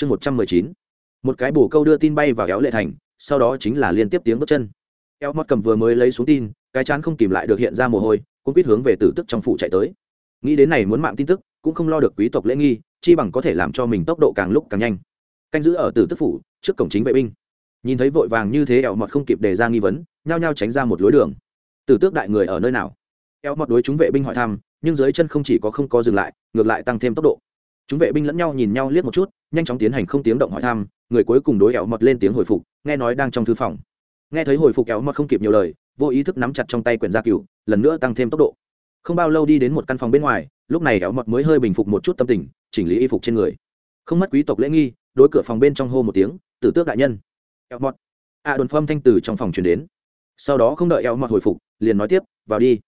chương một trăm mười chín. Một cái bổ câu đưa tin bay vào éo lệ thành, sau đó chính là liên tiếp tiếng bước chân. Éo mót cầm vừa mới lấy xuống tin, cái chán không kìm lại được hiện ra mồ hôi cũng biết hướng về tử tức trong phủ chạy tới. Nghĩ đến này muốn mạng tin tức, cũng không lo được quý tộc lễ nghi, chi bằng có thể làm cho mình tốc độ càng lúc càng nhanh. Canh giữ ở tử tức phủ, trước cổng chính vệ binh. Nhìn thấy vội vàng như thế, éo mọt không kịp đề ra nghi vấn, nhao nhao tránh ra một lối đường. Tử tước đại người ở nơi nào? Éo mọt đối chúng vệ binh hỏi thăm, nhưng dưới chân không chỉ có không có dừng lại, ngược lại tăng thêm tốc độ chúng vệ binh lẫn nhau nhìn nhau liếc một chút nhanh chóng tiến hành không tiếng động hỏi thăm người cuối cùng đối éo mọt lên tiếng hồi phục nghe nói đang trong thư phòng. Nghe thấy hồi phục éo mọt không kịp nhiều lời vô ý thức nắm chặt trong tay quyển gia cựu, lần nữa tăng thêm tốc độ. Không bao lâu đi đến một căn phòng bên ngoài lúc này éo mọt mới hơi bình phục một chút tâm tình chỉnh lý y phục trên người. Không mất quý tộc lễ nghi đối cửa phòng bên trong hô một tiếng tử tước đại nhân. Éo mọt a đồn phâm thanh từ trong phòng chuyển đến. Sau đó không đợi éo mọt hồi phục liền nói tiếp vào đi.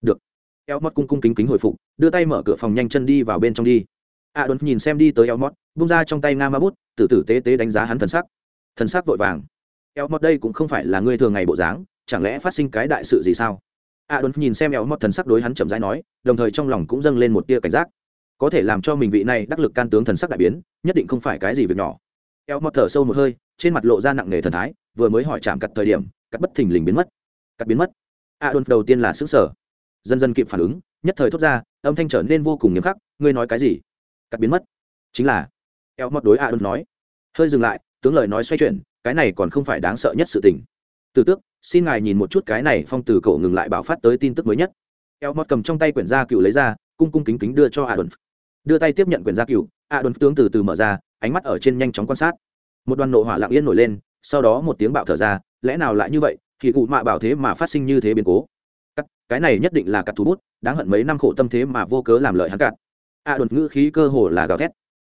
Được. Éo mọt cung cung kính kính hồi phục đưa tay mở cửa phòng nhanh chân đi vào bên trong đi a đốn nhìn xem đi tới éo mọt bung ra trong tay nga ma bút tử tử tế tế đánh giá hắn thần sắc. Thần sắc vội vàng. Éo mọt đây cũng không phải là người thường ngày bộ dáng, chẳng lẽ phát sinh cái đại sự gì sao? A đốn nhìn xem éo mọt thần sắc đối hắn chậm rãi nói, đồng thời trong lòng cũng dâng lên một tia cảnh giác. Có thể làm cho mình vị này đắc lực can tướng thần sắc đại biến, nhất định không phải cái gì việc nhỏ. Eo mọt thở sâu một hơi, trên mặt lộ ra nặng nề thần thái, vừa mới hỏi chạm cặt thời điểm, cắt bất thình lình biến mất. Cắt biến mất. A đốn đầu tiên là xứng sở dần dần kịp phản ứng, nhất thời thốt ra, âm thanh trở nên vô cùng nghiêm khắc, ngươi nói cái gì? Cắt biến mất. Chính là, eo mất đối a đồn nói, hơi dừng lại, tướng lời nói xoay chuyển, cái này còn không phải đáng sợ nhất sự tình. Từ tước, xin ngài nhìn một chút cái này phong từ cậu ngừng lại bảo phát tới tin tức mới nhất. Eo mất cầm trong tay quyển gia cựu lấy ra, cung cung kính kính đưa cho a đồn đưa tay tiếp nhận quyển gia cựu a đồn tướng từ từ mở ra, ánh mắt ở trên nhanh chóng quan sát. Một đoàn nộ hỏa lặng yên nổi lên, sau đó một tiếng bạo thở ra, lẽ nào lại như vậy, thì cụ mạ bảo thế mà phát sinh như thế biến cố. Cắt, cái này nhất định là cắt thú bút, đáng hận mấy năm khổ tâm thế mà vô cớ làm lợi hắn cạn a đồn ngữ khí cơ hồ là gào thét.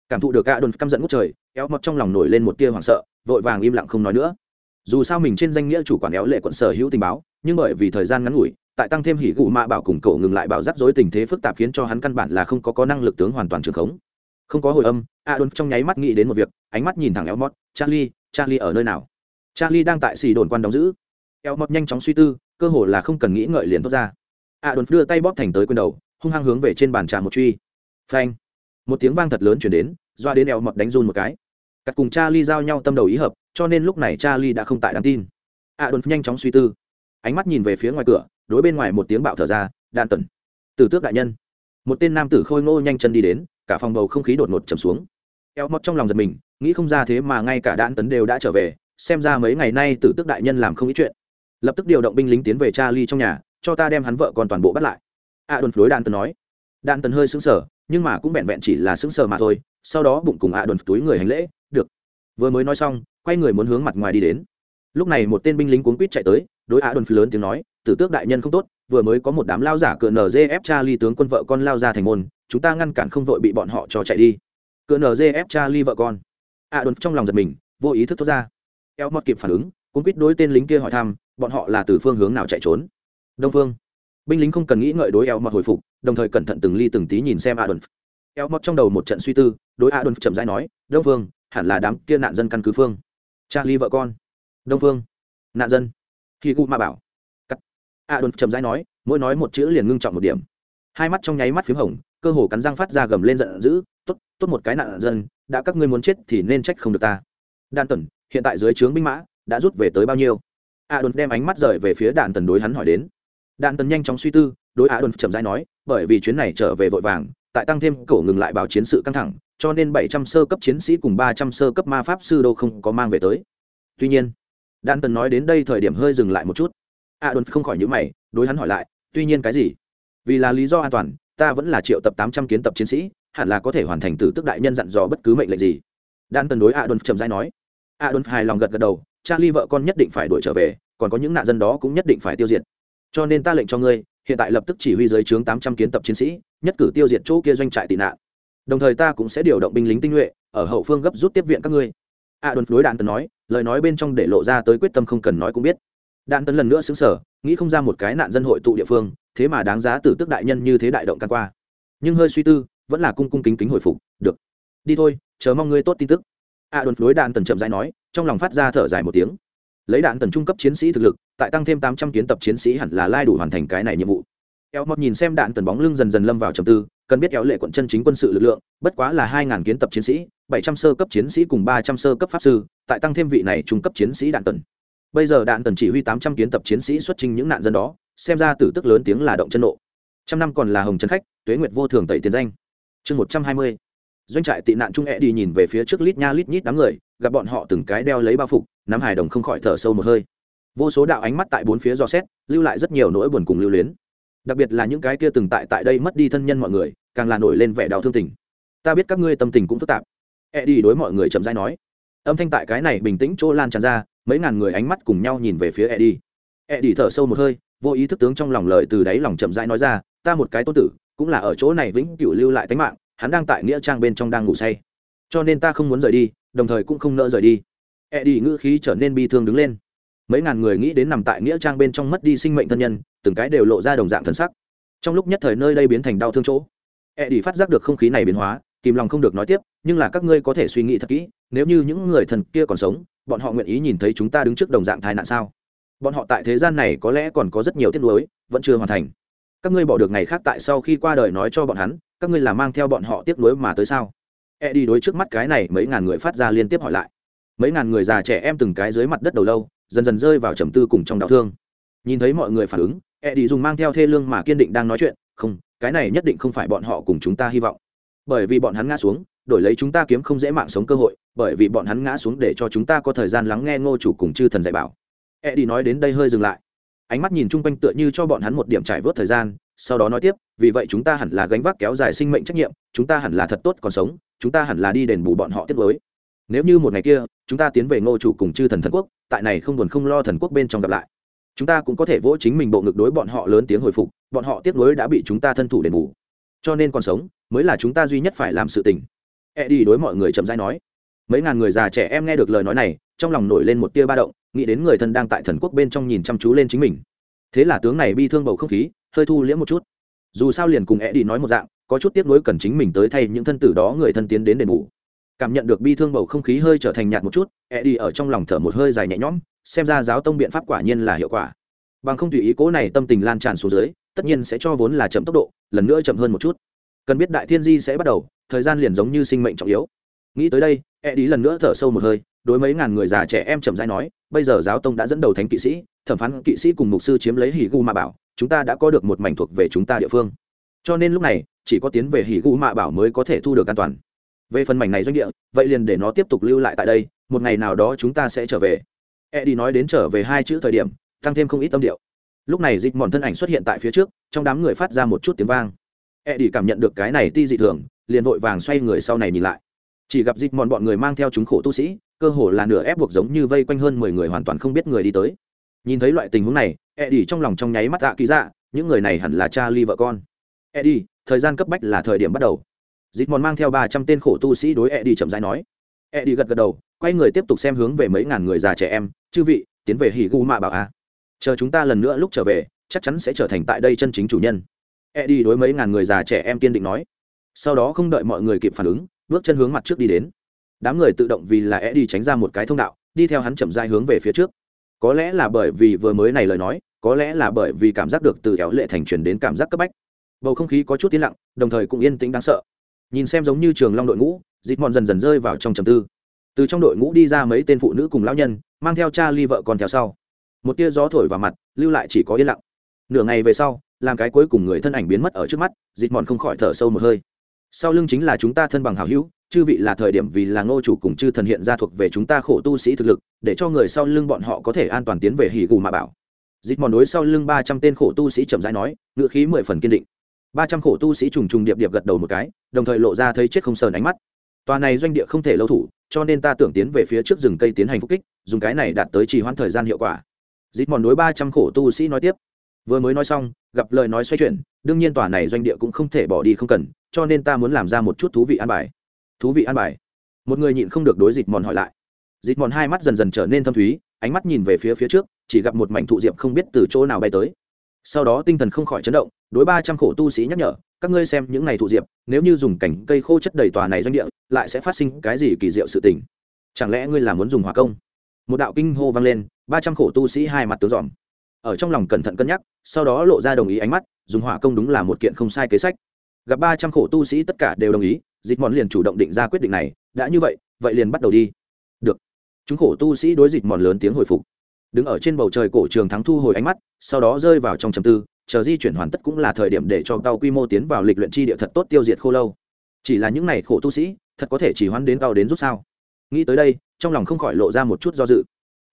Cảm thụ được a đồn căm giận ngút trời éo mọt trong lòng nổi lên một tia hoảng sợ vội vàng im lặng không nói nữa. Dù sao mình trên danh nghĩa chủ quản éo lệ quận sở hữu tình báo nhưng bởi vì thời gian ngắn ngủi tại tăng thêm hỉ gù mạ bảo cùng cậu ngừng lại bảo rắc rối tình thế phức tạp khiến cho hắn căn bản là không có có năng lực tướng hoàn toàn trường khống. Không có hồi âm a đồn trong nháy mắt nghĩ đến một việc ánh mắt nhìn thẳng éo mọt, charlie charlie ở nơi nào? Charlie đang tại xì đồn quan đóng giữ. Éo mọt nhanh chóng suy tư cơ hồ là không cần nghĩ ngợi liền thoát ra. A đồn đưa tay bóp thành tới quên đầu hung hăng hướng về trên bàn trà một truy phanh. Một tiếng vang thật lớn chuyển đến, doa đến eo mọt đánh run một cái. Cắt cùng cha ly giao nhau tâm đầu ý hợp, cho nên lúc này cha ly đã không tại đáng tin. A đồn nhanh chóng suy tư. Ánh mắt nhìn về phía ngoài cửa, đối bên ngoài một tiếng bạo thở ra, đạn tần. Tử tước đại nhân. Một tên nam tử khôi ngô nhanh chân đi đến, cả phòng bầu không khí đột ngột trầm xuống. Eo mọt trong lòng giật mình, nghĩ không ra thế mà ngay cả đạn tấn đều đã trở về, xem ra mấy ngày nay tử tước đại nhân làm không ít chuyện. Lập tức điều động binh lính tiến về cha ly trong nhà, cho ta đem hắn vợ còn toàn bộ bắt lại. A đồn đối đạn tấn nói. Đạn tấn hơi sững sờ nhưng mà cũng vẹn vẹn chỉ là sững sờ mà thôi, sau đó bụng cùng ạ đồn túi người hành lễ, được. Vừa mới nói xong, quay người muốn hướng mặt ngoài đi đến. Lúc này một tên binh lính cuốn quýt chạy tới, đối ạ đồn lớn tiếng nói, tử tước đại nhân không tốt, vừa mới có một đám lao giả cựa nzf charlie tướng quân vợ con lao ra thành môn, chúng ta ngăn cản không vội bị bọn họ cho chạy đi. Cựa nzf charlie vợ con. Ạ đồn trong lòng giật mình, vô ý thức thoát ra. Eo mọt kịp phản ứng cuốn quýt đối tên lính kia hỏi thăm, bọn họ là từ phương hướng nào chạy trốn? Đông phương binh lính không cần nghĩ ngợi đối eo mót hồi phục, đồng thời cẩn thận từng ly từng tí nhìn xem adolf. Eo mót trong đầu một trận suy tư, đối adolf chậm rãi nói, đông phương hẳn là đám kia nạn dân căn cứ phương. Charlie vợ con. Đông phương nạn dân. Khi gu ma bảo. Cắt. Adolf chậm rãi nói, mỗi nói một chữ liền ngưng trọng một điểm. Hai mắt trong nháy mắt p h í m hồng, cơ hồ cắn răng phát ra gầm lên giận dữ t ố t tốt một cái nạn dân, đã các ngươi muốn chết thì nên trách không được ta. Đan tần, hiện tại dưới trướng binh mã, đã rút về tới bao nhiêu? A đồn đem ánh mắt rời về phía Đàn tần đối hắn hỏi đến đạn tần nhanh chóng suy tư, đối á đồn chậm rãi nói, bởi vì chuyến này trở về vội vàng, tại tăng thêm cổ ngừng lại báo chiến sự căng thẳng, cho nên bảy trăm sơ cấp chiến sĩ cùng ba trăm sơ cấp ma pháp sư đâu không có mang về tới. Tuy nhiên đan tần nói đến đây thời điểm hơi dừng lại một chút. Á đồn không khỏi nhữ mày, đối hắn hỏi lại, tuy nhiên cái gì? Vì là lý do an toàn, ta vẫn là triệu tập tám trăm kiến tập chiến sĩ, hẳn là có thể hoàn thành từ tức đại nhân dặn dò bất cứ mệnh lệnh gì. Đan tần đối a đồn trầm dai nói. A đồn hài lòng gật gật đầu cha ly vợ con nhất định phải đuổi trở về, còn có những nạn dân đó cũng nhất định phải tiêu diệt cho nên ta lệnh cho ngươi, hiện tại lập tức chỉ huy dưới trướng tám trăm kiến tập chiến sĩ, nhất cử tiêu diệt chỗ kia doanh trại tị nạn. Đồng thời ta cũng sẽ điều động binh lính tinh nhuệ, ở hậu phương gấp rút tiếp viện các ngươi. A đồn đối đạn tần nói, lời nói bên trong để lộ ra tới quyết tâm không cần nói cũng biết. Đạn tần lần nữa xứng sở nghĩ không ra một cái nạn dân hội tụ địa phương, thế mà đáng giá tử tức đại nhân như thế đại động can qua. Nhưng hơi suy tư, vẫn là cung cung kính kính hồi phục, được. Đi thôi, chờ mong ngươi tốt tin tức. A đồn đối đạn tần chậm rãi nói, trong lòng phát ra thở dài một tiếng lấy đạn tần trung cấp chiến sĩ thực lực, tại tăng thêm tám trăm kiến tập chiến sĩ hẳn là lai đủ hoàn thành cái này nhiệm vụ. Eo mọt nhìn xem đạn tần bóng lưng dần dần lâm vào trầm tư, cần biết kéo lệ quận chân chính quân sự lực lượng, bất quá là hai ngàn kiến tập chiến sĩ, bảy trăm sơ cấp chiến sĩ cùng ba trăm sơ cấp pháp sư, tại tăng thêm vị này trung cấp chiến sĩ đạn tần. Bây giờ đạn tần chỉ huy tám trăm kiến tập chiến sĩ xuất trình những nạn dân đó, xem ra tử tức lớn tiếng là động chân nộ. Trăm năm còn là hồng chân khách, tuế nguyệt vô thường tẩy tiền danh. Chương một trăm hai mươi. Doanh trại tị nạn trung e đi nhìn về phía trước lít nha lít nhít đám người, gặp bọn họ từng cái đeo lấy bao phục nắm hài đồng không khỏi thở sâu một hơi. Vô số đạo ánh mắt tại bốn phía do xét, lưu lại rất nhiều nỗi buồn cùng lưu luyến. Đặc biệt là những cái kia từng tại tại đây mất đi thân nhân mọi người, càng là nổi lên vẻ đau thương tình. Ta biết các ngươi tâm tình cũng phức tạp. E đi đối mọi người chậm rãi nói. Âm thanh tại cái này bình tĩnh chỗ lan tràn ra, mấy ngàn người ánh mắt cùng nhau nhìn về phía e đi e đi thở sâu một hơi, vô ý thức tướng trong lòng lời từ đáy lòng chậm rãi nói ra, ta một cái tôn tử, cũng là ở chỗ này vĩnh cửu lưu lại tính mạng, hắn đang tại nghĩa trang bên trong đang ngủ say. Cho nên ta không muốn rời đi, đồng thời cũng không nỡ rời đi e đi ngữ khí trở nên bi thương đứng lên. Mấy ngàn người nghĩ đến nằm tại nghĩa trang bên trong mất đi sinh mệnh thân nhân, từng cái đều lộ ra đồng dạng thân sắc. Trong lúc nhất thời nơi đây biến thành đau thương chỗ e đi phát giác được không khí này biến hóa, kìm lòng không được nói tiếp, nhưng là các ngươi có thể suy nghĩ thật kỹ, nếu như những người thần kia còn sống, bọn họ nguyện ý nhìn thấy chúng ta đứng trước đồng dạng tai nạn sao? Bọn họ tại thế gian này có lẽ còn có rất nhiều tiết lối vẫn chưa hoàn thành. Các ngươi bỏ được ngày khác tại sau khi qua đời nói cho bọn hắn, các ngươi là mang theo bọn họ tiếp nối mà tới sao? E đi đối trước mắt cái này mấy ngàn người phát ra liên tiếp hỏi lại mấy ngàn người già trẻ em từng cái dưới mặt đất đầu lâu, dần dần rơi vào trầm tư cùng trong đau thương. Nhìn thấy mọi người phản ứng e đi dùng mang theo thê lương mà kiên định đang nói chuyện, không, cái này nhất định không phải bọn họ cùng chúng ta hy vọng. Bởi vì bọn hắn ngã xuống, đổi lấy chúng ta kiếm không dễ mạng sống cơ hội, bởi vì bọn hắn ngã xuống để cho chúng ta có thời gian lắng nghe ngô chủ cùng chư thần dạy bảo. E đi nói đến đây hơi dừng lại. Ánh mắt nhìn chung quanh tựa như cho bọn hắn một điểm trải vớt thời gian, sau đó nói tiếp, vì vậy chúng ta hẳn là gánh vác kéo dài sinh mệnh trách nhiệm, chúng ta hẳn là thật tốt còn sống, chúng ta hẳn là đi đền bù bọn họ tiếp với nếu như một ngày kia, chúng ta tiến về ngô chủ cùng chư thần thần quốc, tại này không buồn không lo thần quốc bên trong gặp lại. Chúng ta cũng có thể vỗ chính mình bộ ngực đối bọn họ lớn tiếng hồi phục, bọn họ tiếc nuối đã bị chúng ta thân thủ đền bù. Cho nên còn sống, mới là chúng ta duy nhất phải làm sự tình. E đi đối mọi người chậm rãi nói. Mấy ngàn người già trẻ em nghe được lời nói này, trong lòng nổi lên một tia ba động, nghĩ đến người thân đang tại thần quốc bên trong nhìn chăm chú lên chính mình. Thế là tướng này bi thương bầu không khí, hơi thu liễm một chút. Dù sao liền cùng e đi nói một dạng, có chút tiếc nuối cần chính mình tới thay những thân tử đó người thân tiến đến đền bù cảm nhận được bi thương bầu không khí hơi trở thành nhạt một chút e đi ở trong lòng thở một hơi dài nhẹ nhõm, xem ra giáo tông biện pháp quả nhiên là hiệu quả. Bằng không tùy ý cố này tâm tình lan tràn xuống dưới, tất nhiên sẽ cho vốn là chậm tốc độ, lần nữa chậm hơn một chút. Cần biết đại thiên di sẽ bắt đầu, thời gian liền giống như sinh mệnh trọng yếu. Nghĩ tới đây e đi lần nữa thở sâu một hơi, đối mấy ngàn người già trẻ em chậm rãi nói, bây giờ giáo tông đã dẫn đầu thánh kỵ sĩ, thẩm phán kỵ sĩ cùng mục sư chiếm lấy hỉ gu ma bảo, chúng ta đã có được một mảnh thuộc về chúng ta địa phương. Cho nên lúc này, chỉ có tiến về hỉ gu ma bảo mới có thể thu được an toàn về phần mảnh này doanh địa, vậy liền để nó tiếp tục lưu lại tại đây, một ngày nào đó chúng ta sẽ trở về. E đi nói đến trở về hai chữ thời điểm, tăng thêm không ít tâm điệu. Lúc này dịch mòn thân ảnh xuất hiện tại phía trước, trong đám người phát ra một chút tiếng vang. E đi cảm nhận được cái này ti dị thường, liền vội vàng xoay người sau này nhìn lại. Chỉ gặp dịch mòn bọn người mang theo chúng khổ tu sĩ, cơ hồ là nửa ép buộc giống như vây quanh hơn mười người hoàn toàn không biết người đi tới. Nhìn thấy loại tình huống này, eddie trong lòng trong nháy mắt dạ ký dạ những người này hẳn là cha ly vợ con. Eddie, thời gian cấp bách là thời điểm bắt đầu dịch mòn mang theo ba trăm tên khổ tu sĩ đối e đi chậm rãi nói. E đi gật gật đầu, quay người tiếp tục xem hướng về mấy ngàn người già trẻ em. Chư vị, tiến về hỉ gu mạ bảo a. Chờ chúng ta lần nữa lúc trở về, chắc chắn sẽ trở thành tại đây chân chính chủ nhân. E đi đối mấy ngàn người già trẻ em kiên định nói. Sau đó không đợi mọi người kịp phản ứng, bước chân hướng mặt trước đi đến. Đám người tự động vì là e đi tránh ra một cái thông đạo, đi theo hắn chậm dai hướng về phía trước. Có lẽ là bởi vì vừa mới này lời nói, có lẽ là bởi vì cảm giác được từ kéo lệ thành truyền đến cảm giác cấp bách. Bầu không khí có chút yên lặng, đồng thời cũng yên tĩnh đáng sợ nhìn xem giống như trường long đội ngũ dịp mòn dần dần rơi vào trong trầm tư. Từ trong đội ngũ đi ra mấy tên phụ nữ cùng lão nhân, mang theo cha ly vợ con theo sau. Một tia gió thổi vào mặt, lưu lại chỉ có yên lặng. Nửa ngày về sau, làm cái cuối cùng người thân ảnh biến mất ở trước mắt dịp mòn không khỏi thở sâu một hơi. Sau lưng chính là chúng ta thân bằng hảo hữu, chư vị là thời điểm vì là ngô chủ cùng chư thần hiện ra thuộc về chúng ta khổ tu sĩ thực lực, để cho người sau lưng bọn họ có thể an toàn tiến về hỉ gù mà bảo. Dịp mòn đối sau lưng ba trăm tên khổ tu sĩ chậm rãi nói ngựa khí mười phần kiên định ba trăm khổ tu sĩ trùng trùng điệp điệp gật đầu một cái, đồng thời lộ ra thấy chết không sờn ánh mắt. Tòa này doanh địa không thể lâu thủ, cho nên ta tưởng tiến về phía trước rừng cây tiến hành phục kích, dùng cái này đạt tới trì hoãn thời gian hiệu quả. Dịp mòn đối ba trăm khổ tu sĩ nói tiếp. Vừa mới nói xong, gặp lời nói xoay chuyển, đương nhiên tòa này doanh địa cũng không thể bỏ đi không cần, cho nên ta muốn làm ra một chút thú vị an bài. Thú vị an bài? Một người nhịn không được đối dịp mòn hỏi lại. Dịp mòn hai mắt dần dần trở nên thâm thúy, ánh mắt nhìn về phía phía trước, chỉ gặp một mảnh thụ diệp không biết từ chỗ nào bay tới sau đó tinh thần không khỏi chấn động, đối ba trăm khổ tu sĩ nhắc nhở, các ngươi xem những ngày thụ diệp, nếu như dùng cảnh cây khô chất đầy tòa này doanh địa, lại sẽ phát sinh cái gì kỳ diệu sự tình? Chẳng lẽ ngươi là muốn dùng hỏa công? Một đạo kinh hô vang lên, ba trăm khổ tu sĩ hai mặt tướng dòm. Ở trong lòng cẩn thận cân nhắc, sau đó lộ ra đồng ý ánh mắt, dùng hỏa công đúng là một kiện không sai kế sách. Gặp ba trăm khổ tu sĩ tất cả đều đồng ý, dịch mòn liền chủ động định ra quyết định này, đã như vậy vậy liền bắt đầu đi. Được. Chúng khổ tu sĩ đối dịch mòn lớn tiếng hồi phục đứng ở trên bầu trời cổ trường thắng thu hồi ánh mắt, sau đó rơi vào trong trầm tư, chờ di chuyển hoàn tất cũng là thời điểm để cho cao quy mô tiến vào lịch luyện chi địa thật tốt tiêu diệt khô lâu. Chỉ là những n à y khổ tu sĩ, thật có thể chỉ hoán đến cao đến rút sao? Nghĩ tới đây, trong lòng không khỏi lộ ra một chút do dự.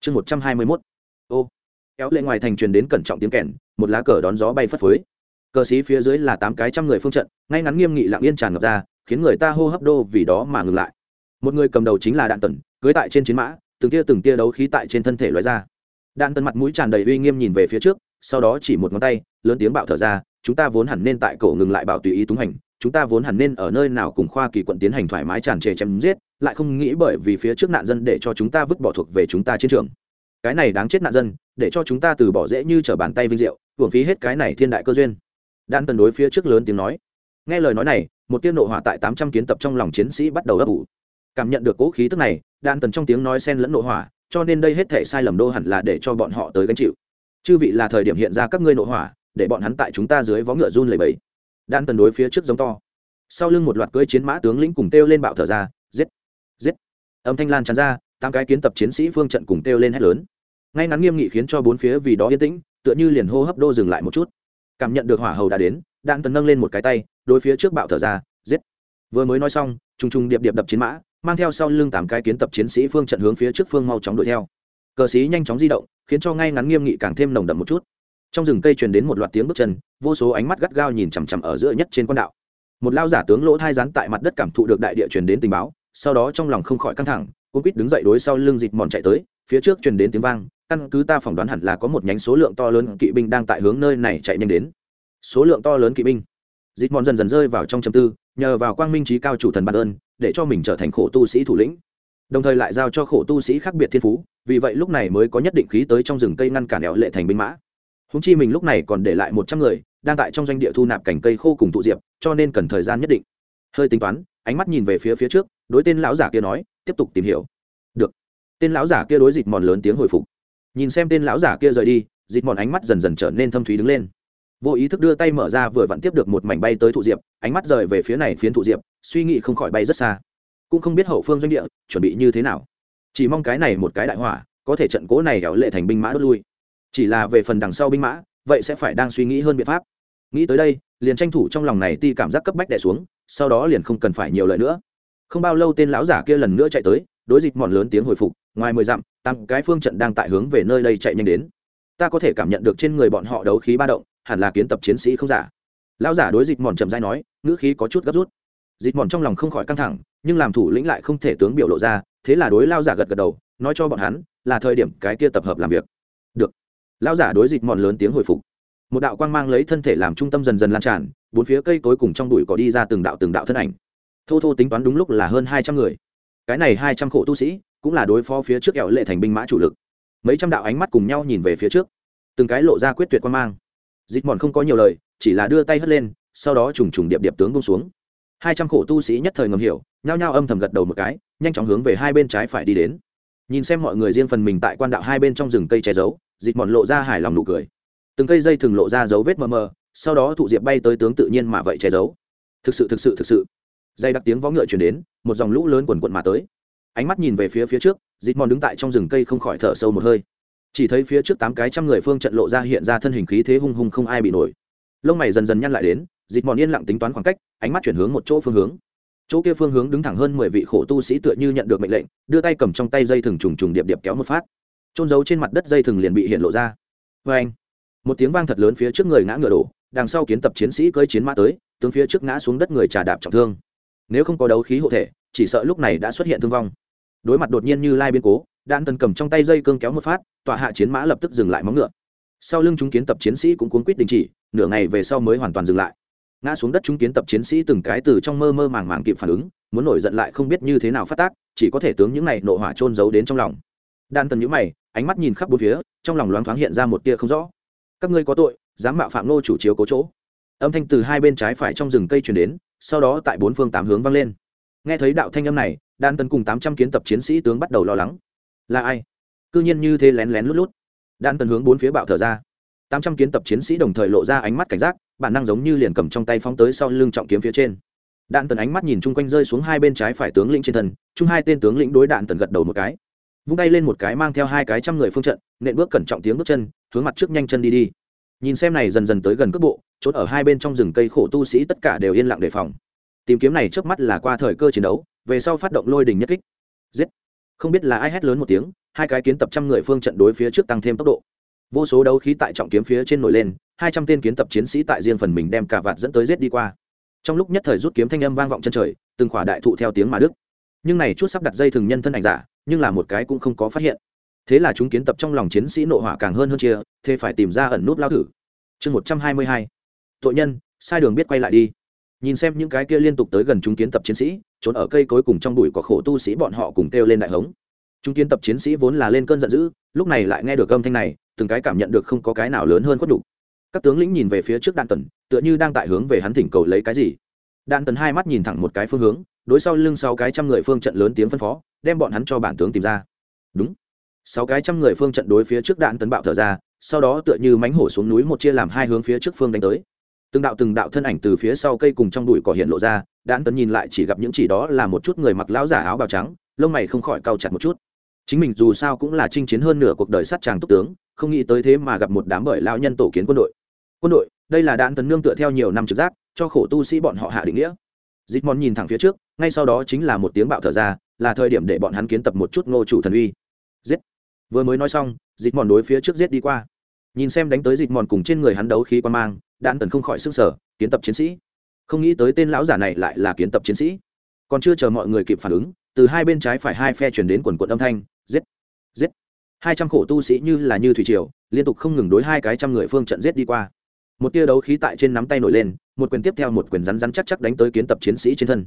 Chương một trăm hai mươi mốt. Ô. Kéo lệ ngoài thành truyền đến cẩn trọng tiếng kèn, một lá cờ đón gió bay phất phới. Cờ xí phía dưới là tám cái trăm người phương trận, ngay ngắn nghiêm nghị lặng yên tràn ngập ra, khiến người ta hô hấp đô vì đó mà ngừng lại. Một người cầm đầu chính là đạn tần cưới tại trên chiến mã, từng tia từng tia đấu khí tại trên thân thể loại ra đạn tần mặt mũi tràn đầy uy nghiêm nhìn về phía trước, sau đó chỉ một ngón tay, lớn tiếng bạo thở ra, chúng ta vốn hẳn nên tại cổ ngừng lại bảo tùy ý túng hành, chúng ta vốn hẳn nên ở nơi nào cùng khoa kỳ quận tiến hành thoải mái tràn trề chém giết, lại không nghĩ bởi vì phía trước nạn dân để cho chúng ta vứt bỏ thuộc về chúng ta chiến trường. Cái này đáng chết nạn dân, để cho chúng ta từ bỏ dễ như trở bàn tay vinh diệu, hưởng phí hết cái này thiên đại cơ duyên. Đan tần đối phía trước lớn tiếng nói. Nghe lời nói này, một tiên nộ hỏa tại tám trăm kiến tập trong lòng chiến sĩ bắt đầu ấp ủ. Cảm nhận được cố khí tức này đan tần trong tiếng nói sen lẫn nộ hỏa cho nên đây hết thể sai lầm đô hẳn là để cho bọn họ tới gánh chịu. Chư vị là thời điểm hiện ra các ngươi nội hỏa, để bọn hắn tại chúng ta dưới vó ngựa run lầy bẫy đan tần đối phía trước giống to. Sau lưng một loạt cưỡi chiến mã tướng lĩnh cùng kêu lên bạo thở ra, giết giết. Âm thanh lan tràn ra, tám cái kiến tập chiến sĩ phương trận cùng kêu lên hét lớn. Ngay ngắn nghiêm nghị khiến cho bốn phía vì đó yên tĩnh, tựa như liền hô hấp đô dừng lại một chút. Cảm nhận được hỏa hầu đã đến, đan tần nâng lên một cái tay, đối phía trước bạo thở ra, giết. Vừa mới nói xong, trùng trùng điệp điệp đập chiến mã mang theo sau lưng tám cái kiến tập chiến sĩ phương trận hướng phía trước phương mau chóng đuổi theo. Cờ sĩ nhanh chóng di động, khiến cho ngay ngắn nghiêm nghị càng thêm nồng đậm một chút. Trong rừng cây truyền đến một loạt tiếng bước chân, vô số ánh mắt gắt gao nhìn chằm chằm ở giữa nhất trên con đạo. Một lao giả tướng lỗ thai rán tại mặt đất cảm thụ được đại địa truyền đến tình báo, sau đó trong lòng không khỏi căng thẳng cũng quýt đứng dậy đối sau lưng dịt mòn chạy tới, phía trước truyền đến tiếng vang, căn cứ ta phỏng đoán hẳn là có một nhánh số lượng to lớn kỵ binh đang tại hướng nơi này chạy nhanh đến. Số lượng to lớn kỵ binh. Dịt mòn dần dần rơi vào trong châm tư, nhờ vào quang minh trí cao chủ thần bản ơn, để cho mình trở thành khổ tu sĩ thủ lĩnh. Đồng thời lại giao cho khổ tu sĩ khác biệt thiên phú, vì vậy lúc này mới có nhất định khí tới trong rừng cây ngăn cản đèo lệ thành binh mã. Húng chi mình lúc này còn để lại một trăm người, đang tại trong doanh địa thu nạp cành cây khô cùng tụ diệp, cho nên cần thời gian nhất định. Hơi tính toán, ánh mắt nhìn về phía phía trước, đối tên lão giả kia nói, tiếp tục tìm hiểu. Được. Tên lão giả kia đối dịch mòn lớn tiếng hồi phục. Nhìn xem tên lão giả kia rời đi dịch mòn ánh mắt dần dần trở nên thâm thúy đứng lên vô ý thức đưa tay mở ra vừa vặn tiếp được một mảnh bay tới thụ diệp, ánh mắt rời về phía này phiến thụ diệp, suy nghĩ không khỏi bay rất xa. Cũng không biết hậu phương doanh địa chuẩn bị như thế nào. Chỉ mong cái này một cái đại hỏa có thể trận cố này kéo lệ thành binh mã đốt lui. Chỉ là về phần đằng sau binh mã, vậy sẽ phải đang suy nghĩ hơn biện pháp. Nghĩ tới đây, liền tranh thủ trong lòng này ti cảm giác cấp bách đẻ xuống, sau đó liền không cần phải nhiều lời nữa. Không bao lâu tên lão giả kia lần nữa chạy tới, đối dịch mòn lớn tiếng hồi phục, ngoài mười dặm, tăng cái phương trận đang tại hướng về nơi đây chạy nhanh đến. Ta có thể cảm nhận được trên người bọn họ đấu khí ba động hẳn là kiến tập chiến sĩ không giả. Lão giả đối dịch mòn trầm dai nói, ngữ khí có chút gấp rút. Dịch mòn trong lòng không khỏi căng thẳng, nhưng làm thủ lĩnh lại không thể tướng biểu lộ ra, thế là đối lao giả gật gật đầu, nói cho bọn hắn, là thời điểm cái kia tập hợp làm việc. Được. Lao giả đối dịch mòn lớn tiếng hồi phục. Một đạo quang mang lấy thân thể làm trung tâm dần dần lan tràn, bốn phía cây cối cùng trong bụi có đi ra từng đạo từng đạo thân ảnh. Thô thô tính toán đúng lúc là hơn hai trăm người. Cái này hai trăm khổ tu sĩ, cũng là đối phó phía trước kẹo lệ thành binh mã chủ lực. Mấy trăm đạo ánh mắt cùng nhau nhìn về phía trước. Từng cái lộ ra quyết tuyệt quan mang dịch mòn không có nhiều lời, chỉ là đưa tay hất lên, sau đó trùng trùng điệp điệp tướng bông xuống. Hai trăm khổ tu sĩ nhất thời ngầm hiểu, nhao nhao âm thầm gật đầu một cái, nhanh chóng hướng về hai bên trái phải đi đến. Nhìn xem mọi người riêng phần mình tại quan đạo hai bên trong rừng cây che giấu, dịch mòn lộ ra hài lòng nụ cười. Từng cây dây thường lộ ra dấu vết mờ mờ, sau đó thụ diệp bay tới tướng tự nhiên mà vậy che giấu. Thực sự thực sự thực sự. Dây đặc tiếng vó ngựa chuyển đến, một dòng lũ lớn quần quận mà tới. Ánh mắt nhìn về phía phía trước, dịch mòn đứng tại trong rừng cây không khỏi thở sâu một hơi chỉ thấy phía trước tám cái trăm người phương trận lộ ra hiện ra thân hình khí thế hung hung không ai bị nổi. Lông mày dần dần nhăn lại đến dịp mòn yên lặng tính toán khoảng cách, ánh mắt chuyển hướng một chỗ phương hướng. Chỗ kia phương hướng đứng thẳng hơn mười vị khổ tu sĩ tựa như nhận được mệnh lệnh, đưa tay cầm trong tay dây thừng trùng trùng điệp điệp kéo một phát. Trôn giấu trên mặt đất dây thừng liền bị hiện lộ ra. Vê anh một tiếng vang thật lớn phía trước người ngã ngựa đổ, đằng sau kiến tập chiến sĩ cơi chiến mã tới, tướng phía trước ngã xuống đất người trà đạp trọng thương. Nếu không có đấu khí hộ thể, chỉ sợ lúc này đã xuất hiện thương vong. Đối mặt đột nhiên như lai biến cố đan tần cầm trong tay dây cương kéo một phát, tọa hạ chiến mã lập tức dừng lại móng ngựa. Sau lưng chúng kiến tập chiến sĩ cũng cuốn quýt đình chỉ, nửa ngày về sau mới hoàn toàn dừng lại. Ngã xuống đất chúng kiến tập chiến sĩ từng cái từ trong mơ mơ màng màng kịp phản ứng, muốn nổi giận lại không biết như thế nào phát tác, chỉ có thể tướng những này nộ hỏa trôn giấu đến trong lòng. Đan tần nhíu mày, ánh mắt nhìn khắp bốn phía, trong lòng loáng thoáng hiện ra một tia không rõ. Các ngươi có tội, dám mạo phạm nô chủ chiếu cố chỗ. Âm thanh từ hai bên trái phải trong rừng cây truyền đến, sau đó tại bốn phương tám hướng vang lên. Nghe thấy đạo thanh âm này đan Tần cùng tám trăm kiến tập chiến sĩ tướng bắt đầu lo lắng là ai? Cư nhiên như thế lén lén lút lút. Đan Tần hướng bốn phía bạo thở ra. Tám trăm kiến tập chiến sĩ đồng thời lộ ra ánh mắt cảnh giác, bản năng giống như liền cầm trong tay phóng tới sau lưng trọng kiếm phía trên. Đạn tần ánh mắt nhìn chung quanh rơi xuống hai bên trái phải tướng lĩnh trên thân, chung hai tên tướng lĩnh đối đạn tần gật đầu một cái. Vung tay lên một cái mang theo hai cái trăm người phương trận, nện bước cẩn trọng tiếng bước chân, hướng mặt trước nhanh chân đi đi. Nhìn xem này dần dần tới gần cước bộ, chốt ở hai bên trong rừng cây khổ tu sĩ tất cả đều yên lặng đề phòng. Tìm kiếm này trước mắt là qua thời cơ chiến đấu, về sau phát động lôi đình nhất kích. Giết! Không biết là ai hét lớn một tiếng, hai cái kiến tập trăm người phương trận đối phía trước tăng thêm tốc độ. Vô số đấu khí tại trọng kiếm phía trên nổi lên, hai trăm tên kiến tập chiến sĩ tại riêng phần mình đem cả vạt dẫn tới giết đi qua. Trong lúc nhất thời rút kiếm thanh âm vang vọng chân trời, từng khỏa đại thụ theo tiếng mà đức nhưng này chút sắp đặt dây thừng nhân thân ảnh giả, nhưng là một cái cũng không có phát hiện. Thế là chúng kiến tập trong lòng chiến sĩ nội hỏa càng hơn hơn chia, thế phải tìm ra ẩn nút lao thử. Chương một trăm hai mươi hai. Tội nhân, sai đường biết quay lại đi. Nhìn xem những cái kia liên tục tới gần chúng kiến tập chiến sĩ trốn ở cây cối cùng trong bụi có khổ tu sĩ bọn họ cùng kêu lên đại hống. Chúng kiến tập chiến sĩ vốn là lên cơn giận dữ, lúc này lại nghe được âm thanh này, từng cái cảm nhận được không có cái nào lớn hơn khuất đủ các tướng lĩnh nhìn về phía trước đạn tần, tựa như đang tại hướng về hắn thỉnh cầu lấy cái gì. Đạn tần hai mắt nhìn thẳng một cái phương hướng, đối sau lưng sáu cái trăm người phương trận lớn tiếng phân phó, đem bọn hắn cho bản tướng tìm ra. Đúng. Sáu cái trăm người phương trận đối phía trước đạn tấn bạo thở ra, sau đó tựa như mánh hổ xuống núi một chia làm hai hướng phía trước phương đánh tới. Từng đạo từng đạo thân ảnh từ phía sau cây cùng trong bụi cỏ hiện lộ ra đạn tấn nhìn lại chỉ gặp những chỉ đó là một chút người mặc lão giả áo bào trắng, lông mày không khỏi cau chặt một chút. Chính mình dù sao cũng là chinh chiến hơn nửa cuộc đời sát tràng túc tướng, không nghĩ tới thế mà gặp một đám bởi lao nhân tổ kiến quân đội. Quân đội, đây là đạn tấn nương tựa theo nhiều năm trực giác, cho khổ tu sĩ bọn họ hạ định nghĩa. Dịch mòn nhìn thẳng phía trước, ngay sau đó chính là một tiếng bạo thở ra, là thời điểm để bọn hắn kiến tập một chút ngô chủ thần uy. Giết! Vừa mới nói xong, dịch mòn đối phía trước giết đi qua. Nhìn xem đánh tới dịch mòn cùng trên người hắn đấu khí quan mang đạn tần không khỏi sức sở kiến tập chiến sĩ không nghĩ tới tên lão giả này lại là kiến tập chiến sĩ. Còn chưa chờ mọi người kịp phản ứng, từ hai bên trái phải hai phe chuyển đến quần quận âm thanh, giết giết. Hai trăm khổ tu sĩ như là như thủy triều, liên tục không ngừng đối hai cái trăm người phương trận giết đi qua. Một tia đấu khí tại trên nắm tay nổi lên, một quyền tiếp theo một quyền rắn rắn chắc chắc đánh tới kiến tập chiến sĩ trên thân.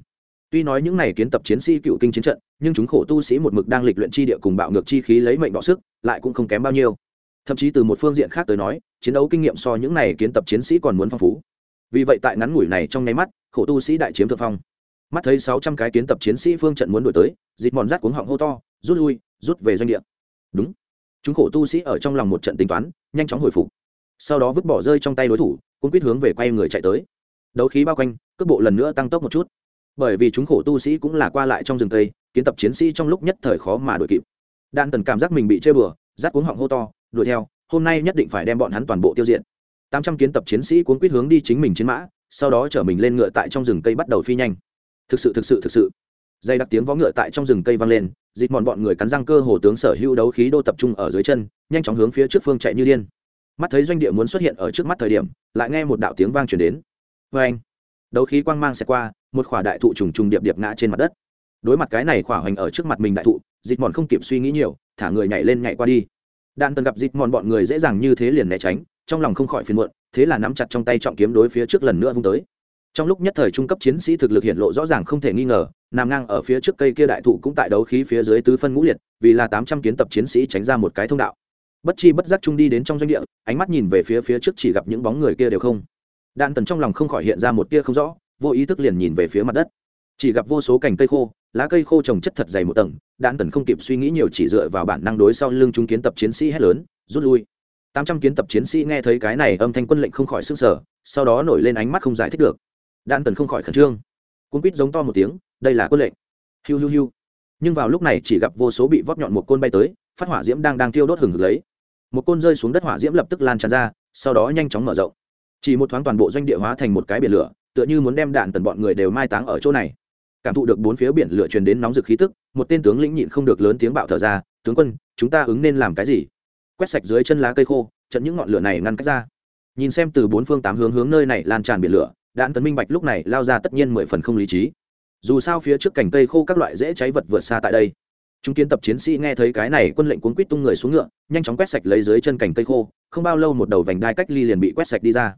Tuy nói những này kiến tập chiến sĩ cựu kinh chiến trận, nhưng chúng khổ tu sĩ một mực đang lịch luyện chi địa cùng bạo ngược chi khí lấy mệnh bọ sức, lại cũng không kém bao nhiêu. Thậm chí từ một phương diện khác tới nói, chiến đấu kinh nghiệm so những này kiến tập chiến sĩ còn muốn phong phú vì vậy tại ngắn ngủi này trong nháy mắt, khổ tu sĩ đại chiếm thượng phong. Mắt thấy sáu trăm cái kiến tập chiến sĩ phương trận muốn đổi tới dịt mòn rát cuống họng hô to, rút lui, rút về doanh địa. Đúng. Chúng khổ tu sĩ ở trong lòng một trận tính toán, nhanh chóng hồi phục. Sau đó vứt bỏ rơi trong tay đối thủ cũng quyết hướng về quay người chạy tới. Đấu khí bao quanh, cước bộ lần nữa tăng tốc một chút. Bởi vì chúng khổ tu sĩ cũng là qua lại trong rừng tây, kiến tập chiến sĩ trong lúc nhất thời khó mà đuổi kịp. Đan tần cảm giác mình bị chơi bừa rát cuống họng hô to, đuổi theo, hôm nay nhất định phải đem bọn hắn toàn bộ tiêu diệt tám trăm kiến tập chiến sĩ cuốn quýt hướng đi chính mình chiến mã, sau đó chở mình lên ngựa tại trong rừng cây bắt đầu phi nhanh. Thực sự thực sự thực sự. Dây đặc tiếng vó ngựa tại trong rừng cây vang lên dịt mòn bọn người cắn răng cơ hồ tướng sở hữu đấu khí đô tập trung ở dưới chân, nhanh chóng hướng phía trước phương chạy như điên. Mắt thấy doanh địa muốn xuất hiện ở trước mắt thời điểm, lại nghe một đạo tiếng vang chuyển đến. Vê anh, đấu khí quang mang sẽ qua, một khỏa đại thụ trùng trùng điệp điệp ngã trên mặt đất. Đối mặt cái này khỏa hoành ở trước mặt mình đại thụ, dịch mòn không kịp suy nghĩ nhiều, thả người nhảy lên nhảy qua đi đạn tần gặp dịch mòn bọn người dễ dàng như thế liền né tránh, trong lòng không khỏi phiền muộn, thế là nắm chặt trong tay trọng kiếm đối phía trước lần nữa vung tới. Trong lúc nhất thời trung cấp chiến sĩ thực lực hiện lộ rõ ràng không thể nghi ngờ, nằm ngang ở phía trước cây kia đại thụ cũng tại đấu khí phía dưới tứ phân ngũ liệt, vì là tám trăm kiến tập chiến sĩ tránh ra một cái thông đạo. Bất chi bất giác trung đi đến trong doanh địa, ánh mắt nhìn về phía phía trước chỉ gặp những bóng người kia đều không. Đạn tần trong lòng không khỏi hiện ra một tia không rõ, vô ý thức liền nhìn về phía mặt đất chỉ gặp vô số cành cây khô, lá cây khô trồng chất thật dày một tầng đạn tần không kịp suy nghĩ nhiều chỉ dựa vào bản năng đối sau lưng chúng kiến tập chiến sĩ hét lớn, rút lui. Tám trăm kiến tập chiến sĩ nghe thấy cái này âm thanh quân lệnh không khỏi sức sở sau đó nổi lên ánh mắt không giải thích được. Đạn tần không khỏi khẩn trương. Cuốn quýt giống to một tiếng, đây là quân lệnh. Hiu hiu hiu. Nhưng vào lúc này chỉ gặp vô số bị vót nhọn một côn bay tới, phát hỏa diễm đang đang tiêu đốt hừng hực lấy. Một côn rơi xuống đất hỏa diễm lập tức lan tràn ra, sau đó nhanh chóng mở rộng. Chỉ một thoáng toàn bộ doanh địa hóa thành một cái biển lửa, tựa như muốn đem đạn tần bọn người đều mai táng ở chỗ này cảm thụ được bốn phía biển lửa truyền đến nóng rực khí tức, một tên tướng lĩnh nhịn không được lớn tiếng bạo thở ra, tướng quân, chúng ta ứng nên làm cái gì? Quét sạch dưới chân lá cây khô, trận những ngọn lửa này ngăn cách ra. Nhìn xem từ bốn phương tám hướng hướng nơi này lan tràn biển lửa đạn tấn minh bạch lúc này lao ra tất nhiên mười phần không lý trí. Dù sao phía trước cành cây khô các loại dễ cháy vật vượt xa tại đây. Chúng kiến tập chiến sĩ nghe thấy cái này quân lệnh cuốn quýt tung người xuống ngựa, nhanh chóng quét sạch lấy dưới chân cành cây khô, không bao lâu một đầu vành đai cách ly liền bị quét sạch đi ra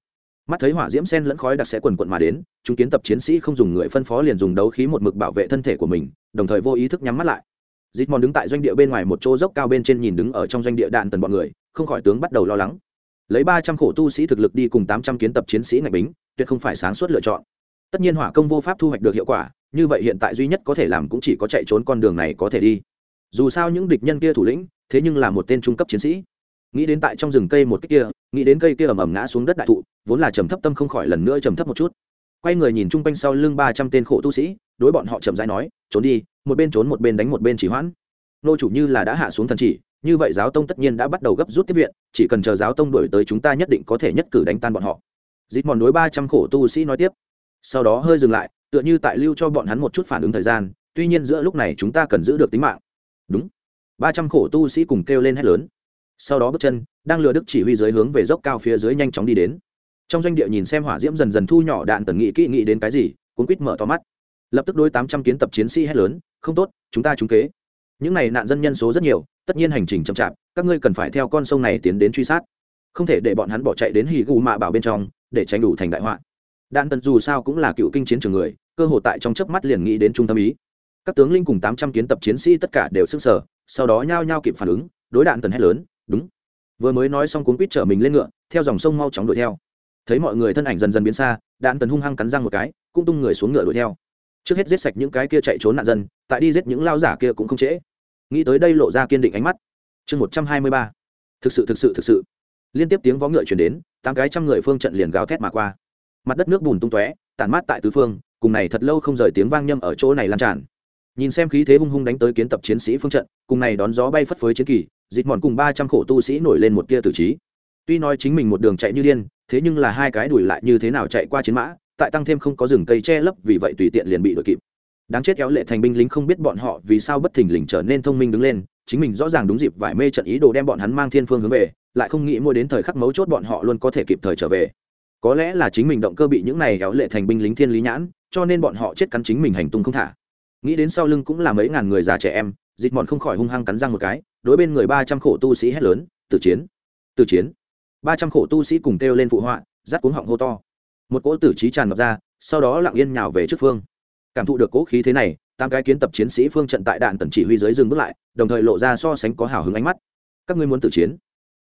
mắt thấy hỏa diễm sen lẫn khói đặc sẽ quần quận mà đến, chúng kiến tập chiến sĩ không dùng người phân phó liền dùng đấu khí một mực bảo vệ thân thể của mình, đồng thời vô ý thức nhắm mắt lại. Dịp mòn đứng tại doanh địa bên ngoài một chỗ dốc cao bên trên nhìn đứng ở trong doanh địa đạn tần bọn người, không khỏi tướng bắt đầu lo lắng. Lấy ba trăm khổ tu sĩ thực lực đi cùng tám trăm kiến tập chiến sĩ ngạch bính, tuyệt không phải sáng suốt lựa chọn. Tất nhiên hỏa công vô pháp thu hoạch được hiệu quả, như vậy hiện tại duy nhất có thể làm cũng chỉ có chạy trốn con đường này có thể đi. Dù sao những địch nhân kia thủ lĩnh, thế nhưng là một tên trung cấp chiến sĩ nghĩ đến tại trong rừng cây một cái kia, nghĩ đến cây kia ầm ầm ngã xuống đất đại thụ, vốn là trầm thấp tâm không khỏi lần nữa trầm thấp một chút. Quay người nhìn chung quanh sau lưng ba trăm tên khổ tu sĩ, đối bọn họ chậm rãi nói, trốn đi, một bên trốn một bên đánh một bên chỉ hoãn. Nô chủ như là đã hạ xuống thần chỉ, như vậy giáo tông tất nhiên đã bắt đầu gấp rút tiếp viện, chỉ cần chờ giáo tông đổi tới chúng ta nhất định có thể nhất cử đánh tan bọn họ. Dịp mòn đối ba trăm khổ tu sĩ nói tiếp. Sau đó hơi dừng lại, tựa như tại lưu cho bọn hắn một chút phản ứng thời gian, tuy nhiên giữa lúc này chúng ta cần giữ được tính mạng. Đúng. Ba trăm khổ tu sĩ cùng kêu lên hét lớn sau đó bước chân, đang lừa đức chỉ huy dưới hướng về dốc cao phía dưới nhanh chóng đi đến. Trong doanh địa nhìn xem hỏa diễm dần dần thu nhỏ đạn tần nghị kỹ nghĩ đến cái gì cuốn quýt mở to mắt. Lập tức đôi tám trăm kiến tập chiến sĩ hét lớn, không tốt, chúng ta trúng kế. Những này nạn dân nhân số rất nhiều, tất nhiên hành trình chậm chạp, các ngươi cần phải theo con sông này tiến đến truy sát. Không thể để bọn hắn bỏ chạy đến hì gù mạ bảo bên trong, để tránh đủ thành đại họa. Đạn tần dù sao cũng là cựu kinh chiến trường người, cơ hội tại trong chớp mắt liền nghĩ đến trung tâm ý. Các tướng linh cùng tám trăm kiến tập chiến sĩ tất cả đều sức sở sau đó nhao nhao kịp phản ứng, đối đạn tần hét lớn đúng. Vừa mới nói xong cuốn quýt chở mình lên ngựa, theo dòng sông mau chóng đuổi theo. Thấy mọi người thân ảnh dần dần biến xa, đạn tần hung hăng cắn răng một cái, cũng tung người xuống ngựa đuổi theo. Trước hết giết sạch những cái kia chạy trốn nạn dân, tại đi giết những lao giả kia cũng không trễ. Nghĩ tới đây lộ ra kiên định ánh mắt. Chương một trăm hai mươi ba. Thực sự thực sự thực sự. Liên tiếp tiếng vó ngựa chuyển đến, tám cái trăm người phương trận liền gào thét mà qua. Mặt đất nước bùn tung tóe, tản mát tại tứ phương, cùng này thật lâu không rời tiếng vang nhâm ở chỗ này lan tràn. Nhìn xem khí thế hung hung đánh tới kiến tập chiến sĩ phương trận, cùng này đón gió bay phất phới chiến kỳ dịt mòn cùng ba trăm khổ tu sĩ nổi lên một tia tử trí. Tuy nói chính mình một đường chạy như điên, thế nhưng là hai cái đuổi lại như thế nào chạy qua chiến mã, tại tăng thêm không có rừng cây che lấp, vì vậy tùy tiện liền bị đội kịp. Đáng chết kéo lệ thành binh lính không biết bọn họ vì sao bất thình lình trở nên thông minh đứng lên, chính mình rõ ràng đúng dịp vải mê trận ý đồ đem bọn hắn mang thiên phương hướng về, lại không nghĩ mua đến thời khắc mấu chốt bọn họ luôn có thể kịp thời trở về. Có lẽ là chính mình động cơ bị những này kéo lệ thành binh lính thiên lý nhãn, cho nên bọn họ chết cắn chính mình hành tung không thả. Nghĩ đến sau lưng cũng là mấy ngàn người già trẻ em, dịt mòn không khỏi hung hăng cắn răng một cái đối bên người ba trăm khổ tu sĩ hét lớn, tử chiến! Tử chiến! Ba trăm khổ tu sĩ cùng kêu lên phụ họa rát cuống họng hô to. Một cỗ tử trí tràn ngập ra, sau đó lặng yên nhào về trước phương. Cảm thụ được cỗ khí thế này, tám cái kiến tập chiến sĩ phương trận tại đạn tần chỉ huy dưới dừng bước lại, đồng thời lộ ra so sánh có hào hứng ánh mắt. Các ngươi muốn tử chiến?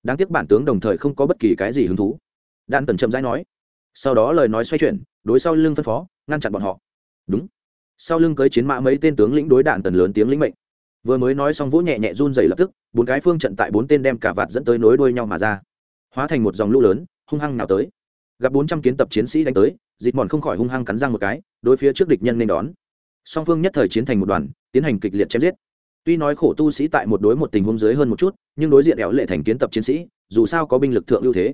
Đáng tiếc bản tướng đồng thời không có bất kỳ cái gì hứng thú. Đạn tần chậm rãi nói. Sau đó lời nói xoay chuyển, đối sau lưng phân phó, ngăn chặn bọn họ. Đúng. Sau lưng cưới chiến mã mấy tên tướng lĩnh đối đạn tần lớn tiếng lĩnh mệnh vừa mới nói xong vỗ nhẹ nhẹ run dày lập tức, bốn cái phương trận tại bốn tên đem cả vạt dẫn tới nối đuôi nhau mà ra. Hóa thành một dòng lũ lớn, hung hăng nào tới. Gặp bốn trăm kiến tập chiến sĩ đánh tới dịt mòn không khỏi hung hăng cắn răng một cái, đối phía trước địch nhân nên đón. Song phương nhất thời chiến thành một đoàn, tiến hành kịch liệt chém giết. Tuy nói khổ tu sĩ tại một đối một tình huống dưới hơn một chút, nhưng đối diện éo lệ thành kiến tập chiến sĩ, dù sao có binh lực thượng ưu thế.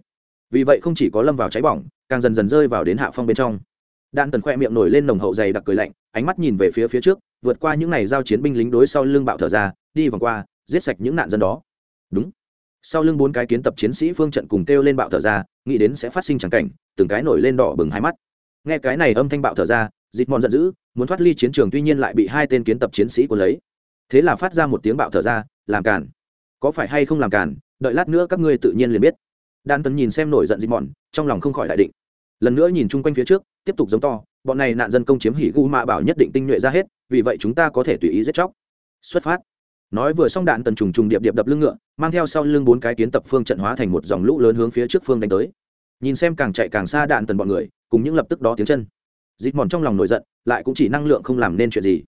Vì vậy không chỉ có lâm vào cháy bỏng, càng dần dần rơi vào đến hạ phong bên trong. Đạn tần khoe miệng nổi lên nồng hậu dày đặc cười lạnh, ánh mắt nhìn về phía phía trước vượt qua những này giao chiến binh lính đối sau lưng bạo thở ra, đi vòng qua, giết sạch những nạn dân đó. Đúng. Sau lưng bốn cái kiến tập chiến sĩ phương trận cùng kêu lên bạo thở ra, nghĩ đến sẽ phát sinh trắng cảnh, từng cái nổi lên đỏ bừng hai mắt. Nghe cái này âm thanh bạo thở ra dịt mòn giận dữ, muốn thoát ly chiến trường tuy nhiên lại bị hai tên kiến tập chiến sĩ của lấy. Thế là phát ra một tiếng bạo thở ra, làm cản có phải hay không làm cản đợi lát nữa các ngươi tự nhiên liền biết. Đan tấn nhìn xem nổi giận dịt mòn trong lòng không khỏi đại định. Lần nữa nhìn chung quanh phía trước tiếp tục giống to, bọn này nạn dân công chiếm hỉ gu mạ bảo nhất định tinh nhuệ ra hết, vì vậy chúng ta có thể tùy ý giết chóc. Xuất phát. Nói vừa xong đạn tần trùng trùng điệp điệp đập lưng ngựa, mang theo sau lưng bốn cái kiến tập phương trận hóa thành một dòng lũ lớn hướng phía trước phương đánh tới. Nhìn xem càng chạy càng xa đạn tần bọn người, cùng những lập tức đó tiếng chân. Dịt mòn trong lòng nổi giận, lại cũng chỉ năng lượng không làm nên chuyện gì.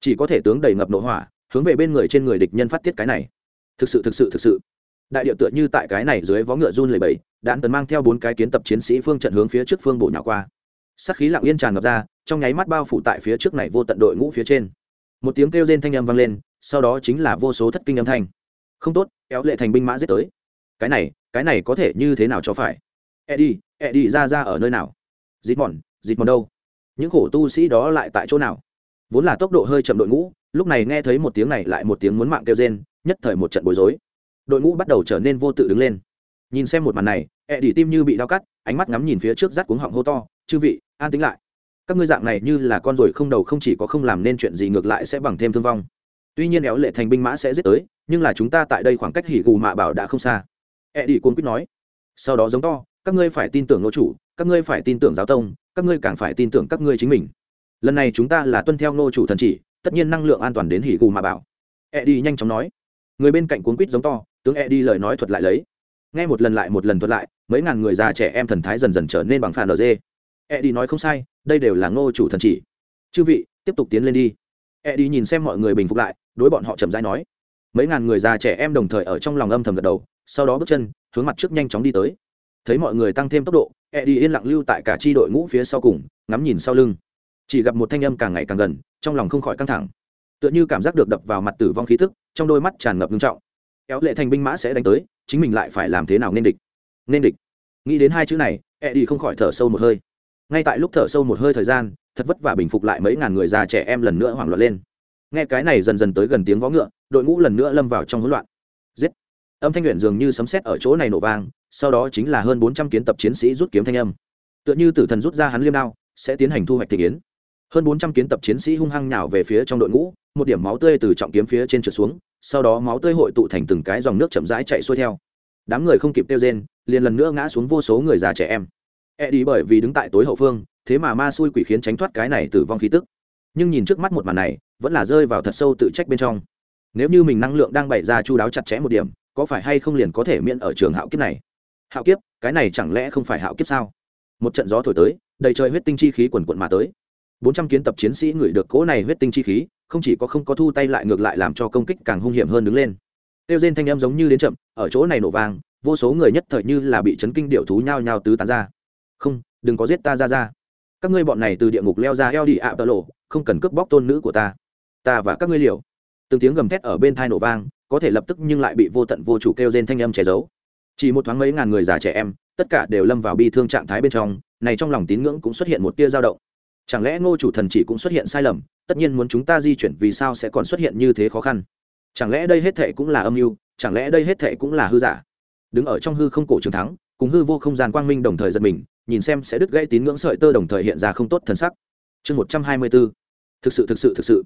Chỉ có thể tướng đầy ngập nổ hỏa, hướng về bên người trên người địch nhân phát tiết cái này. Thực sự thực sự thực sự. Đại điệu tựa như tại cái này dưới vó ngựa run lầy bầy đạn tần mang theo bốn cái kiến tập chiến sĩ phương trận hướng phía trước phương bổ nhỏ qua sắc khí lặng yên tràn ngập ra, trong nháy mắt bao phủ tại phía trước này vô tận đội ngũ phía trên. Một tiếng kêu rên thanh âm vang lên, sau đó chính là vô số thất kinh âm thanh. Không tốt, kéo lệ thành binh mã giết tới. Cái này cái này có thể như thế nào cho phải? Eddie eddie ra ra ở nơi nào? Dịt mòn dịt mòn đâu? Những khổ tu sĩ đó lại tại chỗ nào? Vốn là tốc độ hơi chậm đội ngũ, lúc này nghe thấy một tiếng này lại một tiếng muốn mạng kêu rên, nhất thời một trận bối rối. Đội ngũ bắt đầu trở nên vô tự đứng lên. Nhìn xem một màn này e đi tim như bị đau cắt, ánh mắt ngắm nhìn phía trước rắt cuống họng hô to, chư vị an tính lại. Các ngươi dạng này như là con ruồi không đầu không chỉ có không làm nên chuyện gì ngược lại sẽ bằng thêm thương vong. Tuy nhiên éo lệ thành binh mã sẽ giết tới, nhưng là chúng ta tại đây khoảng cách hỉ gù mạ bảo đã không xa. E đi cuốn quýt nói. Sau đó giống to, các ngươi phải tin tưởng nô chủ, các ngươi phải tin tưởng giáo tông, các ngươi càng phải tin tưởng các ngươi chính mình. Lần này chúng ta là tuân theo nô chủ thần chỉ, tất nhiên năng lượng an toàn đến hỉ gù mạ bảo. E đi nhanh chóng nói. Người bên cạnh cuốn quýt giống to, tướng e đi lời nói thuật lại lấy. Nghe một lần lại một lần thuật lại, mấy ngàn người già trẻ em thần thái dần dần trở nên bằng phản ở dê e đi nói không sai, đây đều là ngô chủ thần chỉ. Chư vị, tiếp tục tiến lên đi. E đi nhìn xem mọi người bình phục lại, đối bọn họ chậm rãi nói. Mấy ngàn người già trẻ em đồng thời ở trong lòng âm thầm gật đầu, sau đó bước chân, hướng mặt trước nhanh chóng đi tới. Thấy mọi người tăng thêm tốc độ e đi yên lặng lưu tại cả chi đội ngũ phía sau cùng, ngắm nhìn sau lưng. Chỉ gặp một thanh âm càng ngày càng gần, trong lòng không khỏi căng thẳng. Tựa như cảm giác được đập vào mặt tử vong khí thức, trong đôi mắt tràn ngập nghiêm trọng. Kéo lệ thành binh mã sẽ đánh tới, chính mình lại phải làm thế nào nên địch? Nên địch. Nghĩ đến hai chữ này e đi không khỏi thở sâu một hơi ngay tại lúc thở sâu một hơi thời gian, thật vất vả bình phục lại mấy ngàn người già trẻ em lần nữa hoảng loạn lên. Nghe cái này dần dần tới gần tiếng vó ngựa, đội ngũ lần nữa lâm vào trong hỗn loạn. Giết! Âm thanh luyện dường như sấm sét ở chỗ này nổ vang, sau đó chính là hơn bốn trăm kiến tập chiến sĩ rút kiếm thanh âm. Tựa như tử thần rút ra hắn liêm đao, sẽ tiến hành thu hoạch thị kiến hơn bốn trăm kiến tập chiến sĩ hung hăng nhào về phía trong đội ngũ, một điểm máu tươi từ trọng kiếm phía trên trượt xuống, sau đó máu tươi hội tụ thành từng cái dòng nước chậm rãi chạy xuôi theo. Đám người không kịp tiêu rên, liền lần nữa ngã xuống vô số người già trẻ em e đi bởi vì đứng tại tối hậu phương, thế mà ma xui quỷ khiến tránh thoát cái này tử vong khí tức. Nhưng nhìn trước mắt một màn này, vẫn là rơi vào thật sâu tự trách bên trong. Nếu như mình năng lượng đang bày ra chu đáo chặt chẽ một điểm, có phải hay không liền có thể miễn ở trường hạo kiếp này? Hạo kiếp, cái này chẳng lẽ không phải hạo kiếp sao? Một trận gió thổi tới, đầy trời huyết tinh chi khí quần quận mà tới. Bốn trăm kiến tập chiến sĩ ngửi được cỗ này huyết tinh chi khí, không chỉ có không có thu tay lại ngược lại làm cho công kích càng hung hiểm hơn đứng lên. Tiêu rên thanh em giống như đến chậm, ở chỗ này nổ vang, vô số người nhất thời như là bị chấn kinh điệu thú nhao nhao tứ tán ra không, đừng có giết ta, ra ra. Các ngươi bọn này từ địa ngục leo ra eo đi ạ tơ lộ, không cần cướp bóc tôn nữ của ta. Ta và các ngươi liều. Từng tiếng gầm thét ở bên thai nổ vang, có thể lập tức nhưng lại bị vô tận vô chủ kêu trên thanh âm che giấu. Chỉ một thoáng mấy ngàn người già trẻ em, tất cả đều lâm vào bi thương trạng thái bên trong, này trong lòng tín ngưỡng cũng xuất hiện một tia dao động. Chẳng lẽ ngô chủ thần chỉ cũng xuất hiện sai lầm, tất nhiên muốn chúng ta di chuyển vì sao sẽ còn xuất hiện như thế khó khăn? Chẳng lẽ đây hết thệ cũng là âm mưu, chẳng lẽ đây hết thệ cũng là hư giả? Đứng ở trong hư không cổ trường thắng, cùng hư vô không gian quang minh đồng thời giật mình nhìn xem sẽ đứt gãy tín ngưỡng sợi tơ đồng thời hiện ra không tốt thần sắc. Chương một trăm hai mươi b ố thực sự thực sự thực sự.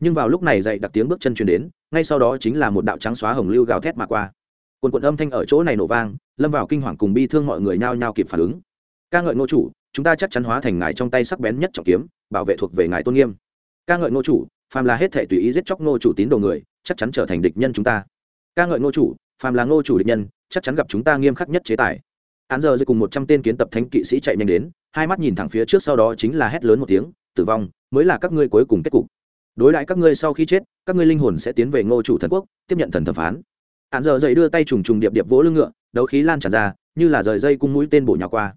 Nhưng vào lúc này dậy đặc tiếng bước chân truyền đến, ngay sau đó chính là một đạo trắng xóa hồng lưu gào thét mà qua. Quần quận âm thanh ở chỗ này nổ vang, lâm vào kinh hoàng cùng bi thương mọi người nhao nhao kịp phản ứng. Ca ngợi ngô chủ, chúng ta chắc chắn hóa thành ngài trong tay sắc bén nhất trọng kiếm, bảo vệ thuộc về ngài tôn nghiêm. Ca ngợi ngô chủ, phàm là hết thể tùy ý giết chóc ngô chủ tín đồ người, chắc chắn trở thành địch nhân chúng ta. Ca ngợi ngô chủ, phàm là ngô chủ địch nhân, chắc chắn gặp chúng ta nghiêm khắc nhất chế tài hắn giờ dưới cùng một trăm tên kiến tập thánh kỵ sĩ chạy nhanh đến, hai mắt nhìn thẳng phía trước sau đó chính là hét lớn một tiếng, tử vong, mới là các ngươi cuối cùng kết cục. Đối đãi các ngươi sau khi chết, các ngươi linh hồn sẽ tiến về ngô chủ thần quốc, tiếp nhận thần thẩm phán. Hắn giờ dậy đưa tay trùng trùng điệp điệp vỗ lưng ngựa, đấu khí lan tràn ra, như là rời dây cung mũi tên bổ nhỏ qua.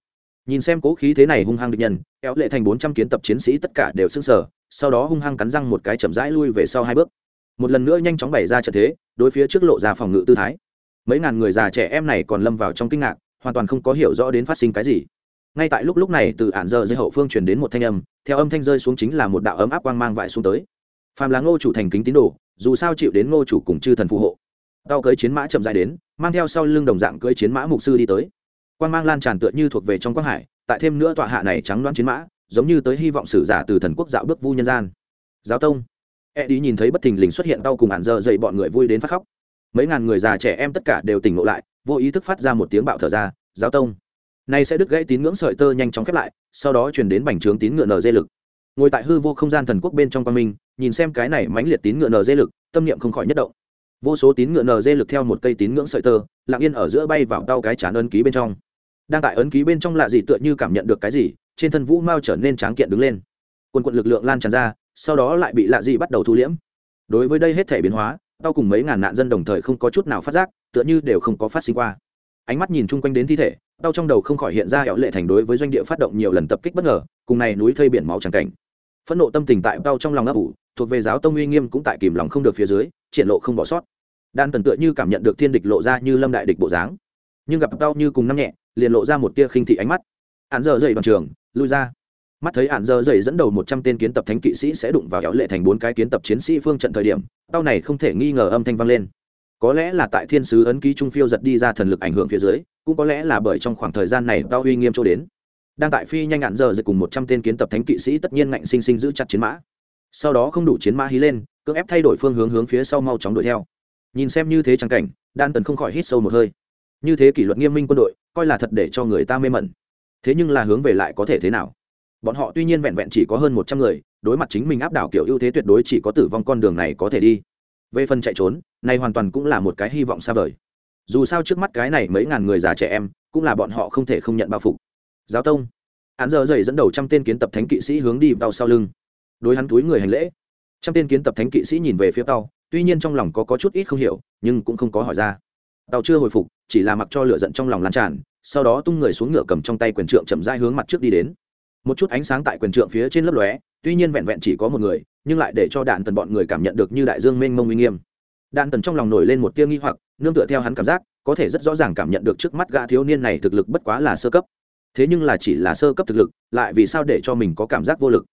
Nhìn xem cố khí thế này hung hăng địch nhân, kéo lệ thành bốn trăm kiến tập chiến sĩ tất cả đều sưng sờ, sau đó hung hăng cắn răng một cái chậm rãi lui về sau hai bước. Một lần nữa nhanh chóng bày ra trận thế, đối phía trước lộ ra phòng ngự tư thái. Mấy ngàn người già trẻ em này còn lâm vào trong kinh ngạc hoàn toàn không có hiểu rõ đến phát sinh cái gì. Ngay tại lúc lúc này, từ ản dơ dưới hậu phương truyền đến một thanh âm, theo âm thanh rơi xuống chính là một đạo ấm áp quang mang vải xuống tới. Phàm là ngô chủ thành kính tín đồ, dù sao chịu đến ngô chủ cùng chư thần phù hộ tao cưới chiến mã chậm dài đến, mang theo sau lưng đồng dạng cưới chiến mã mục sư đi tới. Quang mang lan tràn tựa như thuộc về trong quang hải, tại thêm nữa tọa hạ này trắng đoán chiến mã, giống như tới hy vọng sử giả từ thần quốc dạo bước vu nhân gian. Giáo tông. E đi nhìn thấy bất thình lình xuất hiện đau cùng ản dơ dậy bọn người vui đến phát khóc. Mấy ngàn người già trẻ em tất cả đều tỉnh ngộ lại vô ý thức phát ra một tiếng bạo thở ra, giáo tông, nay sẽ đứt gãy tín ngưỡng sợi tơ nhanh chóng khép lại, sau đó truyền đến bành trướng tín ngựa nở dây lực. Ngồi tại hư vô không gian thần quốc bên trong quang minh, nhìn xem cái này mãnh liệt tín ngựa nở dây lực, tâm niệm không khỏi nhất động. Vô số tín ngựa nở dây lực theo một cây tín ngưỡng sợi tơ, lặng yên ở giữa bay vào đau cái chán ấn ký bên trong. Đang tại ấn ký bên trong lạ gì tựa như cảm nhận được cái gì, trên thân vũ mao trở nên tráng kiện đứng lên. Quần quận lực lượng lan tràn ra, sau đó lại bị lạ gì bắt đầu thu liễm. Đối với đây hết thể biến hóa, tao cùng mấy ngàn nạn dân đồng thời không có chút nào phát giác tựa như đều không có phát sinh qua. Ánh mắt nhìn chung quanh đến thi thể, đau trong đầu không khỏi hiện ra hẹo lệ thành đối với doanh địa phát động nhiều lần tập kích bất ngờ, cùng này núi thây biển máu tràn cảnh. Phẫn nộ tâm tình tại đau trong lòng ấp ủ, thuộc về giáo tông uy nghiêm cũng tại kìm lòng không được phía dưới, triển lộ không bỏ sót. Đan tần tựa như cảm nhận được thiên địch lộ ra như lâm đại địch bộ dáng, nhưng gặp đau như cùng năm nhẹ, liền lộ ra một tia khinh thị ánh mắt. Hạn giờ dậy bằng trường lui ra. Mắt thấy hạn giờ dậy dẫn đầu một trăm tên kiến tập thánh kỵ sĩ sẽ đụng vào kéo lệ thành bốn cái kiến tập chiến sĩ phương trận thời điểm tao này không thể nghi ngờ âm thanh vang lên có lẽ là tại thiên sứ ấn ký trung phiêu giật đi ra thần lực ảnh hưởng phía dưới, cũng có lẽ là bởi trong khoảng thời gian này tao uy nghiêm cho đến. Đang tại phi nhanh ngạn giờ dịch cùng một trăm tên kiến tập thánh kỵ sĩ tất nhiên ngạnh sinh sinh giữ chặt chiến mã. Sau đó không đủ chiến mã hí lên, cưỡng ép thay đổi phương hướng hướng phía sau mau chóng đuổi theo. Nhìn xem như thế trang cảnh, đan tần không khỏi hít sâu một hơi. Như thế kỷ luật nghiêm minh quân đội, coi là thật để cho người ta mê mẩn. Thế nhưng là hướng về lại có thể thế nào? Bọn họ tuy nhiên vẹn vẹn chỉ có hơn một trăm người, đối mặt chính mình áp đảo kiểu ưu thế tuyệt đối chỉ có tử vong con đường này có thể đi về phần chạy trốn này hoàn toàn cũng là một cái hy vọng xa vời. Dù sao trước mắt cái này mấy ngàn người già trẻ em cũng là bọn họ không thể không nhận bao phục. Giáo tông. Hắn giờ dậy dẫn đầu trăm tên kiến tập thánh kỵ sĩ hướng đi vào sau lưng. Đối hắn túi người hành lễ. Trăm tên kiến tập thánh kỵ sĩ nhìn về phía tàu tuy nhiên trong lòng có, có chút ít không hiểu nhưng cũng không có hỏi ra. Tàu chưa hồi phục chỉ là mặc cho lửa giận trong lòng lan tràn sau đó tung người xuống ngựa cầm trong tay quyền trượng chậm rãi hướng mặt trước đi đến một chút ánh sáng tại quyền trượng phía trên lớp lóe, tuy nhiên vẹn vẹn chỉ có một người, nhưng lại để cho đạn tần bọn người cảm nhận được như đại dương mênh mông uy nghiêm. Đạn tần trong lòng nổi lên một tia nghi hoặc, nương tựa theo hắn cảm giác, có thể rất rõ ràng cảm nhận được trước mắt gã thiếu niên này thực lực bất quá là sơ cấp. Thế nhưng là chỉ là sơ cấp thực lực, lại vì sao để cho mình có cảm giác vô lực?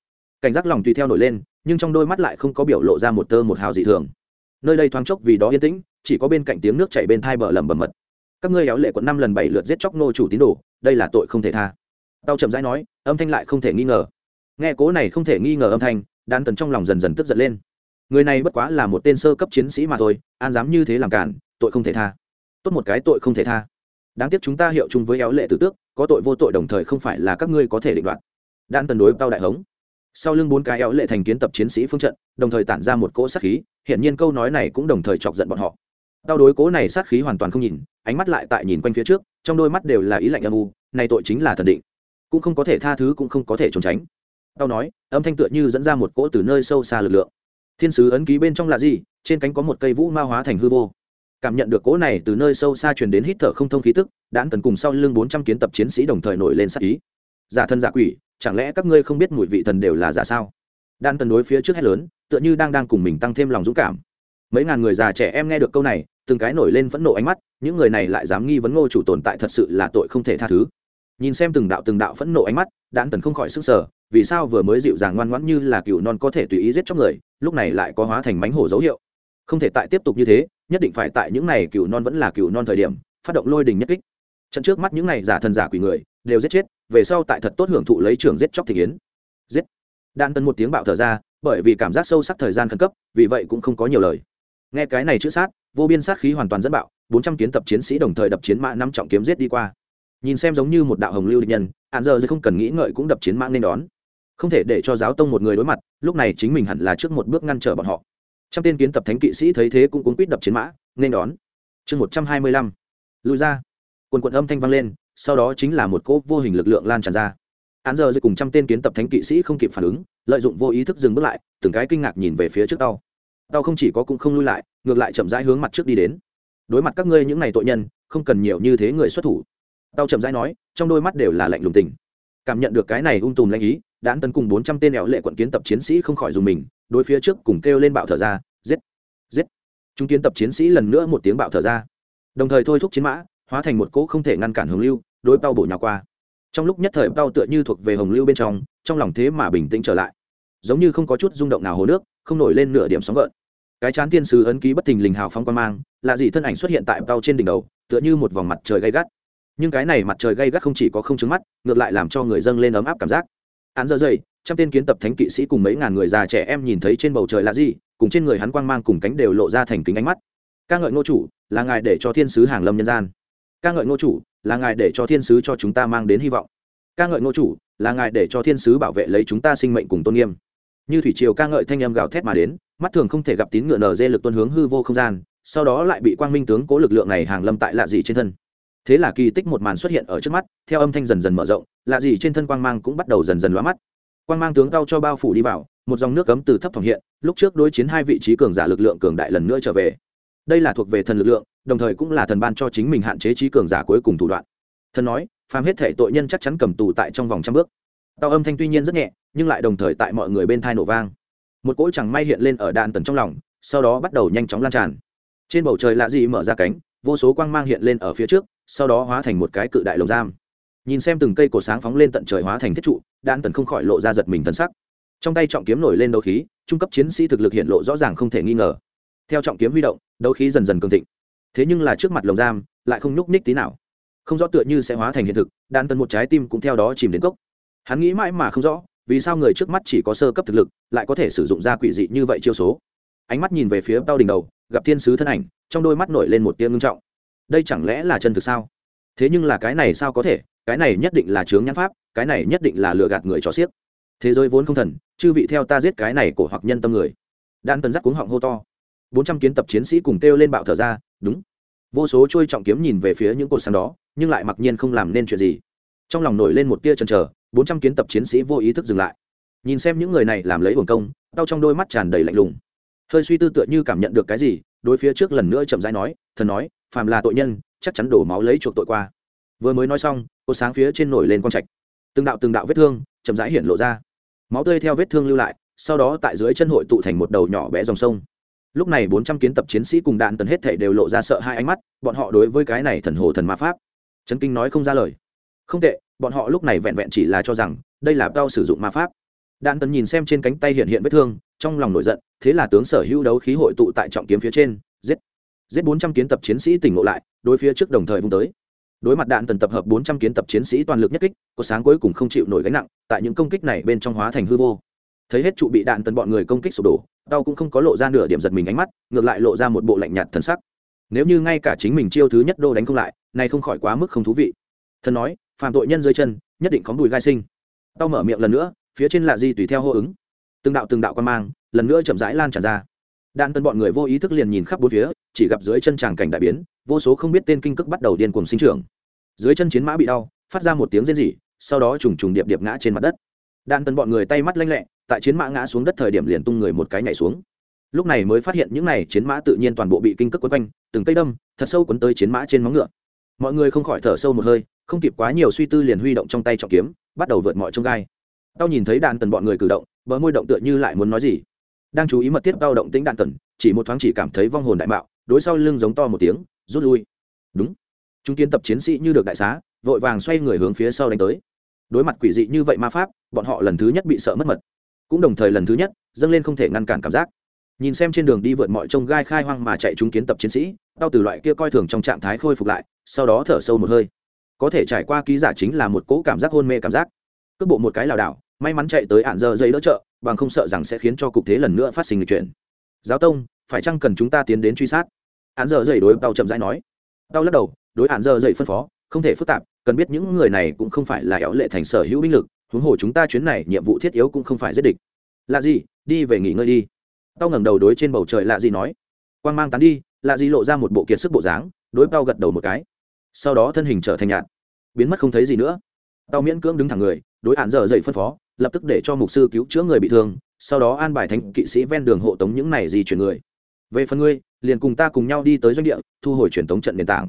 Cảnh giác lòng tùy theo nổi lên, nhưng trong đôi mắt lại không có biểu lộ ra một tơ một hào dị thường. Nơi đây thoáng chốc vì đó yên tĩnh, chỉ có bên cạnh tiếng nước chảy bên thai bờ lầm bầm mật. Các ngươi éo lệ quận năm lần bảy lượt giết chóc nô chủ tín đồ, đây là tội không thể tha tao chậm rãi nói, âm thanh lại không thể nghi ngờ. Nghe cố này không thể nghi ngờ âm thanh, đan tần trong lòng dần dần tức giận lên. Người này bất quá là một tên sơ cấp chiến sĩ mà thôi, an dám như thế làm cản, tội không thể tha. Tốt một cái tội không thể tha. Đáng tiếc chúng ta hiệu chung với éo lệ tử tước, có tội vô tội đồng thời không phải là các ngươi có thể định đoạt. Đan tần đối tao đại hống. Sau lưng bốn cái éo lệ thành kiến tập chiến sĩ phương trận, đồng thời tản ra một cỗ sát khí hiện nhiên câu nói này cũng đồng thời chọc giận bọn họ. Tao đối cố này sát khí hoàn toàn không nhìn, ánh mắt lại tại nhìn quanh phía trước, trong đôi mắt đều là ý lạnh âm u, này tội chính là thần định cũng không có thể tha thứ cũng không có thể trốn tránh. Đau nói, âm thanh tựa như dẫn ra một cỗ từ nơi sâu xa lực lượng. Thiên sứ ấn ký bên trong là gì? Trên cánh có một cây vũ ma hóa thành hư vô. Cảm nhận được cỗ này từ nơi sâu xa truyền đến hít thở không thông khí tức đãn tần cùng sau lưng bốn trăm kiến tập chiến sĩ đồng thời nổi lên sát ý. Giả thân giả quỷ, chẳng lẽ các ngươi không biết mùi vị thần đều là giả sao? Đan tần đối phía trước hết lớn, tựa như đang đang cùng mình tăng thêm lòng dũng cảm. Mấy ngàn người già trẻ em nghe được câu này, từng cái nổi lên phẫn nộ ánh mắt, những người này lại dám nghi vấn ngô chủ tồn tại thật sự là tội không thể tha thứ nhìn xem từng đạo từng đạo phẫn nộ ánh mắt đan tần không khỏi sức sở vì sao vừa mới dịu dàng ngoan ngoãn như là cựu non có thể tùy ý giết chóc người, lúc này lại có hóa thành mánh hổ dấu hiệu. Không thể tại tiếp tục như thế, nhất định phải tại những này cựu non vẫn là cựu non thời điểm, phát động lôi đình nhất kích. Trận trước mắt những này giả thần giả quỷ người, đều giết chết, về sau tại thật tốt hưởng thụ lấy trường giết chóc thị kiến. Giết. Đan Tần một tiếng bạo thở ra, bởi vì cảm giác sâu sắc thời gian khẩn cấp, vì vậy cũng không có nhiều lời. Nghe cái này chữ sát, vô biên sát khí hoàn toàn dẫn bạo, bốn trăm kiến tập chiến sĩ đồng thời đập chiến mã năm trọng kiếm giết đi qua nhìn xem giống như một đạo hồng lưu địch nhân hạn giờ không cần nghĩ ngợi cũng đập chiến mã nên đón. Không thể để cho giáo tông một người đối mặt, lúc này chính mình hẳn là trước một bước ngăn trở bọn họ. Trăm tên kiến tập thánh kỵ sĩ thấy thế cũng cuốn quýt đập chiến mã, nên đón. Chương một trăm hai mươi lăm. Lùi ra. Quần quận âm thanh vang lên, sau đó chính là một cỗ vô hình lực lượng lan tràn ra. Án giờ cùng trăm tên kiến tập thánh kỵ sĩ không kịp phản ứng, lợi dụng vô ý thức dừng bước lại, từng cái kinh ngạc nhìn về phía trước tao. Tao không chỉ có cũng không lui lại, ngược lại chậm rãi hướng mặt trước đi đến. Đối mặt các ngươi những n à y tội nhân, không cần nhiều như thế người xuất thủ tao chậm rãi nói, trong đôi mắt đều là lạnh lùng tình. Cảm nhận được cái này ung tùm lanh ý đãn tấn cùng bốn trăm tên ẹo lệ quận kiến tập chiến sĩ không khỏi dùng mình, đối phía trước cùng kêu lên bạo thở ra, giết giết. Chúng kiến tập chiến sĩ lần nữa một tiếng bạo thở ra. Đồng thời thôi thúc chiến mã, hóa thành một cỗ không thể ngăn cản hồng lưu, đối tao bổ nhào qua. Trong lúc nhất thời tao tựa như thuộc về hồng lưu bên trong trong lòng thế mà bình tĩnh trở lại. Giống như không có chút rung động nào hồ nước, không nổi lên nửa điểm sóng gợn. Cái chán tiên sứ ấn ký bất thình lình hào phong quan mang là gì thân ảnh xuất hiện tại tao trên đỉnh đầu, tựa như một vòng mặt trời gay gắt nhưng cái này mặt trời gay gắt không chỉ có không trứng mắt, ngược lại làm cho người dâng lên ấm áp cảm giác. Án dơ dày trăm tên kiến tập thánh kỵ sĩ cùng mấy ngàn người già trẻ em nhìn thấy trên bầu trời là gì, cùng trên người hắn quang mang cùng cánh đều lộ ra thành kính ánh mắt. Ca ngợi ngô chủ, là ngài để cho thiên sứ hàng lâm nhân gian. Ca ngợi ngô chủ, là ngài để cho thiên sứ cho chúng ta mang đến hy vọng. Ca ngợi ngô chủ, là ngài để cho thiên sứ bảo vệ lấy chúng ta sinh mệnh cùng tôn nghiêm. Như thủy triều ca ngợi thanh âm gào thét mà đến, mắt thường không thể gặp tín ngựa nở dê lực tuân hướng hư vô không gian, sau đó lại bị quang minh tướng cố lực lượng này hàng lâm tại lạ dị trên thân thế là kỳ tích một màn xuất hiện ở trước mắt, theo âm thanh dần dần mở rộng, lạ gì trên thân quang mang cũng bắt đầu dần dần lóa mắt. Quang mang tướng cao cho bao phủ đi vào, một dòng nước cấm từ thấp phòng hiện, lúc trước đối chiến hai vị trí cường giả lực lượng cường đại lần nữa trở về. Đây là thuộc về thần lực lượng, đồng thời cũng là thần ban cho chính mình hạn chế trí cường giả cuối cùng thủ đoạn. Thần nói, phàm hết thể tội nhân chắc chắn cầm tù tại trong vòng trăm bước. Tao âm thanh tuy nhiên rất nhẹ, nhưng lại đồng thời tại mọi người bên thai nổ vang. Một cỗ chẳng may hiện lên ở đạn tần trong lòng, sau đó bắt đầu nhanh chóng lan tràn. Trên bầu trời lạ dị mở ra cánh, vô số quang mang hiện lên ở phía trước sau đó hóa thành một cái cự đại lồng giam. Nhìn xem từng cây cổ sáng phóng lên tận trời hóa thành thiết trụ, Đan tần không khỏi lộ ra giật mình thân sắc. Trong tay trọng kiếm nổi lên đấu khí, trung cấp chiến sĩ thực lực hiện lộ rõ ràng không thể nghi ngờ. Theo trọng kiếm huy động, đấu khí dần dần cường thịnh. Thế nhưng là trước mặt lồng giam, lại không nhúc ních tí nào. Không rõ tựa như sẽ hóa thành hiện thực, đan Tần một trái tim cũng theo đó chìm đến cốc. Hắn nghĩ mãi mà không rõ, vì sao người trước mắt chỉ có sơ cấp thực lực, lại có thể sử dụng ra quỷ dị như vậy chiêu số. Ánh mắt nhìn về phía tao đỉnh đầu, gặp thiên sứ thân ảnh, trong đôi mắt nổi lên một tia ngưng trọng đây chẳng lẽ là chân thực sao? Thế nhưng là cái này sao có thể? Cái này nhất định là chướng nhãn pháp, cái này nhất định là lừa gạt người cho xiếc. Thế giới vốn không thần, chư vị theo ta giết cái này của hoặc nhân tâm người. Đan tần giắc cuống họng hô to. Bốn trăm kiến tập chiến sĩ cùng kêu lên bạo thở ra, đúng. Vô số trôi trọng kiếm nhìn về phía những cột sáng đó, nhưng lại mặc nhiên không làm nên chuyện gì. Trong lòng nổi lên một tia chần chờ, bốn trăm kiến tập chiến sĩ vô ý thức dừng lại. Nhìn xem những người này làm lấy hồn công, đau trong đôi mắt tràn đầy lạnh lùng. Hơi suy tư tựa như cảm nhận được cái gì, đối phía trước lần nữa chậm rãi nói, thần nói phàm là tội nhân, chắc chắn đổ máu lấy chuộc tội qua. Vừa mới nói xong cô sáng phía trên nổi lên quang trạch. Từng đạo từng đạo vết thương chậm rãi hiện lộ ra. Máu tươi theo vết thương lưu lại, sau đó tại dưới chân hội tụ thành một đầu nhỏ bé dòng sông. Lúc này bốn trăm kiến tập chiến sĩ cùng đạn tần hết thể đều lộ ra sợ hai ánh mắt, bọn họ đối với cái này thần hồ thần ma pháp. Trấn kinh nói không ra lời. Không tệ, bọn họ lúc này vẹn vẹn chỉ là cho rằng, đây là tao sử dụng ma pháp. Đạn tần nhìn xem trên cánh tay hiện hiện vết thương, trong lòng nổi giận, thế là tướng sở hữu đấu khí hội tụ tại trọng kiếm phía trên, giết giết bốn trăm kiến tập chiến sĩ tỉnh ngộ lại, đối phía trước đồng thời vung tới. Đối mặt đạn tần tập hợp bốn trăm kiến tập chiến sĩ toàn lực nhất kích, có sáng cuối cùng không chịu nổi gánh nặng, tại những công kích này bên trong hóa thành hư vô. Thấy hết trụ bị đạn tần bọn người công kích sụp đổ đau cũng không có lộ ra nửa điểm giật mình ánh mắt, ngược lại lộ ra một bộ lạnh nhạt thần sắc. Nếu như ngay cả chính mình chiêu thứ nhất đô đánh không lại, này không khỏi quá mức không thú vị. Thần nói, phạm tội nhân dưới chân, nhất định có bùi gai sinh. Đau mở miệng lần nữa, phía trên là gì tùy theo hô ứng. Từng đạo từng đạo quan mang, lần nữa chậm rãi lan tràn ra đạn tân bọn người vô ý thức liền nhìn khắp bốn phía, chỉ gặp dưới chân tràng cảnh đại biến, vô số không biết tên kinh cước bắt đầu điên cuồng sinh trưởng. Dưới chân chiến mã bị đau, phát ra một tiếng rên rỉ, sau đó trùng trùng điệp điệp ngã trên mặt đất. Đạn tân bọn người tay mắt lanh lẹ, tại chiến mã ngã xuống đất thời điểm liền tung người một cái nhảy xuống. Lúc này mới phát hiện những này chiến mã tự nhiên toàn bộ bị kinh cước quấn quanh, từng cây đâm, thật sâu quấn tới chiến mã trên móng ngựa. Mọi người không khỏi thở sâu một hơi, không kịp quá nhiều suy tư liền huy động trong tay trọng kiếm, bắt đầu vượt mọi trông gai. Tao nhìn thấy đạn tần bọn người cử động, bờ môi động tựa như lại muốn nói gì đang chú ý mật thiết tao động tính đạn tần, chỉ một thoáng chỉ cảm thấy vong hồn đại mạo, đối sau lưng giống to một tiếng, rút lui. Đúng. Chúng kiến tập chiến sĩ như được đại xá, vội vàng xoay người hướng phía sau đánh tới. Đối mặt quỷ dị như vậy ma pháp, bọn họ lần thứ nhất bị sợ mất mật. Cũng đồng thời lần thứ nhất, dâng lên không thể ngăn cản cảm giác. Nhìn xem trên đường đi vượt mọi trông gai khai hoang mà chạy chúng kiến tập chiến sĩ, đau từ loại kia coi thường trong trạng thái khôi phục lại, sau đó thở sâu một hơi. Có thể trải qua ký giả chính là một cỗ cảm giác hôn mê cảm giác. Cước bộ một cái lảo đảo may mắn chạy tới ạn giờ dây đỡ trợ bằng không sợ rằng sẽ khiến cho cục thế lần nữa phát sinh người chuyện. giáo tông, phải chăng cần chúng ta tiến đến truy sát? Ạn giờ dây đối tàu chậm rãi nói. Tàu lắc đầu, đối ạn giờ dây phân phó, không thể phức tạp, cần biết những người này cũng không phải là éo lệ thành sở hữu binh lực, huống hồ chúng ta chuyến này nhiệm vụ thiết yếu cũng không phải giết địch. Lạ gì, đi về nghỉ ngơi đi. Tao ngẩng đầu đối trên bầu trời lạ gì nói. Quang mang tán đi, lạ gì lộ ra một bộ kiệt sức bộ dáng, đối tao gật đầu một cái. Sau đó thân hình trở thành nhạt, biến mất không thấy gì nữa. Tao miễn cưỡng đứng thẳng người, đối hạn giờ dậy phân phó lập tức để cho mục sư cứu chữa người bị thương, sau đó an bài thánh kỵ sĩ ven đường hộ tống những này di chuyển người. Về phần ngươi, liền cùng ta cùng nhau đi tới doanh địa, thu hồi truyền tống trận nền tảng.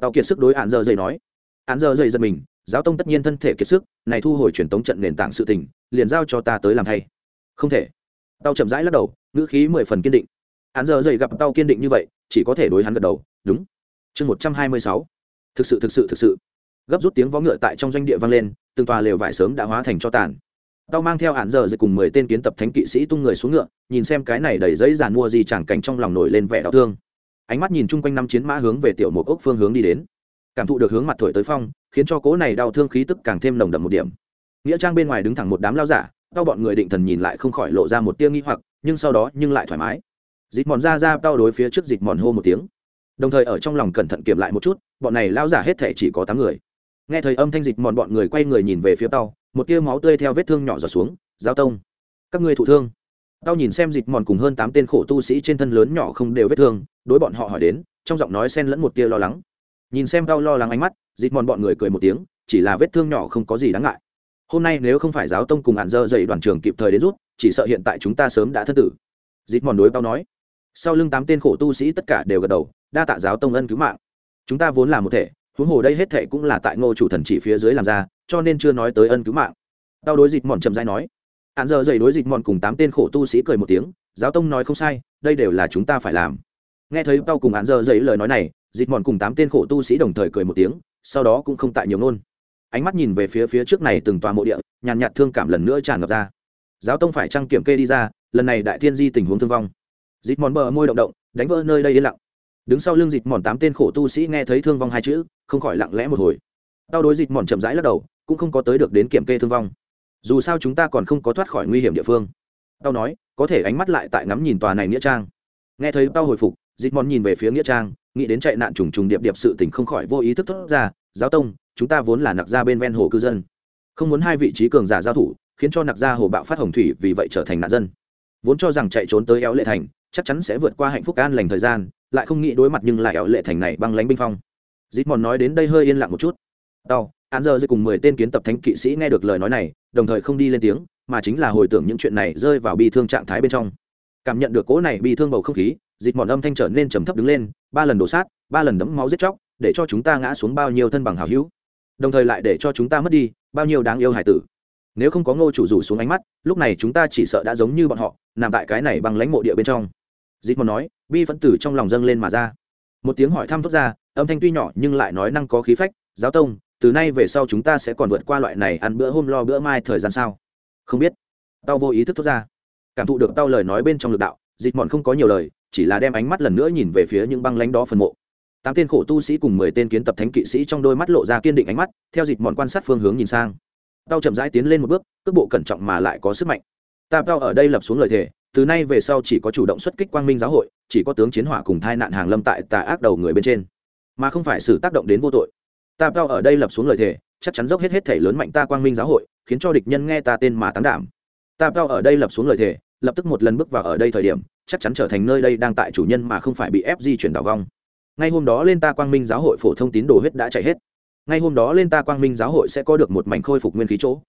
Tàu kiệt sức đối hạn giờ dày nói. Hạn giờ dày giật mình, giáo tông tất nhiên thân thể kiệt sức, này thu hồi truyền tống trận nền tảng sự tình, liền giao cho ta tới làm thay. Không thể. Tao chậm rãi lắc đầu, ngữ khí mười phần kiên định. Hắn giờ dày gặp tao kiên định như vậy, chỉ có thể đối hắn gật đầu, đúng. Chương một trăm hai mươi sáu. Thực sự thực sự thực sự. Gấp rút tiếng vó ngựa tại trong doanh địa vang lên, từng tòa lều vải sớm đã hóa thành cho tàn tao mang theo hạn giờ rồi cùng mười tên kiến tập thánh kỵ sĩ tung người xuống ngựa, nhìn xem cái này đầy giấy giàn mua gì chẳng cảnh trong lòng nổi lên vẻ đau thương. Ánh mắt nhìn chung quanh năm chiến mã hướng về tiểu một ốc phương hướng đi đến. Cảm thụ được hướng mặt thổi tới phong, khiến cho cố này đau thương khí tức càng thêm nồng đậm một điểm. Nghĩa trang bên ngoài đứng thẳng một đám lao giả, tao bọn người định thần nhìn lại không khỏi lộ ra một tia nghi hoặc, nhưng sau đó nhưng lại thoải mái. Dịt mòn ra ra tao đối phía trước dịt mòn hô một tiếng. Đồng thời ở trong lòng cẩn thận kiểm lại một chút, bọn này lao giả hết thể chỉ có tám người. Nghe thời âm thanh dịch mòn, bọn người quay người nhìn về phía tàu một tia máu tươi theo vết thương nhỏ giọt xuống, giao tông, các ngươi thụ thương. Tao nhìn xem dịch mòn cùng hơn tám tên khổ tu sĩ trên thân lớn nhỏ không đều vết thương, đối bọn họ hỏi đến, trong giọng nói xen lẫn một tia lo lắng. Nhìn xem tao lo lắng ánh mắt dịch mòn bọn người cười một tiếng, chỉ là vết thương nhỏ không có gì đáng ngại. Hôm nay nếu không phải giáo tông cùng hạn dơ dậy đoàn trường kịp thời đến rút chỉ sợ hiện tại chúng ta sớm đã thân tử. Dịch mòn đối tao nói. Sau lưng tám tên khổ tu sĩ tất cả đều gật đầu, đa tạ giáo tông ân cứu mạng. Chúng ta vốn là một thể huống hồ đây hết thệ cũng là tại ngô chủ thần chỉ phía dưới làm ra, cho nên chưa nói tới ân cứu mạng. Tao đối dịch mòn chậm dai nói. Hạn giờ dậy đối dịch mòn cùng tám tên khổ tu sĩ cười một tiếng, giáo tông nói không sai, đây đều là chúng ta phải làm. Nghe thấy tao cùng hạn giờ dậy lời nói này, dịch mòn cùng tám tên khổ tu sĩ đồng thời cười một tiếng, sau đó cũng không tại nhiều ngôn. Ánh mắt nhìn về phía phía trước này từng tòa mộ địa, nhàn nhạt thương cảm lần nữa tràn ngập ra. Giáo tông phải trăng kiểm kê đi ra, lần này đại thiên di tình huống thương vong. Dịch mòn bờ môi động động, đánh vỡ nơi đây yên lặng đứng sau lưng dịt mòn tám tên khổ tu sĩ nghe thấy thương vong hai chữ, không khỏi lặng lẽ một hồi. Tao đối dịt mòn chậm rãi lắc đầu, cũng không có tới được đến kiểm kê thương vong. Dù sao chúng ta còn không có thoát khỏi nguy hiểm địa phương. Tao nói, có thể ánh mắt lại tại ngắm nhìn tòa này nghĩa trang. Nghe thấy tao hồi phục dịt mòn nhìn về phía nghĩa trang, nghĩ đến chạy nạn trùng trùng điệp điệp sự tình không khỏi vô ý thức thốt ra, giáo tông, chúng ta vốn là nặc ra bên ven hồ cư dân. Không muốn hai vị trí cường giả giao thủ, khiến cho nặc ra hồ bạo phát hồng thủy vì vậy trở thành nạn dân. Vốn cho rằng chạy trốn tới éo lệ thành chắc chắn sẽ vượt qua hạnh phúc an lành thời gian, lại không nghĩ đối mặt nhưng lại ảo lệ thành này băng lánh binh phong. Dít mòn nói đến đây hơi yên lặng một chút. Đau an giờ dưới cùng mười tên kiến tập thánh kỵ sĩ nghe được lời nói này, đồng thời không đi lên tiếng, mà chính là hồi tưởng những chuyện này rơi vào bi thương trạng thái bên trong. Cảm nhận được cỗ này bi thương bầu không khí dịt mòn âm thanh trở nên trầm thấp đứng lên, ba lần đổ sát, ba lần đấm máu giết chóc, để cho chúng ta ngã xuống bao nhiêu thân bằng hào hữu. Đồng thời lại để cho chúng ta mất đi, bao nhiêu đáng yêu hải tử nếu không có ngô chủ rủ xuống ánh mắt, lúc này chúng ta chỉ sợ đã giống như bọn họ, nằm tại cái này bằng lãnh mộ địa bên trong. Dịp một nói, bi phân tử trong lòng dâng lên mà ra. Một tiếng hỏi thăm thốt ra, âm thanh tuy nhỏ nhưng lại nói năng có khí phách, giáo tông, từ nay về sau chúng ta sẽ còn vượt qua loại này ăn bữa hôm lo bữa mai thời gian sao? Không biết. Tao vô ý thức thốt ra. Cảm thụ được tao lời nói bên trong lực đạo dịp mòn không có nhiều lời, chỉ là đem ánh mắt lần nữa nhìn về phía những băng lãnh đó phần mộ. Tám tên khổ tu sĩ cùng mười tên kiến tập thánh kỵ sĩ trong đôi mắt lộ ra kiên định ánh mắt, theo dịp mòn quan sát phương hướng nhìn sang tao chậm rãi tiến lên một bước, cước bộ cẩn trọng mà lại có sức mạnh. Ta, tao ở đây lập xuống lời thề, từ nay về sau chỉ có chủ động xuất kích quang minh giáo hội, chỉ có tướng chiến hỏa cùng thai nạn hàng lâm tại tà ác đầu người bên trên, mà không phải sự tác động đến vô tội. Ta, tao ở đây lập xuống lời thề, chắc chắn dốc hết hết thể lớn mạnh ta quang minh giáo hội, khiến cho địch nhân nghe ta tên mà tán đảm. Ta, tao ở đây lập xuống lời thề, lập tức một lần bước vào ở đây thời điểm, chắc chắn trở thành nơi đây đang tại chủ nhân mà không phải bị ép di chuyển đảo vong ngay hôm đó lên ta quang minh giáo hội phổ thông tín đồ huyết đã chạy hết ngay hôm đó lên ta quang minh giáo hội sẽ có được một mảnh khôi phục nguyên khí chỗ.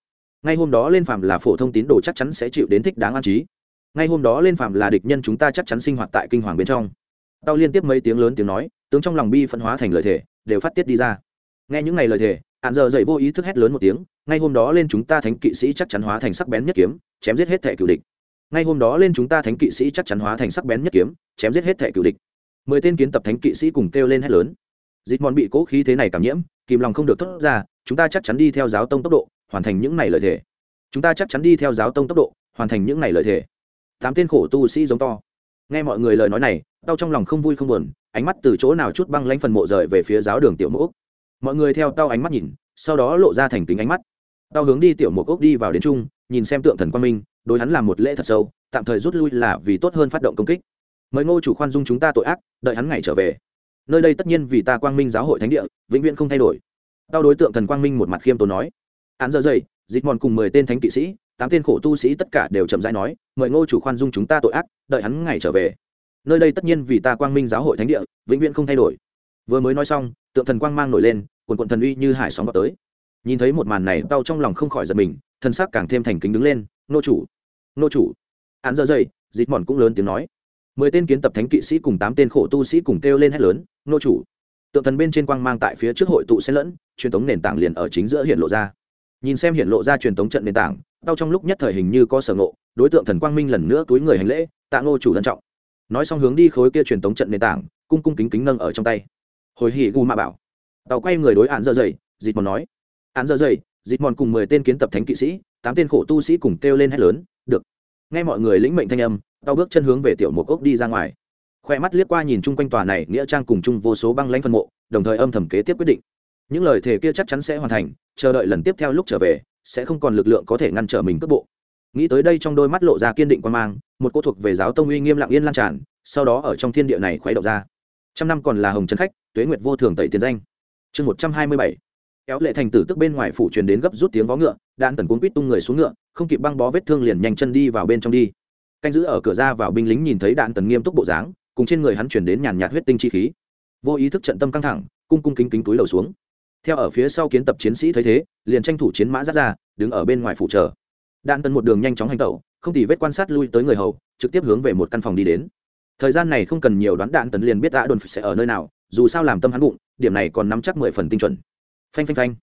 Ngay hôm đó lên phàm là phổ thông tín đồ chắc chắn sẽ chịu đến thích đáng an trí. Ngay hôm đó lên phàm là địch nhân chúng ta chắc chắn sinh hoạt tại kinh hoàng bên trong. Tao liên tiếp mấy tiếng lớn tiếng nói, tướng trong lòng bi phân hóa thành lời thề, đều phát tiết đi ra. Nghe những ngày lời thề hạn giờ dậy vô ý thức hét lớn một tiếng, ngay hôm đó lên chúng ta thánh kỵ sĩ chắc chắn hóa thành sắc bén nhất kiếm, chém giết hết thẻ cựu địch. Ngay hôm đó lên chúng ta thánh kỵ sĩ chắc chắn hóa thành sắc bén nhất kiếm, chém giết hết thẻ cựu địch. Mười tên kiến tập thánh kỵ sĩ cùng kêu lên hét lớn. Dịch mòn bị cố khí thế này cảm nhiễm kìm lòng không được thốt ra chúng ta chắc chắn đi theo giáo tông tốc độ hoàn thành những này lời thề. Chúng ta chắc chắn đi theo giáo tông tốc độ hoàn thành những này lời thề. Tám tên khổ tu sĩ giống to. Nghe mọi người lời nói này tao trong lòng không vui không buồn ánh mắt từ chỗ nào chút băng lanh phần mộ rời về phía giáo đường tiểu mộ mọi người theo tao ánh mắt nhìn sau đó lộ ra thành kính ánh mắt. Tao hướng đi tiểu mộ ốc đi vào đến trung, nhìn xem tượng thần quang minh đối hắn làm một lễ thật sâu tạm thời rút lui là vì tốt hơn phát động công kích. Mời ngô chủ khoan dung chúng ta tội ác đợi hắn ngày trở về nơi đây tất nhiên vì ta quang minh giáo hội thánh địa, vĩnh viễn không thay đổi. Tao đối tượng thần quang minh một mặt khiêm tốn nói. Án giờ dày dịch mòn cùng mười tên thánh kỵ sĩ, tám tên khổ tu sĩ tất cả đều chậm rãi nói, mời ngô chủ khoan dung chúng ta tội ác, đợi hắn ngày trở về. Nơi đây tất nhiên vì ta quang minh giáo hội thánh địa, vĩnh viễn không thay đổi. Vừa mới nói xong, tượng thần quang mang nổi lên, quần quận thần uy như hải sóng vào tới. Nhìn thấy một màn này, tao trong lòng không khỏi giật mình, thân xác càng thêm thành kính đứng lên nô chủ nô chủ. Án giờ dày dịch mòn cũng lớn tiếng nói mười tên kiến tập thánh kỵ sĩ cùng tám tên khổ tu sĩ cùng kêu lên hét lớn, nô chủ! Tượng thần bên trên quang mang tại phía trước hội tụ xen lẫn, truyền thống nền tảng liền ở chính giữa hiện lộ ra. Nhìn xem hiện lộ ra truyền thống trận nền tảng, đau trong lúc nhất thời hình như có sở ngộ, đối tượng thần quang minh lần nữa túi người hành lễ, tạ ngô chủ ân trọng. Nói xong hướng đi khối kia truyền thống trận nền tảng, cung cung kính kính nâng ở trong tay. Hồi hỉ gu ma bảo. Tàu quay người đối án dơ dày dịt mòn nói. Án dơ dày dịt mòn cùng mười tên kiến tập thánh kỵ sĩ, tám tên khổ tu sĩ cùng kêu lên hét lớn, được. Nghe mọi người lĩnh mệnh thanh âm tao bước chân hướng về tiểu một ốc đi ra ngoài. Khoe mắt liếc qua nhìn chung quanh tòa này nghĩa trang cùng chung vô số băng lãnh phân mộ, đồng thời âm thầm kế tiếp quyết định. Những lời thề kia chắc chắn sẽ hoàn thành, chờ đợi lần tiếp theo lúc trở về, sẽ không còn lực lượng có thể ngăn trở mình cước bộ. Nghĩ tới đây trong đôi mắt lộ ra kiên định quan mang, một cô thuộc về giáo tông uy nghiêm lặng yên lan tràn, sau đó ở trong thiên địa này khuấy động ra. Trăm năm còn là hồng trấn khách, tuế nguyệt vô thường tẩy tiền danh. Chương một trăm hai mươi bảy. Kéo lệ thành tử tức bên ngoài phủ truyền đến gấp rút tiếng vó ngựa, đạn tần cuốn quýt tung người xuống ngựa, không kịp băng bó vết thương liền nhanh chân đi vào bên trong đi canh giữ ở cửa ra vào binh lính nhìn thấy đạn tần nghiêm túc bộ dáng, cùng trên người hắn chuyển đến nhàn nhạt huyết tinh chi khí. Vô ý thức trận tâm căng thẳng, cung cung kính kính túi đầu xuống. Theo ở phía sau kiến tập chiến sĩ thấy thế, liền tranh thủ chiến mã dắt ra, đứng ở bên ngoài phủ chờ. Đạn tần một đường nhanh chóng hành tẩu, không tỉ vết quan sát lui tới người hầu, trực tiếp hướng về một căn phòng đi đến. Thời gian này không cần nhiều đoán đạn tần liền biết đã đồn sẽ ở nơi nào, dù sao làm tâm hắn bụng, điểm này còn nắm chắc mười phần tinh chuẩn. Phanh phanh phanh.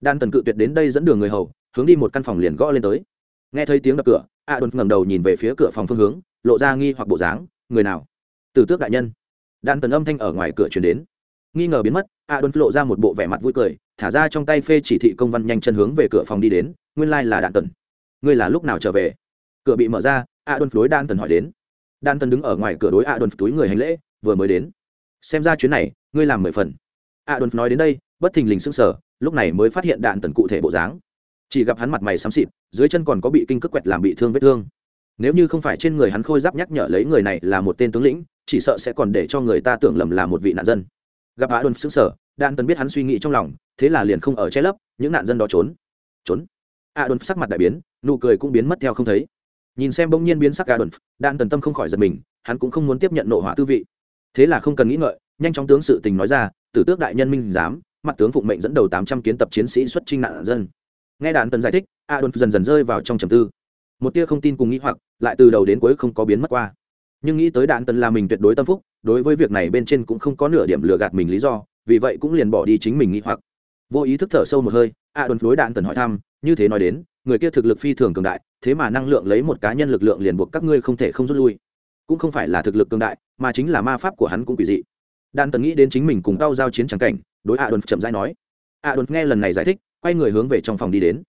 Đan tần cự tuyệt đến đây dẫn đường người hầu, hướng đi một căn phòng liền gõ lên tới. Nghe thấy tiếng đập cửa a đồn ngẩng đầu nhìn về phía cửa phòng phương hướng, lộ ra nghi hoặc bộ dáng, người nào? Từ tước đại nhân. Đan tần âm thanh ở ngoài cửa chuyển đến. Nghi ngờ biến mất, a đồn lộ ra một bộ vẻ mặt vui cười, thả ra trong tay phê chỉ thị công văn nhanh chân hướng về cửa phòng đi đến, nguyên lai là đan tần. Ngươi là lúc nào trở về? Cửa bị mở ra, a đồn đối đan tần hỏi đến. Đan tần đứng ở ngoài cửa đối a đồn túi người hành lễ, vừa mới đến. Xem ra chuyến này, ngươi làm mười phần. A đồn nói đến đây, bất thình lình sững sờ, lúc này mới phát hiện đạn tần cụ thể bộ dáng chỉ gặp hắn mặt mày xám xịt, dưới chân còn có bị kinh cước quẹt làm bị thương vết thương. Nếu như không phải trên người hắn khôi giáp nhắc nhở lấy người này là một tên tướng lĩnh, chỉ sợ sẽ còn để cho người ta tưởng lầm là một vị nạn dân. Gặp á đồn xứng sở đan tần biết hắn suy nghĩ trong lòng, thế là liền không ở che lấp, những nạn dân đó trốn. Trốn? A đồn sắc mặt đại biến, nụ cười cũng biến mất theo không thấy. Nhìn xem bỗng nhiên biến sắc a đồn đan tần tâm không khỏi giật mình, hắn cũng không muốn tiếp nhận nộ hỏa tư vị. Thế là không cần nghĩ ngợi, nhanh chóng tướng sự tình nói ra, tử tước đại nhân minh giám, mặt tướng phụng mệnh dẫn đầu tám trăm kiến tập chiến sĩ xuất trinh nạn dân nghe đạn tần giải thích, a đồn dần dần rơi vào trong trầm tư. Một tia không tin cùng nghĩ hoặc, lại từ đầu đến cuối không có biến mất qua. Nhưng nghĩ tới đạn tần là mình tuyệt đối tâm phúc, đối với việc này bên trên cũng không có nửa điểm lừa gạt mình lý do, vì vậy cũng liền bỏ đi chính mình nghĩ hoặc. Vô ý thức thở sâu một hơi, a đồn đối đạn tần hỏi thăm, như thế nói đến, người kia thực lực phi thường cường đại, thế mà năng lượng lấy một cá nhân lực lượng liền buộc các ngươi không thể không rút lui. Cũng không phải là thực lực cường đại, mà chính là ma pháp của hắn cũng quỷ dị. Đan tần nghĩ đến chính mình cùng tao giao chiến trắng cảnh, đối a đồn chậm rãi nói. A đồn nghe lần này giải thích quay người hướng về trong phòng đi đến.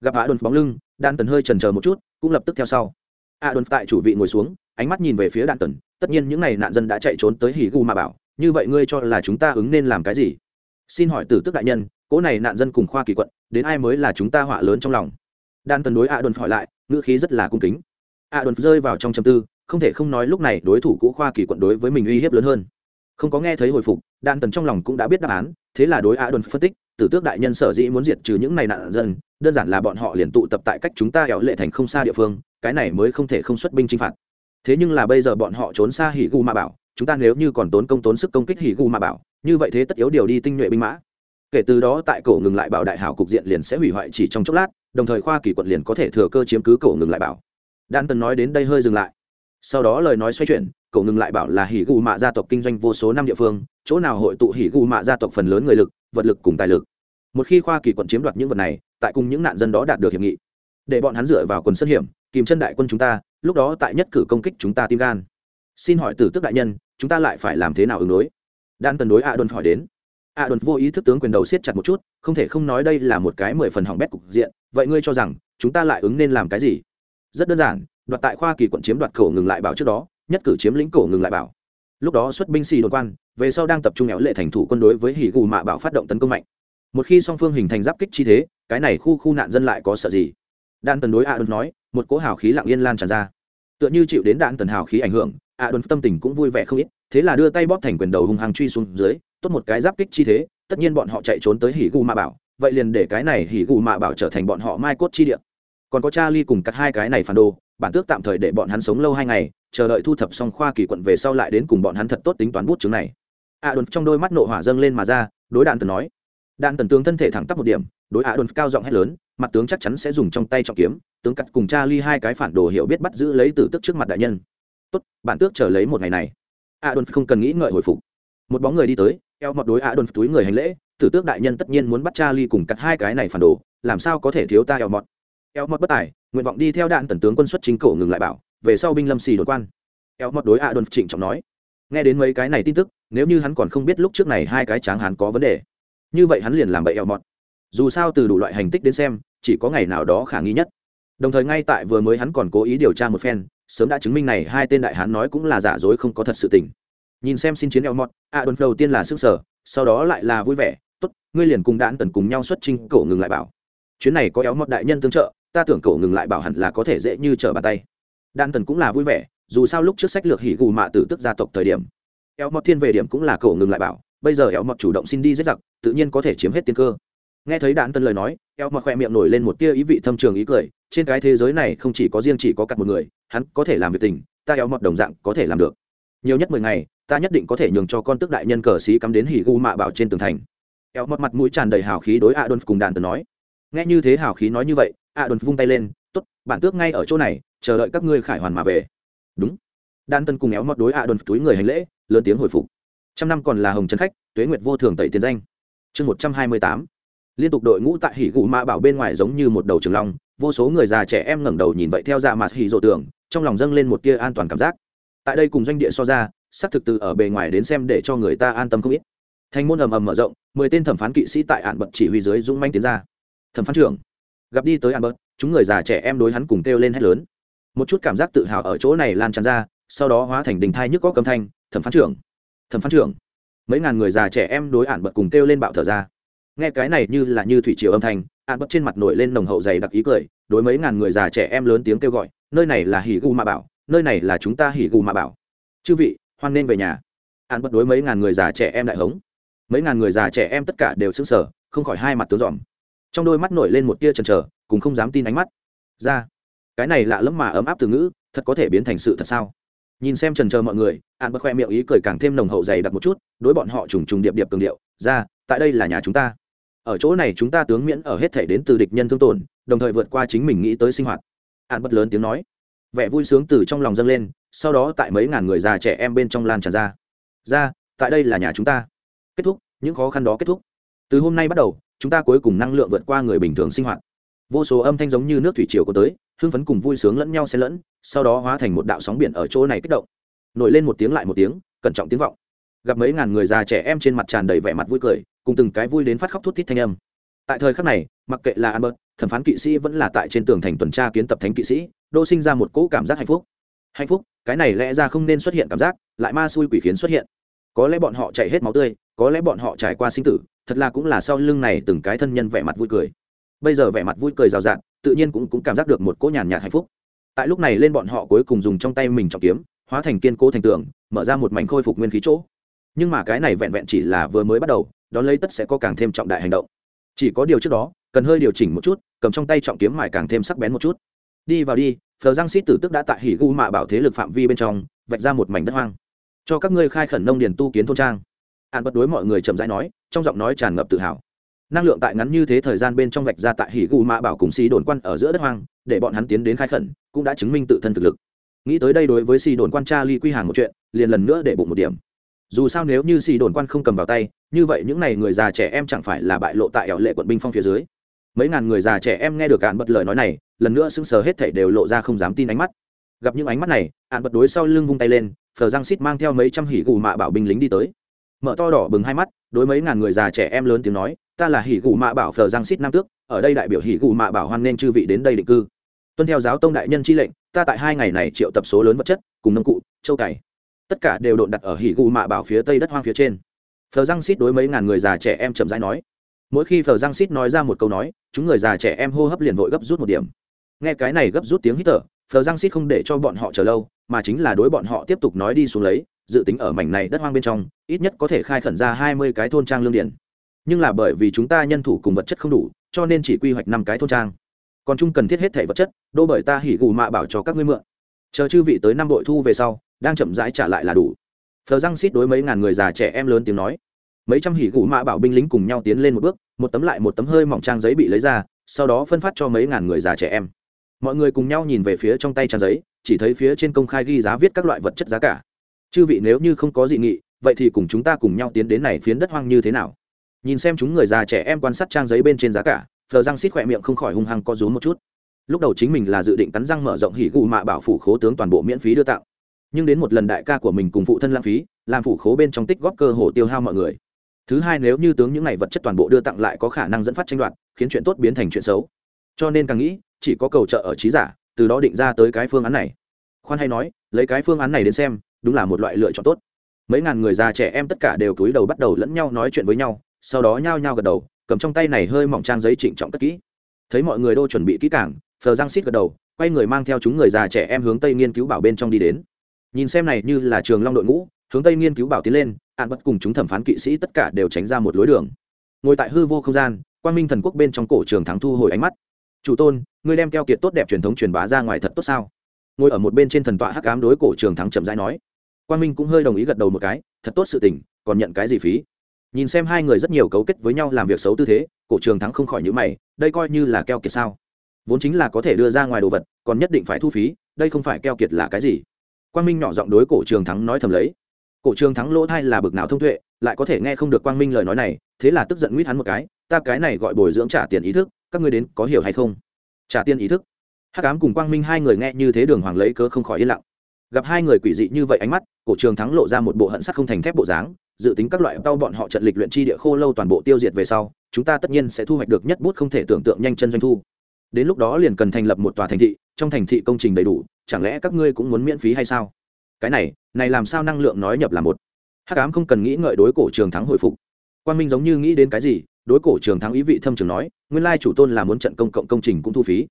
Gặp a đồn bóng lưng, đan tần hơi trần chờ một chút, cũng lập tức theo sau. A đồn tại chủ vị ngồi xuống, ánh mắt nhìn về phía đan tần, tất nhiên những n à y nạn dân đã chạy trốn tới hỉ gu mà bảo, như vậy ngươi cho là chúng ta ứng nên làm cái gì? Xin hỏi tử tức đại nhân, cỗ này nạn dân cùng khoa kỳ quận, đến ai mới là chúng ta họa lớn trong lòng? Đan tần đối a đồn hỏi lại, ngữ khí rất là cung kính. A đồn rơi vào trong châm tư, không thể không nói lúc này đối thủ cũ khoa kỳ quận đối với mình uy hiếp lớn hơn không có nghe thấy hồi phục, đan tần trong lòng cũng đã biết đáp án, thế là đối Á đồn phân tích, tử tước đại nhân sở dĩ muốn diệt trừ những này nạn dân, đơn giản là bọn họ liền tụ tập tại cách chúng ta éo lệ thành không xa địa phương, cái này mới không thể không xuất binh chinh phạt. Thế nhưng là bây giờ bọn họ trốn xa hỉ gu ma bảo, chúng ta nếu như còn tốn công tốn sức công kích hỉ gu ma bảo, như vậy thế tất yếu điều đi tinh nhuệ binh mã. Kể từ đó tại cổ ngừng lại bảo đại hảo cục diện liền sẽ hủy hoại chỉ trong chốc lát, đồng thời khoa kỳ quận liền có thể thừa cơ chiếm cứ cổ ngừng lại bảo. Đan tần nói đến đây hơi dừng lại. Sau đó lời nói xoay chuyển cậu ngừng lại bảo là hỉ gù mạ gia tộc kinh doanh vô số năm địa phương, chỗ nào hội tụ hỉ gù mạ gia tộc phần lớn người lực, vật lực cùng tài lực. Một khi khoa kỳ quận chiếm đoạt những vật này, tại cùng những nạn dân đó đạt được hiệp nghị. Để bọn hắn dựa vào quần sân hiểm, kìm chân đại quân chúng ta, lúc đó tại nhất cử công kích chúng ta tim gan. Xin hỏi tử tức đại nhân, chúng ta lại phải làm thế nào ứng đối? Đan tần đối a đồn hỏi đến. A đồn vô ý thức tướng quyền đầu siết chặt một chút, không thể không nói đây là một cái mười phần hỏng bét cục diện, vậy ngươi cho rằng, chúng ta lại ứng nên làm cái gì? Rất đơn giản, đoạt tại khoa kỳ quận chiếm đoạt khẩu ngừng lại bảo trước đó nhất cử chiếm lĩnh cổ ngừng lại bảo. Lúc đó xuất binh xì đồn quan, về sau đang tập trung éo lệ thành thủ quân đối với hỉ gù mạ bảo phát động tấn công mạnh. Một khi song phương hình thành giáp kích chi thế, cái này khu khu nạn dân lại có sợ gì? Đan tần đối a đồn nói, một cỗ hào khí lặng yên lan tràn ra. Tựa như chịu đến đạn tần hào khí ảnh hưởng a đồn tâm tình cũng vui vẻ không ít, thế là đưa tay bóp thành quyền đầu hung hăng truy xuống dưới, tốt một cái giáp kích chi thế, tất nhiên bọn họ chạy trốn tới hỉ gù mạ bảo, vậy liền để cái này hỉ gù mạ bảo trở thành bọn họ mai cốt chi địa. Còn có cha ly cùng cắt hai cái này phản đồ bản tước tạm thời để bọn hắn sống lâu hai ngày, chờ đợi thu thập xong khoa kỳ quận về sau lại đến cùng bọn hắn thật tốt tính toán bút chứng này. A đồn trong đôi mắt nộ hỏa dâng lên mà ra, đối đạn tần nói, đạn tần tướng thân thể thẳng tắp một điểm, đối a đồn cao giọng hét lớn, mặt tướng chắc chắn sẽ dùng trong tay trọng kiếm, tướng cắt cùng cha ly hai cái phản đồ hiểu biết bắt giữ lấy từ tức trước mặt đại nhân. Tốt, bản tước chờ lấy một ngày này. A đồn không cần nghĩ ngợi hồi phục. Một bóng người đi tới, eo mọt đối a đồn túi người hành lễ, tử tước đại nhân tất nhiên muốn bắt cha ly cùng cắt hai cái này phản đồ, làm sao có thể thiếu ta eo mọt eo mọt bất tài, nguyện vọng đi theo đạn tần tướng quân xuất chính cổ ngừng lại bảo, về sau binh lâm xì đột quan. Eo mọt đối a đồn trịnh trọng nói. Nghe đến mấy cái này tin tức, nếu như hắn còn không biết lúc trước này hai cái tráng hắn có vấn đề, như vậy hắn liền làm bậy eo mọt. Dù sao từ đủ loại hành tích đến xem, chỉ có ngày nào đó khả nghi nhất. Đồng thời ngay tại vừa mới hắn còn cố ý điều tra một phen, sớm đã chứng minh này hai tên đại hán nói cũng là giả dối không có thật sự tình. Nhìn xem xin chiến eo mọt a đồn đầu tiên là sức sở sau đó lại là vui vẻ, tốt, ngươi liền cùng đạn tần cùng nhau xuất trình cổ ngừng lại bảo. Chuyến này có éo mọt đại nhân tương trợ ta tưởng cậu ngừng lại bảo hẳn là có thể dễ như trở bàn tay. Đan tần cũng là vui vẻ, dù sao lúc trước sách lược hỉ gù mạ tử tức gia tộc thời điểm. Éo mọt thiên về điểm cũng là cậu ngừng lại bảo, bây giờ éo mọt chủ động xin đi giết giặc, tự nhiên có thể chiếm hết tiên cơ. Nghe thấy đạn tần lời nói éo mọt khoe miệng nổi lên một tia ý vị thâm trường ý cười, trên cái thế giới này không chỉ có riêng chỉ có cặp một người, hắn có thể làm việc tình, ta éo mọt đồng dạng có thể làm được. Nhiều nhất mười ngày, ta nhất định có thể nhường cho con tức đại nhân cờ xí cắm đến hỉ gu mạ bảo trên tường thành. Éo mọt mặt mũi tràn đầy hào khí đối a đôn cùng đạn tần nói. Nghe như thế hào khí nói như vậy a đồn vung tay lên, tốt, bản tước ngay ở chỗ này, chờ đợi các ngươi khải hoàn mà về. Đúng. Đan tân cùng éo mọt đối a đồn túi người hành lễ, lớn tiếng hồi phục. Trăm năm còn là hồng trấn khách, tuế nguyệt vô thường tẩy tiền danh. Chương một trăm hai mươi tám. Liên tục đội ngũ tại hỉ gù mạ bảo bên ngoài giống như một đầu trường long, vô số người già trẻ em ngẩng đầu nhìn vậy theo dạ ra mà hỉ rộ tưởng, trong lòng dâng lên một tia an toàn cảm giác. Tại đây cùng doanh địa so ra, xác thực từ ở bề ngoài đến xem để cho người ta an tâm không ít. Thành môn ầm ầm mở rộng, mười tên thẩm phán kỵ sĩ tại ạn bận chỉ huy dưới dũng manh tiến ra. Thẩm phán trưởng gặp đi tới albert, chúng người già trẻ em đối hắn cùng kêu lên hét lớn. Một chút cảm giác tự hào ở chỗ này lan tràn ra, sau đó hóa thành đình thai nhức có cầm thanh, thẩm phán trưởng, thẩm phán trưởng. Mấy ngàn người già trẻ em đối ản bật cùng kêu lên bạo thở ra. Nghe cái này như là như thủy triều âm thanh ản bật trên mặt nổi lên nồng hậu dày đặc ý cười, đối mấy ngàn người già trẻ em lớn tiếng kêu gọi, nơi này là hỉ gu ma bảo, nơi này là chúng ta hỉ gu ma bảo. Chư vị, hoan nên về nhà. Ản bật đối mấy ngàn người già trẻ em đại hống. Mấy ngàn người già trẻ em tất cả đều sững sờ, không khỏi hai mặt tướng dòm trong đôi mắt nổi lên một tia chần chờ, cùng không dám tin ánh mắt. Ra, cái này lạ lẫm mà ấm áp từ ngữ, thật có thể biến thành sự thật sao? Nhìn xem trần chờ mọi người, an bất khoe miệng ý cười càng thêm nồng hậu dày đặc một chút, đối bọn họ trùng trùng điệp điệp cường điệu. Ra, tại đây là nhà chúng ta. Ở chỗ này chúng ta tướng miễn ở hết thể đến từ địch nhân thương tổn, đồng thời vượt qua chính mình nghĩ tới sinh hoạt. An bất lớn tiếng nói. Vẻ vui sướng từ trong lòng dâng lên, sau đó tại mấy ngàn người già trẻ em bên trong lan tràn ra. Ra, tại đây là nhà chúng ta. Kết thúc, những khó khăn đó kết thúc. Từ hôm nay bắt đầu chúng ta cuối cùng năng lượng vượt qua người bình thường sinh hoạt. Vô số âm thanh giống như nước thủy triều có tới, hưng phấn cùng vui sướng lẫn nhau xen lẫn, sau đó hóa thành một đạo sóng biển ở chỗ này kích động. Nổi lên một tiếng lại một tiếng, cẩn trọng tiếng vọng. Gặp mấy ngàn người già trẻ em trên mặt tràn đầy vẻ mặt vui cười, cùng từng cái vui đến phát khóc thút thít thanh âm. Tại thời khắc này, mặc kệ là albert, thẩm phán kỵ sĩ vẫn là tại trên tường thành tuần tra kiến tập thánh kỵ sĩ, đô sinh ra một cỗ cảm giác hạnh phúc. Hạnh phúc, cái này lẽ ra không nên xuất hiện cảm giác, lại ma xui quỷ khiến xuất hiện có lẽ bọn họ chạy hết máu tươi có lẽ bọn họ trải qua sinh tử thật là cũng là sau lưng này từng cái thân nhân vẻ mặt vui cười. Bây giờ vẻ mặt vui cười rào rạt tự nhiên cũng, cũng cảm giác được một cỗ nhàn nhạt hạnh phúc. Tại lúc này lên bọn họ cuối cùng dùng trong tay mình trọng kiếm hóa thành kiên cố thành tường mở ra một mảnh khôi phục nguyên khí chỗ. Nhưng mà cái này vẹn vẹn chỉ là vừa mới bắt đầu đón lấy tất sẽ có càng thêm trọng đại hành động. Chỉ có điều trước đó cần hơi điều chỉnh một chút cầm trong tay trọng kiếm mài càng thêm sắc bén một chút. Đi vào đi phờ giang xít tử tức đã tại hỉ gu mạ bảo thế lực phạm vi bên trong vạch ra một mảnh đất hoang cho các ngươi khai khẩn nông điền tu kiến thôn trang. An bật đối mọi người chậm rãi nói, trong giọng nói tràn ngập tự hào. Năng lượng tại ngắn như thế thời gian bên trong vạch ra tại hỉ gù mạ bảo cùng xì đồn quan ở giữa đất hoang, để bọn hắn tiến đến khai khẩn, cũng đã chứng minh tự thân thực lực. Nghĩ tới đây đối với xì đồn quan cha ly quy hàng một chuyện, liền lần nữa để bụng một điểm. Dù sao nếu như xì đồn quan không cầm vào tay, như vậy những n à y người già trẻ em chẳng phải là bại lộ tại ẻo lệ quận binh phong phía dưới. Mấy ngàn người già trẻ em nghe được cạn bật lời nói này, lần nữa sững sờ hết thảy đều lộ ra không dám tin ánh mắt. Gặp những ánh mắt này ạn bật đối sau lưng vung tay lên phờ giang xít mang theo mấy trăm hỉ gù mạ bảo binh lính đi tới. Mở to đỏ bừng hai mắt, đối mấy ngàn người già trẻ em lớn tiếng nói, ta là hỉ gù mạ bảo phờ giang xít nam tước, ở đây đại biểu hỉ gù mạ bảo hoan nên chư vị đến đây định cư. Tuân theo giáo tông đại nhân chi lệnh, ta tại hai ngày này triệu tập số lớn vật chất, cùng nông cụ, châu cày. Tất cả đều độn đặt ở hỉ gù mạ bảo phía tây đất hoang phía trên. Phờ giang xít đối mấy ngàn người già trẻ em chậm rãi nói. Mỗi khi phờ giang xít nói ra một câu nói, chúng người già trẻ em hô hấp liền vội gấp rút một điểm. Nghe cái này gấp rút tiếng hít thở phờ giang xít không để cho bọn họ chờ lâu, mà chính là đối bọn họ tiếp tục nói đi xuống lấy, dự tính ở mảnh này đất hoang bên trong, ít nhất có thể khai khẩn ra hai mươi cái thôn trang lương điển nhưng là bởi vì chúng ta nhân thủ cùng vật chất không đủ, cho nên chỉ quy hoạch năm cái thôn trang. Còn chung cần thiết hết thể vật chất đô bởi ta hỉ gù mạ bảo cho các ngươi mượn. Chờ chư vị tới năm đội thu về sau, đang chậm rãi trả lại là đủ. Phờ răng xít đối mấy ngàn người già trẻ em lớn tiếng nói. Mấy trăm hỉ gù mạ bảo binh lính cùng nhau tiến lên một bước, một tấm lại một tấm hơi mỏng trang giấy bị lấy ra, sau đó phân phát cho mấy ngàn người già trẻ em mọi người cùng nhau nhìn về phía trong tay trang giấy, chỉ thấy phía trên công khai ghi giá viết các loại vật chất giá cả. Chư vị nếu như không có dị nghị, vậy thì cùng chúng ta cùng nhau tiến đến này phiến đất hoang như thế nào? Nhìn xem chúng người già trẻ em quan sát trang giấy bên trên giá cả, phờ răng xít khỏe miệng không khỏi hung hăng có rúm một chút. Lúc đầu chính mình là dự định cắn răng mở rộng hỉ gù mạ bảo phủ khố tướng toàn bộ miễn phí đưa tặng. Nhưng đến một lần đại ca của mình cùng phụ thân lãng phí, làm phủ khố bên trong tích góp cơ hồ tiêu hao mọi người. Thứ hai nếu như tướng những này vật chất toàn bộ đưa tặng lại có khả năng dẫn phát tranh đoạt, khiến chuyện tốt biến thành chuyện xấu cho nên càng nghĩ, chỉ có cầu trợ ở trí giả, từ đó định ra tới cái phương án này. Khoan hay nói, lấy cái phương án này đến xem, đúng là một loại lựa chọn tốt. Mấy ngàn người già trẻ em tất cả đều cúi đầu bắt đầu lẫn nhau nói chuyện với nhau, sau đó nhao nhao gật đầu, cầm trong tay này hơi mỏng trang giấy trịnh trọng cất kỹ. Thấy mọi người đô chuẩn bị kỹ càng, phờ giang xít gật đầu, quay người mang theo chúng người già trẻ em hướng tây nghiên cứu bảo bên trong đi đến. Nhìn xem này như là trường long đội ngũ, hướng tây nghiên cứu bảo tiến lên ạn bất cùng chúng thẩm phán kỵ sĩ tất cả đều tránh ra một lối đường. Ngồi tại hư vô không gian quan minh thần quốc bên trong cổ trường thắng thu hồi ánh mắt chủ tôn, ngươi đem keo kiệt tốt đẹp truyền thống truyền bá ra ngoài thật tốt sao? Ngồi ở một bên trên thần tọa hắc ám đối cổ trường thắng chậm rãi nói. Quan minh cũng hơi đồng ý gật đầu một cái, thật tốt sự tình, còn nhận cái gì phí? Nhìn xem hai người rất nhiều cấu kết với nhau làm việc xấu tư thế, cổ trường thắng không khỏi nhữ mày, đây coi như là keo kiệt sao? Vốn chính là có thể đưa ra ngoài đồ vật, còn nhất định phải thu phí, đây không phải keo kiệt là cái gì? Quang minh nhỏ giọng đối cổ trường thắng nói thầm lấy. Cổ trường thắng lỗ thai là bực nào thông tuệ, lại có thể nghe không được quang minh lời nói này, thế là tức giận nguyết hắn một cái, ta cái này gọi bồi dưỡng trả tiền ý thức các ngươi đến có hiểu hay không? Trả tiền ý thức. Hắc ám cùng quang minh hai người nghe như thế đường hoàng lấy cớ không khỏi yên lặng. Gặp hai người quỷ dị như vậy ánh mắt, cổ trường thắng lộ ra một bộ hận sắc không thành thép bộ dáng, dự tính các loại đau bọn họ trận lịch luyện chi địa khô lâu toàn bộ tiêu diệt về sau, chúng ta tất nhiên sẽ thu hoạch được nhất bút không thể tưởng tượng nhanh chân doanh thu. Đến lúc đó liền cần thành lập một tòa thành thị, trong thành thị công trình đầy đủ, chẳng lẽ các ngươi cũng muốn miễn phí hay sao? Cái này này làm sao năng lượng nói nhập là một. Hắc ám không cần nghĩ ngợi đối cổ trường thắng hồi phục. Quan minh giống như nghĩ đến cái gì đối cổ trường thắng ý vị thâm trường nói, nguyên lai chủ tôn là muốn trận công cộng công trình cũng thu phí.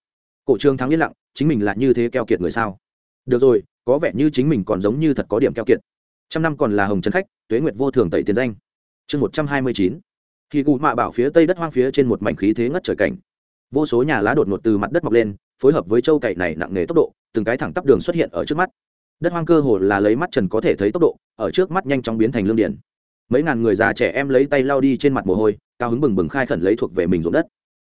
Cổ trường thắng yên lặng, chính mình là như thế keo kiệt người sao? Được rồi, có vẻ như chính mình còn giống như thật có điểm keo kiệt. Trăm năm còn là hồng trấn khách, tuế nguyệt vô thường tẩy tiền danh. Chương một trăm hai mươi chín. Khi cụ mạ bảo phía tây đất hoang phía trên một mảnh khí thế ngất trời cảnh. Vô số nhà lá đột ngột từ mặt đất mọc lên, phối hợp với châu cậy này nặng nề tốc độ, từng cái thẳng tắp đường xuất hiện ở trước mắt. Đất hoang cơ hồ là lấy mắt trần có thể thấy tốc độ, ở trước mắt nhanh chóng biến thành lương điển mấy ngàn người già trẻ em lấy tay lao đi trên mặt mồ hôi, cao hứng bừng bừng khai khẩn lấy thuộc về mình ruộng đất.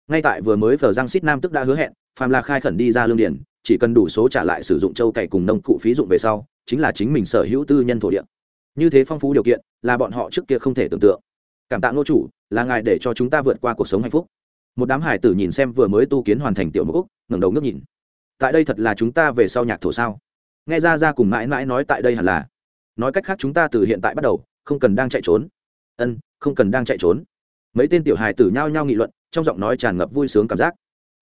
Ngay tại vừa mới phờ giang xít nam tức đã hứa hẹn phàm là khai khẩn đi ra lương điển chỉ cần đủ số trả lại sử dụng châu cày cùng nông cụ phí dụng về sau, chính là chính mình sở hữu tư nhân thổ địa. Như thế phong phú điều kiện, là bọn họ trước kia không thể tưởng tượng. Cảm tạ ngô chủ, là ngài để cho chúng ta vượt qua cuộc sống hạnh phúc. Một đám hải tử nhìn xem vừa mới tu kiến hoàn thành tiểu mẫu ngẩng đầu ngước nhìn. Tại đây thật là chúng ta về sau nhạc thổ sao? Nghe ra ra cùng mãi mãi nói tại đây hẳn là. Nói cách khác chúng ta từ hiện tại bắt đầu không cần đang chạy trốn. Ân, không cần đang chạy trốn. Mấy tên tiểu hài tử nhao nhao nghị luận, trong giọng nói tràn ngập vui sướng cảm giác.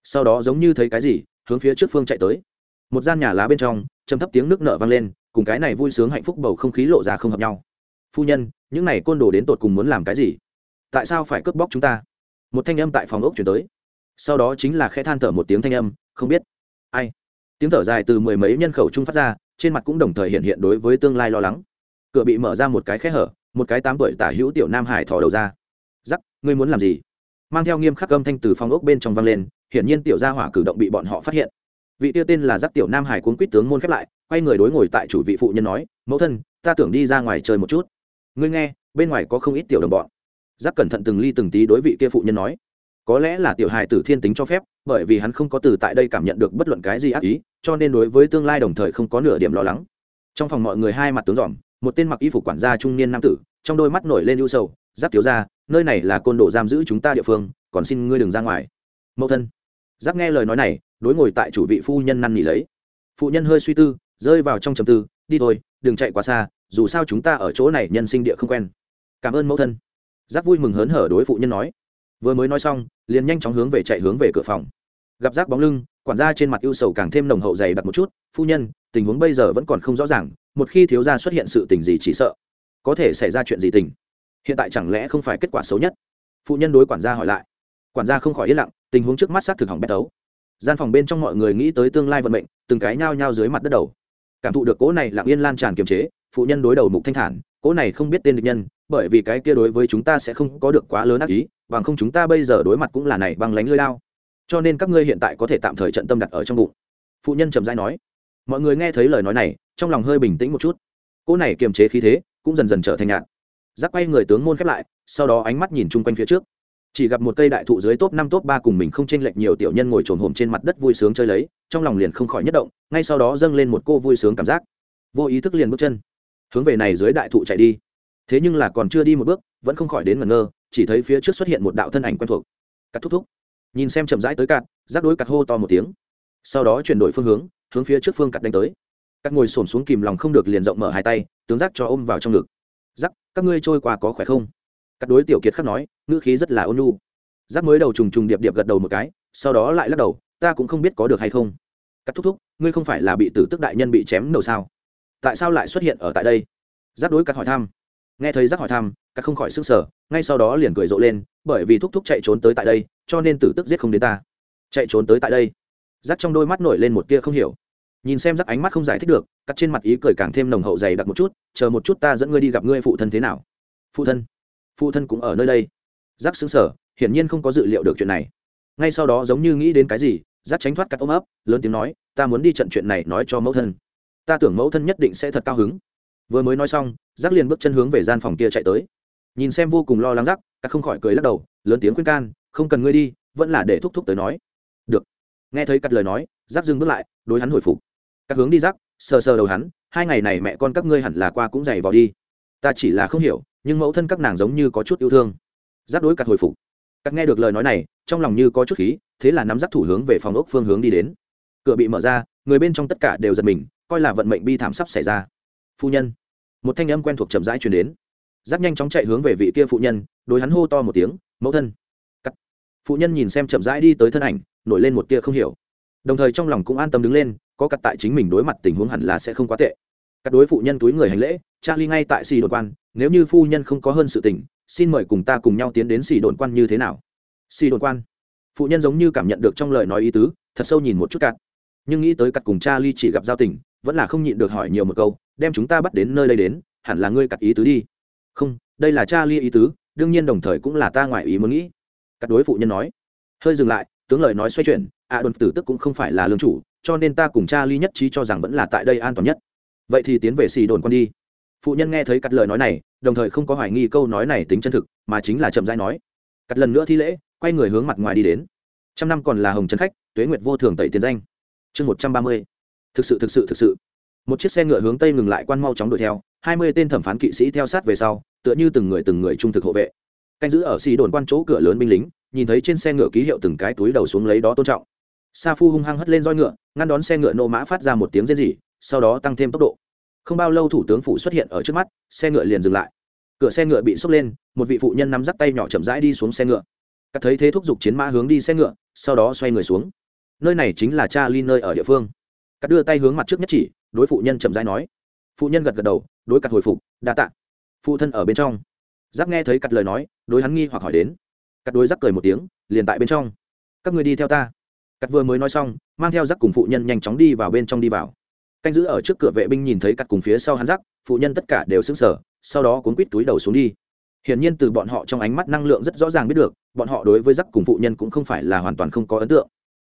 Sau đó giống như thấy cái gì, hướng phía trước phương chạy tới. Một gian nhà lá bên trong chấm thấp tiếng nước nợ vang lên, cùng cái này vui sướng hạnh phúc bầu không khí lộ ra không hợp nhau. Phu nhân, những này côn đồ đến tột cùng muốn làm cái gì? Tại sao phải cướp bóc chúng ta? Một thanh âm tại phòng ốc chuyển tới. Sau đó chính là khẽ than thở một tiếng thanh âm, không biết. Ai? Tiếng thở dài từ mười mấy nhân khẩu trung phát ra, trên mặt cũng đồng thời hiện hiện đối với tương lai lo lắng cửa bị mở ra một cái khe hở, một cái tám tuổi tả hữu tiểu nam hải thò đầu ra. Giắc ngươi muốn làm gì? Mang theo nghiêm khắc âm thanh từ phòng ốc bên trong vang lên, hiển nhiên tiểu gia hỏa cử động bị bọn họ phát hiện. Vị tiêu tên là giắc tiểu nam hải cuốn quýt tướng môn khép lại, quay người đối ngồi tại chủ vị phụ nhân nói, mẫu thân, ta tưởng đi ra ngoài chơi một chút. Ngươi nghe, bên ngoài có không ít tiểu đồng bọn. Giắc cẩn thận từng ly từng tí đối vị kia phụ nhân nói. Có lẽ là tiểu hài tử thiên tính cho phép, bởi vì hắn không có từ tại đây cảm nhận được bất luận cái gì ác ý, cho nên đối với tương lai đồng thời không có nửa điểm lo lắng. Trong phòng mọi người hai mặt tướng dòm một tên mặc y phục quản gia trung niên nam tử, trong đôi mắt nổi lên ưu sầu, giáp thiếu ra nơi này là côn đồ giam giữ chúng ta địa phương, còn xin ngươi đừng ra ngoài. Mẫu thân. Giáp nghe lời nói này, đối ngồi tại chủ vị phu nhân năn nỉ lấy. Phụ nhân hơi suy tư, rơi vào trong trầm tư, đi thôi, đừng chạy quá xa, dù sao chúng ta ở chỗ này nhân sinh địa không quen. Cảm ơn mẫu thân. Giáp vui mừng hớn hở đối phụ nhân nói. Vừa mới nói xong, liền nhanh chóng hướng về chạy hướng về cửa phòng. Gặp giáp bóng lưng, quản gia trên mặt ưu sầu càng thêm nồng hậu dày đặc một chút, phu nhân, tình huống bây giờ vẫn còn không rõ ràng một khi thiếu gia xuất hiện sự tình gì chỉ sợ, có thể xảy ra chuyện gì tình. Hiện tại chẳng lẽ không phải kết quả xấu nhất? Phụ nhân đối quản gia hỏi lại. Quản gia không khỏi yên lặng, tình huống trước mắt xác thực hỏng bét tấu. Gian phòng bên trong mọi người nghĩ tới tương lai vận mệnh, từng cái nhao nhao dưới mặt đất đầu. Cảm thụ được cỗ này lặng yên lan tràn kiềm chế, phụ nhân đối đầu mục thanh thản, cỗ này không biết tên địch nhân, bởi vì cái kia đối với chúng ta sẽ không có được quá lớn ác ý, bằng không chúng ta bây giờ đối mặt cũng là này bằng lánh lưới lao. Cho nên các ngươi hiện tại có thể tạm thời trận tâm đặt ở trong bụng. Phụ nhân trầm dai nói. Mọi người nghe thấy lời nói này trong lòng hơi bình tĩnh một chút. Cỗ này kiềm chế khí thế, cũng dần dần trở thành nhạt. Giác quay người tướng môn khép lại, sau đó ánh mắt nhìn chung quanh phía trước. Chỉ gặp một cây đại thụ dưới top năm, top ba cùng mình không chênh lệch nhiều tiểu nhân ngồi trồn hồm trên mặt đất vui sướng chơi lấy, trong lòng liền không khỏi nhất động, ngay sau đó dâng lên một cô vui sướng cảm giác. Vô ý thức liền bước chân, hướng về này dưới đại thụ chạy đi. Thế nhưng là còn chưa đi một bước, vẫn không khỏi đến ngẩn ngơ, chỉ thấy phía trước xuất hiện một đạo thân ảnh quen thuộc. Cắt thúc thúc. Nhìn xem chậm rãi tới cạn giáp đối cắt hô to một tiếng. Sau đó chuyển đổi phương hướng hướng phía trước phương cắt đánh tới cắt ngồi xổm xuống kìm lòng không được liền rộng mở hai tay, tướng giác cho ôm vào trong ngực. Giắc các ngươi trôi qua có khỏe không? Cắt đối tiểu kiệt khắc nói, ngữ khí rất là ôn nhu. Giáp mới đầu trùng trùng điệp điệp gật đầu một cái, sau đó lại lắc đầu, ta cũng không biết có được hay không. Cắt thúc thúc, ngươi không phải là bị tử tức đại nhân bị chém đầu sao? Tại sao lại xuất hiện ở tại đây? Giáp đối cắt hỏi thăm. Nghe thấy giác hỏi thăm cắt không khỏi sức sở ngay sau đó liền cười rộ lên, bởi vì thúc thúc chạy trốn tới tại đây, cho nên tử tức giết không đến ta. Chạy trốn tới tại đây? Giác trong đôi mắt nổi lên một tia không hiểu nhìn xem giác ánh mắt không giải thích được, cắt trên mặt ý cười càng thêm nồng hậu dày đặc một chút, chờ một chút ta dẫn ngươi đi gặp ngươi phụ thân thế nào. Phụ thân? Phụ thân cũng ở nơi đây. Giác xứng sở hiển nhiên không có dự liệu được chuyện này. Ngay sau đó giống như nghĩ đến cái gì giác tránh thoát cắt ôm ấp, lớn tiếng nói, ta muốn đi trận chuyện này nói cho mẫu thân. Ta tưởng mẫu thân nhất định sẽ thật cao hứng. Vừa mới nói xong giác liền bước chân hướng về gian phòng kia chạy tới. Nhìn xem vô cùng lo lắng giác cắt không khỏi cười lắc đầu, lớn tiếng khuyên can, không cần ngươi đi, vẫn là để thúc thúc tới nói. Được. Nghe thấy cắt lời nói giác dừng bước lại, đối hắn hồi phục các hướng đi rắc, sờ sờ đầu hắn hai ngày này mẹ con các ngươi hẳn là qua cũng dày vào đi. Ta chỉ là không hiểu nhưng mẫu thân các nàng giống như có chút yêu thương. Rắc đối cặt hồi phục. Các nghe được lời nói này trong lòng như có chút khí thế là nắm rắc thủ hướng về phòng ốc phương hướng đi đến. Cửa bị mở ra người bên trong tất cả đều giật mình coi là vận mệnh bi thảm sắp xảy ra. Phu nhân. Một thanh âm quen thuộc chậm rãi truyền đến. Giáp nhanh chóng chạy hướng về vị kia phụ nhân đối hắn hô to một tiếng mẫu thân. Cắt. Phụ nhân nhìn xem chậm rãi đi tới thân ảnh nổi lên một tia không hiểu. Đồng thời trong lòng cũng an tâm đứng lên có cặt tại chính mình đối mặt tình huống hẳn là sẽ không quá tệ. Cắt đối phụ nhân túi người hành lễ, charlie ngay tại xì đồn quan, nếu như phu nhân không có hơn sự tình, xin mời cùng ta cùng nhau tiến đến xì đồn quan như thế nào? Xì đồn quan. Phụ nhân giống như cảm nhận được trong lời nói ý tứ, thật sâu nhìn một chút cắt. Nhưng nghĩ tới cắt cùng charlie chỉ gặp giao tình, vẫn là không nhịn được hỏi nhiều một câu, đem chúng ta bắt đến nơi đây đến, hẳn là ngươi cặt ý tứ đi. Không, đây là cha ý tứ, đương nhiên đồng thời cũng là ta ngoại ý muốn nghĩ. Cắt đối phụ nhân nói. Hơi dừng lại tướng lời nói xoay chuyển, a đồn tử tức cũng không phải là lương chủ, cho nên ta cùng cha ly nhất trí cho rằng vẫn là tại đây an toàn nhất. Vậy thì tiến về xì đồn con đi. Phụ nhân nghe thấy cắt lời nói này, đồng thời không có hoài nghi câu nói này tính chân thực, mà chính là chậm rãi nói. Cắt lần nữa thi lễ, quay người hướng mặt ngoài đi đến. Trăm năm còn là hồng trấn khách, tuế nguyệt vô thường tẩy tiền danh. Chương một trăm ba mươi. Thực sự thực sự thực sự. Một chiếc xe ngựa hướng tây ngừng lại quan mau chóng đuổi theo, hai mươi tên thẩm phán kỵ sĩ theo sát về sau, tựa như từng người từng người trung thực hộ vệ. Canh giữ ở xì đồn quan chỗ cửa lớn binh lính nhìn thấy trên xe ngựa ký hiệu từng cái túi đầu xuống lấy đó tôn trọng. Sa phu hung hăng hất lên roi ngựa, ngăn đón xe ngựa nô mã phát ra một tiếng rên rỉ, sau đó tăng thêm tốc độ. Không bao lâu thủ tướng phủ xuất hiện ở trước mắt, xe ngựa liền dừng lại. Cửa xe ngựa bị xốc lên, một vị phụ nhân nắm dắt tay nhỏ chậm rãi đi xuống xe ngựa. Cắt thấy thế thúc giục chiến mã hướng đi xe ngựa, sau đó xoay người xuống. Nơi này chính là cha ly nơi ở địa phương. Cắt đưa tay hướng mặt trước nhất chỉ, đối phụ nhân chậm rãi nói. Phụ nhân gật gật đầu, đối cắt hồi phục, đa tạ. Phụ thân ở bên trong. Giáp nghe thấy cắt lời nói, đối hắn nghi hoặc hỏi đến cắt đôi rắc cười một tiếng liền tại bên trong. Các người đi theo ta. Cắt vừa mới nói xong mang theo rắc cùng phụ nhân nhanh chóng đi vào bên trong đi vào. Canh giữ ở trước cửa vệ binh nhìn thấy cắt cùng phía sau hắn rắc, phụ nhân tất cả đều sững sờ sau đó cuốn quít túi đầu xuống đi. Hiển nhiên từ bọn họ trong ánh mắt năng lượng rất rõ ràng biết được bọn họ đối với rắc cùng phụ nhân cũng không phải là hoàn toàn không có ấn tượng.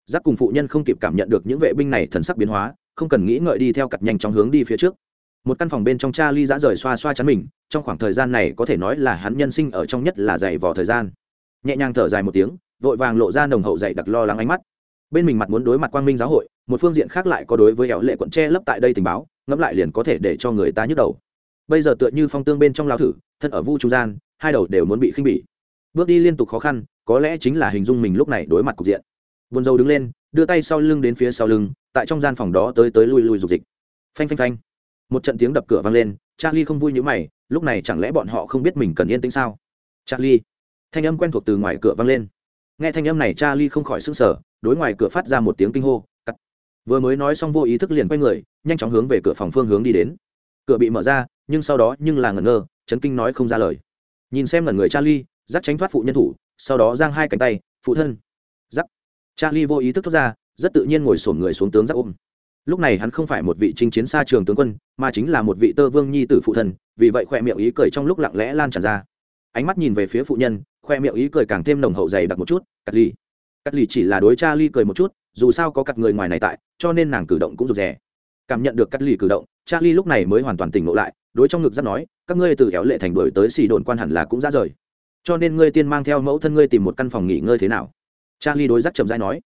Giác cùng phụ nhân không kịp cảm nhận được những vệ binh này thần sắc biến hóa không cần nghĩ ngợi đi theo cặt nhanh chóng hướng đi phía trước. Một căn phòng bên trong cha ly dã rời xoa xoa chắn mình trong khoảng thời gian này có thể nói là hắn nhân sinh ở trong nhất là dày vò thời gian nhẹ nhàng thở dài một tiếng, vội vàng lộ ra nồng hậu dày đặc lo lắng ánh mắt. Bên mình mặt muốn đối mặt quang minh giáo hội, một phương diện khác lại có đối với ẻo lệ quận tre lấp tại đây tình báo, ngẫm lại liền có thể để cho người ta nhức đầu. Bây giờ tựa như phong tương bên trong lao thử, thân ở vu trung gian, hai đầu đều muốn bị khinh bỉ. Bước đi liên tục khó khăn, có lẽ chính là hình dung mình lúc này đối mặt cục diện. Buồn dâu đứng lên, đưa tay sau lưng đến phía sau lưng, tại trong gian phòng đó tới tới lui lui dục dịch. Phanh phanh phanh. Một trận tiếng đập cửa vang lên, charlie không vui như mày, lúc này chẳng lẽ bọn họ không biết mình cần yên tĩnh sao? Charlie thanh âm quen thuộc từ ngoài cửa vang lên. Nghe thanh âm này, charlie không khỏi s ư n g sở đối ngoài cửa phát ra một tiếng kinh hô, cắt. Vừa mới nói xong vô ý thức liền quay người, nhanh chóng hướng về cửa phòng phương hướng đi đến. Cửa bị mở ra, nhưng sau đó nhưng là ngẩn ngơ, chấn kinh nói không ra lời. Nhìn xem ngẩn người charlie dắt tránh thoát phụ nhân thủ, sau đó giang hai cánh tay, phụ thân. Dắt charlie vô ý thức thoát ra, rất tự nhiên ngồi sổn người xuống tướng giáp ôm. Lúc này hắn không phải một vị chinh chiến xa trường tướng quân, mà chính là một vị tơ vương nhi tử phụ thân, vì vậy khoe miệng ý cười trong lúc lặng lẽ lan tràn ra. Ánh mắt nhìn về phía phụ nhân khoe miệng ý cười càng thêm nồng hậu dày đặc một chút, cắt ly. Cắt ly chỉ là đối cha ly cười một chút, dù sao có cặp người ngoài này tại, cho nên nàng cử động cũng rụt rè. Cảm nhận được cắt ly cử động, cha ly lúc này mới hoàn toàn tỉnh ngộ lại, đối trong ngực rất nói, các ngươi từ kéo lệ thành đuổi tới xì đồn quan hẳn là cũng ra rời. Cho nên ngươi tiên mang theo mẫu thân ngươi tìm một căn phòng nghỉ ngơi thế nào? Cha ly đối giác trầm dai nói.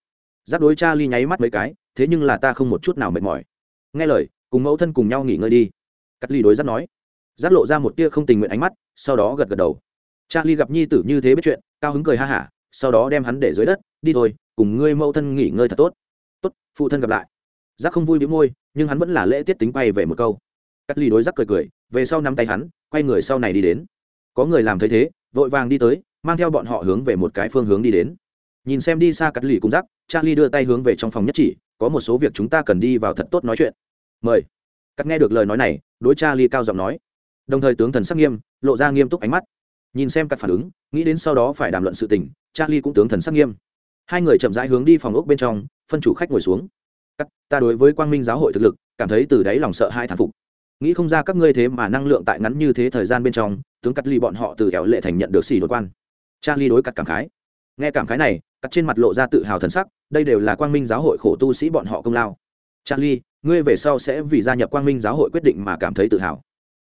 Giác đối cha ly nháy mắt mấy cái, thế nhưng là ta không một chút nào mệt mỏi. Nghe lời, cùng mẫu thân cùng nhau nghỉ ngơi đi. Cắt ly đối giác nói. Giác lộ ra một tia không tình nguyện ánh mắt, sau đó gật gật đầu charlie gặp nhi tử như thế biết chuyện, cao hứng cười ha hả, sau đó đem hắn để dưới đất, đi thôi, cùng ngươi mẫu thân nghỉ ngơi thật tốt. Tốt, phụ thân gặp lại. Giác không vui bị môi, nhưng hắn vẫn là lễ tiết tính quay về một câu. Cắt ly đối giác cười cười, về sau nắm tay hắn, quay người sau này đi đến. Có người làm thấy thế, vội vàng đi tới, mang theo bọn họ hướng về một cái phương hướng đi đến. Nhìn xem đi xa cắt lì cùng rắc charlie đưa tay hướng về trong phòng nhất chỉ, có một số việc chúng ta cần đi vào thật tốt nói chuyện. Mời. Cắt nghe được lời nói này, đối charlie cao giọng nói. Đồng thời tướng thần sắc nghiêm, lộ ra nghiêm túc ánh mắt nhìn xem các phản ứng, nghĩ đến sau đó phải đàm luận sự tình, charlie cũng tướng thần sắc nghiêm. Hai người chậm rãi hướng đi phòng ốc bên trong, phân chủ khách ngồi xuống. Các, ta đối với quang minh giáo hội thực lực, cảm thấy từ đáy lòng sợ hai thản phục. Nghĩ không ra các ngươi thế mà năng lượng tại ngắn như thế thời gian bên trong, tướng cắt ly bọn họ từ kẻo lệ thành nhận được xì đột quan. Charlie đối cắt cảm khái. Nghe cảm khái này, cắt trên mặt lộ ra tự hào thần sắc, đây đều là quang minh giáo hội khổ tu sĩ bọn họ công lao. Charlie, ngươi về sau sẽ vì gia nhập quang minh giáo hội quyết định mà cảm thấy tự hào.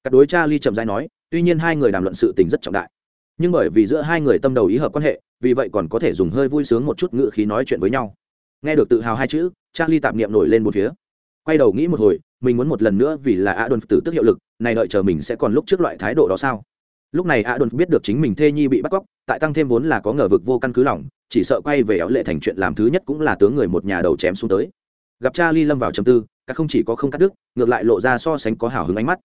Cắt đối charlie chậm rãi nói, tuy nhiên hai người đàm luận sự tình rất trọng đại nhưng bởi vì giữa hai người tâm đầu ý hợp quan hệ, vì vậy còn có thể dùng hơi vui sướng một chút ngựa khí nói chuyện với nhau. Nghe được tự hào hai chữ, charlie tạm niệm nổi lên một phía. Quay đầu nghĩ một hồi, mình muốn một lần nữa vì là adolf tử tức hiệu lực, này đợi chờ mình sẽ còn lúc trước loại thái độ đó sao? Lúc này adolf biết được chính mình thê nhi bị bắt cóc, tại tăng thêm vốn là có ngờ vực vô căn cứ lòng, chỉ sợ quay về éo lệ thành chuyện làm thứ nhất cũng là tướng người một nhà đầu chém xuống tới. Gặp cha ly lâm vào trầm tư, các không chỉ có không cắt đứt, ngược lại lộ ra so sánh có hảo hứng ánh mắt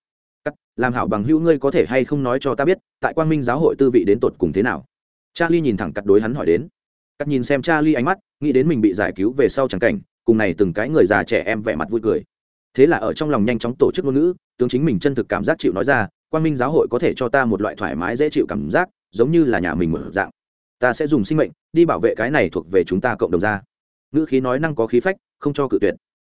cắt, làm hảo bằng hữu ngươi có thể hay không nói cho ta biết, tại quang minh giáo hội tư vị đến tột cùng thế nào? Charlie nhìn thẳng cắt đối hắn hỏi đến. Cắt nhìn xem Charlie ánh mắt, nghĩ đến mình bị giải cứu về sau chẳng cảnh, cùng này từng cái người già trẻ em vẻ mặt vui cười. Thế là ở trong lòng nhanh chóng tổ chức ngôn ngữ, tướng chính mình chân thực cảm giác chịu nói ra quan minh giáo hội có thể cho ta một loại thoải mái dễ chịu cảm giác, giống như là nhà mình mở dạng. Ta sẽ dùng sinh mệnh, đi bảo vệ cái này thuộc về chúng ta cộng đồng ra ngữ khí nói năng có khí phách, không cho cự tuyệt.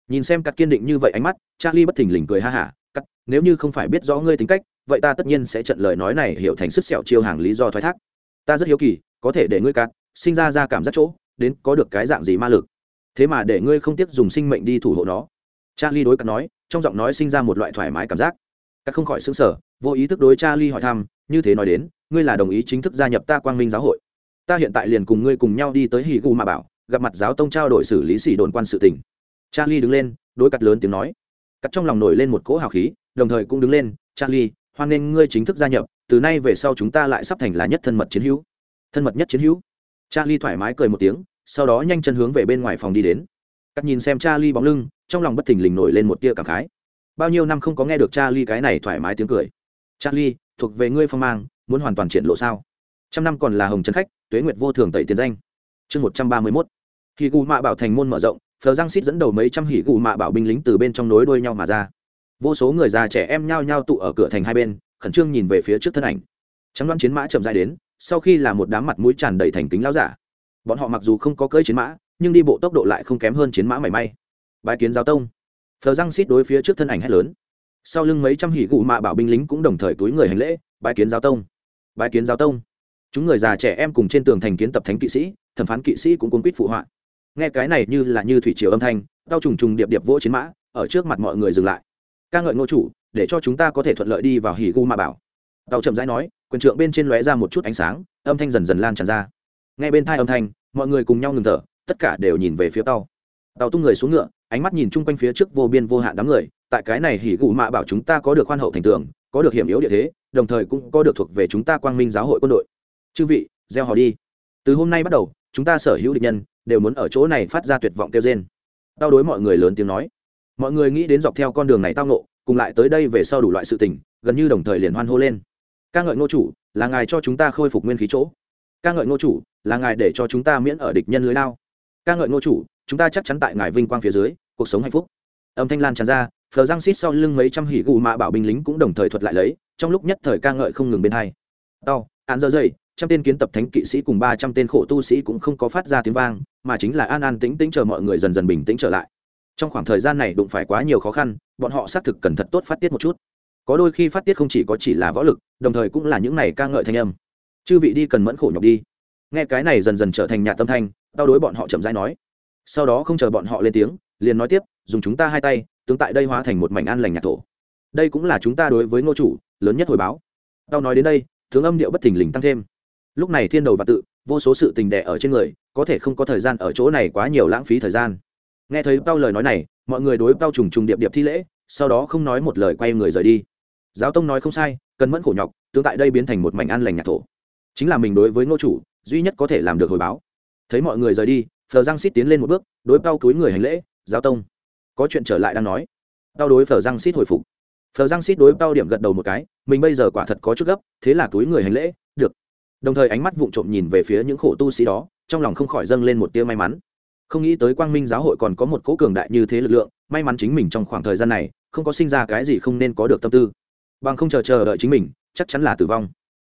Nhìn xem cắt kiên định như vậy ánh mắt, charlie bất thình lình cười ha hả cắt, nếu như không phải biết rõ ngươi tính cách, vậy ta tất nhiên sẽ trận lời nói này hiểu thành sức sẹo chiêu hàng lý do thoái thác. Ta rất hiếu kỳ, có thể để ngươi cắt, sinh ra ra cảm giác chỗ, đến có được cái dạng gì ma lực. Thế mà để ngươi không tiếp dùng sinh mệnh đi thủ hộ nó. Charlie đối cắt nói, trong giọng nói sinh ra một loại thoải mái cảm giác. Cắt không khỏi xứng sở vô ý thức đối charlie hỏi thăm, như thế nói đến, ngươi là đồng ý chính thức gia nhập ta quang minh giáo hội. Ta hiện tại liền cùng ngươi cùng nhau đi tới hì gu mà bảo, gặp mặt giáo tông trao đổi xử lý xỉ đồn quan sự tình. Charlie đứng lên, đối cắt lớn tiếng nói cắt trong lòng nổi lên một cỗ hào khí, đồng thời cũng đứng lên, charlie, hoan nghênh ngươi chính thức gia nhập, từ nay về sau chúng ta lại sắp thành là nhất thân mật chiến hữu. Thân mật nhất chiến hữu. Charlie thoải mái cười một tiếng, sau đó nhanh chân hướng về bên ngoài phòng đi đến. Cắt nhìn xem charlie bóng lưng, trong lòng bất thình lình nổi lên một tia cảm khái. Bao nhiêu năm không có nghe được charlie cái này thoải mái tiếng cười. Charlie, thuộc về ngươi phong mang, muốn hoàn toàn triển lộ sao? Trăm năm còn là hồng trấn khách, tuế nguyệt vô thường tẩy tiền danh. Chương một trăm ba mươi mốt. Khi gu mạ bảo thành môn mở rộng phờ giang xít dẫn đầu mấy trăm hỉ gù mạ bảo binh lính từ bên trong nối đuôi nhau mà ra. Vô số người già trẻ em nhao nhao tụ ở cửa thành hai bên, khẩn trương nhìn về phía trước thân ảnh. Trắng đoán chiến mã chậm dài đến, sau khi là một đám mặt mũi tràn đầy thành kính lao giả. Bọn họ mặc dù không có cưỡi chiến mã, nhưng đi bộ tốc độ lại không kém hơn chiến mã mảy may. Bài kiến giáo tông. Phờ răng xít đối phía trước thân ảnh hét lớn. Sau lưng mấy trăm hỉ gù mạ bảo binh lính cũng đồng thời túi người hành lễ bài kiến giáo tông. Bài kiến giáo tông. Chúng người già trẻ em cùng trên tường thành kiến tập thánh kỵ sĩ, thẩm phán kỵ sĩ cũng cuốn quýt phụ họa nghe cái này như là như thủy triều âm thanh, đau trùng trùng điệp điệp vỗ chiến mã, ở trước mặt mọi người dừng lại. Ca ngợi ngô chủ, để cho chúng ta có thể thuận lợi đi vào hỉ gu mà bảo. Tàu chậm rãi nói, quyền trượng bên trên lóe ra một chút ánh sáng, âm thanh dần dần lan tràn ra. Ngay bên thai âm thanh, mọi người cùng nhau ngừng thở, tất cả đều nhìn về phía tàu tàu tung người xuống ngựa, ánh mắt nhìn chung quanh phía trước vô biên vô hạn đám người, tại cái này hỉ gù mạ bảo chúng ta có được khoan hậu thành tường, có được hiểm yếu địa thế, đồng thời cũng có được thuộc về chúng ta quang minh giáo hội quân đội. Chư vị, gieo họ đi. Từ hôm nay bắt đầu, chúng ta sở hữu địch nhân đều muốn ở chỗ này phát ra tuyệt vọng kêu rên. Tao đối mọi người lớn tiếng nói. Mọi người nghĩ đến dọc theo con đường này tao nộ cùng lại tới đây về sau đủ loại sự tình, gần như đồng thời liền hoan hô lên. Ca ngợi ngô chủ, là ngài cho chúng ta khôi phục nguyên khí chỗ. Ca ngợi ngô chủ, là ngài để cho chúng ta miễn ở địch nhân lưới lao. Ca ngợi ngô chủ, chúng ta chắc chắn tại ngài vinh quang phía dưới, cuộc sống hạnh phúc. Âm thanh lan tràn ra, phờ giang xít sau lưng mấy trăm hỉ gù mạ bảo binh lính cũng đồng thời thuật lại lấy, trong lúc nhất thời ca ngợi không ngừng bên hai. Đau án giờ dây trăm tên kiến tập thánh kỵ sĩ cùng ba trăm tên khổ tu sĩ cũng không có phát ra tiếng vang mà chính là an an tĩnh tĩnh chờ mọi người dần dần bình tĩnh trở lại. Trong khoảng thời gian này đụng phải quá nhiều khó khăn, bọn họ xác thực cần thật tốt phát tiết một chút. Có đôi khi phát tiết không chỉ có chỉ là võ lực, đồng thời cũng là những này ca ngợi thanh âm. Chư vị đi cần mẫn khổ nhọc đi. Nghe cái này dần dần trở thành nhạc tâm thanh, tao đối bọn họ chậm rãi nói. Sau đó không chờ bọn họ lên tiếng, liền nói tiếp, dùng chúng ta hai tay tướng tại đây hóa thành một mảnh an lành nhạc thổ. Đây cũng là chúng ta đối với ngô chủ, lớn nhất hồi báo. Tao nói đến đây, tướng âm điệu bất thình lình tăng thêm. Lúc này thiên đầu và tự vô số sự tình đẻ ở trên người, có thể không có thời gian ở chỗ này quá nhiều lãng phí thời gian. Nghe thấy bao lời nói này, mọi người đối bao trùng trùng điệp điệp thi lễ, sau đó không nói một lời quay người rời đi. Giáo tông nói không sai, cần mẫn khổ nhọc, tương tại đây biến thành một mảnh an lành nhạc thổ. Chính là mình đối với ngô chủ, duy nhất có thể làm được hồi báo. Thấy mọi người rời đi, phờ giang xít tiến lên một bước, đối bao túi người hành lễ, giáo tông, có chuyện trở lại đang nói. Bao đối phờ giang xít hồi phục. Phờ giang xít đối bao điểm gật đầu một cái, mình bây giờ quả thật có chút gấp, thế là túi người hành lễ đồng thời ánh mắt vụng trộm nhìn về phía những khổ tu sĩ đó, trong lòng không khỏi dâng lên một tia may mắn. Không nghĩ tới quang minh giáo hội còn có một cố cường đại như thế lực lượng, may mắn chính mình trong khoảng thời gian này, không có sinh ra cái gì không nên có được tâm tư. Bằng không chờ chờ đợi chính mình, chắc chắn là tử vong.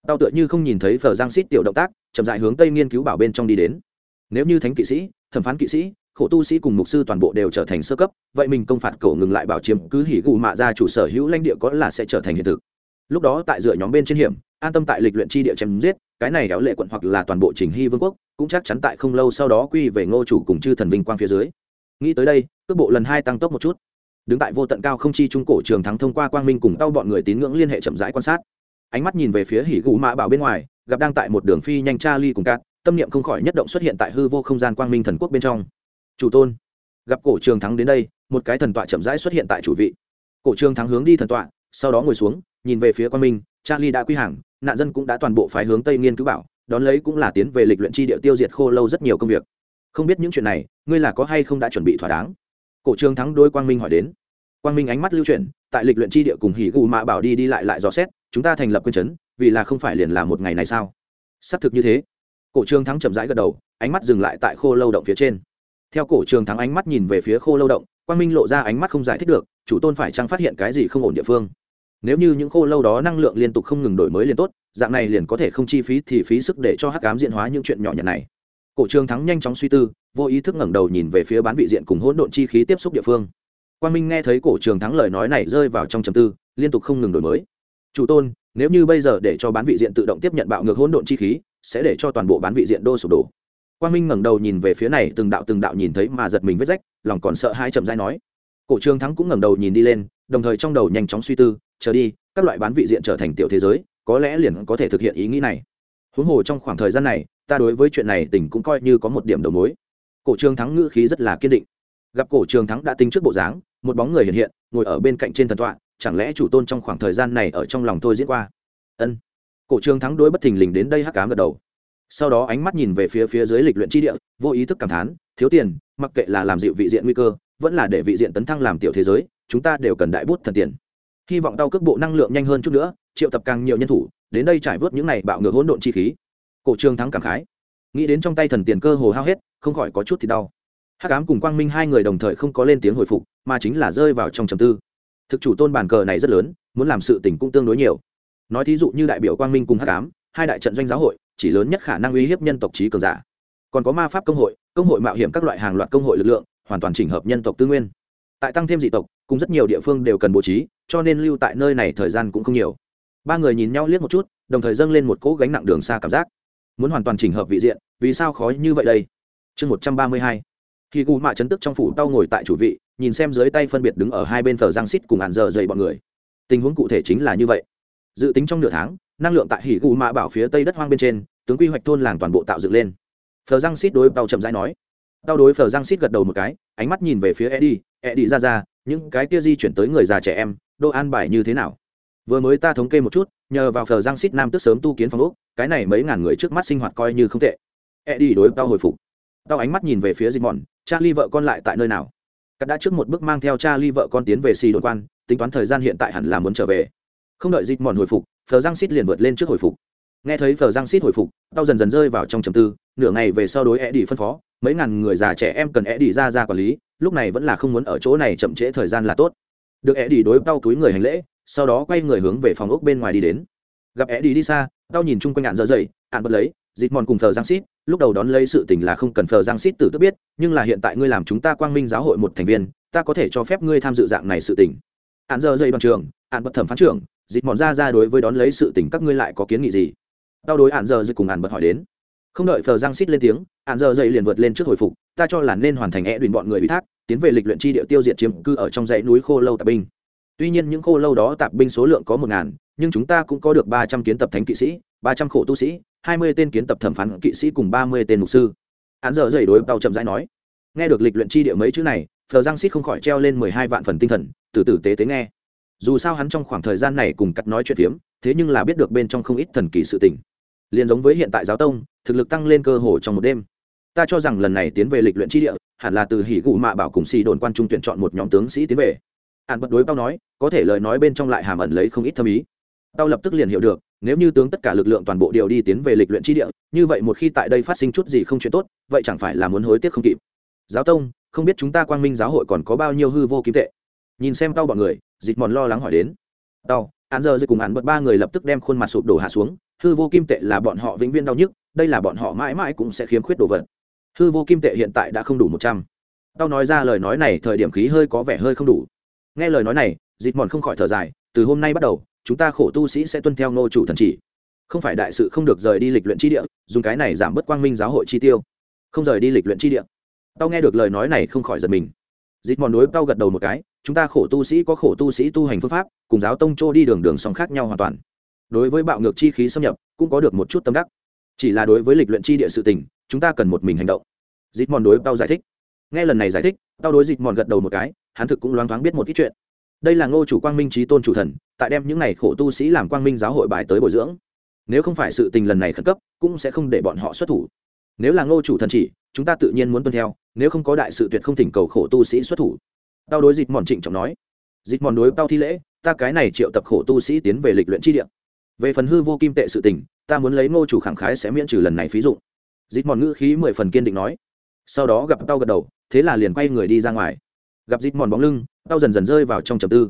Tao tựa như không nhìn thấy phờ giang xít tiểu động tác, chậm dại hướng tây nghiên cứu bảo bên trong đi đến. Nếu như thánh kỵ sĩ, thẩm phán kỵ sĩ, khổ tu sĩ cùng mục sư toàn bộ đều trở thành sơ cấp, vậy mình công phạt cổ ngừng lại bảo chiếm cứ hỉ gù mạ ra chủ sở hữu lãnh địa có là sẽ trở thành hiện thực. Lúc đó tại dựa nhóm bên trên hiểm an tâm tại lịch luyện chi địa chém giết, cái này kéo lệ quận hoặc là toàn bộ trình hy vương quốc, cũng chắc chắn tại không lâu sau đó quy về ngô chủ cùng chư thần vinh quang phía dưới. Nghĩ tới đây, cước bộ lần hai tăng tốc một chút. Đứng tại vô tận cao không chi trung cổ trường thắng thông qua quang minh cùng tao bọn người tín ngưỡng liên hệ chậm rãi quan sát. Ánh mắt nhìn về phía hỉ gù mã bảo bên ngoài, gặp đang tại một đường phi nhanh cha ly cùng cát tâm niệm không khỏi nhất động xuất hiện tại hư vô không gian quang minh thần quốc bên trong. Chủ tôn, gặp cổ trường thắng đến đây, một cái thần tọa chậm rãi xuất hiện tại chủ vị. Cổ trường thắng hướng đi thần tọa, sau đó ngồi xuống, nhìn về phía quang minh charlie đã quy hàng, nạn dân cũng đã toàn bộ phái hướng tây nghiên cứu bảo, đón lấy cũng là tiến về lịch luyện chi địa tiêu diệt khô lâu rất nhiều công việc. Không biết những chuyện này, ngươi là có hay không đã chuẩn bị thỏa đáng? Cổ trường thắng đôi quang minh hỏi đến. Quang minh ánh mắt lưu chuyển, tại lịch luyện chi địa cùng hỉ gù mạ bảo đi đi lại lại dò xét, chúng ta thành lập quân chấn, vì là không phải liền là một ngày này sao? Xác thực như thế. Cổ trường thắng chậm rãi gật đầu, ánh mắt dừng lại tại khô lâu động phía trên. Theo cổ trường thắng ánh mắt nhìn về phía khô lâu động, quang minh lộ ra ánh mắt không giải thích được, chủ tôn phải chăng phát hiện cái gì không ổn địa phương? Nếu như những khô lâu đó năng lượng liên tục không ngừng đổi mới liền tốt, dạng này liền có thể không chi phí thì phí sức để cho hắc cám diện hóa những chuyện nhỏ nhặt này. Cổ trường thắng nhanh chóng suy tư, vô ý thức ngẩng đầu nhìn về phía bán vị diện cùng hỗn độn chi khí tiếp xúc địa phương. Quang minh nghe thấy cổ trường thắng lời nói này rơi vào trong trầm tư, liên tục không ngừng đổi mới. Chủ tôn, nếu như bây giờ để cho bán vị diện tự động tiếp nhận bạo ngược hỗn độn chi khí, sẽ để cho toàn bộ bán vị diện đô sụp đổ. Quang minh ngẩng đầu nhìn về phía này, từng đạo từng đạo nhìn thấy mà giật mình vết rách, lòng còn sợ hai chậm dai nói. Cổ trường thắng cũng ngẩng đầu nhìn đi lên đồng thời trong đầu nhanh chóng suy tư, chờ đi, các loại bán vị diện trở thành tiểu thế giới, có lẽ liền có thể thực hiện ý nghĩ này. Huống hồ trong khoảng thời gian này, ta đối với chuyện này tỉnh cũng coi như có một điểm đầu mối. Cổ trường thắng ngữ khí rất là kiên định. Gặp cổ trường thắng đã tính trước bộ dáng, một bóng người hiện hiện, ngồi ở bên cạnh trên thần tọa, chẳng lẽ chủ tôn trong khoảng thời gian này ở trong lòng tôi diễn qua? Ân. Cổ trường thắng đối bất thình lình đến đây hắc cám gật đầu. Sau đó ánh mắt nhìn về phía phía dưới lịch luyện tri địa, vô ý thức cảm thán, thiếu tiền, mặc kệ là làm dịu vị diện nguy cơ vẫn là để vị diện tấn thăng làm tiểu thế giới, chúng ta đều cần đại bút thần tiền. Hy vọng tao cước bộ năng lượng nhanh hơn chút nữa, triệu tập càng nhiều nhân thủ, đến đây trải vớt những này bạo ngược hỗn độn chi khí. Cổ trường thắng cảm khái. Nghĩ đến trong tay thần tiền cơ hồ hao hết, không khỏi có chút thì đau. Hắc ám cùng quang minh hai người đồng thời không có lên tiếng hồi phục, mà chính là rơi vào trong trầm tư. Thực chủ tôn bản cờ này rất lớn, muốn làm sự tình cũng tương đối nhiều. Nói thí dụ như đại biểu quang minh cùng hắc ám, hai đại trận doanh giáo hội, chỉ lớn nhất khả năng uy hiếp nhân tộc trí cường giả. Còn có ma pháp công hội công hội mạo hiểm các loại hàng loạt công hội lực lượng hoàn toàn chỉnh hợp nhân tộc tư nguyên. Tại tăng thêm dị tộc, cùng rất nhiều địa phương đều cần bố trí, cho nên lưu tại nơi này thời gian cũng không nhiều. Ba người nhìn nhau liếc một chút, đồng thời dâng lên một cỗ gánh nặng đường xa cảm giác. Muốn hoàn toàn chỉnh hợp vị diện, vì sao khó như vậy đây? Chương một trăm ba mươi hai. Khi gù mạ chấn tức trong phủ tao ngồi tại chủ vị, nhìn xem dưới tay phân biệt đứng ở hai bên phở giang xít cùng ạn giờ dày bọn người. Tình huống cụ thể chính là như vậy. Dự tính trong nửa tháng, năng lượng tại hỉ gù mạ bảo phía tây đất hoang bên trên, tướng quy hoạch thôn làng toàn bộ tạo dựng lên. Phở giang xít đối tàu chậm rãi nói tao đối phở giang xít gật đầu một cái, ánh mắt nhìn về phía eddie eddie ra ra, những cái kia di chuyển tới người già trẻ em đô an bài như thế nào? Vừa mới ta thống kê một chút, nhờ vào phở giang xít nam tức sớm tu kiến phòng úc cái này mấy ngàn người trước mắt sinh hoạt coi như không tệ. Eddie đối tao hồi phục. Tao ánh mắt nhìn về phía dịch mòn charlie vợ con lại tại nơi nào? Cắt đã trước một bước mang theo charlie vợ con tiến về xì đồn quan, tính toán thời gian hiện tại hẳn là muốn trở về. Không đợi dịch mòn hồi phục phờ giang xít liền vượt lên trước hồi phục. Nghe thấy phờ giang xít hồi phục, tao dần dần rơi vào trong trầm tư, nửa ngày về sau đối e đi phân phó mấy ngàn người già trẻ em cần e đi ra ra quản lý, lúc này vẫn là không muốn ở chỗ này chậm trễ thời gian là tốt. Được e đi đối tao túi người hành lễ, sau đó quay người hướng về phòng ốc bên ngoài đi đến. Gặp e đi đi xa, tao nhìn chung quanh ạn dở dậy, ạn bật lấy, dịt mòn cùng thờ giang xít lúc đầu đón lấy sự tình là không cần thờ giang xít tử tức biết, nhưng là hiện tại ngươi làm chúng ta quang minh giáo hội một thành viên, ta có thể cho phép ngươi tham dự dạng này sự tình. Ạn dở dậy đoàn trường ạn bật thẩm phán trưởng, dịt mòn ra ra đối với đón lấy sự tình các ngươi lại có kiến nghị gì? Tao đối ạn dở dậy cùng ạn bật hỏi đến không đợi phờ giang xít lên tiếng hạn dở dậy liền vượt lên trước hồi phục, ta cho là nên hoàn thành e đùn bọn người ủy thác, tiến về lịch luyện chi địa tiêu diệt chiếm cư ở trong dãy núi khô lâu tạp binh. Tuy nhiên những khô lâu đó tạp binh số lượng có một ngàn, nhưng chúng ta cũng có được ba trăm kiến tập thánh kỵ sĩ, ba trăm khổ tu sĩ, hai mươi tên kiến tập thẩm phán kỵ sĩ cùng ba mươi tên mục sư. Hắn giờ Dậy đối tàu chậm rãi nói, nghe được lịch luyện chi địa mấy chữ này, phờ giang xít không khỏi treo lên mười hai vạn phần tinh thần, từ tử tế tế nghe. Dù sao hắn trong khoảng thời gian này cùng cắt nói chuyện phiếm, thế nhưng là biết được bên trong không ít thần kỳ sự tình liền giống với hiện tại giáo tông, thực lực tăng lên cơ hồ trong một đêm. Ta cho rằng lần này tiến về lịch luyện chi địa, hẳn là từ hỉ gụ mạ bảo cùng xì đồn quan trung tuyển chọn một nhóm tướng sĩ tiến về. Hạn bật đối bao nói, có thể lời nói bên trong lại hàm ẩn lấy không ít thâm ý. Tao lập tức liền hiểu được, nếu như tướng tất cả lực lượng toàn bộ đều đi tiến về lịch luyện chi địa, như vậy một khi tại đây phát sinh chút gì không chuyện tốt, vậy chẳng phải là muốn hối tiếc không kịp. Giáo tông, không biết chúng ta quang minh giáo hội còn có bao nhiêu hư vô kim tệ? Nhìn xem tao bọn người, dịch mòn lo lắng hỏi đến. Tao án giờ dưới cùng án bật ba người lập tức đem khuôn mặt sụp đổ hạ xuống hư vô kim tệ là bọn họ vĩnh viễn đau nhức, đây là bọn họ mãi mãi cũng sẽ khiếm khuyết đồ vật. Hư vô kim tệ hiện tại đã không đủ một trăm. Tao nói ra lời nói này, thời điểm khí hơi có vẻ hơi không đủ. Nghe lời nói này dịt mòn không khỏi thở dài, từ hôm nay bắt đầu, chúng ta khổ tu sĩ sẽ tuân theo nô chủ thần chỉ. Không phải đại sự không được rời đi lịch luyện chi địa, dùng cái này giảm bớt quang minh giáo hội chi tiêu. Không rời đi lịch luyện chi địa. Tao nghe được lời nói này không khỏi giật mình. Dịt mòn đối tao gật đầu một cái, chúng ta khổ tu sĩ có khổ tu sĩ tu hành phương pháp, cùng giáo tông trô đi đường đường song khác nhau hoàn toàn đối với bạo ngược chi khí xâm nhập, cũng có được một chút tâm đắc. Chỉ là đối với lịch luyện chi địa sự tình, chúng ta cần một mình hành động. Dịp mòn đối tao giải thích. Nghe lần này giải thích tao đối dịch mòn gật đầu một cái, hắn thực cũng loáng thoáng biết một ít chuyện. Đây là ngô chủ quang minh trí tôn chủ thần, tại đem những n à y khổ tu sĩ làm quang minh giáo hội bài tới bồi dưỡng. Nếu không phải sự tình lần này khẩn cấp, cũng sẽ không để bọn họ xuất thủ. Nếu là ngô chủ thần chỉ, chúng ta tự nhiên muốn tuân theo, nếu không có đại sự tuyệt không thỉnh cầu khổ tu sĩ xuất thủ. Tao đối dịch mòn trịnh trọng nói. Dịch mòn đối tao thi lễ, ta cái này triệu tập khổ tu sĩ tiến về lịch luyện chi địa về phần hư vô kim tệ sự tình, ta muốn lấy ngô chủ khẳng khái sẽ miễn trừ lần này phí dụ dịp mòn ngữ khí mười phần kiên định nói. Sau đó gặp tao gật đầu, thế là liền quay người đi ra ngoài. Gặp dịp mòn bóng lưng, tao dần dần rơi vào trong trầm tư.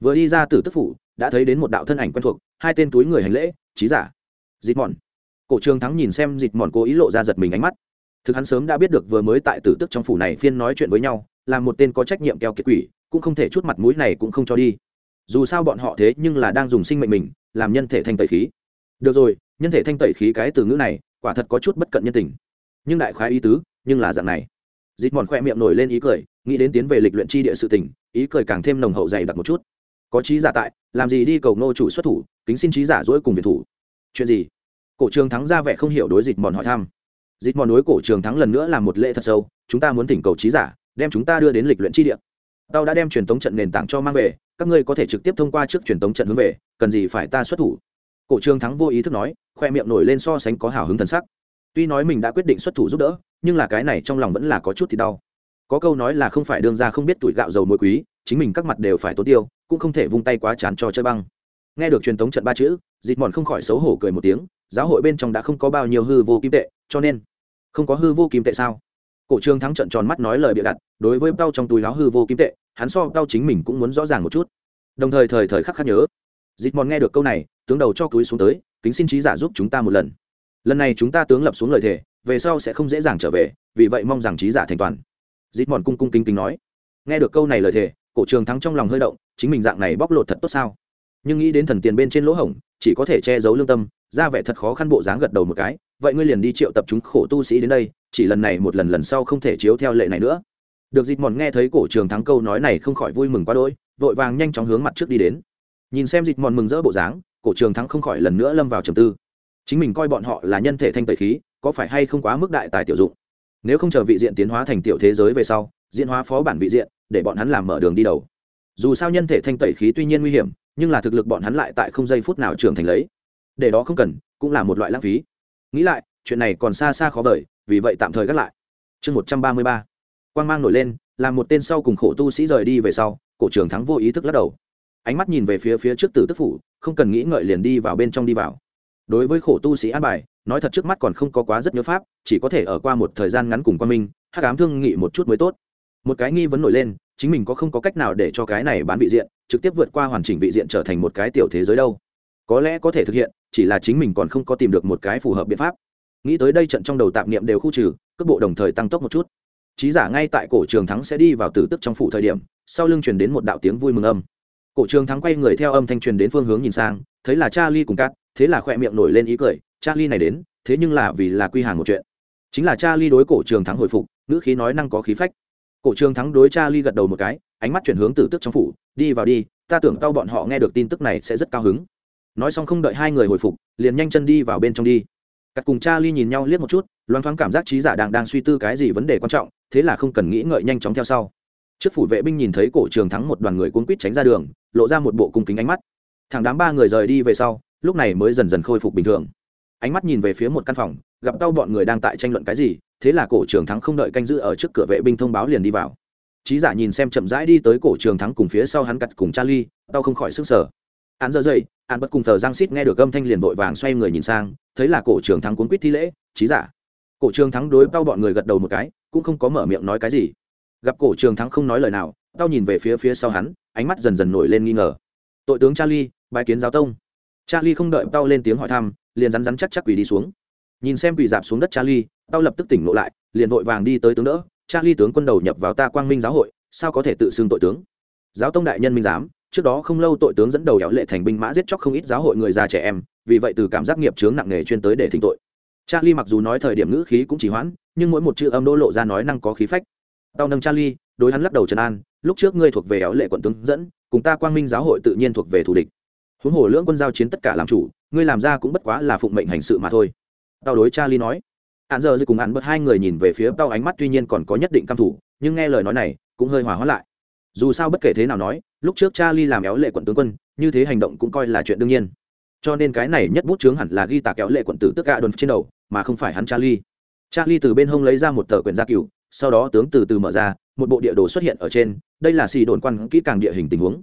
Vừa đi ra từ tức phủ, đã thấy đến một đạo thân ảnh quen thuộc, hai tên túi người hành lễ trí giả. Dịp mòn. Cổ trường thắng nhìn xem dịp mòn cố ý lộ ra giật mình ánh mắt. Thực hắn sớm đã biết được vừa mới tại tử tức trong phủ này phiên nói chuyện với nhau, là một tên có trách nhiệm keo kiệt quỷ, cũng không thể chút mặt mũi này cũng không cho đi dù sao bọn họ thế nhưng là đang dùng sinh mệnh mình làm nhân thể thanh tẩy khí. Được rồi, nhân thể thanh tẩy khí cái từ ngữ này quả thật có chút bất cận nhân tình. Nhưng đại khái ý tứ, nhưng là dạng này. Dịt mòn khoe miệng nổi lên ý cười, nghĩ đến tiến về lịch luyện chi địa sự tình, ý cười càng thêm nồng hậu dày đặc một chút. Có trí giả tại, làm gì đi cầu nô chủ xuất thủ, kính xin trí giả dỗi cùng việt thủ. Chuyện gì? Cổ trường thắng ra vẻ không hiểu đối dịch mòn hỏi thăm. Dịch mòn đối cổ trường thắng lần nữa làm một lễ thật sâu, chúng ta muốn thỉnh cầu trí giả, đem chúng ta đưa đến lịch luyện chi địa tao đã đem truyền tống trận nền tảng cho mang về, các ngươi có thể trực tiếp thông qua trước truyền tống trận hướng về, cần gì phải ta xuất thủ? Cổ trường thắng vô ý thức nói, khoe miệng nổi lên so sánh có hào hứng thần sắc. Tuy nói mình đã quyết định xuất thủ giúp đỡ, nhưng là cái này trong lòng vẫn là có chút thì đau. Có câu nói là không phải đương ra không biết tuổi gạo dầu muối quý, chính mình các mặt đều phải tốn tiêu, cũng không thể vung tay quá chán cho chơi băng. Nghe được truyền thống trận ba chữ dịt mòn không khỏi xấu hổ cười một tiếng, giáo hội bên trong đã không có bao nhiêu hư vô kim tệ, cho nên không có hư vô kim tệ sao? Cổ trương thắng trận tròn mắt nói lời bịa đặt, đối với bao trong túi láo hư vô kim tệ hắn so cao chính mình cũng muốn rõ ràng một chút. Đồng thời thời thời khắc khắc nhớ dịt mòn nghe được câu này, tướng đầu cho túi xuống tới, kính xin trí giả giúp chúng ta một lần. Lần này chúng ta tướng lập xuống lời thề, về sau sẽ không dễ dàng trở về, vì vậy mong rằng trí giả thành toàn. Dịt mòn cung cung kính kính nói. Nghe được câu này lời thề, cổ trường thắng trong lòng hơi động, chính mình dạng này bóc lột thật tốt sao? Nhưng nghĩ đến thần tiền bên trên lỗ hổng, chỉ có thể che giấu lương tâm, ra vẻ thật khó khăn bộ dáng gật đầu một cái. Vậy ngươi liền đi triệu tập chúng khổ tu sĩ đến đây, chỉ lần này một lần lần sau không thể chiếu theo lệ này nữa được dịt mòn nghe thấy cổ trường thắng câu nói này không khỏi vui mừng quá đỗi, vội vàng nhanh chóng hướng mặt trước đi đến. Nhìn xem dịt mòn mừng rỡ bộ dáng cổ trường thắng không khỏi lần nữa lâm vào trầm tư. Chính mình coi bọn họ là nhân thể thanh tẩy khí có phải hay không quá mức đại tài tiểu dụng? Nếu không chờ vị diện tiến hóa thành tiểu thế giới về sau diễn hóa phó bản vị diện để bọn hắn làm mở đường đi đầu. Dù sao nhân thể thanh tẩy khí tuy nhiên nguy hiểm nhưng là thực lực bọn hắn lại tại không giây phút nào trưởng thành lấy. Để đó không cần cũng là một loại lãng phí. Nghĩ lại chuyện này còn xa xa khó vời vì vậy tạm thời gác lại. Chương một trăm ba mươi ba quang mang nổi lên, làm một tên sau cùng khổ tu sĩ rời đi về sau, cổ trưởng thắng vô ý thức lắc đầu. Ánh mắt nhìn về phía phía trước tử tức phủ, không cần nghĩ ngợi liền đi vào bên trong đi vào. Đối với khổ tu sĩ an bài, nói thật trước mắt còn không có quá rất nhớ pháp, chỉ có thể ở qua một thời gian ngắn cùng quan minh hát cám thương nghị một chút mới tốt. Một cái nghi vấn nổi lên, chính mình có không có cách nào để cho cái này bán vị diện, trực tiếp vượt qua hoàn chỉnh vị diện trở thành một cái tiểu thế giới đâu. Có lẽ có thể thực hiện, chỉ là chính mình còn không có tìm được một cái phù hợp biện pháp. Nghĩ tới đây trận trong đầu tạp niệm đều khu trừ, cước bộ đồng thời tăng tốc một chút trí giả ngay tại cổ trường thắng sẽ đi vào tử tức trong phủ thời điểm, sau lưng truyền đến một đạo tiếng vui mừng âm. Cổ trường thắng quay người theo âm thanh truyền đến phương hướng nhìn sang, thấy là cha ly cùng cát, thế là khỏe miệng nổi lên ý cười, cha ly này đến, thế nhưng là vì là quy hàng một chuyện. Chính là cha ly đối cổ trường thắng hồi phục, ngữ khí nói năng có khí phách. Cổ trường thắng đối cha ly gật đầu một cái, ánh mắt chuyển hướng tử tức trong phủ, đi vào đi, ta tưởng tao bọn họ nghe được tin tức này sẽ rất cao hứng. Nói xong không đợi hai người hồi phục, liền nhanh chân đi vào bên trong đi. Cắt cùng cha ly nhìn nhau liếc một chút loan thoáng cảm giác trí giả đang đang suy tư cái gì vấn đề quan trọng thế là không cần nghĩ ngợi nhanh chóng theo sau. Trước phủ vệ binh nhìn thấy cổ trường thắng một đoàn người cuốn quýt tránh ra đường, lộ ra một bộ cung kính ánh mắt. Thằng đám ba người rời đi về sau, lúc này mới dần dần khôi phục bình thường. Ánh mắt nhìn về phía một căn phòng, gặp đau bọn người đang tại tranh luận cái gì, thế là cổ trường thắng không đợi canh giữ ở trước cửa vệ binh thông báo liền đi vào. Trí giả nhìn xem chậm rãi đi tới cổ trường thắng cùng phía sau hắn cặt cùng charlie đau không khỏi sức sở án giờ dậy án bất cùng thờ giang xít nghe được âm thanh liền vội vàng xoay người nhìn sang, thấy là cổ trường thắng cuốn quýt thi lễ trí giả. Cổ trường thắng đối đau bọn người gật đầu một cái cũng không có mở miệng nói cái gì. Gặp cổ trường thắng không nói lời nào, tao nhìn về phía phía sau hắn, ánh mắt dần dần nổi lên nghi ngờ. Tội tướng charlie bài kiến giáo tông. Charlie không đợi tao lên tiếng hỏi thăm, liền rắn rắn chắc chắc quỳ đi xuống. Nhìn xem quỳ dạp xuống đất charlie, tao lập tức tỉnh lộ lại, liền vội vàng đi tới tướng đỡ. Charlie tướng quân đầu nhập vào ta quang minh giáo hội, sao có thể tự xưng tội tướng? Giáo tông đại nhân minh giám, trước đó không lâu tội tướng dẫn đầu éo lệ thành binh mã giết chóc không ít giáo hội người già trẻ em, vì vậy từ cảm giác nghiệp chướng nặng nề chuyên tới để thỉnh tội. Charlie mặc dù nói thời điểm ngữ khí cũng chỉ hoãn nhưng mỗi một chữ âm đô lộ ra nói năng có khí phách. Tao nâng charlie, đối hắn lắc đầu trần an, lúc trước ngươi thuộc về éo lệ quận tướng dẫn, cùng ta quang minh giáo hội tự nhiên thuộc về thù địch. Huống hồ lưỡng quân giao chiến tất cả làm chủ, ngươi làm ra cũng bất quá là phụng mệnh hành sự mà thôi. Tao đối charlie nói. Hạn giờ dư cùng hạn bớt hai người nhìn về phía tao ánh mắt tuy nhiên còn có nhất định căm thủ nhưng nghe lời nói này, cũng hơi hòa hóa lại. Dù sao bất kể thế nào nói, lúc trước charlie làm éo lệ quận tướng quân, như thế hành động cũng coi là chuyện đương nhiên. Cho nên cái này nhất bút chướng hẳn là ghi tạc kéo lệ quận tử tức gạ đồn trên đầu, mà không phải hắn charlie charlie từ bên hông lấy ra một tờ quyển gia cửu, sau đó tướng từ từ mở ra, một bộ địa đồ xuất hiện ở trên, đây là xì đồn quan kỹ càng địa hình tình huống.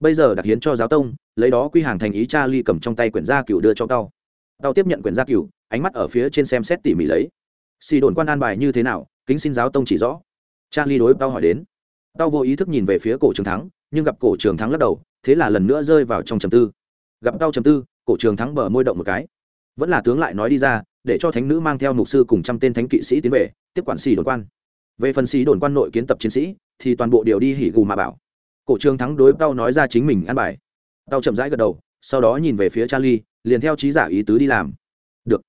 Bây giờ đặc hiến cho giáo tông, lấy đó quy hàng thành ý charlie cầm trong tay quyển gia cửu đưa cho tao. Tao tiếp nhận quyển gia cửu, ánh mắt ở phía trên xem xét tỉ mỉ lấy. Xì đồn quan an bài như thế nào, kính xin giáo tông chỉ rõ. Charlie đối tao hỏi đến. Tao vô ý thức nhìn về phía cổ trường thắng, nhưng gặp cổ trường thắng lắc đầu, thế là lần nữa rơi vào trong trầm tư. Gặp tao trầm tư, cổ trường thắng bờ môi động một cái. Vẫn là tướng lại nói đi ra để cho thánh nữ mang theo mục sư cùng trăm tên thánh kỵ sĩ tiến về, tiếp quản xì đồn quan. Về phần xì đồn quan nội kiến tập chiến sĩ, thì toàn bộ đều đi hỉ gù mà bảo. Cổ trường thắng đối tao nói ra chính mình ăn bài. Tao chậm rãi gật đầu, sau đó nhìn về phía charlie, liền theo trí giả ý tứ đi làm. Được.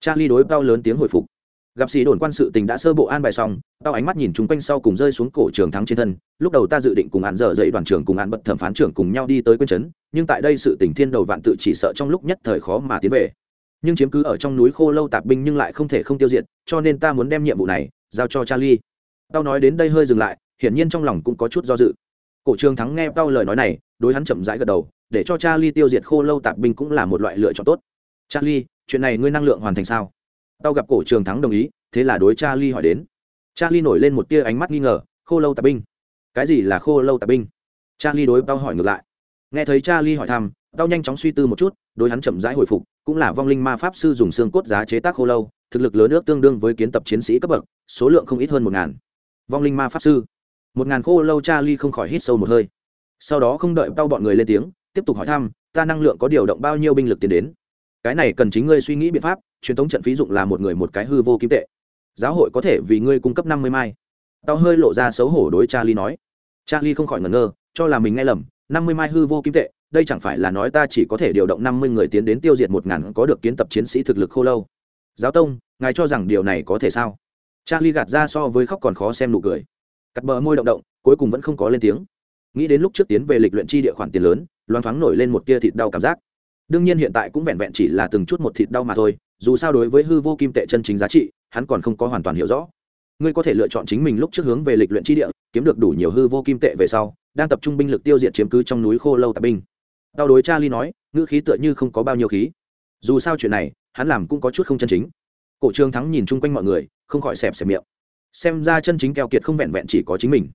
Charlie đối tao lớn tiếng hồi phục. Gặp sĩ đồn quan sự tình đã sơ bộ an bài xong tao ánh mắt nhìn chúng quanh sau cùng rơi xuống cổ trường thắng trên thân. Lúc đầu ta dự định cùng hạn dở dậy đoàn trưởng cùng hạn bật thẩm phán trưởng cùng nhau đi tới quân trấn nhưng tại đây sự tình thiên đầu vạn tự chỉ sợ trong lúc nhất thời khó mà tiến về nhưng chiếm cứ ở trong núi khô lâu tạp binh nhưng lại không thể không tiêu diệt, cho nên ta muốn đem nhiệm vụ này giao cho charlie. Tao nói đến đây hơi dừng lại, hiển nhiên trong lòng cũng có chút do dự. Cổ trường thắng nghe tao lời nói này, đối hắn chậm rãi gật đầu, để cho charlie tiêu diệt khô lâu tạp binh cũng là một loại lựa chọn tốt. Charlie, chuyện này ngươi năng lượng hoàn thành sao? Tao gặp cổ trường thắng đồng ý, thế là đối charlie hỏi đến. Charlie nổi lên một tia ánh mắt nghi ngờ, khô lâu tạp binh. Cái gì là khô lâu tạp binh? Charlie đối tao hỏi ngược lại. Nghe thấy charlie hỏi thăm, tao nhanh chóng suy tư một chút đối hắn chậm rãi hồi phục, cũng là vong linh ma pháp sư dùng xương cốt giá chế tác khô lâu, thực lực lớn nước tương đương với kiến tập chiến sĩ cấp bậc, số lượng không ít hơn một ngàn. Vong linh ma pháp sư. Một ngàn khô lâu charlie không khỏi hít sâu một hơi. Sau đó không đợi tao bọn người lên tiếng, tiếp tục hỏi thăm, ta năng lượng có điều động bao nhiêu binh lực tiến đến? Cái này cần chính ngươi suy nghĩ biện pháp, truyền thống trận phí dụng là một người một cái hư vô kim tệ. Giáo hội có thể vì ngươi cung cấp năm mươi mai. Tao hơi lộ ra xấu hổ đối charlie nói. Charlie không khỏi ngẩn ngơ, cho là mình nghe lầm, năm mươi mai hư vô kim tệ đây chẳng phải là nói ta chỉ có thể điều động năm mươi người tiến đến tiêu diệt một ngàn có được kiến tập chiến sĩ thực lực khô lâu. Giáo tông, ngài cho rằng điều này có thể sao? Charlie gạt ra so với khóc còn khó xem nụ cười. Cắt bờ môi động động, cuối cùng vẫn không có lên tiếng. Nghĩ đến lúc trước tiến về lịch luyện chi địa khoản tiền lớn loáng thoáng nổi lên một tia thịt đau cảm giác. Đương nhiên hiện tại cũng vẹn vẹn chỉ là từng chút một thịt đau mà thôi, dù sao đối với hư vô kim tệ chân chính giá trị, hắn còn không có hoàn toàn hiểu rõ. Ngươi có thể lựa chọn chính mình lúc trước hướng về lịch luyện chi địa, kiếm được đủ nhiều hư vô kim tệ về sau, đang tập trung binh lực tiêu diệt chiếm cứ trong núi khô lâu tạp binh đau đối cha ly nói, ngữ khí tựa như không có bao nhiêu khí. Dù sao chuyện này, hắn làm cũng có chút không chân chính. Cổ trương thắng nhìn chung quanh mọi người, không khỏi xẹp xẹp miệng. Xem ra chân chính keo kiệt không vẹn vẹn chỉ có chính mình.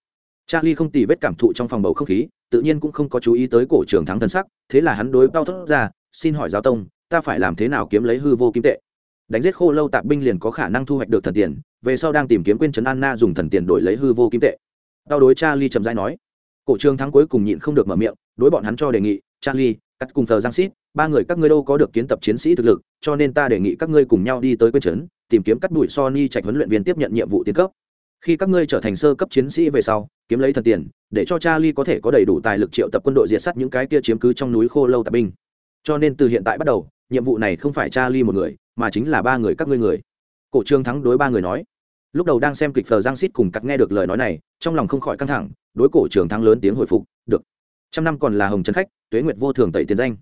Charlie không tì vết cảm thụ trong phòng bầu không khí, tự nhiên cũng không có chú ý tới cổ trường thắng thân sắc, thế là hắn đối bao thốt ra, xin hỏi giáo tông, ta phải làm thế nào kiếm lấy hư vô kim tệ? Đánh giết khô lâu tạp binh liền có khả năng thu hoạch được thần tiền, về sau đang tìm kiếm quên trấn anna dùng thần tiền đổi lấy hư vô kim tệ. Đau đối charlie trầm dai nói. Cổ trường thắng cuối cùng nhịn không được mở miệng, đối bọn hắn cho đề nghị charlie, cắt cùng thờ giang xít ba người các ngươi đâu có được kiến tập chiến sĩ thực lực, cho nên ta đề nghị các ngươi cùng nhau đi tới quên trấn, tìm kiếm cắt đuổi sony trạch huấn luyện viên tiếp nhận nhiệm vụ tiến cấp. Khi các ngươi trở thành sơ cấp chiến sĩ về sau, kiếm lấy thần tiền, để cho charlie có thể có đầy đủ tài lực triệu tập quân đội diệt sát những cái kia chiếm cứ trong núi khô lâu tạp binh. Cho nên từ hiện tại bắt đầu, nhiệm vụ này không phải charlie một người, mà chính là ba người các ngươi người. Cổ trương thắng đối ba người nói. Lúc đầu đang xem kịch phờ giang xít cùng cắt nghe được lời nói này, trong lòng không khỏi căng thẳng, đối cổ trường thắng lớn tiếng hồi phục, được. Trăm năm còn là hồng trấn khách tuế nguyệt vô thường tẩy tiền danh.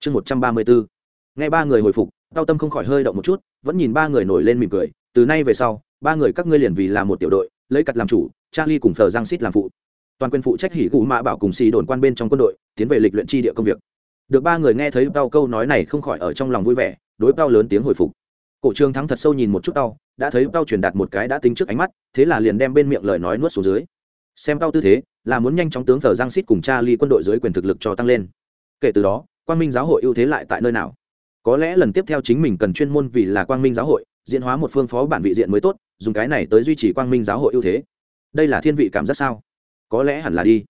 Chương một trăm ba mươi bốn. Nghe ba người hồi phục đau tâm không khỏi hơi động một chút, vẫn nhìn ba người nổi lên mỉm cười, từ nay về sau, ba người các ngươi liền vì là một tiểu đội, lấy cặt làm chủ, charlie cùng thờ giang xít làm phụ. Toàn quyền phụ trách hỉ cụ mã bảo cùng xì đồn quan bên trong quân đội, tiến về lịch luyện tri địa công việc. Được ba người nghe thấy tao câu nói này không khỏi ở trong lòng vui vẻ, đối tao lớn tiếng hồi phục. Cổ trương thắng thật sâu nhìn một chút tao, đã thấy tao truyền đạt một cái đã tính trước ánh mắt, thế là liền đem bên miệng lời nói nuốt xuống dưới xem tao tư thế, là muốn nhanh chóng tướng thờ giang xít cùng cha ly quân đội dưới quyền thực lực cho tăng lên. Kể từ đó, quang minh giáo hội ưu thế lại tại nơi nào? Có lẽ lần tiếp theo chính mình cần chuyên môn vì là quang minh giáo hội, diễn hóa một phương phó bản vị diện mới tốt, dùng cái này tới duy trì quang minh giáo hội ưu thế. Đây là thiên vị cảm giác sao? Có lẽ hẳn là đi.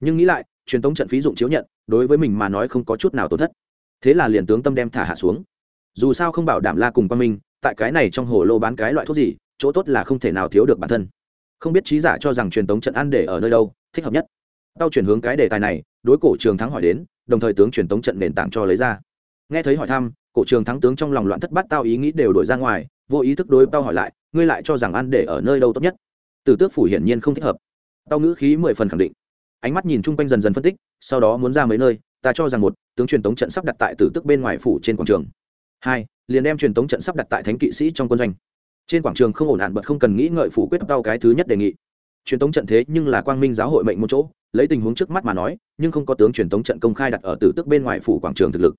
Nhưng nghĩ lại, truyền thống trận phí dụng chiếu nhận, đối với mình mà nói không có chút nào tổn thất. Thế là liền tướng tâm đem thả hạ xuống. Dù sao không bảo đảm la cùng quang minh, tại cái này trong hồ lô bán cái loại thuốc gì, chỗ tốt là không thể nào thiếu được bản thân không biết trí giả cho rằng truyền thống trận ăn để ở nơi đâu, thích hợp nhất. Tao chuyển hướng cái đề tài này, đối cổ trường thắng hỏi đến, đồng thời tướng truyền thống trận nền tảng cho lấy ra. Nghe thấy hỏi thăm, cổ trường thắng tướng trong lòng loạn thất bát tao ý nghĩ đều đổi ra ngoài, vô ý thức đối tao hỏi lại, ngươi lại cho rằng ăn để ở nơi đâu tốt nhất? Từ tước phủ hiển nhiên không thích hợp. Tao ngữ khí mười phần khẳng định. Ánh mắt nhìn chung quanh dần dần phân tích, sau đó muốn ra mấy nơi, ta cho rằng một, tướng truyền tống trận sắp đặt tại tử tức bên ngoài phủ trên quảng trường. Hai, liền đem truyền tống trận sắp đặt tại thánh kỵ sĩ trong quân doanh trên quảng trường không ổn hạn bật không cần nghĩ ngợi phủ quyết đau cái thứ nhất đề nghị. Truyền tống trận thế nhưng là quang minh giáo hội mệnh một chỗ, lấy tình huống trước mắt mà nói, nhưng không có tướng truyền tống trận công khai đặt ở tử tức bên ngoài phủ quảng trường thực lực.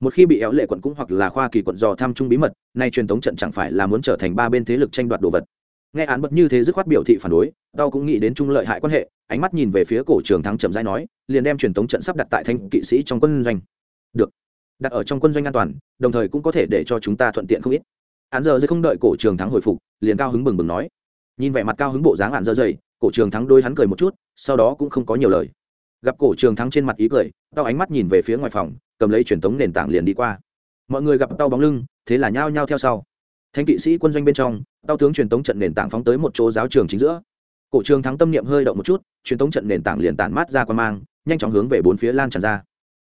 Một khi bị éo lệ quận cũng hoặc là khoa kỳ quận dò tham trung bí mật, nay truyền tống trận chẳng phải là muốn trở thành ba bên thế lực tranh đoạt đồ vật. Nghe án bật như thế dứt khoát biểu thị phản đối, tao cũng nghĩ đến trung lợi hại quan hệ, ánh mắt nhìn về phía cổ trường thắng trầm giai nói, liền đem truyền tống trận sắp đặt tại thanh kỵ sĩ trong quân doanh. Được. Đặt ở trong quân doanh an toàn, đồng thời cũng có thể để cho chúng ta thuận tiện không ít hắn giờ dây không đợi cổ trường thắng hồi phục, liền cao hứng bừng bừng nói. Nhìn vẻ mặt cao hứng bộ dáng hắn giờ dây cổ trường thắng đôi hắn cười một chút, sau đó cũng không có nhiều lời. Gặp cổ trường thắng trên mặt ý cười, tao ánh mắt nhìn về phía ngoài phòng, cầm lấy truyền tống nền tảng liền đi qua. Mọi người gặp tao bóng lưng, thế là nhao nhao theo sau. Thanh kỵ sĩ quân doanh bên trong, tao tướng truyền tống trận nền tảng phóng tới một chỗ giáo trường chính giữa. Cổ trường thắng tâm niệm hơi động một chút, truyền tống trận nền tảng liền tản mát ra quan mang, nhanh chóng hướng về bốn phía lan tràn ra.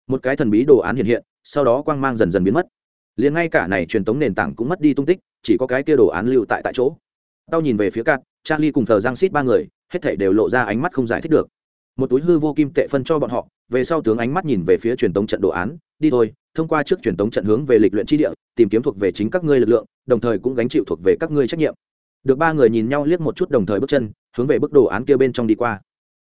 Một cái thần bí đồ án hiện hiện, sau đó quang mang dần dần biến mất liền ngay cả này truyền tống nền tảng cũng mất đi tung tích, chỉ có cái kia đồ án lưu tại tại chỗ. Tao nhìn về phía cạn charlie cùng thờ giang xít ba người, hết thảy đều lộ ra ánh mắt không giải thích được. Một túi hư vô kim tệ phân cho bọn họ, về sau tướng ánh mắt nhìn về phía truyền tống trận đồ án, đi thôi, thông qua trước truyền tống trận hướng về lịch luyện tri địa, tìm kiếm thuộc về chính các ngươi lực lượng, đồng thời cũng gánh chịu thuộc về các ngươi trách nhiệm. Được ba người nhìn nhau liếc một chút đồng thời bước chân, hướng về bức đồ án kia bên trong đi qua.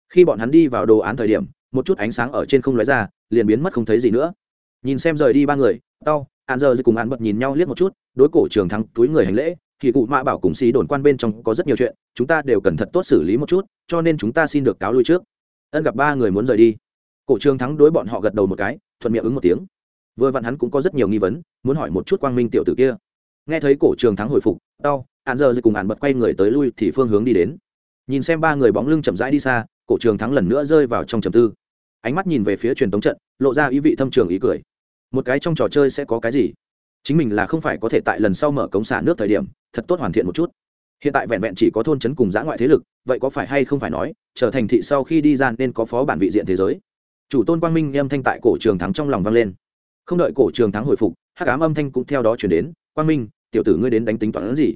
Khi bọn hắn đi vào đồ án thời điểm, một chút ánh sáng ở trên không lóe ra, liền biến mất không thấy gì nữa. Nhìn xem rời đi ba người, tao hạn giờ cùng hạn bật nhìn nhau liếc một chút, đối cổ trường thắng túi người hành lễ, thì cụ mã bảo cùng xí đồn quan bên trong có rất nhiều chuyện, chúng ta đều cần thật tốt xử lý một chút, cho nên chúng ta xin được cáo lui trước. Ân gặp ba người muốn rời đi. Cổ trường thắng đối bọn họ gật đầu một cái, thuận miệng ứng một tiếng. Vừa vặn hắn cũng có rất nhiều nghi vấn, muốn hỏi một chút quang minh tiểu tử kia. Nghe thấy cổ trường thắng hồi phục, đau hạn giờ cùng hạn bật quay người tới lui thì phương hướng đi đến. Nhìn xem ba người bóng lưng chậm rãi đi xa, cổ trường thắng lần nữa rơi vào trong trầm tư. Ánh mắt nhìn về phía truyền tống trận, lộ ra ý vị thâm trường ý cười một cái trong trò chơi sẽ có cái gì? Chính mình là không phải có thể tại lần sau mở cống xả nước thời điểm, thật tốt hoàn thiện một chút. Hiện tại vẹn vẹn chỉ có thôn trấn cùng giã ngoại thế lực, vậy có phải hay không phải nói, trở thành thị sau khi đi ra nên có phó bản vị diện thế giới? Chủ tôn quang minh âm thanh tại cổ trường thắng trong lòng vang lên. Không đợi cổ trường thắng hồi phục, hắc ám âm thanh cũng theo đó chuyển đến, quang minh, tiểu tử ngươi đến đánh tính toán gì?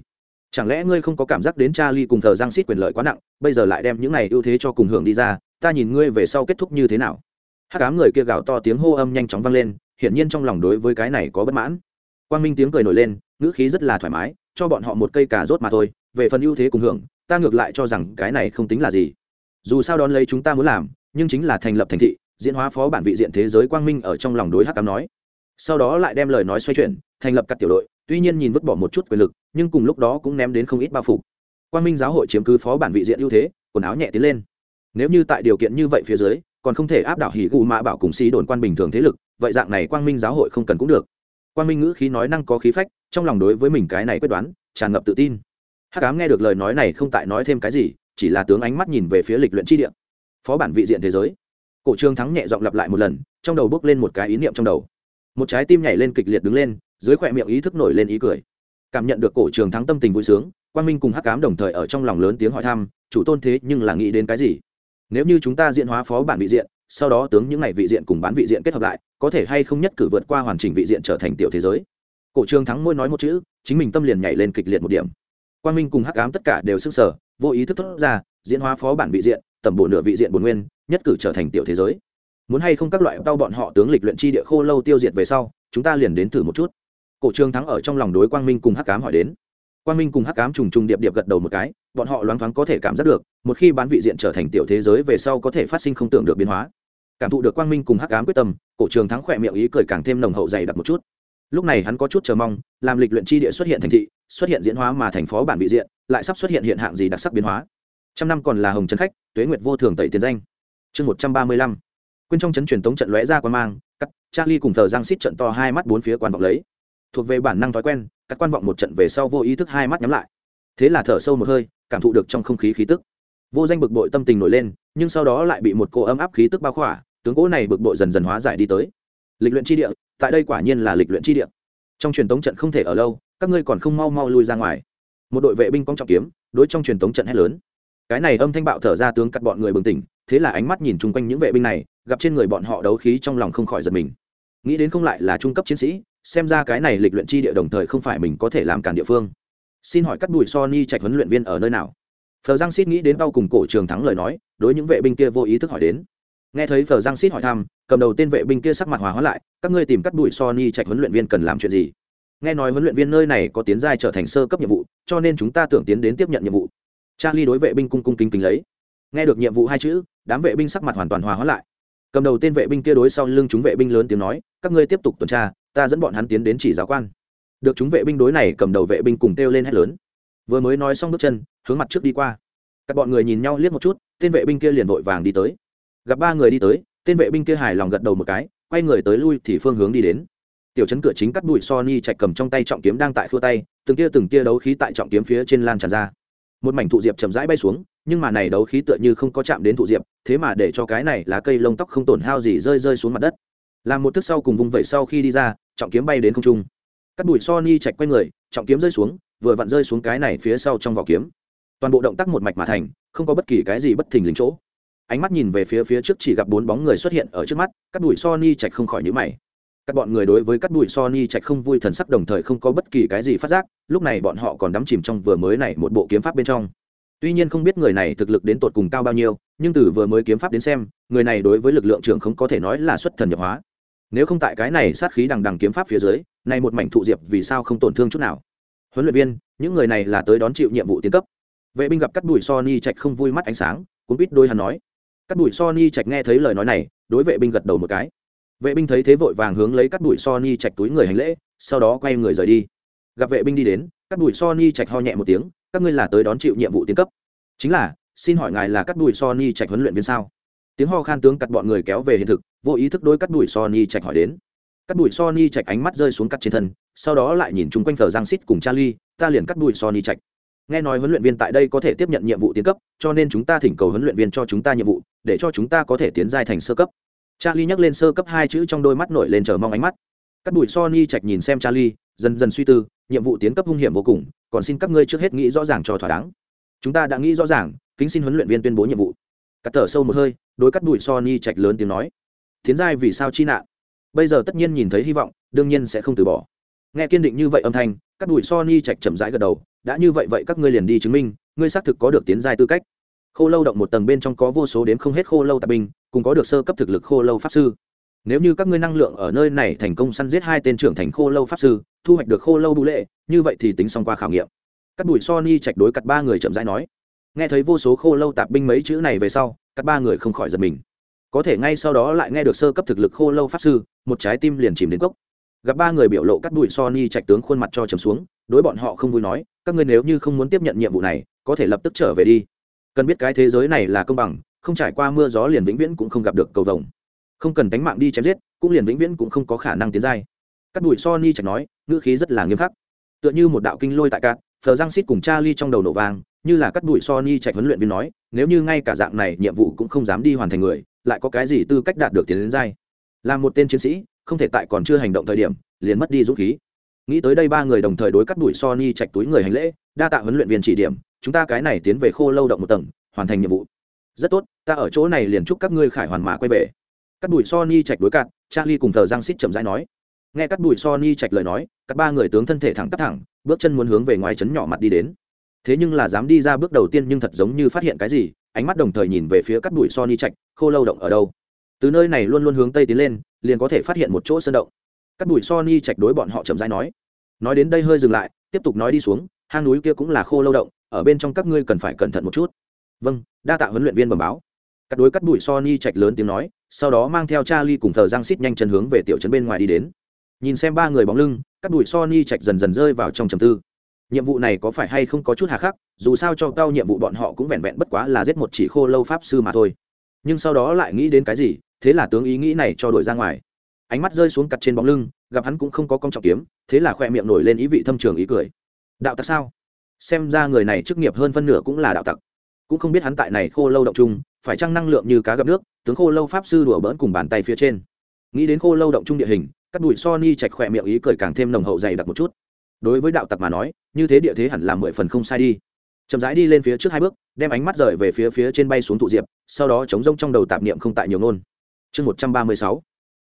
Chẳng lẽ ngươi không có cảm giác đến cha ly cùng thờ giang xít quyền lợi quá nặng, bây giờ lại đem những này ưu thế cho cùng hưởng đi ra, ta nhìn ngươi về sau kết thúc như thế nào? Hắc ám người kia gào to tiếng hô âm nhanh chóng vang lên hiển nhiên trong lòng đối với cái này có bất mãn. Quang minh tiếng cười nổi lên, ngữ khí rất là thoải mái, cho bọn họ một cây cà rốt mà thôi, về phần ưu thế cùng hưởng, ta ngược lại cho rằng cái này không tính là gì. Dù sao đón lấy chúng ta muốn làm, nhưng chính là thành lập thành thị, diễn hóa phó bản vị diện thế giới quang minh ở trong lòng đối hắc ám nói. Sau đó lại đem lời nói xoay chuyển, thành lập các tiểu đội, tuy nhiên nhìn vứt bỏ một chút quyền lực, nhưng cùng lúc đó cũng ném đến không ít bao phủ. Quang minh giáo hội chiếm cứ phó bản vị diện ưu thế, quần áo nhẹ tiến lên. Nếu như tại điều kiện như vậy phía dưới còn không thể áp đảo hỉ gù mạ bảo cùng xí đồn quan bình thường thế lực, vậy dạng này quang minh giáo hội không cần cũng được. Quang minh ngữ khí nói năng có khí phách, trong lòng đối với mình cái này quyết đoán, tràn ngập tự tin. Hắc ám nghe được lời nói này không tại nói thêm cái gì, chỉ là tướng ánh mắt nhìn về phía lịch luyện chi địa. Phó bản vị diện thế giới. Cổ trương thắng nhẹ giọng lặp lại một lần, trong đầu bước lên một cái ý niệm trong đầu. Một trái tim nhảy lên kịch liệt đứng lên, dưới khỏe miệng ý thức nổi lên ý cười. Cảm nhận được cổ trường thắng tâm tình vui sướng, quang minh cùng hắc cám đồng thời ở trong lòng lớn tiếng hỏi thăm, chủ tôn thế nhưng là nghĩ đến cái gì? Nếu như chúng ta diễn hóa phó bản vị diện, sau đó tướng những n à y vị diện cùng bán vị diện kết hợp lại, có thể hay không nhất cử vượt qua hoàn chỉnh vị diện trở thành tiểu thế giới. Cổ trường thắng môi nói một chữ, chính mình tâm liền nhảy lên kịch liệt một điểm. Quang minh cùng hắc ám tất cả đều s ư n g sở vô ý thức thốt ra, diễn hóa phó bản vị diện, tầm bổ nửa vị diện bồn nguyên, nhất cử trở thành tiểu thế giới. Muốn hay không các loại tao bọn họ tướng lịch luyện chi địa khô lâu tiêu diệt về sau, chúng ta liền đến thử một chút. Cổ trường thắng ở trong lòng đối quang minh cùng hắc cám hỏi đến quang minh cùng hắc cám trùng trùng điệp điệp gật đầu một cái, bọn họ loáng thoáng có thể cảm giác được, một khi bán vị diện trở thành tiểu thế giới về sau có thể phát sinh không tưởng được biến hóa. Cảm thụ được quang minh cùng hắc cám quyết tâm, cổ trường thắng khỏe miệng ý cười càng thêm nồng hậu dày đặc một chút. Lúc này hắn có chút chờ mong, làm lịch luyện chi địa xuất hiện thành thị, xuất hiện diễn hóa mà thành phó bản vị diện, lại sắp xuất hiện hiện hạng gì đặc sắc biến hóa. Trăm năm còn là hồng trấn khách, tuế nguyệt vô thường tẩy tiền danh. Chương một trăm ba mươi lăm. Quên trong trấn truyền tống trận lóe ra quan mang, cắt, charlie cùng thờ giang xít trận to hai mắt bốn phía quan vọng lấy. Thuộc về bản năng thói quen các quan vọng một trận về sau vô ý thức hai mắt nhắm lại. Thế là thở sâu một hơi, cảm thụ được trong không khí khí tức. Vô danh bực bội tâm tình nổi lên, nhưng sau đó lại bị một cỗ ấm áp khí tức bao khỏa, tướng cỗ này bực bội dần dần hóa giải đi tới. Lịch luyện chi địa, tại đây quả nhiên là lịch luyện chi địa. Trong truyền tống trận không thể ở lâu, các ngươi còn không mau mau lui ra ngoài. Một đội vệ binh cong trọng kiếm, đối trong truyền tống trận hét lớn. Cái này âm thanh bạo thở ra tướng cắt bọn người bừng tỉnh, thế là ánh mắt nhìn chung quanh những vệ binh này, gặp trên người bọn họ đấu khí trong lòng không khỏi giật mình. Nghĩ đến không lại là trung cấp chiến sĩ xem ra cái này lịch luyện chi địa đồng thời không phải mình có thể làm cản địa phương. Xin hỏi cắt đùi Sony trạch huấn luyện viên ở nơi nào? Phờ giang xít nghĩ đến đau cùng cổ trường thắng lời nói, đối những vệ binh kia vô ý thức hỏi đến. Nghe thấy phờ giang xít hỏi thăm, cầm đầu tên vệ binh kia sắc mặt hòa hóa lại, các ngươi tìm cắt đùi Sony trạch huấn luyện viên cần làm chuyện gì? Nghe nói huấn luyện viên nơi này có tiến giai trở thành sơ cấp nhiệm vụ, cho nên chúng ta tưởng tiến đến tiếp nhận nhiệm vụ. Charlie đối vệ binh cung cung kính kính lấy. Nghe được nhiệm vụ hai chữ, đám vệ binh sắc mặt hoàn toàn hòa hóa lại. Cầm đầu tên vệ binh kia đối sau lưng chúng vệ binh lớn tiếng nói, các ngươi tiếp tục tuần tra ta dẫn bọn hắn tiến đến chỉ giáo quan. Được chúng vệ binh đối này cầm đầu vệ binh cùng kêu lên hét lớn. Vừa mới nói xong bước chân, hướng mặt trước đi qua. Các bọn người nhìn nhau liếc một chút, tên vệ binh kia liền vội vàng đi tới. Gặp ba người đi tới, tên vệ binh kia hài lòng gật đầu một cái, quay người tới lui thì phương hướng đi đến. Tiểu chấn cửa chính cắt bụi ni chạy cầm trong tay trọng kiếm đang tại khua tay, từng tia từng tia đấu khí tại trọng kiếm phía trên lan tràn ra. Một mảnh thụ diệp chậm rãi bay xuống, nhưng mà này đấu khí tựa như không có chạm đến thụ diệp, thế mà để cho cái này lá cây lông tóc không tổn hao gì rơi rơi xuống mặt đất. Làm một thức sau cùng vung vẩy sau khi đi ra trọng kiếm bay đến không trung. Cắt đùi so ni chạch quay người, trọng kiếm rơi xuống, vừa vặn rơi xuống cái này phía sau trong vỏ kiếm. Toàn bộ động tác một mạch mà thành, không có bất kỳ cái gì bất thình lình chỗ. Ánh mắt nhìn về phía phía trước chỉ gặp bốn bóng người xuất hiện ở trước mắt, cắt đùi so ni chạch không khỏi nhữ mày. Các bọn người đối với cắt đùi so ni chạch không vui thần sắc đồng thời không có bất kỳ cái gì phát giác, lúc này bọn họ còn đắm chìm trong vừa mới này một bộ kiếm pháp bên trong. Tuy nhiên không biết người này thực lực đến tột cùng cao bao nhiêu, nhưng từ vừa mới kiếm pháp đến xem, người này đối với lực lượng trưởng không có thể nói là xuất thần nhập hóa nếu không tại cái này sát khí đằng đằng kiếm pháp phía dưới nay một mảnh thụ diệp vì sao không tổn thương chút nào? Huấn luyện viên, những người này là tới đón chịu nhiệm vụ tiến cấp. Vệ binh gặp cắt đùi so ni trạch không vui mắt ánh sáng, cuốn quýt đôi hắn nói. Cắt đùi so ni trạch nghe thấy lời nói này, đối vệ binh gật đầu một cái. Vệ binh thấy thế vội vàng hướng lấy cắt đùi so ni trạch túi người hành lễ, sau đó quay người rời đi. Gặp vệ binh đi đến cắt đùi so ni trạch ho nhẹ một tiếng, các ngươi là tới đón chịu nhiệm vụ tiến cấp? Chính là, xin hỏi ngài là cắt đùi so ni trạch huấn luyện viên sao? Tiếng ho khan tướng cắt bọn người kéo về hiện thực, vô ý thức đôi cắt đùi so ni trạch hỏi đến. Cắt đùi so ni trạch ánh mắt rơi xuống cắt trên thân, sau đó lại nhìn chung quanh thờ giang xít cùng charlie, ta liền cắt đùi so ni trạch. Nghe nói huấn luyện viên tại đây có thể tiếp nhận nhiệm vụ tiến cấp, cho nên chúng ta thỉnh cầu huấn luyện viên cho chúng ta nhiệm vụ, để cho chúng ta có thể tiến giai thành sơ cấp. Charlie nhắc lên sơ cấp hai chữ trong đôi mắt nổi lên chờ mong ánh mắt. Cắt đùi so ni trạch nhìn xem charlie, dần dần suy tư, nhiệm vụ tiến cấp hung hiểm vô cùng, còn xin các ngươi trước hết nghĩ rõ ràng cho thỏa đáng. Chúng ta đã nghĩ rõ ràng, kính xin huấn luyện viên tuyên bố nhiệm vụ cắt thở sâu một hơi, đối cắt đùi so ni trạch lớn tiếng nói. Tiến giai vì sao chi nạn? Bây giờ tất nhiên nhìn thấy hy vọng, đương nhiên sẽ không từ bỏ. Nghe kiên định như vậy âm thanh, cắt đùi so ni trạch chậm rãi gật đầu. Đã như vậy vậy các ngươi liền đi chứng minh, ngươi xác thực có được tiến giai tư cách. Khô lâu động một tầng bên trong có vô số đếm không hết khô lâu tạp binh, cùng có được sơ cấp thực lực khô lâu pháp sư. Nếu như các ngươi năng lượng ở nơi này thành công săn giết hai tên trưởng thành khô lâu pháp sư, thu hoạch được khô lâu bù lệ, như vậy thì tính xong qua khảo nghiệm. Cắt đùi so ni đối cặt ba người chậm rãi nói nghe thấy vô số khô lâu tạp binh mấy chữ này về sau, các ba người không khỏi giật mình. Có thể ngay sau đó lại nghe được sơ cấp thực lực khô lâu pháp sư, một trái tim liền chìm đến cốc. Gặp ba người biểu lộ cắt đùi so ni tướng khuôn mặt cho trầm xuống, đối bọn họ không vui nói, các ngươi nếu như không muốn tiếp nhận nhiệm vụ này, có thể lập tức trở về đi. Cần biết cái thế giới này là công bằng, không trải qua mưa gió liền vĩnh viễn cũng không gặp được cầu vồng. Không cần tánh mạng đi chém giết, cũng liền vĩnh viễn cũng không có khả năng tiến dai cắt đùi so ni nói, ngữ khí rất là nghiêm khắc. Tựa như một đạo kinh lôi tại cát thờ giang xít cùng cha ly trong đầu nổ vàng như là cắt đùi so ni trạch huấn luyện viên nói, nếu như ngay cả dạng này nhiệm vụ cũng không dám đi hoàn thành người, lại có cái gì tư cách đạt được tiến đến giai là một tên chiến sĩ, không thể tại còn chưa hành động thời điểm, liền mất đi dũng khí. Nghĩ tới đây ba người đồng thời đối cắt đuổi so ni trạch túi người hành lễ, đa tạ huấn luyện viên chỉ điểm, chúng ta cái này tiến về khô lâu động một tầng, hoàn thành nhiệm vụ. Rất tốt, ta ở chỗ này liền chúc các ngươi khải hoàn mã quay về. Cắt đuổi so ni trạch đối cạn, charlie cùng thờ giang xít chậm rãi nói. Nghe cắt đuổi so ni trạch lời nói các ba người tướng thân thể thẳng tắp thẳng, bước chân muốn hướng về ngoài trấn nhỏ mặt đi đến thế nhưng là dám đi ra bước đầu tiên nhưng thật giống như phát hiện cái gì, ánh mắt đồng thời nhìn về phía cắt bụi so ni trạch, khô lâu động ở đâu. Từ nơi này luôn luôn hướng tây tiến lên, liền có thể phát hiện một chỗ sơn động. Cắt bụi so ni trạch đối bọn họ chậm rãi nói nói đến đây hơi dừng lại, tiếp tục nói đi xuống, hang núi kia cũng là khô lâu động, ở bên trong các ngươi cần phải cẩn thận một chút. Vâng đa tạ huấn luyện viên bẩm báo. Cắt đối cắt bụi so ni trạch lớn tiếng nói, sau đó mang theo cha ly cùng thờ giang xít nhanh chân hướng về tiểu trấn bên ngoài đi đến. Nhìn xem ba người bóng lưng, cắt bụi so ni trạch dần dần rơi vào trong trầm tư nhiệm vụ này có phải hay không có chút hà khắc, dù sao cho cao nhiệm vụ bọn họ cũng vẹn vẹn bất quá là giết một chỉ khô lâu pháp sư mà thôi. Nhưng sau đó lại nghĩ đến cái gì, thế là tướng ý nghĩ này cho đổi ra ngoài. Ánh mắt rơi xuống cặt trên bóng lưng, gặp hắn cũng không có công trọng kiếm, thế là khoe miệng nổi lên ý vị thâm trường ý cười. Đạo tặc sao? Xem ra người này chức nghiệp hơn phân nửa cũng là đạo tặc. Cũng không biết hắn tại này khô lâu động chung, phải chăng năng lượng như cá gặp nước, tướng khô lâu pháp sư đùa bỡn cùng bàn tay phía trên. Nghĩ đến khô lâu động chung địa hình các đùi so ni chạch khỏe miệng ý cười càng thêm nồng hậu dày đặc một chút đối với đạo tặc mà nói, như thế địa thế hẳn là mười phần không sai đi. Chậm rãi đi lên phía trước hai bước, đem ánh mắt rời về phía phía trên bay xuống thụ diệp, sau đó chống rông trong đầu tạp niệm không tại nhiều ngôn. Chương một trăm ba mươi sáu.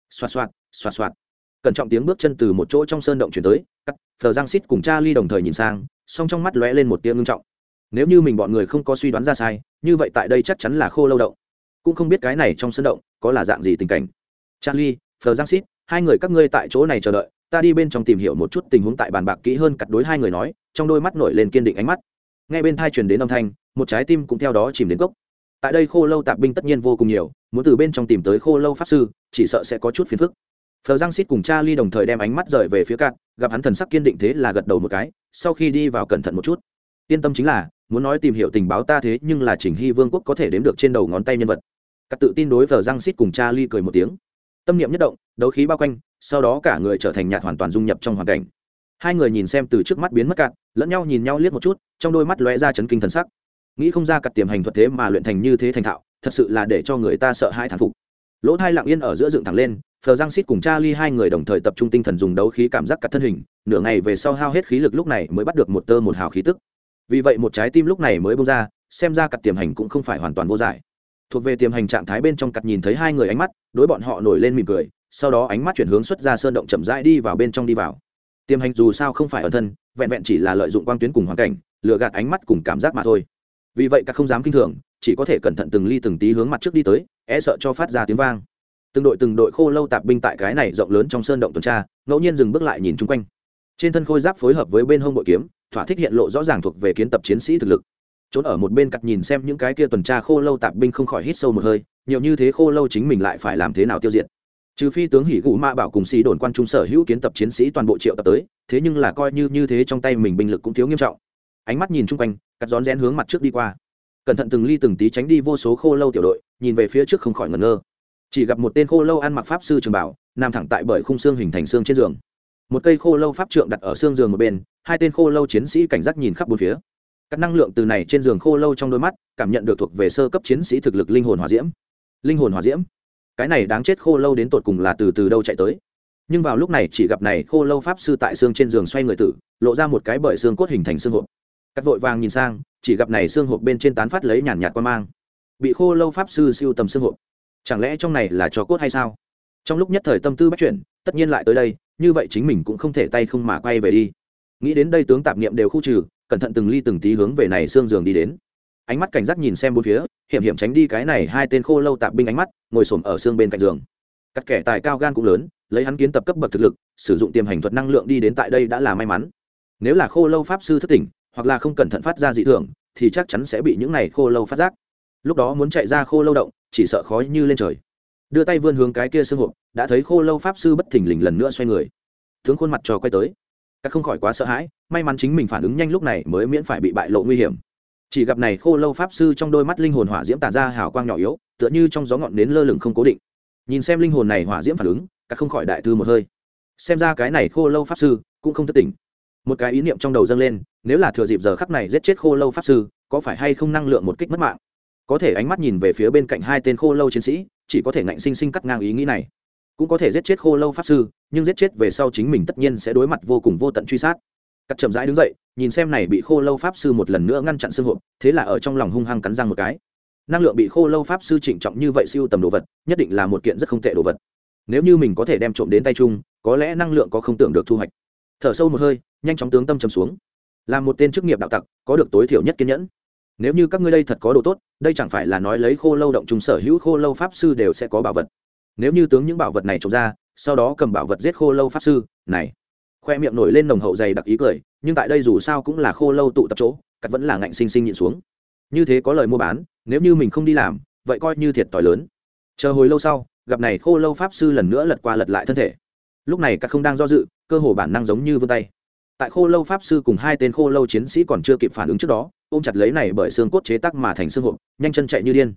Xoạt xoạt xoạt xoạt. Cẩn trọng tiếng bước chân từ một chỗ trong sơn động chuyển tới, cắt, thờ giang xít cùng cha ly đồng thời nhìn sang, song trong mắt lóe lên một tiếng ngưng trọng. Nếu như mình bọn người không có suy đoán ra sai, như vậy tại đây chắc chắn là khô lâu động. Cũng không biết cái này trong sơn động có là dạng gì tình cảnh. Charlie phờ giang xít, hai người các ngươi tại chỗ này chờ đợi ta đi bên trong tìm hiểu một chút tình huống tại bàn bạc kỹ hơn cặt đối hai người nói, trong đôi mắt nổi lên kiên định ánh mắt. Ngay bên thai truyền đến âm thanh, một trái tim cũng theo đó chìm đến gốc. Tại đây khô lâu tạp binh tất nhiên vô cùng nhiều, muốn từ bên trong tìm tới khô lâu pháp sư, chỉ sợ sẽ có chút phiền phức. Phờ giang xít cùng cha ly đồng thời đem ánh mắt rời về phía cạn, gặp hắn thần sắc kiên định thế là gật đầu một cái, sau khi đi vào cẩn thận một chút. Yên tâm chính là, muốn nói tìm hiểu tình báo ta thế nhưng là chỉnh hy vương quốc có thể đếm được trên đầu ngón tay nhân vật. Cắt tự tin đối phờ giang xít cùng cha ly cười một tiếng tâm niệm nhất động, đấu khí bao quanh, sau đó cả người trở thành nhạt hoàn toàn dung nhập trong hoàn cảnh. Hai người nhìn xem từ trước mắt biến mất cạn, lẫn nhau nhìn nhau liếc một chút, trong đôi mắt lóe ra chấn kinh thần sắc. Nghĩ không ra cặt tiềm hành thuật thế mà luyện thành như thế thành thạo, thật sự là để cho người ta sợ hãi thán phục. Lỗ thai lặng yên ở giữa dựng thẳng lên, phờ giang xít cùng charlie hai người đồng thời tập trung tinh thần dùng đấu khí cảm giác cặt thân hình, nửa ngày về sau hao hết khí lực lúc này mới bắt được một tơ một hào khí tức. Vì vậy một trái tim lúc này mới bông ra, xem ra cặt tiềm hành cũng không phải hoàn toàn vô giải thuộc về tiềm hành trạng thái bên trong cặt nhìn thấy hai người ánh mắt, đối bọn họ nổi lên mỉm cười, sau đó ánh mắt chuyển hướng xuất ra sơn động chậm rãi đi vào bên trong đi vào. Tiềm hành dù sao không phải ở thân, vẹn vẹn chỉ là lợi dụng quang tuyến cùng hoàn cảnh, lừa gạt ánh mắt cùng cảm giác mà thôi. Vì vậy các không dám kinh thường, chỉ có thể cẩn thận từng ly từng tí hướng mặt trước đi tới e sợ cho phát ra tiếng vang. Từng đội từng đội khô lâu tạp binh tại cái này rộng lớn trong sơn động tuần tra, ngẫu nhiên dừng bước lại nhìn chung quanh. Trên thân khôi giáp phối hợp với bên hông bội kiếm, thỏa thích hiện lộ rõ ràng thuộc về kiến tập chiến sĩ thực lực trốn ở một bên cặt nhìn xem những cái kia tuần tra khô lâu tạp binh không khỏi hít sâu một hơi, nhiều như thế khô lâu chính mình lại phải làm thế nào tiêu diệt. Trừ phi tướng hỉ gụ ma bảo cùng sĩ đồn quan trung sở hữu kiến tập chiến sĩ toàn bộ triệu tập tới, thế nhưng là coi như như thế trong tay mình binh lực cũng thiếu nghiêm trọng. Ánh mắt nhìn chung quanh, cắt rón rén hướng mặt trước đi qua. Cẩn thận từng ly từng tí tránh đi vô số khô lâu tiểu đội, nhìn về phía trước không khỏi ngẩn ngơ. Chỉ gặp một tên khô lâu ăn mặc pháp sư trường bảo, nằm thẳng tại bởi khung xương hình thành xương trên giường. Một cây khô lâu pháp trượng đặt ở xương giường một bên, hai tên khô lâu chiến sĩ cảnh giác nhìn khắp bốn phía các năng lượng từ này trên giường khô lâu trong đôi mắt, cảm nhận được thuộc về sơ cấp chiến sĩ thực lực linh hồn hòa diễm. Linh hồn hòa diễm? Cái này đáng chết khô lâu đến tột cùng là từ từ đâu chạy tới? Nhưng vào lúc này chỉ gặp này khô lâu pháp sư tại xương trên giường xoay người tử, lộ ra một cái bởi xương cốt hình thành xương hộp. Cắt vội vàng nhìn sang, chỉ gặp này xương hộp bên trên tán phát lấy nhàn nhạt qua mang. Bị khô lâu pháp sư siêu tầm xương hộp. Chẳng lẽ trong này là cho cốt hay sao? Trong lúc nhất thời tâm tư bắt chuyển, tất nhiên lại tới đây, như vậy chính mình cũng không thể tay không mà quay về đi. Nghĩ đến đây tướng tạp niệm đều khu trừ cẩn thận từng ly từng tí hướng về này xương giường đi đến. Ánh mắt cảnh giác nhìn xem bốn phía, hiểm hiểm tránh đi cái này hai tên khô lâu tạp binh ánh mắt, ngồi xổm ở xương bên cạnh giường. Các kẻ tài cao gan cũng lớn, lấy hắn kiến tập cấp bậc thực lực, sử dụng tiềm hành thuật năng lượng đi đến tại đây đã là may mắn. Nếu là khô lâu pháp sư thất tỉnh, hoặc là không cẩn thận phát ra dị thường, thì chắc chắn sẽ bị những này khô lâu phát giác. Lúc đó muốn chạy ra khô lâu động, chỉ sợ khói như lên trời. Đưa tay vươn hướng cái kia xương hộp, đã thấy khô lâu pháp sư bất thình lình lần nữa xoay người. Tướng khuôn mặt trò quay tới các không khỏi quá sợ hãi, may mắn chính mình phản ứng nhanh lúc này mới miễn phải bị bại lộ nguy hiểm. Chỉ gặp này khô lâu pháp sư trong đôi mắt linh hồn hỏa diễm tản ra hào quang nhỏ yếu, tựa như trong gió ngọn nến lơ lửng không cố định. Nhìn xem linh hồn này hỏa diễm phản ứng, các không khỏi đại thư một hơi. Xem ra cái này khô lâu pháp sư cũng không thất tỉnh một cái ý niệm trong đầu dâng lên, nếu là thừa dịp giờ khắc này giết chết khô lâu pháp sư, có phải hay không năng lượng một kích mất mạng? Có thể ánh mắt nhìn về phía bên cạnh hai tên khô lâu chiến sĩ, chỉ có thể ngạnh sinh sinh cắt ngang ý nghĩ này cũng có thể giết chết khô lâu pháp sư, nhưng giết chết về sau chính mình tất nhiên sẽ đối mặt vô cùng vô tận truy sát. Cắt chậm rãi đứng dậy, nhìn xem này bị khô lâu pháp sư một lần nữa ngăn chặn xương hộp, thế là ở trong lòng hung hăng cắn răng một cái. Năng lượng bị khô lâu pháp sư trịnh trọng như vậy siêu tầm đồ vật, nhất định là một kiện rất không tệ đồ vật. Nếu như mình có thể đem trộm đến tay chung, có lẽ năng lượng có không tưởng được thu hoạch. Thở sâu một hơi, nhanh chóng tướng tâm trầm xuống. Là một tên chức nghiệp đạo tặc, có được tối thiểu nhất kiên nhẫn. Nếu như các ngươi đây thật có đồ tốt, đây chẳng phải là nói lấy khô lâu động trùng sở hữu khô lâu pháp sư đều sẽ có bảo vật nếu như tướng những bảo vật này trộm ra, sau đó cầm bảo vật giết khô lâu pháp sư, này. Khoe miệng nổi lên nồng hậu dày đặc ý cười, nhưng tại đây dù sao cũng là khô lâu tụ tập chỗ, cắt vẫn là ngạnh sinh sinh nhịn xuống. Như thế có lời mua bán, nếu như mình không đi làm, vậy coi như thiệt t lớn. Chờ hồi lâu sau, gặp này khô lâu pháp sư lần nữa lật qua lật lại thân thể. Lúc này cắt không đang do dự, cơ hồ bản năng giống như vươn tay. Tại khô lâu pháp sư cùng hai tên khô lâu chiến sĩ còn chưa kịp phản ứng trước đó, ôm chặt lấy này bởi xương cốt chế tắc mà thành xương hộp, nhanh chân chạy như điên.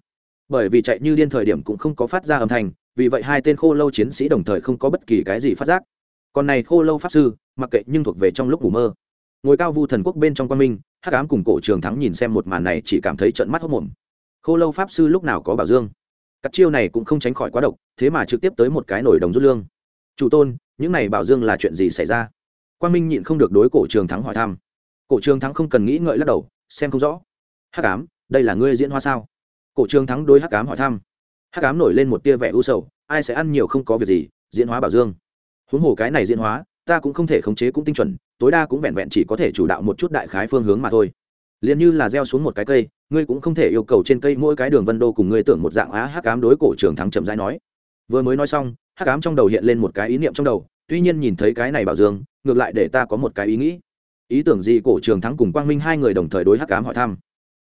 Bởi vì chạy như điên thời điểm cũng không có phát ra âm thanh vì vậy hai tên khô lâu chiến sĩ đồng thời không có bất kỳ cái gì phát giác. Còn này khô lâu pháp sư, mặc kệ nhưng thuộc về trong lúc ngủ mơ. Ngồi cao vu thần quốc bên trong quan minh, hắc ám cùng cổ trường thắng nhìn xem một màn này chỉ cảm thấy trận mắt hốc mồm. Khô lâu pháp sư lúc nào có bảo dương? Các chiêu này cũng không tránh khỏi quá độc, thế mà trực tiếp tới một cái nổi đồng rút lương. Chủ tôn, những này bảo dương là chuyện gì xảy ra? Quan minh nhịn không được đối cổ trường thắng hỏi thăm. Cổ trường thắng không cần nghĩ ngợi lắc đầu, xem không rõ. Hắc ám, đây là ngươi diễn hoa sao? Cổ trường thắng đối hắc ám hỏi thăm hắc ám nổi lên một tia vẻ u sầu, ai sẽ ăn nhiều không có việc gì, diễn hóa bảo dương. Huống hồ cái này diễn hóa, ta cũng không thể khống chế cũng tinh chuẩn, tối đa cũng vẹn vẹn chỉ có thể chủ đạo một chút đại khái phương hướng mà thôi. Liền như là gieo xuống một cái cây, ngươi cũng không thể yêu cầu trên cây mỗi cái đường vân đô cùng ngươi tưởng một dạng á, hắc ám đối cổ trường thắng chậm rãi nói. Vừa mới nói xong, hắc ám trong đầu hiện lên một cái ý niệm trong đầu, tuy nhiên nhìn thấy cái này bảo dương, ngược lại để ta có một cái ý nghĩ. Ý tưởng gì cổ trường thắng cùng quang minh hai người đồng thời đối hắc ám hỏi thăm.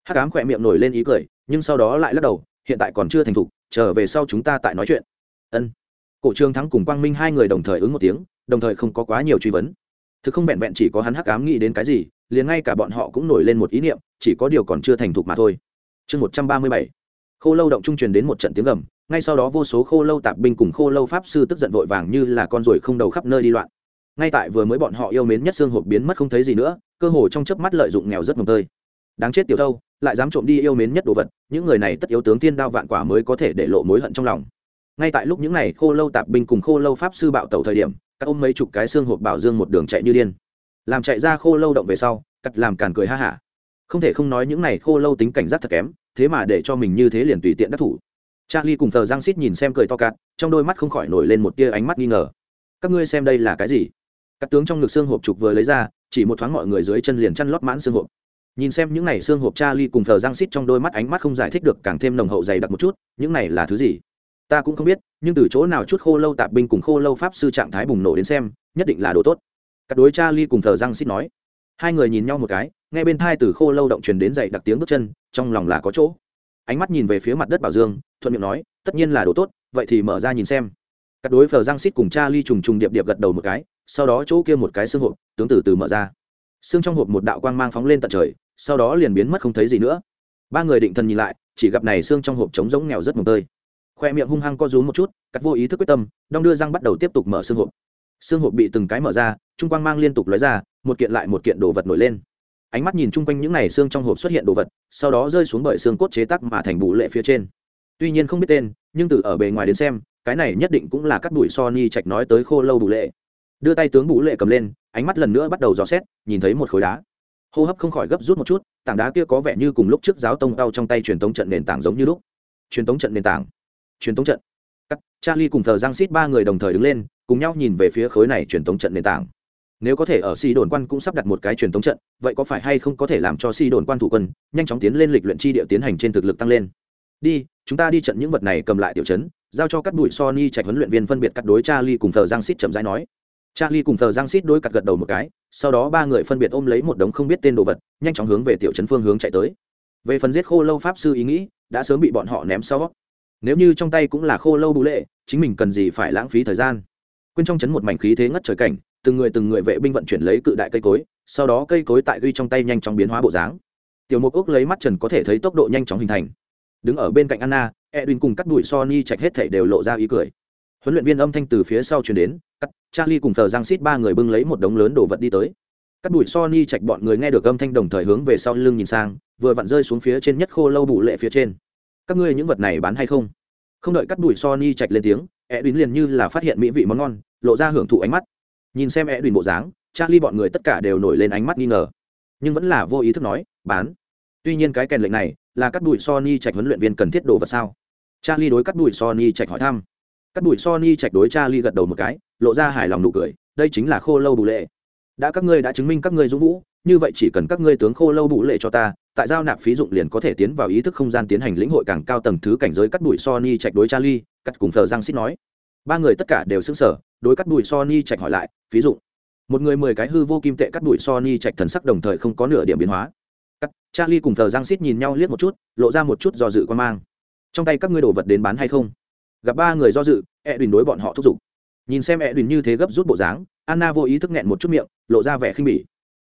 Hắc ám khỏe miệng nổi lên ý cười, nhưng sau đó lại lắc đầu hiện tại còn chưa thành thục trở về sau chúng ta tại nói chuyện. Ân. Cổ trường thắng cùng quang minh hai người đồng thời ứng một tiếng, đồng thời không có quá nhiều truy vấn. Thực không vẹn vẹn chỉ có hắn hắc ám nghĩ đến cái gì, liền ngay cả bọn họ cũng nổi lên một ý niệm, chỉ có điều còn chưa thành thục mà thôi. Chương một trăm ba mươi bảy. Khô lâu động trung truyền đến một trận tiếng gầm, ngay sau đó vô số khô lâu tạp binh cùng khô lâu pháp sư tức giận vội vàng như là con ruồi không đầu khắp nơi đi loạn. Ngay tại vừa mới bọn họ yêu mến nhất xương hộp biến mất không thấy gì nữa, cơ hồ trong chớp mắt lợi dụng nghèo rất mồm tơi. Đáng chết tiểu thâu lại dám trộm đi yêu mến nhất đồ vật, những người này tất yếu tướng tiên đao vạn quả mới có thể để lộ mối hận trong lòng. Ngay tại lúc những này khô lâu tạp binh cùng khô lâu pháp sư bạo tẩu thời điểm, các ôm mấy chục cái xương hộp bảo dương một đường chạy như điên. Làm chạy ra khô lâu động về sau, cắt làm càn cười ha hả. Không thể không nói những này khô lâu tính cảnh giác thật kém, thế mà để cho mình như thế liền tùy tiện đắc thủ. Charlie cùng thờ giang xít nhìn xem cười to cạn, trong đôi mắt không khỏi nổi lên một tia ánh mắt nghi ngờ. Các ngươi xem đây là cái gì? Các tướng trong ngực xương hộp trục vừa lấy ra, chỉ một thoáng mọi người dưới chân liền chăn lót mãn xương hộp nhìn xem những này xương hộp Charlie cùng thờ giang xít trong đôi mắt ánh mắt không giải thích được càng thêm nồng hậu dày đặc một chút, những này là thứ gì? Ta cũng không biết, nhưng từ chỗ nào chút khô lâu tạp binh cùng khô lâu pháp sư trạng thái bùng nổ đến xem, nhất định là đồ tốt. Các đối Charlie cùng thờ giang xít nói. Hai người nhìn nhau một cái, nghe bên thai từ khô lâu động truyền đến dậy đặc tiếng bước chân, trong lòng là có chỗ. Ánh mắt nhìn về phía mặt đất bảo dương, thuận miệng nói, tất nhiên là đồ tốt, vậy thì mở ra nhìn xem. Các đối phờ giang xít cùng cha ly trùng trùng điệp điệp gật đầu một cái, sau đó chỗ kia một cái xương hộp, tướng từ từ mở ra. Xương trong hộp một đạo quang mang phóng lên tận trời sau đó liền biến mất không thấy gì nữa. Ba người định thần nhìn lại chỉ gặp này xương trong hộp trống giống nghèo rất mồng tơi. Khoe miệng hung hăng co rúm một chút cắt vô ý thức quyết tâm đong đưa răng bắt đầu tiếp tục mở xương hộp. Xương hộp bị từng cái mở ra trung quang mang liên tục lóe ra một kiện lại một kiện đồ vật nổi lên. Ánh mắt nhìn chung quanh những này xương trong hộp xuất hiện đồ vật sau đó rơi xuống bởi xương cốt chế tắc mà thành bụ lệ phía trên. Tuy nhiên không biết tên nhưng từ ở bề ngoài đến xem cái này nhất định cũng là cắt đùi Sony Trạch nói tới khô lâu bù lệ. Đưa tay tướng bù lệ cầm lên, ánh mắt lần nữa bắt đầu dò xét, nhìn thấy một khối đá. Hô hấp không khỏi gấp rút một chút, tảng đá kia có vẻ như cùng lúc trước giáo tông tao trong tay truyền tống trận nền tảng giống như lúc. Truyền tống trận nền tảng. Truyền tống trận. Cắt, Charlie cùng Thờ Giang Sít ba người đồng thời đứng lên, cùng nhau nhìn về phía khối này truyền tống trận nền tảng. Nếu có thể ở Si đồn quan cũng sắp đặt một cái truyền tống trận, vậy có phải hay không có thể làm cho Si đồn quan thủ quân nhanh chóng tiến lên lịch luyện chi địa tiến hành trên thực lực tăng lên. Đi, chúng ta đi trận những vật này cầm lại tiểu trấn, giao cho các đuổi Sony trạch huấn luyện viên phân biệt cắt đối Charlie cùng Thờ Giang Sít chậm rãi nói. Charlie cùng Thờ Giang Sít đối cặt gật đầu một cái, sau đó ba người phân biệt ôm lấy một đống không biết tên đồ vật, nhanh chóng hướng về tiểu trấn phương hướng chạy tới. Về phần giết khô lâu pháp sư ý nghĩ, đã sớm bị bọn họ ném sau. Nếu như trong tay cũng là khô lâu bù lệ, chính mình cần gì phải lãng phí thời gian. Quên trong trấn một mảnh khí thế ngất trời cảnh, từng người từng người vệ binh vận chuyển lấy cự đại cây cối, sau đó cây cối tại ghi trong tay nhanh chóng biến hóa bộ dáng. Tiểu Mục Ốc lấy mắt trần có thể thấy tốc độ nhanh chóng hình thành. Đứng ở bên cạnh Anna, edwin cùng cắt đuổi sony chạch hết thảy đều lộ ra ý cười huấn luyện viên âm thanh từ phía sau truyền đến, cắt, charlie cùng thờ giang xít ba người bưng lấy một đống lớn đồ vật đi tới. Cắt đuổi sony chạch bọn người nghe được âm thanh đồng thời hướng về sau lưng nhìn sang, vừa vặn rơi xuống phía trên nhất khô lâu bụ lệ phía trên. Các ngươi những vật này bán hay không? Không đợi cắt đuổi sony chạch lên tiếng, edwin liền như là phát hiện mỹ vị món ngon, lộ ra hưởng thụ ánh mắt. Nhìn xem edwin bộ dáng, charlie bọn người tất cả đều nổi lên ánh mắt nghi ngờ. Nhưng vẫn là vô ý thức nói, bán. Tuy nhiên cái kèn lệnh này là cắt đuổi sony chạch huấn luyện viên cần thiết đồ vật sao? Charlie đối cắt đùi Sony chạch hỏi thăm. Cắt đùi Sony chạch đối Charlie gật đầu một cái, lộ ra hài lòng nụ cười, đây chính là khô lâu bù lệ. Đã các ngươi đã chứng minh các ngươi dũng vũ, như vậy chỉ cần các ngươi tướng khô lâu bù lệ cho ta, tại giao nạp phí dụng liền có thể tiến vào ý thức không gian tiến hành lĩnh hội càng cao tầng thứ cảnh giới cắt đùi Sony chạch đối Charlie, cắt cùng thờ Giang Xít nói. Ba người tất cả đều xứng sở đối cắt đùi Sony chạch hỏi lại, phí dụng. Một người mười cái hư vô kim tệ cắt đùi Sony chạch thần sắc đồng thời không có nửa điểm biến hóa. Cắt, Charlie cùng thờ Giang Xít nhìn nhau liếc một chút, lộ ra một chút do dự quan mang trong tay các ngươi đồ vật đến bán hay không gặp ba người do dự e đùn đối bọn họ thúc giục. Nhìn xem e đùn như thế gấp rút bộ dáng, anna vô ý thức nghẹn một chút miệng, lộ ra vẻ khinh bỉ.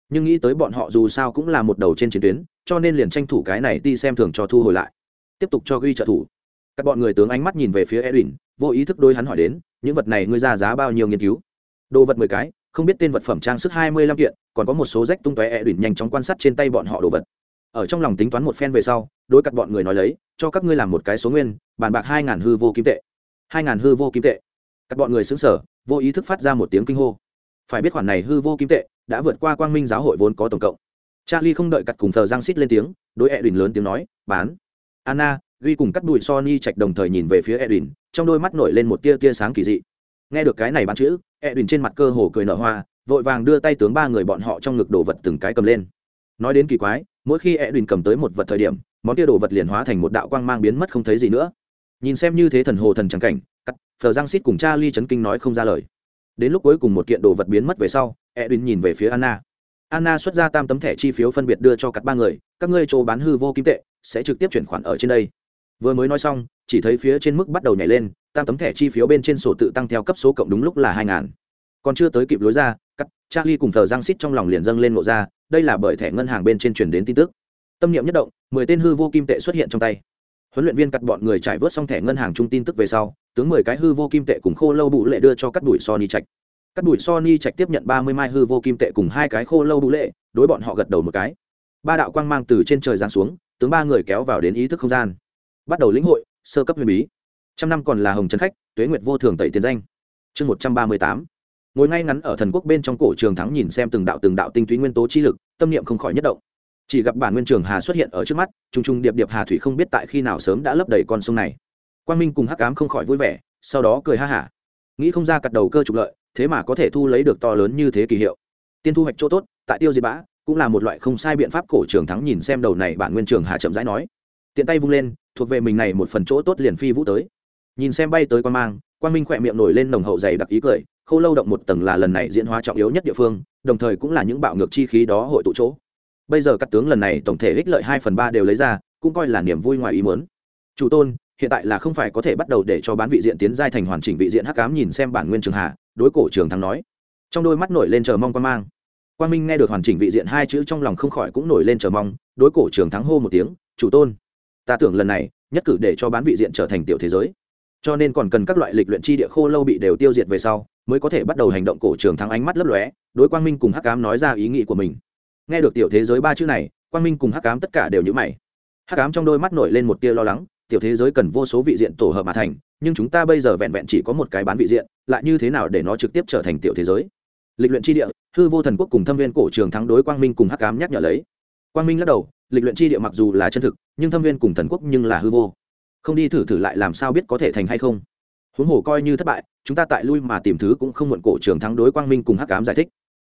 Nhưng nghĩ tới bọn họ dù sao cũng là một đầu trên chiến tuyến, cho nên liền tranh thủ cái này đi xem thường cho thu hồi lại. Tiếp tục cho ghi trợ thủ. Các bọn người tướng ánh mắt nhìn về phía edwin, vô ý thức đôi hắn hỏi đến, những vật này ngươi ra giá bao nhiêu nghiên cứu? Đồ vật mười cái, không biết tên vật phẩm trang sức hai mươi lăm kiện, còn có một số rách tung tóe edwin nhanh chóng quan sát trên tay bọn họ đồ vật ở trong lòng tính toán một phen về sau đối cặt bọn người nói lấy cho các ngươi làm một cái số nguyên bàn bạc hai ngàn hư vô kim tệ. Hai ngàn hư vô kim tệ. Các bọn người xứng sở vô ý thức phát ra một tiếng kinh hô. Phải biết khoản này hư vô kim tệ đã vượt qua quang minh giáo hội vốn có tổng cộng. Charlie không đợi cặt cùng thờ giang xít lên tiếng đối edwin lớn tiếng nói bán. Anna ghi cùng cắt đùi Sony chạch đồng thời nhìn về phía Edwin, trong đôi mắt nổi lên một tia tia sáng kỳ dị. Nghe được cái này bán chữ, Edwin trên mặt cơ hồ cười nở hoa, vội vàng đưa tay tướng ba người bọn họ trong ngực đồ vật từng cái cầm lên. Nói đến kỳ quái, mỗi khi Edwin cầm tới một vật thời điểm, món kia đồ vật liền hóa thành một đạo quang mang biến mất không thấy gì nữa. Nhìn xem như thế thần hồ thần trắng cảnh cắt phờ giang xít cùng cha ly chấn kinh nói không ra lời. Đến lúc cuối cùng một kiện đồ vật biến mất về sau edwin nhìn về phía anna. Anna xuất ra tam tấm thẻ chi phiếu phân biệt đưa cho cắt ba người các ngươi chỗ bán hư vô kim tệ sẽ trực tiếp chuyển khoản ở trên đây. Vừa mới nói xong chỉ thấy phía trên mức bắt đầu nhảy lên tam tấm thẻ chi phiếu bên trên sổ tự tăng theo cấp số cộng đúng lúc là hai ngàn. Còn chưa tới kịp lối ra cắt, charlie cùng thờ giang xít trong lòng liền dâng lên ngộ ra, đây là bởi thẻ ngân hàng bên trên chuyển đến tin tức. Tâm niệm nhất động, mười tên hư vô kim tệ xuất hiện trong tay. Huấn luyện viên cắt bọn người trải vớt xong thẻ ngân hàng chung tin tức về sau, tướng mười cái hư vô kim tệ cùng khô lâu bụ lệ đưa cho cắt đuổi sony trạch. Cắt đuổi sony trạch tiếp nhận ba mươi mai hư vô kim tệ cùng hai cái khô lâu bụ lệ, đối bọn họ gật đầu một cái. Ba đạo quang mang từ trên trời giáng xuống, tướng ba người kéo vào đến ý thức không gian. Bắt đầu lĩnh hội, sơ cấp huyền bí. Trăm năm còn là hồng trấn khách, tuế nguyệt vô thường tẩy tiền danh. Chương một trăm ba mươi tám ngồi ngay ngắn ở thần quốc bên trong cổ trường thắng nhìn xem từng đạo từng đạo tinh túy nguyên tố chi lực, tâm niệm không khỏi nhất động. Chỉ gặp bản nguyên trường hà xuất hiện ở trước mắt t r u n g t r u n g điệp điệp hà thủy không biết tại khi nào sớm đã lấp đầy con sông này. Quang minh cùng hắc ám không khỏi vui vẻ, sau đó cười ha hả. Nghĩ không ra cặt đầu cơ trục lợi, thế mà có thể thu lấy được to lớn như thế kỳ hiệu. Tiên thu hoạch chỗ tốt, tại tiêu diệt bã cũng là một loại không sai biện pháp cổ trường thắng nhìn xem đầu này bản nguyên trường hà chậm rãi nói. Tiện tay vung lên, thuộc về mình này một phần chỗ tốt liền phi vũ tới. Nhìn xem bay tới quan mang Quan minh khỏe miệng nổi lên nồng hậu dày đặc ý cười khô lâu động một tầng là lần này diễn hóa trọng yếu nhất địa phương, đồng thời cũng là những bạo ngược chi khí đó hội tụ chỗ. Bây giờ các tướng lần này tổng thể ích lợi hai phần ba đều lấy ra, cũng coi là niềm vui ngoài ý muốn. Chủ tôn, hiện tại là không phải có thể bắt đầu để cho bán vị diện tiến giai thành hoàn chỉnh vị diện hắc cám nhìn xem bản nguyên trường hạ, đối cổ trường thắng nói. Trong đôi mắt nổi lên chờ mong quan mang. Quan minh nghe được hoàn chỉnh vị diện hai chữ trong lòng không khỏi cũng nổi lên chờ mong, đối cổ trường thắng hô một tiếng, chủ tôn, ta tưởng lần này, nhất cử để cho bán vị diện trở thành tiểu thế giới cho nên còn cần các loại lịch luyện chi địa khô lâu bị đều tiêu diệt về sau, mới có thể bắt đầu hành động cổ trường thắng ánh mắt lấp lóe, đối quang minh cùng hắc cám nói ra ý nghĩ của mình. Nghe được tiểu thế giới ba chữ này, quang minh cùng hắc cám tất cả đều nhữ mày. Hắc cám trong đôi mắt nổi lên một tia lo lắng, tiểu thế giới cần vô số vị diện tổ hợp mà thành, nhưng chúng ta bây giờ vẹn vẹn chỉ có một cái bán vị diện, lại như thế nào để nó trực tiếp trở thành tiểu thế giới? Lịch luyện tri địa, hư vô thần quốc cùng thâm viên cổ trường thắng đối quang minh cùng hắc cám nhắc nhở lấy. Quang minh lắc đầu, lịch luyện tri địa mặc dù là chân thực, nhưng thâm viên cùng thần quốc nhưng là hư vô không đi thử thử lại làm sao biết có thể thành hay không. Huống hồ coi như thất bại, chúng ta tại lui mà tìm thứ cũng không muộn cổ trường thắng đối quang minh cùng hắc cám giải thích.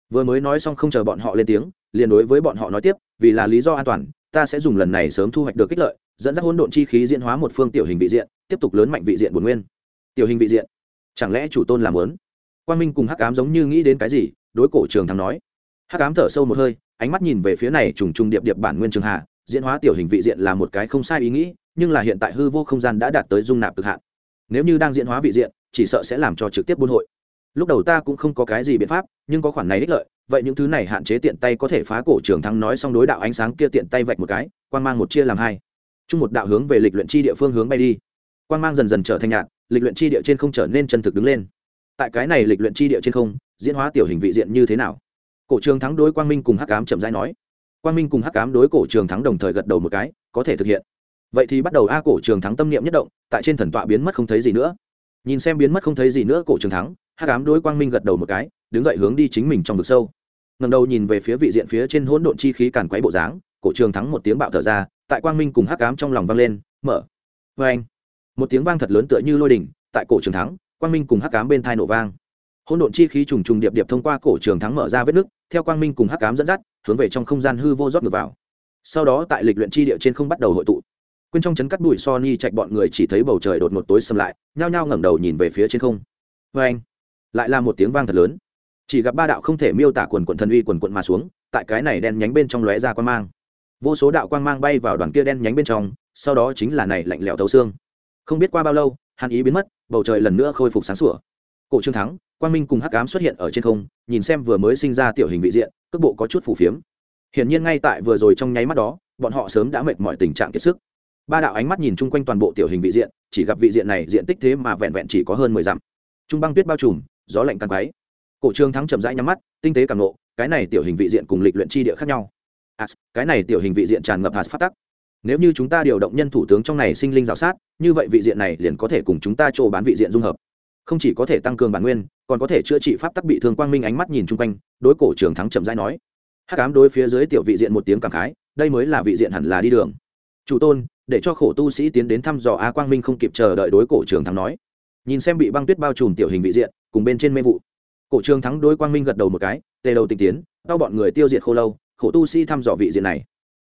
Vừa mới nói xong không chờ bọn họ lên tiếng, liền đối với bọn họ nói tiếp, vì là lý do an toàn, ta sẽ dùng lần này sớm thu hoạch được kích lợi, dẫn dắt hỗn độn chi khí diễn hóa một phương tiểu hình vị diện, tiếp tục lớn mạnh vị diện bổn nguyên. Tiểu hình vị diện? Chẳng lẽ chủ tôn làm lớn Quang minh cùng hắc ám giống như nghĩ đến cái gì, đối cổ trường thắng nói. Hắc ám thở sâu một hơi, ánh mắt nhìn về phía này trùng trùng điệp điệp bản nguyên trường hạ, diễn hóa tiểu hình vị diện là một cái không sai ý nghĩ nhưng là hiện tại hư vô không gian đã đạt tới dung nạp cực hạn. Nếu như đang diễn hóa vị diện, chỉ sợ sẽ làm cho trực tiếp buôn hội. Lúc đầu ta cũng không có cái gì biện pháp, nhưng có khoản này ích lợi, vậy những thứ này hạn chế tiện tay có thể phá cổ trường thắng nói xong đối đạo ánh sáng kia tiện tay vạch một cái quan mang một chia làm hai. Chung một đạo hướng về lịch luyện chi địa phương hướng bay đi. Quan mang dần dần trở thành nhạt, lịch luyện chi địa trên không trở nên chân thực đứng lên. Tại cái này lịch luyện chi địa trên không, diễn hóa tiểu hình vị diện như thế nào? Cổ trường thắng đối quang minh cùng hắc cám chậm rãi nói. Quang minh cùng hắc cám đối cổ trường thắng đồng thời gật đầu một cái, có thể thực hiện vậy thì bắt đầu a cổ trường thắng tâm niệm nhất động, tại trên thần tọa biến mất không thấy gì nữa. Nhìn xem biến mất không thấy gì nữa cổ trường thắng, hắc cám đối quang minh gật đầu một cái, đứng dậy hướng đi chính mình trong vực sâu. Ngầm đầu nhìn về phía vị diện phía trên hỗn độn chi khí càn quấy bộ dáng, cổ trường thắng một tiếng bạo thở ra, tại quang minh cùng hắc ám trong lòng vang lên, mở. Vê anh, một tiếng vang thật lớn tựa như lôi đỉnh, tại cổ trường thắng, quang minh cùng hắc ám bên thai nổ vang. Hỗn độn chi khí trùng trùng điệp điệp thông qua cổ trường thắng mở ra vết nứt, theo quang minh cùng hắc ám dẫn dắt, hướng về trong không gian hư vô rót ngược vào. Sau đó tại lịch luyện chi địa trên không bắt đầu hội tụ quên trong chấn cắt bụi so ni chạy bọn người chỉ thấy bầu trời đột ngột tối xâm lại, nhao nhao ngẩng đầu nhìn về phía trên không. Vê anh, lại là một tiếng vang thật lớn. Chỉ gặp ba đạo không thể miêu tả quần quận thần uy quần quận mà xuống, tại cái này đen nhánh bên trong lóe ra quan mang. Vô số đạo quang mang bay vào đoàn kia đen nhánh bên trong, sau đó chính là này lạnh lẽo thấu xương. Không biết qua bao lâu hàn ý biến mất, bầu trời lần nữa khôi phục sáng sủa. Cổ trương thắng, quang minh cùng hắc ám xuất hiện ở trên không, nhìn xem vừa mới sinh ra tiểu hình vị diện, cước bộ có chút phủ phiếm. Hiển nhiên ngay tại vừa rồi trong nháy mắt đó, bọn họ sớm đã mệt mỏi tình trạng kiệt sức ba đạo ánh mắt nhìn chung quanh toàn bộ tiểu hình vị diện, chỉ gặp vị diện này diện tích thế mà vẹn vẹn chỉ có hơn mười dặm. Trung băng tuyết bao trùm, gió lạnh càng quáy cổ trương thắng chậm rãi nhắm mắt, tinh tế càng nộ cái này tiểu hình vị diện cùng lịch luyện chi địa khác nhau. As, cái này tiểu hình vị diện tràn ngập hạt phát tắc. Nếu như chúng ta điều động nhân thủ tướng trong này sinh linh g sát, như vậy vị diện này liền có thể cùng chúng ta chỗ bán vị diện dung hợp. Không chỉ có thể tăng cường bản nguyên, còn có thể chữa trị pháp tắc bị thương quang minh ánh mắt nhìn chung quanh, đối cổ trường thắng chậm rãi nói. Hát cám đối phía dưới tiểu vị diện một tiếng cảm khái, đây mới là vị diện hẳn là đi đường chủ tôn, để cho khổ tu sĩ tiến đến thăm dò a quang minh không kịp chờ đợi đối cổ trường thắng nói. Nhìn xem bị băng tuyết bao trùm tiểu hình vị diện, cùng bên trên mê vụ. Cổ trường thắng đối quang minh gật đầu một cái, tề đầu tinh tiến đau bọn người tiêu diệt khô lâu, khổ tu sĩ thăm dò vị diện này.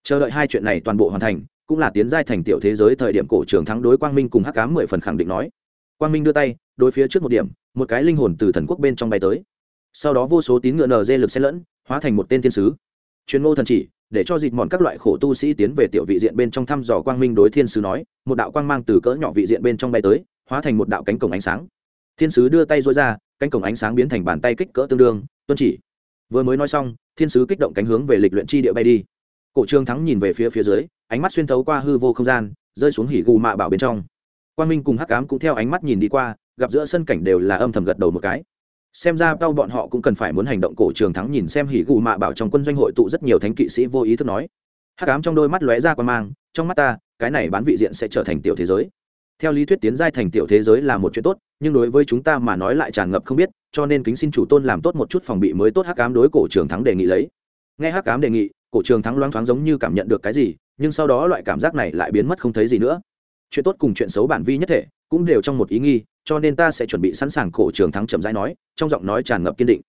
Chờ đợi hai chuyện này toàn bộ hoàn thành, cũng là tiến giai thành tiểu thế giới thời điểm cổ trường thắng đối quang minh cùng hắc cám mười phần khẳng định nói. Quang minh đưa tay, đối phía trước một điểm, một cái linh hồn từ thần quốc bên trong bay tới. Sau đó vô số tín ngựa nờ dê lực xen lẫn, hóa thành một tên thiên sứ. Chuyên mô thần chỉ để cho dịt mòn các loại khổ tu sĩ tiến về tiểu vị diện bên trong thăm dò quang minh đối thiên sứ nói, một đạo quang mang từ cỡ nhỏ vị diện bên trong bay tới, hóa thành một đạo cánh cổng ánh sáng. Thiên sứ đưa tay dối ra, cánh cổng ánh sáng biến thành bàn tay kích cỡ tương đương, tuân chỉ. Vừa mới nói xong, thiên sứ kích động cánh hướng về lịch luyện chi địa bay đi. Cổ trương thắng nhìn về phía phía dưới, ánh mắt xuyên thấu qua hư vô không gian, rơi xuống hỉ gù mạ bảo bên trong. Quang minh cùng hắc ám cũng theo ánh mắt nhìn đi qua, gặp giữa sân cảnh đều là âm thầm gật đầu một cái xem ra tao bọn họ cũng cần phải muốn hành động cổ trường thắng nhìn xem hỉ gù mạ bảo trong quân doanh hội tụ rất nhiều thánh kỵ sĩ vô ý thức nói. Hắc cám trong đôi mắt lóe ra quan mang, trong mắt ta, cái này bán vị diện sẽ trở thành tiểu thế giới. Theo lý thuyết tiến giai thành tiểu thế giới là một chuyện tốt, nhưng đối với chúng ta mà nói lại tràn ngập không biết, cho nên kính xin chủ tôn làm tốt một chút phòng bị mới tốt hắc cám đối cổ trường thắng đề nghị lấy. Nghe hắc cám đề nghị, cổ trường thắng loáng thoáng giống như cảm nhận được cái gì, nhưng sau đó loại cảm giác này lại biến mất không thấy gì nữa. Chuyện tốt cùng chuyện xấu bản vi nhất thể, cũng đều trong một ý nghi cho nên ta sẽ chuẩn bị sẵn sàng cổ trường thắng chậm rãi nói, trong giọng nói tràn ngập kiên định.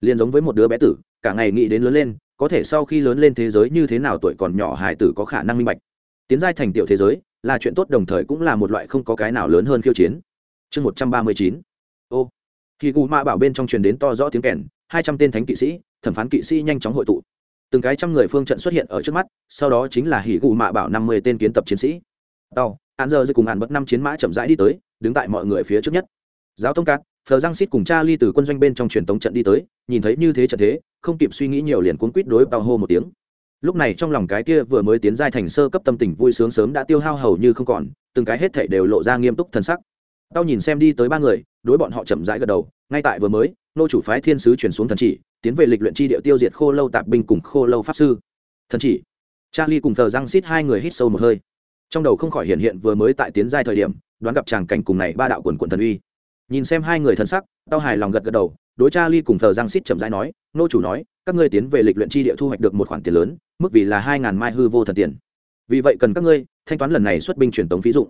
Liền giống với một đứa bé tử, cả ngày nghĩ đến lớn lên, có thể sau khi lớn lên thế giới như thế nào tuổi còn nhỏ hải tử có khả năng minh bạch. Tiến giai thành tiểu thế giới, là chuyện tốt đồng thời cũng là một loại không có cái nào lớn hơn khiêu chiến. Chương một trăm ba mươi chín. Ô. Khi gù mạ bảo bên trong truyền đến to rõ tiếng kèn, hai trăm tên thánh kỵ sĩ, thẩm phán kỵ sĩ nhanh chóng hội tụ. Từng cái trăm người phương trận xuất hiện ở trước mắt, sau đó chính là hỉ gù mạ bảo năm mươi tên kiến tập chiến sĩ. Tàu hạn giờ dưới cùng hạn bất năm chiến mã chậm rãi đi tới đứng tại mọi người phía trước nhất. Giáo tông cát, phờ giang xít cùng cha ly từ quân doanh bên trong truyền tống trận đi tới, nhìn thấy như thế trận thế, không kịp suy nghĩ nhiều liền cuốn quýt đối bao hô một tiếng. Lúc này trong lòng cái kia vừa mới tiến giai thành sơ cấp tâm tình vui sướng sớm đã tiêu hao hầu như không còn, từng cái hết thảy đều lộ ra nghiêm túc thân sắc. Tao nhìn xem đi tới ba người, đối bọn họ chậm rãi gật đầu, ngay tại vừa mới, nô chủ phái thiên sứ chuyển xuống thần chỉ, tiến về lịch luyện chi địa tiêu diệt khô lâu tạp binh cùng khô lâu pháp sư. Thần chỉ. Charlie cùng thờ răng xít hai người hít sâu một hơi. Trong đầu không khỏi hiện hiện vừa mới tại tiến giai thời điểm đoán gặp chàng cảnh cùng này ba đạo quần quần thần uy. Nhìn xem hai người thân sắc, tao hài lòng gật gật đầu, đối cha ly cùng thờ giang xít chậm rãi nói, nô chủ nói, các ngươi tiến về lịch luyện chi địa thu hoạch được một khoản tiền lớn, mức vì là hai ngàn mai hư vô thần tiền. Vì vậy cần các ngươi thanh toán lần này xuất binh truyền tống phí dụng.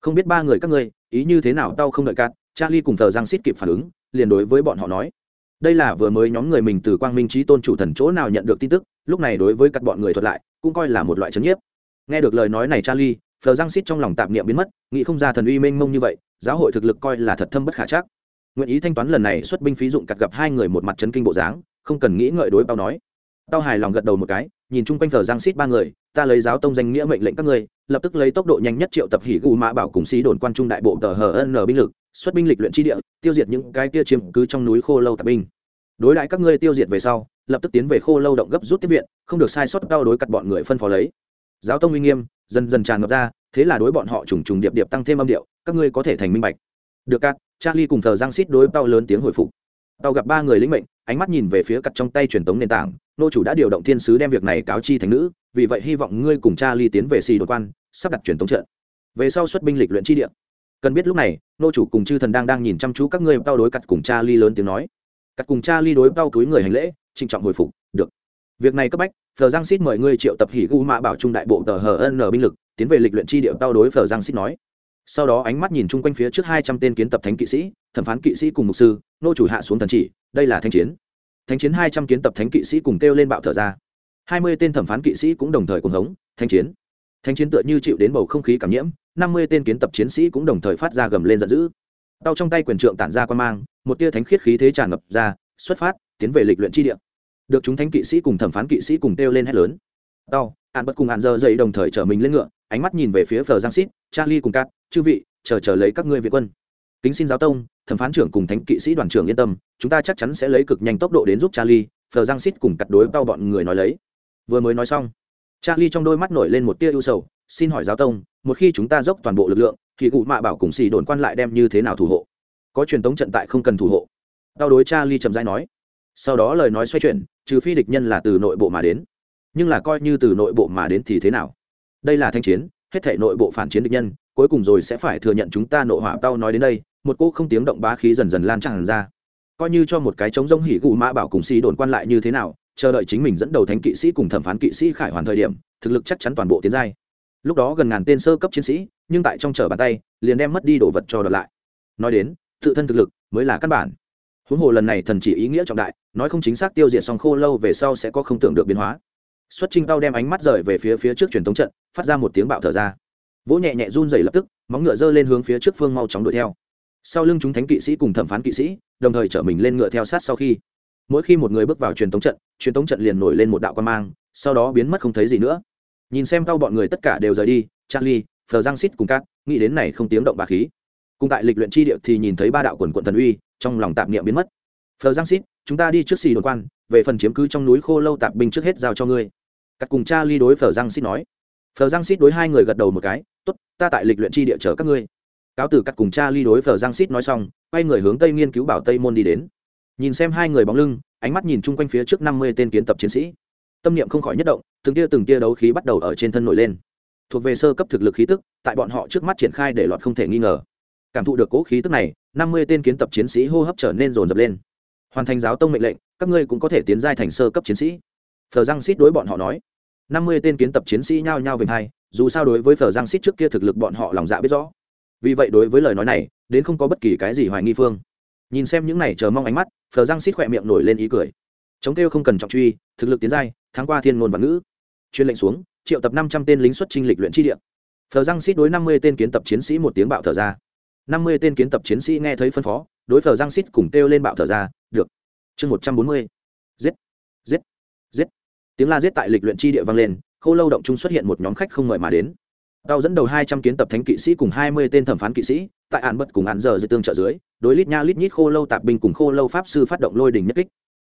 Không biết ba người các ngươi, ý như thế nào tao không đợi cát charlie cùng thờ giang xít kịp phản ứng, liền đối với bọn họ nói. Đây là vừa mới nhóm người mình từ quang minh trí tôn chủ thần chỗ nào nhận được tin tức, lúc này đối với các bọn người thuật lại, cũng coi là một loại chấn nhiếp. Nghe được lời nói này charlie phờ giang xít trong lòng tạp niệm biến mất, nghĩ không ra thần uy mênh mông như vậy, giáo hội thực lực coi là thật thâm bất khả chắc. Nguyện ý thanh toán lần này xuất binh phí dụng cặt gặp hai người một mặt chấn kinh bộ dáng, không cần nghĩ ngợi đối bao nói. Tao hài lòng gật đầu một cái, nhìn chung quanh phờ giang xít ba người, ta lấy giáo tông danh nghĩa mệnh lệnh các ngươi, lập tức lấy tốc độ nhanh nhất triệu tập hỉ gù mã bảo cùng sĩ đồn quan trung đại bộ tờ hờ n binh lực, xuất binh lịch luyện tri địa, tiêu diệt những cái kia chiếm cứ trong núi khô lâu tạp binh. Đối lại các ngươi tiêu diệt về sau, lập tức tiến về khô lâu động gấp rút tiếp viện, không được sai sót cao đối cặt bọn người phân phó lấy giáo tông uy nghiêm, dần dần tràn ngập ra, thế là đối bọn họ trùng trùng điệp điệp tăng thêm âm điệu, các ngươi có thể thành minh bạch. Được cắt charlie cùng thờ giang xít đối bao lớn tiếng hồi phục. Tao gặp ba người lĩnh mệnh, ánh mắt nhìn về phía cặt trong tay truyền tống nền tảng, nô chủ đã điều động thiên sứ đem việc này cáo chi thành nữ, vì vậy hy vọng ngươi cùng charlie tiến về xì đột quan, sắp đặt truyền tống trận. Về sau xuất binh lịch luyện chi địa. Cần biết lúc này, nô chủ cùng chư thần đang đang nhìn chăm chú các ngươi tao đối cặt cùng charlie lớn tiếng nói. Cặt cùng charlie đối tao túi người hành lễ, trịnh trọng hồi phục, được. Việc này cấp bách phờ giang xít mời ngươi triệu tập hỉ gu mã bảo trung đại bộ tờ hờ n binh lực, tiến về lịch luyện chi địa tao đối phờ giang xít nói. Sau đó ánh mắt nhìn chung quanh phía trước hai trăm tên kiến tập thánh kỵ sĩ, thẩm phán kỵ sĩ cùng mục sư, nô chủ hạ xuống thần chỉ, đây là thanh chiến. Thanh chiến hai trăm kiến tập thánh kỵ sĩ cùng kêu lên bạo thở ra. Hai mươi tên thẩm phán kỵ sĩ cũng đồng thời cùng hống thanh chiến. Thanh chiến tựa như chịu đến bầu không khí cảm nhiễm, năm mươi tên kiến tập chiến sĩ cũng đồng thời phát ra gầm lên giận dữ. Đau trong tay quyền trượng tản ra quan mang, một tia thánh khiết khí thế tràn ngập ra, xuất phát, tiến về lịch luyện chi địa được chúng thánh kỵ sĩ cùng thẩm phán kỵ sĩ cùng kêu lên hét lớn. Đau hạn bất cùng hạn giờ dậy đồng thời chở mình lên ngựa, ánh mắt nhìn về phía phờ giang xít charlie cùng cát, chư vị, chờ chờ lấy các ngươi viện quân. Kính xin giáo tông, thẩm phán trưởng cùng thánh kỵ sĩ đoàn trưởng yên tâm, chúng ta chắc chắn sẽ lấy cực nhanh tốc độ đến giúp charlie, phờ giang xít cùng cắt đối bao bọn người nói lấy. Vừa mới nói xong, charlie trong đôi mắt nổi lên một tia ưu sầu, xin hỏi giáo tông, một khi chúng ta dốc toàn bộ lực lượng, thì cụ mạ bảo cùng xì đồn quan lại đem như thế nào thủ hộ? Có truyền tống trận tại không cần thủ hộ? Đau đối charlie trầm dai nói. Sau đó lời nói xoay chuyển trừ phi địch nhân là từ nội bộ mà đến. Nhưng là coi như từ nội bộ mà đến thì thế nào? Đây là thanh chiến, hết thể nội bộ phản chiến địch nhân, cuối cùng rồi sẽ phải thừa nhận chúng ta nội hỏa tao nói đến đây, một cô không tiếng động bá khí dần dần lan tràn ra. Coi như cho một cái trống rông hỉ gù mã bảo cùng sĩ đồn quan lại như thế nào, chờ đợi chính mình dẫn đầu thánh kỵ sĩ cùng thẩm phán kỵ sĩ khải hoàn thời điểm, thực lực chắc chắn toàn bộ tiến giai. Lúc đó gần ngàn tên sơ cấp chiến sĩ, nhưng tại trong chở bàn tay, liền đem mất đi đồ vật cho đợt lại. Nói đến, tự thân thực lực mới là căn bản huống hồ lần này thần chỉ ý nghĩa trọng đại, nói không chính xác tiêu diệt xong khô lâu về sau sẽ có không tưởng được biến hóa. Xuất trinh tao đem ánh mắt rời về phía phía trước truyền thống trận, phát ra một tiếng bạo thở ra. Vỗ nhẹ nhẹ run dày lập tức, móng ngựa giơ lên hướng phía trước phương mau chóng đuổi theo. Sau lưng chúng thánh kỵ sĩ cùng thẩm phán kỵ sĩ, đồng thời chở mình lên ngựa theo sát sau khi. Mỗi khi một người bước vào truyền thống trận, truyền thống trận liền nổi lên một đạo quan mang, sau đó biến mất không thấy gì nữa. Nhìn xem cao bọn người tất cả đều rời đi, charlie, phờ giang xít cùng các nghĩ đến này không tiếng động bà khí. Cùng tại lịch luyện tri địa thì nhìn thấy ba đạo quần quận thần uy trong lòng tạp niệm biến mất. Phờ giang xít chúng ta đi trước xì đồn quan, về phần chiếm cứ trong núi khô lâu tạp binh trước hết giao cho ngươi. Cắt cùng cha ly đối phờ giang xít nói. Phờ giang xít đối hai người gật đầu một cái, tốt, ta tại lịch luyện chi địa chở các ngươi. Cáo từ cắt cùng cha ly đối phờ giang xít nói xong, quay người hướng tây nghiên cứu bảo tây môn đi đến. Nhìn xem hai người bóng lưng, ánh mắt nhìn chung quanh phía trước năm mươi tên kiến tập chiến sĩ. Tâm niệm không khỏi nhất động, từng tia từng tia đấu khí bắt đầu ở trên thân nổi lên. Thuộc về sơ cấp thực lực khí tức, tại bọn họ trước mắt triển khai để lọt không thể nghi ngờ. Cảm thụ được cố khí tức này năm mươi tên kiến tập chiến sĩ hô hấp trở nên rồn rập lên. Hoàn thành giáo tông mệnh lệnh, các ngươi cũng có thể tiến giai thành sơ cấp chiến sĩ. Phờ giang xít đối bọn họ nói. Năm mươi tên kiến tập chiến sĩ nhao nhao về hai, dù sao đối với phờ giang xít trước kia thực lực bọn họ lòng dạ biết rõ. Vì vậy đối với lời nói này, đến không có bất kỳ cái gì hoài nghi phương. Nhìn xem những này chờ mong ánh mắt phờ giang xít khỏe miệng nổi lên ý cười. Chống kêu không cần trọng truy, thực lực tiến giai tháng qua thiên ngôn và ngữ. Chuyên lệnh xuống, triệu tập năm trăm tên lính xuất trinh lịch luyện chi địa. Phờ giang xít đối năm mươi tên kiến tập chiến sĩ một tiếng bạo thở ra năm mươi tên kiến tập chiến sĩ nghe thấy phân phó, đối phờ giang xít cùng kêu lên bạo thở ra, được, chương một trăm bốn mươi. Giết giết giết. Tiếng la giết tại lịch luyện chi địa vang lên khô lâu động trung xuất hiện một nhóm khách không mời mà đến. Tao dẫn đầu hai trăm kiến tập thánh kỵ sĩ cùng hai mươi tên thẩm phán kỵ sĩ, tại ạn bật cùng ạn giờ dưới tương trợ dưới, đối lít nha lít nhít khô lâu tạp binh cùng khô lâu pháp sư phát động lôi đình nhất kích.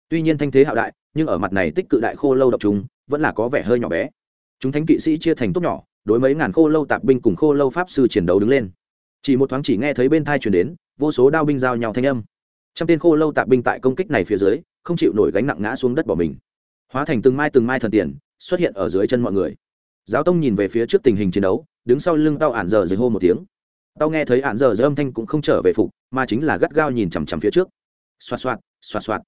Tuy nhiên thanh thế hạo đại, nhưng ở mặt này tích cự đại khô lâu độc chúng vẫn là có vẻ hơi nhỏ bé. Chúng thánh kỵ sĩ chia thành tốt nhỏ, đối mấy ngàn khô lâu tạp binh cùng khô lâu pháp sư chiến đấu đứng lên chỉ một thoáng chỉ nghe thấy bên thai chuyển đến, vô số đao binh giao nhau thanh âm. Trăm tên khô lâu tạp binh tại công kích này phía dưới, không chịu nổi gánh nặng ngã xuống đất bỏ mình. Hóa thành từng mai từng mai thần tiền, xuất hiện ở dưới chân mọi người. Giáo tông nhìn về phía trước tình hình chiến đấu, đứng sau lưng tao ản giờ dưới hô một tiếng. Tao nghe thấy ản giờ dưới âm thanh cũng không trở về phục, mà chính là gắt gao nhìn chằm chằm phía trước. Xoạt xoạt xoạt xoạt.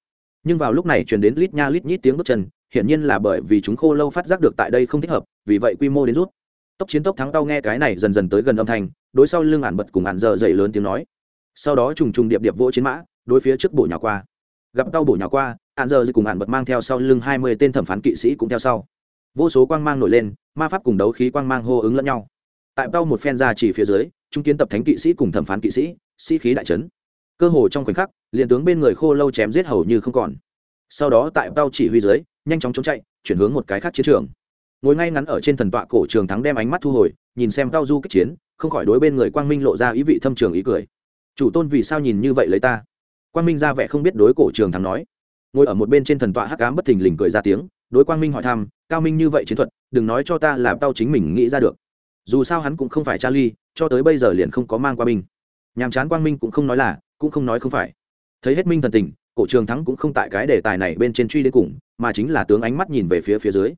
Nhưng vào lúc này truyền đến lít nha lít nhít tiếng bước chân, hiển nhiên là bởi vì chúng khô lâu phát giác được tại đây không thích hợp, vì vậy quy mô đến rút. Tốc chiến tốc thắng tao nghe cái này dần dần tới gần âm thanh đối sau lưng ản bật cùng ản giờ dậy lớn tiếng nói. Sau đó trùng trùng điệp điệp vỗ chiến mã, đối phía trước bổ nhỏ qua. Gặp tao bổ nhỏ qua, ản giờ dậy cùng ản bật mang theo sau lưng hai mươi tên thẩm phán kỵ sĩ cũng theo sau. Vô số quang mang nổi lên, ma pháp cùng đấu khí quang mang hô ứng lẫn nhau. Tại tao một phen ra chỉ phía dưới, trung kiến tập thánh kỵ sĩ cùng thẩm phán kỵ sĩ sĩ khí đại trấn cơ hồ trong khoảnh khắc, liền tướng bên người khô lâu chém giết hầu như không còn. Sau đó tại tao chỉ huy dưới, nhanh chóng trốn chạy, chuyển hướng một cái khác chiến trường. Ngồi ngay ngắn ở trên thần tọa cổ trường thắng đem ánh mắt thu hồi, nhìn xem tao du kích chiến không khỏi đối bên người quang minh lộ ra ý vị thâm trường ý cười. Chủ tôn vì sao nhìn như vậy lấy ta? Quang minh ra vẻ không biết đối cổ trường thắng nói. Ngồi ở một bên trên thần tọa hắc ám bất thình lình cười ra tiếng, đối quang minh hỏi thăm, cao minh như vậy chiến thuật, đừng nói cho ta là tao chính mình nghĩ ra được. Dù sao hắn cũng không phải charlie cho tới bây giờ liền không có mang qua binh. Nhàm chán quang minh cũng không nói là, cũng không nói không phải. Thấy hết minh thần tình, cổ trường thắng cũng không tại cái đề tài này bên trên truy đến cùng, mà chính là tướng ánh mắt nhìn về phía phía dưới.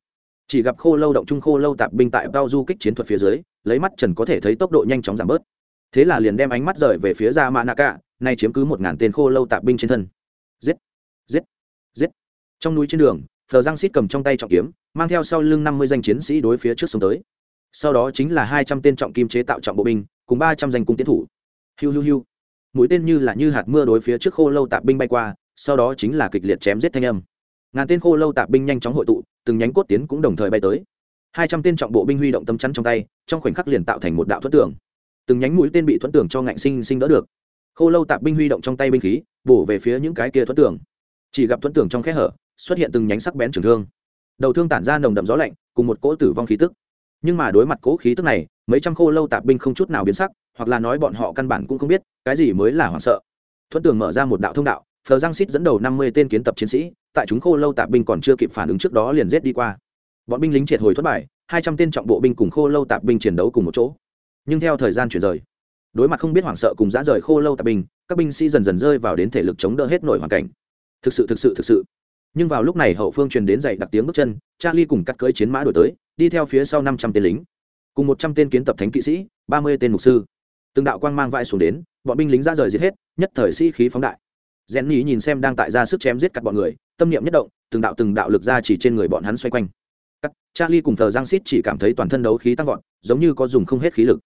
Chỉ gặp khô lâu động trung khô lâu tạp binh tại bao du kích chiến thuật phía dưới lấy mắt trần có thể thấy tốc độ nhanh chóng giảm bớt. Thế là liền đem ánh mắt rời về phía ra mã nạ cả nay chiếm cứ một ngàn tên khô lâu tạp binh trên thân. Giết! Giết! Giết! Trong núi trên đường, phờ giang xít cầm trong tay trọng kiếm, mang theo sau lưng năm mươi danh chiến sĩ đối phía trước sông tới. Sau đó chính là hai trăm tên trọng kim chế tạo trọng bộ binh, cùng ba trăm danh cung tiến thủ. Hiu hiu hiu! Mũi tên như là như hạt mưa đối phía trước khô lâu tạp binh bay qua, sau đó chính là kịch liệt chém giết thanh âm. Ngàn tên khô lâu tạp binh nhanh chóng hội tụ, từng nhánh cốt tiến cũng đồng thời bay tới hai trăm tên trọng bộ binh huy động tâm chắn trong tay, trong khoảnh khắc liền tạo thành một đạo thuẫn tường. Từng nhánh mũi tên bị thuẫn tường cho ngạnh sinh sinh đỡ được. Khô lâu tạp binh huy động trong tay binh khí, bổ về phía những cái kia thuẫn tường. Chỉ gặp thuẫn tường trong khe hở, xuất hiện từng nhánh sắc bén trường thương. Đầu thương tản ra nồng đậm gió lạnh, cùng một cỗ tử vong khí tức. Nhưng mà đối mặt cỗ khí tức này, mấy trăm khô lâu tạp binh không chút nào biến sắc, hoặc là nói bọn họ căn bản cũng không biết, cái gì mới là hoảng sợ. Thuẫn tường mở ra một đạo thông đạo, phờ giang xít dẫn đầu năm mươi tên kiến tập chiến sĩ, tại chúng khô lâu tạp binh còn chưa kịp phản ứng trước đó liền rết đi qua bọn binh lính triệt hồi thất bại, hai trăm tên trọng bộ binh cùng khô lâu tạp binh chiến đấu cùng một chỗ. Nhưng theo thời gian chuyển rời, đối mặt không biết hoảng sợ cùng dã rời khô lâu tạp binh, các binh sĩ dần dần rơi vào đến thể lực chống đỡ hết nổi hoàn cảnh. Thực sự thực sự thực sự. Nhưng vào lúc này hậu phương truyền đến dậy đặc tiếng bước chân, charlie cùng cắt cưỡi chiến mã đổi tới, đi theo phía sau năm trăm tên lính. Cùng một trăm tên kiến tập thánh kỵ sĩ, ba mươi tên mục sư. Từng đạo quang mang vai xuống đến, bọn binh lính ra rời giết hết, nhất thời sĩ khí phóng đại. Rèn nhí nhìn xem đang tại ra sức chém giết cắt bọn người, tâm niệm nhất động, từng đạo từng đạo lực ra chỉ trên người bọn hắn xoay quanh cắt, charlie cùng thờ giang Sít chỉ cảm thấy toàn thân đấu khí tăng vọt, giống như có dùng không hết khí lực.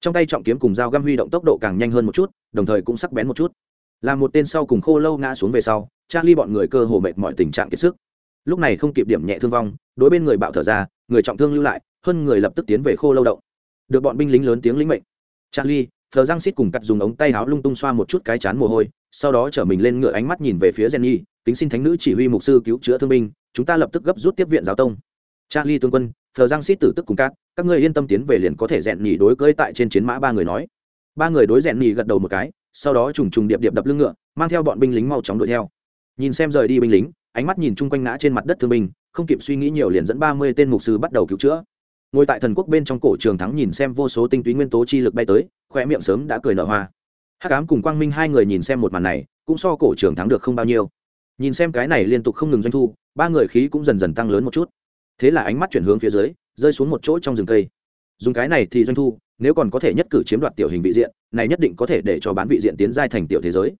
Trong tay trọng kiếm cùng dao găm huy động tốc độ càng nhanh hơn một chút, đồng thời cũng sắc bén một chút. Làm một tên sau cùng khô lâu ngã xuống về sau, charlie bọn người cơ hồ mệt mỏi tình trạng kiệt sức. Lúc này không kịp điểm nhẹ thương vong, đối bên người bạo thở ra, người trọng thương lưu lại, hơn người lập tức tiến về khô lâu động. Được bọn binh lính lớn tiếng lĩnh mệnh. Charlie phờ giang Sít cùng cắt dùng ống tay áo lung tung xoa một chút cái chán mồ hôi, sau đó trở mình lên ngựa ánh mắt nhìn về phía jenny, kính xin thánh nữ chỉ huy mục sư cứu chữa thương binh, chúng ta lập tức gấp rút tiếp viện giáo tông charlie tướng quân, Thờ giang xít tử tức cùng cát các ngươi yên tâm tiến về liền có thể rèn nhỉ đối cưỡi tại trên chiến mã ba người nói. Ba người đối rèn nhỉ gật đầu một cái, sau đó trùng trùng điệp điệp đập lưng ngựa, mang theo bọn binh lính mau chóng đuổi theo. Nhìn xem rời đi binh lính, ánh mắt nhìn chung quanh ngã trên mặt đất thương binh, không kịp suy nghĩ nhiều liền dẫn ba mươi tên mục sư bắt đầu cứu chữa. Ngồi tại thần quốc bên trong cổ trường thắng nhìn xem vô số tinh túy nguyên tố chi lực bay tới khoe miệng sớm đã cười nở hoa. Hắc ám cùng quang minh hai người nhìn xem một màn này, cũng so cổ trường thắng được không bao nhiêu. Nhìn xem cái này liên tục không ngừng doanh thu, ba người khí cũng dần dần tăng lớn một chút thế là ánh mắt chuyển hướng phía dưới, rơi xuống một chỗ trong rừng cây. Dùng cái này thì doanh thu, nếu còn có thể nhất cử chiếm đoạt tiểu hình vị diện, này nhất định có thể để cho bán vị diện tiến giai thành tiểu thế giới.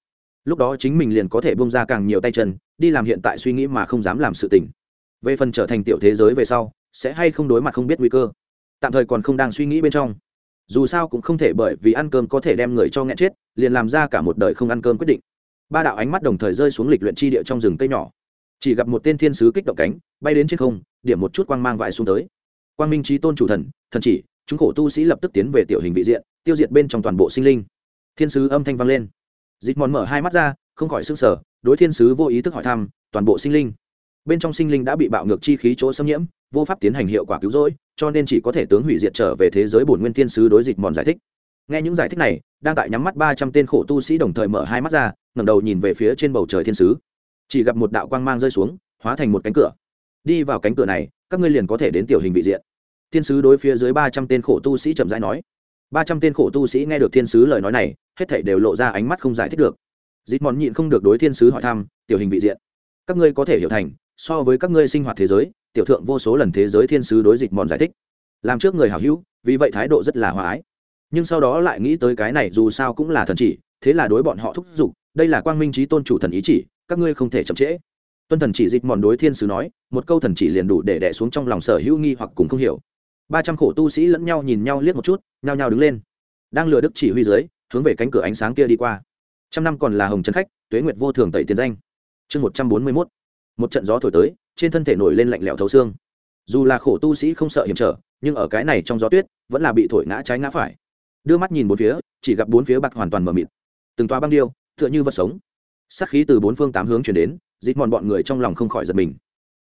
Lúc đó chính mình liền có thể bung ra càng nhiều tay chân, đi làm hiện tại suy nghĩ mà không dám làm sự tình. Về phần trở thành tiểu thế giới về sau, sẽ hay không đối mặt không biết nguy cơ. Tạm thời còn không đang suy nghĩ bên trong. Dù sao cũng không thể bởi vì ăn cơm có thể đem người cho nghẹn chết, liền làm ra cả một đời không ăn cơm quyết định. Ba đạo ánh mắt đồng thời rơi xuống lịch luyện tri địa trong rừng cây nhỏ chỉ gặp một tên thiên sứ kích động cánh, bay đến trên không, điểm một chút quang mang vải xuống tới. Quang minh trí tôn chủ thần thần chỉ, chúng khổ tu sĩ lập tức tiến về tiểu hình vị diện, tiêu diệt bên trong toàn bộ sinh linh. Thiên sứ âm thanh vang lên. Dịch mòn mở hai mắt ra, không khỏi s ư n g sở đối thiên sứ vô ý thức hỏi thăm, toàn bộ sinh linh. Bên trong sinh linh đã bị bạo ngược chi khí chỗ xâm nhiễm, vô pháp tiến hành hiệu quả cứu rỗi, cho nên chỉ có thể tướng hủy diệt trở về thế giới bổn nguyên thiên sứ đối dịch mòn giải thích. Nghe những giải thích này, đang tại nhắm mắt ba trăm tên khổ tu sĩ đồng thời mở hai mắt ra, ngẩng đầu nhìn về phía trên bầu trời thiên sứ chỉ gặp một đạo quang mang rơi xuống, hóa thành một cánh cửa. Đi vào cánh cửa này, các ngươi liền có thể đến tiểu hình vị diện. Thiên sứ đối phía dưới ba trăm tên khổ tu sĩ chậm rãi nói. Ba trăm tên khổ tu sĩ nghe được thiên sứ lời nói này, hết thảy đều lộ ra ánh mắt không giải thích được. Dịp mòn nhịn không được đối thiên sứ hỏi thăm, tiểu hình vị diện, các ngươi có thể hiểu thành, so với các ngươi sinh hoạt thế giới, tiểu thượng vô số lần thế giới thiên sứ đối dịch mòn giải thích. Làm trước người hảo hữu, vì vậy thái độ rất là hòa ái. Nhưng sau đó lại nghĩ tới cái này dù sao cũng là thần chỉ, thế là đối bọn họ thúc giục, đây là quang minh trí tôn chủ thần ý chỉ các ngươi không thể chậm trễ. Tuân thần chỉ dịch mòn đối thiên sứ nói, một câu thần chỉ liền đủ để đẻ xuống trong lòng sở hữu nghi hoặc cùng không hiểu. Ba trăm khổ tu sĩ lẫn nhau nhìn nhau liếc một chút, nhao nhao đứng lên. Đang lừa đức chỉ huy dưới, hướng về cánh cửa ánh sáng kia đi qua. Trăm năm còn là hồng trấn khách, tuế nguyệt vô thường tẩy tiền danh. Chương một trăm bốn mươi mốt. Một trận gió thổi tới, trên thân thể nổi lên lạnh lẽo thấu xương. Dù là khổ tu sĩ không sợ hiểm trở, nhưng ở cái này trong gió tuyết, vẫn là bị thổi ngã trái ngã phải. Đưa mắt nhìn bốn phía, chỉ gặp bốn phía bạc hoàn toàn mờ mịt. Từng toa băng điêu, tựa như vật sống sát khí từ bốn phương tám hướng chuyển đến dịt mòn bọn người trong lòng không khỏi giật mình.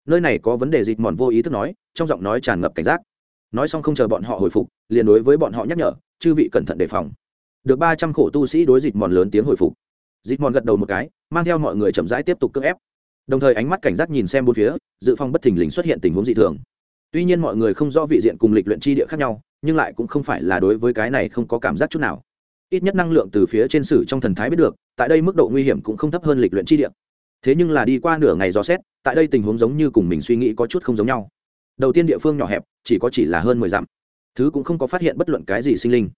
Nơi này có vấn đề dịt mòn vô ý thức nói, trong giọng nói tràn ngập cảnh giác. Nói xong không chờ bọn họ hồi phục, liền đối với bọn họ nhắc nhở, chư vị cẩn thận đề phòng. Được ba trăm khổ tu sĩ đối dịt mòn lớn tiếng hồi phục. Dịt mòn gật đầu một cái, mang theo mọi người chậm rãi tiếp tục cưỡng ép. Đồng thời ánh mắt cảnh giác nhìn xem bốn phía, dự phòng bất thình lình xuất hiện tình huống dị thường. Tuy nhiên mọi người không rõ vị diện cùng lịch luyện chi địa khác nhau, nhưng lại cũng không phải là đối với cái này không có cảm giác chút nào ít nhất năng lượng từ phía trên sử trong thần thái biết được, tại đây mức độ nguy hiểm cũng không thấp hơn lịch luyện chi địa. Thế nhưng là đi qua nửa ngày dò xét, tại đây tình huống giống như cùng mình suy nghĩ có chút không giống nhau. Đầu tiên địa phương nhỏ hẹp, chỉ có chỉ là hơn mười dặm. Thứ cũng không có phát hiện bất luận cái gì sinh linh.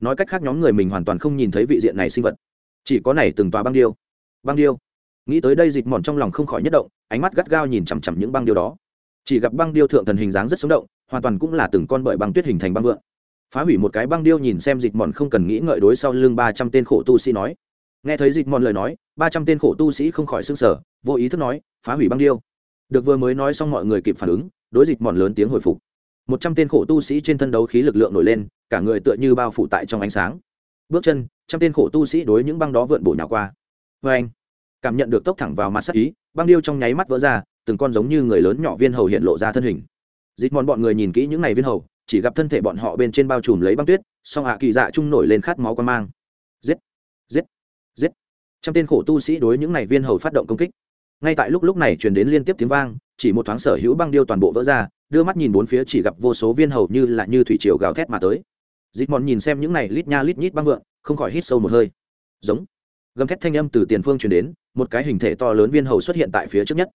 Nói cách khác nhóm người mình hoàn toàn không nhìn thấy vị diện này sinh vật. Chỉ có này từng tòa băng điêu. Băng điêu. Nghĩ tới đây dịch mòn trong lòng không khỏi nhất động, ánh mắt gắt gao nhìn chằm chằm những băng điêu đó. Chỉ gặp băng điêu thượng thần hình dáng rất sống động, hoàn toàn cũng là từng con bởi băng tuyết hình thành băng vượng phá hủy một cái băng điêu nhìn xem dịch mòn không cần nghĩ ngợi đối sau lưng ba trăm tên khổ tu sĩ nói. Nghe thấy dịch mòn lời nói, ba trăm tên khổ tu sĩ không khỏi s ư n g sở vô ý thức nói, phá hủy băng điêu. Được vừa mới nói xong mọi người kịp phản ứng, đối dịch mòn lớn tiếng hồi phục. Một trăm tên khổ tu sĩ trên thân đấu khí lực lượng nổi lên, cả người tựa như bao phủ tại trong ánh sáng. Bước chân, trăm tên khổ tu sĩ đối những băng đó vượn bổ nhào qua. Vê anh, cảm nhận được tốc thẳng vào mặt sắc ý, băng điêu trong nháy mắt vỡ ra, từng con giống như người lớn nhỏ viên hầu hiện lộ ra thân hình. Dịch mòn bọn người nhìn kỹ những n à y viên hầu chỉ gặp thân thể bọn họ bên trên bao trùm lấy băng tuyết, song hạ kỳ dạ trung nổi lên khát máu quan mang. Giết! Giết! Giết! Trong tên khổ tu sĩ đối những n à y viên hầu phát động công kích. Ngay tại lúc lúc này truyền đến liên tiếp tiếng vang, chỉ một thoáng sở hữu băng điêu toàn bộ vỡ ra, đưa mắt nhìn bốn phía chỉ gặp vô số viên hầu như là như thủy triều gào thét mà tới. Dịch mòn nhìn xem những này lít nha lít nhít băng vượng, không khỏi hít sâu một hơi. Giống! Gầm thét thanh âm từ tiền phương truyền đến, một cái hình thể to lớn viên hầu xuất hiện tại phía trước nhất.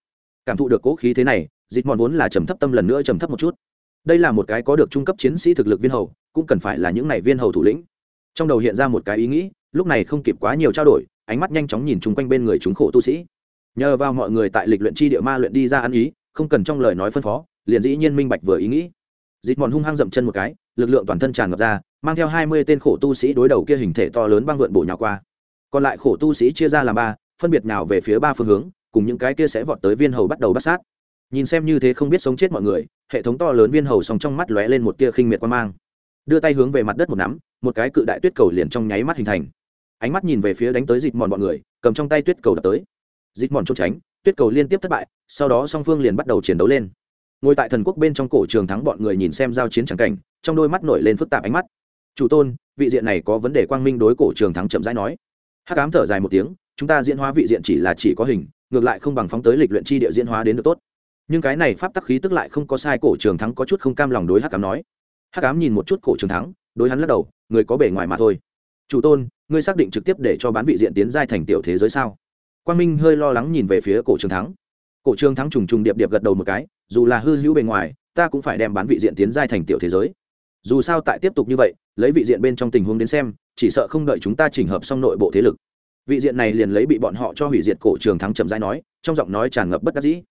Cảm thụ được cố khí thế này, dịch mòn vốn là trầm thấp tâm lần nữa trầm thấp một chút đây là một cái có được trung cấp chiến sĩ thực lực viên hầu, cũng cần phải là những này viên hầu thủ lĩnh. Trong đầu hiện ra một cái ý nghĩ, lúc này không kịp quá nhiều trao đổi, ánh mắt nhanh chóng nhìn chung quanh bên người chúng khổ tu sĩ. Nhờ vào mọi người tại lịch luyện chi địa ma luyện đi ra ăn ý, không cần trong lời nói phân phó, liền dĩ nhiên minh bạch vừa ý nghĩ. Dịt mòn hung hăng dậm chân một cái, lực lượng toàn thân tràn ngập ra, mang theo hai mươi tên khổ tu sĩ đối đầu kia hình thể to lớn băng vượn bổ nhào qua. Còn lại khổ tu sĩ chia ra làm ba, phân biệt nào về phía ba phương hướng, cùng những cái kia sẽ vọt tới viên hầu bắt đầu bắt sát. Nhìn xem như thế không biết sống chết mọi người hệ thống to lớn viên hầu sòng trong mắt lóe lên một tia khinh miệt quan mang. Đưa tay hướng về mặt đất một nắm, một cái cự đại tuyết cầu liền trong nháy mắt hình thành. Ánh mắt nhìn về phía đánh tới dịt mòn bọn người, cầm trong tay tuyết cầu đập tới. Dịt mòn trốn tránh, tuyết cầu liên tiếp thất bại, sau đó song phương liền bắt đầu chiến đấu lên. Ngồi tại thần quốc bên trong cổ trường thắng bọn người nhìn xem giao chiến c cảnh, trong đôi mắt nổi lên phức tạp ánh mắt. Chủ tôn, vị diện này có vấn đề quang minh đối cổ trường thắng chậm rãi nói. Hắc ám thở dài một tiếng, chúng ta diễn hóa vị diện chỉ là chỉ có hình, ngược lại không bằng phóng tới lịch luyện chi địa diễn hóa đến được tốt nhưng cái này pháp tắc khí tức lại không có sai cổ trường thắng có chút không cam lòng đối hắc ám nói. Hắc ám nhìn một chút cổ trường thắng, đối hắn lắc đầu, người có bề ngoài mà thôi. Chủ tôn, ngươi xác định trực tiếp để cho bán vị diện tiến giai thành tiểu thế giới sao? Quang minh hơi lo lắng nhìn về phía cổ trường thắng. Cổ trường thắng trùng trùng điệp điệp gật đầu một cái, dù là hư hữu bề ngoài, ta cũng phải đem bán vị diện tiến giai thành tiểu thế giới. Dù sao tại tiếp tục như vậy, lấy vị diện bên trong tình huống đến xem, chỉ sợ không đợi chúng ta chỉnh hợp xong nội bộ thế lực. Vị diện này liền lấy bị bọn họ cho hủy diệt cổ trường thắng chậm rãi nói, trong giọng nói tràn ngập bất đắc dĩ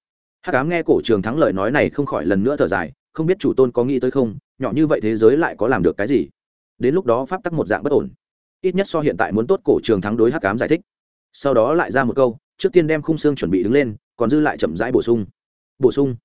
hắc ám nghe cổ trường thắng lời nói này không khỏi lần nữa thở dài, không biết chủ tôn có nghĩ tới không, nhỏ như vậy thế giới lại có làm được cái gì? Đến lúc đó pháp tắc một dạng bất ổn. Ít nhất so hiện tại muốn tốt cổ trường thắng đối hắc ám giải thích. Sau đó lại ra một câu, trước tiên đem khung xương chuẩn bị đứng lên, còn dư lại chậm rãi bổ sung. Bổ sung.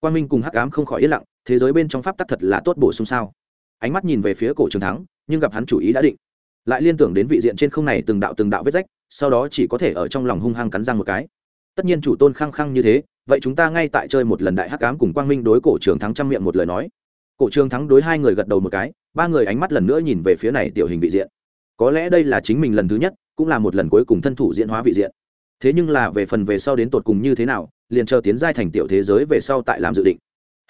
Quan minh cùng hắc ám không khỏi yên lặng, thế giới bên trong pháp tắc thật là tốt bổ sung sao? Ánh mắt nhìn về phía cổ trường thắng, nhưng gặp hắn chủ ý đã định. Lại liên tưởng đến vị diện trên không này từng đạo từng đạo vết rách, sau đó chỉ có thể ở trong lòng hung hăng cắn răng một cái. Tất nhiên chủ tôn khăng khăng như thế vậy chúng ta ngay tại chơi một lần đại hắc ám cùng quang minh đối cổ trường thắng trăm miệng một lời nói. Cổ trường thắng đối hai người gật đầu một cái, ba người ánh mắt lần nữa nhìn về phía này tiểu hình vị diện. Có lẽ đây là chính mình lần thứ nhất, cũng là một lần cuối cùng thân thủ diễn hóa vị diện. Thế nhưng là về phần về sau đến tột cùng như thế nào, liền chờ tiến giai thành tiểu thế giới về sau tại làm dự định.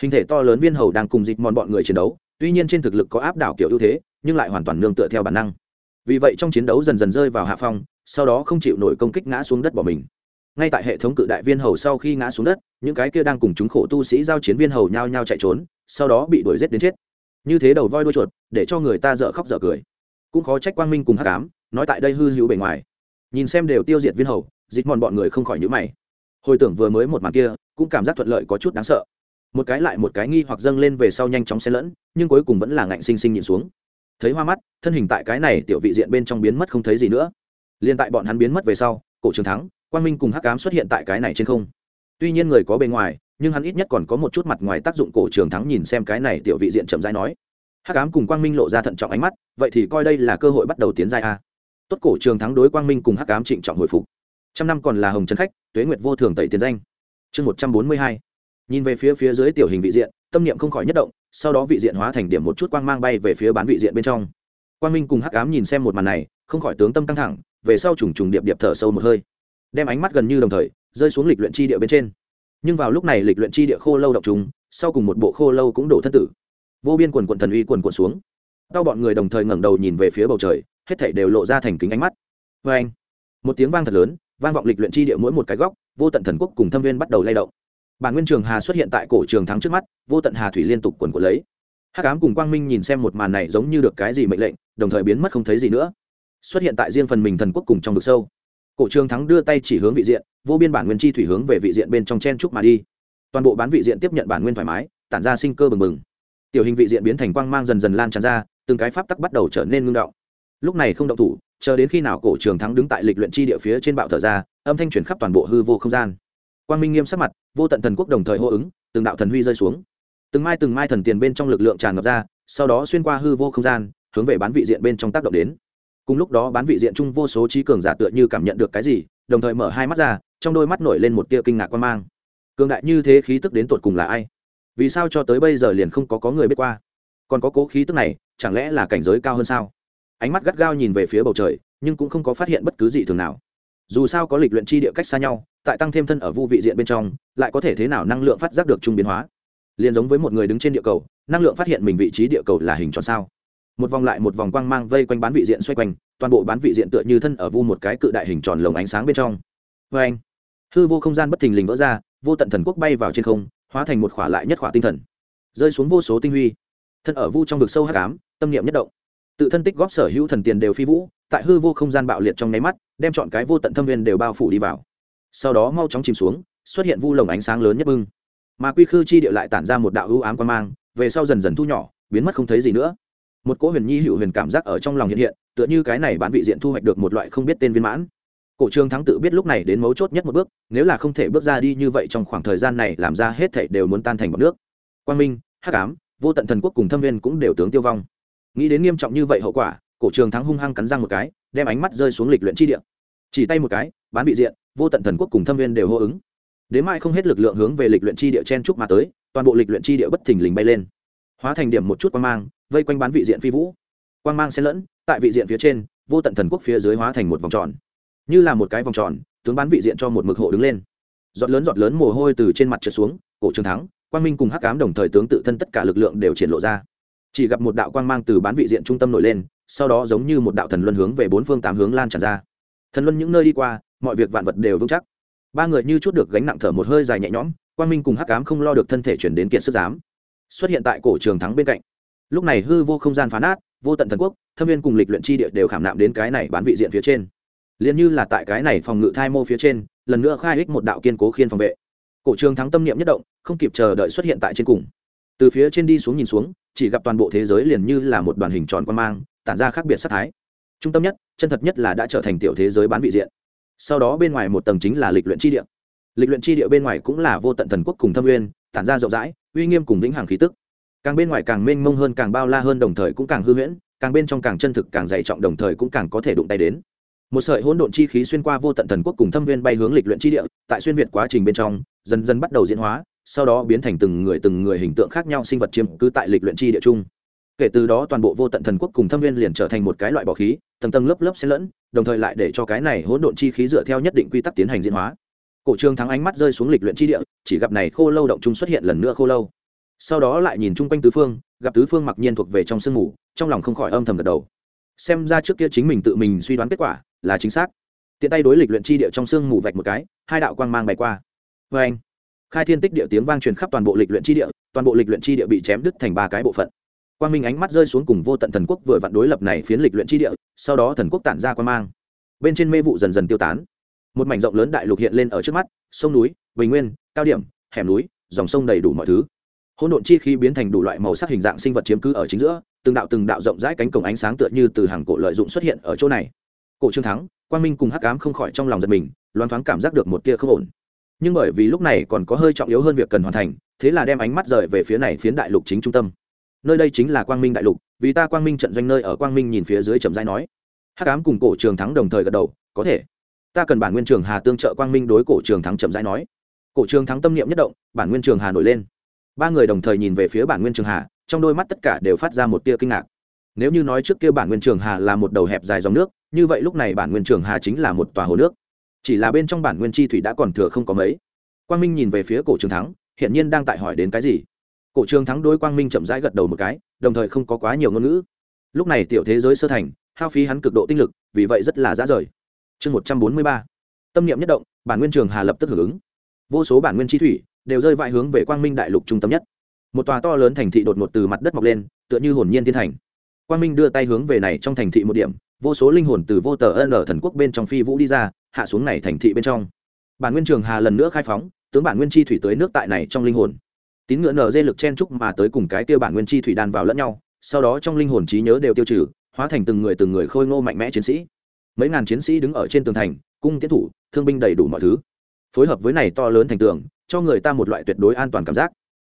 Hình thể to lớn viên hầu đang cùng dịch mòn bọn người chiến đấu, tuy nhiên trên thực lực có áp đảo kiểu ưu thế, nhưng lại hoàn toàn nương tựa theo bản năng. Vì vậy trong chiến đấu dần dần rơi vào hạ phong, sau đó không chịu nổi công kích ngã xuống đất bỏ mình ngay tại hệ thống cự đại viên hầu sau khi ngã xuống đất, những cái kia đang cùng chúng khổ tu sĩ giao chiến viên hầu nhao nhao chạy trốn, sau đó bị đuổi g đến chết. Như thế đầu voi đuôi chuột, để cho người ta dở khóc dở cười. Cũng khó trách quang minh cùng hát cám nói tại đây hư hữu bề ngoài. Nhìn xem đều tiêu diệt viên hầu, dịch mòn bọn người không khỏi nhữ mày. Hồi tưởng vừa mới một màn kia, cũng cảm giác thuận lợi có chút đáng sợ. Một cái lại một cái nghi hoặc dâng lên về sau nhanh chóng xen lẫn, nhưng cuối cùng vẫn là ngạnh sinh sinh nhìn xuống. Thấy hoa mắt, thân hình tại cái này tiểu vị diện bên trong biến mất không thấy gì nữa. Liên tại bọn hắn biến mất về sau, cổ trường thắng quang minh cùng hắc cám xuất hiện tại cái này trên không. Tuy nhiên người có bề ngoài, nhưng hắn ít nhất còn có một chút mặt ngoài tác dụng cổ trường thắng nhìn xem cái này tiểu vị diện chậm rãi nói. Hắc ám cùng quang minh lộ ra thận trọng ánh mắt, vậy thì coi đây là cơ hội bắt đầu tiến giai a. Tốt cổ trường thắng đối quang minh cùng hắc ám trịnh trọng hồi phục. Trăm năm còn là hồng trấn khách, tuế nguyệt vô thường tẩy tiền danh. Chương một trăm bốn mươi hai. Nhìn về phía phía dưới tiểu hình vị diện, tâm niệm không khỏi nhất động, sau đó vị diện hóa thành điểm một chút quang mang bay về phía bán vị diện bên trong. Quang minh cùng hắc ám nhìn xem một màn này, không khỏi tướng tâm căng thẳng, về sau trùng trùng điệp điệp thở sâu một hơi đem ánh mắt gần như đồng thời, rơi xuống lịch luyện chi địa bên trên. Nhưng vào lúc này lịch luyện chi địa khô lâu động chúng sau cùng một bộ khô lâu cũng đổ thân tử. Vô biên quần quần thần uy quần quần xuống. Đau bọn người đồng thời ngẩng đầu nhìn về phía bầu trời, hết thảy đều lộ ra thành kính ánh mắt. Vê anh, một tiếng vang thật lớn, vang vọng lịch luyện chi địa mỗi một cái góc, vô tận thần quốc cùng thâm viên bắt đầu lay động. Bản nguyên trường hà xuất hiện tại cổ trường thắng trước mắt, vô tận hà thủy liên tục quần của lấy. Hắc ám cùng quang minh nhìn xem một màn này giống như được cái gì mệnh lệnh, đồng thời biến mất không thấy gì nữa. Xuất hiện tại riêng phần mình thần quốc cùng trong vực sâu cổ trường thắng đưa tay chỉ hướng vị diện, vô biên bản nguyên chi thủy hướng về vị diện bên trong chen trúc mà đi. Toàn bộ bán vị diện tiếp nhận bản nguyên thoải mái, tản ra sinh cơ bừng bừng. Tiểu hình vị diện biến thành quang mang dần dần lan tràn ra, từng cái pháp tắc bắt đầu trở nên ngưng động. Lúc này không động thủ, chờ đến khi nào cổ trường thắng đứng tại lịch luyện chi địa phía trên bạo thở ra, âm thanh chuyển khắp toàn bộ hư vô không gian. Quang minh nghiêm sắc mặt, vô tận thần quốc đồng thời hô ứng, từng đạo thần huy rơi xuống. Từng mai từng mai thần tiền bên trong lực lượng tràn ngập ra, sau đó xuyên qua hư vô không gian, hướng về bán vị diện bên trong tác động đến cùng lúc đó bán vị diện chung vô số trí cường giả tựa như cảm nhận được cái gì, đồng thời mở hai mắt ra, trong đôi mắt nổi lên một tia kinh ngạc quan mang. Cường đại như thế khí tức đến tột cùng là ai? Vì sao cho tới bây giờ liền không có có người biết qua? Còn có cố khí tức này, chẳng lẽ là cảnh giới cao hơn sao? Ánh mắt gắt gao nhìn về phía bầu trời, nhưng cũng không có phát hiện bất cứ gì thường nào. Dù sao có lịch luyện chi địa cách xa nhau, tại tăng thêm thân ở vu vị diện bên trong, lại có thể thế nào năng lượng phát giác được trung biến hóa? Liền giống với một người đứng trên địa cầu, năng lượng phát hiện mình vị trí địa cầu là hình tròn sao? Một vòng lại một vòng quang mang vây quanh bán vị diện xoay quanh, toàn bộ bán vị diện tựa như thân ở vu một cái cự đại hình tròn lồng ánh sáng bên trong. Vê anh. Hư vô không gian bất thình lình vỡ ra, vô tận thần quốc bay vào trên không, hóa thành một khỏa lại nhất khỏa tinh thần. Rơi xuống vô số tinh huy. Thân ở vu trong vực sâu hát cám tâm niệm nhất động. Tự thân tích góp sở hữu thần tiền đều phi vũ, tại hư vô không gian bạo liệt trong nháy mắt, đem chọn cái vô tận thâm viên đều bao phủ đi vào. Sau đó mau chóng chìm xuống, xuất hiện vu lồng ánh sáng lớn nhất bưng. Mà quy khư chi địa lại tản ra một đạo hữu ám quan mang, về sau dần dần thu nhỏ, biến mất không thấy gì nữa một cỗ huyền nhi hữu huyền cảm giác ở trong lòng hiện hiện, tựa như cái này bán vị diện thu hoạch được một loại không biết tên viên mãn. Cổ trương thắng tự biết lúc này đến mấu chốt nhất một bước, nếu là không thể bước ra đi như vậy trong khoảng thời gian này làm ra hết thảy đều muốn tan thành bọc nước. Quang minh, hắc ám, vô tận thần quốc cùng thâm viên cũng đều tướng tiêu vong. Nghĩ đến nghiêm trọng như vậy hậu quả, cổ trường thắng hung hăng cắn răng một cái, đem ánh mắt rơi xuống lịch luyện chi địa. Chỉ tay một cái, bán vị diện, vô tận thần quốc cùng thâm viên đều hô ứng. Đến mai không hết lực lượng hướng về lịch luyện chi địa chen trúc mà tới, toàn bộ lịch luyện chi địa bất thình lình bay lên. Hóa thành điểm một chút quang mang vây quanh bán vị diện phi vũ. Quang mang xen lẫn, tại vị diện phía trên, vô tận thần quốc phía dưới hóa thành một vòng tròn. Như là một cái vòng tròn, tướng bán vị diện cho một mực hộ đứng lên. Giọt lớn giọt lớn mồ hôi từ trên mặt trượt xuống, cổ trường thắng, quang minh cùng hắc cám đồng thời tướng tự thân tất cả lực lượng đều triển lộ ra. Chỉ gặp một đạo quang mang từ bán vị diện trung tâm nổi lên, sau đó giống như một đạo thần luân hướng về bốn phương tám hướng lan tràn ra. Thần luân những nơi đi qua, mọi việc vạn vật đều vững chắc. Ba người như chút được gánh nặng thở một hơi dài nhẹ nhõm, quang minh cùng hắc cám không lo được thân thể chuyển đến kiện sức giám. Xuất hiện tại cổ trường thắng bên cạnh lúc này hư vô không gian phá nát, vô tận thần quốc, thâm viên cùng lịch luyện chi địa đều khảm nạm đến cái này bán vị diện phía trên. Liền như là tại cái này phòng ngự thai mô phía trên, lần nữa khai hích một đạo kiên cố khiên phòng vệ. Cổ trường thắng tâm niệm nhất động, không kịp chờ đợi xuất hiện tại trên cùng. Từ phía trên đi xuống nhìn xuống, chỉ gặp toàn bộ thế giới liền như là một đoàn hình tròn quan mang, tản ra khác biệt sắc thái. Trung tâm nhất, chân thật nhất là đã trở thành tiểu thế giới bán vị diện. Sau đó bên ngoài một tầng chính là lịch luyện chi địa. Lịch luyện chi địa bên ngoài cũng là vô tận thần quốc cùng thâm nguyên tản ra rộng rãi, uy nghiêm cùng vĩnh hằng khí tức càng bên ngoài càng mênh mông hơn, càng bao la hơn, đồng thời cũng càng hư huyễn, càng bên trong càng chân thực, càng dày trọng, đồng thời cũng càng có thể đụng tay đến. Một sợi hỗn độn chi khí xuyên qua vô tận thần quốc cùng thâm viên bay hướng lịch luyện chi địa, tại xuyên việt quá trình bên trong, dần dần bắt đầu diễn hóa, sau đó biến thành từng người từng người hình tượng khác nhau sinh vật chiếm cứ tại lịch luyện chi địa chung. Kể từ đó toàn bộ vô tận thần quốc cùng thâm viên liền trở thành một cái loại bỏ khí, tầng tầng lớp lớp xen lẫn, đồng thời lại để cho cái này hỗn độn chi khí dựa theo nhất định quy tắc tiến hành diễn hóa. Cổ trương thắng ánh mắt rơi xuống lịch luyện chi địa, chỉ gặp này khô lâu động trung xuất hiện lần nữa khô lâu sau đó lại nhìn chung quanh tứ phương, gặp tứ phương mặc nhiên thuộc về trong sương mù, trong lòng không khỏi âm thầm gật đầu. Xem ra trước kia chính mình tự mình suy đoán kết quả là chính xác. Tiện tay đối lịch luyện chi địa trong sương mù vạch một cái, hai đạo quang mang bay qua. Vê anh. Khai thiên tích địa tiếng vang truyền khắp toàn bộ lịch luyện chi địa, toàn bộ lịch luyện chi địa bị chém đứt thành ba cái bộ phận. Quang minh ánh mắt rơi xuống cùng vô tận thần quốc vừa vặn đối lập này phiến lịch luyện chi địa, sau đó thần quốc tản ra quang mang. Bên trên mê vụ dần dần tiêu tán. Một mảnh rộng lớn đại lục hiện lên ở trước mắt, sông núi, bình nguyên, cao điểm, hẻm núi, dòng sông đầy đủ mọi thứ hỗn độn chi khí biến thành đủ loại màu sắc hình dạng sinh vật chiếm cứ ở chính giữa, từng đạo từng đạo rộng rãi cánh cổng ánh sáng tựa như từ hàng cổ lợi dụng xuất hiện ở chỗ này. Cổ trương thắng, quang minh cùng hắc ám không khỏi trong lòng giật mình loan thoáng cảm giác được một tia không ổn. Nhưng bởi vì lúc này còn có hơi trọng yếu hơn việc cần hoàn thành, thế là đem ánh mắt rời về phía này phiến đại lục chính trung tâm. Nơi đây chính là quang minh đại lục, vì ta quang minh trận doanh nơi ở quang minh nhìn phía dưới trầm giai nói. Hắc ám cùng cổ trường thắng đồng thời gật đầu, có thể. Ta cần bản nguyên trường hà tương trợ quang minh đối cổ trường thắng chậm rãi nói. Cổ trường thắng tâm niệm nhất động, bản nguyên trường hà nổi lên ba người đồng thời nhìn về phía bản nguyên trường hà, trong đôi mắt tất cả đều phát ra một tia kinh ngạc. Nếu như nói trước kia bản nguyên trường hà là một đầu hẹp dài dòng nước, như vậy lúc này bản nguyên trường hà chính là một tòa hồ nước. Chỉ là bên trong bản nguyên chi thủy đã còn thừa không có mấy. Quang minh nhìn về phía cổ trường thắng hiện nhiên đang tại hỏi đến cái gì. Cổ trường thắng đối quang minh chậm rãi gật đầu một cái, đồng thời không có quá nhiều ngôn ngữ. Lúc này tiểu thế giới sơ thành, hao phí hắn cực độ tinh lực, vì vậy rất là dã rời. Chương một trăm bốn mươi ba. Tâm niệm nhất động, bản nguyên trường hà lập tức hưởng ứng. Vô số bản nguyên chi thủy đều rơi vãi hướng về quang minh đại lục trung tâm nhất. Một tòa to lớn thành thị đột ngột từ mặt đất mọc lên, tựa như hồn nhiên thiên thành. Quang minh đưa tay hướng về này trong thành thị một điểm, vô số linh hồn từ vô tờ ân ở thần quốc bên trong phi vũ đi ra, hạ xuống này thành thị bên trong. Bản nguyên trường hà lần nữa khai phóng, tướng bản nguyên chi thủy tới nước tại này trong linh hồn. Tín ngựa nở dê lực chen trúc mà tới cùng cái tiêu bản nguyên chi thủy đan vào lẫn nhau, sau đó trong linh hồn trí nhớ đều tiêu trừ, hóa thành từng người từng người khôi ngô mạnh mẽ chiến sĩ. Mấy ngàn chiến sĩ đứng ở trên tường thành, cung tiến thủ, thương binh đầy đủ mọi thứ. Phối hợp với này to lớn thành tường cho người ta một loại tuyệt đối an toàn cảm giác.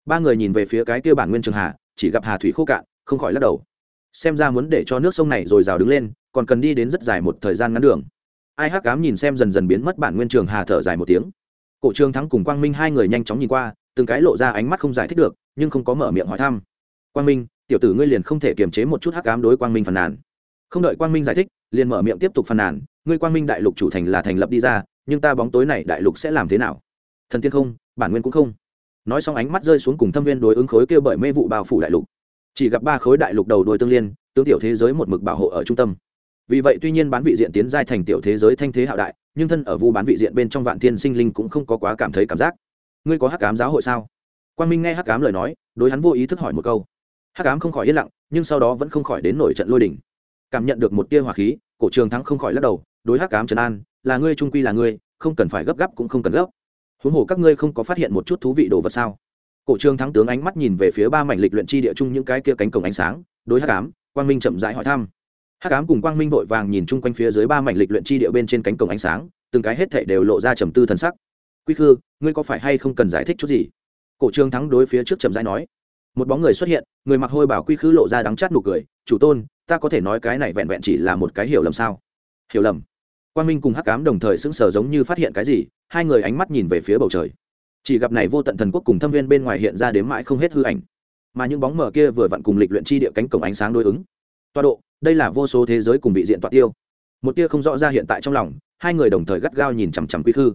Ba người nhìn về phía cái kia bản nguyên trường hà, chỉ gặp hà thủy khô cạn, không khỏi lắc đầu. Xem ra muốn để cho nước sông này rồi rào đứng lên, còn cần đi đến rất dài một thời gian ngắn đường. Ai hắc cám nhìn xem dần dần biến mất bản nguyên trường hà thở dài một tiếng. Cổ trương thắng cùng quang minh hai người nhanh chóng nhìn qua, từng cái lộ ra ánh mắt không giải thích được, nhưng không có mở miệng hỏi thăm. Quang minh, tiểu tử ngươi liền không thể kiềm chế một chút hắc ám đối quang minh phàn nàn. Không đợi quang minh giải thích, liền mở miệng tiếp tục phàn nàn, ngươi quang minh đại lục chủ thành là thành lập đi ra, nhưng ta bóng tối này đại lục sẽ làm thế nào? Thần tiên không bản nguyên cũng không. Nói xong ánh mắt rơi xuống cùng thâm viên đối ứng khối kêu bởi mê vụ bao phủ đại lục. Chỉ gặp ba khối đại lục đầu đuôi tương liên, tướng tiểu thế giới một mực bảo hộ ở trung tâm. Vì vậy tuy nhiên bán vị diện tiến giai thành tiểu thế giới thanh thế hạo đại, nhưng thân ở vu bán vị diện bên trong vạn thiên sinh linh cũng không có quá cảm thấy cảm giác. Ngươi có hắc cám giáo hội sao? Quang minh nghe hắc cám lời nói, đối hắn vô ý thức hỏi một câu. Hắc cám không khỏi yên lặng, nhưng sau đó vẫn không khỏi đến nổi trận lôi đỉnh cảm nhận được một tia hỏa khí, cổ trường thắng không khỏi lắc đầu, đối hắc cám trần an, là ngươi trung quy là ngươi, không cần phải gấp gáp cũng không cần gấp huống hồ các ngươi không có phát hiện một chút thú vị đồ vật sao? Cổ trường thắng tướng ánh mắt nhìn về phía ba mảnh lịch luyện chi địa chung những cái kia cánh cổng ánh sáng, đối hắc ám, quang minh chậm rãi hỏi thăm. Hắc ám cùng quang minh vội vàng nhìn chung quanh phía dưới ba mảnh lịch luyện chi địa bên trên cánh cổng ánh sáng, từng cái hết thảy đều lộ ra trầm tư thần sắc. Quy khư, ngươi có phải hay không cần giải thích chút gì? Cổ trường thắng đối phía trước chậm rãi nói. Một bóng người xuất hiện, người mặc hôi bảo quy khư lộ ra đắng chát nụ cười, chủ tôn, ta có thể nói cái này vẹn vẹn chỉ là một cái hiểu lầm sao? Hiểu lầm? Quang minh cùng hắc ám đồng thời sững sờ giống như phát hiện cái gì, hai người ánh mắt nhìn về phía bầu trời. Chỉ gặp này vô tận thần quốc cùng thâm viên bên ngoài hiện ra đến mãi không hết hư ảnh. Mà những bóng mờ kia vừa vặn cùng lịch luyện chi địa cánh cổng ánh sáng đối ứng. Tọa độ, đây là vô số thế giới cùng vị diện tọa tiêu. Một tia không rõ ra hiện tại trong lòng, hai người đồng thời gắt gao nhìn chằm chằm quy khư.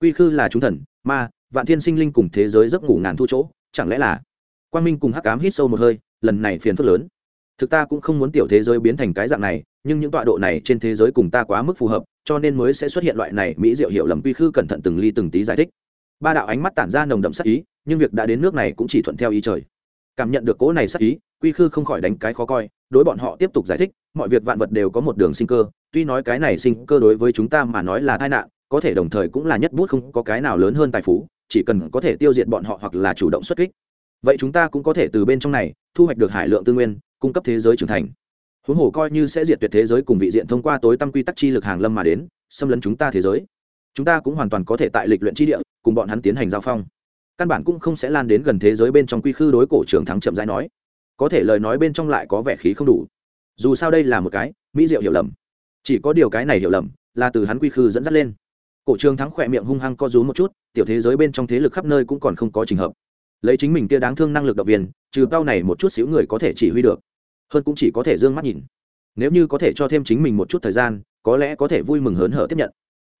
Quy khư là chúng thần, ma, vạn thiên sinh linh cùng thế giới giấc ngủ ngàn thu chỗ, chẳng lẽ là quang minh cùng hắc ám hít sâu một hơi, lần này phiền phức lớn. Thực ta cũng không muốn tiểu thế giới biến thành cái dạng này, nhưng những tọa độ này trên thế giới cùng ta quá mức phù hợp cho nên mới sẽ xuất hiện loại này mỹ diệu hiểu lầm quy khư cẩn thận từng ly từng tí giải thích. Ba đạo ánh mắt tản ra nồng đậm sắc ý, nhưng việc đã đến nước này cũng chỉ thuận theo ý trời. Cảm nhận được cố này sắc ý, quy khư không khỏi đánh cái khó coi, đối bọn họ tiếp tục giải thích, mọi việc vạn vật đều có một đường sinh cơ, tuy nói cái này sinh cơ đối với chúng ta mà nói là tai nạn, có thể đồng thời cũng là nhất bút không có cái nào lớn hơn tài phú, chỉ cần có thể tiêu diệt bọn họ hoặc là chủ động xuất kích. Vậy chúng ta cũng có thể từ bên trong này, thu hoạch được hải lượng tư nguyên, cung cấp thế giới trưởng thành huống hồ coi như sẽ diệt tuyệt thế giới cùng vị diện thông qua tối tăm quy tắc chi lực hàng lâm mà đến, xâm lấn chúng ta thế giới. Chúng ta cũng hoàn toàn có thể tại lịch luyện chi địa, cùng bọn hắn tiến hành giao phong. Căn bản cũng không sẽ lan đến gần thế giới bên trong quy khư đối cổ trưởng thắng chậm rãi nói. Có thể lời nói bên trong lại có vẻ khí không đủ. Dù sao đây là một cái mỹ diệu hiểu lầm. Chỉ có điều cái này hiểu lầm là từ hắn quy khư dẫn dắt lên. Cổ trường thắng khỏe miệng hung hăng co rú một chút, tiểu thế giới bên trong thế lực khắp nơi cũng còn không có trình hợp. Lấy chính mình kia đáng thương năng lực động viên, trừ cao này một chút xíu người có thể chỉ huy được hơn cũng chỉ có thể d ư ơ n g mắt nhìn. Nếu như có thể cho thêm chính mình một chút thời gian, có lẽ có thể vui mừng hớn hở tiếp nhận.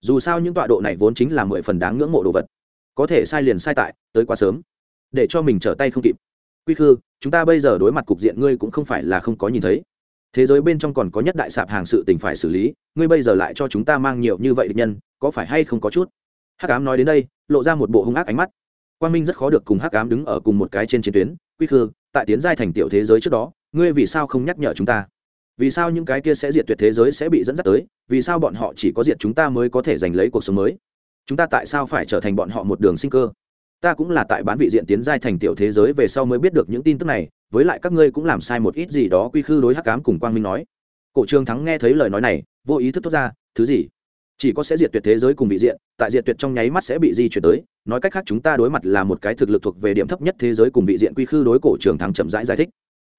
Dù sao những tọa độ này vốn chính là mười phần đáng ngưỡng mộ đồ vật. Có thể sai liền sai tại, tới quá sớm. Để cho mình trở tay không kịp. Quy khư, chúng ta bây giờ đối mặt cục diện ngươi cũng không phải là không có nhìn thấy. Thế giới bên trong còn có nhất đại sạp hàng sự tình phải xử lý, ngươi bây giờ lại cho chúng ta mang nhiều như vậy định nhân, có phải hay không có chút? Hắc ám nói đến đây, lộ ra một bộ hung ác ánh mắt. Quang minh rất khó được cùng hắc ám đứng ở cùng một cái trên chiến tuyến. Quy khư, tại tiến giai thành tiểu thế giới trước đó ngươi vì sao không nhắc nhở chúng ta? Vì sao những cái kia sẽ diệt tuyệt thế giới sẽ bị dẫn dắt tới? Vì sao bọn họ chỉ có diệt chúng ta mới có thể giành lấy cuộc sống mới? Chúng ta tại sao phải trở thành bọn họ một đường sinh cơ? Ta cũng là tại bán vị diện tiến giai thành tiểu thế giới về sau mới biết được những tin tức này, với lại các ngươi cũng làm sai một ít gì đó quy khư đối hắc cám cùng quang minh nói. Cổ trường thắng nghe thấy lời nói này, vô ý thức thốt ra, thứ gì? Chỉ có sẽ diệt tuyệt thế giới cùng vị diện, tại diệt tuyệt trong nháy mắt sẽ bị di chuyển tới. Nói cách khác, chúng ta đối mặt là một cái thực lực thuộc về điểm thấp nhất thế giới cùng vị diện quy khư đối cổ trường thắng chậm rãi giải thích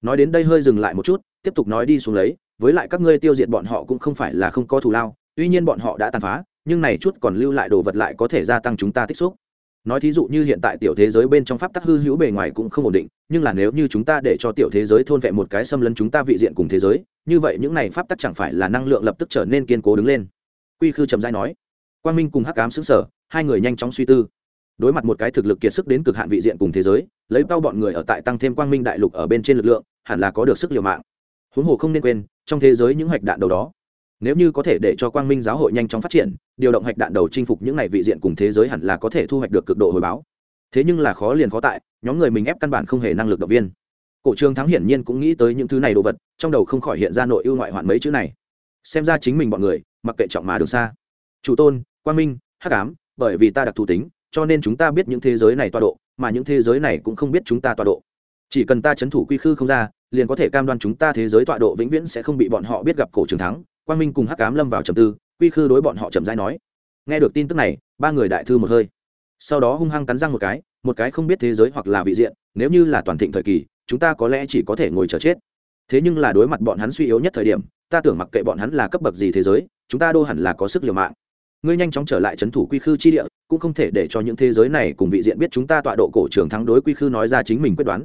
nói đến đây hơi dừng lại một chút, tiếp tục nói đi xuống lấy, với lại các ngươi tiêu diệt bọn họ cũng không phải là không có thù lao, tuy nhiên bọn họ đã tàn phá, nhưng này chút còn lưu lại đồ vật lại có thể gia tăng chúng ta tích xúc. Nói thí dụ như hiện tại tiểu thế giới bên trong pháp tắc hư hữu bề ngoài cũng không ổn định, nhưng là nếu như chúng ta để cho tiểu thế giới thôn vệ một cái xâm lấn chúng ta vị diện cùng thế giới, như vậy những này pháp tắc chẳng phải là năng lượng lập tức trở nên kiên cố đứng lên. Quy khư trầm dai nói. Quang minh cùng hắc cám xứng sở hai người nhanh chóng suy tư. Đối mặt một cái thực lực kiệt sức đến cực hạn vị diện cùng thế giới, lấy bao bọn người ở tại tăng thêm quang minh đại lục ở bên trên lực lượng hẳn là có được sức liều mạng. Huống hồ không nên quên, trong thế giới những hạch đạn đầu đó, nếu như có thể để cho quang minh giáo hội nhanh chóng phát triển, điều động hạch đạn đầu chinh phục những ngày vị diện cùng thế giới hẳn là có thể thu hoạch được cực độ hồi báo. Thế nhưng là khó liền khó tại, nhóm người mình ép căn bản không hề năng lực động viên. Cổ trường thắng hiển nhiên cũng nghĩ tới những thứ này đồ vật, trong đầu không khỏi hiện ra nội ưu ngoại hoạn mấy chữ này. Xem ra chính mình bọn người, mặc kệ trọng mà đường xa. Chủ tôn, quang minh, hắc ám, bởi vì ta đặc thù tính, cho nên chúng ta biết những thế giới này tọa độ, mà những thế giới này cũng không biết chúng ta tọa độ chỉ cần ta c h ấ n thủ quy khư không ra, liền có thể cam đoan chúng ta thế giới tọa độ vĩnh viễn sẽ không bị bọn họ biết gặp cổ trường thắng. Quang minh cùng hắc cám lâm vào trầm tư, quy khư đối bọn họ chậm rãi nói. Nghe được tin tức này, ba người đại thư một hơi. Sau đó hung hăng cắn răng một cái một cái không biết thế giới hoặc là vị diện, nếu như là toàn thịnh thời kỳ, chúng ta có lẽ chỉ có thể ngồi chờ chết. Thế nhưng là đối mặt bọn hắn suy yếu nhất thời điểm, ta tưởng mặc kệ bọn hắn là cấp bậc gì thế giới, chúng ta đô hẳn là có sức liều mạng. Ngươi nhanh chóng trở lại c h ấ n thủ quy khư chi địa, cũng không thể để cho những thế giới này cùng vị diện biết chúng ta tọa độ cổ trường thắng đối quy khư nói ra chính mình quyết đoán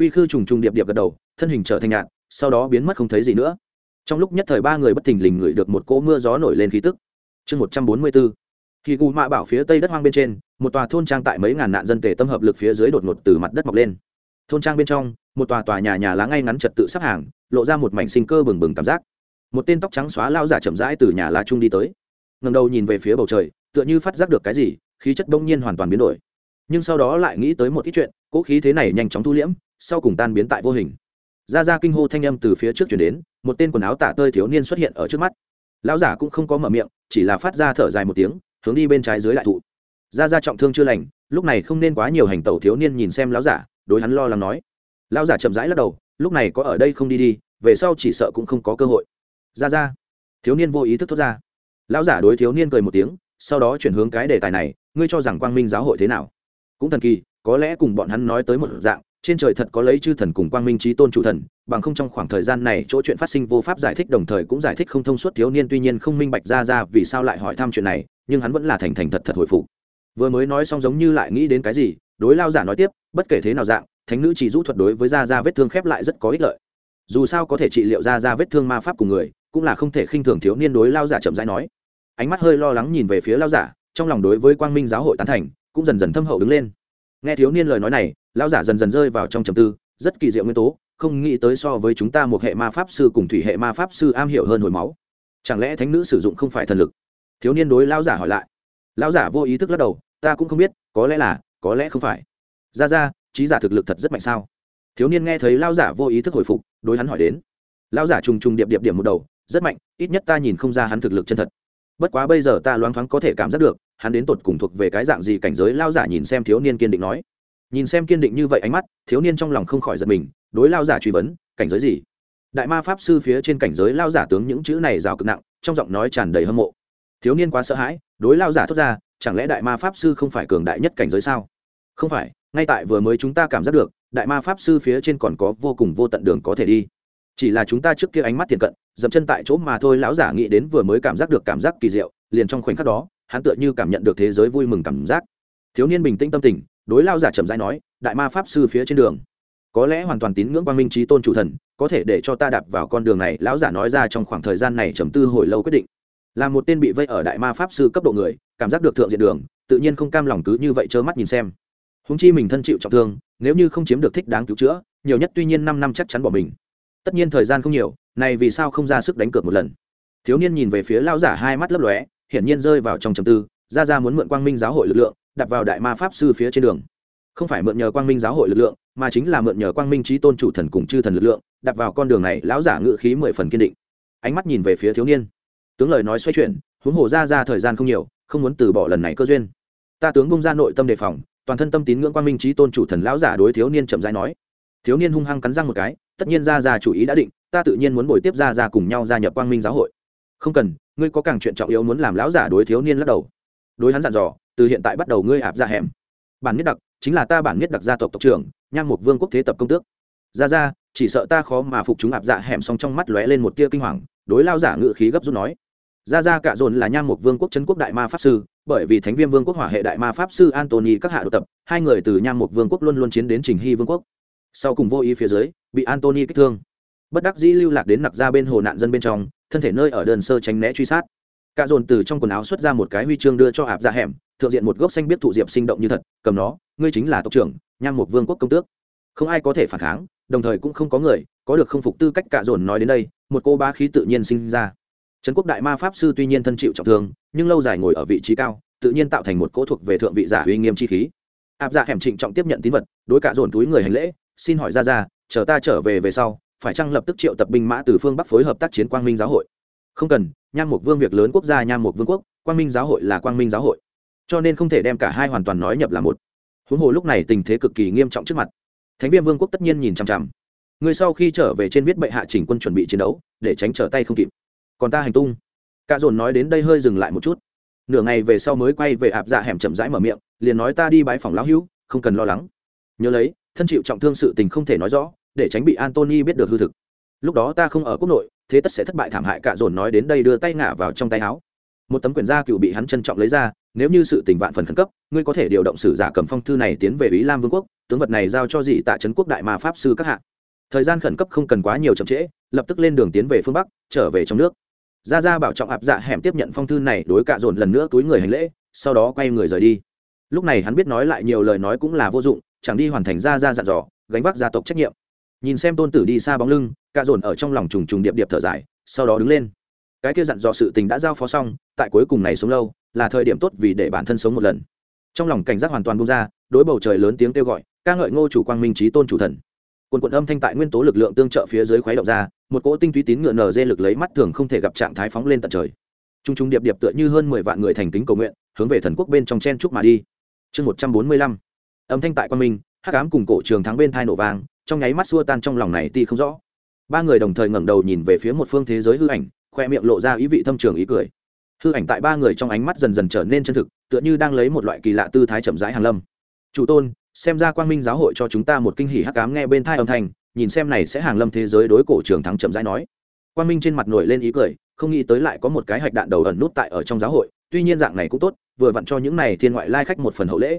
quy khư trùng trùng điệp điệp gật đầu, thân hình trở thành nhạt, sau đó biến mất không thấy gì nữa. Trong lúc nhất thời ba người bất thình lình ngửi được một cỗ mưa gió nổi lên khí tức. Chương một trăm bốn mươi bốn khi gù mạ bảo phía tây đất hoang bên trên, một tòa thôn trang tại mấy ngàn nạn dân tề tâm hợp lực phía dưới đột ngột từ mặt đất mọc lên. Thôn trang bên trong, một tòa tòa nhà nhà lá ngay ngắn trật tự sắp hàng, lộ ra một mảnh sinh cơ bừng bừng cảm giác. Một tên tóc trắng xóa lao giả chậm rãi từ nhà lá trung đi tới. Ngầm đầu nhìn về phía bầu trời, tựa như phát giác được cái gì, khí chất đông nhiên hoàn toàn biến đổi. Nhưng sau đó lại nghĩ tới một ít chuyện, cỗ khí thế này nhanh chóng thu liễm sau cùng tan biến tại vô hình. Ra ra kinh hô thanh âm từ phía trước chuyển đến, một tên quần áo tả tơi thiếu niên xuất hiện ở trước mắt. Lão giả cũng không có mở miệng, chỉ là phát ra thở dài một tiếng, hướng đi bên trái dưới đại thụ. Ra ra trọng thương chưa lành, lúc này không nên quá nhiều hành tẩu thiếu niên nhìn xem lão giả, đối hắn lo lắng nói. Lão giả chậm rãi lắc đầu, lúc này có ở đây không đi đi, về sau chỉ sợ cũng không có cơ hội. Ra ra, thiếu niên vô ý thức thốt ra. Lão giả đối thiếu niên cười một tiếng, sau đó chuyển hướng cái đề tài này, ngươi cho rằng quang minh giáo hội thế nào? Cũng thần kỳ, có lẽ cùng bọn hắn nói tới một dạng trên trời thật có lấy chư thần cùng quang minh trí tôn chủ thần, bằng không trong khoảng thời gian này chỗ chuyện phát sinh vô pháp giải thích, đồng thời cũng giải thích không thông suốt thiếu niên tuy nhiên không minh bạch ra ra vì sao lại hỏi thăm chuyện này, nhưng hắn vẫn là thành thành thật thật hồi phục. Vừa mới nói xong giống như lại nghĩ đến cái gì, đối lao giả nói tiếp, bất kể thế nào dạng, thánh nữ chỉ rũ thuật đối với Ra Ra vết thương khép lại rất có ích lợi. Dù sao có thể trị liệu Ra Ra vết thương ma pháp của người, cũng là không thể khinh thường thiếu niên đối lao giả chậm rãi nói. Ánh mắt hơi lo lắng nhìn về phía lao giả, trong lòng đối với quang minh giáo hội tán thành, cũng dần dần thâm hậu đứng lên nghe thiếu niên lời nói này, lão giả dần dần rơi vào trong trầm tư, rất kỳ diệu nguyên tố, không nghĩ tới so với chúng ta một hệ ma pháp sư cùng thủy hệ ma pháp sư am hiểu hơn hồi máu. Chẳng lẽ thánh nữ sử dụng không phải thần lực? Thiếu niên đối lão giả hỏi lại. Lão giả vô ý thức lắc đầu, ta cũng không biết, có lẽ là, có lẽ không phải. Ra ra, trí giả thực lực thật rất mạnh sao? Thiếu niên nghe thấy lão giả vô ý thức hồi phục, đối hắn hỏi đến. Lão giả trùng trùng điệp điệp điểm một đầu, rất mạnh, ít nhất ta nhìn không ra hắn thực lực chân thật. Bất quá bây giờ ta loáng thoáng có thể cảm giác được hắn đến tột cùng thuộc về cái dạng gì cảnh giới lao giả nhìn xem thiếu niên kiên định nói. Nhìn xem kiên định như vậy ánh mắt, thiếu niên trong lòng không khỏi giật mình, đối lao giả truy vấn, cảnh giới gì? Đại ma pháp sư phía trên cảnh giới lao giả tướng những chữ này rào cực nặng, trong giọng nói tràn đầy hâm mộ. Thiếu niên quá sợ hãi, đối lao giả thốt ra, chẳng lẽ đại ma pháp sư không phải cường đại nhất cảnh giới sao? Không phải, ngay tại vừa mới chúng ta cảm giác được, đại ma pháp sư phía trên còn có vô cùng vô tận đường có thể đi. Chỉ là chúng ta trước kia ánh mắt thiện cận, dậm chân tại chỗ mà thôi, lão giả nghĩ đến vừa mới cảm giác được cảm giác kỳ diệu, liền trong khoảnh khắc đó hắn tựa như cảm nhận được thế giới vui mừng cảm giác. Thiếu niên bình tĩnh tâm tình, đối lao giả chậm rãi nói, đại ma pháp sư phía trên đường, có lẽ hoàn toàn tín ngưỡng quang minh trí tôn chủ thần, có thể để cho ta đạp vào con đường này. Lão giả nói ra trong khoảng thời gian này trầm tư hồi lâu quyết định. Là một tên bị vây ở đại ma pháp sư cấp độ người, cảm giác được thượng diện đường, tự nhiên không cam lòng cứ như vậy trơ mắt nhìn xem. Húng chi mình thân chịu trọng thương, nếu như không chiếm được thích đáng cứu chữa, nhiều nhất tuy nhiên năm năm chắc chắn bỏ mình. Tất nhiên thời gian không nhiều, này vì sao không ra sức đánh cược một lần? Thiếu niên nhìn về phía lão giả hai mắt lấp lóe hiển nhiên rơi vào trong trầm tư ra ra muốn mượn quang minh giáo hội lực lượng đặt vào đại ma pháp sư phía trên đường. Không phải mượn nhờ quang minh giáo hội lực lượng, mà chính là mượn nhờ quang minh trí tôn chủ thần cùng chư thần lực lượng đặt vào con đường này, lão giả ngự khí mười phần kiên định. Ánh mắt nhìn về phía thiếu niên. Tướng lời nói xoay chuyển, huống hồ ra ra thời gian không nhiều, không muốn từ bỏ lần này cơ duyên. Ta tướng bung ra nội tâm đề phòng, toàn thân tâm tín ngưỡng quang minh trí tôn chủ thần lão giả đối thiếu niên chậm rãi nói. Thiếu niên hung hăng cắn răng một cái, tất nhiên ra ra chủ ý đã định, ta tự nhiên muốn bồi tiếp ra ra cùng nhau gia nhập quang minh giáo hội. Không cần ngươi có càng chuyện trọng yếu muốn làm lão giả đối thiếu niên lắc đầu. Đối hắn dặn dò, từ hiện tại bắt đầu ngươi hạp ra hẻm. Bản nhất đặc, chính là ta bản nhất đặc gia tộc tộc trưởng, nham một vương quốc thế tập công tước. Ra ra, chỉ sợ ta khó mà phục chúng hạp dạ hẻm xong trong mắt lóe lên một tia kinh hoàng, đối lao giả ngự khí gấp rút nói. Ra ra cả dồn là nham một vương quốc chân quốc đại ma pháp sư, bởi vì thánh viêm vương quốc hỏa hệ đại ma pháp sư antony các hạ độc tập, hai người từ nham một vương quốc luôn luôn chiến đến trình hy vương quốc. Sau cùng vô ý phía dưới, bị antony kích thương. Bất đắc dĩ lưu lạc đến nặc ra bên hồ nạn dân bên trong thân thể nơi ở đơn sơ tránh né truy sát. Cạ dồn từ trong quần áo xuất ra một cái huy chương đưa cho ạp ra hẻm, thượng diện một gốc xanh biết thụ diệp sinh động như thật, cầm nó, ngươi chính là tộc trưởng, nham một vương quốc công tước. Không ai có thể phản kháng, đồng thời cũng không có người, có được không phục tư cách cạ dồn nói đến đây, một cô ba khí tự nhiên sinh ra. Trấn quốc đại ma pháp sư tuy nhiên thân chịu trọng thương, nhưng lâu dài ngồi ở vị trí cao, tự nhiên tạo thành một cỗ thuộc về thượng vị giả uy nghiêm chi khí. Áp dạ hẻm trịnh trọng tiếp nhận tín vật, đối cạ dồn túi người hành lễ, xin hỏi ra ra, chờ ta trở về về sau phải chăng lập tức triệu tập binh mã từ phương bắc phối hợp tác chiến quang minh giáo hội? Không cần, nham một vương việc lớn quốc gia nham một vương quốc, quang minh giáo hội là quang minh giáo hội. Cho nên không thể đem cả hai hoàn toàn nói nhập là một. Huống hồ lúc này tình thế cực kỳ nghiêm trọng trước mặt. Thánh viên vương quốc tất nhiên nhìn chằm chằm. Người sau khi trở về trên viết bệ hạ chỉnh quân chuẩn bị chiến đấu, để tránh trở tay không kịp. Còn ta hành tung. Cả dồn nói đến đây hơi dừng lại một chút. Nửa ngày về sau mới quay về ạp dạ hẻm chậm rãi mở miệng, liền nói ta đi bãi phòng lão hữu, không cần lo lắng. Nhớ lấy, thân chịu trọng thương sự tình không thể nói rõ để tránh bị antony biết được hư thực. Lúc đó ta không ở quốc nội, thế tất sẽ thất bại thảm hại cả dồn nói đến đây đưa tay ngả vào trong tay áo. Một tấm quyển gia cựu bị hắn trân trọng lấy ra, nếu như sự tình vạn phần khẩn cấp, ngươi có thể điều động sử giả cầm phong thư này tiến về ý lam vương quốc, tướng vật này giao cho dị tạ trấn quốc đại ma pháp sư các hạ. Thời gian khẩn cấp không cần quá nhiều chậm trễ, lập tức lên đường tiến về phương bắc, trở về trong nước. Ra ra bảo trọng ạp dạ hẻm tiếp nhận phong thư này, đối cạ dồn lần nữa túi người hành lễ, sau đó quay người rời đi. Lúc này hắn biết nói lại nhiều lời nói cũng là vô dụng, chẳng đi hoàn thành ra ra dặn dò, gánh vác gia tộc trách nhiệm nhìn xem tôn tử đi xa bóng lưng cạ dồn ở trong lòng trùng trùng điệp điệp thở dài, sau đó đứng lên. Cái kia dặn dò sự tình đã giao phó xong, tại cuối cùng này sống lâu, là thời điểm tốt vì để bản thân sống một lần. Trong lòng cảnh giác hoàn toàn bung ra, đối bầu trời lớn tiếng kêu gọi, ca ngợi ngô chủ quang minh trí tôn chủ thần. Quần quận âm thanh tại nguyên tố lực lượng tương trợ phía dưới khuấy động ra, một cỗ tinh túy tín ngựa nở dê lực lấy mắt thường không thể gặp trạng thái phóng lên tận trời. T r u n g t r u n g điệp điệp tựa như hơn mười vạn người thành kính cầu nguyện, hướng về thần quốc bên trong chen trúc mà đi. Chương một trăm bốn mươi lăm. Âm thanh tại quang minh, hắc ám cùng cổ trường thắng bên thai nổ vàng trong nháy mắt xua tan trong lòng này ti không rõ. Ba người đồng thời ngẩng đầu nhìn về phía một phương thế giới hư ảnh, khoe miệng lộ ra ý vị thâm trường ý cười. Hư ảnh tại ba người trong ánh mắt dần dần trở nên chân thực, tựa như đang lấy một loại kỳ lạ tư thái chậm rãi hàn lâm. Chủ tôn, xem ra quang minh giáo hội cho chúng ta một kinh hỉ hắc cám nghe bên thai âm thanh, nhìn xem này sẽ hàng lâm thế giới đối cổ trường thắng chậm rãi nói. Quang minh trên mặt nổi lên ý cười, không nghĩ tới lại có một cái hạch đạn đầu ẩn nút tại ở trong giáo hội, tuy nhiên dạng này cũng tốt, vừa vặn cho những này thiên ngoại lai khách một phần hậu lễ.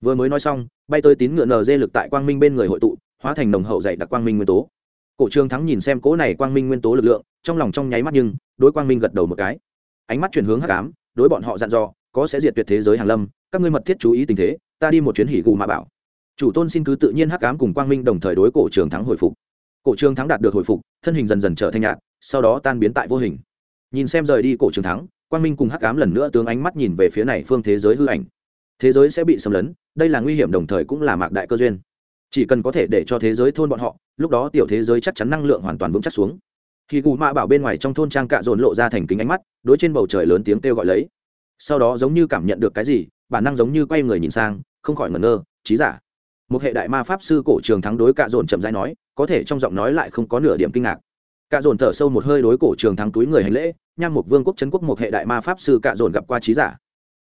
Vừa mới nói xong, bay tới tín ngựa nờ dê lực tại quang minh bên người hội tụ hóa thành nồng hậu dạy đặc quang minh nguyên tố. Cổ trường thắng nhìn xem cỗ này quang minh nguyên tố lực lượng, trong lòng trong nháy mắt nhưng, đối quang minh gật đầu một cái. Ánh mắt chuyển hướng hắc ám, đối bọn họ dặn dò, có sẽ diệt tuyệt thế giới hàng lâm, các ngươi mật thiết chú ý tình thế, ta đi một chuyến hỉ gù mà bảo. Chủ tôn xin cứ tự nhiên hắc ám cùng quang minh đồng thời đối cổ trường thắng hồi phục. Cổ trường thắng đạt được hồi phục, thân hình dần dần trở thành nhạt, sau đó tan biến tại vô hình. Nhìn xem rời đi cổ trường thắng, quang minh cùng hắc ám lần nữa tướng ánh mắt nhìn về phía này phương thế giới hư ảnh. Thế giới sẽ bị xâm lấn, đây là nguy hiểm đồng thời cũng là mạc đại cơ duyên chỉ cần có thể để cho thế giới thôn bọn họ, lúc đó tiểu thế giới chắc chắn năng lượng hoàn toàn vững chắc xuống. Khi cụ mạ bảo bên ngoài trong thôn trang cạ dồn lộ ra thành kính ánh mắt, đối trên bầu trời lớn tiếng kêu gọi lấy. Sau đó giống như cảm nhận được cái gì, bản năng giống như quay người nhìn sang, không khỏi ngẩn ngơ trí giả. Một hệ đại ma pháp sư cổ trường thắng đối cạ dồn chậm rãi nói, có thể trong giọng nói lại không có nửa điểm kinh ngạc. Cạ dồn thở sâu một hơi đối cổ trường thắng túi người hành lễ, nham một vương quốc trấn quốc một hệ đại ma pháp sư cạ dồn gặp qua trí giả.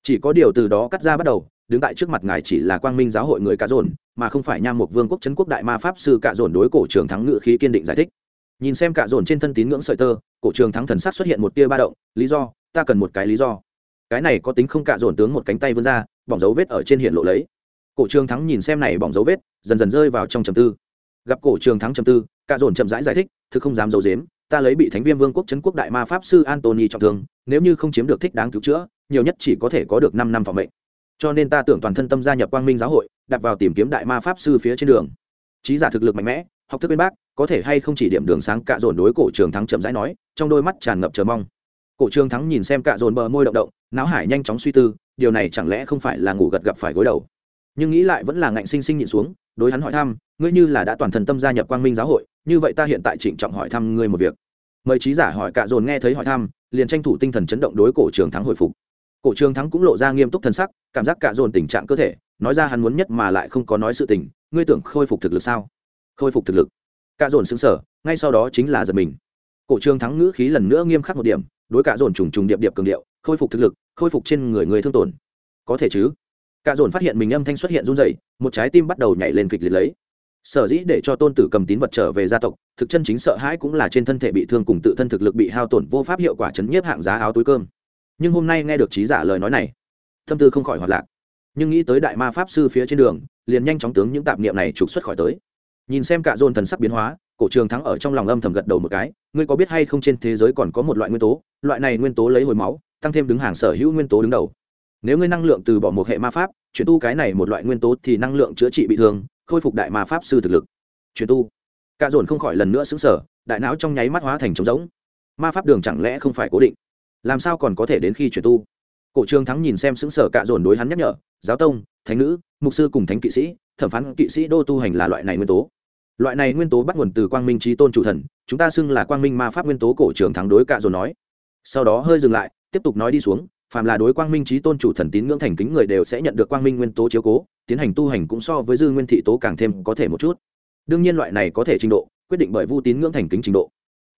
Chỉ có điều từ đó cắt ra bắt đầu đứng tại trước mặt ngài chỉ là quang minh giáo hội người cả dồn mà không phải nham một vương quốc trấn quốc đại ma pháp sư cả dồn đối cổ trường thắng ngự khí kiên định giải thích. Nhìn xem cả dồn trên thân tín ngưỡng sợi tơ cổ trường thắng thần sắc xuất hiện một tia ba động lý do ta cần một cái lý do. Cái này có tính không cả dồn tướng một cánh tay vươn ra bỏng dấu vết ở trên hiện lộ lấy. Cổ trường thắng nhìn xem này bỏng dấu vết dần dần rơi vào trong trầm tư. Gặp cổ trường thắng trầm tư cả dồn chậm rãi giải, giải thích thực không dám giấu dếm ta lấy bị thánh viêm vương quốc trấn quốc đại ma pháp sư antony trọng thương nếu như không chiếm được thích đáng cứu chữa nhiều nhất chỉ có thể có được năm năm phòng mệnh cho nên ta tưởng toàn thân tâm gia nhập quang minh giáo hội, đặt vào tìm kiếm đại ma pháp sư phía trên đường. Trí giả thực lực mạnh mẽ, học thức bên bác, có thể hay không chỉ điểm đường sáng cạ dồn đối cổ trường thắng chậm rãi nói, trong đôi mắt tràn ngập chờ mong. Cổ trường thắng nhìn xem cạ dồn bờ môi động động, não hải nhanh chóng suy tư, điều này chẳng lẽ không phải là ngủ gật gặp phải gối đầu. Nhưng nghĩ lại vẫn là ngạnh sinh sinh nhịn xuống, đối hắn hỏi thăm, ngươi như là đã toàn thần tâm gia nhập quang minh giáo hội, như vậy ta hiện tại trịnh trọng hỏi thăm ngươi một việc. Mời trí giả hỏi cạ dồn nghe thấy hỏi thăm, liền tranh thủ tinh thần chấn động đối cổ trường thắng hồi phục cổ trường thắng cũng lộ ra nghiêm túc thần sắc, cảm giác cạ dồn tình trạng cơ thể, nói ra hắn muốn nhất mà lại không có nói sự tình, ngươi tưởng khôi phục thực lực sao? Khôi phục thực lực? Cạ dồn xứng sở ngay sau đó chính là giật mình. Cổ trường thắng ngữ khí lần nữa nghiêm khắc một điểm, đối cạ dồn trùng trùng điệp điệp cường điệu, khôi phục thực lực, khôi phục trên người người thương tổn. Có thể chứ? Cạ dồn phát hiện mình âm thanh xuất hiện run dày một trái tim bắt đầu nhảy lên kịch liệt lấy. Sở dĩ để cho tôn tử cầm tín vật trở về gia tộc, thực chân chính sợ hãi cũng là trên thân thể bị thương cùng tự thân thực lực bị hao tổn vô pháp hiệu quả chấn nhiếp hạng giá áo túi cơm nhưng hôm nay nghe được trí giả lời nói này, tâm tư không khỏi hoạt lạc. Nhưng nghĩ tới đại ma pháp sư phía trên đường, liền nhanh chóng tướng những tạp niệm này trục xuất khỏi tới. Nhìn xem cả dồn thần sắc biến hóa, cổ trường thắng ở trong lòng âm thầm gật đầu một cái, ngươi có biết hay không trên thế giới còn có một loại nguyên tố, loại này nguyên tố lấy hồi máu, tăng thêm đứng hàng sở hữu nguyên tố đứng đầu. Nếu ngươi năng lượng từ bỏ một hệ ma pháp, chuyển tu cái này một loại nguyên tố thì năng lượng chữa trị bị thương, khôi phục đại ma pháp sư thực lực. Chuyển tu. Cả dồn không khỏi lần nữa xứng sở đại não trong nháy mắt hóa thành trống rỗng. Ma pháp đường chẳng lẽ không phải cố định? Làm sao còn có thể đến khi chuyển tu? Cổ trường thắng nhìn xem xứng sở cạ dồn đối hắn nhắc nhở, giáo tông, thánh nữ, mục sư cùng thánh kỵ sĩ, thẩm phán kỵ sĩ đô tu hành là loại này nguyên tố. Loại này nguyên tố bắt nguồn từ quang minh trí tôn chủ thần, chúng ta xưng là quang minh ma pháp nguyên tố. Cổ trường thắng đối cạ dồn nói. Sau đó hơi dừng lại, tiếp tục nói đi xuống, phàm là đối quang minh trí tôn chủ thần tín ngưỡng thành kính người đều sẽ nhận được quang minh nguyên tố chiếu cố, tiến hành tu hành cũng so với dư nguyên thị tố càng thêm có thể một chút. Đương nhiên loại này có thể trình độ, quyết định bởi vu tín ngưỡng thành kính trình độ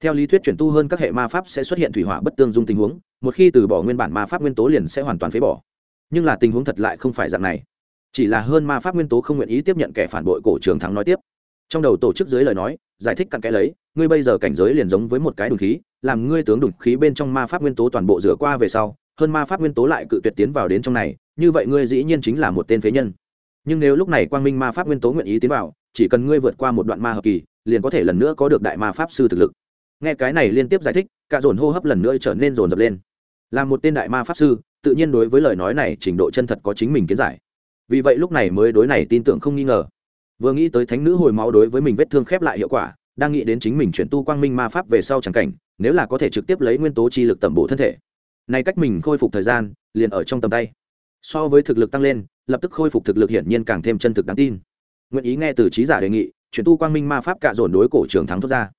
theo lý thuyết chuyển tu hơn các hệ ma pháp sẽ xuất hiện thủy hỏa bất tương dung tình huống, một khi từ bỏ nguyên bản ma pháp nguyên tố liền sẽ hoàn toàn phế bỏ. Nhưng là tình huống thật lại không phải dạng này. Chỉ là hơn ma pháp nguyên tố không nguyện ý tiếp nhận kẻ phản bội cổ trường thắng nói tiếp. Trong đầu tổ chức dưới lời nói, giải thích cặn kẽ lấy, ngươi bây giờ cảnh giới liền giống với một cái đùng khí, làm ngươi tướng đùng khí bên trong ma pháp nguyên tố toàn bộ rửa qua về sau, hơn ma pháp nguyên tố lại cự tuyệt tiến vào đến trong này, như vậy ngươi dĩ nhiên chính là một tên phế nhân. Nhưng nếu lúc này quang minh ma pháp nguyên tố nguyện ý tiến vào, chỉ cần ngươi vượt qua một đoạn ma hợp kỳ, liền có thể lần nữa có được đại ma pháp sư thực lực nghe cái này liên tiếp giải thích, cả dồn hô hấp lần nữa trở nên dồn dập lên. Là một tên đại ma pháp sư, tự nhiên đối với lời nói này trình độ chân thật có chính mình kiến giải. Vì vậy lúc này mới đối này tin tưởng không nghi ngờ. Vừa nghĩ tới thánh nữ hồi máu đối với mình vết thương khép lại hiệu quả, đang nghĩ đến chính mình chuyển tu quang minh ma pháp về sau chẳng cảnh, nếu là có thể trực tiếp lấy nguyên tố chi lực tẩm bổ thân thể. Nay cách mình khôi phục thời gian, liền ở trong tầm tay. So với thực lực tăng lên, lập tức khôi phục thực lực hiển nhiên càng thêm chân thực đáng tin. Nguyện ý nghe từ trí giả đề nghị, chuyển tu quang minh ma pháp cạ dồn đối cổ trường thắng thốt ra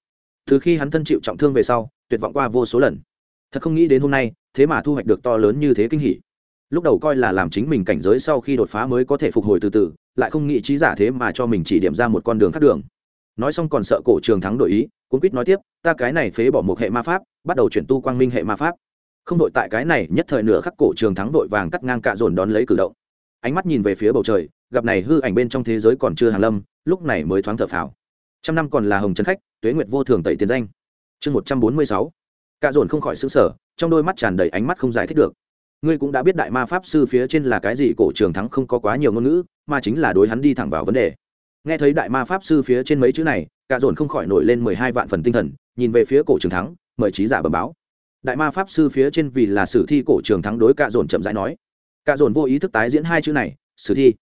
từ khi hắn thân chịu trọng thương về sau, tuyệt vọng qua vô số lần. Thật không nghĩ đến hôm nay, thế mà thu hoạch được to lớn như thế kinh hỉ. Lúc đầu coi là làm chính mình cảnh giới sau khi đột phá mới có thể phục hồi từ từ, lại không nghĩ trí giả thế mà cho mình chỉ điểm ra một con đường khác đường. Nói xong còn sợ cổ trường thắng đổi ý, cuốn quýt nói tiếp, ta cái này phế bỏ một hệ ma pháp, bắt đầu chuyển tu quang minh hệ ma pháp. Không đội tại cái này, nhất thời nửa khắc cổ trường thắng vội vàng cắt ngang cạ dồn đón lấy cử động. Ánh mắt nhìn về phía bầu trời, gặp này hư ảnh bên trong thế giới còn chưa hàng lâm, lúc này mới thoáng thở phào trăm năm còn là hồng trấn khách, tuế nguyệt vô thường tẩy tiền danh. Chương một trăm bốn mươi sáu. Cạ dồn không khỏi xứng sở trong đôi mắt tràn đầy ánh mắt không giải thích được. Ngươi cũng đã biết đại ma pháp sư phía trên là cái gì, cổ trường thắng không có quá nhiều ngôn ngữ, mà chính là đối hắn đi thẳng vào vấn đề. Nghe thấy đại ma pháp sư phía trên mấy chữ này cạ dồn không khỏi nổi lên mười hai vạn phần tinh thần, nhìn về phía cổ trường thắng, mời trí giả bẩm báo. Đại ma pháp sư phía trên vì là sử thi cổ trường thắng đối cạ dồn chậm rãi nói. Cạ dồn vô ý thức tái diễn hai chữ này, sử thi.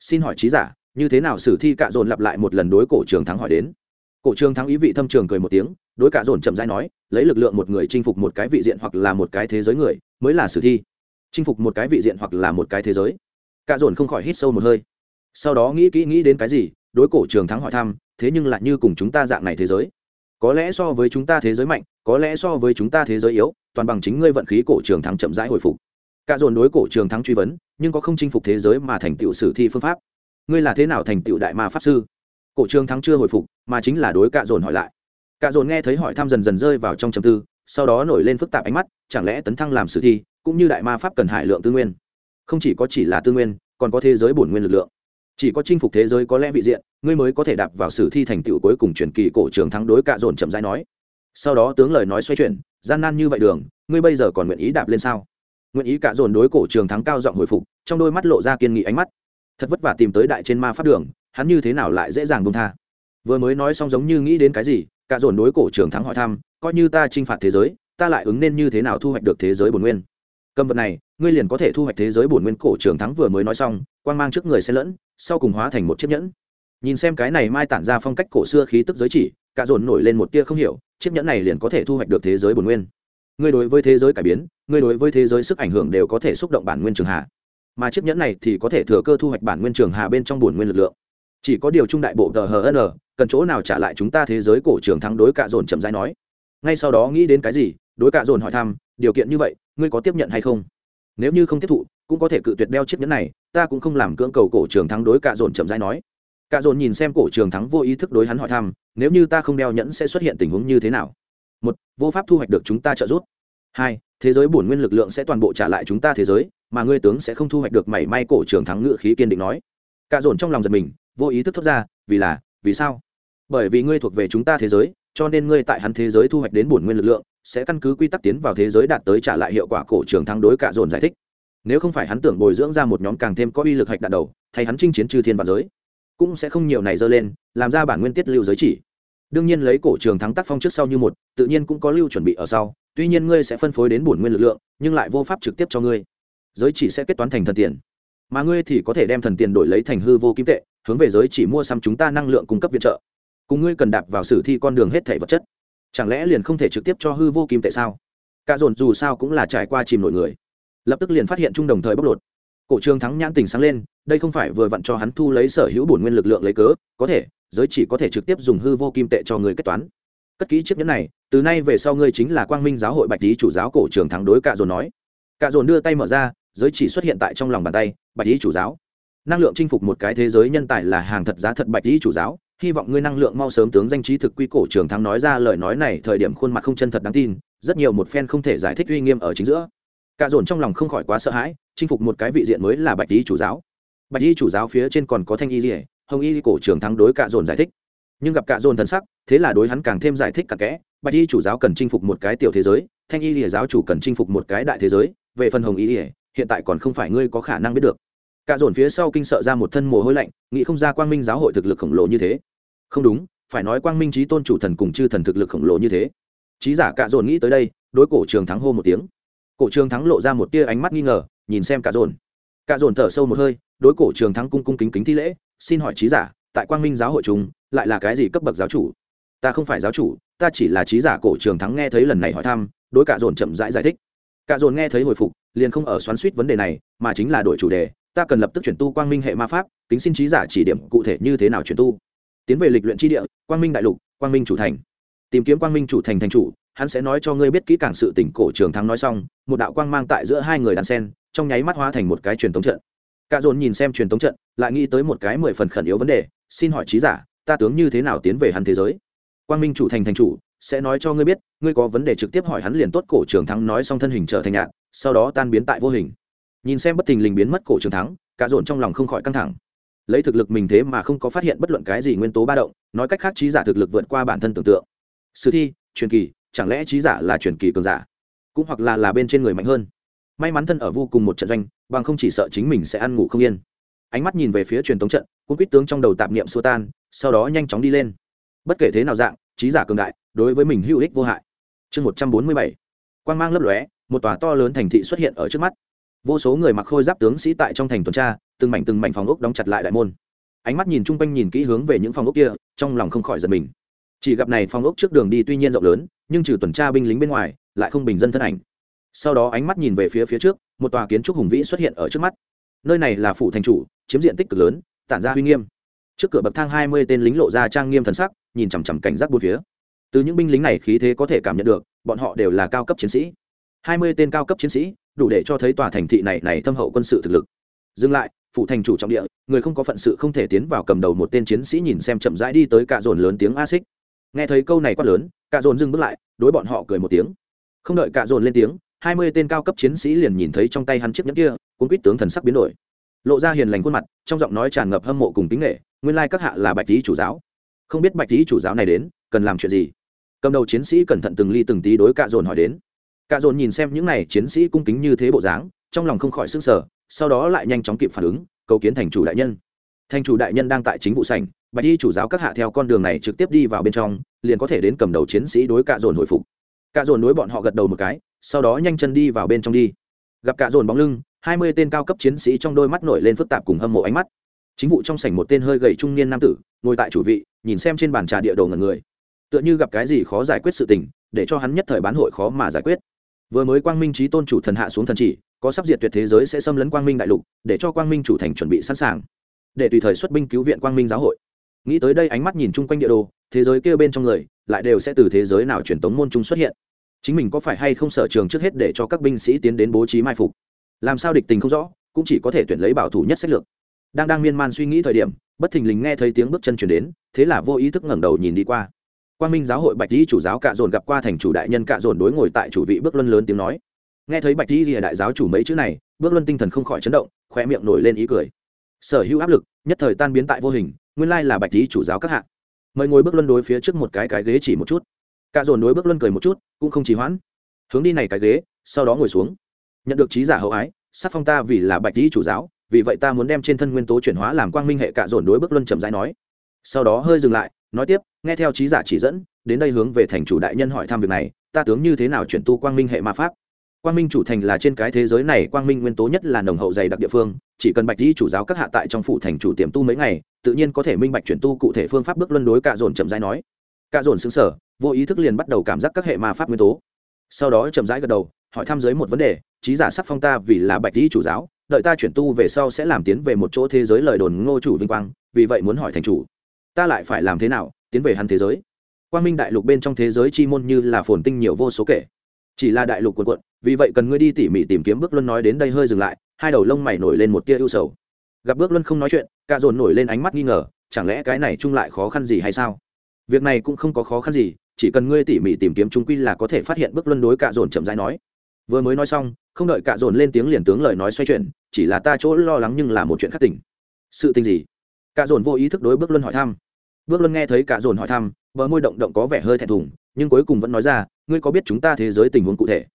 Xin hỏi trí giả như thế nào sử thi cạ dồn lặp lại một lần đối cổ trường thắng hỏi đến. Cổ trường thắng ý vị thâm trường cười một tiếng, đối cạ dồn chậm rãi nói, lấy lực lượng một người chinh phục một cái vị diện hoặc là một cái thế giới người, mới là sử thi. Chinh phục một cái vị diện hoặc là một cái thế giới. Cạ dồn không khỏi hít sâu một hơi. Sau đó nghĩ kỹ nghĩ đến cái gì, đối cổ trường thắng hỏi thăm, thế nhưng lại như cùng chúng ta dạng này thế giới. Có lẽ so với chúng ta thế giới mạnh, có lẽ so với chúng ta thế giới yếu, toàn bằng chính ngươi vận khí cổ trường thắng chậm rãi hồi phục. Cả dồn đối cổ trường thắng truy vấn, nhưng có không chinh phục thế giới mà thành tựu sử thi phương pháp ngươi là thế nào thành tựu đại ma pháp sư? Cổ trường thắng chưa hồi phục, mà chính là đối cạ dồn hỏi lại. Cạ dồn nghe thấy hỏi thăm dần dần rơi vào trong trầm tư, sau đó nổi lên phức tạp ánh mắt, chẳng lẽ tấn thăng làm sử thi, cũng như đại ma pháp cần hải lượng tư nguyên? Không chỉ có chỉ là tư nguyên, còn có thế giới bổn nguyên lực lượng. Chỉ có chinh phục thế giới có lẽ vị diện, ngươi mới có thể đạp vào sử thi thành tựu cuối cùng truyền kỳ cổ trường thắng đối cạ dồn chậm rãi nói. Sau đó tướng lời nói xoay chuyển, gian nan như vậy đường, ngươi bây giờ còn nguyện ý đạp lên sao? Nguyện ý cả dồn đối cổ trường thắng cao giọng hồi phục, trong đôi mắt lộ ra kiên nghị ánh mắt thật vất vả tìm tới đại trên ma pháp đường, hắn như thế nào lại dễ dàng buông tha? Vừa mới nói xong giống như nghĩ đến cái gì, cả dồn đối cổ trưởng thắng hỏi thăm, coi như ta t r i n h phạt thế giới, ta lại ứng nên như thế nào thu hoạch được thế giới bổn nguyên? Cầm vật này, ngươi liền có thể thu hoạch thế giới bổn nguyên cổ trưởng thắng vừa mới nói xong quan g mang trước người xen lẫn, sau cùng hóa thành một chiếc nhẫn. Nhìn xem cái này mai tản ra phong cách cổ xưa khí tức giới chỉ, cả dồn nổi lên một tia không hiểu, chiếc nhẫn này liền có thể thu hoạch được thế giới bổn nguyên. Ngươi đối với thế giới cải biến, ngươi đối với thế giới sức ảnh hưởng đều có thể xúc động bản nguyên trường hạ mà chiếc nhẫn này thì có thể thừa cơ thu hoạch bản nguyên trường hà bên trong bổn nguyên lực lượng. Chỉ có điều trung đại bộ tờ hn cần chỗ nào trả lại chúng ta thế giới cổ trường thắng đối cạ dồn chậm rãi nói. Ngay sau đó nghĩ đến cái gì, đối cạ dồn hỏi thăm, điều kiện như vậy, ngươi có tiếp nhận hay không? Nếu như không tiếp thụ, cũng có thể cự tuyệt đeo chiếc nhẫn này, ta cũng không làm cưỡng cầu cổ trường thắng đối cạ dồn chậm rãi nói. Cạ dồn nhìn xem cổ trường thắng vô ý thức đối hắn hỏi thăm, nếu như ta không đeo nhẫn sẽ xuất hiện tình huống như thế nào? Một, vô pháp thu hoạch được chúng ta trợ giúp. Hai, thế giới bổn nguyên lực lượng sẽ toàn bộ trả lại chúng ta thế giới mà ngươi tướng sẽ không thu hoạch được mảy may cổ trường thắng ngự khí kiên định nói. Cạ dồn trong lòng giật mình, vô ý thức thoát ra, vì là, vì sao? Bởi vì ngươi thuộc về chúng ta thế giới, cho nên ngươi tại hắn thế giới thu hoạch đến bổn nguyên lực lượng, sẽ căn cứ quy tắc tiến vào thế giới đạt tới trả lại hiệu quả cổ trường thắng đối cạ dồn giải thích. Nếu không phải hắn tưởng bồi dưỡng ra một nhóm càng thêm có uy lực hạch đạn đầu, thay hắn chinh chiến trừ thiên và giới, cũng sẽ không nhiều này dơ lên, làm ra bản nguyên tiết lưu giới chỉ. Đương nhiên lấy cổ trường thắng tác phong trước sau như một, tự nhiên cũng có lưu chuẩn bị ở sau, tuy nhiên ngươi sẽ phân phối đến bổn nguyên lực lượng, nhưng lại vô pháp trực tiếp cho ngươi giới chỉ sẽ kết toán thành thần tiền. Mà ngươi thì có thể đem thần tiền đổi lấy thành hư vô kim tệ, hướng về giới chỉ mua xăm chúng ta năng lượng cung cấp viện trợ. Cùng ngươi cần đạp vào sử thi con đường hết thể vật chất. Chẳng lẽ liền không thể trực tiếp cho hư vô kim tệ sao? Cả dồn dù sao cũng là trải qua chìm nổi người. Lập tức liền phát hiện chung đồng thời bóc lột. Cổ trường thắng nhãn tình sáng lên, đây không phải vừa vặn cho hắn thu lấy sở hữu bổn nguyên lực lượng lấy cớ, có thể, giới chỉ có thể trực tiếp dùng hư vô kim tệ cho người kết toán. Cất kỹ chiếc nhẫn này, từ nay về sau ngươi chính là quang minh giáo hội bạch lý chủ giáo cổ trường thắng đối cạ dồn nói. Cạ dồn đưa tay mở ra giới chỉ xuất hiện tại trong lòng bàn tay, bạch lý chủ giáo. Năng lượng chinh phục một cái thế giới nhân tài là hàng thật giá thật bạch lý chủ giáo. Hy vọng ngươi năng lượng mau sớm tướng danh trí thực quy cổ trường thắng nói ra lời nói này thời điểm khuôn mặt không chân thật đáng tin, rất nhiều một phen không thể giải thích uy nghiêm ở chính giữa. Cả dồn trong lòng không khỏi quá sợ hãi, chinh phục một cái vị diện mới là bạch lý chủ giáo. Bạch lý chủ giáo phía trên còn có thanh y lìa hồng y cổ trường thắng đối cả dồn giải thích. Nhưng gặp cả dồn thần sắc, thế là đối hắn càng thêm giải thích cả kẽ, bạch y chủ giáo cần chinh phục một cái tiểu thế giới, thanh y lìa giáo chủ cần chinh phục một cái đại thế giới, về phần hồng y lìa hiện tại còn không phải ngươi có khả năng biết được. Cả dồn phía sau kinh sợ ra một thân mồ hôi lạnh nghĩ không ra quang minh giáo hội thực lực khổng lồ như thế. Không đúng phải nói quang minh trí tôn chủ thần cùng chư thần thực lực khổng lồ như thế. Trí giả cả dồn nghĩ tới đây đối cổ trường thắng hô một tiếng. Cổ trường thắng lộ ra một tia ánh mắt nghi ngờ nhìn xem cả dồn. Cả dồn thở sâu một hơi đối cổ trường thắng cung cung kính kính thi lễ xin hỏi trí giả tại quang minh giáo hội chúng lại là cái gì cấp bậc giáo chủ? Ta không phải giáo chủ ta chỉ là trí giả cổ trường thắng nghe thấy lần này hỏi thăm đối cả dồn chậm rãi giải, giải thích. Cả dồn nghe thấy hồi phục liền không ở xoắn suýt vấn đề này, mà chính là đổi chủ đề, ta cần lập tức chuyển tu quang minh hệ ma pháp, kính xin trí giả chỉ điểm cụ thể như thế nào chuyển tu. Tiến về lịch luyện tri địa, quang minh đại lục, quang minh chủ thành. Tìm kiếm quang minh chủ thành thành chủ, hắn sẽ nói cho ngươi biết kỹ càng sự tỉnh cổ trường thắng nói xong, một đạo quang mang tại giữa hai người đàn sen, trong nháy mắt hóa thành một cái truyền thống trận. Cả dồn nhìn xem truyền thống trận, lại nghĩ tới một cái mười phần khẩn yếu vấn đề, xin hỏi trí giả, ta tướng như thế nào tiến về hắn thế giới? Quang minh chủ thành thành chủ, sẽ nói cho ngươi biết, ngươi có vấn đề trực tiếp hỏi hắn liền tốt, cổ trường thắng nói xong thân hình trở thành nhạn sau đó tan biến tại vô hình. Nhìn xem bất thình lình biến mất cổ trường thắng, cả dồn trong lòng không khỏi căng thẳng. Lấy thực lực mình thế mà không có phát hiện bất luận cái gì nguyên tố ba động, nói cách khác trí giả thực lực vượt qua bản thân tưởng tượng. Sử thi, truyền kỳ, chẳng lẽ trí giả là truyền kỳ cường giả? Cũng hoặc là là bên trên người mạnh hơn. May mắn thân ở vô cùng một trận doanh, bằng không chỉ sợ chính mình sẽ ăn ngủ không yên. Ánh mắt nhìn về phía truyền thống trận cũng quýt tướng trong đầu tạp niệm xua tan, sau đó nhanh chóng đi lên. Bất kể thế nào dạng, trí giả cường đại, đối với mình hữu ích vô hại. Chương một trăm bốn mươi bảy. Quan g mang lấp lóe một tòa to lớn thành thị xuất hiện ở trước mắt. Vô số người mặc khôi giáp tướng sĩ tại trong thành tuần tra, từng mảnh từng mảnh phòng ốc đóng chặt lại đại môn. Ánh mắt nhìn chung quanh nhìn kỹ hướng về những phòng ốc kia, trong lòng không khỏi giật mình. Chỉ gặp này phòng ốc trước đường đi tuy nhiên rộng lớn, nhưng trừ tuần tra binh lính bên ngoài, lại không bình dân thân ảnh. Sau đó ánh mắt nhìn về phía phía trước, một tòa kiến trúc hùng vĩ xuất hiện ở trước mắt. Nơi này là phủ thành chủ, chiếm diện tích cực lớn, tản ra uy nghiêm. Trước cửa bậc thang hai mươi tên lính lộ ra trang nghiêm thần sắc, nhìn chằm chằm cảnh giác bốn phía. Từ những binh lính này khí thế có thể cảm nhận được, bọn họ đều là cao cấp chiến sĩ hai mươi tên cao cấp chiến sĩ, đủ để cho thấy tòa thành thị này này thâm hậu quân sự thực lực. Dừng lại phụ thành chủ trọng địa, người không có phận sự không thể tiến vào cầm đầu một tên chiến sĩ nhìn xem chậm rãi đi tới cạ dồn lớn tiếng a xích nghe thấy câu này quát lớn, cạ dồn dừng bước lại, đối bọn họ cười một tiếng. Không đợi cạ dồn lên tiếng, hai mươi tên cao cấp chiến sĩ liền nhìn thấy trong tay hắn chiếc nhẫn kia, cuốn quýt tướng thần sắc biến đổi. Lộ ra hiền lành khuôn mặt, trong giọng nói tràn ngập hâm mộ cùng kính nghệ nguyên lai các hạ là bạch tý chủ giáo. Không biết bạch tý chủ giáo này đến, cần làm chuyện gì? Cầm đầu chiến sĩ cẩn thận từng ly từng tí đối cạ dồn hỏi đến cả dồn nhìn xem những n à y chiến sĩ cung kính như thế bộ dáng, trong lòng không khỏi s ư n g sở sau đó lại nhanh chóng kịp phản ứng, cầu kiến thành chủ đại nhân. Thành chủ đại nhân đang tại chính vụ sảnh, bạch y chủ giáo các hạ theo con đường này trực tiếp đi vào bên trong, liền có thể đến cầm đầu chiến sĩ đối cạ dồn hồi phục. Cạ dồn đối bọn họ gật đầu một cái, sau đó nhanh chân đi vào bên trong đi. Gặp cạ dồn bóng lưng, hai mươi tên cao cấp chiến sĩ trong đôi mắt nổi lên phức tạp cùng hâm mộ ánh mắt. Chính vụ trong sảnh một tên hơi gầy trung niên nam tử, ngồi tại chủ vị, nhìn xem trên bàn trà địa đồ ngần người. Tựa như gặp cái gì khó giải quyết sự tình, để cho hắn nhất thời bán hội khó mà giải quyết vừa mới quang minh trí tôn chủ thần hạ xuống thần chỉ, có sắp diệt tuyệt thế giới sẽ xâm lấn quang minh đại lục, để cho quang minh chủ thành chuẩn bị sẵn sàng. Để tùy thời xuất binh cứu viện quang minh giáo hội. Nghĩ tới đây ánh mắt nhìn chung quanh địa đồ, thế giới kia bên trong người, lại đều sẽ từ thế giới nào truyền tống môn trung xuất hiện. Chính mình có phải hay không sở trường trước hết để cho các binh sĩ tiến đến bố trí mai phục? Làm sao địch tình không rõ, cũng chỉ có thể tuyển lấy bảo thủ nhất sách lược. Đang đang miên man suy nghĩ thời điểm, bất thình lình nghe thấy tiếng bước chân chuyển đến, thế là vô ý thức ngẩng đầu nhìn đi qua quan minh giáo hội bạch di chủ giáo cạ dồn gặp qua thành chủ đại nhân cạ dồn đối ngồi tại chủ vị bước luân lớn tiếng nói. Nghe thấy bạch di rìa đại giáo chủ mấy chữ này, bước luân tinh thần không khỏi chấn động khoe miệng nổi lên ý cười. Sở hữu áp lực, nhất thời tan biến tại vô hình, nguyên lai là bạch di chủ giáo các hạ. Mời ngồi bước luân đối phía trước một cái cái ghế chỉ một chút. Cạ dồn đối bước luân cười một chút, cũng không trì hoãn. Hướng đi này cái ghế, sau đó ngồi xuống. Nhận được trí giả hậu ái, sắc phong ta vì là bạch di chủ giáo, vì vậy ta muốn đem trên thân nguyên tố chuyển hóa làm quang minh hệ cạ dồn đối bước luân chậm rãi nói. Sau đó hơi dừng lại nói tiếp, nghe theo trí giả chỉ dẫn, đến đây hướng về thành chủ đại nhân hỏi thăm việc này, ta tướng như thế nào chuyển tu quang minh hệ ma pháp? Quang minh chủ thành là trên cái thế giới này, quang minh nguyên tố nhất là nồng hậu dày đặc địa phương, chỉ cần bạch di chủ giáo các hạ tại trong phủ thành chủ tiềm tu mấy ngày, tự nhiên có thể minh bạch chuyển tu cụ thể phương pháp bước luân đối cạ dồn chậm rãi nói. Cạ dồn xứng sở vô ý thức liền bắt đầu cảm giác các hệ ma pháp nguyên tố. Sau đó chậm rãi gật đầu, hỏi thăm giới một vấn đề, trí giả sắc phong ta vì là bạch di chủ giáo, đợi ta chuyển tu về sau sẽ làm tiến về một chỗ thế giới lời đồn ngô chủ vinh quang, vì vậy muốn hỏi thành chủ ta lại phải làm thế nào, tiến về hắn thế giới. Quan minh đại lục bên trong thế giới chi môn như là phồn tinh nhiều vô số kể. Chỉ là đại lục quần quận, vì vậy cần ngươi đi tỉ mỉ tìm kiếm bước luân nói đến đây hơi dừng lại, hai đầu lông mày nổi lên một tia ưu sầu. Gặp bước luân không nói chuyện cạ dồn nổi lên ánh mắt nghi ngờ, chẳng lẽ cái này chung lại khó khăn gì hay sao? Việc này cũng không có khó khăn gì, chỉ cần ngươi tỉ mỉ tìm kiếm chúng quy là có thể phát hiện bước luân đối cạ dồn chậm rãi nói. Vừa mới nói xong, không đợi cạ dồn lên tiếng liền tướng lời nói xoay chuyển, chỉ là ta chỗ lo lắng nhưng là một chuyện khác tỉnh. Sự tình gì? Cạ dồn vô ý thức đối bước luân hỏi thăm bước luân nghe thấy cả dồn hỏi thăm, bờ môi động động có vẻ hơi thẹn thùng, nhưng cuối cùng vẫn nói ra, ngươi có biết chúng ta thế giới tình huống cụ thể?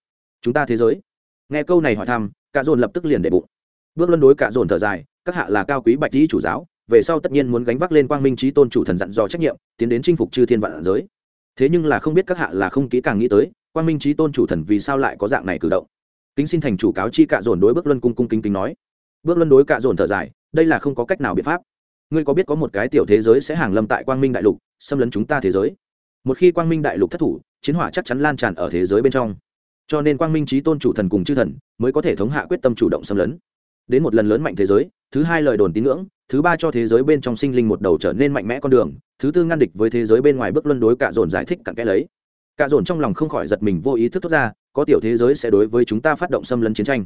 Chúng ta thế giới? Nghe câu này hỏi thăm, cả dồn lập tức liền để bụng. Bước luân đối cả dồn thở dài, các hạ là cao quý bạch lý chủ giáo, về sau tất nhiên muốn gánh vác lên quang minh trí tôn chủ thần dặn dò trách nhiệm, tiến đến chinh phục chư thiên vạn giới. Thế nhưng là không biết các hạ là không kỹ càng nghĩ tới, quang minh trí tôn chủ thần vì sao lại có dạng này cử động. Kính xin thành chủ cáo chi cạ dồn đối bước luân cung cung kính kính nói. Bước luân đối cạ dồn thở dài, đây là không có cách nào biện pháp ngươi có biết có một cái tiểu thế giới sẽ hàng lâm tại quang minh đại lục, xâm lấn chúng ta thế giới? Một khi quang minh đại lục thất thủ, chiến hỏa chắc chắn lan tràn ở thế giới bên trong. Cho nên quang minh trí tôn chủ thần cùng chư thần mới có thể thống hạ quyết tâm chủ động xâm lấn. Đến một lần lớn mạnh thế giới, thứ hai lời đồn tín ngưỡng, thứ ba cho thế giới bên trong sinh linh một đầu trở nên mạnh mẽ con đường, thứ tư ngăn địch với thế giới bên ngoài bước luân đối cạ dồn giải thích cặn kẽ lấy. Cạ dồn trong lòng không khỏi giật mình vô ý thức thoát ra, có tiểu thế giới sẽ đối với chúng ta phát động xâm lấn chiến tranh.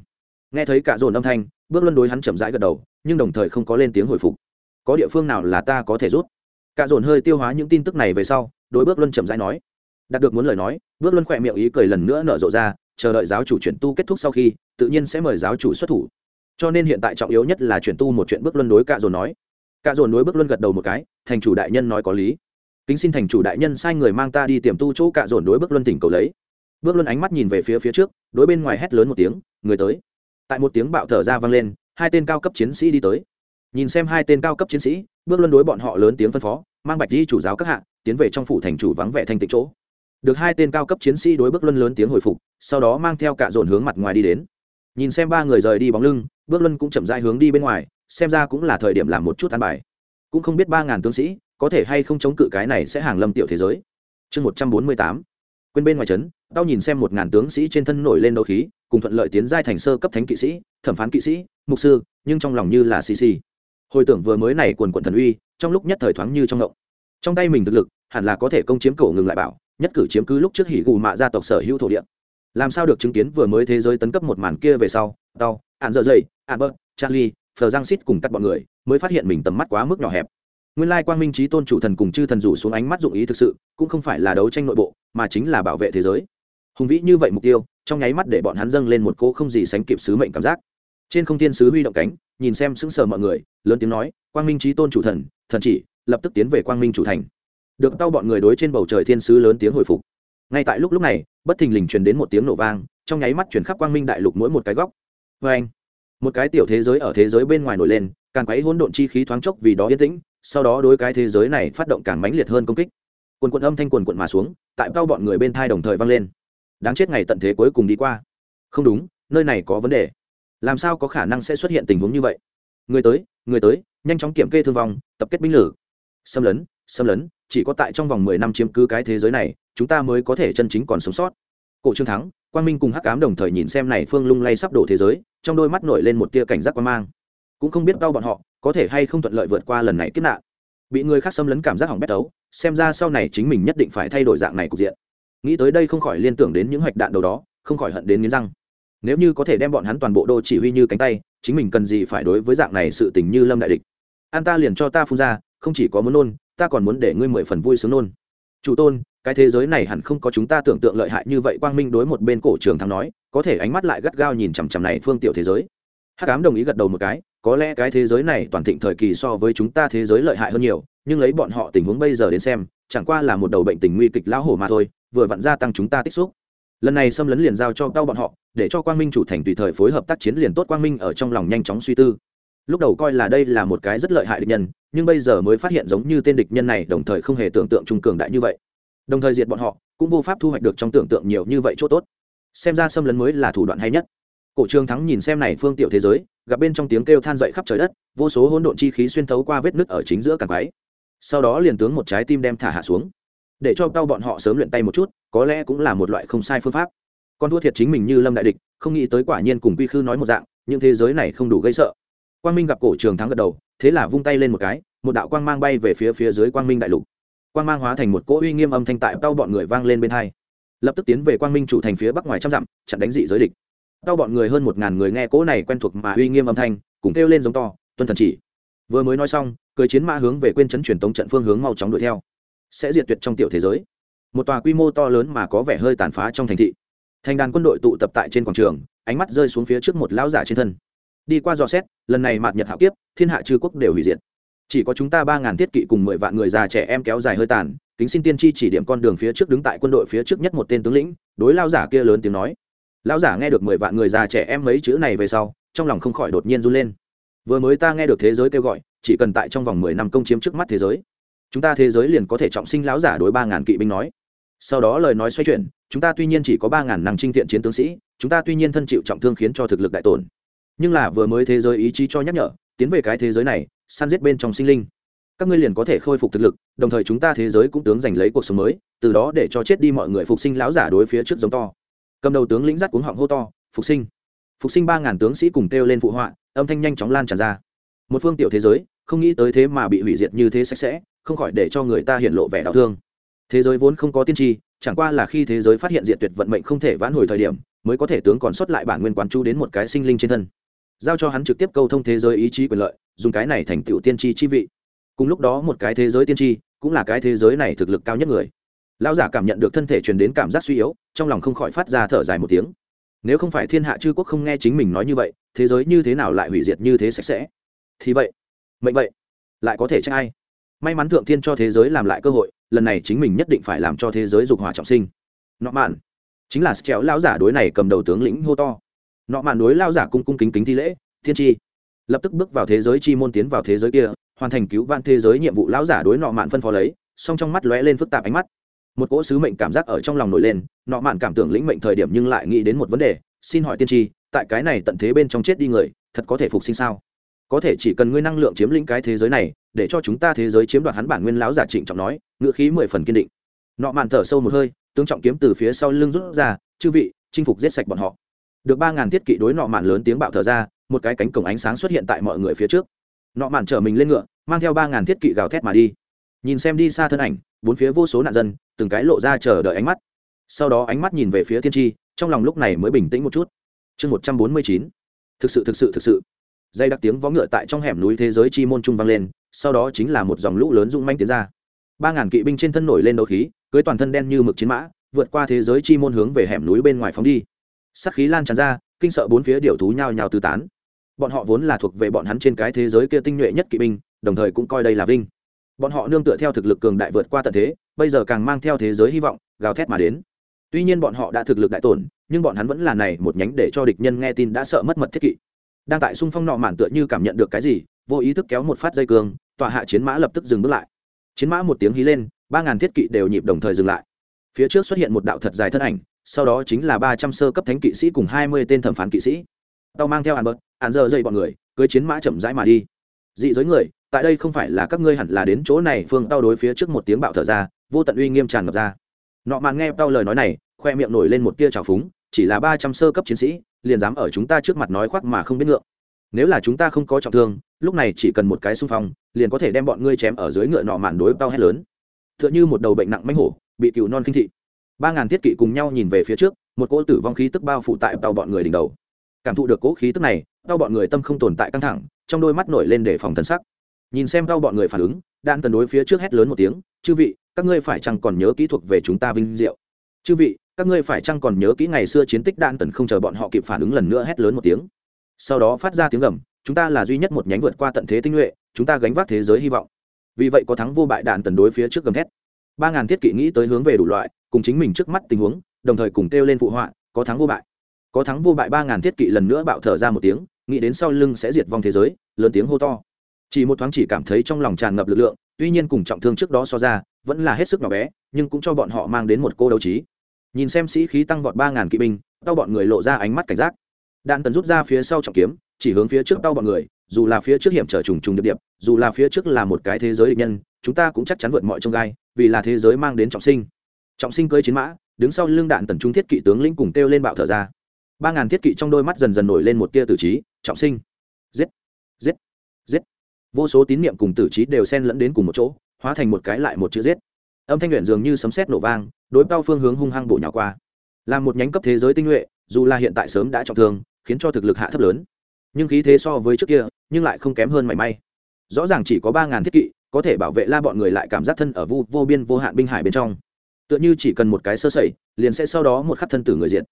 Nghe thấy cạ dồn âm thanh, bước luân đối hắn chậm rãi gật đầu, nhưng đồng thời không có lên tiếng hồi phục có địa phương nào là ta có thể rút? Cạ dồn hơi tiêu hóa những tin tức này về sau, đối bước luân chậm rãi nói. Đạt được muốn lời nói, bước luân khỏe miệng ý cười lần nữa nở rộ ra, chờ đợi giáo chủ chuyển tu kết thúc sau khi, tự nhiên sẽ mời giáo chủ xuất thủ. Cho nên hiện tại trọng yếu nhất là chuyển tu một chuyện bước luân đối cạ dồn nói. Cạ dồn đối bước luân gật đầu một cái, thành chủ đại nhân nói có lý. Kính xin thành chủ đại nhân sai người mang ta đi tiềm tu chỗ cạ dồn đối bước luân tỉnh cầu lấy. Bước luân ánh mắt nhìn về phía phía trước, đối bên ngoài hét lớn một tiếng, người tới. Tại một tiếng bạo thở ra vang lên, hai tên cao cấp chiến sĩ đi tới nhìn xem hai tên cao cấp chiến sĩ, bước luân đối bọn họ lớn tiếng phân phó, mang bạch di chủ giáo các hạ, tiến về trong phủ thành chủ vắng vẻ thanh tịnh chỗ. Được hai tên cao cấp chiến sĩ đối bước luân lớn tiếng hồi phục, sau đó mang theo cả dồn hướng mặt ngoài đi đến. Nhìn xem ba người rời đi bóng lưng, bước luân cũng chậm dại hướng đi bên ngoài, xem ra cũng là thời điểm làm một chút ăn bài. Cũng không biết ba ngàn tướng sĩ, có thể hay không chống cự cái này sẽ hàng lâm tiểu thế giới. Chương một trăm bốn mươi tám. Quên bên ngoài trấn, tao nhìn xem một ngàn tướng sĩ trên thân nổi lên đấu khí, cùng thuận lợi tiến giai thành sơ cấp thánh kỵ sĩ, thẩm phán kỵ sĩ, mục sư, nhưng trong lòng như là xì xì hồi tưởng vừa mới này quần quần thần uy, trong lúc nhất thời thoáng như trong động trong tay mình thực lực, hẳn là có thể công chiếm cổ ngừng lại bảo, nhất cử chiếm cứ lúc trước hỉ gù mạ gia tộc sở hữu thổ địa. Làm sao được chứng kiến vừa mới thế giới tấn cấp một màn kia về sau đau ạn dợ dày ạn bớt, charlie, phờ giang xít cùng các bọn người, mới phát hiện mình tầm mắt quá mức nhỏ hẹp. Nguyên lai quang minh trí tôn chủ thần cùng chư thần rủ xuống ánh mắt dụng ý thực sự, cũng không phải là đấu tranh nội bộ, mà chính là bảo vệ thế giới. Hùng vĩ như vậy mục tiêu, trong nháy mắt để bọn hắn dâng lên một cô không gì sánh kịp sứ mệnh cảm giác trên không thiên sứ huy động cánh, nhìn xem sững sờ mọi người, lớn tiếng nói, quang minh trí tôn chủ thần thần chỉ, lập tức tiến về quang minh chủ thành. Được tao bọn người đối trên bầu trời thiên sứ lớn tiếng hồi phục. Ngay tại lúc lúc này, bất thình lình truyền đến một tiếng nổ vang, trong nháy mắt chuyển khắp quang minh đại lục mỗi một cái góc. Vê anh, một cái tiểu thế giới ở thế giới bên ngoài nổi lên, càng quấy hỗn độn chi khí thoáng chốc vì đó yên tĩnh, sau đó đối cái thế giới này phát động càng mãnh liệt hơn công kích. Quần quần âm thanh quần quần mà xuống, tại tao bọn người bên thai đồng thời vang lên. Đáng chết ngày tận thế cuối cùng đi qua. Không đúng, nơi này có vấn đề làm sao có khả năng sẽ xuất hiện tình huống như vậy? Người tới người tới, nhanh chóng kiểm kê thương vong, tập kết binh lử. Xâm lấn xâm lấn, chỉ có tại trong vòng mười năm chiếm cứ cái thế giới này, chúng ta mới có thể chân chính còn sống sót. Cổ trương thắng, quang minh cùng hắc cám đồng thời nhìn xem này phương lung lay sắp đổ thế giới, trong đôi mắt nổi lên một tia cảnh giác quan mang. Cũng không biết đau bọn họ có thể hay không thuận lợi vượt qua lần này kiếp nạn. Bị người khác xâm lấn cảm giác hỏng bét tấu, xem ra sau này chính mình nhất định phải thay đổi dạng này cục diện. Nghĩ tới đây không khỏi liên tưởng đến những hoạch đạn đầu đó, không khỏi hận đến nghiến răng nếu như có thể đem bọn hắn toàn bộ đô chỉ huy như cánh tay, chính mình cần gì phải đối với dạng này sự tình như lâm đại địch? An ta liền cho ta phun ra, không chỉ có muốn nôn, ta còn muốn để ngươi mười phần vui sướng nôn. Chủ tôn, cái thế giới này hẳn không có chúng ta tưởng tượng lợi hại như vậy, quang minh đối một bên cổ trường thắng nói, có thể ánh mắt lại gắt gao nhìn chằm chằm này phương tiểu thế giới. Hắc ám đồng ý gật đầu một cái, có lẽ cái thế giới này toàn thịnh thời kỳ so với chúng ta thế giới lợi hại hơn nhiều, nhưng lấy bọn họ tình huống bây giờ đến xem, chẳng qua là một đầu bệnh tình nguy kịch lão hổ mà thôi, vừa vặn gia tăng chúng ta tích xúc lần này xâm lấn liền giao cho đau bọn họ, để cho quang minh chủ thành tùy thời phối hợp tác chiến liền tốt quang minh ở trong lòng nhanh chóng suy tư. Lúc đầu coi là đây là một cái rất lợi hại địch nhân, nhưng bây giờ mới phát hiện giống như tên địch nhân này đồng thời không hề tưởng tượng trung cường đại như vậy. Đồng thời diệt bọn họ, cũng vô pháp thu hoạch được trong tưởng tượng nhiều như vậy chỗ tốt. Xem ra xâm lấn mới là thủ đoạn hay nhất. Cổ trương thắng nhìn xem này phương tiểu thế giới, gặp bên trong tiếng kêu than dậy khắp trời đất, vô số hỗn độn chi khí xuyên thấu qua vết nứt ở chính giữa càng quái sau đó liền tướng một trái tim đem thả hạ xuống để cho tao bọn họ sớm luyện tay một chút, có lẽ cũng là một loại không sai phương pháp. Con thua thiệt chính mình như lâm đại địch, không nghĩ tới quả nhiên cùng quy khư nói một dạng nhưng thế giới này không đủ gây sợ. Quang minh gặp cổ trường thắng gật đầu, thế là vung tay lên một cái, một đạo quang mang bay về phía phía dưới quang minh đại lục. Quang mang hóa thành một cỗ uy nghiêm âm thanh tại tao bọn người vang lên bên hai. Lập tức tiến về quang minh chủ thành phía bắc ngoài trăm dặm, chặn đánh dị giới địch. Tao bọn người hơn một ngàn người nghe cỗ này quen thuộc mà uy nghiêm âm thanh, cùng kêu lên giống to, tuân thần chỉ. Vừa mới nói xong cười chiến mã hướng về quên chấn truyền tống trận phương hướng mau chóng đuổi theo sẽ diệt tuyệt trong tiểu thế giới. Một tòa quy mô to lớn mà có vẻ hơi tàn phá trong thành thị. Thành đàn quân đội tụ tập tại trên quảng trường, ánh mắt rơi xuống phía trước một lão giả trên thân. Đi qua dò xét, lần này mạt nhật hạo kiếp, thiên hạ chư quốc đều hủy diệt. Chỉ có chúng ta ba ngàn thiết kỵ cùng mười vạn người già trẻ em kéo dài hơi tàn, kính xin tiên tri chỉ điểm con đường phía trước đứng tại quân đội phía trước nhất một tên tướng lĩnh, đối lao giả kia lớn tiếng nói. Lão giả nghe được mười vạn người già trẻ em mấy chữ này về sau, trong lòng không khỏi đột nhiên run lên. Vừa mới ta nghe được thế giới kêu gọi, chỉ cần tại trong vòng mười năm công chiếm trước mắt thế giới chúng ta thế giới liền có thể trọng sinh lão giả đối ba ngàn kỵ binh nói. Sau đó lời nói xoay chuyển, chúng ta tuy nhiên chỉ có ba ngàn năng trinh thiện chiến tướng sĩ, chúng ta tuy nhiên thân chịu trọng thương khiến cho thực lực đại tổn. Nhưng là vừa mới thế giới ý chí cho nhắc nhở, tiến về cái thế giới này, săn giết bên trong sinh linh. Các ngươi liền có thể khôi phục thực lực, đồng thời chúng ta thế giới cũng tướng giành lấy cuộc sống mới, từ đó để cho chết đi mọi người phục sinh lão giả đối phía trước giống to. Cầm đầu tướng lĩnh giắt cuống họng hô to, phục sinh. Phục sinh ba ngàn tướng sĩ cùng kêu lên phụ họa, âm thanh nhanh chóng lan tràn ra một phương tiểu thế giới, không nghĩ tới thế mà bị hủy diệt như thế sạch sẽ, không khỏi để cho người ta hiện lộ vẻ đau thương. Thế giới vốn không có tiên tri, chẳng qua là khi thế giới phát hiện diệt tuyệt vận mệnh không thể vãn hồi thời điểm, mới có thể tướng còn xuất lại bản nguyên quán chú đến một cái sinh linh trên thân. Giao cho hắn trực tiếp câu thông thế giới ý chí quyền lợi, dùng cái này thành tựu tiên tri chi vị. Cùng lúc đó một cái thế giới tiên tri, cũng là cái thế giới này thực lực cao nhất người. Lão giả cảm nhận được thân thể truyền đến cảm giác suy yếu, trong lòng không khỏi phát ra thở dài một tiếng. Nếu không phải thiên hạ chư quốc không nghe chính mình nói như vậy, thế giới như thế nào lại hủy diệt như thế sạch sẽ? Thì vậy, mệnh vậy, lại có thể trách ai? May mắn thượng thiên cho thế giới làm lại cơ hội, lần này chính mình nhất định phải làm cho thế giới dục hỏa trọng sinh. Nọ mạn, chính là trèo lão giả đối này cầm đầu tướng lĩnh hô to. Nọ mạn đối lao giả cung cung kính kính thi lễ, thiên tri. Lập tức bước vào thế giới chi môn tiến vào thế giới kia, hoàn thành cứu vãn thế giới nhiệm vụ lão giả đối nọ mạn phân phó lấy, song trong mắt lóe lên phức tạp ánh mắt. Một cỗ sứ mệnh cảm giác ở trong lòng nổi lên, nọ mạn cảm tưởng lĩnh mệnh thời điểm nhưng lại nghĩ đến một vấn đề, xin hỏi tiên tri, tại cái này tận thế bên trong chết đi người, thật có thể phục sinh sao? Có thể chỉ cần ngươi năng lượng chiếm lĩnh cái thế giới này, để cho chúng ta thế giới chiếm đoạt hắn bản nguyên lão giả trịnh trọng nói, ngữ khí mười phần kiên định. Nọ mạn thở sâu một hơi, tướng trọng kiếm từ phía sau lưng rút ra, chư vị, chinh phục giết sạch bọn họ. Được ba ngàn thiết kỵ đối nọ mạn lớn tiếng bạo thở ra, một cái cánh cổng ánh sáng xuất hiện tại mọi người phía trước. Nọ mạn chở mình lên ngựa, mang theo ba ngàn thiết kỵ gào thét mà đi. Nhìn xem đi xa thân ảnh, bốn phía vô số nạn dân, từng cái lộ ra chờ đợi ánh mắt. Sau đó ánh mắt nhìn về phía tiên tri trong lòng lúc này mới bình tĩnh một chút. Chương một trăm bốn mươi chín. Thực sự thực sự thực sự dây đặc tiếng vó ngựa tại trong hẻm núi thế giới chi môn trung vang lên, sau đó chính là một dòng lũ lớn rung manh tiến ra. Ba ngàn kỵ binh trên thân nổi lên đấu khí, cưới toàn thân đen như mực chiến mã, vượt qua thế giới chi môn hướng về hẻm núi bên ngoài phóng đi. Sắc khí lan tràn ra, kinh sợ bốn phía điệu thú nhao nhao tứ tán. Bọn họ vốn là thuộc về bọn hắn trên cái thế giới kia tinh nhuệ nhất kỵ binh, đồng thời cũng coi đây là vinh. Bọn họ nương tựa theo thực lực cường đại vượt qua tận thế, bây giờ càng mang theo thế giới hy vọng, gào thét mà đến. Tuy nhiên bọn họ đã thực lực đại tổn, nhưng bọn hắn vẫn là này một nhánh để cho địch nhân nghe tin đã sợ mất mật thiết kỵ đang tại xung phong nọ mạn tựa như cảm nhận được cái gì, vô ý thức kéo một phát dây cương, tọa hạ chiến mã lập tức dừng bước lại. Chiến mã một tiếng hí lên, ba ngàn thiết kỵ đều nhịp đồng thời dừng lại. Phía trước xuất hiện một đạo thật dài thân ảnh, sau đó chính là ba trăm sơ cấp thánh kỵ sĩ cùng hai mươi tên thẩm phán kỵ sĩ. Tao mang theo hàn bớt, hàn giờ dây bọn người cưới chiến mã chậm rãi mà đi. Dị giới người, tại đây không phải là các ngươi hẳn là đến chỗ này, phương tao đối phía trước một tiếng bạo thở ra, vô tận uy nghiêm tràn ngập ra. Nọ mạn nghe tao lời nói này, khoe miệng nổi lên một tia trào phúng, chỉ là ba trăm sơ cấp chiến sĩ liền dám ở chúng ta trước mặt nói khoác mà không biết ngượng. Nếu là chúng ta không có trọng thương, lúc này chỉ cần một cái xung phong, liền có thể đem bọn ngươi chém ở dưới ngựa nọ màn đối tao hét lớn. T h ư ợ n h ư một đầu bệnh nặng mánh hổ, bị cừu non kinh thị. Ba ngàn thiết kỵ cùng nhau nhìn về phía trước, một cỗ tử vong khí tức bao phủ tại tàu bọn người đỉnh đầu. Cảm thụ được cỗ khí tức này tao bọn người tâm không tồn tại căng thẳng, trong đôi mắt nổi lên để phòng thân sắc. Nhìn xem tao bọn người phản ứng, đan tần đối phía trước hét lớn một tiếng, chư vị, các ngươi phải chăng còn nhớ kỹ thuật về chúng ta vinh diệu? Chư vị các ngươi phải chăng còn nhớ kỹ ngày xưa chiến tích đạn tần không chờ bọn họ kịp phản ứng lần nữa hét lớn một tiếng. Sau đó phát ra tiếng gầm, chúng ta là duy nhất một nhánh vượt qua tận thế tinh nhuệ, chúng ta gánh vác thế giới hy vọng. Vì vậy có thắng vô bại đạn tần đối phía trước gầm thét. Ba ngàn thiết kỵ nghĩ tới hướng về đủ loại, cùng chính mình trước mắt tình huống, đồng thời cùng kêu lên phụ họa, có thắng vô bại. Có thắng vô bại ba ngàn thiết kỵ lần nữa bạo thở ra một tiếng, nghĩ đến sau lưng sẽ diệt vong thế giới, lớn tiếng hô to. Chỉ một thoáng chỉ cảm thấy trong lòng tràn ngập lực lượng, tuy nhiên cùng trọng thương trước đó so ra, vẫn là hết sức nhỏ bé, nhưng cũng cho bọn họ mang đến một cô đấu trí nhìn xem sĩ khí tăng vọt ba ngàn kỵ binh, tao bọn người lộ ra ánh mắt cảnh giác. Đạn tần rút ra phía sau trọng kiếm, chỉ hướng phía trước tao bọn người, dù là phía trước hiểm trở trùng trùng điệp điệp, dù là phía trước là một cái thế giới địch nhân, chúng ta cũng chắc chắn vượt mọi trông gai, vì là thế giới mang đến trọng sinh. Trọng sinh cưới chiến mã, đứng sau lưng đạn tần trung thiết kỵ tướng lĩnh cùng kêu lên bạo thở ra. Ba ngàn thiết kỵ trong đôi mắt dần dần nổi lên một tia tử trí, trọng sinh. Giết giết giết. Vô số tín niệm cùng tử trí đều xen lẫn đến cùng một chỗ, hóa thành một cái lại một chữ giết âm thanh luyện dường như sấm sét nổ vang, đối cao phương hướng hung hăng bổ nhỏ qua. Là một nhánh cấp thế giới tinh nhuệ, dù là hiện tại sớm đã trọng thương, khiến cho thực lực hạ thấp lớn. Nhưng khí thế so với trước kia, nhưng lại không kém hơn mảy may. Rõ ràng chỉ có ba ngàn thiết kỵ, có thể bảo vệ la bọn người lại cảm giác thân ở vu vô biên, vô hạn binh hải bên trong. Tựa như chỉ cần một cái sơ sẩy, liền sẽ sau đó một khắc thân tử người diện.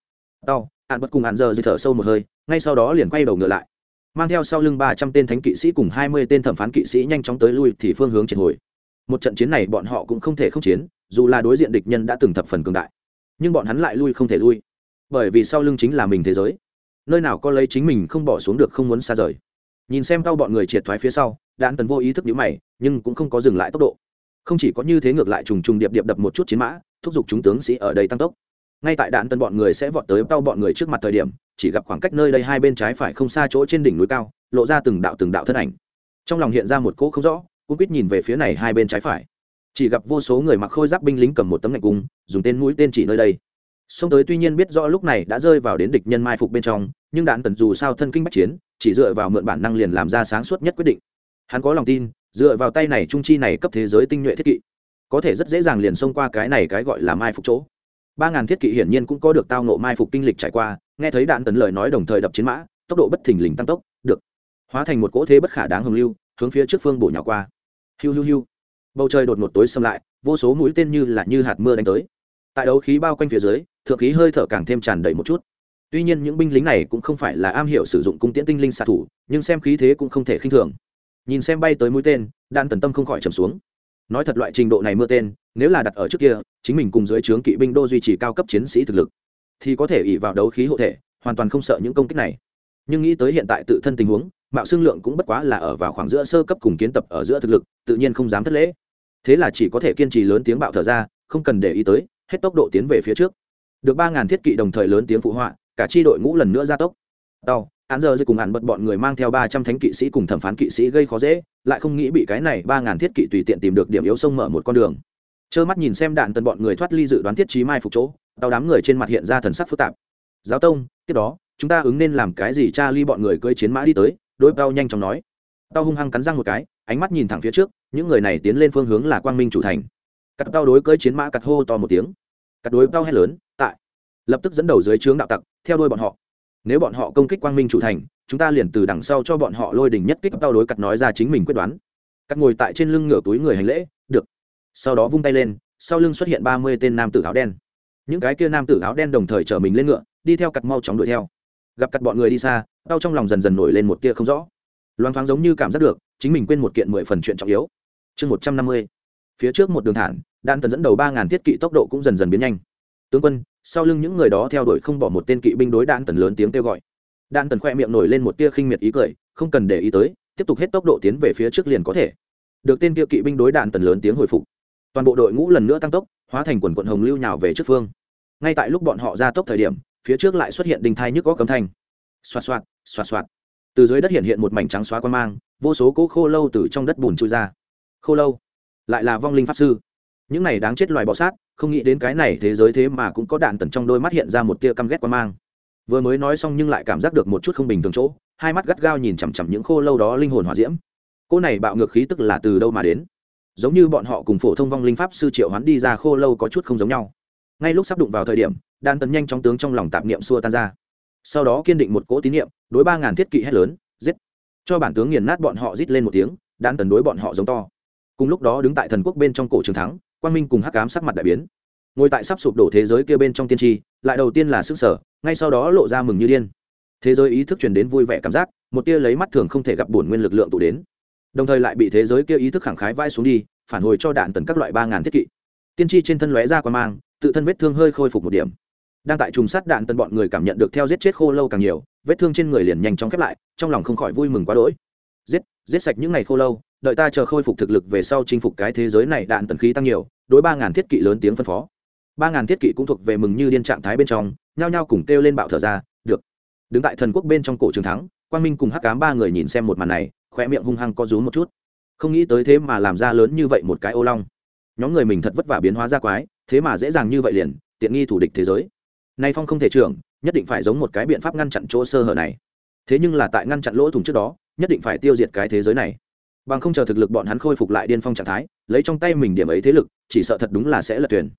Đau hạn bất cùng hạn giờ dư thở sâu một hơi, ngay sau đó liền quay đầu ngựa lại. Mang theo sau lưng ba trăm tên thánh kỵ sĩ cùng hai mươi tên thẩm phán kỵ sĩ nhanh chóng tới lui thì phương hướng triệt hồi một trận chiến này bọn họ cũng không thể không chiến, dù là đối diện địch nhân đã từng thập phần cường đại. Nhưng bọn hắn lại lui không thể lui. Bởi vì sau lưng chính là mình thế giới. Nơi nào có lấy chính mình không bỏ xuống được không muốn xa rời. Nhìn xem cao bọn người triệt thoái phía sau đạn tần vô ý thức nhữ mày, nhưng cũng không có dừng lại tốc độ. Không chỉ có như thế ngược lại trùng trùng điệp điệp đập một chút chiến mã, thúc giục chúng tướng sĩ ở đây tăng tốc. Ngay tại đạn tần bọn người sẽ vọt tới cao bọn người trước mặt thời điểm, chỉ gặp khoảng cách nơi đây hai bên trái phải không xa chỗ trên đỉnh núi cao, lộ ra từng đạo từng đạo thân ảnh. Trong lòng hiện ra một cỗ không rõ cũng quýt nhìn về phía này hai bên trái phải. Chỉ gặp vô số người mặc khôi giáp binh lính cầm một tấm ngạch cung, dùng tên mũi tên chỉ nơi đây. Xông tới tuy nhiên biết rõ lúc này đã rơi vào đến địch nhân mai phục bên trong, nhưng đạn tần dù sao thân kinh bách chiến, chỉ dựa vào mượn bản năng liền làm ra sáng suốt nhất quyết định. Hắn có lòng tin, dựa vào tay này trung chi này cấp thế giới tinh nhuệ thiết kỵ, có thể rất dễ dàng liền xông qua cái này cái gọi là mai phục chỗ. Ba ngàn thiết kỵ hiển nhiên cũng có được tao nộ mai phục kinh lịch trải qua, nghe thấy đạn tần lời nói đồng thời đập chiến mã, tốc độ bất thình lình tăng tốc, được. Hóa thành một cỗ thế bất khả đáng hồng lưu hướng phía trước phương bổ nhỏ qua. Hiu hiu hiu. Bầu trời đột ngột tối xâm lại, vô số mũi tên như là như hạt mưa đánh tới. Tại đấu khí bao quanh phía dưới, thượng khí hơi thở càng thêm tràn đầy một chút. Tuy nhiên những binh lính này cũng không phải là am hiểu sử dụng cung tiễn tinh linh xạ thủ, nhưng xem khí thế cũng không thể khinh thường. Nhìn xem bay tới mũi tên, đan tần tâm không khỏi trầm xuống. Nói thật loại trình độ này mưa tên, nếu là đặt ở trước kia, chính mình cùng dưới trướng kỵ binh đô duy trì cao cấp chiến sĩ thực lực, thì có thể ỉ vào đấu khí hộ thể, hoàn toàn không sợ những công kích này. Nhưng nghĩ tới hiện tại tự thân tình huống mạo xương lượng cũng bất quá là ở vào khoảng giữa sơ cấp cùng kiến tập ở giữa thực lực, tự nhiên không dám thất lễ. Thế là chỉ có thể kiên trì lớn tiếng bạo thở ra, không cần để ý tới, hết tốc độ tiến về phía trước. Được ba ngàn thiết kỵ đồng thời lớn tiếng phụ họa, cả tri đội ngũ lần nữa ra tốc. Tàu án giờ dưới cùng hạn bật bọn người mang theo ba trăm thánh kỵ sĩ cùng thẩm phán kỵ sĩ gây khó dễ, lại không nghĩ bị cái này ba ngàn thiết kỵ tùy tiện tìm được điểm yếu sông mở một con đường. Trơ mắt nhìn xem đạn tần bọn người thoát ly dự đoán thiết trí mai phục chỗ tàu đám người trên mặt hiện ra thần sắc phức tạp. Giáo tông, tiếp đó, chúng ta ứng nên làm cái gì cha ly bọn người cưỡi chiến mã đi tới đối tao nhanh chóng nói. Tao hung hăng cắn răng một cái, ánh mắt nhìn thẳng phía trước, những người này tiến lên phương hướng là quang minh chủ thành. Cắt tao đối cưỡi chiến mã cắt hô to một tiếng. Cắt đối tao hét lớn, tại! Lập tức dẫn đầu dưới trướng đạo tặc, theo đuôi bọn họ. Nếu bọn họ công kích quang minh chủ thành, chúng ta liền từ đằng sau cho bọn họ lôi đình nhất kích tao đối cắt nói ra chính mình quyết đoán. Cắt ngồi tại trên lưng ngửa túi người hành lễ, được. Sau đó vung tay lên, sau lưng xuất hiện ba mươi tên nam tử áo đen. Những cái kia nam tử áo đen đồng thời chở mình lên ngựa, đi theo cắt mau chóng đuổi theo gặp cắt bọn người đi xa, đau trong lòng dần dần nổi lên một tia không rõ. Loang thoáng giống như cảm giác được, chính mình quên một kiện mười phần chuyện trọng yếu. Chương một trăm năm mươi. Phía trước một đường thản, đan tần dẫn đầu ba ngàn thiết kỵ tốc độ cũng dần dần biến nhanh. Tướng quân, sau lưng những người đó theo đuổi không bỏ một tên kỵ binh đối Đan tần lớn tiếng kêu gọi. Đan tần khoe miệng nổi lên một tia khinh miệt ý cười, không cần để ý tới, tiếp tục hết tốc độ tiến về phía trước liền có thể. Được tên kia kỵ binh đối đạn tần lớn tiếng hồi phục. Toàn bộ đội ngũ lần nữa tăng tốc, hóa thành quần quận hồng lưu nhào về trước phương. Ngay tại lúc bọn họ ra tốc thời điểm phía trước lại xuất hiện đình thai nhức có cấm thanh. Xoạt xoạt xoạt xoạt. Từ dưới đất hiện hiện một mảnh trắng xóa quan mang, vô số cỗ khô lâu từ trong đất bùn trôi ra. Khô lâu? Lại là vong linh pháp sư. Những này đáng chết loài bọ sát, không nghĩ đến cái này thế giới thế mà cũng có đạn tần trong đôi mắt hiện ra một tia căm ghét quan mang. Vừa mới nói xong nhưng lại cảm giác được một chút không bình thường chỗ, hai mắt gắt gao nhìn chằm chằm những khô lâu đó linh hồn hòa diễm. Cô này bạo ngược khí tức là từ đâu mà đến? Giống như bọn họ cùng phổ thông vong linh pháp sư triệu hoán đi ra khô lâu có chút không giống nhau. Ngay lúc sắp đụng vào thời điểm đan tấn nhanh chóng tướng trong lòng tạp niệm xua tan ra. Sau đó kiên định một cỗ tín niệm, đối ba ngàn thiết kỵ hét lớn, giết. Cho bản tướng nghiền nát bọn họ rít lên một tiếng, đan tấn đối bọn họ giống to. Cùng lúc đó đứng tại thần quốc bên trong cổ trường thắng, quang minh cùng hắc cám sắc mặt đại biến. Ngồi tại sắp sụp đổ thế giới kia bên trong tiên tri, lại đầu tiên là sức sở, ngay sau đó lộ ra mừng như điên. Thế giới ý thức truyền đến vui vẻ cảm giác, một tia lấy mắt thường không thể gặp bổn nguyên lực lượng tụ đến. Đồng thời lại bị thế giới kia ý thức khẳng khái vai xuống đi, phản hồi cho đạn tần các loại ba ngàn thiết kỵ. Tiên tri trên thân lóe ra qua mang, tự thân vết thương hơi khôi phục một điểm đang tại trùng sát đạn tân bọn người cảm nhận được theo giết chết khô lâu càng nhiều, vết thương trên người liền nhanh chóng khép lại, trong lòng không khỏi vui mừng quá đỗi. Giết giết sạch những ngày khô lâu, đợi ta chờ khôi phục thực lực về sau chinh phục cái thế giới này đạn tần khí tăng nhiều, đối ba ngàn thiết kỵ lớn tiếng phân phó. Ba ngàn thiết kỵ cũng thuộc về mừng như điên trạng thái bên trong, nhao nhao cùng kêu lên bạo thở ra, được. Đứng tại thần quốc bên trong cổ trường thắng, quang minh cùng hắc cám ba người nhìn xem một màn này khỏe miệng hung hăng có rú một chút. Không nghĩ tới thế mà làm ra lớn như vậy một cái ô long. Nhóm người mình thật vất vả biến hóa ra quái, thế mà dễ dàng như vậy liền, tiện nghi thủ địch thế giới nay phong không thể trưởng, nhất định phải giống một cái biện pháp ngăn chặn chỗ sơ hở này. Thế nhưng là tại ngăn chặn lỗ thủng trước đó, nhất định phải tiêu diệt cái thế giới này. Bằng không chờ thực lực bọn hắn khôi phục lại điên phong trạng thái, lấy trong tay mình điểm ấy thế lực, chỉ sợ thật đúng là sẽ lật tuyển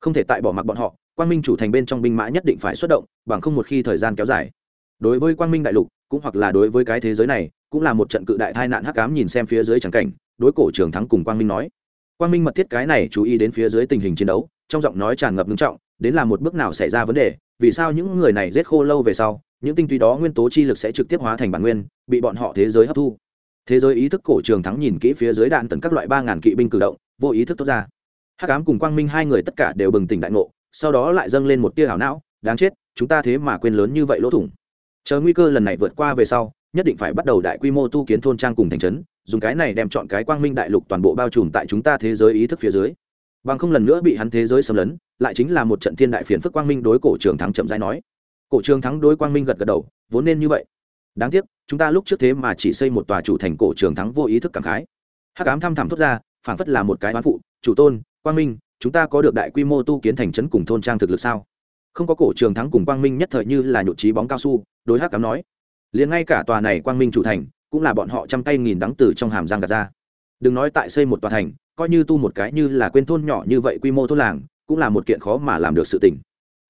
không thể tại bỏ mặc bọn họ, quang minh chủ thành bên trong binh mã nhất định phải xuất động, bằng không một khi thời gian kéo dài. Đối với quang minh đại lục, cũng hoặc là đối với cái thế giới này, cũng là một trận cự đại tai nạn hắc ám nhìn xem phía dưới chẳng cảnh, đối cổ trường thắng cùng quang minh nói. Quang minh mật thiết cái này chú ý đến phía dưới tình hình chiến đấu, trong giọng nói tràn ngập nghiêm trọng đến là một bước nào xảy ra vấn đề, vì sao những người này rét khô lâu về sau, những tinh túy đó nguyên tố chi lực sẽ trực tiếp hóa thành bản nguyên, bị bọn họ thế giới hấp thu. Thế giới ý thức cổ trường thắng nhìn kỹ phía dưới đạn tấn các loại ba ngàn kỵ binh cử động, vô ý thức tốt ra. Hắc ám cùng quang minh hai người tất cả đều bừng tỉnh đại ngộ, sau đó lại dâng lên một tia hảo não, đáng chết, chúng ta thế mà quên lớn như vậy lỗ thủng. Chờ nguy cơ lần này vượt qua về sau, nhất định phải bắt đầu đại quy mô tu kiến thôn trang cùng thành trấn, dùng cái này đem chọn cái quang minh đại lục toàn bộ bao trùm tại chúng ta thế giới ý thức phía dưới. Bằng không lần nữa bị hắn thế giới xâm lấn lại chính là một trận thiên đại phiền phức quang minh đối cổ trường thắng chậm rãi nói. Cổ trường thắng đối quang minh gật gật đầu, vốn nên như vậy. Đáng tiếc, chúng ta lúc trước thế mà chỉ xây một tòa chủ thành cổ trường thắng vô ý thức cảm khái. Hắc ám thăm thẳm thốt ra phản phất là một cái oán phụ, chủ tôn, quang minh, chúng ta có được đại quy mô tu kiến thành trấn cùng thôn trang thực lực sao? Không có cổ trường thắng cùng quang minh nhất thời như là nhộn trí bóng cao su, đối hắc cám nói. Liền ngay cả tòa này quang minh chủ thành, cũng là bọn họ trăm tay nghìn đắng từ trong hàm giang gạt ra. Đừng nói tại xây một tòa thành, coi như tu một cái như là quên thôn nhỏ như vậy quy mô thôn làng cũng là một kiện khó mà làm được sự tình.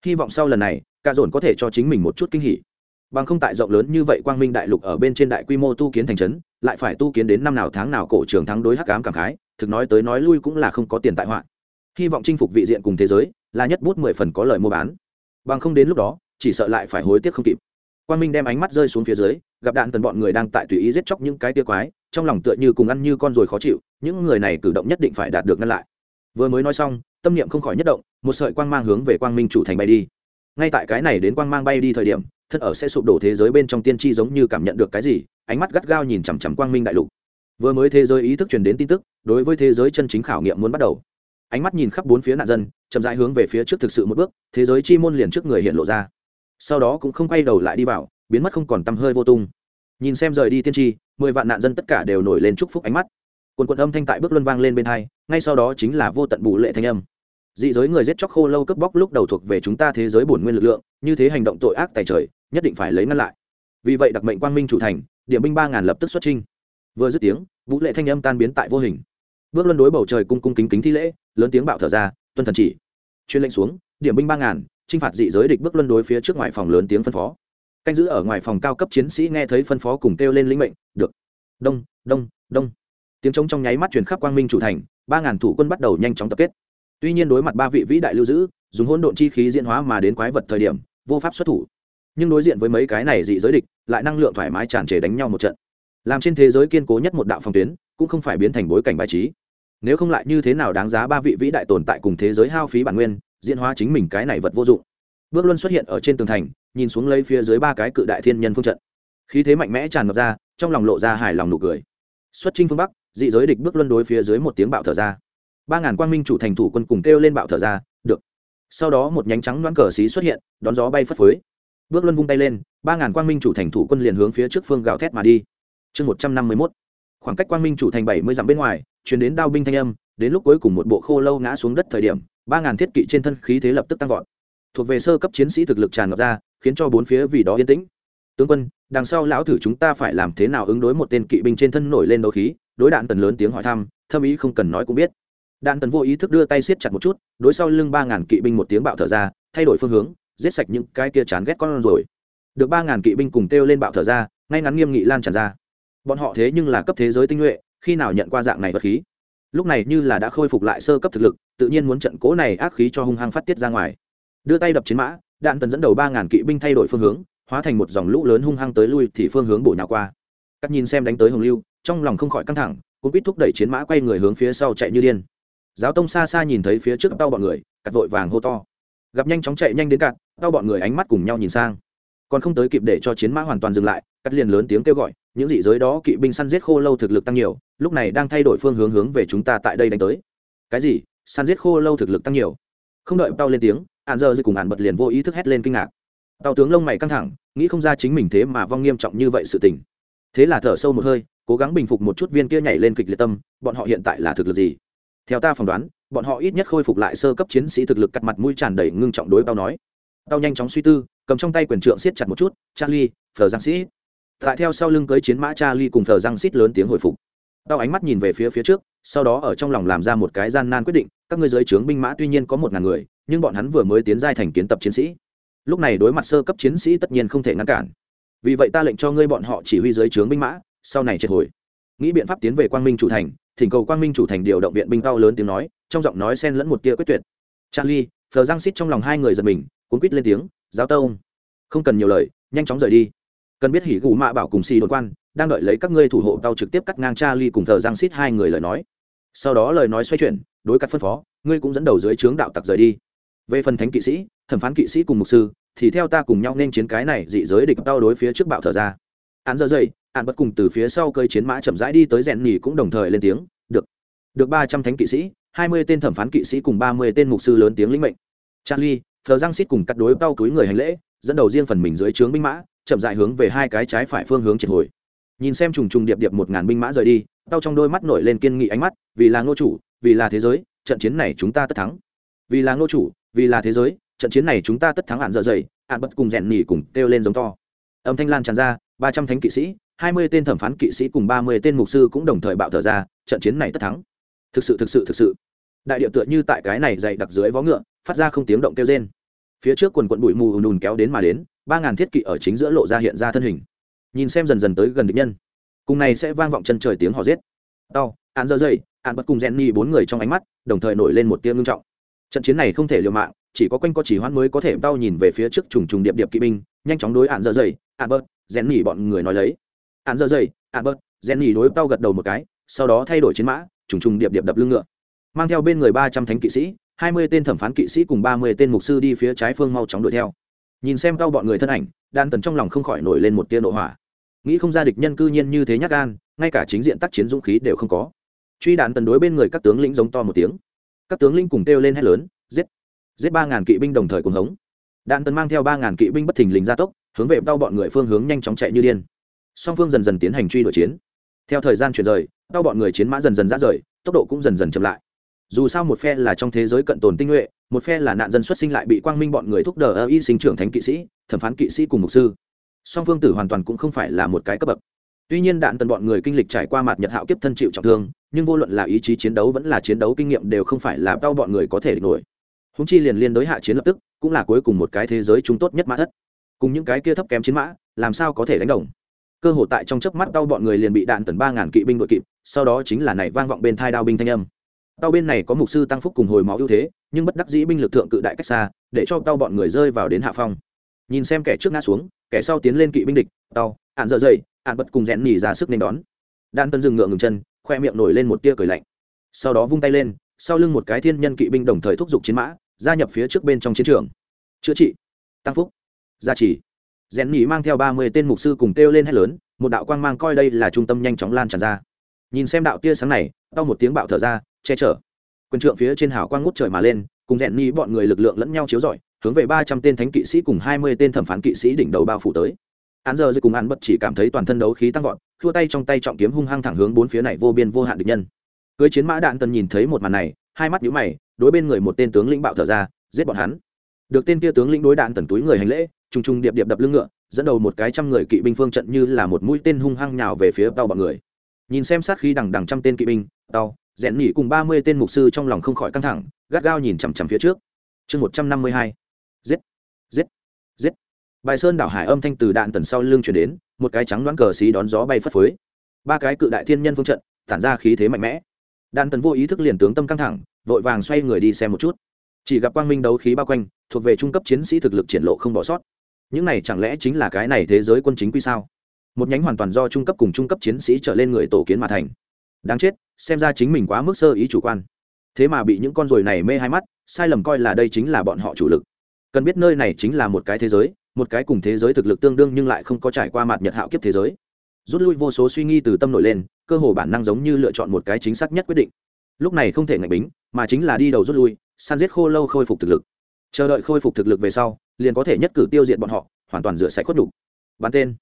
Hy vọng sau lần này, Cả dồn có thể cho chính mình một chút kinh hỉ. Bằng không tại rộng lớn như vậy quang minh đại lục ở bên trên đại quy mô tu kiến thành trấn, lại phải tu kiến đến năm nào tháng nào cổ trường thắng đối hắc ám cảm khái, thực nói tới nói lui cũng là không có tiền tại họa. Hy vọng chinh phục vị diện cùng thế giới, là nhất bút mười phần có lời mua bán. Bằng không đến lúc đó, chỉ sợ lại phải hối tiếc không kịp. Quang minh đem ánh mắt rơi xuống phía dưới, gặp đạn tần bọn người đang tại tùy ý giết chóc những cái tia quái, trong lòng tựa như cùng ăn như con rồi khó chịu, những người này cử động nhất định phải đạt được ngăn lại. Vừa mới nói xong tâm niệm không khỏi nhất động, một sợi quang mang hướng về quang minh chủ thành bay đi. Ngay tại cái này đến quang mang bay đi thời điểm, thân ở sẽ sụp đổ thế giới bên trong tiên tri giống như cảm nhận được cái gì, ánh mắt gắt gao nhìn chằm chằm quang minh đại lục. Vừa mới thế giới ý thức truyền đến tin tức, đối với thế giới chân chính khảo nghiệm muốn bắt đầu. Ánh mắt nhìn khắp bốn phía nạn dân, chậm rãi hướng về phía trước thực sự một bước, thế giới chi môn liền trước người hiện lộ ra. Sau đó cũng không quay đầu lại đi vào, biến mất không còn tăm hơi vô tung. Nhìn xem rời đi tiên tri, mười vạn nạn dân tất cả đều nổi lên chúc phúc ánh mắt quần quần âm thanh tại bước luân vang lên bên hai, ngay sau đó chính là vô tận bù lệ thanh âm. Dị giới người giết chóc khô lâu cướp bóc lúc đầu thuộc về chúng ta thế giới bổn nguyên lực lượng, như thế hành động tội ác tài trời, nhất định phải lấy ngăn lại. Vì vậy đặc mệnh quang minh chủ thành, điểm binh ba ngàn lập tức xuất trinh vừa dứt tiếng vũ lệ thanh âm tan biến tại vô hình. Bước luân đối bầu trời cung cung kính kính thi lễ, lớn tiếng bạo thở ra, tuân thần chỉ. Chuyên lệnh xuống, điểm binh ba ngàn, chinh phạt dị giới địch bước luân đối phía trước ngoài phòng lớn tiếng phân phó. Canh giữ ở ngoài phòng cao cấp chiến sĩ nghe thấy phân phó cùng kêu lên lĩnh mệnh, được. Đông đông đông tiếng trống trong nháy mắt truyền khắp quang minh chủ thành, ba ngàn thủ quân bắt đầu nhanh chóng tập kết. Tuy nhiên đối mặt ba vị vĩ đại lưu giữ, dùng hỗn độn chi khí diễn hóa mà đến quái vật thời điểm, vô pháp xuất thủ. Nhưng đối diện với mấy cái này dị giới địch, lại năng lượng thoải mái tràn trề đánh nhau một trận. Làm trên thế giới kiên cố nhất một đạo phòng tuyến, cũng không phải biến thành bối cảnh bài trí. Nếu không lại như thế nào đáng giá ba vị vĩ đại tồn tại cùng thế giới hao phí bản nguyên, diễn hóa chính mình cái này vật vô dụng. Bước luân xuất hiện ở trên tường thành, nhìn xuống lấy phía dưới ba cái cự đại thiên nhân phương trận. Khí thế mạnh mẽ tràn ngập ra, trong lòng lộ ra hài lòng nụ cười xuất trinh phương bắc, dị giới địch bước luân đối phía dưới một tiếng bạo thở ra. Ba ngàn quang minh chủ thành thủ quân cùng kêu lên bạo thở ra, được. Sau đó một nhánh trắng đoán cờ xí xuất hiện, đón gió bay phất phới. Bước luân vung tay lên, ba ngàn quang minh chủ thành thủ quân liền hướng phía trước phương gào thét mà đi. Chương một trăm năm mươi mốt. Khoảng cách quang minh chủ thành bảy mươi dặm bên ngoài chuyển đến đao binh thanh âm, đến lúc cuối cùng một bộ khô lâu ngã xuống đất thời điểm, ba ngàn thiết kỵ trên thân khí thế lập tức tăng vọt. Thuộc về sơ cấp chiến sĩ thực lực tràn ngập ra, khiến cho bốn phía vì đó yên tĩnh tướng quân, đằng sau lão thử chúng ta phải làm thế nào ứng đối một tên kỵ binh trên thân nổi lên đấu khí? Đối đạn tần lớn tiếng hỏi thăm, thâm ý không cần nói cũng biết. Đạn tần vô ý thức đưa tay siết chặt một chút, đối sau lưng ba ngàn kỵ binh một tiếng bạo thở ra, thay đổi phương hướng, giết sạch những cái kia chán ghét con rồi. Được ba ngàn kỵ binh cùng kêu lên bạo thở ra, ngay ngắn nghiêm nghị lan tràn ra. Bọn họ thế nhưng là cấp thế giới tinh nhuệ, khi nào nhận qua dạng này vật khí? Lúc này như là đã khôi phục lại sơ cấp thực lực, tự nhiên muốn trận cố này ác khí cho hung hăng phát tiết ra ngoài. Đưa tay đập chiến mã, đạn tần dẫn đầu ba ngàn kỵ binh thay đổi phương hướng hóa thành một dòng lũ lớn hung hăng tới lui thì phương hướng bổ nhào qua. Cắt nhìn xem đánh tới hồng lưu, trong lòng không khỏi căng thẳng, cũng biết thúc đẩy chiến mã quay người hướng phía sau chạy như điên. Giáo tông xa xa nhìn thấy phía trước đau bọn người, cắt vội vàng hô to. Gặp nhanh chóng chạy nhanh đến cạn đau bọn người ánh mắt cùng nhau nhìn sang. Còn không tới kịp để cho chiến mã hoàn toàn dừng lại, cắt liền lớn tiếng kêu gọi, những dị giới đó kỵ binh săn giết khô lâu thực lực tăng nhiều, lúc này đang thay đổi phương hướng hướng về chúng ta tại đây đánh tới. Cái gì? Săn giết khô lâu thực lực tăng nhiều. Không đợi tao lên tiếng ạn giờ dư cùng ạn bật liền vô ý thức hét lên kinh ngạc tàu tướng lông mày căng thẳng, nghĩ không ra chính mình thế mà vong nghiêm trọng như vậy sự tình. Thế là thở sâu một hơi, cố gắng bình phục một chút viên kia nhảy lên kịch liệt tâm, bọn họ hiện tại là thực lực gì? Theo ta phỏng đoán, bọn họ ít nhất khôi phục lại sơ cấp chiến sĩ thực lực cắt mặt mũi tràn đầy ngưng trọng đối tao nói. Tao nhanh chóng suy tư, cầm trong tay quyền trượng siết chặt một chút, charlie phờ giang sĩ tại theo sau lưng cưới chiến mã charlie cùng phờ giang xít lớn tiếng hồi phục. Tao ánh mắt nhìn về phía phía trước, sau đó ở trong lòng làm ra một cái gian nan quyết định, các ngươi giới trướng binh mã tuy nhiên có một ngàn người, nhưng bọn hắn vừa mới tiến giai thành kiến tập chiến sĩ lúc này đối mặt sơ cấp chiến sĩ tất nhiên không thể ngăn cản. Vì vậy ta lệnh cho ngươi bọn họ chỉ huy dưới trướng binh mã, sau này triệt hồi. Nghĩ biện pháp tiến về quang minh chủ thành, thỉnh cầu quang minh chủ thành điều động viện binh cao lớn tiếng nói, trong giọng nói xen lẫn một tia quyết tuyệt. Charlie, phờ giang xít trong lòng hai người giật mình cuốn quýt lên tiếng, giáo tông, không cần nhiều lời, nhanh chóng rời đi. Cần biết hỉ gù mạ bảo cùng xì đột quan đang đợi lấy các ngươi thủ hộ tàu trực tiếp cắt ngang charlie cùng thờ giang xít hai người lời nói. Sau đó lời nói xoay chuyển, đối cắt phân phó, ngươi cũng dẫn đầu dưới trướng đạo tặc rời đi về phần thánh kỵ sĩ, thẩm phán kỵ sĩ cùng mục sư, thì theo ta cùng nhau nên chiến cái này dị giới địch tao đối phía trước bạo thở ra. Án dơ dậy, án bất cùng từ phía sau cơi chiến mã chậm rãi đi tới rèn nhì cũng đồng thời lên tiếng, được được ba trăm thánh kỵ sĩ, hai mươi tên thẩm phán kỵ sĩ cùng ba mươi tên mục sư lớn tiếng lĩnh mệnh. Charlie thờ giang xít cùng cắt đối tao túi người hành lễ, dẫn đầu riêng phần mình dưới trướng binh mã, chậm dại hướng về hai cái trái phải phương hướng triệt hồi. Nhìn xem trùng trùng điệp điệp một ngàn binh mã rời đi, tao trong đôi mắt nổi lên kiên nghị ánh mắt, vì là ngô chủ, vì là thế giới, trận chiến này chúng ta tất thắng. Vì là ngô chủ vì là thế giới, trận chiến này chúng ta tất thắng hạn dở dày hạn bật cùng rèn nỉ cùng kêu lên giống to. Âm thanh lan tràn ra, ba trăm thánh kỵ sĩ, hai mươi tên thẩm phán kỵ sĩ cùng ba mươi tên mục sư cũng đồng thời bạo thở ra, trận chiến này tất thắng. Thực sự thực sự thực sự. Đại điệu tựa như tại cái này dày đặc dưới vó ngựa, phát ra không tiếng động kêu trên phía trước quần quận bụi mù ùn ùn kéo đến mà đến, ba ngàn thiết kỵ ở chính giữa lộ ra hiện ra thân hình. Nhìn xem dần dần tới gần địch nhân. Cùng này sẽ vang vọng chân trời tiếng họ giết. Đau án dơ dây án bật cùng jenny bốn người trong ánh mắt, đồng thời nổi lên một tiếng ngưng trọng trận chiến này không thể liều mạng, chỉ có quanh co chỉ hoãn mới có thể đau nhìn về phía trước trùng trùng điệp điệp kỵ binh, nhanh chóng đối ạn dơ dày ạn bớt jenny bọn người nói lấy. Ạn dơ dày ạn bớt jenny đối đau gật đầu một cái, sau đó thay đổi chiến mã, trùng trùng điệp điệp đập lưng ngựa. Mang theo bên người ba trăm thánh kỵ sĩ, hai mươi tên thẩm phán kỵ sĩ cùng ba mươi tên mục sư đi phía trái phương mau chóng đuổi theo. Nhìn xem cao bọn người thân ảnh, đan tần trong lòng không khỏi nổi lên một tia nội hỏa. Nghĩ không ra địch nhân cư nhiên như thế nhắc gan, ngay cả chính diện tác chiến dũng khí đều không có. Truy đạn tần đối bên người các tướng lĩnh giống to một tiếng các tướng lĩnh cùng kêu lên hét lớn, giết giết ba ngàn kỵ binh đồng thời cùng hống. Đạn tần mang theo ba ngàn kỵ binh bất thình lình gia tốc, hướng về đau bọn người phương hướng nhanh chóng chạy như điên. Song phương dần dần tiến hành truy đuổi chiến. Theo thời gian chuyển rời đau bọn người chiến mã dần dần ra rời, tốc độ cũng dần dần chậm lại. Dù sao một phe là trong thế giới cận tồn tinh nhuệ, một phe là nạn dân xuất sinh lại bị quang minh bọn người thúc đờ ơ y sinh trưởng thánh kỵ sĩ, thẩm phán kỵ sĩ cùng mục sư. Song phương tử hoàn toàn cũng không phải là một cái cấp bậc. Tuy nhiên đạn tần bọn người kinh lịch trải qua mặt nhật hạo kiếp thân chịu trọng thương nhưng vô luận là ý chí chiến đấu vẫn là chiến đấu kinh nghiệm đều không phải là đau bọn người có thể địch nổi. Húng chi liền liên đối hạ chiến lập tức cũng là cuối cùng một cái thế giới chúng tốt nhất mã thất. Cùng những cái kia thấp kém chiến mã làm sao có thể đánh đồng? Cơ hội tại trong chớp mắt đau bọn người liền bị đạn tần ba ngàn kỵ binh đội kịp sau đó chính là này vang vọng bên thai đao binh thanh âm. Đau bên này có mục sư tăng phúc cùng hồi máu ưu thế nhưng bất đắc dĩ binh lực thượng cự đại cách xa để cho đau bọn người rơi vào đến hạ phong. Nhìn xem kẻ trước ngã xuống kẻ sau tiến lên kỵ binh địch Đau, ạn dở dậy ạn bật cùng rẽn nhì ra sức nên đón. Đạn tân dừng ngựa ngừng chân khoe miệng nổi lên một tia cười lạnh. Sau đó vung tay lên, sau lưng một cái thiên nhân kỵ binh đồng thời thúc giục chiến mã, gia nhập phía trước bên trong chiến trường. Chữa trị. Tăng phúc. Gia trì. Rèn nhỉ mang theo ba mươi tên mục sư cùng kêu lên hét lớn, một đạo quang mang coi đây là trung tâm nhanh chóng lan tràn ra. Nhìn xem đạo tia sáng này đau một tiếng bạo thở ra, che chở. Quân trượng phía trên hào quang ngút trời mà lên, cùng rèn nhỉ bọn người lực lượng lẫn nhau chiếu rọi, hướng về ba trăm tên thánh kỵ sĩ cùng hai mươi tên thẩm phán kỵ sĩ đỉnh đầu bao phủ tới án giờ dưới cùng án bất chỉ cảm thấy toàn thân đấu khí tăng vọt, khua tay trong tay trọng kiếm hung hăng thẳng hướng bốn phía này vô biên vô hạn địch nhân. Cưới chiến mã đạn tần nhìn thấy một màn này, hai mắt nhíu mày, đối bên người một tên tướng lĩnh bạo thở ra, giết bọn hắn. Được tên kia tướng lĩnh đối đạn tần túi người hành lễ, trùng trùng điệp điệp đập lưng ngựa, dẫn đầu một cái trăm người kỵ binh phương trận như là một mũi tên hung hăng nhào về phía tàu bọn người. Nhìn xem sát khí đằng đằng trăm tên kỵ binh, tàu rẽn nhỉ cùng ba mươi tên mục sư trong lòng không khỏi căng thẳng, gắt gao nhìn chằm chằm phía trước. Chương một trăm năm mươi hai. Giết bài sơn đảo hải âm thanh từ đạn tần sau lưng chuyển đến, một cái trắng đoán cờ xí đón gió bay phất phới. Ba cái cự đại thiên nhân phương trận, tản ra khí thế mạnh mẽ. Đạn tần vô ý thức liền tướng tâm căng thẳng, vội vàng xoay người đi xem một chút. Chỉ gặp quang minh đấu khí bao quanh, thuộc về trung cấp chiến sĩ thực lực triển lộ không bỏ sót. Những này chẳng lẽ chính là cái này thế giới quân chính quy sao? Một nhánh hoàn toàn do trung cấp cùng trung cấp chiến sĩ trở lên người tổ kiến mà thành. Đáng chết, xem ra chính mình quá mức sơ ý chủ quan. Thế mà bị những con ruồi này mê hai mắt, sai lầm coi là đây chính là bọn họ chủ lực. Cần biết nơi này chính là một cái thế giới một cái cùng thế giới thực lực tương đương nhưng lại không có trải qua mặt nhật hạo kiếp thế giới. Rút lui vô số suy nghi từ tâm nổi lên, cơ hồ bản năng giống như lựa chọn một cái chính xác nhất quyết định. Lúc này không thể ngạch bính, mà chính là đi đầu rút lui săn giết khô lâu khôi phục thực lực. Chờ đợi khôi phục thực lực về sau, liền có thể nhất cử tiêu diệt bọn họ, hoàn toàn rửa sạch khuất đủ. bắn tên.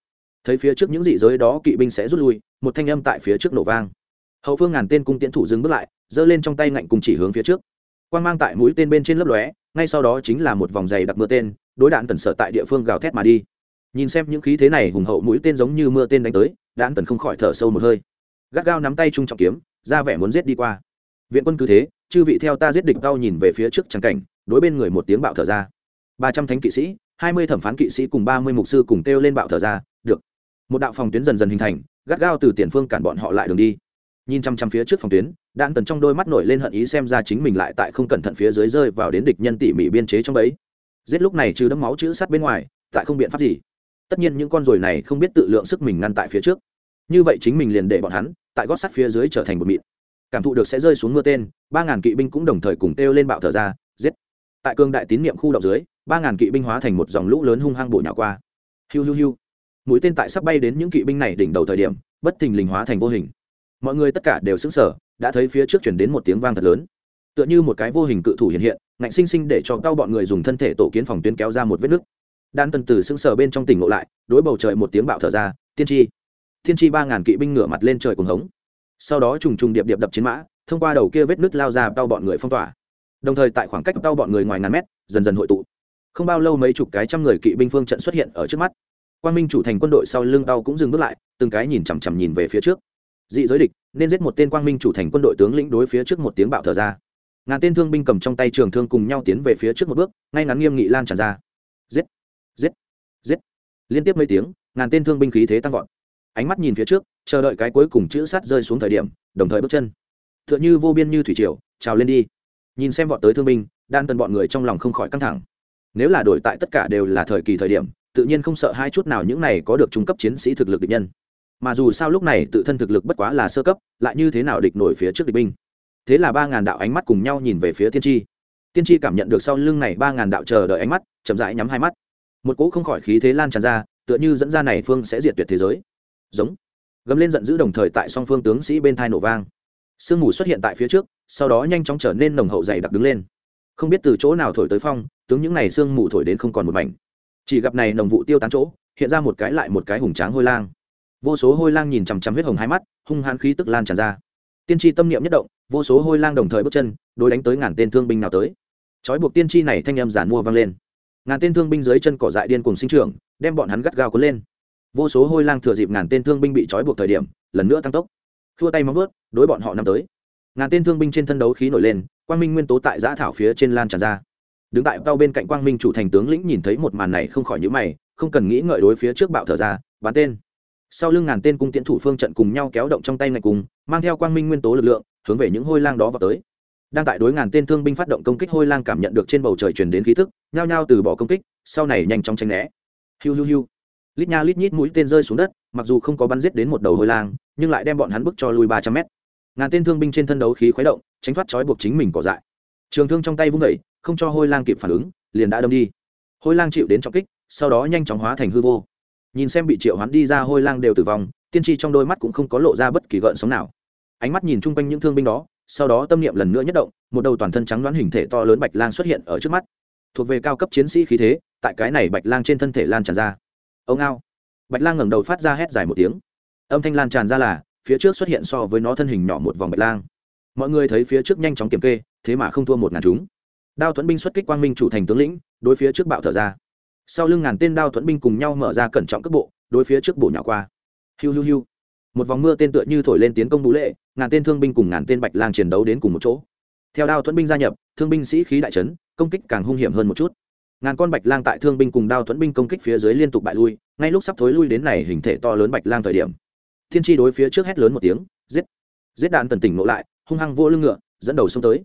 Thấy phía trước những dị giới đó kỵ binh sẽ rút lui, một thanh âm tại phía trước nổ vang. Hậu phương ngàn tên cung tiễn thủ dừng bước lại, giơ lên trong tay ngạnh cùng chỉ hướng phía trước. Quan mang tại mũi tên bên trên lớp lóe, ngay sau đó chính là một vòng dày đặc mưa tên đối đạn tần sợ tại địa phương gào thét mà đi. Nhìn xem những khí thế này hùng hậu mũi tên giống như mưa tên đánh tới, đạn tần không khỏi thở sâu một hơi. Gắt gao nắm tay trung trọng kiếm, ra vẻ muốn giết đi qua. Viện quân cứ thế, chư vị theo ta giết địch cao nhìn về phía trước trắng cảnh, đối bên người một tiếng bạo thở ra. Ba trăm thánh kỵ sĩ, hai mươi thẩm phán kỵ sĩ cùng ba mươi mục sư cùng kêu lên bạo thở ra, được. Một đạo phòng tuyến dần dần hình thành, gắt gao từ tiền phương cản bọn họ lại đường đi. Nhìn chăm chăm phía trước phòng tuyến, đạn tần trong đôi mắt nổi lên hận ý xem ra chính mình lại tại không cẩn thận phía dưới rơi vào đến địch nhân tỉ mỉ biên chế trong ấy giết lúc này trừ đấm máu chữ sắt bên ngoài, tại không biện pháp gì. Tất nhiên những con ruồi này không biết tự lượng sức mình ngăn tại phía trước. Như vậy chính mình liền để bọn hắn tại gót sắt phía dưới trở thành một mịn. Cảm thụ được sẽ rơi xuống mưa tên, ba ngàn kỵ binh cũng đồng thời cùng kêu lên bạo thở ra, giết. Tại cương đại tín niệm khu động dưới, ba ngàn kỵ binh hóa thành một dòng lũ lớn hung hăng bổ nhỏ qua. Hiu hiu hiu. Mũi tên tại sắp bay đến những kỵ binh này đỉnh đầu thời điểm, bất thình lình hóa thành vô hình. Mọi người tất cả đều sững sờ, đã thấy phía trước chuyển đến một tiếng vang thật lớn. Tựa như một cái vô hình cự thủ hiện hiện ngạnh sinh sinh để cho cao bọn người dùng thân thể tổ kiến phòng tuyến kéo ra một vết nứt. Đan tân từ sững sờ bên trong tỉnh ngộ lại, đối bầu trời một tiếng bạo thở ra, tiên tri tiên tri ba ngàn kỵ binh ngửa mặt lên trời cùng hống. Sau đó trùng trùng điệp điệp đập chiến mã, thông qua đầu kia vết nứt lao ra tao bọn người phong tỏa. Đồng thời tại khoảng cách tao bọn người ngoài ngàn mét, dần dần hội tụ. Không bao lâu mấy chục cái trăm người kỵ binh phương trận xuất hiện ở trước mắt. Quan minh chủ thành quân đội sau lưng tao cũng dừng bước lại, từng cái nhìn chằm chằm nhìn về phía trước. Dị giới địch, nên giết một tên quang minh chủ thành quân đội tướng lĩnh đối phía trước một tiếng bạo thở ra ngàn tên thương binh cầm trong tay trường thương cùng nhau tiến về phía trước một bước, ngay ngắn nghiêm nghị lan tràn ra. Giết! Giết! Giết! Liên tiếp mấy tiếng, ngàn tên thương binh khí thế tăng vọt. Ánh mắt nhìn phía trước, chờ đợi cái cuối cùng chữ sắt rơi xuống thời điểm, đồng thời bước chân. T h ư ợ n h ư vô biên như thủy triều, trào lên đi. Nhìn xem vọt tới thương binh, đan Tần bọn người trong lòng không khỏi căng thẳng. Nếu là đổi tại tất cả đều là thời kỳ thời điểm, tự nhiên không sợ hai chút nào những này có được trung cấp chiến sĩ thực lực địch nhân. Mà dù sao lúc này tự thân thực lực bất quá là sơ cấp, lại như thế nào địch nổi phía trước địch binh? Thế là ba ngàn đạo ánh mắt cùng nhau nhìn về phía tiên tri. Tiên tri cảm nhận được sau lưng này ba ngàn đạo chờ đợi ánh mắt, chậm rãi nhắm hai mắt. Một cỗ không khỏi khí thế lan tràn ra, tựa như dẫn ra này phương sẽ diệt tuyệt thế giới. Giống. Gầm lên giận dữ đồng thời tại song phương tướng sĩ bên thai nổ vang. Sương mù xuất hiện tại phía trước, sau đó nhanh chóng trở nên nồng hậu dày đặc đứng lên. Không biết từ chỗ nào thổi tới phong, tướng những này sương mù thổi đến không còn một mảnh. Chỉ gặp này nồng vụ tiêu tán chỗ, hiện ra một cái lại một cái hùng tráng hôi lang. Vô số hôi lang nhìn chằm chằm huyết hồng hai mắt, hung hãn khí tức lan tràn ra tiên tri tâm niệm nhất động, vô số hôi lang đồng thời bước chân, đối đánh tới ngàn tên thương binh nào tới. Trói buộc tiên tri này thanh âm giản mua vang lên. Ngàn tên thương binh dưới chân cỏ dại điên cùng sinh trưởng, đem bọn hắn gắt gao cuốn lên. Vô số hôi lang thừa dịp ngàn tên thương binh bị trói buộc thời điểm, lần nữa tăng tốc. Khua tay móng vớt đối bọn họ năm tới. Ngàn tên thương binh trên thân đấu khí nổi lên, quang minh nguyên tố tại giã thảo phía trên lan tràn ra. Đứng tại tàu bên cạnh quang minh chủ thành tướng lĩnh nhìn thấy một màn này không khỏi nhữ mày, không cần nghĩ ngợi đối phía trước bạo thở ra bán tên sau lưng ngàn tên cung tiễn thủ phương trận cùng nhau kéo động trong tay ngạch cùng, mang theo quang minh nguyên tố lực lượng, hướng về những hôi lang đó vào tới. Đang tại đối ngàn tên thương binh phát động công kích hôi lang cảm nhận được trên bầu trời truyền đến khí thức nhao nhao từ bỏ công kích, sau này nhanh chóng tranh né. Hiu hiu hiu. Lít nha lít nhít mũi tên rơi xuống đất, mặc dù không có bắn giết đến một đầu hôi lang, nhưng lại đem bọn hắn bức cho lui ba trăm mét. Ngàn tên thương binh trên thân đấu khí khuấy động, tránh thoát trói buộc chính mình cỏ dại. Trường thương trong tay vung vẩy không cho hôi lang kịp phản ứng, liền đã đâm đi. Hôi lang chịu đến trọng kích, sau đó nhanh chóng hóa thành hư vô nhìn xem bị triệu hoán đi ra hôi lang đều tử vong, tiên tri trong đôi mắt cũng không có lộ ra bất kỳ gợn sóng nào. Ánh mắt nhìn chung quanh những thương binh đó, sau đó tâm niệm lần nữa nhất động, một đầu toàn thân trắng đoán hình thể to lớn bạch lang xuất hiện ở trước mắt. Thuộc về cao cấp chiến sĩ khí thế, tại cái này bạch lang trên thân thể lan tràn ra. Ông ao bạch lang ngẩng đầu phát ra hét dài một tiếng. Âm thanh lan tràn ra là, phía trước xuất hiện so với nó thân hình nhỏ một vòng bạch lang. Mọi người thấy phía trước nhanh chóng kiểm kê, thế mà không thua một ngàn chúng. Đao thuẫn binh xuất kích quang minh chủ thành tướng lĩnh, đối phía trước bạo thở ra sau lưng ngàn tên đao thuẫn binh cùng nhau mở ra cẩn trọng cước bộ, đối phía trước bổ nhỏ qua. Hiu hiu hiu. Một vòng mưa tên tựa như thổi lên tiến công bú lệ, ngàn tên thương binh cùng ngàn tên bạch lang chiến đấu đến cùng một chỗ. Theo đao thuẫn binh gia nhập, thương binh sĩ khí đại trấn công kích càng hung hiểm hơn một chút. Ngàn con bạch lang tại thương binh cùng đao thuẫn binh công kích phía dưới liên tục bại lui, ngay lúc sắp thối lui đến này hình thể to lớn bạch lang thời điểm. Thiên tri đối phía trước hét lớn một tiếng, giết. Giết đạn tần tỉnh ngộ lại, hung hăng vô lưng ngựa, dẫn đầu xông tới.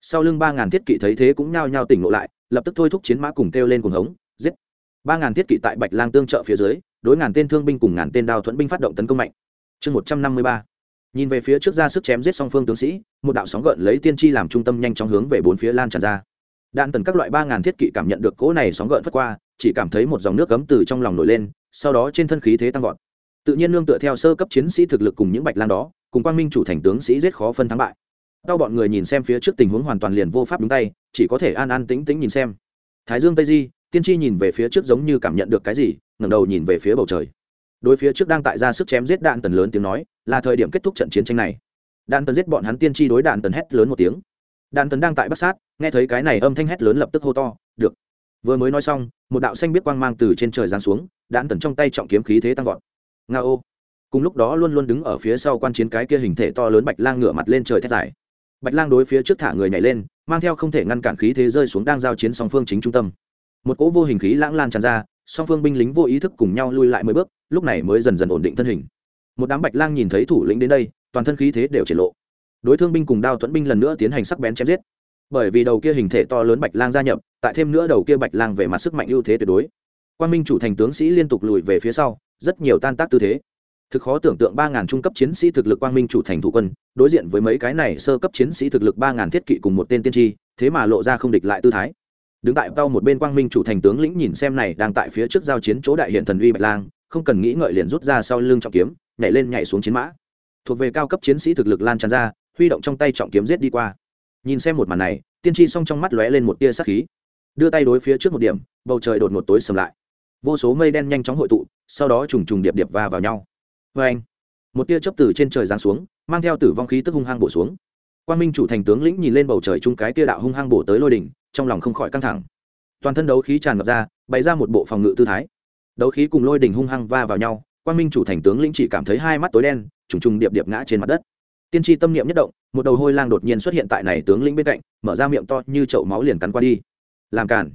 Sau lưng ba ngàn thiết kỵ thấy thế cũng nhao nhao tỉnh ngộ lại, lập tức thôi thúc chiến mã cùng kêu lên cùng hống ba ngàn thiết kỵ tại bạch lang tương trợ phía dưới, đối ngàn tên thương binh cùng ngàn tên đao thuẫn binh phát động tấn công mạnh. Chương một trăm năm mươi ba. Nhìn về phía trước ra sức chém giết song phương tướng sĩ, một đạo sóng gợn lấy tiên tri làm trung tâm nhanh chóng hướng về bốn phía lan tràn ra. Đạn tần các loại ba ngàn thiết kỵ cảm nhận được cỗ này sóng gợn phất qua, chỉ cảm thấy một dòng nước cấm từ trong lòng nổi lên, sau đó trên thân khí thế tăng vọt. Tự nhiên nương tựa theo sơ cấp chiến sĩ thực lực cùng những bạch lang đó, cùng quang minh chủ thành tướng sĩ giết khó phân thắng bại. Đau bọn người nhìn xem phía trước tình huống hoàn toàn liền vô pháp đúng tay, chỉ có thể an an tĩnh tĩnh nhìn xem. Thái dương tây di tiên tri nhìn về phía trước giống như cảm nhận được cái gì, ngẩng đầu nhìn về phía bầu trời. Đối phía trước đang tại ra sức chém giết đạn tần lớn tiếng nói, là thời điểm kết thúc trận chiến tranh này. Đạn tần giết bọn hắn tiên tri đối đạn tần hét lớn một tiếng. Đạn tần đang tại bắt sát, nghe thấy cái này âm thanh hét lớn lập tức hô to, được. Vừa mới nói xong, một đạo xanh biết quang mang từ trên trời giáng xuống, đạn tần trong tay trọng kiếm khí thế tăng vọt. Nga ô. Cùng lúc đó luôn luôn đứng ở phía sau quan chiến cái kia hình thể to lớn bạch lang ngửa mặt lên trời thét dài. Bạch lang đối phía trước thả người nhảy lên, mang theo không thể ngăn cản khí thế rơi xuống đang giao chiến song phương chính trung tâm một cỗ vô hình khí lãng lan tràn ra, song phương binh lính vô ý thức cùng nhau lui lại mười bước, lúc này mới dần dần ổn định thân hình. Một đám bạch lang nhìn thấy thủ lĩnh đến đây, toàn thân khí thế đều triển lộ. Đối thương binh cùng đao thuẫn binh lần nữa tiến hành sắc bén chém giết. Bởi vì đầu kia hình thể to lớn bạch lang gia nhập, tại thêm nữa đầu kia bạch lang về mặt sức mạnh ưu thế tuyệt đối. Quan minh chủ thành tướng sĩ liên tục lùi về phía sau, rất nhiều tan tác tư thế. Thực khó tưởng tượng ba ngàn trung cấp chiến sĩ thực lực quang minh chủ thành thủ quân, đối diện với mấy cái này sơ cấp chiến sĩ thực lực ba ngàn thiết kỵ cùng một tên tiên tri, thế mà lộ ra không địch lại tư thái đứng tại cao một bên quang minh chủ thành tướng lĩnh nhìn xem này đang tại phía trước giao chiến chỗ đại hiện thần uy bạch lang, không cần nghĩ ngợi liền rút ra sau lưng trọng kiếm, nhảy lên nhảy xuống chiến mã. Thuộc về cao cấp chiến sĩ thực lực lan tràn ra, huy động trong tay trọng kiếm giết đi qua. Nhìn xem một màn này, tiên tri song trong mắt lóe lên một tia sắc khí. Đưa tay đối phía trước một điểm, bầu trời đột ngột tối sầm lại. Vô số mây đen nhanh chóng hội tụ, sau đó trùng trùng điệp điệp va vào nhau. Vê anh, một tia chớp từ trên trời giáng xuống, mang theo tử vong khí tức hung hăng bổ xuống. Quan minh chủ thành tướng lĩnh nhìn lên bầu trời chung cái tia đạo hung hăng bổ tới lôi đỉnh trong lòng không khỏi căng thẳng. Toàn thân đấu khí tràn ngập ra, bày ra một bộ phòng ngự tư thái. Đấu khí cùng lôi đình hung hăng va vào nhau quan minh chủ thành tướng lĩnh chỉ cảm thấy hai mắt tối đen, trùng trùng điệp điệp ngã trên mặt đất. Tiên tri tâm niệm nhất động, một đầu hôi lang đột nhiên xuất hiện tại này tướng lĩnh bên cạnh, mở ra miệng to như chậu máu liền cắn qua đi. Làm cản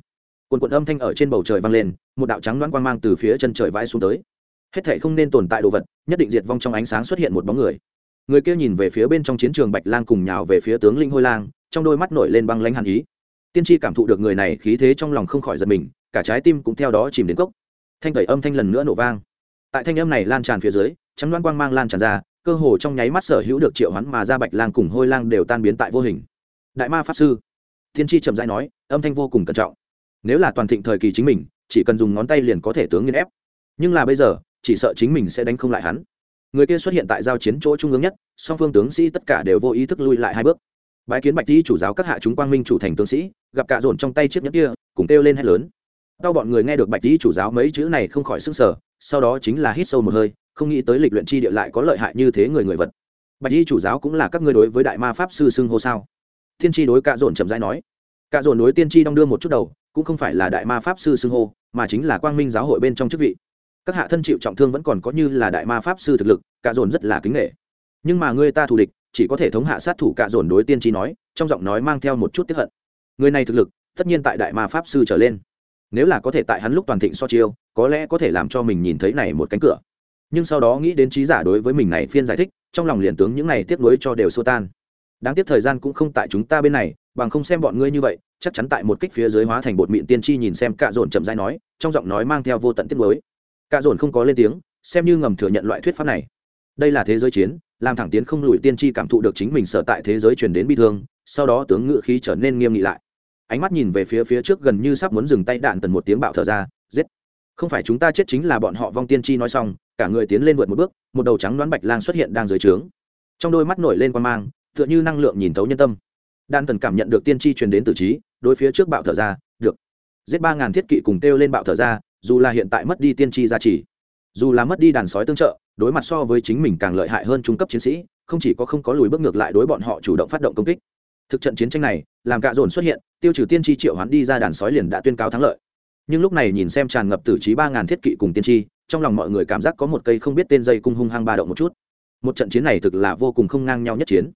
quần quần âm thanh ở trên bầu trời vang lên, một đạo trắng loãng quang mang từ phía chân trời vãi xuống tới. Hết thảy không nên tồn tại đồ vật, nhất định diệt vong trong ánh sáng xuất hiện một bóng người. Người kia nhìn về phía bên trong chiến trường bạch lang cùng nhào về phía tướng lĩnh hôi lang, trong đôi mắt nổi lên băng lãnh hàn ý tiên tri cảm thụ được người này khí thế trong lòng không khỏi giật mình, cả trái tim cũng theo đó chìm đến cốc. Thanh tẩy âm thanh lần nữa nổ vang. Tại thanh âm này lan tràn phía dưới, trắng đoán quang mang lan tràn ra, cơ hồ trong nháy mắt sở hữu được triệu hắn mà ra bạch lang cùng hôi lang đều tan biến tại vô hình. Đại ma pháp sư. Tiên tri chậm rãi nói, âm thanh vô cùng cẩn trọng. Nếu là toàn thịnh thời kỳ chính mình, chỉ cần dùng ngón tay liền có thể tướng nghiên ép. Nhưng là bây giờ, chỉ sợ chính mình sẽ đánh không lại hắn. Người kia xuất hiện tại giao chiến chỗ trung ương nhất, song phương tướng sĩ tất cả đều vô ý thức lui lại hai bước bái kiến bạch đi chủ giáo các hạ chúng quang minh chủ thành tướng sĩ, gặp cạ dồn trong tay chiếc nhẫn kia, cùng kêu lên hét lớn. Đau bọn người nghe được bạch đi chủ giáo mấy chữ này không khỏi sức sở sau đó chính là hít sâu một hơi, không nghĩ tới lịch luyện chi địa lại có lợi hại như thế người người vật. Bạch đi chủ giáo cũng là các ngươi đối với đại ma pháp sư xưng hô sao? Thiên tri đối cạ dồn chậm rãi nói. Cạ dồn đối tiên tri đong đưa một chút đầu, cũng không phải là đại ma pháp sư xưng hô, mà chính là quang minh giáo hội bên trong chức vị. Các hạ thân chịu trọng thương vẫn còn có như là đại ma pháp sư thực lực, cạ dồn rất là kính nghệ nhưng mà người ta thù địch chỉ có thể thống hạ sát thủ cạ dồn đối tiên tri nói, trong giọng nói mang theo một chút tiếp hận. Người này thực lực, tất nhiên tại đại ma pháp sư trở lên. Nếu là có thể tại hắn lúc toàn thịnh so chiêu, có lẽ có thể làm cho mình nhìn thấy này một cánh cửa. Nhưng sau đó nghĩ đến trí giả đối với mình này phiên giải thích, trong lòng liền tướng những này tiếp nối cho đều xô tan. Đáng tiếc thời gian cũng không tại chúng ta bên này, bằng không xem bọn ngươi như vậy, chắc chắn tại một kích phía dưới hóa thành bột mịn tiên tri nhìn xem cạ dồn chậm dai nói, trong giọng nói mang theo vô tận tiết mới cạ dồn không có lên tiếng, xem như ngầm thừa nhận loại thuyết pháp này. Đây là thế giới chiến làm thẳng tiến không lùi tiên tri cảm thụ được chính mình sở tại thế giới truyền đến bi thương, sau đó tướng ngự khí trở nên nghiêm nghị lại. Ánh mắt nhìn về phía phía trước gần như sắp muốn dừng tay đạn tần một tiếng bạo thở ra, giết. Không phải chúng ta chết chính là bọn họ vong tiên tri nói xong, cả người tiến lên vượt một bước, một đầu trắng đoán bạch lang xuất hiện đang dưới trướng. Trong đôi mắt nổi lên quan mang, tựa như năng lượng nhìn thấu nhân tâm. Đan tần cảm nhận được tiên tri truyền đến từ trí, đối phía trước bạo thở ra, được. Giết ba ngàn thiết kỵ cùng kêu lên bạo thở ra, dù là hiện tại mất đi tiên tri gia trì, dù là mất đi đàn sói tương trợ đối mặt so với chính mình càng lợi hại hơn trung cấp chiến sĩ, không chỉ có không có lùi bước ngược lại đối bọn họ chủ động phát động công kích. Thực trận chiến tranh này, làm cạ dồn xuất hiện, tiêu trừ tiên tri triệu hoán đi ra đàn sói liền đã tuyên cáo thắng lợi. Nhưng lúc này nhìn xem tràn ngập tử trí ba ngàn thiết kỵ cùng tiên tri, trong lòng mọi người cảm giác có một cây không biết tên dây cung hung hăng ba động một chút. Một trận chiến này thực là vô cùng không ngang nhau nhất chiến.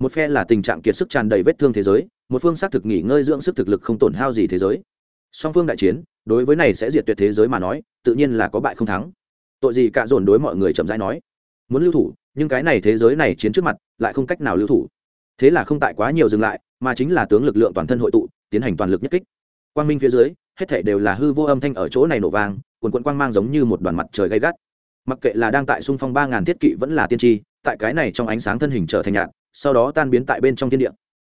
Một phe là tình trạng kiệt sức tràn đầy vết thương thế giới, một phương xác thực nghỉ ngơi dưỡng sức thực lực không tổn hao gì thế giới. Song phương đại chiến, đối với này sẽ diệt tuyệt thế giới mà nói, tự nhiên là có bại không thắng tội gì cả dồn đối mọi người chậm rãi nói. Muốn lưu thủ, nhưng cái này thế giới này chiến trước mặt, lại không cách nào lưu thủ. Thế là không tại quá nhiều dừng lại, mà chính là tướng lực lượng toàn thân hội tụ, tiến hành toàn lực nhất kích. Quang minh phía dưới, hết thể đều là hư vô âm thanh ở chỗ này nổ vang, quần quận quang mang giống như một đoàn mặt trời gay gắt. Mặc kệ là đang tại xung phong ba ngàn thiết kỵ vẫn là tiên tri, tại cái này trong ánh sáng thân hình trở thành nhạt, sau đó tan biến tại bên trong thiên địa.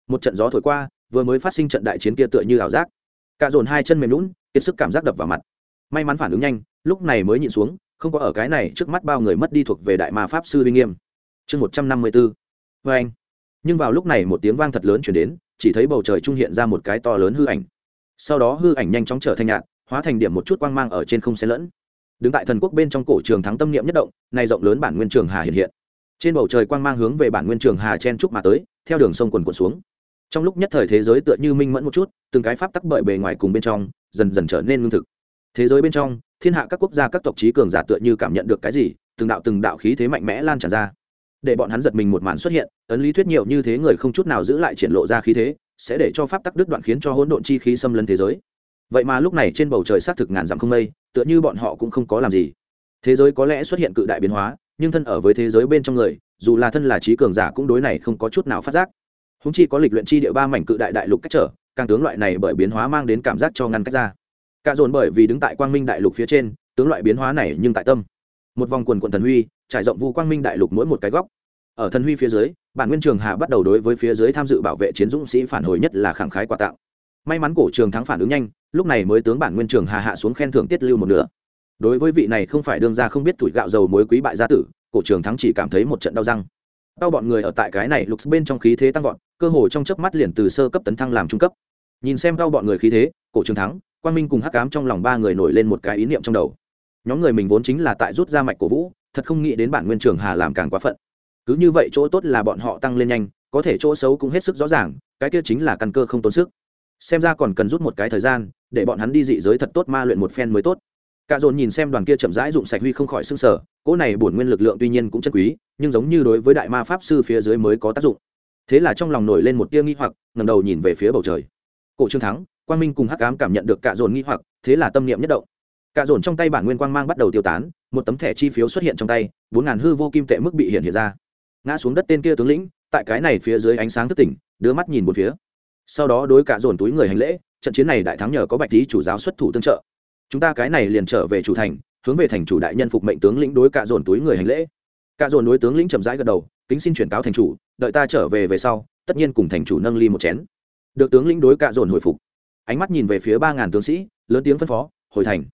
Một trận gió thổi qua, vừa mới phát sinh trận đại chiến kia tựa như ảo giác. Cả dồn hai chân mềm lún kiệt sức cảm giác đập vào mặt. May mắn phản ứng nhanh, lúc này mới nhịn xuống không có ở cái này trước mắt bao người mất đi thuộc về đại ma pháp sư uy nghiêm. Chương một trăm năm mươi bốn vê anh. Nhưng vào lúc này một tiếng vang thật lớn chuyển đến, chỉ thấy bầu trời trung hiện ra một cái to lớn hư ảnh. Sau đó hư ảnh nhanh chóng trở thành nhạt, hóa thành điểm một chút quang mang ở trên không xen lẫn. Đứng tại thần quốc bên trong cổ trường thắng tâm niệm nhất động nay rộng lớn bản nguyên trường hà hiện hiện. Trên bầu trời quang mang hướng về bản nguyên trường hà chen trúc mà tới, theo đường sông quần quần xuống. Trong lúc nhất thời thế giới tựa như minh mẫn một chút, từng cái pháp tắc bởi bề ngoài cùng bên trong, dần dần trở nên lương thực. Thế giới bên trong thiên hạ các quốc gia các tộc trí cường giả tựa như cảm nhận được cái gì, từng đạo từng đạo khí thế mạnh mẽ lan tràn ra. Để bọn hắn giật mình một màn xuất hiện, ấn lý thuyết nhiều như thế người không chút nào giữ lại triển lộ ra khí thế, sẽ để cho pháp tắc đứt đoạn khiến cho hỗn độn chi khí xâm lấn thế giới. Vậy mà lúc này trên bầu trời xác thực ngàn dặm không mây, tựa như bọn họ cũng không có làm gì. Thế giới có lẽ xuất hiện cự đại biến hóa, nhưng thân ở với thế giới bên trong người, dù là thân là trí cường giả cũng đối này không có chút nào phát giác. Húng chi có lịch luyện chi địa ba mảnh cự đại đại lục cách trở, càng tướng loại này bởi biến hóa mang đến cảm giác cho ngăn cách ra cả dồn bởi vì đứng tại quang minh đại lục phía trên, tướng loại biến hóa này nhưng tại tâm. Một vòng quần quần thần huy, trải rộng vu quang minh đại lục mỗi một cái góc. Ở thần huy phía dưới, bản nguyên trường hà bắt đầu đối với phía dưới tham dự bảo vệ chiến dũng sĩ phản hồi nhất là khẳng khái quà tặng may mắn cổ trường thắng phản ứng nhanh, lúc này mới tướng bản nguyên trường hà hạ xuống khen thưởng tiết lưu một nửa. Đối với vị này không phải đương ra không biết tuổi gạo dầu mối quý bại gia tử, cổ trường thắng chỉ cảm thấy một trận đau răng. Đau bọn người ở tại cái này lục bên trong khí thế tăng vọt, cơ hồ trong chớp mắt liền từ sơ cấp tấn thăng làm trung cấp. Nhìn xem đau bọn người khí thế, cổ trường thắng quang minh cùng hắc cám trong lòng ba người nổi lên một cái ý niệm trong đầu. Nhóm người mình vốn chính là tại rút ra mạch cổ vũ, thật không nghĩ đến bản nguyên trường hà làm càng quá phận. Cứ như vậy chỗ tốt là bọn họ tăng lên nhanh, có thể chỗ xấu cũng hết sức rõ ràng, cái kia chính là căn cơ không tốn sức. Xem ra còn cần rút một cái thời gian, để bọn hắn đi dị giới thật tốt ma luyện một phen mới tốt. Cả dồn nhìn xem đoàn kia chậm rãi dụng sạch huy không khỏi s ư n g sở cỗ này bổn nguyên lực lượng tuy nhiên cũng chân quý, nhưng giống như đối với đại ma pháp sư phía dưới mới có tác dụng. Thế là trong lòng nổi lên một tia nghi hoặc ngầm đầu nhìn về phía bầu trời. Cổ trương thắng quang minh cùng hắc ám cảm nhận được cạ dồn nghi hoặc, thế là tâm niệm nhất động. Cạ dồn trong tay bản nguyên quang mang bắt đầu tiêu tán, một tấm thẻ chi phiếu xuất hiện trong tay, bốn ngàn hư vô kim tệ mức bị hiện hiện ra. Ngã xuống đất tên kia tướng lĩnh, tại cái này phía dưới ánh sáng thức tỉnh, đưa mắt nhìn một phía. Sau đó đối cạ dồn túi người hành lễ, trận chiến này đại thắng nhờ có bạch lý chủ giáo xuất thủ tương trợ. Chúng ta cái này liền trở về chủ thành, hướng về thành chủ đại nhân phục mệnh tướng lĩnh đối cạ dồn túi người hành lễ. Cạ dồn đối tướng lĩnh chậm rãi gật đầu, kính xin chuyển cáo thành chủ, đợi ta trở về về sau, tất nhiên cùng thành chủ nâng ly một chén. Được tướng lĩnh đối cạ dồn hồi phục ánh mắt nhìn về phía ba ngàn tướng sĩ, lớn tiếng phân phó, hồi thành.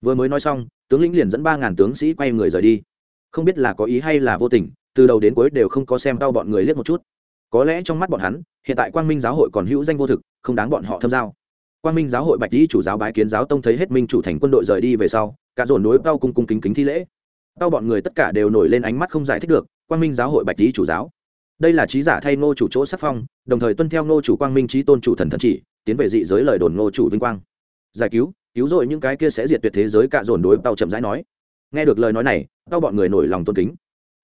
Vừa mới nói xong, tướng lĩnh liền dẫn ba ngàn tướng sĩ quay người rời đi. Không biết là có ý hay là vô tình, từ đầu đến cuối đều không có xem đau bọn người liếc một chút. Có lẽ trong mắt bọn hắn, hiện tại quang minh giáo hội còn hữu danh vô thực, không đáng bọn họ thâm giao. Quang minh giáo hội bạch lý chủ giáo bái kiến giáo tông thấy hết minh chủ thành quân đội rời đi về sau, cả dồn đối tao cung cung kính kính thi lễ. Tao bọn người tất cả đều nổi lên ánh mắt không giải thích được, quang minh giáo hội bạch lý chủ giáo đây là trí giả thay ngô chủ chỗ sắc phong, đồng thời tuân theo ngô chủ quang minh trí tôn chủ thần thần chỉ, tiến về dị giới lời đồn ngô chủ vinh quang. Giải cứu cứu rồi những cái kia sẽ diệt tuyệt thế giới cạ dồn đối tao chậm rãi nói. Nghe được lời nói này, tao bọn người nổi lòng tôn kính.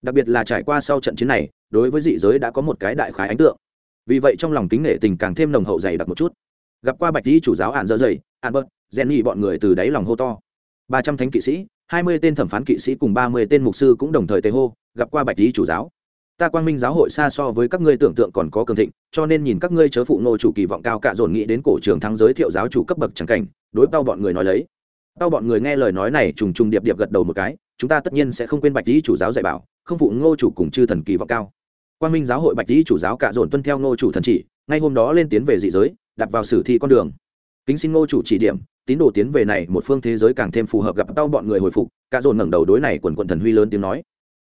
Đặc biệt là trải qua sau trận chiến này, đối với dị giới đã có một cái đại khái ấn tượng. Vì vậy trong lòng kính nể tình càng thêm nồng hậu dày đặc một chút. Gặp qua bạch lý chủ giáo hạn dơ dày hạn bớt jenny bọn người từ đáy lòng hô to. Ba trăm thánh kỵ sĩ, hai mươi tên thẩm phán kỵ sĩ cùng ba mươi tên mục sư cũng đồng thời tê hô, gặp qua bạch lý chủ giáo ta quang minh giáo hội xa so với các ngươi tưởng tượng còn có cường thịnh, cho nên nhìn các ngươi chớ phụ nô chủ kỳ vọng cao cạ dồn nghĩ đến cổ trường thắng giới thiệu giáo chủ cấp bậc trắng cảnh, đối bao bọn người nói lấy. Bao bọn người nghe lời nói này trùng trùng điệp điệp gật đầu một cái, chúng ta tất nhiên sẽ không quên bạch lý chủ giáo dạy bảo, không phụ ngô chủ cùng chư thần kỳ vọng cao. Quang minh giáo hội bạch lý chủ giáo cạ dồn tuân theo ngô chủ thần chỉ, ngay hôm đó lên tiến về dị giới, đặt vào sử thi con đường. Kính xin ngô chủ chỉ điểm, tín đồ tiến về này một phương thế giới càng thêm phù hợp gặp bao bọn người hồi phục, cả dồn ngẩng đầu đối này quần quần thần huy lớn tiếng nói.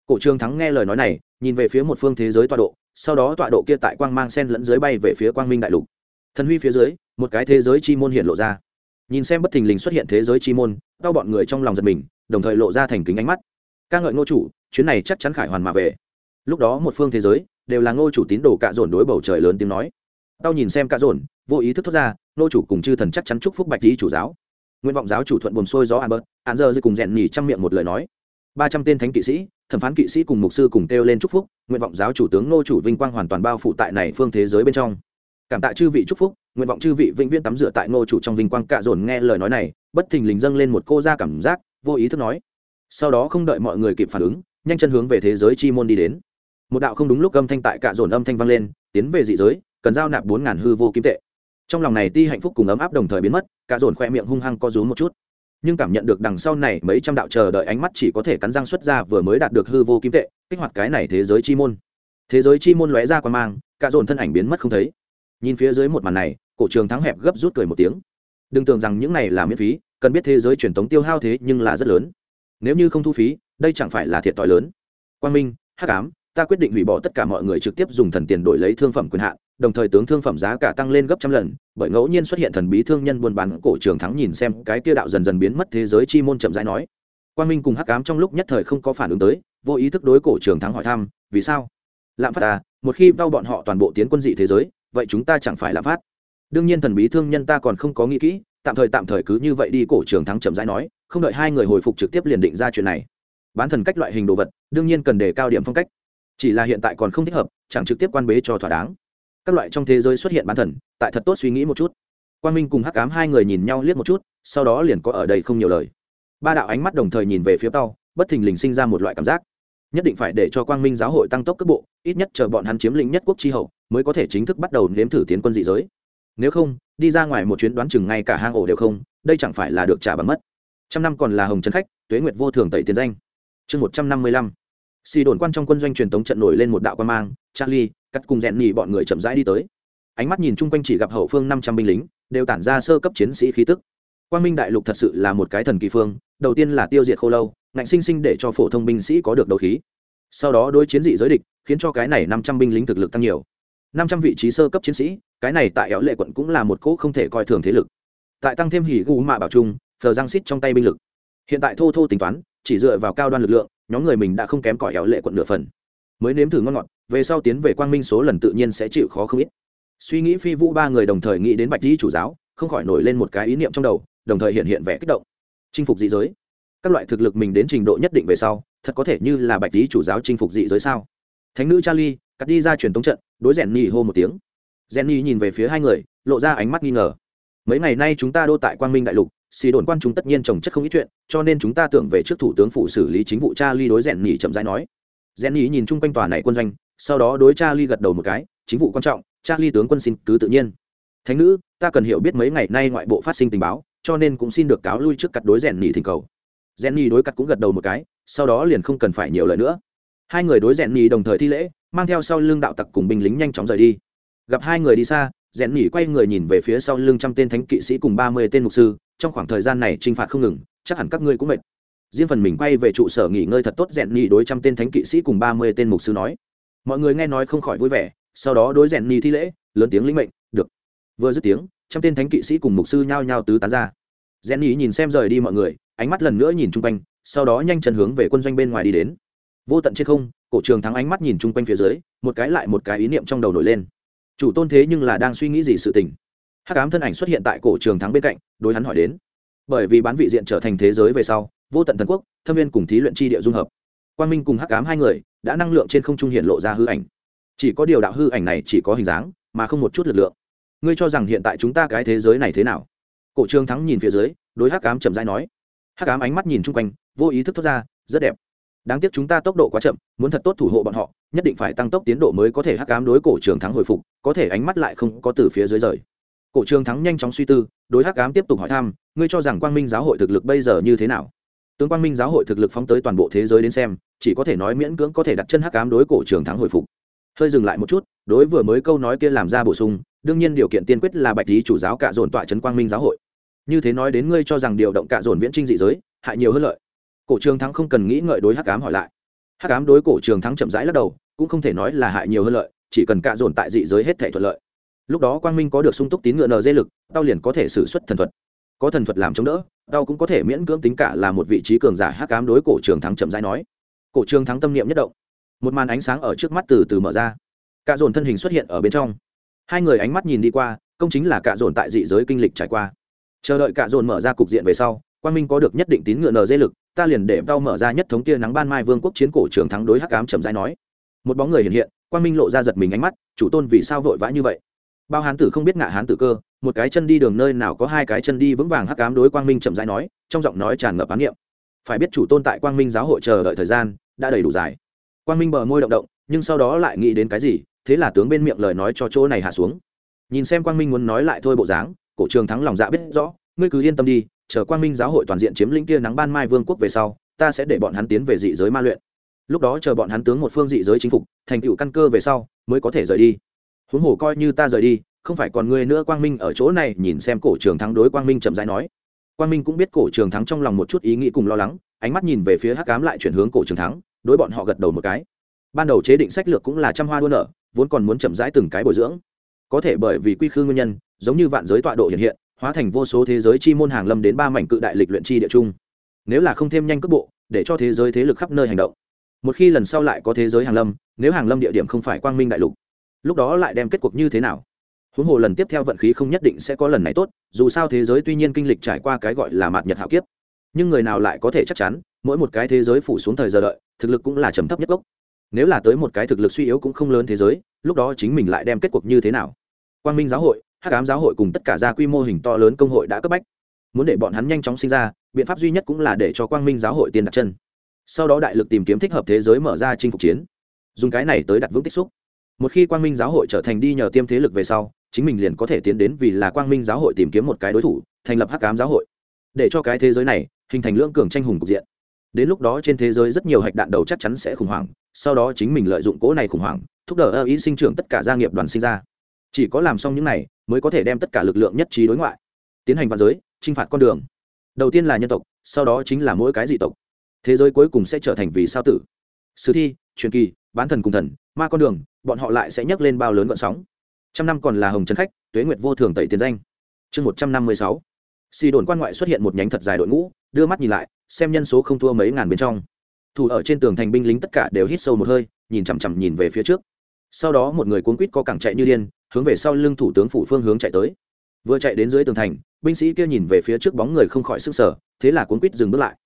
Cổ trường thắng nghe lời nói này nhìn về phía một phương thế giới tọa độ, sau đó tọa độ kia tại quang mang sen lẫn dưới bay về phía quang minh đại lục. Thần huy phía dưới, một cái thế giới chi môn hiện lộ ra. Nhìn xem bất thình lình xuất hiện thế giới chi môn, đau bọn người trong lòng giật mình, đồng thời lộ ra thành kính ánh mắt. Ca ngợi ngô chủ, chuyến này chắc chắn khải hoàn mà về. Lúc đó một phương thế giới, đều là ngô chủ tín đồ cạ dồn đối bầu trời lớn tiếng nói. Tao nhìn xem cạ dồn, vô ý thức thoát ra, ngô chủ cùng chư thần chắc chắn chúc phúc bạch lý chủ giáo. Nguyện vọng giáo chủ thuận buồn xuôi gió an bớt an giờ cùng rèn nhì trong miệng một lời nói. Ba trăm tên thánh kỵ sĩ thẩm phán kỵ sĩ cùng mục sư cùng kêu lên chúc phúc, nguyện vọng giáo chủ tướng ngô chủ vinh quang hoàn toàn bao phủ tại này phương thế giới bên trong. Cảm tạ chư vị chúc phúc, nguyện vọng chư vị vĩnh viễn tắm rửa tại ngô chủ trong vinh quang cạ dồn nghe lời nói này, bất thình lình dâng lên một cô ra cảm giác, vô ý thức nói. Sau đó không đợi mọi người kịp phản ứng, nhanh chân hướng về thế giới chi môn đi đến. Một đạo không đúng lúc âm thanh tại cạ dồn âm thanh vang lên, tiến về dị giới, cần giao nạp bốn ngàn hư vô kim tệ. Trong lòng này ti hạnh phúc cùng ấm áp đồng thời biến mất, cạ dồn khoe miệng hung hăng co rúm một chút nhưng cảm nhận được đằng sau này mấy trăm đạo chờ đợi ánh mắt chỉ có thể cắn răng xuất ra vừa mới đạt được hư vô kim tệ, kích hoạt cái này thế giới chi môn. Thế giới chi môn lóe ra quan mang, cả dồn thân ảnh biến mất không thấy. Nhìn phía dưới một màn này, cổ trường thắng hẹp gấp rút cười một tiếng. Đừng tưởng rằng những này là miễn phí, cần biết thế giới truyền thống tiêu hao thế nhưng là rất lớn. Nếu như không thu phí, đây chẳng phải là thiệt thòi lớn. Quang minh, hắc ám, ta quyết định hủy bỏ tất cả mọi người trực tiếp dùng thần tiền đổi lấy thương phẩm quyền hạn đồng thời tướng thương phẩm giá cả tăng lên gấp trăm lần, bởi ngẫu nhiên xuất hiện thần bí thương nhân buôn bán cổ trường thắng nhìn xem cái kia đạo dần dần biến mất thế giới chi môn chậm rãi nói. Quang minh cùng hắc ám trong lúc nhất thời không có phản ứng tới, vô ý thức đối cổ trường thắng hỏi thăm, vì sao? Lạm phát ta một khi đau bọn họ toàn bộ tiến quân dị thế giới, vậy chúng ta chẳng phải lạm phát. Đương nhiên thần bí thương nhân ta còn không có nghĩ kỹ, tạm thời tạm thời cứ như vậy đi, cổ trường thắng chậm rãi nói, không đợi hai người hồi phục trực tiếp liền định ra chuyện này. Bán thần cách loại hình đồ vật, đương nhiên cần đề cao điểm phong cách. Chỉ là hiện tại còn không thích hợp, chẳng trực tiếp quan bế cho thỏa đáng các loại trong thế giới xuất hiện bán thần, tại thật tốt suy nghĩ một chút. Quang minh cùng hắc cám hai người nhìn nhau liếc một chút, sau đó liền có ở đây không nhiều lời. Ba đạo ánh mắt đồng thời nhìn về phía tao bất thình lình sinh ra một loại cảm giác. Nhất định phải để cho quang minh giáo hội tăng tốc cấp bộ, ít nhất chờ bọn hắn chiếm lĩnh nhất quốc tri hậu, mới có thể chính thức bắt đầu nếm thử tiến quân dị giới. Nếu không, đi ra ngoài một chuyến đoán chừng ngay cả hang ổ đều không, đây chẳng phải là được trả bằng mất. Trăm năm còn là hồng trấn khách, tuế nguyệt vô thường tẩy tiền danh. Chương một trăm năm mươi lăm xì đồn quan trong quân doanh truyền tống trận nổi lên một đạo quan mang, charlie, cắt cùng rèn nhì bọn người chậm rãi đi tới. Ánh mắt nhìn chung quanh chỉ gặp hậu phương năm trăm binh lính, đều tản ra sơ cấp chiến sĩ khí tức. Quang minh đại lục thật sự là một cái thần kỳ phương, đầu tiên là tiêu diệt khô lâu, ngạnh sinh sinh để cho phổ thông binh sĩ có được đầu khí. Sau đó đối chiến dị giới địch, khiến cho cái này năm trăm binh lính thực lực tăng nhiều. Năm trăm vị trí sơ cấp chiến sĩ, cái này tại éo lệ quận cũng là một cỗ không thể coi thường thế lực. Tại tăng thêm hỉ gu mạ bảo trung giờ giang xít trong tay binh lực. Hiện tại thô thô tính toán, chỉ dựa vào cao đoan lực lượng nhóm người mình đã không kém cỏi éo lệ quận nửa phần. Mới nếm thử ngon ngọt, về sau tiến về quang minh số lần tự nhiên sẽ chịu khó không ít. Suy nghĩ phi vũ ba người đồng thời nghĩ đến bạch di chủ giáo, không khỏi nổi lên một cái ý niệm trong đầu, đồng thời hiện hiện vẻ kích động. Chinh phục dị giới. Các loại thực lực mình đến trình độ nhất định về sau, thật có thể như là bạch di chủ giáo chinh phục dị giới sao? Thánh nữ charlie, cắt đi ra truyền tống trận, đối rèn nhì hô một tiếng. Rèn nhì nhìn về phía hai người, lộ ra ánh mắt nghi ngờ. Mấy ngày nay chúng ta đô tại quang minh đại lục xì đồn quan chúng tất nhiên trồng chất không ít chuyện, cho nên chúng ta tưởng về trước thủ tướng phụ xử lý chính vụ cha ly đối rèn nhỉ chậm rãi nói. Rèn nhỉ nhìn chung quanh tòa này quân doanh, sau đó đối cha ly gật đầu một cái, chính vụ quan trọng cha ly tướng quân xin cứ tự nhiên. Thánh nữ, ta cần hiểu biết mấy ngày nay ngoại bộ phát sinh tình báo, cho nên cũng xin được cáo lui trước cặt đối rèn nhỉ thỉnh cầu. Rèn nhỉ đối cặt cũng gật đầu một cái, sau đó liền không cần phải nhiều lời nữa. Hai người đối rèn nhỉ đồng thời thi lễ, mang theo sau lưng đạo tặc cùng binh lính nhanh chóng rời đi. Gặp hai người đi xa rèn nhỉ quay người nhìn về phía sau lưng trăm tên thánh kỵ sĩ cùng ba mươi tên mục sư, trong khoảng thời gian này t r i n h phạt không ngừng, chắc hẳn các ngươi cũng mệt. Riêng phần mình quay về trụ sở nghỉ ngơi thật tốt, rèn nhỉ đối trăm tên thánh kỵ sĩ cùng ba mươi tên mục sư nói. Mọi người nghe nói không khỏi vui vẻ, sau đó đối rèn nhỉ thi lễ, lớn tiếng lĩnh mệnh, được. Vừa dứt tiếng, trăm tên thánh kỵ sĩ cùng mục sư nhao nhao tứ tán ra. Rèn nhỉ nhìn xem rời đi mọi người, ánh mắt lần nữa nhìn chung quanh, sau đó nhanh chân hướng về quân doanh bên ngoài đi đến. Vô tận trên không, cổ trường thắng ánh mắt nhìn chung quanh phía dưới, một cái lại một cái ý niệm trong đầu nổi lên chủ tôn thế nhưng là đang suy nghĩ gì sự tình. Hắc ám thân ảnh xuất hiện tại cổ trường thắng bên cạnh, đối hắn hỏi đến. Bởi vì bán vị diện trở thành thế giới về sau, vô tận thần quốc, thâm viên cùng thí luyện tri địa dung hợp. Quang minh cùng hắc ám hai người, đã năng lượng trên không trung hiện lộ ra hư ảnh. Chỉ có điều đạo hư ảnh này chỉ có hình dáng, mà không một chút lực lượng. Ngươi cho rằng hiện tại chúng ta cái thế giới này thế nào? Cổ trường thắng nhìn phía dưới, đối hắc ám chậm rãi nói. Hắc ám ánh mắt nhìn chung quanh, vô ý thức thoát ra, rất đẹp đáng tiếc chúng ta tốc độ quá chậm, muốn thật tốt thủ hộ bọn họ, nhất định phải tăng tốc tiến độ mới có thể hắc cám đối cổ trường thắng hồi phục, có thể ánh mắt lại không có từ phía dưới rời. Cổ trường thắng nhanh chóng suy tư, đối hắc cám tiếp tục hỏi thăm, ngươi cho rằng quang minh giáo hội thực lực bây giờ như thế nào? Tướng quang minh giáo hội thực lực phóng tới toàn bộ thế giới đến xem, chỉ có thể nói miễn cưỡng có thể đặt chân hắc cám đối cổ trường thắng hồi phục. Hơi dừng lại một chút, đối vừa mới câu nói kia làm ra bổ sung, đương nhiên điều kiện tiên quyết là bạch lý chủ giáo cạ dồn tọa trấn quang minh giáo hội. Như thế nói đến ngươi cho rằng điều động cạ dồn viễn trinh dị giới, hại nhiều hơn lợi cổ trường thắng không cần nghĩ ngợi đối hắc cám hỏi lại. Hắc cám đối cổ trường thắng chậm rãi lắc đầu, cũng không thể nói là hại nhiều hơn lợi, chỉ cần cạ dồn tại dị giới hết thể thuận lợi. Lúc đó quang minh có được sung túc tín ngựa nờ dê lực, tao liền có thể xử suất thần thuật. Có thần thuật làm chống đỡ, tao cũng có thể miễn cưỡng tính cả là một vị trí cường giả hắc cám đối cổ trường thắng chậm rãi nói. Cổ trường thắng tâm niệm nhất động. Một màn ánh sáng ở trước mắt từ từ mở ra. Cạ dồn thân hình xuất hiện ở bên trong. Hai người ánh mắt nhìn đi qua, công chính là cạ dồn tại dị giới kinh lịch trải qua. Chờ đợi cạ dồn mở ra cục diện về sau, Quang minh có được nhất định tín ngựa nờ dê lực ta liền để tao mở ra nhất thống tia nắng ban mai vương quốc chiến cổ trường thắng đối hắc ám chậm rãi nói. Một bóng người hiện hiện quan minh lộ ra giật mình ánh mắt, chủ tôn vì sao vội vã như vậy? Bao hán tử không biết ngạ hán tử cơ, một cái chân đi đường nơi nào có hai cái chân đi vững vàng hắc ám đối quang minh chậm rãi nói, trong giọng nói tràn ngập ám niệm. Phải biết chủ tôn tại quang minh giáo hội chờ đợi thời gian, đã đầy đủ dài. Quang minh bờ môi động động, nhưng sau đó lại nghĩ đến cái gì, thế là tướng bên miệng lời nói cho chỗ này hạ xuống. Nhìn xem quang minh muốn nói lại thôi bộ dáng, cổ trường thắng lòng dạ biết rõ, ngươi cứ yên tâm đi chờ quang minh giáo hội toàn diện chiếm lĩnh kia nắng ban mai vương quốc về sau, ta sẽ để bọn hắn tiến về dị giới ma luyện. Lúc đó chờ bọn hắn tướng một phương dị giới chính phục, thành tựu căn cơ về sau, mới có thể rời đi. Huống hồ coi như ta rời đi, không phải còn ngươi nữa quang minh ở chỗ này, nhìn xem cổ trường thắng đối quang minh chậm rãi nói. Quang minh cũng biết cổ trường thắng trong lòng một chút ý nghĩ cùng lo lắng, ánh mắt nhìn về phía hắc cám lại chuyển hướng cổ trường thắng, đối bọn họ gật đầu một cái. Ban đầu chế định sách lược cũng là trăm hoa đua nở, vốn còn muốn chậm rãi từng cái bồi dưỡng. Có thể bởi vì quy khư nguyên nhân, giống như vạn giới tọa độ hiện hiện hóa thành vô số thế giới chi môn hàng lâm đến ba mảnh cự đại lịch luyện chi địa chung nếu là không thêm nhanh cước bộ, để cho thế giới thế lực khắp nơi hành động. Một khi lần sau lại có thế giới hàng lâm, nếu hàng lâm địa điểm không phải quang minh đại lục, lúc đó lại đem kết cuộc như thế nào? Huống hồ lần tiếp theo vận khí không nhất định sẽ có lần này tốt, dù sao thế giới tuy nhiên kinh lịch trải qua cái gọi là mạt nhật hạo kiếp, nhưng người nào lại có thể chắc chắn, mỗi một cái thế giới phủ xuống thời giờ đợi, thực lực cũng là trầm thấp nhất gốc. Nếu là tới một cái thực lực suy yếu cũng không lớn thế giới, lúc đó chính mình lại đem kết cuộc như thế nào? Quang minh giáo hội hát Ám giáo hội cùng tất cả gia quy mô hình to lớn công hội đã cấp bách. Muốn để bọn hắn nhanh chóng sinh ra, biện pháp duy nhất cũng là để cho quang minh giáo hội tiền đặt chân. Sau đó đại lực tìm kiếm thích hợp thế giới mở ra chinh phục chiến. Dùng cái này tới đặt vững tích xúc. Một khi quang minh giáo hội trở thành đi nhờ tiêm thế lực về sau, chính mình liền có thể tiến đến vì là quang minh giáo hội tìm kiếm một cái đối thủ, thành lập hắc Ám giáo hội. Để cho cái thế giới này hình thành lưỡng cường tranh hùng cục diện. Đến lúc đó trên thế giới rất nhiều hạch đạn đầu chắc chắn sẽ khủng hoảng, sau đó chính mình lợi dụng cỗ này khủng hoảng, thúc đẩy ơ ý sinh trưởng tất cả gia nghiệp đoàn sinh ra. Chỉ có làm xong những này mới có thể đem tất cả lực lượng nhất trí đối ngoại. Tiến hành vạn giới, chinh phạt con đường. Đầu tiên là nhân tộc, sau đó chính là mỗi cái dị tộc. Thế giới cuối cùng sẽ trở thành vì sao tử. Sử thi, truyền kỳ, bán thần cùng thần, ma con đường, bọn họ lại sẽ nhấc lên bao lớn gọn sóng. Trăm năm còn là hồng trần khách, tuế nguyệt vô thường tẩy tiền danh. Chương một trăm năm mươi sáu. Xì đồn quan ngoại xuất hiện một nhánh thật dài đội ngũ, đưa mắt nhìn lại, xem nhân số không thua mấy ngàn bên trong. Thủ ở trên tường thành binh lính tất cả đều hít sâu một hơi, nhìn chằm chằm nhìn về phía trước. Sau đó một người cuốn quýt có cẳng chạy như điên hướng về sau lưng thủ tướng phủ phương hướng chạy tới. Vừa chạy đến dưới tường thành, binh sĩ kia nhìn về phía trước bóng người không khỏi sức sở thế là cuốn quýt dừng bước lại.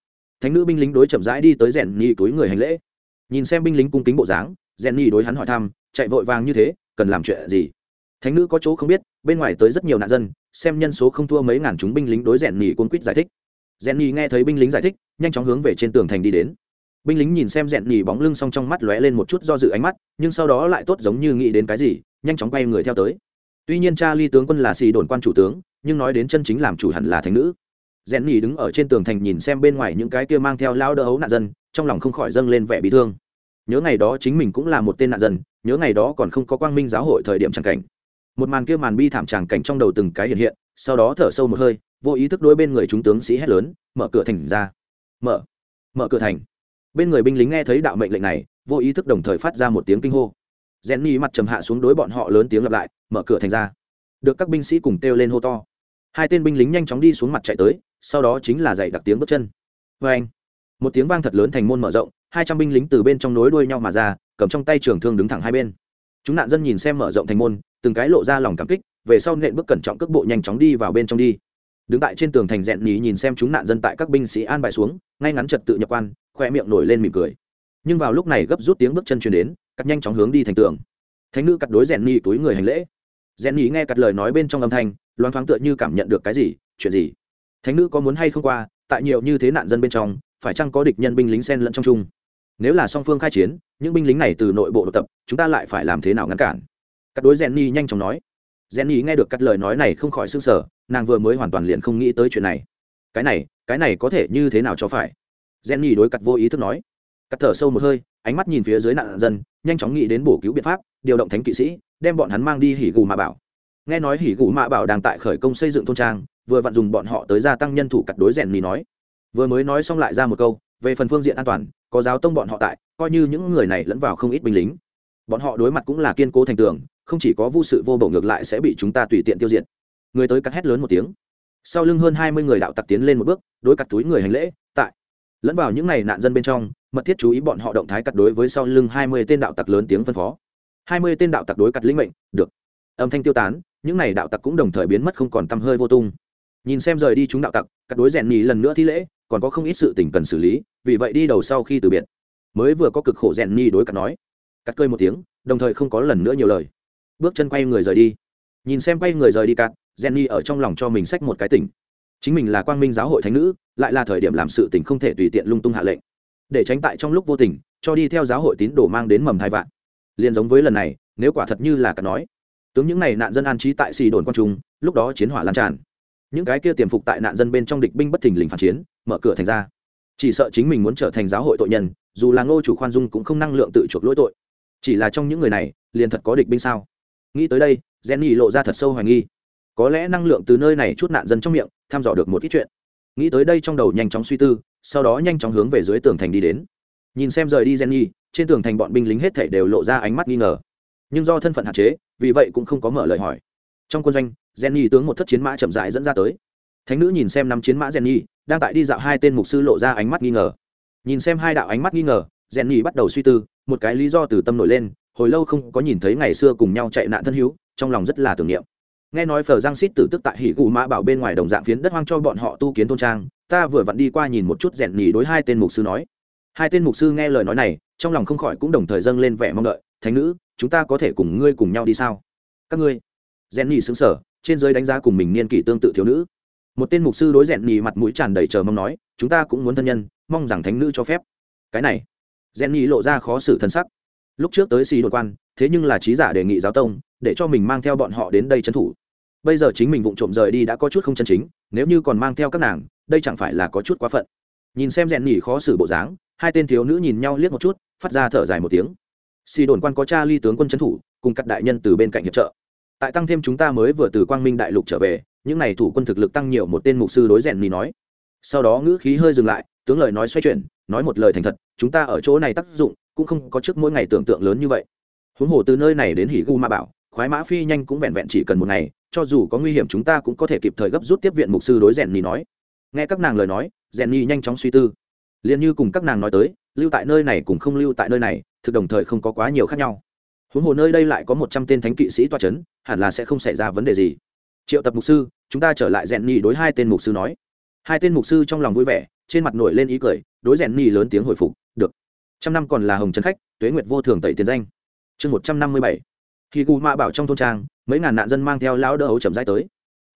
Thánh nữ binh lính đối chậm rãi đi tới rèn nhị túi người hành lễ. Nhìn xem binh lính cung kính bộ dáng, rèn nhị đối hắn hỏi thăm, chạy vội vàng như thế, cần làm chuyện gì? Thánh nữ có chỗ không biết, bên ngoài tới rất nhiều nạn dân, xem nhân số không thua mấy ngàn chúng binh lính đối rèn nhị cuốn quýt giải thích. Rèn nhị nghe thấy binh lính giải thích, nhanh chóng hướng về trên tường thành đi đến binh lính nhìn xem rèn nhì bóng lưng xong trong mắt lóe lên một chút do dự ánh mắt, nhưng sau đó lại tốt giống như nghĩ đến cái gì, nhanh chóng quay người theo tới. Tuy nhiên cha ly tướng quân là xì đồn quan chủ tướng, nhưng nói đến chân chính làm chủ hẳn là thành nữ. Rèn nhì đứng ở trên tường thành nhìn xem bên ngoài những cái kia mang theo lao đỡ hấu nạn dân, trong lòng không khỏi dâng lên vẻ bị thương. Nhớ ngày đó chính mình cũng là một tên nạn dân, nhớ ngày đó còn không có quang minh giáo hội thời điểm tràng cảnh. Một màn kia màn bi thảm tràng cảnh trong đầu từng cái hiện hiện, sau đó thở sâu một hơi, vô ý thức đối bên người chúng tướng sĩ hét lớn, mở cửa thành ra. Mở mở cửa thành bên người binh lính nghe thấy đạo mệnh lệnh này, vô ý thức đồng thời phát ra một tiếng kinh hô. Rèn ni mặt trầm hạ xuống đối bọn họ lớn tiếng lặp lại, mở cửa thành ra. Được các binh sĩ cùng kêu lên hô to. Hai tên binh lính nhanh chóng đi xuống mặt chạy tới, sau đó chính là dạy đặc tiếng bước chân. Vê anh, một tiếng vang thật lớn thành môn mở rộng, hai trăm binh lính từ bên trong nối đuôi nhau mà ra, cầm trong tay trường thương đứng thẳng hai bên. Chúng nạn dân nhìn xem mở rộng thành môn, từng cái lộ ra lòng cảm kích, về sau nện bước cẩn trọng cước bộ nhanh chóng đi vào bên trong đi. Đứng tại trên tường thành rẽn nhí nhìn xem chúng nạn dân tại các binh sĩ an bài xuống, ngay ngắn trật tự nhập quan khoe miệng nổi lên mỉm cười. Nhưng vào lúc này gấp rút tiếng bước chân chuyển đến, cắt nhanh chóng hướng đi thành tường. Thánh nữ cắt đối rèn nhí túi người hành lễ. Rèn nhí nghe cắt lời nói bên trong âm thanh, loáng thoáng tựa như cảm nhận được cái gì, chuyện gì? Thánh nữ có muốn hay không qua, tại nhiều như thế nạn dân bên trong, phải chăng có địch nhân binh lính xen lẫn trong chung? Nếu là song phương khai chiến, những binh lính này từ nội bộ độc tập, chúng ta lại phải làm thế nào ngăn cản? Cắt đối rèn nhí nhanh chóng nói. Rèn nhí nghe được cắt lời nói này không khỏi s ư n g sở nàng vừa mới hoàn toàn liền không nghĩ tới chuyện này. Cái này cái này có thể như thế nào cho phải? Jenny đối cặt vô ý thức nói. Cắt thở sâu một hơi, ánh mắt nhìn phía dưới nạn dân, nhanh chóng nghĩ đến bổ cứu biện pháp, điều động thánh kỵ sĩ, đem bọn hắn mang đi hỉ gù mạ bảo. Nghe nói hỉ gù mạ bảo đang tại khởi công xây dựng thôn trang, vừa vặn dùng bọn họ tới gia tăng nhân thủ cặt đối rèn mì nói. Vừa mới nói xong lại ra một câu, về phần phương diện an toàn, có giáo tông bọn họ tại, coi như những người này lẫn vào không ít binh lính. Bọn họ đối mặt cũng là kiên cố thành tường, không chỉ có vô sự vô bổ ngược lại sẽ bị chúng ta tùy tiện tiêu diệt. Người tới cắt hét lớn một tiếng. Sau lưng hơn hai mươi người đạo tặc tiến lên một bước, đối cặt túi người hành lễ lẫn vào những ngày nạn dân bên trong, mật thiết chú ý bọn họ động thái cắt đối với sau lưng hai mươi tên đạo tặc lớn tiếng phân phó. hai mươi tên đạo tặc đối cắt lĩnh mệnh, được. Âm thanh tiêu tán, những này đạo tặc cũng đồng thời biến mất không còn tăm hơi vô tung. Nhìn xem rời đi chúng đạo tặc, cắt đối rèn nhì lần nữa thi lễ, còn có không ít sự tình cần xử lý, vì vậy đi đầu sau khi từ biệt. Mới vừa có cực khổ rèn nhì đối cắt nói. Cắt cơi một tiếng, đồng thời không có lần nữa nhiều lời. Bước chân quay người rời đi. Nhìn xem quay người rời đi cắt jenny ở trong lòng cho mình xách một cái tỉnh chính mình là quang minh giáo hội thánh nữ, lại là thời điểm làm sự tình không thể tùy tiện lung tung hạ lệnh. Để tránh tại trong lúc vô tình, cho đi theo giáo hội tín đồ mang đến mầm hai vạn. Liền giống với lần này, nếu quả thật như là cả nói, tướng những này nạn dân an trí tại xì đồn quan trung, lúc đó chiến hỏa lan tràn. Những cái kia tiềm phục tại nạn dân bên trong địch binh bất thình lình phản chiến, mở cửa thành ra. Chỉ sợ chính mình muốn trở thành giáo hội tội nhân, dù là ngô chủ khoan dung cũng không năng lượng tự chuộc lỗi tội. Chỉ là trong những người này, liền thật có địch binh sao? Nghĩ tới đây, jenny lộ ra thật sâu hoài nghi có lẽ năng lượng từ nơi này chút nạn dân trong miệng, thăm dò được một ít chuyện. Nghĩ tới đây trong đầu nhanh chóng suy tư, sau đó nhanh chóng hướng về dưới tường thành đi đến. Nhìn xem rời đi jenny, trên tường thành bọn binh lính hết thảy đều lộ ra ánh mắt nghi ngờ. Nhưng do thân phận hạn chế, vì vậy cũng không có mở lời hỏi. Trong quân doanh, jenny tướng một thất chiến mã chậm rãi dẫn ra tới. Thánh nữ nhìn xem năm chiến mã jenny, đang tại đi dạo hai tên mục sư lộ ra ánh mắt nghi ngờ. Nhìn xem hai đạo ánh mắt nghi ngờ, jenny bắt đầu suy tư, một cái lý do từ tâm nổi lên, hồi lâu không có nhìn thấy ngày xưa cùng nhau chạy nạn thân hữu, trong lòng rất là tưởng niệm nghe nói phờ giang xít tử tức tại hỉ gù mã bảo bên ngoài đồng dạng phiến đất hoang cho bọn họ tu kiến thôn trang, ta vừa vặn đi qua nhìn một chút rèn nhì đối hai tên mục sư nói. Hai tên mục sư nghe lời nói này, trong lòng không khỏi cũng đồng thời dâng lên vẻ mong đợi, thánh nữ, chúng ta có thể cùng ngươi cùng nhau đi sao? Các ngươi? Rèn nhì xứng sở trên giới đánh giá cùng mình niên kỷ tương tự thiếu nữ. Một tên mục sư đối rèn nhì mặt mũi tràn đầy chờ mong nói, chúng ta cũng muốn thân nhân, mong rằng thánh nữ cho phép. Cái này, rèn nhì lộ ra khó xử thân sắc. Lúc trước tới xì đột quan, thế nhưng là trí giả đề nghị giáo tông, để cho mình mang theo bọn họ đến đây trấn thủ bây giờ chính mình vụng trộm rời đi đã có chút không chân chính, nếu như còn mang theo các nàng, đây chẳng phải là có chút quá phận. Nhìn xem rèn nhỉ khó xử bộ dáng, hai tên thiếu nữ nhìn nhau liếc một chút, phát ra thở dài một tiếng. Xì đồn quan có cha ly tướng quân trấn thủ, cùng các đại nhân từ bên cạnh hiệp trợ. Tại tăng thêm chúng ta mới vừa từ quang minh đại lục trở về, những n à y thủ quân thực lực tăng nhiều một tên mục sư đối rèn nhỉ nói. Sau đó ngữ khí hơi dừng lại, tướng lời nói xoay chuyển, nói một lời thành thật, chúng ta ở chỗ này tác dụng, cũng không có trước mỗi ngày tưởng tượng lớn như vậy. Huống hồ từ nơi này đến hỉ gu ma bảo khoái mã phi nhanh cũng vẹn vẹn chỉ cần một ngày, cho dù có nguy hiểm chúng ta cũng có thể kịp thời gấp rút tiếp viện mục sư đối rèn nhì nói. Nghe các nàng lời nói, rèn nhì nhanh chóng suy tư. Liền như cùng các nàng nói tới, lưu tại nơi này cùng không lưu tại nơi này, thực đồng thời không có quá nhiều khác nhau. Huống hồ nơi đây lại có một trăm tên thánh kỵ sĩ toa c h ấ n hẳn là sẽ không xảy ra vấn đề gì. Triệu tập mục sư, chúng ta trở lại rèn nhì đối hai tên mục sư nói. Hai tên mục sư trong lòng vui vẻ, trên mặt nổi lên ý cười, đối rèn nhì lớn tiếng hồi phục, được. Trăm năm còn là hồng trấn khách, tuế nguyệt vô thường tẩy tiền danh. Chương một trăm năm mươi bảy khi cù mạ bảo trong thôn trang, mấy ngàn nạn dân mang theo lão đỡ ấu chậm rãi tới.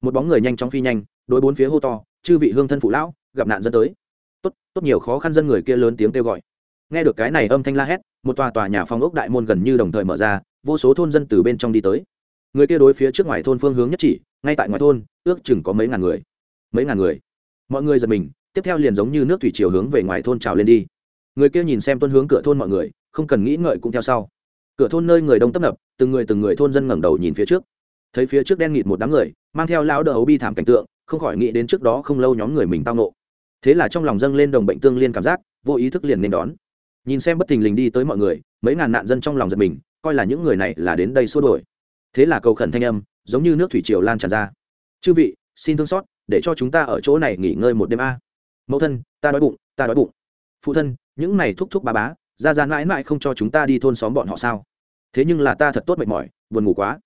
Một bóng người nhanh chóng phi nhanh, đối bốn phía hô to, chư vị hương thân phụ lão, gặp nạn dân tới. Tốt tốt nhiều khó khăn dân người kia lớn tiếng kêu gọi. Nghe được cái này âm thanh la hét, một tòa tòa nhà phong ốc đại môn gần như đồng thời mở ra, vô số thôn dân từ bên trong đi tới. Người kia đối phía trước ngoài thôn phương hướng nhất chỉ, ngay tại ngoài thôn, ước chừng có mấy ngàn người. Mấy ngàn người. Mọi người giật mình, tiếp theo liền giống như nước thủy chiều hướng về ngoài thôn trào lên đi. Người kia nhìn xem tuân hướng cửa thôn mọi người, không cần nghĩ ngợi cũng theo sau cửa thôn nơi người đông tấp nập, từng người từng người thôn dân ngẩng đầu nhìn phía trước. Thấy phía trước đen nghịt một đám người, mang theo lão đỡ ấu bi thảm cảnh tượng, không khỏi nghĩ đến trước đó không lâu nhóm người mình tao nộ thế là trong lòng dâng lên đồng bệnh tương liên cảm giác, vô ý thức liền nên đón. Nhìn xem bất thình lình đi tới mọi người, mấy ngàn nạn dân trong lòng giật mình, coi là những người này là đến đây xua đổi thế là cầu khẩn thanh âm, giống như nước thủy triều lan tràn ra. Chư vị, xin thương xót, để cho chúng ta ở chỗ này nghỉ ngơi một đêm a. Mẫu thân, ta đói bụng, ta đói bụng. Phụ thân, những này thúc thúc ba bá, ra ra mãi mãi không cho chúng ta đi thôn xóm bọn họ sao? Thế nhưng là ta thật tốt mệt mỏi, buồn ngủ quá.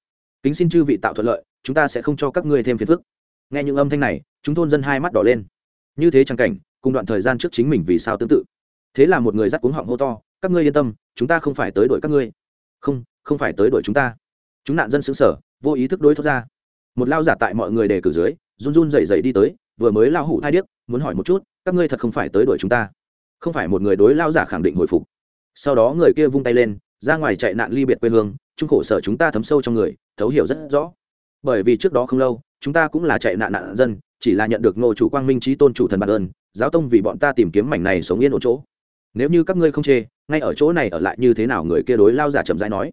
Kính xin chư vị tạo thuận lợi, chúng ta sẽ không cho các ngươi thêm phiền phức. Nghe những âm thanh này, chúng thôn dân hai mắt đỏ lên. Như thế chẳng cảnh, cùng đoạn thời gian trước chính mình vì sao tương tự. Thế là một người dắt cuống họng hô to, các ngươi yên tâm, chúng ta không phải tới đuổi các ngươi. Không không phải tới đuổi chúng ta. Chúng nạn dân xứng sở vô ý thức đối thoát ra. Một lao giả tại mọi người đề cử dưới, run run dậy dậy đi tới, vừa mới lao hủ hai điếc, muốn hỏi một chút, các ngươi thật không phải tới đuổi chúng ta? Không phải một người đối lao giả khẳng định hồi phục. Sau đó người kia vung tay lên ra ngoài chạy nạn ly biệt quê hương, trung khổ sở chúng ta thấm sâu trong người, thấu hiểu rất rõ. Bởi vì trước đó không lâu, chúng ta cũng là chạy nạn nạn dân, chỉ là nhận được ngô chủ quang minh trí tôn chủ thần bản ơn, giáo tông vì bọn ta tìm kiếm mảnh này sống yên ổn chỗ. Nếu như các ngươi không chê, ngay ở chỗ này ở lại như thế nào người kia đối lao giả chậm rãi nói.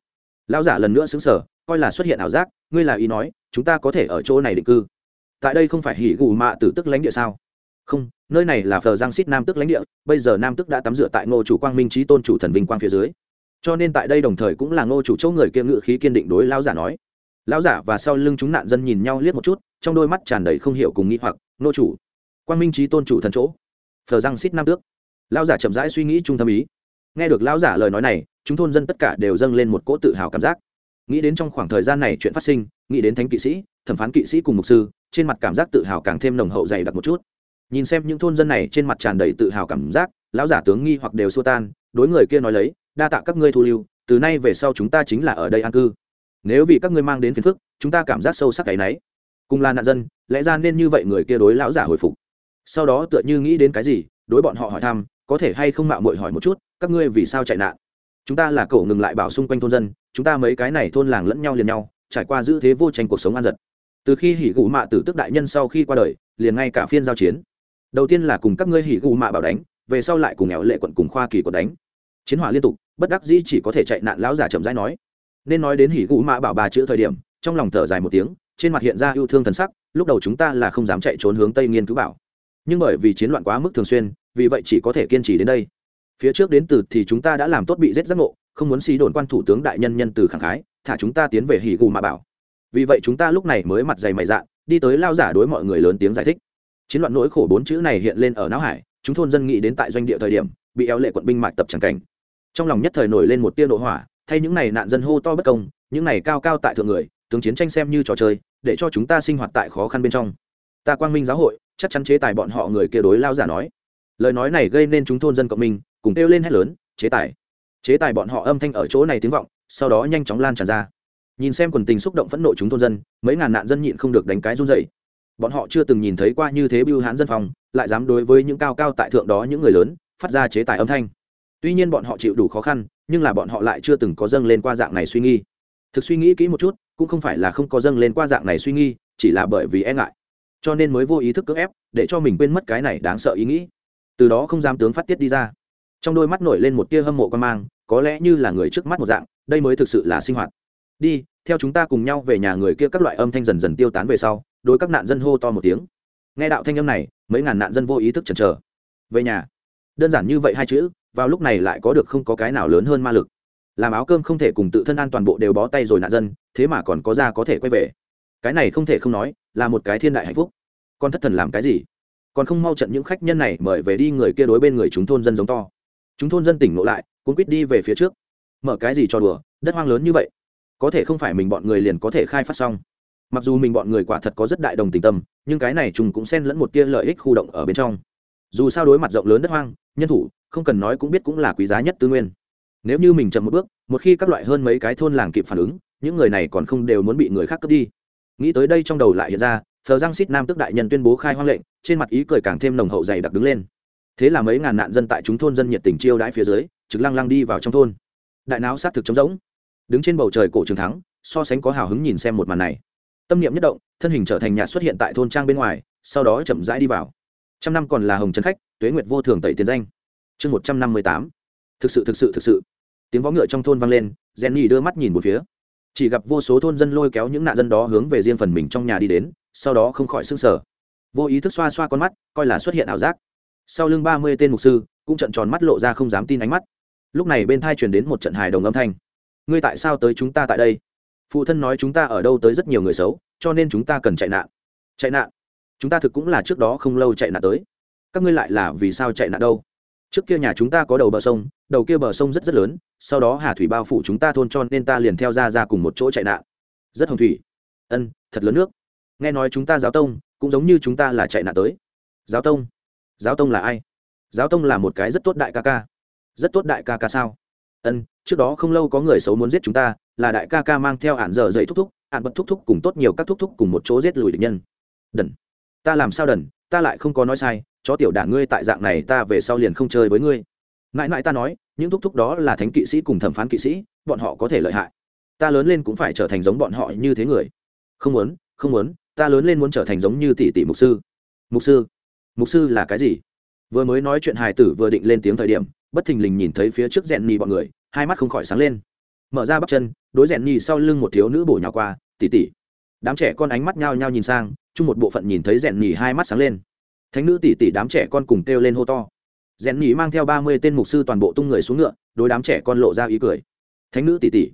Lao giả lần nữa xứng sở coi là xuất hiện ảo giác, ngươi là ý nói, chúng ta có thể ở chỗ này định cư. Tại đây không phải hỉ gù mạ tử tức lãnh địa sao? Không, nơi này là phờ giang xít nam tức lãnh địa, bây giờ nam tức đã tắm rửa tại ngô chủ quang minh trí tôn chủ thần vinh quang phía dưới cho nên tại đây đồng thời cũng là ngô chủ chỗ người kia ngự khí kiên định đối lão giả nói. Lão giả và sau lưng chúng nạn dân nhìn nhau liếc một chút, trong đôi mắt tràn đầy không hiểu cùng nghĩ hoặc, ngô chủ quan minh trí tôn chủ thần chỗ. Phờ răng xít nam tước. Lão giả chậm rãi suy nghĩ trung tâm ý. Nghe được lão giả lời nói này, chúng thôn dân tất cả đều dâng lên một cỗ tự hào cảm giác. Nghĩ đến trong khoảng thời gian này chuyện phát sinh, nghĩ đến thánh kỵ sĩ, thẩm phán kỵ sĩ cùng mục sư, trên mặt cảm giác tự hào càng thêm nồng hậu dày đặc một chút. Nhìn xem những thôn dân này trên mặt tràn đầy tự hào cảm giác, lão giả tướng nghi hoặc đều xua tan, đối người kia nói lấy đa tạ các ngươi thu lưu, từ nay về sau chúng ta chính là ở đây an cư. Nếu vì các ngươi mang đến phiền phức, chúng ta cảm giác sâu sắc cái náy cùng là nạn dân, lẽ ra nên như vậy người kia đối lão giả hồi phục. Sau đó tựa như nghĩ đến cái gì, đối bọn họ hỏi thăm, có thể hay không mạo muội hỏi một chút, các ngươi vì sao chạy nạn? Chúng ta là cậu ngừng lại bảo xung quanh thôn dân, chúng ta mấy cái này thôn làng lẫn nhau liền nhau, trải qua giữ thế vô tranh cuộc sống an giật. Từ khi hỉ gù mạ tử tức đại nhân sau khi qua đời, liền ngay cả phiên giao chiến. Đầu tiên là cùng các ngươi hỉ gù mạ bảo đánh, về sau lại cùng nghèo lệ quận cùng khoa kỳ quận đánh chiến hỏa liên tục, bất đắc dĩ chỉ có thể chạy nạn lão giả chậm rãi nói. Nên nói đến hỉ gũ mã bảo bà chữ thời điểm, trong lòng thở dài một tiếng, trên mặt hiện ra yêu thương thần sắc, lúc đầu chúng ta là không dám chạy trốn hướng tây nghiên cứu bảo. Nhưng bởi vì chiến loạn quá mức thường xuyên, vì vậy chỉ có thể kiên trì đến đây. Phía trước đến từ thì chúng ta đã làm tốt bị giết giác ngộ, không muốn xí đồn quan thủ tướng đại nhân nhân từ khẳng khái, thả chúng ta tiến về hỉ gù mà bảo. Vì vậy chúng ta lúc này mới mặt dày mày dạn, đi tới lao giả đối mọi người lớn tiếng giải thích. Chiến loạn nỗi khổ bốn chữ này hiện lên ở não hải, chúng thôn dân nghĩ đến tại doanh địa thời điểm, bị eo lệ quận binh mạch tập tràng cảnh trong lòng nhất thời nổi lên một tia nội hỏa, thay những này nạn dân hô to bất công, những này cao cao tại thượng người, tướng chiến tranh xem như trò chơi, để cho chúng ta sinh hoạt tại khó khăn bên trong. Ta quang minh giáo hội, chắc chắn chế tài bọn họ người kia đối lao giả nói. Lời nói này gây nên chúng thôn dân cộng minh, cùng kêu lên hét lớn, chế tài! Chế tài bọn họ âm thanh ở chỗ này tiếng vọng, sau đó nhanh chóng lan tràn ra. Nhìn xem quần tình xúc động phẫn nộ chúng thôn dân, mấy ngàn nạn dân nhịn không được đánh cái run dậy bọn họ chưa từng nhìn thấy qua như thế bưu hán dân phòng, lại dám đối với những cao cao tại thượng đó những người lớn, phát ra chế tài âm thanh tuy nhiên bọn họ chịu đủ khó khăn, nhưng là bọn họ lại chưa từng có dâng lên qua dạng này suy nghi thực suy nghĩ kỹ một chút, cũng không phải là không có dâng lên qua dạng này suy nghi chỉ là bởi vì e ngại. Cho nên mới vô ý thức cưỡng ép, để cho mình quên mất cái này đáng sợ ý nghĩ. Từ đó không dám tướng phát tiết đi ra. Trong đôi mắt nổi lên một tia hâm mộ quan mang, có lẽ như là người trước mắt một dạng, đây mới thực sự là sinh hoạt. Đi, theo chúng ta cùng nhau về nhà người kia các loại âm thanh dần dần tiêu tán về sau, đối các nạn dân hô to một tiếng. Nghe đạo thanh âm này, mấy ngàn nạn dân vô ý thức chần chờ. Về nhà. Đơn giản như vậy hai chữ vào lúc này lại có được không có cái nào lớn hơn ma lực. Làm áo cơm không thể cùng tự thân an toàn bộ đều bó tay rồi nạn dân, thế mà còn có ra có thể quay về. Cái này không thể không nói, là một cái thiên đại hạnh phúc. Con thất thần làm cái gì? Còn không mau trận những khách nhân này mời về đi người kia đối bên người chúng thôn dân giống to. Chúng thôn dân tỉnh ngộ lại cũng quýt đi về phía trước. Mở cái gì cho đùa, đất hoang lớn như vậy. Có thể không phải mình bọn người liền có thể khai phát xong. Mặc dù mình bọn người quả thật có rất đại đồng tình tâm, nhưng cái này chúng cũng xen lẫn một tia lợi ích khu động ở bên trong. Dù sao đối mặt rộng lớn đất hoang, nhân thủ không cần nói cũng biết cũng là quý giá nhất tư nguyên. Nếu như mình chậm một bước, một khi các loại hơn mấy cái thôn làng kịp phản ứng, những người này còn không đều muốn bị người khác cướp đi. Nghĩ tới đây trong đầu lại hiện ra, phờ giang xít nam tức đại nhân tuyên bố khai hoang lệnh, trên mặt ý cười càng thêm nồng hậu dày đặc đứng lên. Thế là mấy ngàn nạn dân tại chúng thôn dân nhiệt tình chiêu đãi phía dưới, trực lăng lăng đi vào trong thôn. Đại não sát thực trống rỗng. Đứng trên bầu trời cổ trường thắng, so sánh có hào hứng nhìn xem một màn này. Tâm niệm nhất động, thân hình trở thành nhà xuất hiện tại thôn trang bên ngoài, sau đó chậm rãi đi vào. Trăm năm còn là hồng trấn khách, tuế nguyệt vô thường tẩy tiền danh chương một trăm năm mươi tám. Thực sự thực sự thực sự. Tiếng võ ngựa trong thôn vang lên, jenny đưa mắt nhìn một phía. Chỉ gặp vô số thôn dân lôi kéo những nạn dân đó hướng về riêng phần mình trong nhà đi đến, sau đó không khỏi s ư n g sở vô ý thức xoa xoa con mắt, coi là xuất hiện ảo giác. Sau lưng ba mươi tên mục sư, cũng trận tròn mắt lộ ra không dám tin ánh mắt. Lúc này bên thai truyền đến một trận hài đồng âm thanh. Ngươi tại sao tới chúng ta tại đây? Phụ thân nói chúng ta ở đâu tới rất nhiều người xấu, cho nên chúng ta cần chạy nạn. Chạy nạn? Chúng ta thực cũng là trước đó không lâu chạy nạn tới. Các ngươi lại là vì sao chạy nạn đâu? Trước kia nhà chúng ta có đầu bờ sông, đầu kia bờ sông rất rất lớn, sau đó hà thủy bao phủ chúng ta thôn tròn nên ta liền theo ra ra cùng một chỗ chạy nạn. Rất hồng thủy. Ân, thật lớn nước. Nghe nói chúng ta giáo tông, cũng giống như chúng ta là chạy nạn tới. Giáo tông? Giáo tông là ai? Giáo tông là một cái rất tốt đại ca ca. Rất tốt đại ca ca sao? Ân, trước đó không lâu có người xấu muốn giết chúng ta, là đại ca ca mang theo ản dở dậy thúc thúc, ản bật thúc thúc cùng tốt nhiều các thúc thúc cùng một chỗ giết lùi địch nhân. Đần. Ta làm sao đần? Ta lại không có nói sai chó tiểu đản ngươi tại dạng này ta về sau liền không chơi với ngươi. Mãi mãi ta nói, những thúc thúc đó là thánh kỵ sĩ cùng thẩm phán kỵ sĩ, bọn họ có thể lợi hại. Ta lớn lên cũng phải trở thành giống bọn họ như thế người. Không muốn không muốn, ta lớn lên muốn trở thành giống như tỷ tỷ mục sư. Mục sư? Mục sư là cái gì? Vừa mới nói chuyện hài tử vừa định lên tiếng thời điểm, bất thình lình nhìn thấy phía trước rèn nhì bọn người, hai mắt không khỏi sáng lên. Mở ra bắp chân, đối rèn nhì sau lưng một thiếu nữ bổ nhào qua tỉ tỉ đám trẻ con ánh mắt nhao nhao nhìn sang, chung một bộ phận nhìn thấy rèn nhì hai mắt sáng lên thánh nữ tỷ tỷ đám trẻ con cùng kêu lên hô to. Rèn nhì mang theo ba mươi tên mục sư toàn bộ tung người xuống ngựa, đối đám trẻ con lộ ra ý cười. Thánh nữ tỷ tỷ,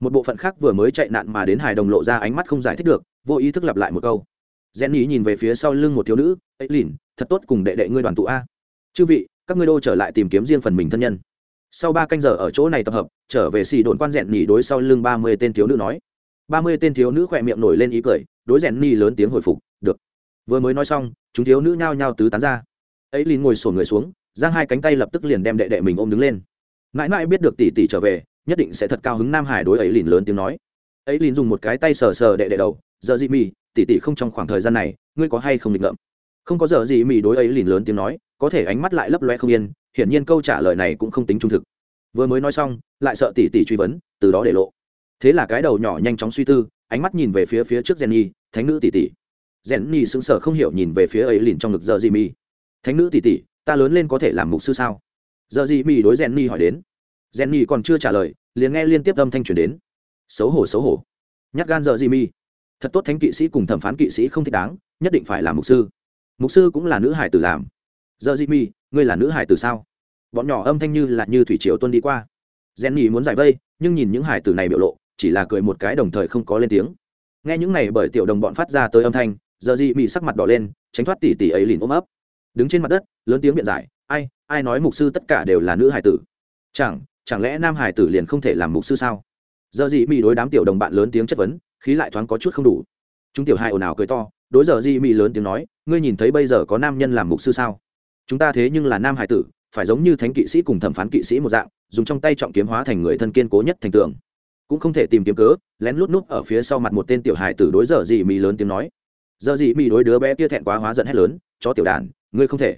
một bộ phận khác vừa mới chạy nạn mà đến hài đồng lộ ra ánh mắt không giải thích được, vô ý thức lặp lại một câu. Rèn nhì nhìn về phía sau lưng một thiếu nữ ấy lìn, thật tốt cùng đệ đệ ngươi đoàn tụ a. Chư vị, các ngươi đô trở lại tìm kiếm riêng phần mình thân nhân. Sau ba canh giờ ở chỗ này tập hợp, trở về xì đồn quan rèn nhì đối sau lưng ba mươi tên thiếu nữ nói. Ba mươi tên thiếu nữ khỏe miệng nổi lên ý cười, đối rèn nhì lớn tiếng hồi phục vừa mới nói xong, chúng thiếu nữ nhao nhao tứ tán ra. Ấy lìn ngồi sổ người xuống, giang hai cánh tay lập tức liền đem đệ đệ mình ôm đứng lên. Mãi mãi biết được tỷ tỷ trở về, nhất định sẽ thật cao hứng nam hải đối ấy lìn lớn tiếng nói. Ấy lìn dùng một cái tay sờ sờ đệ đệ đầu, giờ gì mì, tỷ tỷ không trong khoảng thời gian này, ngươi có hay không định ngậm không có giờ gì mì đối ấy lìn lớn tiếng nói, có thể ánh mắt lại lấp loe không yên, hiển nhiên câu trả lời này cũng không tính trung thực. Vừa mới nói xong, lại sợ tỷ tỷ truy vấn, từ đó để lộ. Thế là cái đầu nhỏ nhanh chóng suy tư, ánh mắt nhìn về phía phía trước jenny, thánh nữ tỷ tỷ jenny sững sờ không hiểu nhìn về phía ấy lìn trong ngực giờ gì mi thánh nữ tỷ tỷ, ta lớn lên có thể làm mục sư sao? Giờ gì mi đối jenny hỏi đến. Jenny còn chưa trả lời, liền nghe liên tiếp âm thanh truyền đến. Xấu hổ xấu hổ. Nhát gan giờ gì mi thật tốt, thánh kỵ sĩ cùng thẩm phán kỵ sĩ không thích đáng, nhất định phải là mục sư. Mục sư cũng là nữ hải tử làm. Giờ gì mi ngươi là nữ hải tử sao? Bọn nhỏ âm thanh như là như thủy triều tuân đi qua. Jenny muốn giải vây, nhưng nhìn những hải tử này biểu lộ, chỉ là cười một cái đồng thời không có lên tiếng. Nghe những này bởi tiểu đồng bọn phát ra tới âm thanh giờ gì Mị sắc mặt đỏ lên, tránh thoát tỉ tỉ ấy liền ôm ấp. Đứng trên mặt đất, lớn tiếng biện giải, ai ai nói mục sư tất cả đều là nữ hải tử? Chẳng chẳng lẽ nam hải tử liền không thể làm mục sư sao? Giờ gì Mị đối đám tiểu đồng bạn lớn tiếng chất vấn, khí lại thoáng có chút không đủ. Chúng tiểu hai ồn ào cười to, đối giờ gì Mị lớn tiếng nói, ngươi nhìn thấy bây giờ có nam nhân làm mục sư sao? Chúng ta thế nhưng là nam hải tử, phải giống như thánh kỵ sĩ cùng thẩm phán kỵ sĩ một dạng, dùng trong tay trọng kiếm hóa thành người thân kiên cố nhất thành tường. Cũng không thể tìm kiếm cớ, lén lút núp ở phía sau mặt một tên tiểu hài tử đối giờ gì mỹ lớn tiếng nói giờ gì mì đối đứa bé kia thẹn quá hóa giận hét lớn cho tiểu đàn, ngươi không thể.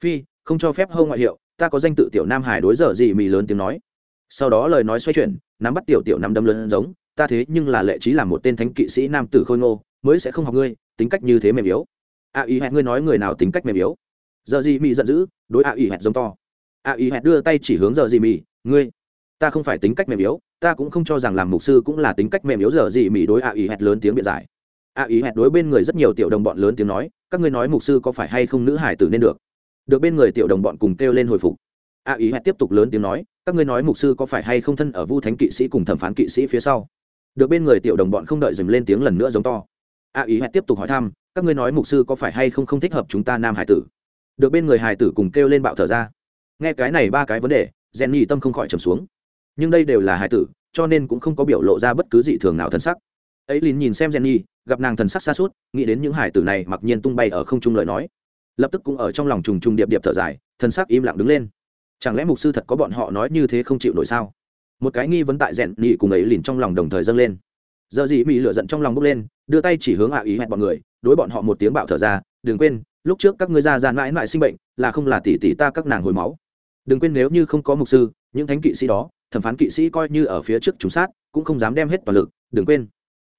Phi, không cho phép hâu ngoại hiệu, ta có danh tự tiểu nam hải đối giờ gì mì lớn tiếng nói. Sau đó lời nói xoay chuyển, nắm bắt tiểu tiểu nắm đâm lớn giống, ta thế nhưng là lệ trí làm một tên thánh kỵ sĩ nam tử khôi ngô, mới sẽ không học ngươi, tính cách như thế mềm yếu. A ý hẹn, ngươi nói người nào tính cách mềm yếu? Giờ gì mì giận dữ, đối a ý hẹn giống to. A ý hẹn đưa tay chỉ hướng giờ gì mì, ngươi, ta không phải tính cách mềm yếu, ta cũng không cho rằng làm mục sư cũng là tính cách mềm yếu. Giờ gì mì đối a ý hẹn lớn tiếng biện giải a ý hẹn đối bên người rất nhiều tiểu đồng bọn lớn tiếng nói, các ngươi nói mục sư có phải hay không nữ hải tử nên được? Được bên người tiểu đồng bọn cùng kêu lên hồi phục. A ý hẹn tiếp tục lớn tiếng nói, các ngươi nói mục sư có phải hay không thân ở vu thánh kỵ sĩ cùng thẩm phán kỵ sĩ phía sau? Được bên người tiểu đồng bọn không đợi dừng lên tiếng lần nữa giống to. A ý hẹn tiếp tục hỏi thăm, các ngươi nói mục sư có phải hay không không thích hợp chúng ta nam hải tử? Được bên người hải tử cùng kêu lên bạo thở ra. Nghe cái này ba cái vấn đề rèn nhì tâm không khỏi trầm xuống. Nhưng đây đều là hải tử, cho nên cũng không có biểu lộ ra bất cứ dị thường nào thân sắc ấy lìn nhìn xem jenny, gặp nàng thần sắc xa suốt, nghĩ đến những hải tử này mặc nhiên tung bay ở không trung lời nói. Lập tức cũng ở trong lòng trùng trùng điệp điệp thở dài, thần sắc im lặng đứng lên. Chẳng lẽ mục sư thật có bọn họ nói như thế không chịu nổi sao? Một cái nghi vấn tại rèn nhị cùng ấy lìn trong lòng đồng thời dâng lên. Giờ gì mỹ lựa giận trong lòng bốc lên, đưa tay chỉ hướng hạ ý hẹn bọn người, đối bọn họ một tiếng bạo thở ra, đừng quên, lúc trước các ngươi ra gian mãi mãi sinh bệnh, là không là tỷ tỷ ta các nàng hồi máu. Đừng quên nếu như không có mục sư, những thánh kỵ sĩ đó, thẩm phán kỵ sĩ coi như ở phía trước chúng sát, cũng không dám đem hết toàn lực, đừng quên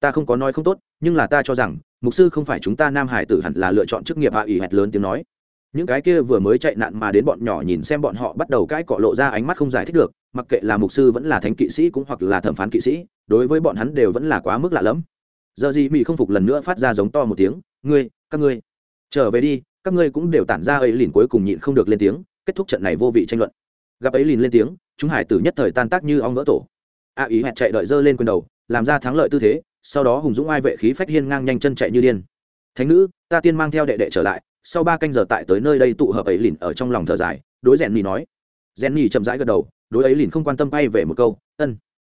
ta không có nói không tốt, nhưng là ta cho rằng, mục sư không phải chúng ta nam hải tử hẳn là lựa chọn chức nghiệp hạ ỉ hẹt lớn tiếng nói. Những cái kia vừa mới chạy nạn mà đến bọn nhỏ nhìn xem bọn họ bắt đầu cãi cọ lộ ra ánh mắt không giải thích được, mặc kệ là mục sư vẫn là thánh kỵ sĩ cũng hoặc là thẩm phán kỵ sĩ, đối với bọn hắn đều vẫn là quá mức lạ lẫm. Giờ gì mỹ không phục lần nữa phát ra giống to một tiếng, ngươi, các ngươi, trở về đi, các ngươi cũng đều tản ra ấy lìn cuối cùng nhịn không được lên tiếng, kết thúc trận này vô vị tranh luận. Gặp ấy lìn lên tiếng, chúng hải tử nhất thời tan tác như ong vỡ tổ. A ý hẹn chạy đợi dơ lên quyền đầu, làm ra thắng lợi tư thế sau đó hùng dũng ai vệ khí phách hiên ngang nhanh chân chạy như điên. Thánh nữ, ta tiên mang theo đệ đệ trở lại, sau ba canh giờ tại tới nơi đây tụ hợp ấy lìn ở trong lòng thở dài. Đối rèn nhì nói. Rèn nhì chậm rãi gật đầu, đối ấy lìn không quan tâm bay về một câu, ân.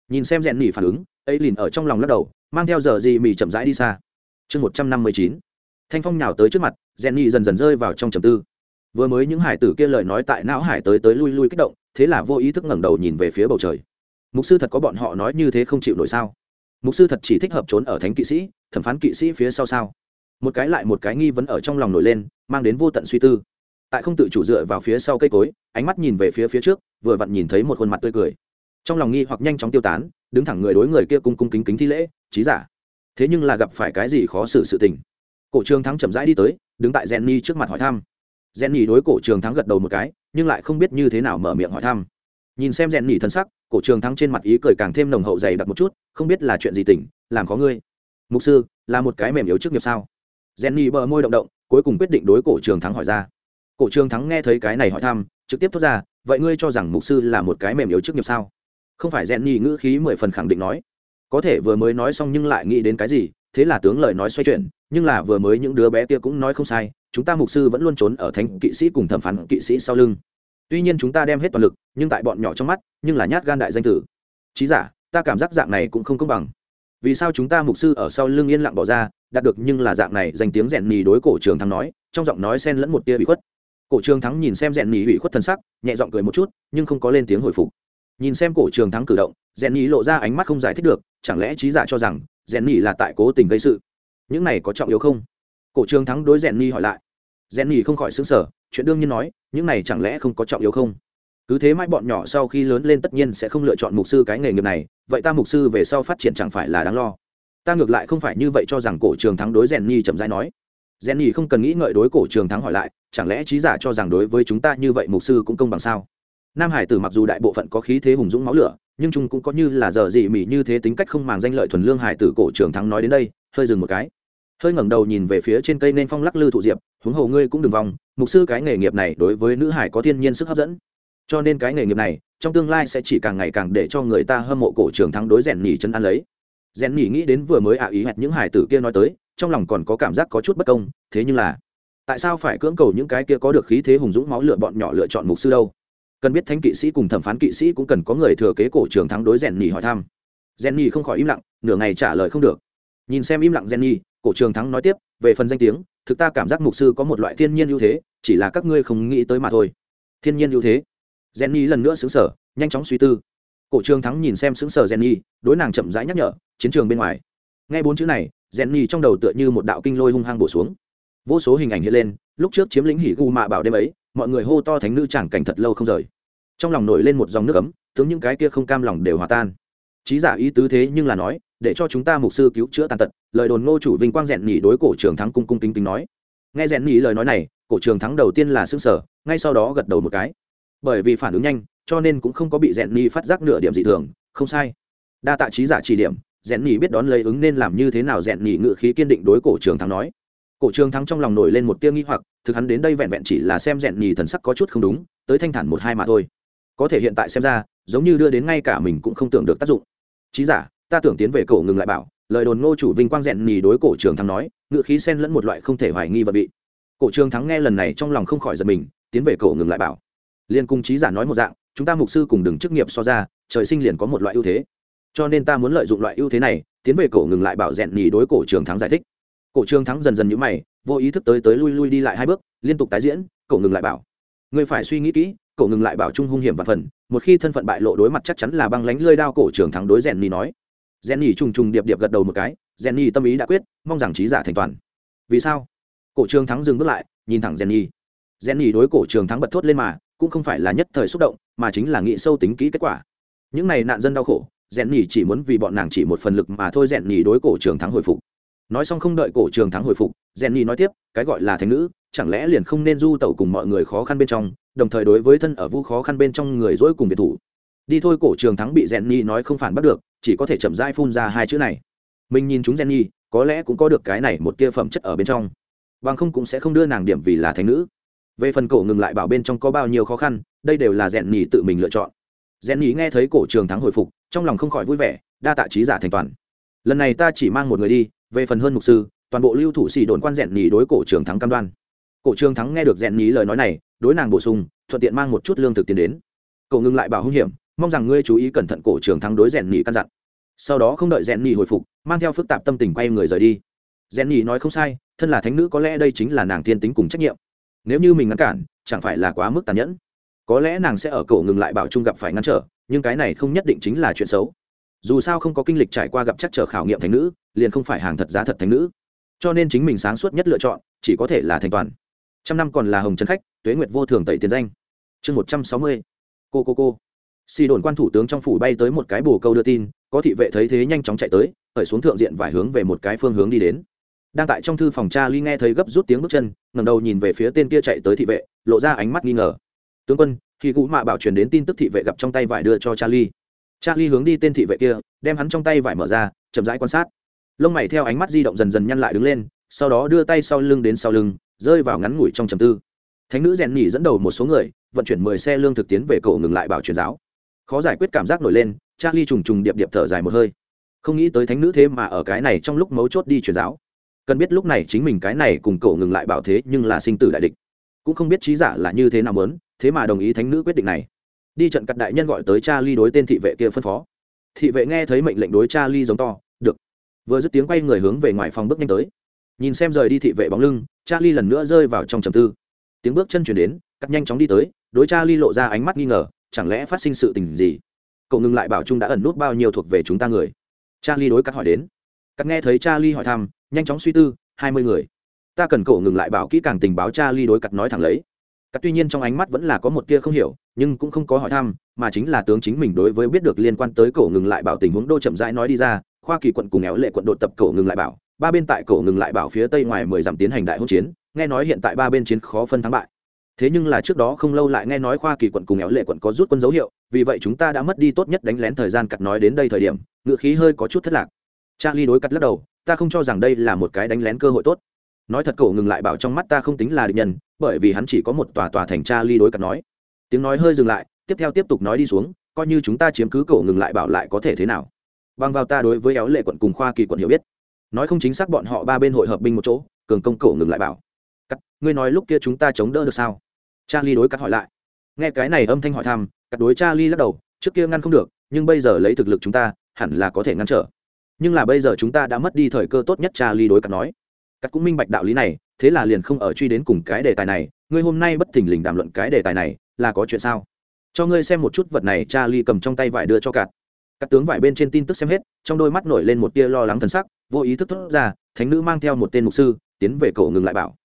Nhìn xem rèn nhì phản ứng, ấy lìn ở trong lòng lắc đầu, mang theo giờ gì mì chậm rãi đi xa. Chương một trăm năm mươi chín. Thanh phong nhào tới trước mặt, rèn nhì dần dần rơi vào trong trầm tư. Vừa mới những hải tử kia lời nói tại não hải tới tới lui lui kích động, thế là vô ý thức ngẩng đầu nhìn về phía bầu trời. Mục sư thật có bọn họ nói như thế không chịu nổi sao? Mục sư thật chỉ thích hợp trốn ở thánh kỵ sĩ, thẩm phán kỵ sĩ phía sau sao? Một cái lại một cái nghi vấn ở trong lòng nổi lên, mang đến vô tận suy tư. Tại không tự chủ dựa vào phía sau cây cối, ánh mắt nhìn về phía phía trước, vừa vặn nhìn thấy một khuôn mặt tươi cười. Trong lòng nghi hoặc nhanh chóng tiêu tán, đứng thẳng người đối người kia cung cung kính kính thi lễ trí giả, thế nhưng là gặp phải cái gì khó xử sự tình? Cổ trường thắng chậm rãi đi tới, đứng tại jenny trước mặt hỏi thăm. Jenny đối cổ trường thắng gật đầu một cái, nhưng lại không biết như thế nào mở miệng hỏi thăm nhìn xem jenny thân sắc, cổ trường thắng trên mặt ý cười càng thêm nồng hậu dày đặc một chút, không biết là chuyện gì tỉnh, làm có ngươi. Mục sư, là một cái mềm yếu trước nghiệp sao? Jenny bờ môi động động, cuối cùng quyết định đối cổ trường thắng hỏi ra. Cổ trường thắng nghe thấy cái này hỏi thăm, trực tiếp thốt ra, vậy ngươi cho rằng mục sư là một cái mềm yếu trước nghiệp sao? Không phải jenny ngữ khí mười phần khẳng định nói. Có thể vừa mới nói xong nhưng lại nghĩ đến cái gì, thế là tướng lời nói xoay chuyển, nhưng là vừa mới những đứa bé kia cũng nói không sai, chúng ta mục sư vẫn luôn trốn ở thánh kỵ sĩ cùng thẩm phán kỵ sĩ sau lưng tuy nhiên chúng ta đem hết toàn lực, nhưng tại bọn nhỏ trong mắt, nhưng là nhát gan đại danh tử. Trí giả, ta cảm giác dạng này cũng không công bằng. Vì sao chúng ta mục sư ở sau lưng yên lặng bỏ ra, đạt được nhưng là dạng này danh tiếng rèn nhì đối cổ trường thắng nói, trong giọng nói xen lẫn một tia bị khuất. Cổ trường thắng nhìn xem rèn nhì bị khuất thân sắc, nhẹ giọng cười một chút, nhưng không có lên tiếng hồi phục. Nhìn xem cổ trường thắng cử động, rèn nhì lộ ra ánh mắt không giải thích được, chẳng lẽ trí giả cho rằng rèn nhì là tại cố tình gây sự? Những này có trọng yếu không? Cổ trường thắng đối rèn nhì hỏi lại. Rèn nhì không khỏi xứng sở chuyện đương nhiên nói, những này chẳng lẽ không có trọng yếu không? Cứ thế mãi bọn nhỏ sau khi lớn lên tất nhiên sẽ không lựa chọn mục sư cái nghề nghiệp này, vậy ta mục sư về sau phát triển chẳng phải là đáng lo. Ta ngược lại không phải như vậy cho rằng cổ trường thắng đối rèn nhi chậm rãi nói. Rèn nhi không cần nghĩ ngợi đối cổ trường thắng hỏi lại, chẳng lẽ trí giả cho rằng đối với chúng ta như vậy mục sư cũng công bằng sao? Nam hải tử mặc dù đại bộ phận có khí thế hùng dũng máu lửa, nhưng chúng cũng có như là giờ gì mỉ như thế tính cách không màng danh lợi thuần lương hải tử cổ trường thắng nói đến đây, hơi dừng một cái. Hơi ngẩng đầu nhìn về phía trên cây nên phong lắc lư thụ diệp huống hồ ngươi cũng đừng vòng mục sư cái nghề nghiệp này đối với nữ hải có thiên nhiên sức hấp dẫn. Cho nên cái nghề nghiệp này, trong tương lai sẽ chỉ càng ngày càng để cho người ta hâm mộ cổ trường thắng đối rèn nhỉ chân ăn lấy. Rèn nhỉ nghĩ đến vừa mới ạ ý hẹn những hải tử kia nói tới, trong lòng còn có cảm giác có chút bất công, thế nhưng là, tại sao phải cưỡng cầu những cái kia có được khí thế hùng dũng máu lựa bọn nhỏ lựa chọn mục sư đâu? Cần biết thánh kỵ sĩ cùng thẩm phán kỵ sĩ cũng cần có người thừa kế cổ trường thắng đối rèn nhỉ hỏi thăm. Rèn nhỉ không khỏi im lặng, nửa ngày trả lời không được. Nhìn xem im lặng rèn nhỉ, cổ trường thắng nói tiếp, về phần danh tiếng thực ta cảm giác mục sư có một loại thiên nhiên ưu thế, chỉ là các ngươi không nghĩ tới mà thôi. Thiên nhiên ưu thế? Jenny lần nữa xứng sở nhanh chóng suy tư. Cổ trường thắng nhìn xem xứng sở jenny, đối nàng chậm rãi nhắc nhở, chiến trường bên ngoài. Nghe bốn chữ này, jenny trong đầu tựa như một đạo kinh lôi hung hăng bổ xuống. Vô số hình ảnh hiện lên, lúc trước chiếm lĩnh hỉ gu mạ bảo đêm ấy, mọi người hô to thánh nữ chẳng cảnh thật lâu không rời. Trong lòng nổi lên một dòng nước ấm, tướng những cái kia không cam lòng đều hòa tan trí giả ý tứ thế nhưng là nói, để cho chúng ta mục sư cứu chữa tàn tật, lời đồn ngô chủ vinh quang rèn nhỉ đối cổ trường thắng cung cung kính kính nói. Nghe rèn nhỉ lời nói này, cổ trường thắng đầu tiên là xương sở ngay sau đó gật đầu một cái. Bởi vì phản ứng nhanh, cho nên cũng không có bị rèn nhỉ phát giác nửa điểm dị thường, không sai. Đa tạ trí giả chỉ điểm, rèn nhỉ biết đón lấy ứng nên làm như thế nào rèn nhỉ ngự khí kiên định đối cổ trường thắng nói. Cổ trường thắng trong lòng nổi lên một tia nghi hoặc, thực hắn đến đây vẹn vẹn chỉ là xem rèn nhỉ thần sắc có chút không đúng, tới thanh thản một hai mà thôi. Có thể hiện tại xem ra, giống như đưa đến ngay cả mình cũng không tưởng được tác dụng trí giả, ta tưởng tiến về cổ ngừng lại bảo. Lời đồn ngô chủ vinh quang rèn nhì đối cổ trường thắng nói ngự khí sen lẫn một loại không thể hoài nghi vật vị. Cổ trường thắng nghe lần này trong lòng không khỏi giật mình, tiến về cổ ngừng lại bảo. Liên cung trí giả nói một dạng, chúng ta mục sư cùng đường chức nghiệp so ra, trời sinh liền có một loại ưu thế. Cho nên ta muốn lợi dụng loại ưu thế này, tiến về cổ ngừng lại bảo rèn nhì đối cổ trường thắng giải thích. Cổ trường thắng dần dần nhũ mày, vô ý thức tới tới lui lui đi lại hai bước, liên tục tái diễn, cổ ngừng lại bảo. Người phải suy nghĩ kỹ cổ ngừng lại bảo trung hung hiểm và phần, một khi thân phận bại lộ đối mặt chắc chắn là băng lánh lơi đao cổ trường thắng đối rèn nhì nói. Rèn nhì trùng trùng điệp điệp gật đầu một cái rèn nhì tâm ý đã quyết, mong rằng trí giả thành toàn. Vì sao? Cổ trường thắng dừng bước lại, nhìn thẳng rèn nhì rèn nhì đối cổ trường thắng bật thốt lên mà, cũng không phải là nhất thời xúc động, mà chính là nghĩ sâu tính kỹ kết quả. Những này nạn dân đau khổ rèn nhì chỉ muốn vì bọn nàng chỉ một phần lực mà thôi rèn nhì đối cổ trường thắng hồi phục. Nói xong không đợi cổ trường thắng hồi phục rèn nhì nói tiếp, cái gọi là thánh nữ, chẳng lẽ liền không nên du tẩu cùng mọi người khó khăn bên trong đồng thời đối với thân ở vu khó khăn bên trong người dỗi cùng biệt thủ. Đi thôi, cổ trường thắng bị rèn nhi nói không phản bắt được, chỉ có thể chậm rãi phun ra hai chữ này. Mình nhìn chúng jenny, có lẽ cũng có được cái này một tia phẩm chất ở bên trong. Bằng không cũng sẽ không đưa nàng điểm vì là thánh nữ. Về phần cổ ngừng lại bảo bên trong có bao nhiêu khó khăn, đây đều là rèn nhi tự mình lựa chọn. Rèn nhi nghe thấy cổ trường thắng hồi phục, trong lòng không khỏi vui vẻ, đa tạ trí giả thành toàn. Lần này ta chỉ mang một người đi, về phần hơn mục sư, toàn bộ lưu thủ xì đồn quan rèn nhi đối cổ trường thắng cam đoan. Cổ trường thắng nghe được rèn nhi lời nói này đối nàng bổ sung, thuận tiện mang một chút lương thực tiền đến. Cậu ngừng lại bảo hung hiểm, mong rằng ngươi chú ý cẩn thận cổ trường thắng đối rèn nhị căn dặn. Sau đó không đợi rèn nhị hồi phục, mang theo phức tạp tâm tình quay người rời đi. Rèn nhị nói không sai, thân là thánh nữ có lẽ đây chính là nàng thiên tính cùng trách nhiệm. Nếu như mình ngăn cản, chẳng phải là quá mức tàn nhẫn. Có lẽ nàng sẽ ở cậu ngừng lại bảo trung gặp phải ngăn trở, nhưng cái này không nhất định chính là chuyện xấu. Dù sao không có kinh lịch trải qua gặp chắc trở khảo nghiệm thánh nữ, liền không phải hàng thật giá thật thánh nữ. Cho nên chính mình sáng suốt nhất lựa chọn, chỉ có thể là thành toàn. Trăm năm còn là hồng trần khách tuế nguyệt vô thường tẩy tiền danh. Chương một trăm sáu mươi. Cô cô cô. Xì đồn quan thủ tướng trong phủ bay tới một cái bồ câu đưa tin, có thị vệ thấy thế nhanh chóng chạy tới, khởi xuống thượng diện vải hướng về một cái phương hướng đi đến. Đang tại trong thư phòng cha ly nghe thấy gấp rút tiếng bước chân ngầm đầu nhìn về phía tên kia chạy tới thị vệ, lộ ra ánh mắt nghi ngờ. Tướng quân, khi cụ mạ bảo truyền đến tin tức thị vệ gặp trong tay vải đưa cho charlie charlie hướng đi tên thị vệ kia, đem hắn trong tay vải mở ra, chậm rãi quan sát. Lông mày theo ánh mắt di động dần dần nhăn lại đứng lên, sau đó đưa tay sau lưng đến sau lưng, rơi vào ngắn ngủi trong trầm tư thánh nữ rèn nhỉ dẫn đầu một số người, vận chuyển mười xe lương thực tiến về cậu ngừng lại bảo truyền giáo. Khó giải quyết cảm giác nổi lên, charlie trùng trùng điệp điệp thở dài một hơi. Không nghĩ tới thánh nữ thế mà ở cái này trong lúc mấu chốt đi truyền giáo. Cần biết lúc này chính mình cái này cùng cậu ngừng lại bảo thế nhưng là sinh tử đại địch. Cũng không biết trí giả là như thế nào mớn thế mà đồng ý thánh nữ quyết định này. Đi trận cặt đại nhân gọi tới charlie đối tên thị vệ kia phân phó. Thị vệ nghe thấy mệnh lệnh đối charlie giống to, được. Vừa dứt tiếng quay người hướng về ngoài phòng bước nhanh tới. Nhìn xem rời đi thị vệ bóng lưng, charlie lần nữa rơi vào trong trầm tư tiếng bước chân chuyển đến, cắt nhanh chóng đi tới, đối cha ly lộ ra ánh mắt nghi ngờ, chẳng lẽ phát sinh sự tình gì? Cậu ngừng lại bảo trung đã ẩn nút bao nhiêu thuộc về chúng ta người? Cha ly đối cắt hỏi đến. Cắt nghe thấy cha ly hỏi thăm, nhanh chóng suy tư, hai mươi người. Ta cần cậu ngừng lại bảo kỹ càng tình báo cha ly đối cắt nói thẳng lấy. Cắt tuy nhiên trong ánh mắt vẫn là có một tia không hiểu, nhưng cũng không có hỏi thăm, mà chính là tướng chính mình đối với biết được liên quan tới cậu ngừng lại bảo tình huống đô chậm rãi nói đi ra, khoa kỳ quận cùng éo lệ quận đột tập cậu ngừng lại bảo. Ba bên tại cậu ngừng lại bảo phía tây ngoài mười dặm tiến hành đại hỗn chiến nghe nói hiện tại ba bên chiến khó phân thắng bại. Thế nhưng là trước đó không lâu lại nghe nói khoa kỳ quận cùng éo lệ quận có rút quân dấu hiệu, vì vậy chúng ta đã mất đi tốt nhất đánh lén thời gian cặt nói đến đây thời điểm, ngựa khí hơi có chút thất lạc. Charlie đối cắt lắc đầu, ta không cho rằng đây là một cái đánh lén cơ hội tốt. Nói thật cổ ngừng lại bảo trong mắt ta không tính là địch nhân, bởi vì hắn chỉ có một tòa tòa thành charlie đối cắt nói. Tiếng nói hơi dừng lại, tiếp theo tiếp tục nói đi xuống, coi như chúng ta chiếm cứ cổ ngừng lại bảo lại có thể thế nào. Bằng vào ta đối với éo lệ quận cùng khoa kỳ quận hiểu biết, nói không chính xác bọn họ ba bên hội hợp binh một chỗ, cường công cổ ngừng lại bảo ngươi nói lúc kia chúng ta chống đỡ được sao? Charlie đối cắt hỏi lại. Nghe cái này âm thanh hỏi thăm, cắt đối charlie lắc đầu, trước kia ngăn không được, nhưng bây giờ lấy thực lực chúng ta, hẳn là có thể ngăn trở. Nhưng là bây giờ chúng ta đã mất đi thời cơ tốt nhất, charlie đối cắt nói. Cắt cũng minh bạch đạo lý này, thế là liền không ở truy đến cùng cái đề tài này. Ngươi hôm nay bất thình lình đàm luận cái đề tài này, là có chuyện sao? Cho ngươi xem một chút vật này, charlie cầm trong tay vải đưa cho cắt. Các tướng vải bên trên tin tức xem hết, trong đôi mắt nổi lên một tia lo lắng thần sắc, vô ý thức thốt ra, thánh nữ mang theo một tên mục sư, tiến về cổ ngừng lại bảo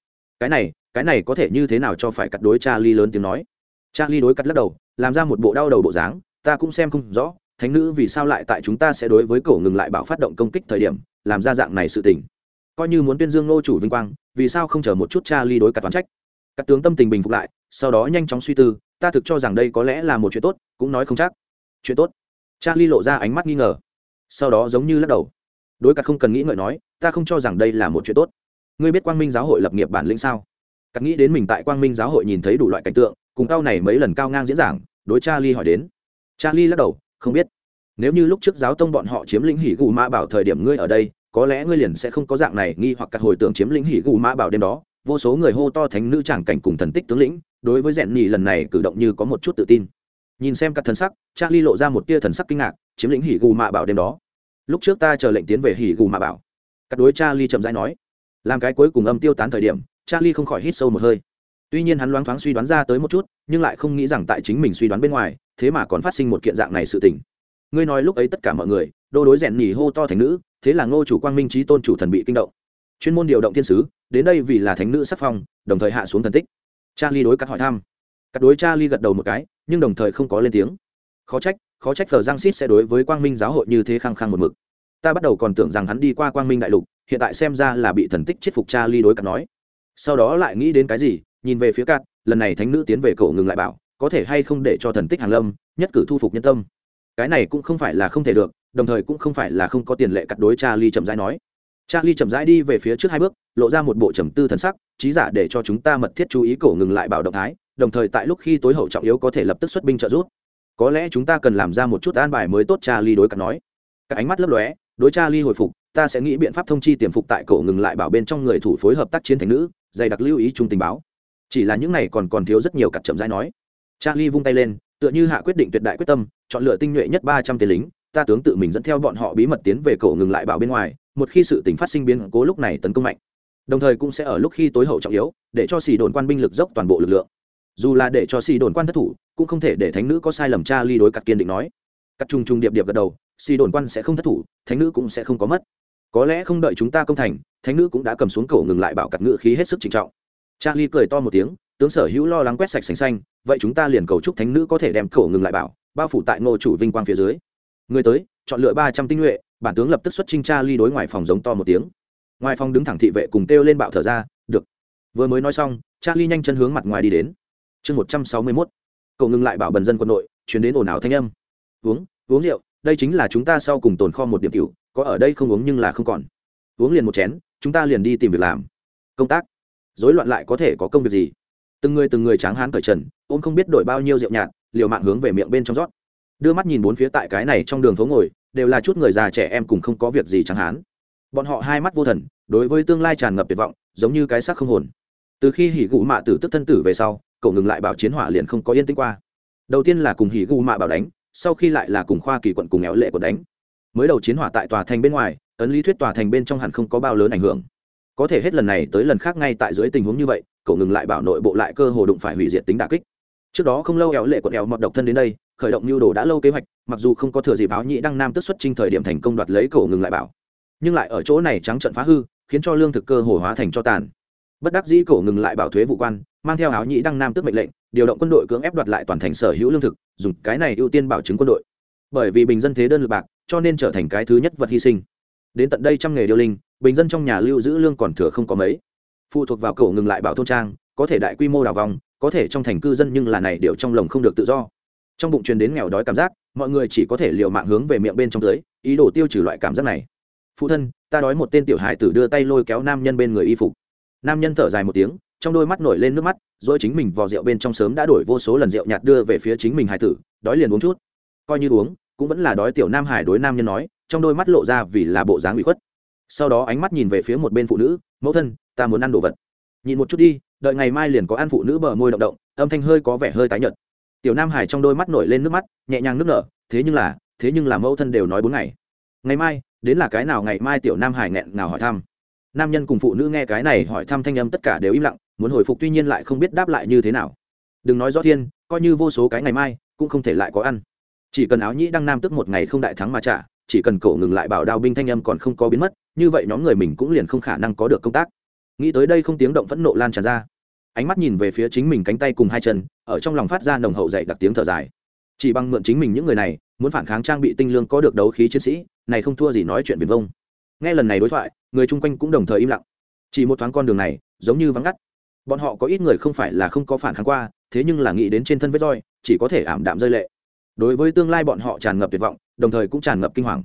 cái này cái này có thể như thế nào cho phải cắt đối cha ly lớn tiếng nói? Cha ly đối cắt lắc đầu, làm ra một bộ đau đầu bộ dáng, ta cũng xem không rõ, thánh nữ vì sao lại tại chúng ta sẽ đối với cổ ngừng lại bảo phát động công kích thời điểm, làm ra dạng này sự tình. Coi như muốn tuyên dương nô chủ vinh quang, vì sao không chờ một chút cha ly đối cắt toán trách? Các tướng tâm tình bình phục lại, sau đó nhanh chóng suy tư, ta thực cho rằng đây có lẽ là một chuyện tốt, cũng nói không chắc. Chuyện tốt. Cha ly lộ ra ánh mắt nghi ngờ. Sau đó giống như lắc đầu. Đối cắt không cần nghĩ ngợi nói, ta không cho rằng đây là một chuyện tốt ngươi biết quang minh giáo hội lập nghiệp bản lĩnh sao? Cắt nghĩ đến mình tại quang minh giáo hội nhìn thấy đủ loại cảnh tượng, cùng cao này mấy lần cao ngang diễn giảng, đối cha ly hỏi đến. Cha ly lắc đầu, không biết. Nếu như lúc trước giáo tông bọn họ chiếm lĩnh hỉ gù mã bảo thời điểm ngươi ở đây, có lẽ ngươi liền sẽ không có dạng này nghi hoặc cắt hồi tưởng chiếm lĩnh hỉ gù mã bảo đêm đó. Vô số người hô to thánh nữ tràng cảnh cùng thần tích tướng lĩnh, đối với rèn nhì lần này cử động như có một chút tự tin. Nhìn xem các thần sắc cha ly lộ ra một tia thần sắc kinh ngạc, chiếm lĩnh hỉ gù mạ bảo đêm đó. Lúc trước ta chờ lệnh tiến về hỉ gù mạ bảo. Các đối cha ly chậm rãi nói làm cái cuối cùng âm tiêu tán thời điểm, charlie không khỏi hít sâu một hơi. Tuy nhiên hắn loáng thoáng suy đoán ra tới một chút, nhưng lại không nghĩ rằng tại chính mình suy đoán bên ngoài, thế mà còn phát sinh một kiện dạng này sự tình. Ngươi nói lúc ấy tất cả mọi người, đô đối rèn nhỉ hô to thành nữ, thế là ngô chủ quang minh trí tôn chủ thần bị kinh động. Chuyên môn điều động thiên sứ, đến đây vì là thánh nữ sắc phong, đồng thời hạ xuống thần tích. Charlie đối cắt hỏi thăm. Cắt đối charlie gật đầu một cái, nhưng đồng thời không có lên tiếng. Khó trách khó trách phờ giang xít sẽ đối với quang minh giáo hội như thế khăng khăng một mực ta bắt đầu còn tưởng rằng hắn đi qua quang minh đại lục, hiện tại xem ra là bị thần tích chết phục cha ly đối cặp nói. Sau đó lại nghĩ đến cái gì, nhìn về phía cát lần này thánh nữ tiến về cậu ngừng lại bảo, có thể hay không để cho thần tích hàng lâm, nhất cử thu phục nhân tâm. Cái này cũng không phải là không thể được, đồng thời cũng không phải là không có tiền lệ cắt đối cha ly chậm rãi nói. Cha ly chậm rãi đi về phía trước hai bước, lộ ra một bộ trầm tư thần sắc, trí giả để cho chúng ta mật thiết chú ý cổ ngừng lại bảo động thái, đồng thời tại lúc khi tối hậu trọng yếu có thể lập tức xuất binh trợ giúp. Có lẽ chúng ta cần làm ra một chút an bài mới tốt cha ly đối cặp nói. Các ánh mắt lấp lóe đối cha ly hồi phục, ta sẽ nghĩ biện pháp thông chi tiềm phục tại cổ ngừng lại bảo bên trong người thủ phối hợp tác chiến thành nữ, dày đặc lưu ý chung tình báo. Chỉ là những này còn còn thiếu rất nhiều cặp chậm rãi nói. Cha ly vung tay lên, tựa như hạ quyết định tuyệt đại quyết tâm, chọn lựa tinh nhuệ nhất ba trăm tên lính, ta tướng tự mình dẫn theo bọn họ bí mật tiến về cổ ngừng lại bảo bên ngoài, một khi sự tình phát sinh biến cố lúc này tấn công mạnh. Đồng thời cũng sẽ ở lúc khi tối hậu trọng yếu, để cho xì đồn quan binh lực dốc toàn bộ lực lượng. Dù là để cho xì đồn quan thất thủ, cũng không thể để thánh nữ có sai lầm cha ly đối cặp kiên định nói. Cặp trùng trùng điệp điệp gật đầu xì đồn quan sẽ không thất thủ, thánh nữ cũng sẽ không có mất. Có lẽ không đợi chúng ta công thành, thánh nữ cũng đã cầm xuống cổ ngừng lại bảo cặp ngự khí hết sức trịnh trọng. Cha ly cười to một tiếng, tướng sở hữu lo lắng quét sạch sành xanh, vậy chúng ta liền cầu chúc thánh nữ có thể đem cổ ngừng lại bảo, bao phủ tại ngô chủ vinh quang phía dưới. Người tới, chọn lựa ba trăm tinh nhuệ, bản tướng lập tức xuất trinh cha ly đối ngoài phòng giống to một tiếng. Ngoài phòng đứng thẳng thị vệ cùng kêu lên bạo thở ra, được. Vừa mới nói xong cha ly nhanh chân hướng mặt ngoài đi đến. Chương một trăm sáu mươi mốt. Cậu ngừng lại bảo bần dân quân đội chuyển đến ồn ào thanh âm. Uống uống rượu đây chính là chúng ta sau cùng tồn kho một điểm cựu có ở đây không uống nhưng là không còn. Uống liền một chén, chúng ta liền đi tìm việc làm. Công tác. Rối loạn lại có thể có công việc gì? Từng người từng người tráng hán cởi trần, ôm không biết đổi bao nhiêu rượu nhạt, liều mạng hướng về miệng bên trong rót. Đưa mắt nhìn bốn phía tại cái này trong đường phố ngồi, đều là chút người già trẻ em cùng không có việc gì tráng hán. Bọn họ hai mắt vô thần, đối với tương lai tràn ngập tuyệt vọng, giống như cái xác không hồn. Từ khi hỉ gụ mạ tử tức thân tử về sau, cậu ngừng lại bảo chiến hỏa liền không có yên tĩnh qua. Đầu tiên là cùng hỉ gụ mạ bảo đánh sau khi lại là cùng khoa kỳ quận cùng éo lệ quận đánh. Mới đầu chiến hỏa tại tòa thành bên ngoài, ấn lý thuyết tòa thành bên trong hẳn không có bao lớn ảnh hưởng. Có thể hết lần này tới lần khác ngay tại dưới tình huống như vậy, cậu ngừng lại bảo nội bộ lại cơ hồ đụng phải hủy diệt tính đà kích. Trước đó không lâu éo lệ quận éo mọt độc thân đến đây, khởi động mưu đồ đã lâu kế hoạch, mặc dù không có thừa dịp áo nhị đăng nam tức xuất trinh thời điểm thành công đoạt lấy cậu ngừng lại bảo. Nhưng lại ở chỗ này trắng trận phá hư, khiến cho lương thực cơ hồ hóa thành cho tàn. Bất đắc dĩ cổ ngừng lại bảo thuế vụ quan mang theo áo nhĩ đăng nam tước mệnh lệnh, điều động quân đội cưỡng ép đoạt lại toàn thành sở hữu lương thực, dùng cái này ưu tiên bảo chứng quân đội. Bởi vì bình dân thế đơn lực bạc, cho nên trở thành cái thứ nhất vật hy sinh. Đến tận đây trăm nghề điêu linh, bình dân trong nhà lưu giữ lương còn thừa không có mấy. Phụ thuộc vào cậu ngừng lại bảo thôn trang, có thể đại quy mô đào vòng, có thể trong thành cư dân nhưng là này điều trong lồng không được tự do. Trong bụng truyền đến nghèo đói cảm giác, mọi người chỉ có thể liều mạng hướng về miệng bên trong tới, ý đồ tiêu trừ loại cảm giác này. Phụ thân, ta đói một tên tiểu hải tử đưa tay lôi kéo nam nhân bên người y phục. Nam nhân thở dài một tiếng trong đôi mắt nổi lên nước mắt, rồi chính mình vò rượu bên trong sớm đã đổi vô số lần rượu nhạt đưa về phía chính mình hải tử, đói liền uống chút. Coi như uống, cũng vẫn là đói tiểu nam hải đối nam nhân nói, trong đôi mắt lộ ra vì là bộ dáng bị khuất. Sau đó ánh mắt nhìn về phía một bên phụ nữ, mẫu thân, ta muốn ăn đồ vật. Nhìn một chút đi, đợi ngày mai liền có ăn phụ nữ bờ môi động động. Âm thanh hơi có vẻ hơi tái nhợt. Tiểu nam hải trong đôi mắt nổi lên nước mắt, nhẹ nhàng nước nở, thế nhưng là, thế nhưng là mẫu thân đều nói bốn ngày. Ngày mai, đến là cái nào ngày mai tiểu nam hải nghẹn nào hỏi thăm. Nam nhân cùng phụ nữ nghe cái này hỏi thăm thanh âm tất cả đều im lặng muốn hồi phục tuy nhiên lại không biết đáp lại như thế nào. Đừng nói rõ thiên, coi như vô số cái ngày mai, cũng không thể lại có ăn. Chỉ cần áo nhĩ đăng nam tức một ngày không đại thắng mà trả, chỉ cần cậu ngừng lại bảo đao binh thanh âm còn không có biến mất, như vậy nhóm người mình cũng liền không khả năng có được công tác. Nghĩ tới đây không tiếng động phẫn nộ lan tràn ra. Ánh mắt nhìn về phía chính mình cánh tay cùng hai chân, ở trong lòng phát ra nồng hậu dậy đặc tiếng thở dài. Chỉ bằng mượn chính mình những người này, muốn phản kháng trang bị tinh lương có được đấu khí chiến sĩ, này không thua gì nói chuyện viền vông. Nghe lần này đối thoại, người chung quanh cũng đồng thời im lặng. Chỉ một thoáng con đường này, giống như vắng ngắt bọn họ có ít người không phải là không có phản kháng qua, thế nhưng là nghĩ đến trên thân vết roi, chỉ có thể ảm đạm rơi lệ. Đối với tương lai bọn họ tràn ngập tuyệt vọng, đồng thời cũng tràn ngập kinh hoàng.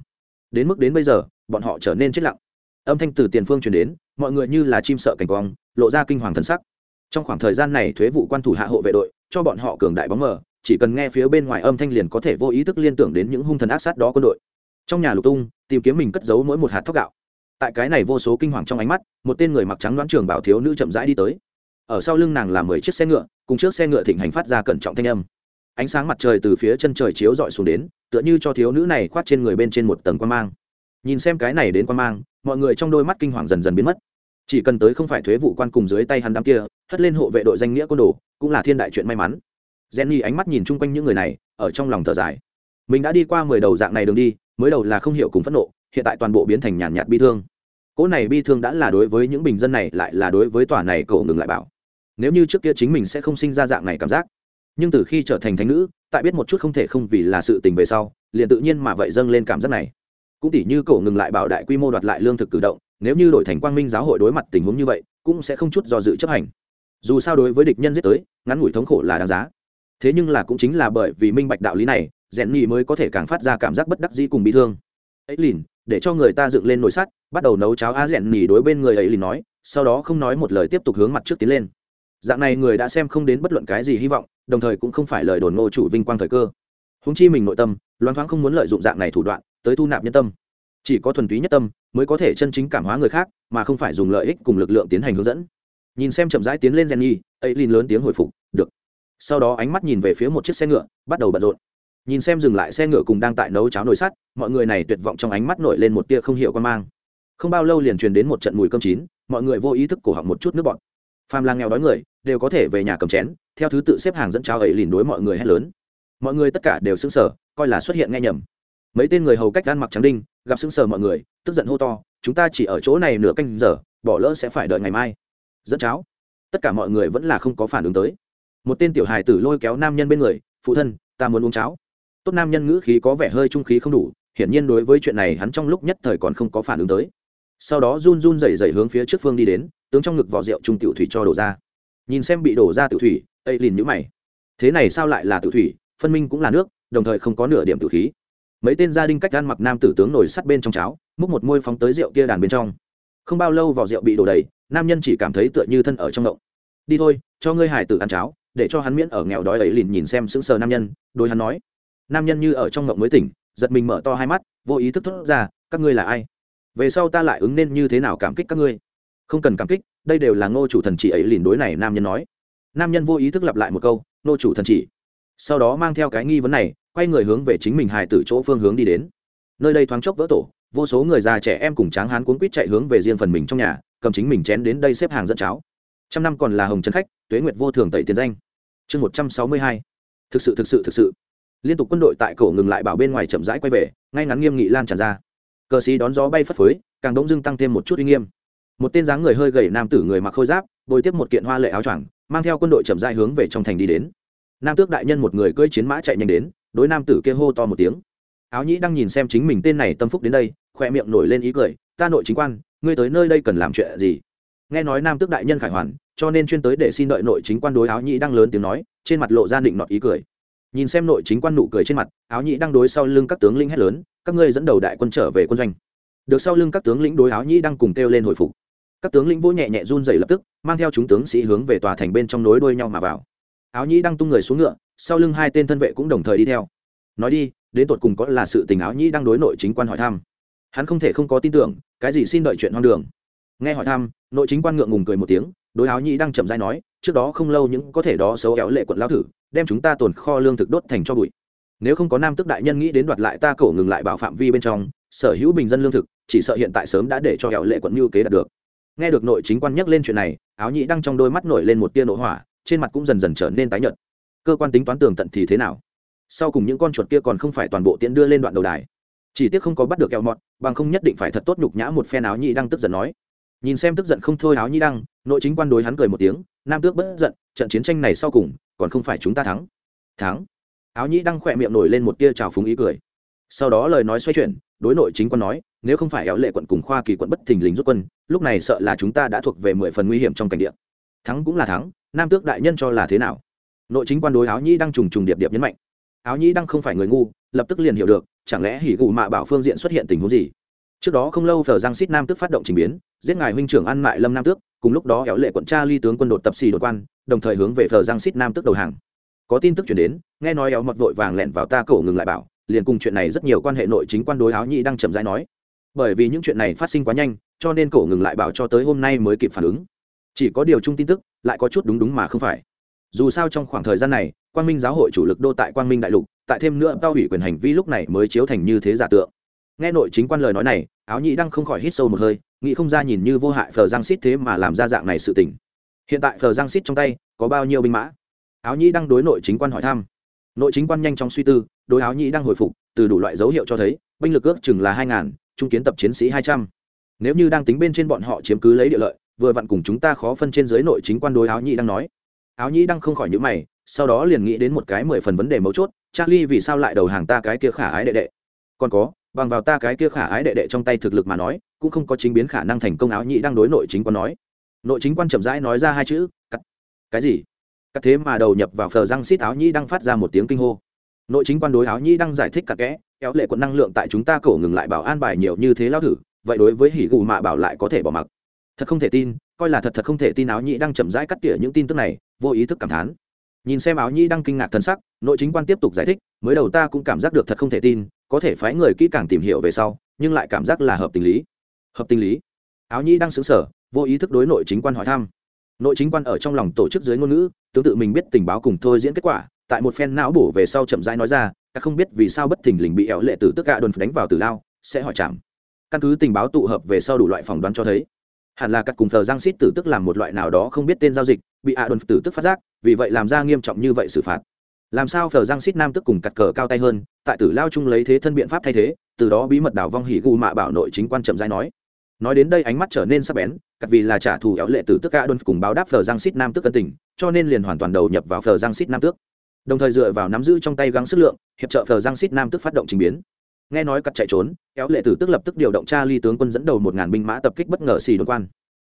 Đến mức đến bây giờ, bọn họ trở nên chết lặng. Âm thanh từ tiền phương truyền đến, mọi người như là chim sợ cảnh quang, lộ ra kinh hoàng thân sắc. Trong khoảng thời gian này, thuế vụ quan thủ hạ hộ vệ đội, cho bọn họ cường đại bóng mờ, chỉ cần nghe phía bên ngoài âm thanh liền có thể vô ý thức liên tưởng đến những hung thần ác sát đó quân đội. Trong nhà lục tung, tìm kiếm mình cất giấu mỗi một hạt thóc gạo. Tại cái này vô số kinh hoàng trong ánh mắt, một tên người mặc trắng đoán trường bảo thiếu nữ chậm rãi đi tới ở sau lưng nàng là mười chiếc xe ngựa, cùng chiếc xe ngựa thịnh hành phát ra cẩn trọng thanh âm. Ánh sáng mặt trời từ phía chân trời chiếu rọi xuống đến, tựa như cho thiếu nữ này khoát trên người bên trên một tầng quan mang. Nhìn xem cái này đến quan mang, mọi người trong đôi mắt kinh hoàng dần dần biến mất. Chỉ cần tới không phải thuế vụ quan cùng dưới tay hắn đám kia, hất lên hộ vệ đội danh nghĩa côn đồ, cũng là thiên đại chuyện may mắn. Jenny ánh mắt nhìn chung quanh những người này, ở trong lòng thở dài. Mình đã đi qua mười đầu dạng này đường đi, mới đầu là không hiểu cùng phẫn nộ, hiện tại toàn bộ biến thành nhàn nhạt bi thương. Cỗ này bi thương đã là đối với những bình dân này, lại là đối với tòa này cậu ngừng lại bảo nếu như trước kia chính mình sẽ không sinh ra dạng này cảm giác. Nhưng từ khi trở thành thánh nữ, tại biết một chút không thể không vì là sự tình về sau, liền tự nhiên mà vậy dâng lên cảm giác này. Cũng tỉ như cổ ngừng lại bảo đại quy mô đoạt lại lương thực cử động, nếu như đổi thành quang minh giáo hội đối mặt tình huống như vậy, cũng sẽ không chút do dự chấp hành. Dù sao đối với địch nhân giết tới, ngắn ngủi thống khổ là đáng giá. Thế nhưng là cũng chính là bởi vì minh bạch đạo lý này, rèn nhì mới có thể càng phát ra cảm giác bất đắc dĩ cùng bị thương. Ấy lìn, để cho người ta dựng lên nồi sắt, bắt đầu nấu cháo á rèn nhì đối bên người ấy lìn nói, sau đó không nói một lời tiếp tục hướng mặt trước tiến lên dạng này người đã xem không đến bất luận cái gì hy vọng, đồng thời cũng không phải lời đồn ngô chủ vinh quang thời cơ. Húng chi mình nội tâm, loan thoáng không muốn lợi dụng dạng này thủ đoạn, tới thu nạp nhân tâm. Chỉ có thuần túy nhất tâm, mới có thể chân chính cảm hóa người khác, mà không phải dùng lợi ích cùng lực lượng tiến hành hướng dẫn. Nhìn xem chậm rãi tiến lên gen nhi ấy lin lớn tiếng hồi phục, được. Sau đó ánh mắt nhìn về phía một chiếc xe ngựa, bắt đầu bận rộn. Nhìn xem dừng lại xe ngựa cùng đang tại nấu cháo nồi sắt, mọi người này tuyệt vọng trong ánh mắt nổi lên một tia không hiểu quan mang. Không bao lâu liền truyền đến một trận mùi cơm chín, mọi người vô ý thức cổ họng một chút nước bọt. Phàm là nghèo đói người đều có thể về nhà cầm chén, theo thứ tự xếp hàng dẫn cháo ấy lìn đối mọi người hét lớn. Mọi người tất cả đều sững sờ, coi là xuất hiện nghe nhầm. Mấy tên người hầu cách ăn mặc trắng đinh, gặp sững sờ mọi người, tức giận hô to, chúng ta chỉ ở chỗ này nửa canh giờ, bỏ lỡ sẽ phải đợi ngày mai. Dẫn cháo tất cả mọi người vẫn là không có phản ứng tới. Một tên tiểu hài tử lôi kéo nam nhân bên người, phụ thân, ta muốn uống cháo. Tốt nam nhân ngữ khí có vẻ hơi trung khí không đủ, hiển nhiên đối với chuyện này hắn trong lúc nhất thời còn không có phản ứng tới. Sau đó run run rẩy rẩy hướng phía trước phương đi đến, tướng trong ngực vỏ rượu trung tiểu thủy cho đổ ra nhìn xem bị đổ ra tiểu thủy ây lìn nhữ mày. Thế này sao lại là tiểu thủy? Phân minh cũng là nước, đồng thời không có nửa điểm tiểu khí. Mấy tên gia đình cách gan mặc nam tử tướng nổi sắt bên trong cháo, múc một môi phóng tới rượu kia đàn bên trong. Không bao lâu vỏ rượu bị đổ đầy, nam nhân chỉ cảm thấy tựa như thân ở trong động. Đi thôi, cho ngươi hải tử ăn cháo, để cho hắn miễn ở nghèo đói ấy liền nhìn xem sững sờ nam nhân đôi hắn nói. Nam nhân như ở trong ngộng mới tỉnh, giật mình mở to hai mắt, vô ý thức thốt ra, các ngươi là ai? Về sau ta lại ứng nên như thế nào cảm kích các ngươi? Không cần cảm kích đây đều là ngô chủ thần chỉ ấy liền đối này nam nhân nói. Nam nhân vô ý thức lặp lại một câu, ngô chủ thần chỉ. Sau đó mang theo cái nghi vấn này, quay người hướng về chính mình hài tử chỗ phương hướng đi đến. Nơi đây thoáng chốc vỡ tổ, vô số người già trẻ em cùng tráng hán cuốn quýt chạy hướng về riêng phần mình trong nhà, cầm chính mình chén đến đây xếp hàng dẫn cháo. Trăm năm còn là hồng trấn khách, tuế nguyệt vô thường tẩy tiền danh. Chương một trăm sáu mươi hai. Thực sự thực sự thực sự. Liên tục quân đội tại cổ ngừng lại bảo bên ngoài chậm rãi quay về, ngay ngắn nghiêm nghị lan tràn ra. Cờ xí đón gió bay phất phới, càng đông dưng tăng thêm một chút uy nghiêm một tên dáng người hơi gầy nam tử người mặc khôi giáp, bồi tiếp một kiện hoa lệ áo choàng, mang theo quân đội chậm rãi hướng về trong thành đi đến. Nam tước đại nhân một người cưỡi chiến mã chạy nhanh đến, đối nam tử kia hô to một tiếng. Áo nhĩ đang nhìn xem chính mình tên này tâm phúc đến đây khoe miệng nổi lên ý cười, ta nội chính quan, ngươi tới nơi đây cần làm chuyện gì? Nghe nói nam tước đại nhân khải hoàn, cho nên chuyên tới để xin đợi nội chính quan đối áo nhĩ đang lớn tiếng nói, trên mặt lộ ra định nọt ý cười. Nhìn xem nội chính quan nụ cười trên mặt, áo nhĩ đang đối sau lưng các tướng lĩnh hét lớn, các ngươi dẫn đầu đại quân trở về quân doanh. Được sau lưng các tướng lĩnh đối áo nhĩ đang cùng kêu lên hồi phục các tướng lĩnh vỗ nhẹ nhẹ run dày lập tức, mang theo chúng tướng sĩ hướng về tòa thành bên trong nối đuôi nhau mà vào. Áo nhĩ đang tung người xuống ngựa, sau lưng hai tên thân vệ cũng đồng thời đi theo. Nói đi, đến tột cùng có là sự tình áo nhĩ đang đối nội chính quan hỏi thăm? Hắn không thể không có tin tưởng, cái gì xin đợi chuyện hoang đường? Nghe hỏi thăm, nội chính quan ngượng ngùng cười một tiếng, đối áo nhĩ đang chậm dai nói, trước đó không lâu những có thể đó xấu éo lệ quận lao thử, đem chúng ta tồn kho lương thực đốt thành cho bụi. Nếu không có nam tức đại nhân nghĩ đến đoạt lại ta cổ ngừng lại bảo phạm vi bên trong, sở hữu bình dân lương thực, chỉ sợ hiện tại sớm đã để cho éo lệ quận mưu kế đạt được nghe được nội chính quan nhắc lên chuyện này, áo nhĩ đang trong đôi mắt nổi lên một tia nổ hỏa, trên mặt cũng dần dần trở nên tái nhợt. Cơ quan tính toán tường tận thì thế nào? Sau cùng những con chuột kia còn không phải toàn bộ tiễn đưa lên đoạn đầu đài. Chỉ tiếc không có bắt được kẹo mọt, bằng không nhất định phải thật tốt nhục nhã một phen áo nhĩ đang tức giận nói. Nhìn xem tức giận không thôi áo nhĩ đăng, nội chính quan đối hắn cười một tiếng, nam tước bất giận, trận chiến tranh này sau cùng, còn không phải chúng ta thắng. Thắng. Áo nhĩ đăng khỏe miệng nổi lên một tia trào phúng ý cười. Sau đó lời nói xoay chuyển, đối nội chính quan nói nếu không phải éo lệ quận cùng khoa kỳ quận bất thình lình rút quân, lúc này sợ là chúng ta đã thuộc về mười phần nguy hiểm trong cảnh địa. Thắng cũng là thắng, nam tước đại nhân cho là thế nào? Nội chính quan đối áo nhĩ đang trùng trùng điệp điệp nhấn mạnh. Áo nhĩ đang không phải người ngu, lập tức liền hiểu được, chẳng lẽ hỉ gù mạ bảo phương diện xuất hiện tình huống gì? Trước đó không lâu phờ giang xít nam tước phát động trình biến, giết ngài huynh trưởng ăn mại lâm nam tước, cùng lúc đó éo lệ quận cha ly tướng quân đột tập xì đột quan, đồng thời hướng về phờ giang xít nam tước đầu hàng. Có tin tức chuyển đến, nghe nói éo mật vội vàng lẹn vào ta cổ ngừng lại bảo, liền cùng chuyện này rất nhiều quan hệ nội chính quan đối áo nhĩ đang chậm rãi nói bởi vì những chuyện này phát sinh quá nhanh, cho nên cổ ngừng lại bảo cho tới hôm nay mới kịp phản ứng. Chỉ có điều chung tin tức, lại có chút đúng đúng mà không phải. Dù sao trong khoảng thời gian này, quang minh giáo hội chủ lực đô tại quang minh đại lục, tại thêm nữa cao hủy quyền hành vi lúc này mới chiếu thành như thế giả tượng. Nghe nội chính quan lời nói này, áo nhĩ đang không khỏi hít sâu một hơi, nghĩ không ra nhìn như vô hại phờ giang xít thế mà làm ra dạng này sự tình. Hiện tại phờ giang xít trong tay, có bao nhiêu binh mã? Áo nhĩ đang đối nội chính quan hỏi thăm. Nội chính quan nhanh chóng suy tư, đối áo nhĩ đang hồi phục, từ đủ loại dấu hiệu cho thấy, binh lực ước chừng là hai ngàn trung kiến tập chiến sĩ hai trăm. Nếu như đang tính bên trên bọn họ chiếm cứ lấy địa lợi, vừa vặn cùng chúng ta khó phân trên dưới nội chính quan đối áo nhĩ đang nói. Áo nhĩ đang không khỏi nhữ mày, sau đó liền nghĩ đến một cái mười phần vấn đề mấu chốt, charlie vì sao lại đầu hàng ta cái kia khả ái đệ đệ? Còn có, bằng vào ta cái kia khả ái đệ đệ trong tay thực lực mà nói, cũng không có chính biến khả năng thành công áo nhĩ đang đối nội chính quan nói. Nội chính quan chậm rãi nói ra hai chữ, cắt. Cái gì? Cắt thế mà đầu nhập vào phờ răng xít áo nhĩ đang phát ra một tiếng kinh hô. Nội chính quan đối áo nhĩ đang giải thích cặn kẽ kéo lệ quận năng lượng tại chúng ta cổ ngừng lại bảo an bài nhiều như thế lao thử, vậy đối với hỉ gù mạ bảo lại có thể bỏ mặc. Thật không thể tin, coi là thật thật không thể tin áo nhĩ đang chậm rãi cắt tỉa những tin tức này, vô ý thức cảm thán. Nhìn xem áo nhĩ đang kinh ngạc thân sắc, nội chính quan tiếp tục giải thích, mới đầu ta cũng cảm giác được thật không thể tin, có thể phái người kỹ càng tìm hiểu về sau, nhưng lại cảm giác là hợp tình lý. Hợp tình lý? Áo nhĩ đang xứng sở vô ý thức đối nội chính quan hỏi thăm. Nội chính quan ở trong lòng tổ chức dưới ngôn ngữ, tương tự mình biết tình báo cùng thôi diễn kết quả, tại một phen não bổ về sau chậm rãi nói ra các không biết vì sao bất thình lình bị éo lệ tử tức gạ đồn đánh vào tử lao, sẽ hỏi chạm căn cứ tình báo tụ hợp về sau đủ loại phỏng đoán cho thấy, hẳn là các cùng thờ giang xít tử tức làm một loại nào đó không biết tên giao dịch, bị ạ đồn tử tức phát giác, vì vậy làm ra nghiêm trọng như vậy xử phạt. Làm sao thờ giang xít nam tức cùng cặt cờ cao tay hơn, tại tử lao chung lấy thế thân biện pháp thay thế, từ đó bí mật đảo vong hỉ gu mạ bảo nội chính quan chậm dai nói. Nói đến đây ánh mắt trở nên sắc bén cặt vì là trả thù éo lệ tử tức ạ đồn cùng báo đáp thờ giang xít nam tức cân tình, cho nên liền hoàn toàn đầu nhập vào thờ giang xít nam tước đồng thời dựa vào nắm giữ trong tay gắng sức lượng, hiệp trợ phờ giang xít nam tức phát động trình biến. Nghe nói cặt chạy trốn, kéo lệ tử tức lập tức điều động cha ly tướng quân dẫn đầu một ngàn binh mã tập kích bất ngờ xì đồn quan.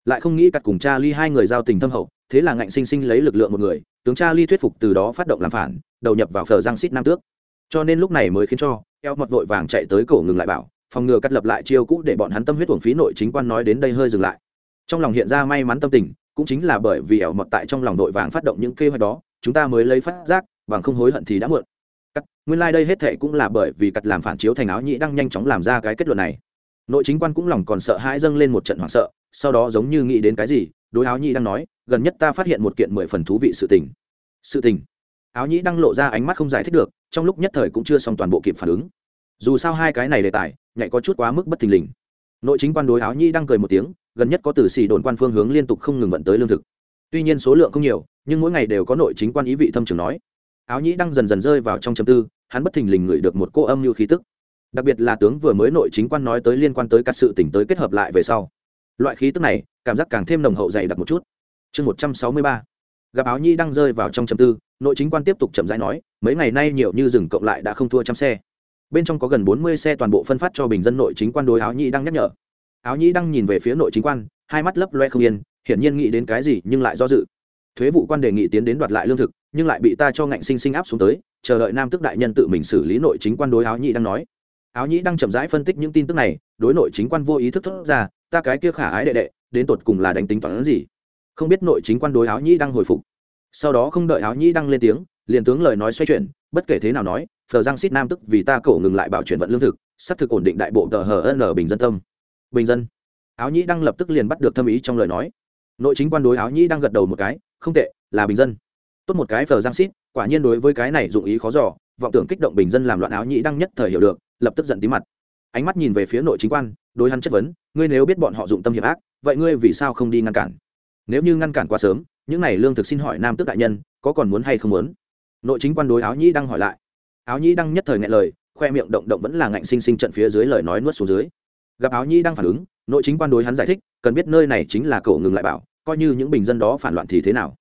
Lại không nghĩ cặt cùng cha ly hai người giao tình thâm hậu, thế là ngạnh sinh sinh lấy lực lượng một người, tướng cha ly thuyết phục từ đó phát động làm phản, đầu nhập vào phờ giang xít nam tước. Cho nên lúc này mới khiến cho eo mật vội vàng chạy tới cổ ngừng lại bảo, phòng ngừa cắt lập lại chiêu cũ để bọn hắn tâm huyết uổng phí nội chính quan nói đến đây hơi dừng lại. Trong lòng hiện ra may mắn tâm tình, cũng chính là bởi vì eo mật tại trong lòng vội vàng phát động những kế hoạch đó, chúng ta mới lấy phát giác bằng không hối hận thì đã muộn. Cắt, nguyên lai、like、đây hết thệ cũng là bởi vì cắt làm phản chiếu thành áo nhĩ đang nhanh chóng làm ra cái kết luận này. Nội chính quan cũng lòng còn sợ hãi dâng lên một trận hoảng sợ, sau đó giống như nghĩ đến cái gì, đối áo nhĩ đang nói, gần nhất ta phát hiện một kiện mười phần thú vị sự tình. Sự tình? Áo nhĩ đang lộ ra ánh mắt không giải thích được, trong lúc nhất thời cũng chưa xong toàn bộ kịp phản ứng. Dù sao hai cái này đề tài, nhạy có chút quá mức bất thình lình. Nội chính quan đối áo nhĩ đang cười một tiếng, gần nhất có từ xì đồn quan phương hướng liên tục không ngừng vận tới lương thực. Tuy nhiên số lượng không nhiều, nhưng mỗi ngày đều có nội chính quan ý vị thâm trường nói áo nhĩ đang dần dần rơi vào trong trầm tư, hắn bất thình lình ngửi được một cô âm như khí tức. Đặc biệt là tướng vừa mới nội chính quan nói tới liên quan tới các sự tỉnh tới kết hợp lại về sau. Loại khí tức này, cảm giác càng thêm nồng hậu dày đặc một chút. Chương một trăm sáu mươi ba. Gặp áo nhi đang rơi vào trong trầm tư, nội chính quan tiếp tục chậm rãi nói, mấy ngày nay nhiều như rừng cộng lại đã không thua trăm xe. Bên trong có gần bốn mươi xe toàn bộ phân phát cho bình dân nội chính quan đối áo nhi đang nhắc nhở. Áo nhi đang nhìn về phía nội chính quan, hai mắt lấp loe không yên, hiển nhiên nghĩ đến cái gì nhưng lại do dự thuế vụ quan đề nghị tiến đến đoạt lại lương thực, nhưng lại bị ta cho ngạnh sinh sinh áp xuống tới, chờ đợi nam tức đại nhân tự mình xử lý nội chính quan đối áo nhĩ đang nói. Áo nhĩ đang chậm rãi phân tích những tin tức này, đối nội chính quan vô ý thức thốt ra, ta cái kia khả ái đệ đệ, đến tột cùng là đánh tính toán gì? Không biết nội chính quan đối áo nhĩ đang hồi phục. Sau đó không đợi áo nhĩ đang lên tiếng, liền tướng lời nói xoay chuyển, bất kể thế nào nói, phờ giang xít nam tức vì ta cổ ngừng lại bảo chuyển vận lương thực sắp thực ổn định đại bộ tờ hờ n bình dân tâm. Bình dân. Áo nhĩ đang lập tức liền bắt được thâm ý trong lời nói nội chính quan đối áo nhĩ đang gật đầu một cái, không tệ, là bình dân. Tốt một cái phờ giang xít, quả nhiên đối với cái này dụng ý khó giỏ vọng tưởng kích động bình dân làm loạn áo nhĩ đang nhất thời hiểu được, lập tức giận tí mặt. Ánh mắt nhìn về phía nội chính quan, đối hắn chất vấn, ngươi nếu biết bọn họ dụng tâm hiểm ác, vậy ngươi vì sao không đi ngăn cản? Nếu như ngăn cản quá sớm, những này lương thực xin hỏi nam tước đại nhân, có còn muốn hay không muốn? Nội chính quan đối áo nhĩ đang hỏi lại. Áo nhĩ đang nhất thời ngại lời, khoe miệng động động vẫn là ngạnh sinh sinh trận phía dưới lời nói nuốt xuống dưới. Gặp áo nhĩ đang phản ứng nội chính quan đối hắn giải thích, cần biết nơi này chính là cậu ngừng lại bảo, coi như những bình dân đó phản loạn thì thế nào.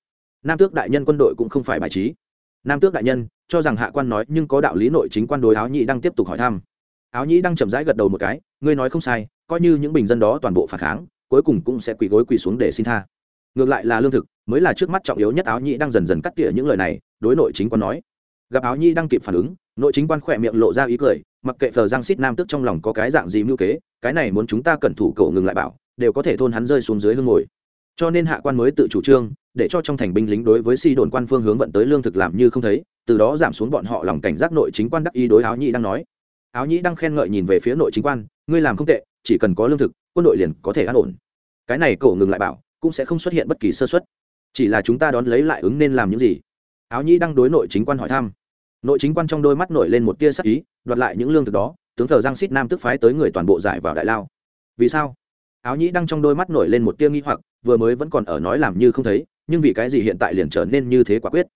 Nam tước đại nhân quân đội cũng không phải bài trí. Nam tước đại nhân, cho rằng hạ quan nói nhưng có đạo lý nội chính quan đối áo nhĩ đang tiếp tục hỏi thăm. Áo nhĩ đang chậm rãi gật đầu một cái, ngươi nói không sai, coi như những bình dân đó toàn bộ phản kháng, cuối cùng cũng sẽ quỳ gối quỳ xuống để xin tha. Ngược lại là lương thực, mới là trước mắt trọng yếu nhất áo nhĩ đang dần dần cắt tỉa những lời này, đối nội chính quan nói. Gặp áo nhĩ đang kịp phản ứng, nội chính quan khỏe miệng lộ ra ý cười mặc kệ phờ giang xít nam tức trong lòng có cái dạng gì mưu kế, cái này muốn chúng ta cẩn thủ cậu ngừng lại bảo, đều có thể thôn hắn rơi xuống dưới hương ngồi. Cho nên hạ quan mới tự chủ trương, để cho trong thành binh lính đối với si đồn quan phương hướng vận tới lương thực làm như không thấy, từ đó giảm xuống bọn họ lòng cảnh giác nội chính quan đắc y đối áo nhĩ đang nói. Áo nhĩ đang khen ngợi nhìn về phía nội chính quan, ngươi làm không tệ, chỉ cần có lương thực, quân đội liền có thể an ổn. Cái này cậu ngừng lại bảo, cũng sẽ không xuất hiện bất kỳ sơ xuất chỉ là chúng ta đón lấy lại ứng nên làm những gì. Áo nhĩ đang đối nội chính quan hỏi thăm nội chính quan trong đôi mắt nổi lên một tia sắc ý, đoạt lại những lương thực đó, tướng thờ giang xít nam tức phái tới người toàn bộ giải vào đại lao. Vì sao? Áo nhĩ đang trong đôi mắt nổi lên một tia nghi hoặc, vừa mới vẫn còn ở nói làm như không thấy, nhưng vì cái gì hiện tại liền trở nên như thế quả quyết?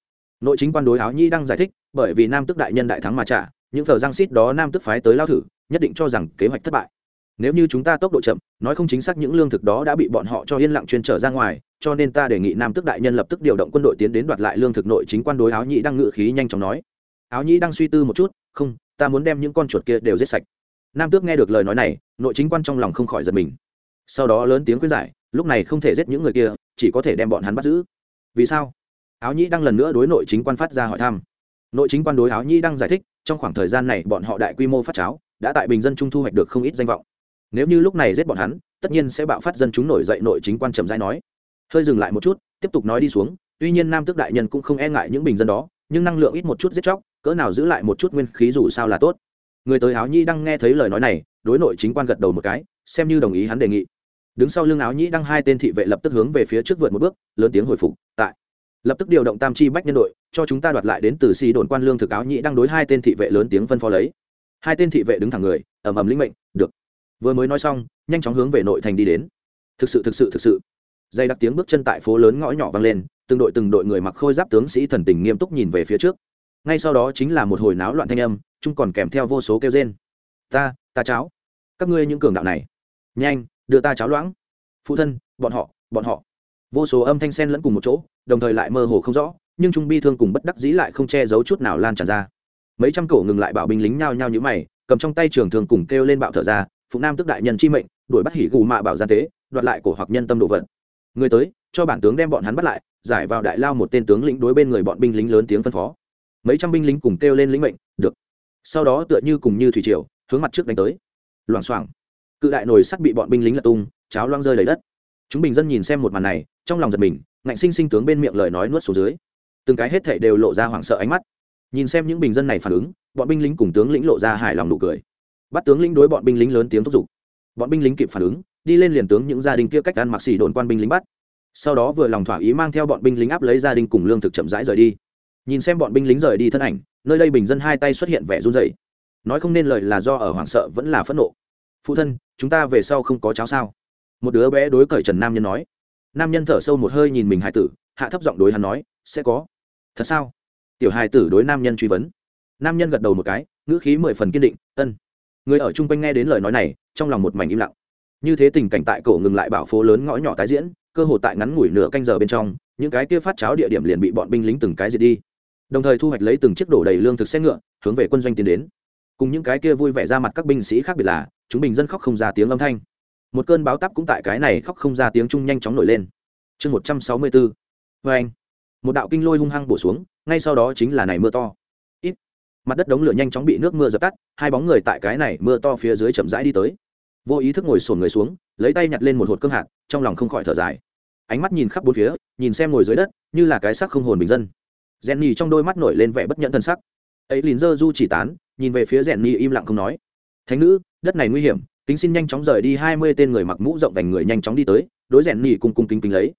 Nội chính quan đối áo nhĩ đang giải thích, bởi vì nam tức đại nhân đại thắng mà trả, những thờ giang xít đó nam tức phái tới lao thử, nhất định cho rằng kế hoạch thất bại. Nếu như chúng ta tốc độ chậm, nói không chính xác những lương thực đó đã bị bọn họ cho yên lặng chuyên trở ra ngoài, cho nên ta đề nghị nam tức đại nhân lập tức điều động quân đội tiến đến đoạt lại lương thực. Nội chính quan đối áo nhĩ đang ngự khí nhanh chóng nói áo nhĩ đang suy tư một chút, không, ta muốn đem những con chuột kia đều giết sạch. Nam tước nghe được lời nói này, nội chính quan trong lòng không khỏi giật mình. Sau đó lớn tiếng khuyên giải, lúc này không thể giết những người kia, chỉ có thể đem bọn hắn bắt giữ. Vì sao? Áo nhĩ đang lần nữa đối nội chính quan phát ra hỏi thăm. Nội chính quan đối áo nhĩ đang giải thích, trong khoảng thời gian này bọn họ đại quy mô phát cháo, đã tại bình dân trung thu hoạch được không ít danh vọng. Nếu như lúc này giết bọn hắn, tất nhiên sẽ bạo phát dân chúng nổi dậy, nội chính quan trầm dai nói. Hơi dừng lại một chút, tiếp tục nói đi xuống, tuy nhiên nam tước đại nhân cũng không e ngại những bình dân đó, nhưng năng lượng ít một chút giết chóc cỡ nào giữ lại một chút nguyên khí dù sao là tốt. Người tới áo nhĩ đang nghe thấy lời nói này, đối nội chính quan gật đầu một cái, xem như đồng ý hắn đề nghị. Đứng sau lưng áo nhĩ đăng hai tên thị vệ lập tức hướng về phía trước vượt một bước, lớn tiếng hồi phục, tại. Lập tức điều động tam chi bách nhân đội, cho chúng ta đoạt lại đến từ si đồn quan lương thực áo nhĩ đăng đối hai tên thị vệ lớn tiếng phân phó lấy. Hai tên thị vệ đứng thẳng người, ầm ầm lĩnh mệnh, được. Vừa mới nói xong, nhanh chóng hướng về nội thành đi đến. Thực sự thực sự thực sự. Dây đặc tiếng bước chân tại phố lớn ngõ nhỏ vang lên, từng đội từng đội người mặc khôi giáp tướng sĩ thần tình nghiêm túc nhìn về phía trước ngay sau đó chính là một hồi náo loạn thanh âm, chung còn kèm theo vô số kêu rên. Ta ta cháo. Các ngươi những cường đạo này. Nhanh, đưa ta cháo loãng. Phụ thân, bọn họ bọn họ. Vô số âm thanh sen lẫn cùng một chỗ, đồng thời lại mơ hồ không rõ, nhưng trung bi thương cùng bất đắc dĩ lại không che giấu chút nào lan tràn ra. Mấy trăm cổ ngừng lại bảo binh lính nhao nhao như mày, cầm trong tay trường thường cùng kêu lên bạo thở ra, phụ nam tức đại nhân chi mệnh, đuổi bắt hỉ gù mạ bảo gian tế, đoạt lại cổ hoặc nhân tâm đồ vật. Người tới, cho bản tướng đem bọn hắn bắt lại, giải vào đại lao một tên tướng lĩnh đối bên người bọn binh lính lớn tiếng phân phó mấy trăm binh lính cùng kêu lên lĩnh mệnh, được. Sau đó tựa như cùng như thủy triều, hướng mặt trước đánh tới. Loảng xoảng. Cự đại nồi sắt bị bọn binh lính lật tung, cháo loang rơi đầy đất. Chúng bình dân nhìn xem một màn này, trong lòng giật mình, ngạnh sinh sinh tướng bên miệng lời nói nuốt xuống dưới. Từng cái hết thảy đều lộ ra hoảng sợ ánh mắt. Nhìn xem những bình dân này phản ứng, bọn binh lính cùng tướng lĩnh lộ ra hài lòng nụ cười. Bắt tướng lĩnh đối bọn binh lính lớn tiếng thúc giục. Bọn binh lính kịp phản ứng, đi lên liền tướng những gia đình kia cách ăn mặc xỉ đồn quan binh lính bắt. Sau đó vừa lòng thỏa ý mang theo bọn binh lính áp lấy gia đình cùng lương thực chậm rãi rời đi nhìn xem bọn binh lính rời đi thân ảnh, nơi đây bình dân hai tay xuất hiện vẻ run rẩy. Nói không nên lời là do ở hoảng sợ vẫn là phẫn nộ. Phụ thân, chúng ta về sau không có cháo sao? Một đứa bé đối cởi trần nam nhân nói. Nam nhân thở sâu một hơi nhìn mình hải tử, hạ thấp giọng đối hắn nói, sẽ có. Thật sao? Tiểu hải tử đối nam nhân truy vấn. Nam nhân gật đầu một cái, ngữ khí mười phần kiên định, ân. Người ở chung quanh nghe đến lời nói này, trong lòng một mảnh im lặng. Như thế tình cảnh tại cổ ngừng lại bảo phố lớn ngõ nhỏ tái diễn, cơ hồ tại ngắn ngủi nửa canh giờ bên trong, những cái kia phát cháo địa điểm liền bị bọn binh lính từng cái diệt đi đồng thời thu hoạch lấy từng chiếc đổ đầy lương thực xe ngựa, hướng về quân doanh tiến đến. Cùng những cái kia vui vẻ ra mặt các binh sĩ khác biệt là, chúng bình dân khóc không ra tiếng âm thanh. Một cơn báo tắp cũng tại cái này khóc không ra tiếng chung nhanh chóng nổi lên. Chương một trăm sáu mươi bốn. Vê anh. Một đạo kinh lôi hung hăng bổ xuống, ngay sau đó chính là này mưa to. Ít. Mặt đất đống lửa nhanh chóng bị nước mưa dập tắt, hai bóng người tại cái này mưa to phía dưới chậm rãi đi tới. Vô ý thức ngồi sổn người xuống, lấy tay nhặt lên một hột cơm hạt, trong lòng không khỏi thở dài. Ánh mắt nhìn khắp bốn phía, nhìn xem ngồi dưới đất, như là cái xác không hồn bình dân rèn nhì trong đôi mắt nổi lên vẻ bất nhẫn thân sắc. Ấy lìn dơ du chỉ tán, nhìn về phía rèn nhì im lặng không nói. Thánh nữ, đất này nguy hiểm, kính xin nhanh chóng rời đi, hai mươi tên người mặc mũ rộng vành người nhanh chóng đi tới. Đối rèn nhì cùng cung kính kính lấy.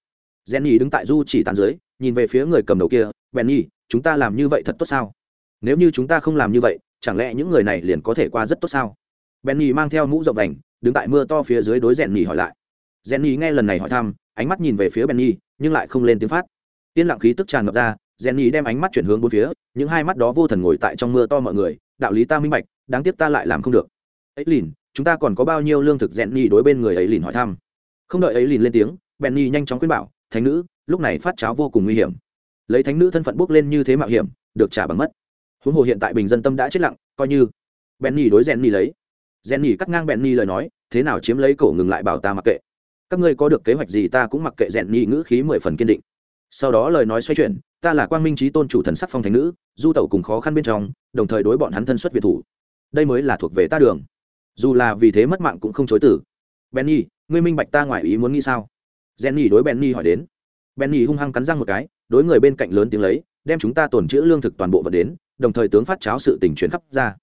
Rèn nhì đứng tại du chỉ tán dưới, nhìn về phía người cầm đầu kia bèn nhì chúng ta làm như vậy thật tốt sao? Nếu như chúng ta không làm như vậy, chẳng lẽ những người này liền có thể qua rất tốt sao? Bèn nhì mang theo mũ rộng vành, đứng tại mưa to phía dưới đối rèn nhì hỏi lại. Rèn nhì nghe lần này hỏi thăm, ánh mắt nhìn về phía bèn nhì nhưng lại không lên tiếng phát. Yên lặng khí tức tràn ngập ra Jenny đem ánh mắt chuyển hướng bốn phía, những hai mắt đó vô thần ngồi tại trong mưa to mọi người, đạo lý ta minh bạch, đáng tiếc ta lại làm không được. Ấy lìn chúng ta còn có bao nhiêu lương thực? Jenny đối bên người ấy lìn hỏi thăm. Không đợi ấy lìn lên tiếng Benny nhanh chóng khuyên bảo, thánh nữ, lúc này phát cháo vô cùng nguy hiểm. Lấy thánh nữ thân phận bước lên như thế mạo hiểm, được trả bằng mất. Huống hồ hiện tại bình dân tâm đã chết lặng, coi như. Benny đối Jenny lấy. Jenny cắt ngang Benny lời nói, thế nào chiếm lấy cổ ngừng lại bảo ta mặc kệ. Các ngươi có được kế hoạch gì ta cũng mặc kệ. Jenny ngữ khí mười phần kiên định sau đó lời nói xoay chuyển, ta là quang minh trí tôn chủ thần sắc phong thành nữ, du tẩu cùng khó khăn bên trong, đồng thời đối bọn hắn thân xuất việt thủ. Đây mới là thuộc về ta đường. Dù là vì thế mất mạng cũng không chối tử benny, ngươi minh bạch ta ngoài ý muốn nghĩ sao? Jenny đối benny hỏi đến. Benny hung hăng cắn răng một cái, đối người bên cạnh lớn tiếng lấy, đem chúng ta tồn chữ lương thực toàn bộ vật đến, đồng thời tướng phát cháo sự tình chuyển khắp ra.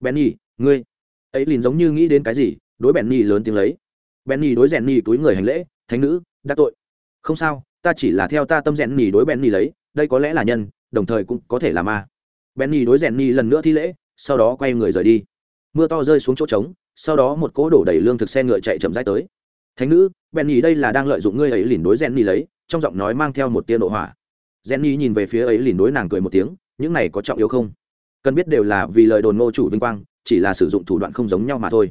Benny, ngươi. Ấy liền giống như nghĩ đến cái gì, đối benny lớn tiếng lấy. Benny đối jenny túi người hành lễ, thánh nữ, đã tội. Không sao ta chỉ là theo ta tâm rèn nhì đối benny lấy, đây có lẽ là nhân, đồng thời cũng có thể là ma. Benny đối rèn nhì lần nữa thi lễ, sau đó quay người rời đi. Mưa to rơi xuống chỗ trống, sau đó một cỗ đổ đầy lương thực xe ngựa chạy chậm rãi tới. Thánh nữ, benny đây là đang lợi dụng ngươi ấy lìn đối rèn nhì lấy, trong giọng nói mang theo một tia nộ hỏa. Rèn nhì nhìn về phía ấy lìn đối nàng cười một tiếng, những này có trọng yếu không? Cần biết đều là vì lời đồn ngô chủ vinh quang, chỉ là sử dụng thủ đoạn không giống nhau mà thôi.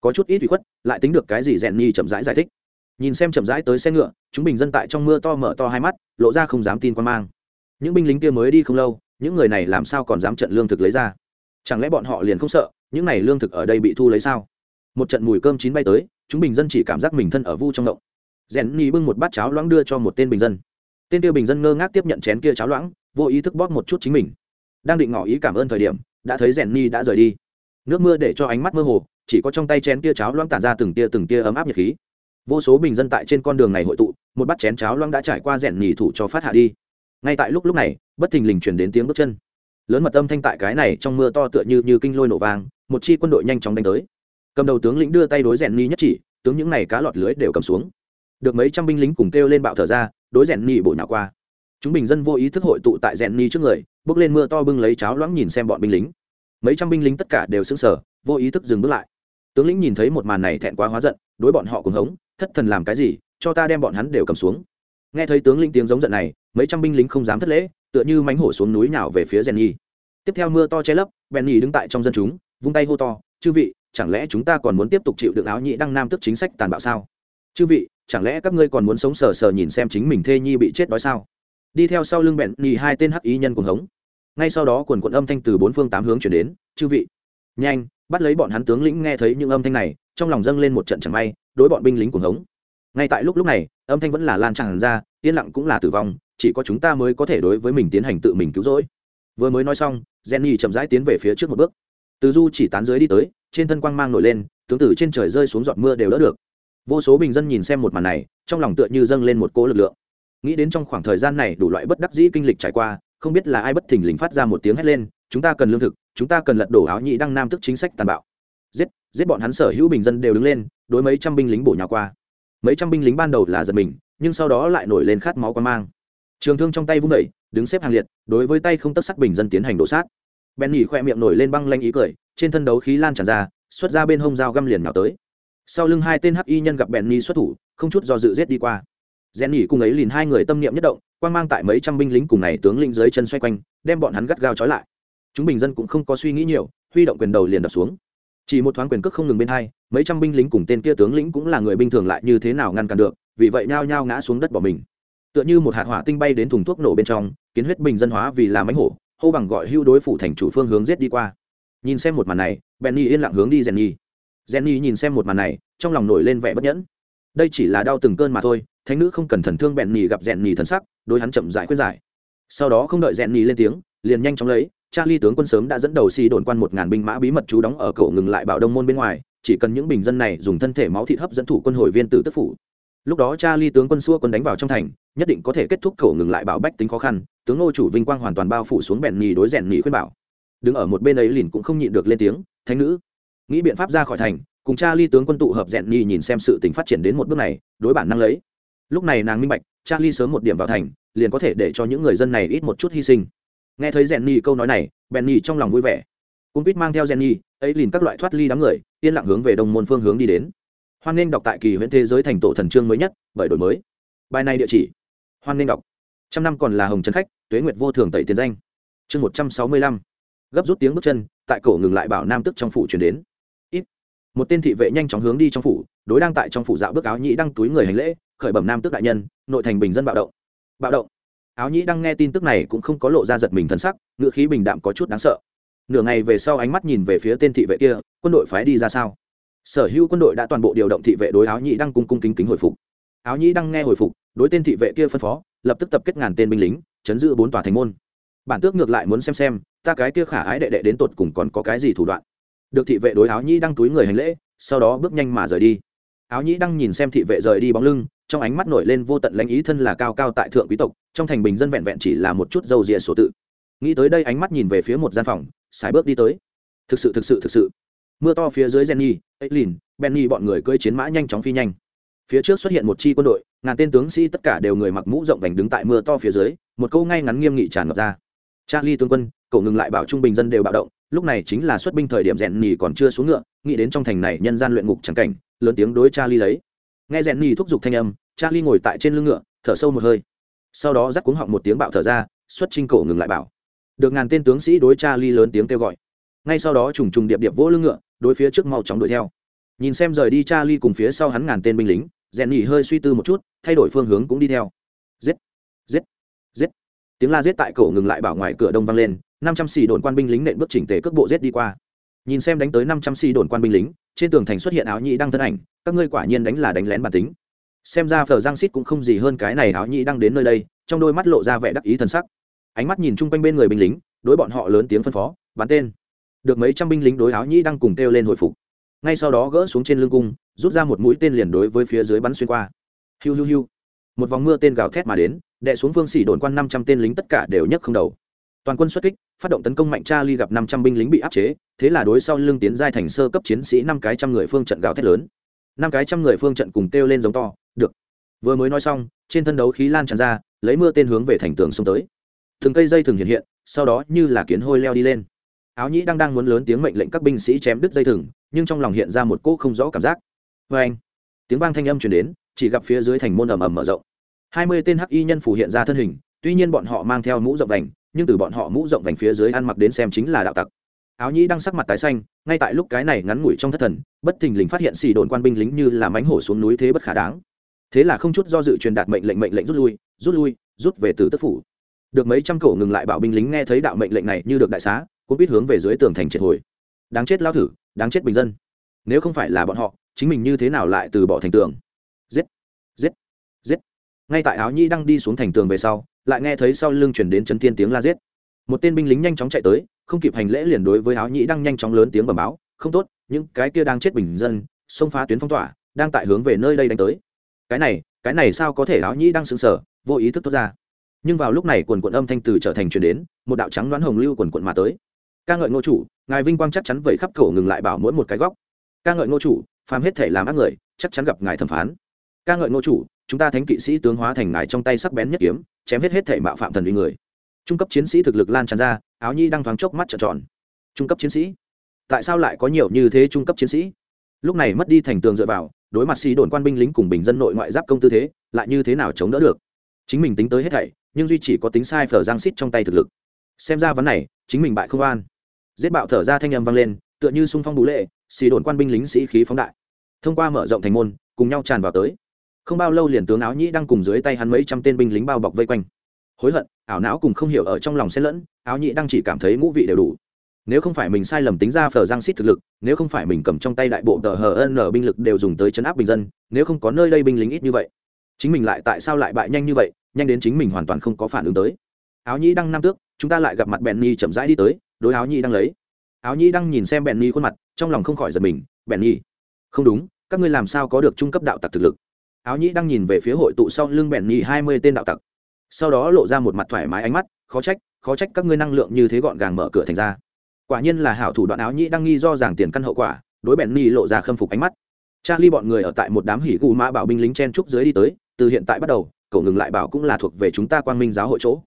Có chút ít bị khuất, lại tính được cái gì rèn nhì chậm rãi giải thích nhìn xem chậm rãi tới xe ngựa, chúng bình dân tại trong mưa to mở to hai mắt, lộ ra không dám tin quan mang. Những binh lính kia mới đi không lâu, những người này làm sao còn dám trận lương thực lấy ra? Chẳng lẽ bọn họ liền không sợ, những này lương thực ở đây bị thu lấy sao? Một trận mùi cơm chín bay tới, chúng bình dân chỉ cảm giác mình thân ở vu trong động. Rèn ni bưng một bát cháo loãng đưa cho một tên bình dân. Tên kia bình dân ngơ ngác tiếp nhận chén kia cháo loãng, vô ý thức bóp một chút chính mình. Đang định ngỏ ý cảm ơn thời điểm, đã thấy rèn ni đã rời đi. Nước mưa để cho ánh mắt mơ hồ, chỉ có trong tay chén kia cháo loãng tản ra từng tia từng tia ấm áp nhiệt khí vô số bình dân tại trên con đường này hội tụ, một bát chén cháo loang đã trải qua rèn nhì thủ cho phát hạ đi. Ngay tại lúc lúc này, bất thình lình chuyển đến tiếng bước chân. Lớn mật âm thanh tại cái này trong mưa to tựa như như kinh lôi nổ vàng một chi quân đội nhanh chóng đánh tới. Cầm đầu tướng lĩnh đưa tay đối rèn nhì nhất chỉ, tướng những này cá lọt lưới đều cầm xuống. Được mấy trăm binh lính cùng kêu lên bạo thở ra, đối rèn nhì bổ nhào qua. Chúng bình dân vô ý thức hội tụ tại rèn nhì trước người, bước lên mưa to bưng lấy cháo loãng nhìn xem bọn binh lính. Mấy trăm binh lính tất cả đều sững sờ, vô ý thức dừng bước lại tướng lĩnh nhìn thấy một màn này thẹn quá hóa giận, đối bọn họ cùng hống, thất thần làm cái gì? Cho ta đem bọn hắn đều cầm xuống. Nghe thấy tướng lĩnh tiếng giống giận này, mấy trăm binh lính không dám thất lễ, tựa như mánh hổ xuống núi nào về phía jenny tiếp theo mưa to che lấp benny đứng tại trong dân chúng, vung tay hô to, chư vị, chẳng lẽ chúng ta còn muốn tiếp tục chịu được áo nhị đăng nam tức chính sách tàn bạo sao? Chư vị, chẳng lẽ các ngươi còn muốn sống sờ sờ nhìn xem chính mình thê nhi bị chết đói sao? Đi theo sau lưng bèn nhi hai tên hắc ý nhân cùng hống. Ngay sau đó quần quận âm thanh từ bốn phương tám hướng chuyển đến, chư vị, nhanh bắt lấy bọn hắn tướng lĩnh nghe thấy những âm thanh này, trong lòng dâng lên một trận chẳng may, đối bọn binh lính cuồng hống. Ngay tại lúc lúc này, âm thanh vẫn là lan tràn ra, yên lặng cũng là tử vong, chỉ có chúng ta mới có thể đối với mình tiến hành tự mình cứu rỗi. Vừa mới nói xong, jenny chậm rãi tiến về phía trước một bước. Từ du chỉ tán dưới đi tới, trên thân quang mang nổi lên, tướng tử trên trời rơi xuống giọt mưa đều đỡ được. Vô số bình dân nhìn xem một màn này, trong lòng tựa như dâng lên một cỗ lực lượng. Nghĩ đến trong khoảng thời gian này đủ loại bất đắc dĩ kinh lịch trải qua, không biết là ai bất thình lình phát ra một tiếng hét lên chúng ta cần lương thực, chúng ta cần lật đổ áo nhị đăng nam tức chính sách tàn bạo. Giết giết bọn hắn sở hữu bình dân đều đứng lên, đối mấy trăm binh lính bổ nhào qua. Mấy trăm binh lính ban đầu là giật mình, nhưng sau đó lại nổi lên khát máu quan mang. Trường thương trong tay vung vẩy đứng xếp hàng liệt, đối với tay không tất sắt bình dân tiến hành đổ sát. Bèn nhỉ khoe miệng nổi lên băng lanh ý cười, trên thân đấu khí lan tràn ra, xuất ra bên hông dao găm liền nào tới. Sau lưng hai tên hắc y nhân gặp bèn nhỉ xuất thủ, không chút do dự giết đi qua. Rèn nhỉ cùng ấy liền hai người tâm niệm nhất động, quan mang tại mấy trăm binh lính cùng này tướng lĩnh dưới chân xoay quanh, đem bọn hắn gắt gao trói lại chúng bình dân cũng không có suy nghĩ nhiều, huy động quyền đầu liền đập xuống. Chỉ một thoáng quyền cước không ngừng bên hai, mấy trăm binh lính cùng tên kia tướng lĩnh cũng là người bình thường lại như thế nào ngăn cản được, vì vậy nhao nhao ngã xuống đất bỏ mình. Tựa như một hạt hỏa tinh bay đến thùng thuốc nổ bên trong, kiến huyết bình dân hóa vì làm mánh hổ, hô bằng gọi hưu đối phủ thành chủ phương hướng giết đi qua. Nhìn xem một màn này, benny yên lặng hướng đi jenny. Jenny nhìn xem một màn này, trong lòng nổi lên vẻ bất nhẫn. Đây chỉ là đau từng cơn mà thôi, thánh nữ không cần thần thương benny gặp jenny thần sắc, đối hắn chậm dại khuyên giải. Sau đó không đợi jenny lên tiếng, liền nhanh chóng lấy charlie tướng quân sớm đã dẫn đầu xì đồn quan một ngàn binh mã bí mật trú đóng ở cầu ngừng lại bảo đông môn bên ngoài, chỉ cần những bình dân này dùng thân thể máu thịt hấp dẫn thủ quân hồi viên tử tức phủ. Lúc đó charlie tướng quân xua quân đánh vào trong thành, nhất định có thể kết thúc cầu ngừng lại bảo bách tính khó khăn, tướng ngô chủ vinh quang hoàn toàn bao phủ xuống bẹn nhì đối rèn nhì khuyên bảo. Đứng ở một bên ấy liền cũng không nhịn được lên tiếng, thánh nữ, nghĩ biện pháp ra khỏi thành, cùng Charlie tướng quân tụ hợp rèn nhì nhìn xem sự tình phát triển đến một bước này, đối bản năng lấy. Lúc này nàng minh bạch, charlie sớm một điểm vào thành, liền có thể để cho những người dân này ít một chút hy sinh nghe thấy rèn nhì câu nói này bèn nhì trong lòng vui vẻ. Cung quýt mang theo rèn nhì ấy liền các loại thoát ly đám người, yên lặng hướng về đông môn phương hướng đi đến. Hoan nghênh đọc tại kỳ huyện thế giới thành tổ thần chương mới nhất, bởi đổi mới. Bài này địa chỉ. Hoan nghênh đọc. Trăm năm còn là hồng trấn khách, tuế nguyệt vô thường tẩy tiền danh. Chương một trăm sáu mươi lăm. Gấp rút tiếng bước chân, tại cổ ngừng lại bảo nam tức trong phủ chuyển đến. Ít. Một tên thị vệ nhanh chóng hướng đi trong phủ, đối đang tại trong phủ dạo bước áo nhĩ đăng túi người hành lễ, khởi bẩm nam tức đại nhân, nội thành bình dân bạo động. Bạo động áo nhĩ đăng nghe tin tức này cũng không có lộ ra giật mình thân sắc ngựa khí bình đạm có chút đáng sợ. Nửa ngày về sau ánh mắt nhìn về phía tên thị vệ kia, quân đội phái đi ra sao? Sở hữu quân đội đã toàn bộ điều động thị vệ đối áo nhĩ đăng cung cung kính kính hồi phục. Áo nhĩ đăng nghe hồi phục, đối tên thị vệ kia phân phó, lập tức tập kết ngàn tên binh lính, chấn giữ bốn tòa thành môn. Bản tước ngược lại muốn xem xem, ta cái kia khả ái đệ đệ đến tột cùng còn có cái gì thủ đoạn. Được thị vệ đối áo nhĩ đăng túi người hành lễ, sau đó bước nhanh mà rời đi áo nhĩ đang nhìn xem thị vệ rời đi bóng lưng, trong ánh mắt nổi lên vô tận lãnh ý thân là cao cao tại thượng quý tộc, trong thành bình dân vẹn vẹn chỉ là một chút dầu rìa sổ tự. Nghĩ tới đây ánh mắt nhìn về phía một gian phòng, sải bước đi tới. Thực sự thực sự thực sự. Mưa to phía dưới jenny, aileen, benny bọn người cưỡi chiến mã nhanh chóng phi nhanh. Phía trước xuất hiện một chi quân đội, ngàn tên tướng sĩ tất cả đều người mặc mũ rộng vành đứng tại mưa to phía dưới, một câu ngay ngắn nghiêm nghị tràn ngập ra. Charlie tướng quân, cậu ngừng lại bảo trung bình dân đều bạo động, lúc này chính là xuất binh thời điểm rèn nhì còn chưa xuống ngựa, nghĩ đến trong thành này nhân gian luyện ngục chẳng cảnh lớn tiếng đối charlie lấy. Nghe rèn nhì thúc giục thanh âm, charlie ngồi tại trên lưng ngựa, thở sâu một hơi. Sau đó rắc cuống họng một tiếng bạo thở ra, xuất trinh cổ ngừng lại bảo. Được ngàn tên tướng sĩ đối charlie lớn tiếng kêu gọi. Ngay sau đó trùng trùng điệp điệp vỗ lưng ngựa, đối phía trước mau chóng đuổi theo. Nhìn xem rời đi charlie cùng phía sau hắn ngàn tên binh lính rèn nhì hơi suy tư một chút, thay đổi phương hướng cũng đi theo. Giết! Giết! Giết! Tiếng la giết tại cổ ngừng lại bảo ngoài cửa đông vang lên, năm trăm xì đồn quan binh lính nện bước chỉnh tề cước bộ giết đi qua nhìn xem đánh tới năm trăm xì đồn quan binh lính, trên tường thành xuất hiện áo nhĩ đăng thân ảnh, các ngươi quả nhiên đánh là đánh lén bản tính. Xem ra phờ giang xít cũng không gì hơn cái này áo nhĩ đăng đến nơi đây, trong đôi mắt lộ ra vẻ đắc ý thần sắc. Ánh mắt nhìn chung quanh bên người binh lính, đối bọn họ lớn tiếng phân phó, bắn tên. Được mấy trăm binh lính đối áo nhĩ đăng cùng kêu lên hồi phục. Ngay sau đó gỡ xuống trên lưng cung, rút ra một mũi tên liền đối với phía dưới bắn xuyên qua. Hiu hiu hiu. Một vòng mưa tên gào thét mà đến đệ xuống phương xỉ đồn quan năm trăm tên lính tất cả đều nhấc không đầu toàn quân xuất kích, phát động tấn công mạnh cha ly gặp năm trăm binh lính bị áp chế, thế là đối sau lưng tiến giai thành sơ cấp chiến sĩ năm cái trăm người phương trận gào thét lớn. Năm cái trăm người phương trận cùng kêu lên giống to, được. Vừa mới nói xong, trên thân đấu khí lan tràn ra, lấy mưa tên hướng về thành tường xông tới. Từng cây dây thường hiện hiện, sau đó như là kiến hôi leo đi lên. Áo nhĩ đang đang muốn lớn tiếng mệnh lệnh các binh sĩ chém đứt dây thừng, nhưng trong lòng hiện ra một cỗ không rõ cảm giác. Vê anh, tiếng vang thanh âm chuyển đến, chỉ gặp phía dưới thành môn ầm ầm mở rộng. Hai mươi tên hắc y nhân phủ hiện ra thân hình, tuy nhiên bọn họ mang theo mũ rộng đành nhưng từ bọn họ mũ rộng vành phía dưới ăn mặc đến xem chính là đạo tặc. Áo nhĩ đang sắc mặt tái xanh, ngay tại lúc cái này ngắn ngủi trong thất thần, bất thình lình phát hiện xì đồn quan binh lính như là mánh hổ xuống núi thế bất khả đáng. Thế là không chút do dự truyền đạt mệnh lệnh mệnh lệnh rút lui rút lui, rút về từ tức phủ. Được mấy trăm cổ ngừng lại bảo binh lính nghe thấy đạo mệnh lệnh này như được đại xá cũng biết hướng về dưới tường thành triệt hồi. Đáng chết lao thử, đáng chết bình dân. Nếu không phải là bọn họ, chính mình như thế nào lại từ bỏ thành tường? Giết giết giết. Ngay tại áo nhi đang đi xuống thành tường về sau lại nghe thấy sau lưng chuyển đến chấn thiên tiếng la giết. Một tên binh lính nhanh chóng chạy tới, không kịp hành lễ liền đối với áo nhĩ đang nhanh chóng lớn tiếng bẩm báo, không tốt, những cái kia đang chết bình dân, xông phá tuyến phong tỏa, đang tại hướng về nơi đây đánh tới. Cái này cái này sao có thể áo nhĩ đang sững sờ, vô ý thức thoát ra. Nhưng vào lúc này quần quận âm thanh từ trở thành chuyển đến, một đạo trắng đoán hồng lưu quần quận mà tới. Ca ngợi ngô chủ, ngài vinh quang chắc chắn vẩy khắp cổ ngừng lại bảo mỗi một cái góc. Ca ngợi ngô chủ, phàm hết thể làm ác người, chắc chắn gặp ngài thẩm phán. Ca ngợi ngô chủ chúng ta thánh kỵ sĩ tướng hóa thành ngài trong tay sắc bén nhất kiếm, chém hết hết thể mạo phạm thần uy người. Trung cấp chiến sĩ thực lực lan tràn ra, áo nhi đang thoáng chốc mắt trợn tròn. Trung cấp chiến sĩ? Tại sao lại có nhiều như thế trung cấp chiến sĩ? Lúc này mất đi thành tường dựa vào, đối mặt xì đồn quan binh lính cùng bình dân nội ngoại giáp công tư thế, lại như thế nào chống đỡ được? Chính mình tính tới hết thảy, nhưng duy chỉ có tính sai phở giang xít trong tay thực lực. Xem ra vấn này, chính mình bại không an giết bạo thở ra thanh âm vang lên, tựa như sung phong bú lệ xì đồn quan binh lính sĩ khí phóng đại. Thông qua mở rộng thành môn, cùng nhau tràn vào tới không bao lâu liền tướng áo nhĩ đang cùng dưới tay hắn mấy trăm tên binh lính bao bọc vây quanh. Hối hận, ảo não cùng không hiểu ở trong lòng xen lẫn, áo nhĩ đang chỉ cảm thấy ngũ vị đều đủ. Nếu không phải mình sai lầm tính ra phở giang xít thực lực, nếu không phải mình cầm trong tay đại bộ tờ hờ n binh lực đều dùng tới chấn áp bình dân, nếu không có nơi đây binh lính ít như vậy, chính mình lại tại sao lại bại nhanh như vậy, nhanh đến chính mình hoàn toàn không có phản ứng tới. Áo nhĩ đang năm tước, chúng ta lại gặp mặt bèn nhi chậm rãi đi tới, đối áo nhĩ đang lấy. Áo nhĩ đang nhìn xem bèn nhi khuôn mặt, trong lòng không khỏi giật mình bèn nhi không đúng, các ngươi làm sao có được trung cấp đạo tặc thực lực? Áo nhĩ đang nhìn về phía hội tụ sau lưng bèn nhi hai mươi tên đạo tặc. Sau đó lộ ra một mặt thoải mái ánh mắt, khó trách khó trách các ngươi năng lượng như thế gọn gàng mở cửa thành ra. Quả nhiên là hảo thủ đoạn áo nhĩ đang nghi do giảng tiền căn hậu quả, đối bèn nhi lộ ra khâm phục ánh mắt. Charlie bọn người ở tại một đám hỉ gù mã bảo binh lính chen trúc dưới đi tới, từ hiện tại bắt đầu, cậu ngừng lại bảo cũng là thuộc về chúng ta quang minh giáo hội chỗ.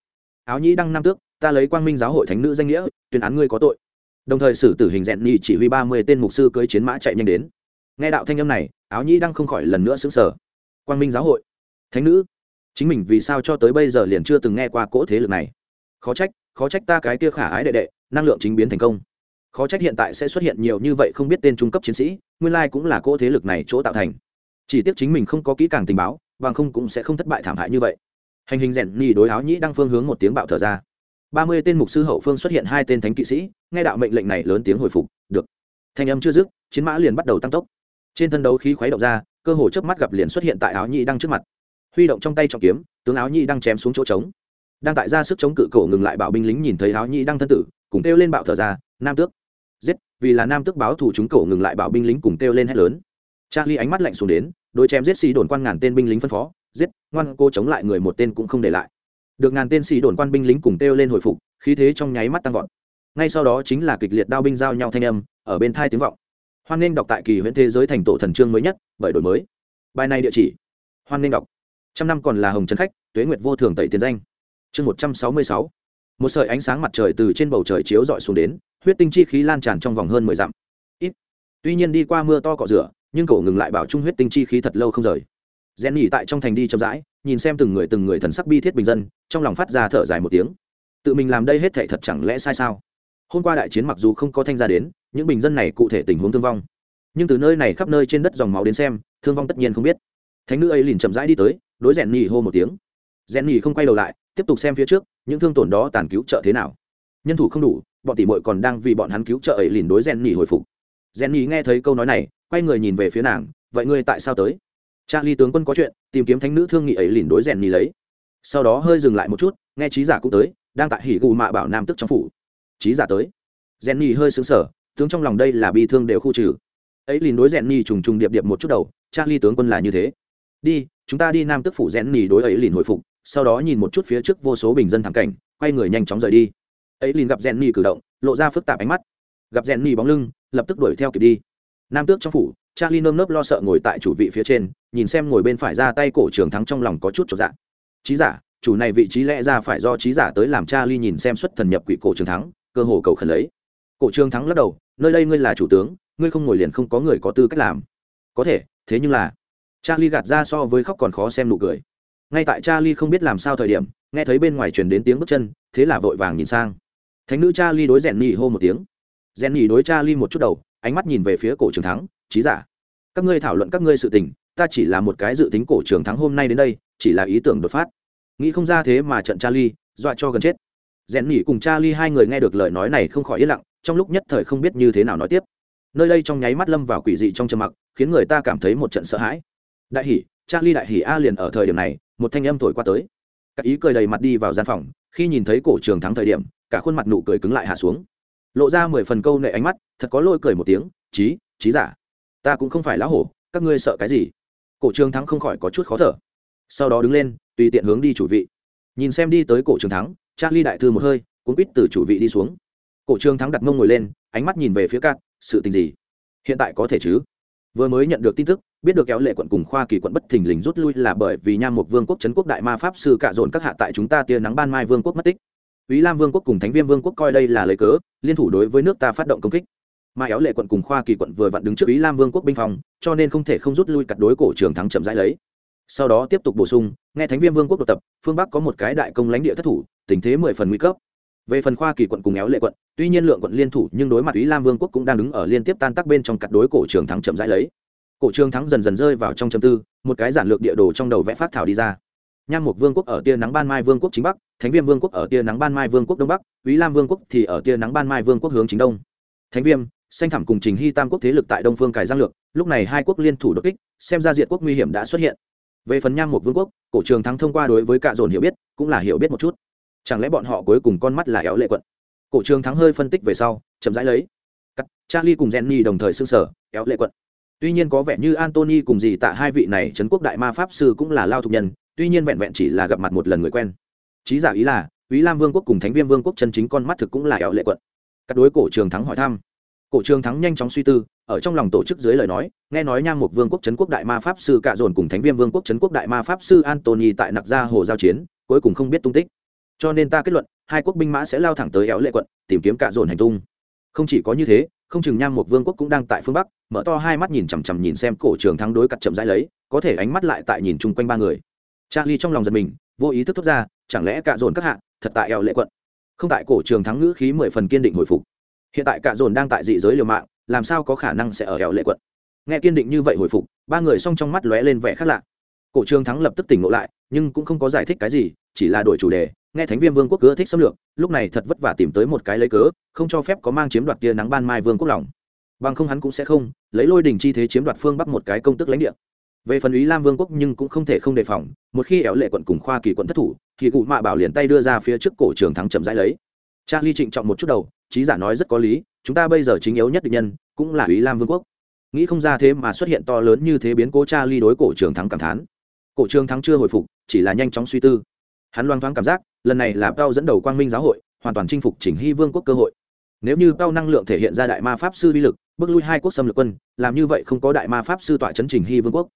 Áo nhĩ đăng năm tước, ta lấy quang minh giáo hội thánh nữ danh nghĩa, tuyên án ngươi có tội. Đồng thời xử tử hình dẹn nhị chỉ huy ba mươi tên mục sư cưới chiến mã chạy nhanh đến. Nghe đạo thanh âm này, áo nhĩ đăng không khỏi lần nữa xứng sở quang minh giáo hội. Thánh nữ, chính mình vì sao cho tới bây giờ liền chưa từng nghe qua cỗ thế lực này? Khó trách khó trách ta cái kia khả ái đệ đệ, năng lượng chính biến thành công. Khó trách hiện tại sẽ xuất hiện nhiều như vậy không biết tên trung cấp chiến sĩ, nguyên lai cũng là cỗ thế lực này chỗ tạo thành. Chỉ tiếc chính mình không có kỹ càng tình báo, bằng không cũng sẽ không thất bại thảm hại như vậy. Hành hình rèn nhì đối áo nhĩ đang phương hướng một tiếng bạo thở ra. Ba mươi tên mục sư hậu phương xuất hiện hai tên thánh kỵ sĩ, nghe đạo mệnh lệnh này lớn tiếng hồi phục, được. Thanh âm chưa dứt, chiến mã liền bắt đầu tăng tốc. Trên thân đấu khí khuấy động ra cơ hồ chớp mắt gặp liền xuất hiện tại áo nhị đang trước mặt. Huy động trong tay trọng kiếm, tướng áo nhị đang chém xuống chỗ trống. Đang tại ra sức chống cự cổ ngừng lại bảo binh lính nhìn thấy áo nhị đang thân tử, cùng kêu lên bạo thở ra, nam tước! Giết, vì là nam tước báo thủ chúng cổ ngừng lại bảo binh lính cùng kêu lên hét lớn. Charlie ánh mắt lạnh xuống đến đôi chém giết xì đồn quan ngàn tên binh lính phân phó, giết, ngoan cô chống lại người một tên cũng không để lại. Được ngàn tên xì đồn quan binh lính cùng kêu lên hồi phục, khí thế trong nháy mắt tăng vọt. Ngay sau đó chính là kịch liệt đao binh giao nhau thanh âm, ở bên thai tiếng vọng hoan nên đọc tại kỳ huyễn thế giới thành tổ thần chương mới nhất, bởi đổi mới. Bài này địa chỉ, hoan nên đọc. Trăm năm còn là hồng trần khách, tuế nguyệt vô thường tẩy tiền danh. Chương một trăm sáu mươi sáu. Một sợi ánh sáng mặt trời từ trên bầu trời chiếu dọi xuống đến, huyết tinh chi khí lan tràn trong vòng hơn mười dặm. Ít. Tuy nhiên đi qua mưa to cọ rửa, nhưng cậu ngừng lại bảo trung huyết tinh chi khí thật lâu không rời. Rèn nhỉ tại trong thành đi chậm rãi, nhìn xem từng người từng người thần sắc bi thiết bình dân, trong lòng phát ra thở dài một tiếng. Tự mình làm đây hết thể thật chẳng lẽ sai sao? Hôm qua đại chiến mặc dù không có thanh ra đến những bình dân này cụ thể tình huống thương vong. Nhưng từ nơi này khắp nơi trên đất dòng máu đến xem, thương vong tất nhiên không biết. Thánh nữ ấy liền chậm rãi đi tới, đối rèn nhì hô một tiếng. Rèn nhì không quay đầu lại, tiếp tục xem phía trước, những thương tổn đó tàn cứu trợ thế nào. Nhân thủ không đủ, bọn tỷ muội còn đang vì bọn hắn cứu trợ ấy liền đối rèn nhì hồi phục. Rèn nhì nghe thấy câu nói này, quay người nhìn về phía nàng, vậy ngươi tại sao tới? Charlie tướng quân có chuyện, tìm kiếm thánh nữ thương nghị ấy liền đối rèn nhì lấy. Sau đó hơi dừng lại một chút, nghe trí giả cũng tới, đang tại hỉ gù mạ bảo nam tức trong phủ. Trí giả tới. Rèn nhì hơi sững sờ tướng trong lòng đây là bi thương đều khu trừ. Ấy liền đối rèn nhỉ trùng trùng điệp điệp một chút đầu, charlie tướng quân là như thế. Đi, chúng ta đi nam tức phủ rèn nhỉ đối ấy liền hồi phục, sau đó nhìn một chút phía trước vô số bình dân thẳng cảnh, quay người nhanh chóng rời đi. Ấy liền gặp rèn nhỉ cử động, lộ ra phức tạp ánh mắt. Gặp rèn nhỉ bóng lưng, lập tức đuổi theo kịp đi. Nam tước trong phủ, charlie nơm nớp lo sợ ngồi tại chủ vị phía trên, nhìn xem ngồi bên phải ra tay cổ trường thắng trong lòng có chút trọn dạng trí giả, chủ này vị trí lẽ ra phải do trí giả tới làm charlie nhìn xem xuất thần nhập quỷ cổ trường thắng, cơ hồ cầu khẩn lấy cổ trường thắng lắc đầu, nơi đây ngươi là chủ tướng, ngươi không ngồi liền không có người có tư cách làm. Có thể, thế nhưng là charlie gạt ra so với khóc còn khó xem nụ cười. Ngay tại charlie không biết làm sao thời điểm, nghe thấy bên ngoài truyền đến tiếng bước chân, thế là vội vàng nhìn sang. Thánh nữ charlie đối rèn nhì hô một tiếng. Rèn nhì đối charlie một chút đầu, ánh mắt nhìn về phía cổ trường thắng trí giả, các ngươi thảo luận các ngươi sự tình, ta chỉ là một cái dự tính cổ trường thắng hôm nay đến đây, chỉ là ý tưởng đột phát. Nghĩ không ra thế mà trận charlie, dọa cho gần chết. Rèn nhỉ cùng charlie hai người nghe được lời nói này không khỏi yên lặng trong lúc nhất thời không biết như thế nào nói tiếp. Nơi đây trong nháy mắt lâm vào quỷ dị trong trầm mặc, khiến người ta cảm thấy một trận sợ hãi. Đại hỉ, charlie đại hỉ a liền ở thời điểm này, một thanh âm thổi qua tới. Các ý cười đầy mặt đi vào gian phòng, khi nhìn thấy cổ trường thắng thời điểm, cả khuôn mặt nụ cười cứng lại hạ xuống. Lộ ra mười phần câu nệ ánh mắt, thật có lôi cười một tiếng, chí chí giả, ta cũng không phải lão hổ, các ngươi sợ cái gì? Cổ trường thắng không khỏi có chút khó thở. Sau đó đứng lên, tùy tiện hướng đi chủ vị. Nhìn xem đi tới cổ trường thắng, charlie đại thư một hơi cũng quýt từ chủ vị đi xuống cổ trường thắng đặt mông ngồi lên, ánh mắt nhìn về phía cát, sự tình gì? Hiện tại có thể chứ? Vừa mới nhận được tin tức, biết được kéo lệ quận cùng khoa kỳ quận bất thình lình rút lui là bởi vì nham một vương quốc trấn quốc đại ma pháp sư cạ dồn các hạ tại chúng ta tia nắng ban mai vương quốc mất tích. Ý lam vương quốc cùng thánh viêm vương quốc coi đây là lấy cớ, liên thủ đối với nước ta phát động công kích. Mà éo lệ quận cùng khoa kỳ quận vừa vặn đứng trước ý lam vương quốc binh phòng, cho nên không thể không rút lui cặt đối cổ trường thắng chậm rãi lấy. Sau đó tiếp tục bổ sung, nghe thánh viêm vương quốc độc tập, phương bắc có một cái đại công lãnh địa thất thủ, tình thế mười phần nguy cấp về phần khoa kỳ quận cùng éo lệ quận, tuy nhiên lượng quận liên thủ, nhưng đối mặt ý lam vương quốc cũng đang đứng ở liên tiếp tan tác bên trong cặt đối cổ trường thắng chậm rãi lấy. Cổ trường thắng dần dần rơi vào trong châm tư, một cái giản lược địa đồ trong đầu vẽ phát thảo đi ra. Nham mục vương quốc ở tia nắng ban mai vương quốc chính bắc, thánh viêm vương quốc ở tia nắng ban mai vương quốc đông bắc, ý lam vương quốc thì ở tia nắng ban mai vương quốc hướng chính đông. Thánh viêm, xanh thẳm cùng trình hy tam quốc thế lực tại đông phương cải giang lược, lúc này hai quốc liên thủ đột kích, xem ra diện quốc nguy hiểm đã xuất hiện. Về phần nham mục vương quốc, cổ trường thắng thông qua đối với cạ dồn hiểu biết, cũng là hiểu biết một chút chẳng lẽ bọn họ cuối cùng con mắt là éo lệ quận? Cổ trường thắng hơi phân tích về sau, chậm rãi lấy. Cắt, charlie cùng jenny đồng thời xưng sở éo lệ quận. Tuy nhiên có vẻ như antony cùng dì tạ hai vị này trấn quốc đại ma pháp sư cũng là lao thục nhân, tuy nhiên vẹn vẹn chỉ là gặp mặt một lần người quen. Trí giả ý là ý lam vương quốc cùng thánh viêm vương quốc chân chính con mắt thực cũng là éo lệ quận. Cắt đối cổ trường thắng hỏi thăm. Cổ trường thắng nhanh chóng suy tư, ở trong lòng tổ chức dưới lời nói, nghe nói nham một vương quốc trấn quốc đại ma pháp sư cạ dồn cùng thánh viêm vương quốc trấn quốc đại ma pháp sư antony tại nặc gia hồ giao chiến, cuối cùng không biết tung tích cho nên ta kết luận, hai quốc binh mã sẽ lao thẳng tới éo lệ quận, tìm kiếm cạ dồn hành tung. Không chỉ có như thế, không chừng nham một vương quốc cũng đang tại phương bắc, mở to hai mắt nhìn chằm chằm nhìn xem cổ trường thắng đối cặt chậm rãi lấy, có thể ánh mắt lại tại nhìn chung quanh ba người. Charlie trong lòng giật mình, vô ý thức thốt ra, chẳng lẽ cạ dồn các hạ, thật tại éo lệ quận? Không tại cổ trường thắng ngữ khí mười phần kiên định hồi phục. Hiện tại cạ dồn đang tại dị giới liều mạng, làm sao có khả năng sẽ ở éo lệ quận? Nghe kiên định như vậy hồi phục, ba người s trong mắt lóe lên vẻ khác lạ. Cổ trường thắng lập tức tỉnh ngộ lại, nhưng cũng không có giải thích cái gì, chỉ là đổi chủ đề nghe thánh viêm vương quốc cớ thích xâm lược, lúc này thật vất vả tìm tới một cái lấy cớ, không cho phép có mang chiếm đoạt tia nắng ban mai vương quốc lòng. Bằng không hắn cũng sẽ không, lấy lôi đình chi thế chiếm đoạt phương bắc một cái công tức lãnh địa. Về phần ý lam vương quốc nhưng cũng không thể không đề phòng, một khi éo lệ quận cùng khoa kỳ quận thất thủ, thì cụ mạ bảo liền tay đưa ra phía trước cổ trường thắng chậm rãi lấy. Cha ly trịnh trọng một chút đầu, trí giả nói rất có lý, chúng ta bây giờ chính yếu nhất định nhân, cũng là ý lam vương quốc. Nghĩ không ra thế mà xuất hiện to lớn như thế biến cố cha ly đối cổ trường thắng cảm thán. Cổ trường thắng chưa hồi phục, chỉ là nhanh chóng suy tư hắn loang thoáng cảm giác, lần này là cao dẫn đầu quang minh giáo hội, hoàn toàn chinh phục chỉnh hy vương quốc cơ hội. Nếu như cao năng lượng thể hiện ra đại ma pháp sư vi lực, bước lui hai quốc xâm lược quân, làm như vậy không có đại ma pháp sư tọa chấn trình hy vương quốc.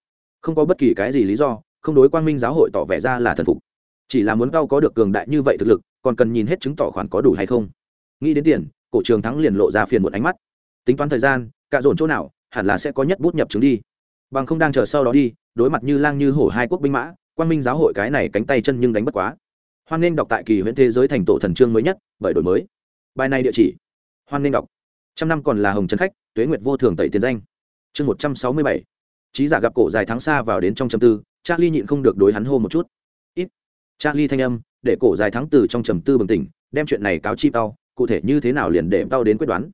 Không có bất kỳ cái gì lý do, không đối quang minh giáo hội tỏ vẻ ra là thần phục. Chỉ là muốn cao có được cường đại như vậy thực lực, còn cần nhìn hết chứng tỏ khoản có đủ hay không. Nghĩ đến tiền, cổ trường thắng liền lộ ra phiền một ánh mắt. Tính toán thời gian, cạ dồn chỗ nào, hẳn là sẽ có nhất bút nhập chứng đi. Bằng không đang chờ sau đó đi, đối mặt như lang như hổ hai quốc binh mã quan minh giáo hội cái này cánh tay chân nhưng đánh bất quá. Hoan nghênh đọc tại kỳ huyện thế giới thành tổ thần chương mới nhất, bởi đổi mới. Bài này địa chỉ. Hoan nghênh đọc. Trăm năm còn là hồng trần khách, tuế nguyệt vô thường tẩy tiền danh. Chương một trăm sáu mươi bảy. Trí giả gặp cổ dài thắng xa vào đến trong trầm tư, charlie nhịn không được đối hắn hô một chút. Ít. Charlie thanh âm, để cổ dài thắng từ trong trầm tư bừng tỉnh, đem chuyện này cáo chi tao, cụ thể như thế nào liền để tao đến quyết đoán.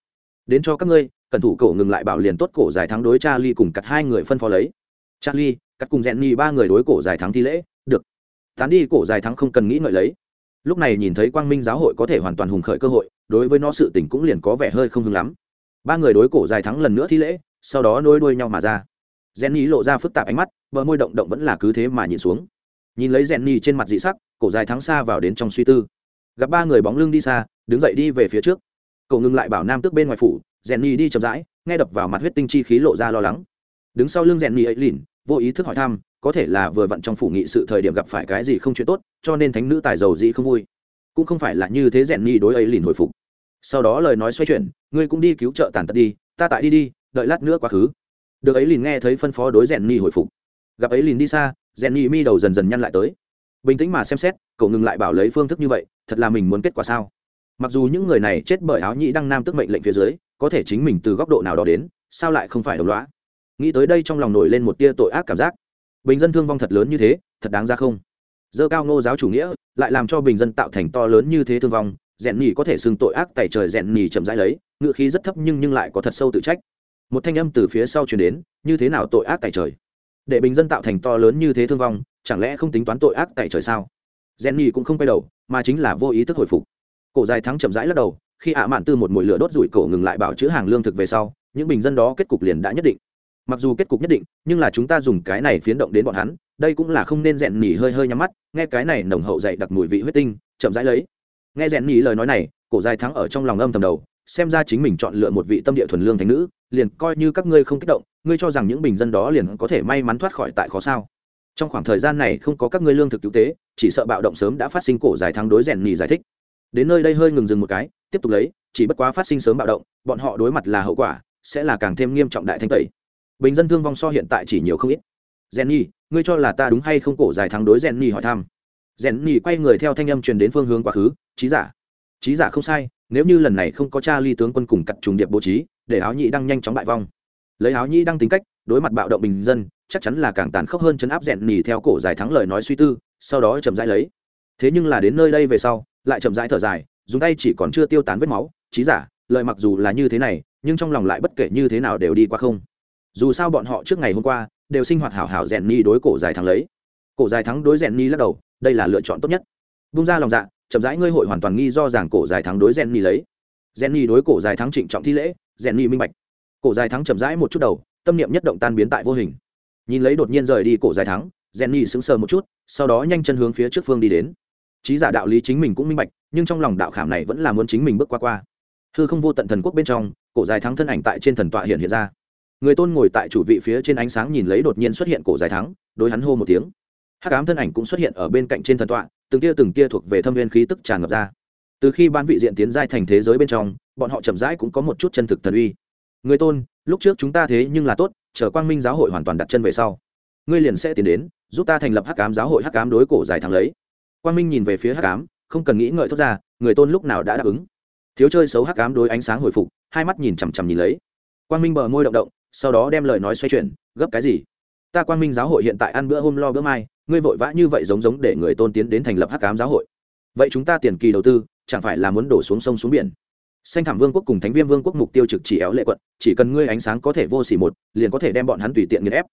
Đến cho các ngươi Cần thủ cổ ngừng lại bảo liền tốt cổ dài thắng đối charlie cùng cặt hai người phân phó lấy. Charlie cắt cùng rèn nhì ba người đối cổ giải thắng thi lễ, được. Tán đi cổ giải thắng không cần nghĩ ngợi lấy. Lúc này nhìn thấy quang minh giáo hội có thể hoàn toàn hùng khởi cơ hội, đối với nó sự tình cũng liền có vẻ hơi không hứng lắm. Ba người đối cổ giải thắng lần nữa thi lễ, sau đó nối đuôi nhau mà ra. Rèn nhì lộ ra phức tạp ánh mắt, bờ môi động động vẫn là cứ thế mà nhìn xuống. Nhìn lấy rèn nhì trên mặt dị sắc, cổ dài thắng xa vào đến trong suy tư. Gặp ba người bóng lưng đi xa, đứng dậy đi về phía trước. Cậu ngừng lại bảo nam tước bên ngoài phủ, rèn nhì đi chậm rãi, nghe đập vào mặt huyết tinh chi khí lộ ra lo lắng. Đứng sau lưng rèn nhì ấy lìn vô ý thức hỏi thăm, có thể là vừa vặn trong phủ nghị sự thời điểm gặp phải cái gì không chuyện tốt, cho nên thánh nữ tài giàu dĩ không vui. Cũng không phải là như thế rèn nhi đối ấy lìn hồi phục. Sau đó lời nói xoay chuyển, ngươi cũng đi cứu trợ tàn tật đi, ta tại đi đi, đợi lát nữa quá khứ. Được ấy lìn nghe thấy phân phó đối rèn nhi hồi phục. Gặp ấy lìn đi xa, rèn nhi mi đầu dần dần nhăn lại tới. Bình tĩnh mà xem xét, cậu ngừng lại bảo lấy phương thức như vậy, thật là mình muốn kết quả sao? Mặc dù những người này chết bởi áo nhĩ đăng nam tức mệnh lệnh phía dưới, có thể chính mình từ góc độ nào đó đến, sao lại không phải đồng loá nghĩ tới đây trong lòng nổi lên một tia tội ác cảm giác. Bình dân thương vong thật lớn như thế, thật đáng ra không? Dơ cao ngô giáo chủ nghĩa, lại làm cho bình dân tạo thành to lớn như thế thương vong, rèn nhì có thể xưng tội ác tại trời rèn nhì chậm rãi lấy ngựa khí rất thấp nhưng nhưng lại có thật sâu tự trách. Một thanh âm từ phía sau chuyển đến, như thế nào tội ác tại trời? Để bình dân tạo thành to lớn như thế thương vong, chẳng lẽ không tính toán tội ác tại trời sao? Rèn nhì cũng không quay đầu, mà chính là vô ý thức hồi phục. Cổ dài thắng chậm rãi lắc đầu, khi ạ mạn tư một mùi lửa đốt rủi cổ ngừng lại bảo chữ hàng lương thực về sau, những bình dân đó kết cục liền đã nhất định mặc dù kết cục nhất định, nhưng là chúng ta dùng cái này phiến động đến bọn hắn, đây cũng là không nên rèn nhỉ hơi hơi nhắm mắt, nghe cái này nồng hậu dậy đặc mùi vị huyết tinh, chậm rãi lấy. Nghe rèn nhỉ lời nói này, cổ dài thắng ở trong lòng âm thầm đầu, xem ra chính mình chọn lựa một vị tâm địa thuần lương thành nữ, liền coi như các ngươi không kích động, ngươi cho rằng những bình dân đó liền có thể may mắn thoát khỏi tại khó sao. Trong khoảng thời gian này không có các ngươi lương thực cứu tế, chỉ sợ bạo động sớm đã phát sinh cổ dài thắng đối rèn nhỉ giải thích. Đến nơi đây hơi ngừng dừng một cái, tiếp tục lấy, chỉ bất quá phát sinh sớm bạo động, bọn họ đối mặt là hậu quả, sẽ là càng thêm nghiêm trọng đại thanh tẩy bình dân thương vong so hiện tại chỉ nhiều không ít. Jenny, ngươi cho là ta đúng hay không cổ dài thắng đối jenny hỏi thăm. Jenny quay người theo thanh âm truyền đến phương hướng quá khứ trí giả trí giả không sai, nếu như lần này không có cha ly tướng quân cùng cặt trùng điệp bố trí, để áo nhĩ đang nhanh chóng bại vong. Lấy áo nhĩ đang tính cách, đối mặt bạo động bình dân, chắc chắn là càng tàn khốc hơn chấn áp rèn nhì theo cổ dài thắng lời nói suy tư, sau đó chậm rãi lấy. Thế nhưng là đến nơi đây về sau, lại chậm rãi thở dài, dùng tay chỉ còn chưa tiêu tán vết máu. Trí giả, lời mặc dù là như thế này, nhưng trong lòng lại bất kể như thế nào đều đi qua không dù sao bọn họ trước ngày hôm qua đều sinh hoạt hảo hảo rèn ni đối cổ dài thắng lấy. Cổ dài thắng đối rèn ni lắc đầu, đây là lựa chọn tốt nhất. Bung ra lòng dạ chậm rãi ngươi hội hoàn toàn nghi do rằng cổ dài thắng đối rèn ni lấy. Rèn ni đối cổ dài thắng trịnh trọng thi lễ, rèn ni minh bạch. Cổ dài thắng chậm rãi một chút đầu, tâm niệm nhất động tan biến tại vô hình. Nhìn lấy đột nhiên rời đi cổ dài thắng, rèn ni sững sờ một chút, sau đó nhanh chân hướng phía trước phương đi đến. Trí giả đạo lý chính mình cũng minh bạch, nhưng trong lòng đạo khảm này vẫn là muốn chính mình bước qua qua. Hư không vô tận thần quốc bên trong, cổ dài thắng thân ảnh tại trên thần tọa hiện hiện ra người tôn ngồi tại chủ vị phía trên ánh sáng nhìn lấy đột nhiên xuất hiện cổ dài thắng, đối hắn hô một tiếng. Hắc ám thân ảnh cũng xuất hiện ở bên cạnh trên thần tọa, từng tia từng tia thuộc về thâm viên khí tức tràn ngập ra. Từ khi ban vị diện tiến giai thành thế giới bên trong, bọn họ chậm rãi cũng có một chút chân thực thần uy. Người tôn, lúc trước chúng ta thế nhưng là tốt, chờ quang minh giáo hội hoàn toàn đặt chân về sau, ngươi liền sẽ tiến đến, giúp ta thành lập hắc ám giáo hội hắc ám đối cổ dài thắng lấy. Quang minh nhìn về phía hắc ám, không cần nghĩ ngợi thốt ra, người tôn lúc nào đã đáp ứng. Thiếu chơi xấu hắc ám đối ánh sáng hồi phục, hai mắt nhìn chằm chằm nhìn lấy. Quang minh bờ môi động động sau đó đem lời nói xoay chuyển, gấp cái gì? Ta quang minh giáo hội hiện tại ăn bữa hôm lo bữa mai, ngươi vội vã như vậy giống giống để người tôn tiến đến thành lập hắc ám giáo hội. Vậy chúng ta tiền kỳ đầu tư, chẳng phải là muốn đổ xuống sông xuống biển? Xanh thảm vương quốc cùng thánh viêm vương quốc mục tiêu trực chỉ éo lệ quận, chỉ cần ngươi ánh sáng có thể vô xỉ một, liền có thể đem bọn hắn tùy tiện nghiền ép.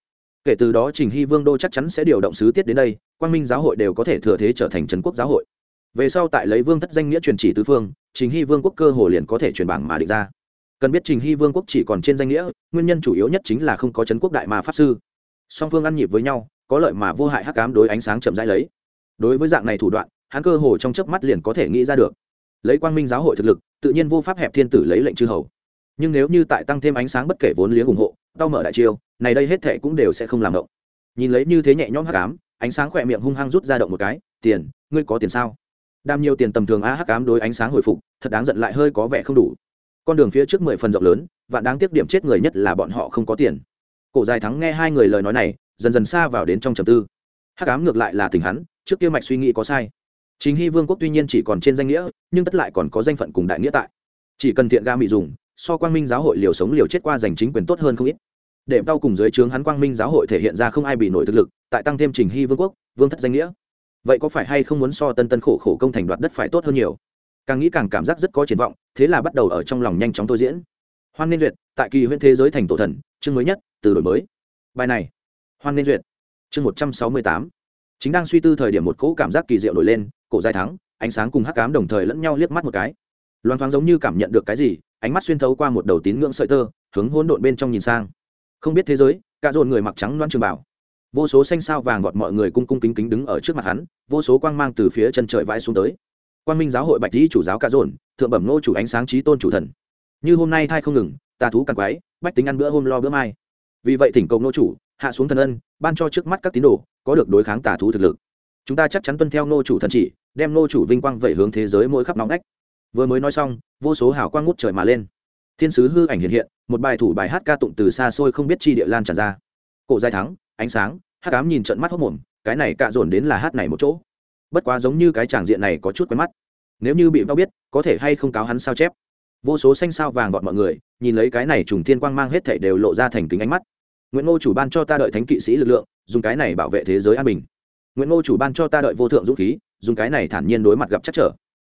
Kể từ đó trình hy vương đô chắc chắn sẽ điều động sứ tiết đến đây, quang minh giáo hội đều có thể thừa thế trở thành trấn quốc giáo hội. Về sau tại lấy vương thất danh nghĩa truyền chỉ tứ phương, trình hy vương quốc cơ hồ liền có thể truyền bảng mà địch ra cần biết trình hy vương quốc chỉ còn trên danh nghĩa, nguyên nhân chủ yếu nhất chính là không có trấn quốc đại mà pháp sư. Song phương ăn nhịp với nhau, có lợi mà vô hại hắc cám đối ánh sáng chậm rãi lấy. Đối với dạng này thủ đoạn, hắn cơ hồ trong chớp mắt liền có thể nghĩ ra được. Lấy quang minh giáo hội thực lực, tự nhiên vô pháp hẹp thiên tử lấy lệnh chư hầu. Nhưng nếu như tại tăng thêm ánh sáng bất kể vốn liếng ủng hộ đau mở đại chiêu, này đây hết thệ cũng đều sẽ không làm động. Nhìn lấy như thế nhẹ nhõm hắc ám, ánh sáng khỏe miệng hung hăng rút ra động một cái, tiền, ngươi có tiền sao? Đam nhiều tiền tầm thường a hắc ám đối ánh sáng hồi phục, thật đáng giận lại hơi có vẻ không đủ con đường phía trước mười phần rộng lớn và đáng tiếc điểm chết người nhất là bọn họ không có tiền. Cổ dài thắng nghe hai người lời nói này, dần dần xa vào đến trong trầm tư. Hắc ám ngược lại là tình hắn, trước kia mạch suy nghĩ có sai. Chính hy vương quốc tuy nhiên chỉ còn trên danh nghĩa, nhưng tất lại còn có danh phận cùng đại nghĩa tại. Chỉ cần thiện ga mị dùng, so quang minh giáo hội liều sống liều chết qua giành chính quyền tốt hơn không ít. Để tao cùng dưới trướng hắn quang minh giáo hội thể hiện ra không ai bị nổi thực lực, tại tăng thêm trình hy vương quốc, vương thất danh nghĩa. Vậy có phải hay không muốn so tân tân khổ khổ công thành đoạt đất phải tốt hơn nhiều? Càng nghĩ càng cảm giác rất có triển vọng, thế là bắt đầu ở trong lòng nhanh chóng thôi diễn. Hoan nên duyệt, tại kỳ huyễn thế giới thành tổ thần, chương mới nhất, từ đổi mới. Bài này, hoan nên duyệt, chương một trăm sáu mươi tám. Chính đang suy tư thời điểm một cỗ cảm giác kỳ diệu nổi lên, cổ dài thắng, ánh sáng cùng hắc cám đồng thời lẫn nhau liếc mắt một cái. Loan thoáng giống như cảm nhận được cái gì, ánh mắt xuyên thấu qua một đầu tín ngưỡng sợi tơ, hướng hỗn độn bên trong nhìn sang. Không biết thế giới, cả dồn người mặc trắng loan trường bảo. Vô số xanh sao vàng vọt mọi người cung cung kính kính đứng ở trước mặt hắn, vô số quang mang từ phía chân trời vãi xuống tới quan minh giáo hội bạch lý chủ giáo cả dồn thượng bẩm nô chủ ánh sáng trí tôn chủ thần. Như hôm nay thai không ngừng, tà thú càng quái, bách tính ăn bữa hôm lo bữa mai. Vì vậy thỉnh cầu nô chủ, hạ xuống thần ân, ban cho trước mắt các tín đồ, có được đối kháng tà thú thực lực. Chúng ta chắc chắn tuân theo nô chủ thần chỉ, đem nô chủ vinh quang vẩy hướng thế giới mỗi khắp nóng nách vừa mới nói xong, vô số hào quang ngút trời mà lên. Thiên sứ hư ảnh hiện hiện, một bài thủ bài hát ca tụng từ xa xôi không biết chi địa lan tràn ra. Cổ dài thắng, ánh sáng hát cám nhìn trận mắt hốc mồm, cái này cạ dồn đến là hát này một chỗ. Bất quá giống như cái tràng diện này có chút quen mắt nếu như bị bao biết, có thể hay không cáo hắn sao chép? Vô số xanh sao vàng vọt mọi người, nhìn lấy cái này trùng thiên quang mang hết thảy đều lộ ra thành kính ánh mắt. Nguyễn ngô chủ ban cho ta đợi thánh kỵ sĩ lực lượng, dùng cái này bảo vệ thế giới an bình. Nguyễn ngô chủ ban cho ta đợi vô thượng dũng khí, dùng cái này thản nhiên đối mặt gặp chắc trở.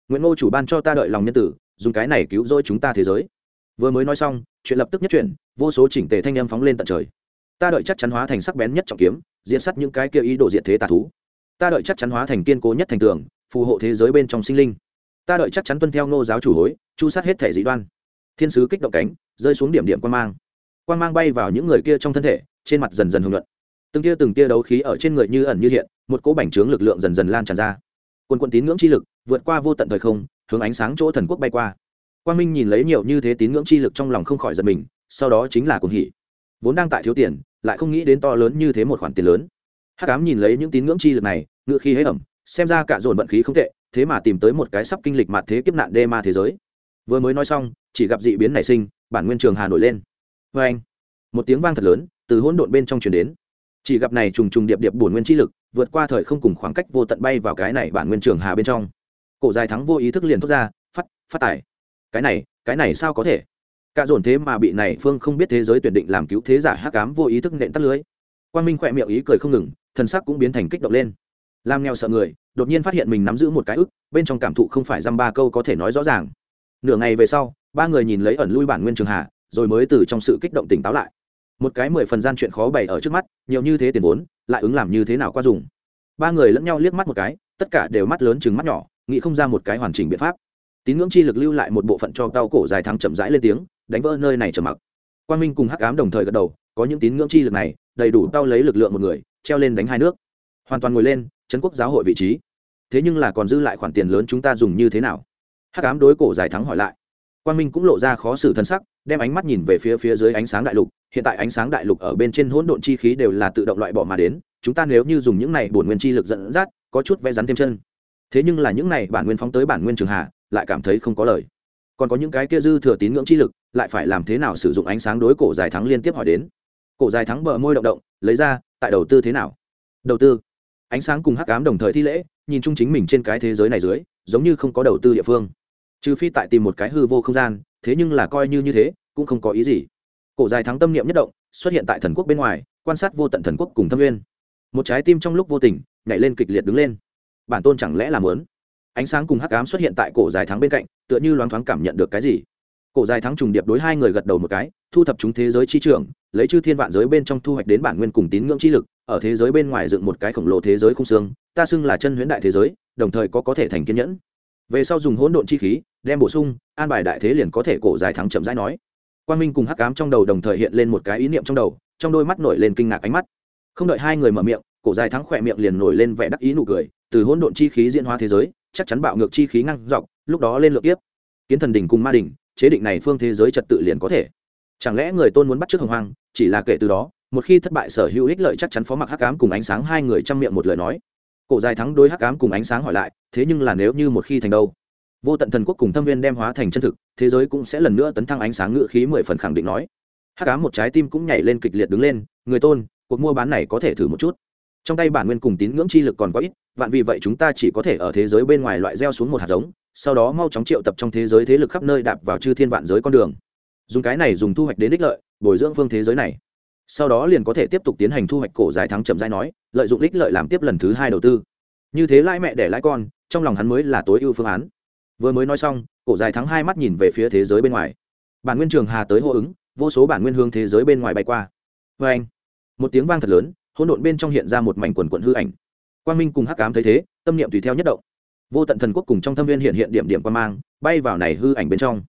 Nguyễn ngô chủ ban cho ta đợi lòng nhân tử, dùng cái này cứu rỗi chúng ta thế giới. Vừa mới nói xong, chuyện lập tức nhất chuyển, vô số chỉnh tề thanh âm phóng lên tận trời. Ta đợi chắc chắn hóa thành sắc bén nhất trọng kiếm, diện sắt những cái kia ý đồ diệt thế tà thú. Ta đợi chắc chắn hóa thành kiên cố nhất thành tường, phù hộ thế giới bên trong sinh linh ta đợi chắc chắn tuân theo nô giáo chủ hối, chu sát hết thể dị đoan. Thiên sứ kích động cánh, rơi xuống điểm điểm quan mang. Quan mang bay vào những người kia trong thân thể, trên mặt dần dần hưởng luận từng tia từng tia đấu khí ở trên người như ẩn như hiện, một cỗ bành trướng lực lượng dần dần lan tràn ra. Quân quân tín ngưỡng chi lực, vượt qua vô tận thời không, hướng ánh sáng chỗ thần quốc bay qua. Quang minh nhìn lấy nhiều như thế tín ngưỡng chi lực trong lòng không khỏi giật mình, sau đó chính là cuồng hỉ. Vốn đang tại thiếu tiền, lại không nghĩ đến to lớn như thế một khoản tiền lớn. Hắc ám nhìn lấy những tín ngưỡng chi lực này, ngựa khi hế ẩm, xem ra cả dồn vận khí không tệ thế mà tìm tới một cái sắp kinh lịch mặt thế kiếp nạn đê ma thế giới. Vừa mới nói xong, chỉ gặp dị biến nảy sinh, bản nguyên trường hà nổi lên. Vê anh, một tiếng vang thật lớn từ hỗn độn bên trong truyền đến. Chỉ gặp này trùng trùng điệp điệp bổn nguyên chi lực, vượt qua thời không cùng khoảng cách vô tận bay vào cái này bản nguyên trường hà bên trong. Cổ dài thắng vô ý thức liền thốt ra, phát phát tải cái này cái này sao có thể? Cả dồn thế mà bị này phương không biết thế giới tuyển định làm cứu thế giả hắc ám vô ý thức nện tắt lưới. Quan minh khỏe miệng ý cười không ngừng, thần sắc cũng biến thành kích động lên. Làm nghèo sợ người đột nhiên phát hiện mình nắm giữ một cái ức, bên trong cảm thụ không phải dăm ba câu có thể nói rõ ràng. Nửa ngày về sau, ba người nhìn lấy ẩn lui bản nguyên trường hà rồi mới từ trong sự kích động tỉnh táo lại. Một cái mười phần gian chuyện khó bày ở trước mắt, nhiều như thế tiền vốn, lại ứng làm như thế nào qua dùng. Ba người lẫn nhau liếc mắt một cái, tất cả đều mắt lớn chừng mắt nhỏ, nghĩ không ra một cái hoàn chỉnh biện pháp. Tín ngưỡng chi lực lưu lại một bộ phận cho tao cổ dài thắng chậm rãi lên tiếng, đánh vỡ nơi này trầm mặc. Quan minh cùng hắc ám đồng thời gật đầu, có những tín ngưỡng chi lực này, đầy đủ tao lấy lực lượng một người, treo lên đánh hai nước. Hoàn toàn ngồi lên trấn quốc giáo hội vị trí. Thế nhưng là còn dư lại khoản tiền lớn chúng ta dùng như thế nào? Hắc ám đối cổ giải thắng hỏi lại. Quang minh cũng lộ ra khó xử thân sắc, đem ánh mắt nhìn về phía phía dưới ánh sáng đại lục. Hiện tại ánh sáng đại lục ở bên trên hỗn độn chi khí đều là tự động loại bỏ mà đến. Chúng ta nếu như dùng những này bổn nguyên chi lực dẫn dắt, có chút vẽ rắn thêm chân. Thế nhưng là những này bản nguyên phóng tới bản nguyên trường hạ, lại cảm thấy không có lời. Còn có những cái kia dư thừa tín ngưỡng chi lực, lại phải làm thế nào sử dụng ánh sáng đối cổ dài thắng liên tiếp hỏi đến. Cổ dài thắng bờ môi động động, lấy ra, tại đầu tư thế nào? Đầu tư ánh sáng cùng hắc ám đồng thời thi lễ, nhìn chung chính mình trên cái thế giới này dưới, giống như không có đầu tư địa phương. Trừ phi tại tìm một cái hư vô không gian, thế nhưng là coi như như thế, cũng không có ý gì. Cổ dài thắng tâm niệm nhất động, xuất hiện tại thần quốc bên ngoài, quan sát vô tận thần quốc cùng thâm nguyên. Một trái tim trong lúc vô tình, nhảy lên kịch liệt đứng lên. Bản tôn chẳng lẽ là muốn? Ánh sáng cùng hắc ám xuất hiện tại cổ dài thắng bên cạnh, tựa như loáng thoáng cảm nhận được cái gì? Cổ dài thắng trùng điệp đối hai người gật đầu một cái thu thập chúng thế giới chi trưởng, lấy chư thiên vạn giới bên trong thu hoạch đến bản nguyên cùng tín ngưỡng chi lực, ở thế giới bên ngoài dựng một cái khổng lồ thế giới không xương, ta xưng là chân huyễn đại thế giới, đồng thời có có thể thành kiên nhẫn. Về sau dùng hỗn độn chi khí, đem bổ sung, an bài đại thế liền có thể cổ dài thắng chậm rãi nói. Quang minh cùng hắc ám trong đầu đồng thời hiện lên một cái ý niệm trong đầu, trong đôi mắt nổi lên kinh ngạc ánh mắt. Không đợi hai người mở miệng, cổ dài thắng khỏe miệng liền nổi lên vẻ đắc ý nụ cười, từ hỗn độn chi khí diễn hóa thế giới, chắc chắn bạo ngược chi khí ngăn dọc, lúc đó lên lượt tiếp. Kiến thần đỉnh cùng ma đỉnh, chế định này phương thế giới trật tự liền có thể chẳng lẽ người tôn muốn bắt trước hồng hoang, chỉ là kể từ đó, một khi thất bại sở hữu ích lợi chắc chắn phó mặc hắc ám cùng ánh sáng hai người chăm miệng một lời nói. Cổ dài thắng đối hắc ám cùng ánh sáng hỏi lại, thế nhưng là nếu như một khi thành đâu? Vô tận thần quốc cùng thâm viên đem hóa thành chân thực, thế giới cũng sẽ lần nữa tấn thăng ánh sáng ngự khí mười phần khẳng định nói. Hắc ám một trái tim cũng nhảy lên kịch liệt đứng lên, người tôn, cuộc mua bán này có thể thử một chút. Trong tay bản nguyên cùng tín ngưỡng chi lực còn có ít, vạn vì vậy chúng ta chỉ có thể ở thế giới bên ngoài loại gieo xuống một hạt giống, sau đó mau chóng triệu tập trong thế giới thế lực khắp nơi đạp vào chư thiên vạn giới con đường dùng cái này dùng thu hoạch đến đích lợi, bồi dưỡng phương thế giới này. Sau đó liền có thể tiếp tục tiến hành thu hoạch cổ dài thắng chậm dài nói, lợi dụng ích lợi làm tiếp lần thứ hai đầu tư. Như thế lãi mẹ để lãi con, trong lòng hắn mới là tối ưu phương án. Vừa mới nói xong, cổ dài thắng hai mắt nhìn về phía thế giới bên ngoài. Bản nguyên trường hà tới hô ứng, vô số bản nguyên hương thế giới bên ngoài bay qua. Vê anh, một tiếng vang thật lớn, hỗn độn bên trong hiện ra một mảnh quần quận hư ảnh. Quang minh cùng hắc cám thấy thế, tâm niệm tùy theo nhất động. Vô tận thần quốc cùng trong thâm viên hiện hiện điểm điểm quan mang, bay vào này hư ảnh bên trong.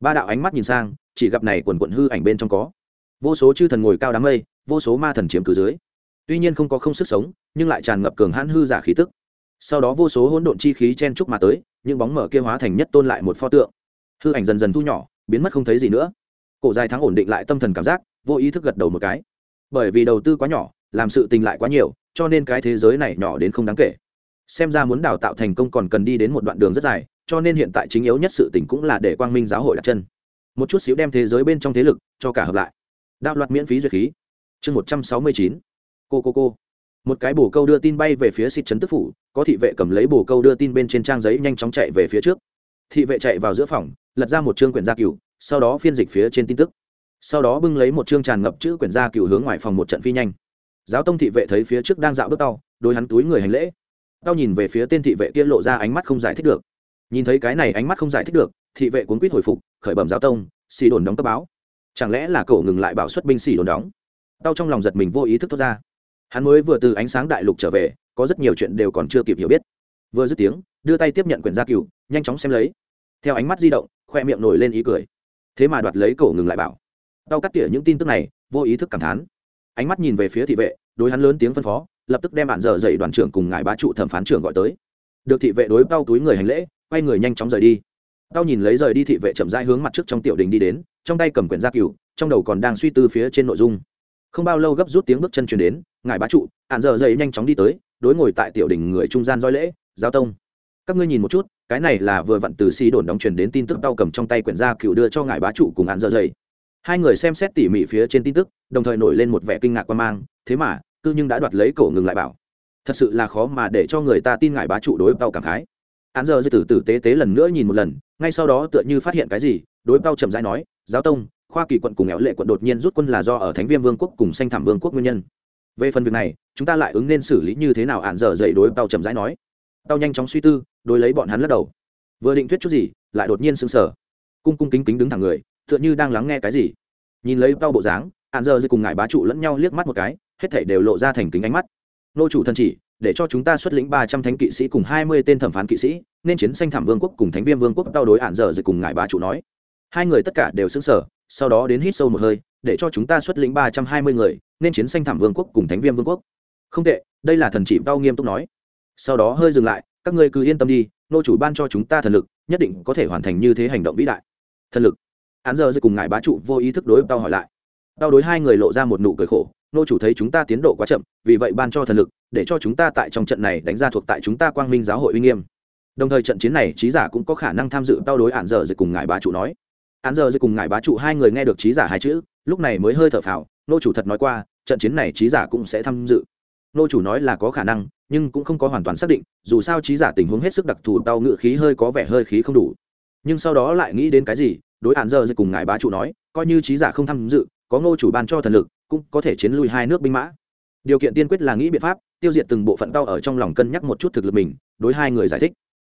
Ba đạo ánh mắt nhìn sang chỉ gặp này quần quận hư ảnh bên trong có. Vô số chư thần ngồi cao đám mây, vô số ma thần chiếm cứ dưới. Tuy nhiên không có không sức sống, nhưng lại tràn ngập cường hãn hư giả khí tức. Sau đó vô số hỗn độn chi khí chen trúc mà tới, những bóng mở kia hóa thành nhất tôn lại một pho tượng. Hư ảnh dần dần thu nhỏ, biến mất không thấy gì nữa. Cổ dài thắng ổn định lại tâm thần cảm giác, vô ý thức gật đầu một cái. Bởi vì đầu tư quá nhỏ, làm sự tình lại quá nhiều, cho nên cái thế giới này nhỏ đến không đáng kể. Xem ra muốn đào tạo thành công còn cần đi đến một đoạn đường rất dài, cho nên hiện tại chính yếu nhất sự tình cũng là để quang minh giáo hội đặt chân một chút xíu đem thế giới bên trong thế lực cho cả hợp lại. Đạo loạt miễn phí duyệt khí. Chương một trăm sáu mươi chín. Cô cô cô. Một cái bồ câu đưa tin bay về phía xịt trấn tức phủ, có thị vệ cầm lấy bồ câu đưa tin bên trên trang giấy nhanh chóng chạy về phía trước. Thị vệ chạy vào giữa phòng, lật ra một chương quyển gia cửu, sau đó phiên dịch phía trên tin tức. Sau đó bưng lấy một chương tràn ngập chữ quyển gia cửu hướng ngoài phòng một trận phi nhanh. Giáo tông thị vệ thấy phía trước đang dạo bước tao đôi hắn túi người hành lễ. Tao nhìn về phía tên thị vệ kia lộ ra ánh mắt không giải thích được. Nhìn thấy cái này ánh mắt không giải thích được thị vệ cuốn quýt hồi phục, khởi bẩm giáo tông, xì đồn đóng cấp báo. Chẳng lẽ là cậu ngừng lại bảo xuất binh xì đồn đóng? Đau trong lòng giật mình vô ý thức thoát ra. Hắn mới vừa từ ánh sáng đại lục trở về, có rất nhiều chuyện đều còn chưa kịp hiểu biết. Vừa dứt tiếng, đưa tay tiếp nhận quyển gia cựu nhanh chóng xem lấy. Theo ánh mắt di động, khoe miệng nổi lên ý cười. Thế mà đoạt lấy cổ ngừng lại bảo. Đau cắt tỉa những tin tức này, vô ý thức cảm thán. Ánh mắt nhìn về phía thị vệ, đối hắn lớn tiếng phân phó, lập tức đem bạn dở dậy đoàn trưởng cùng ngài bá trụ thẩm phán trưởng gọi tới. Được thị vệ đối tao túi người hành lễ, quay người nhanh chóng rời đi tao nhìn lấy rời đi thị vệ chậm rãi hướng mặt trước trong tiểu đình đi đến, trong tay cầm quyển gia cửu, trong đầu còn đang suy tư phía trên nội dung. Không bao lâu gấp rút tiếng bước chân truyền đến, ngài bá trụ ạn dở dậy nhanh chóng đi tới, đối ngồi tại tiểu đình người trung gian roi lễ giao tông. Các ngươi nhìn một chút, cái này là vừa vặn từ xi đồn đóng truyền đến tin tức tao cầm trong tay quyển gia cửu đưa cho ngài bá trụ cùng ạn dở dậy. Hai người xem xét tỉ mỉ phía trên tin tức, đồng thời nổi lên một vẻ kinh ngạc quan mang, thế mà, cư nhưng đã đoạt lấy cổ ngừng lại bảo. Thật sự là khó mà để cho người ta tin ngài bá trụ đối tao cảm khái hắn giờ dư tử tử tế tế lần nữa nhìn một lần, ngay sau đó tựa như phát hiện cái gì, đối bao trầm chậm rãi nói, giáo tông, khoa kỳ quận cùng éo lệ quận đột nhiên rút quân là do ở thánh viêm vương quốc cùng sanh thảm vương quốc nguyên nhân. Về phần việc này, chúng ta lại ứng nên xử lý như thế nào? hạn giờ dậy đối bao trầm chậm rãi nói. Tao nhanh chóng suy tư, đối lấy bọn hắn lắc đầu. Vừa định thuyết chút gì, lại đột nhiên sững sờ. Cung cung kính kính đứng thẳng người, tựa như đang lắng nghe cái gì. Nhìn lấy bao bộ dáng hạn giờ dậy cùng ngài bá trụ lẫn nhau liếc mắt một cái, hết thảy đều lộ ra thành kính ánh mắt. Nô chủ thần chỉ, để cho chúng ta xuất lĩnh ba trăm thánh kỵ sĩ cùng hai mươi tên thẩm phán kỵ sĩ nên chiến xanh thảm vương quốc cùng thánh viêm vương quốc tao đối hạn giờ dây cùng ngài bá trụ nói. Hai người tất cả đều xứng sở sau đó đến hít sâu một hơi, để cho chúng ta xuất lĩnh ba trăm hai mươi người, nên chiến xanh thảm vương quốc cùng thánh viêm vương quốc. Không tệ, đây là thần chỉ tao nghiêm túc nói. Sau đó hơi dừng lại, các ngươi cứ yên tâm đi, nô chủ ban cho chúng ta thần lực, nhất định có thể hoàn thành như thế hành động vĩ đại. Thần lực. Án giờ dây cùng ngài bá trụ vô ý thức đối tao hỏi lại. Tao đối hai người lộ ra một nụ cười khổ, nô chủ thấy chúng ta tiến độ quá chậm, vì vậy ban cho thần lực, để cho chúng ta tại trong trận này đánh ra thuộc tại chúng ta quang minh giáo hội uy nghiêm đồng thời trận chiến này, trí giả cũng có khả năng tham dự tao đối ạn giờ dây cùng ngài bá chủ nói. Ạn giờ dây cùng ngài bá chủ hai người nghe được trí giả hai chữ, lúc này mới hơi thở phào, nô chủ thật nói qua, trận chiến này trí giả cũng sẽ tham dự. Nô chủ nói là có khả năng, nhưng cũng không có hoàn toàn xác định, dù sao trí giả tình huống hết sức đặc thù, tao ngự khí hơi có vẻ hơi khí không đủ. Nhưng sau đó lại nghĩ đến cái gì, đối hạn giờ cùng ngài bá chủ nói, coi như trí giả không tham dự, có ngô chủ ban cho thần lực, cũng có thể chiến lui hai nước binh mã. Điều kiện tiên quyết là nghĩ biện pháp, tiêu diệt từng bộ phận tao ở trong lòng cân nhắc một chút thực lực mình, đối hai người giải thích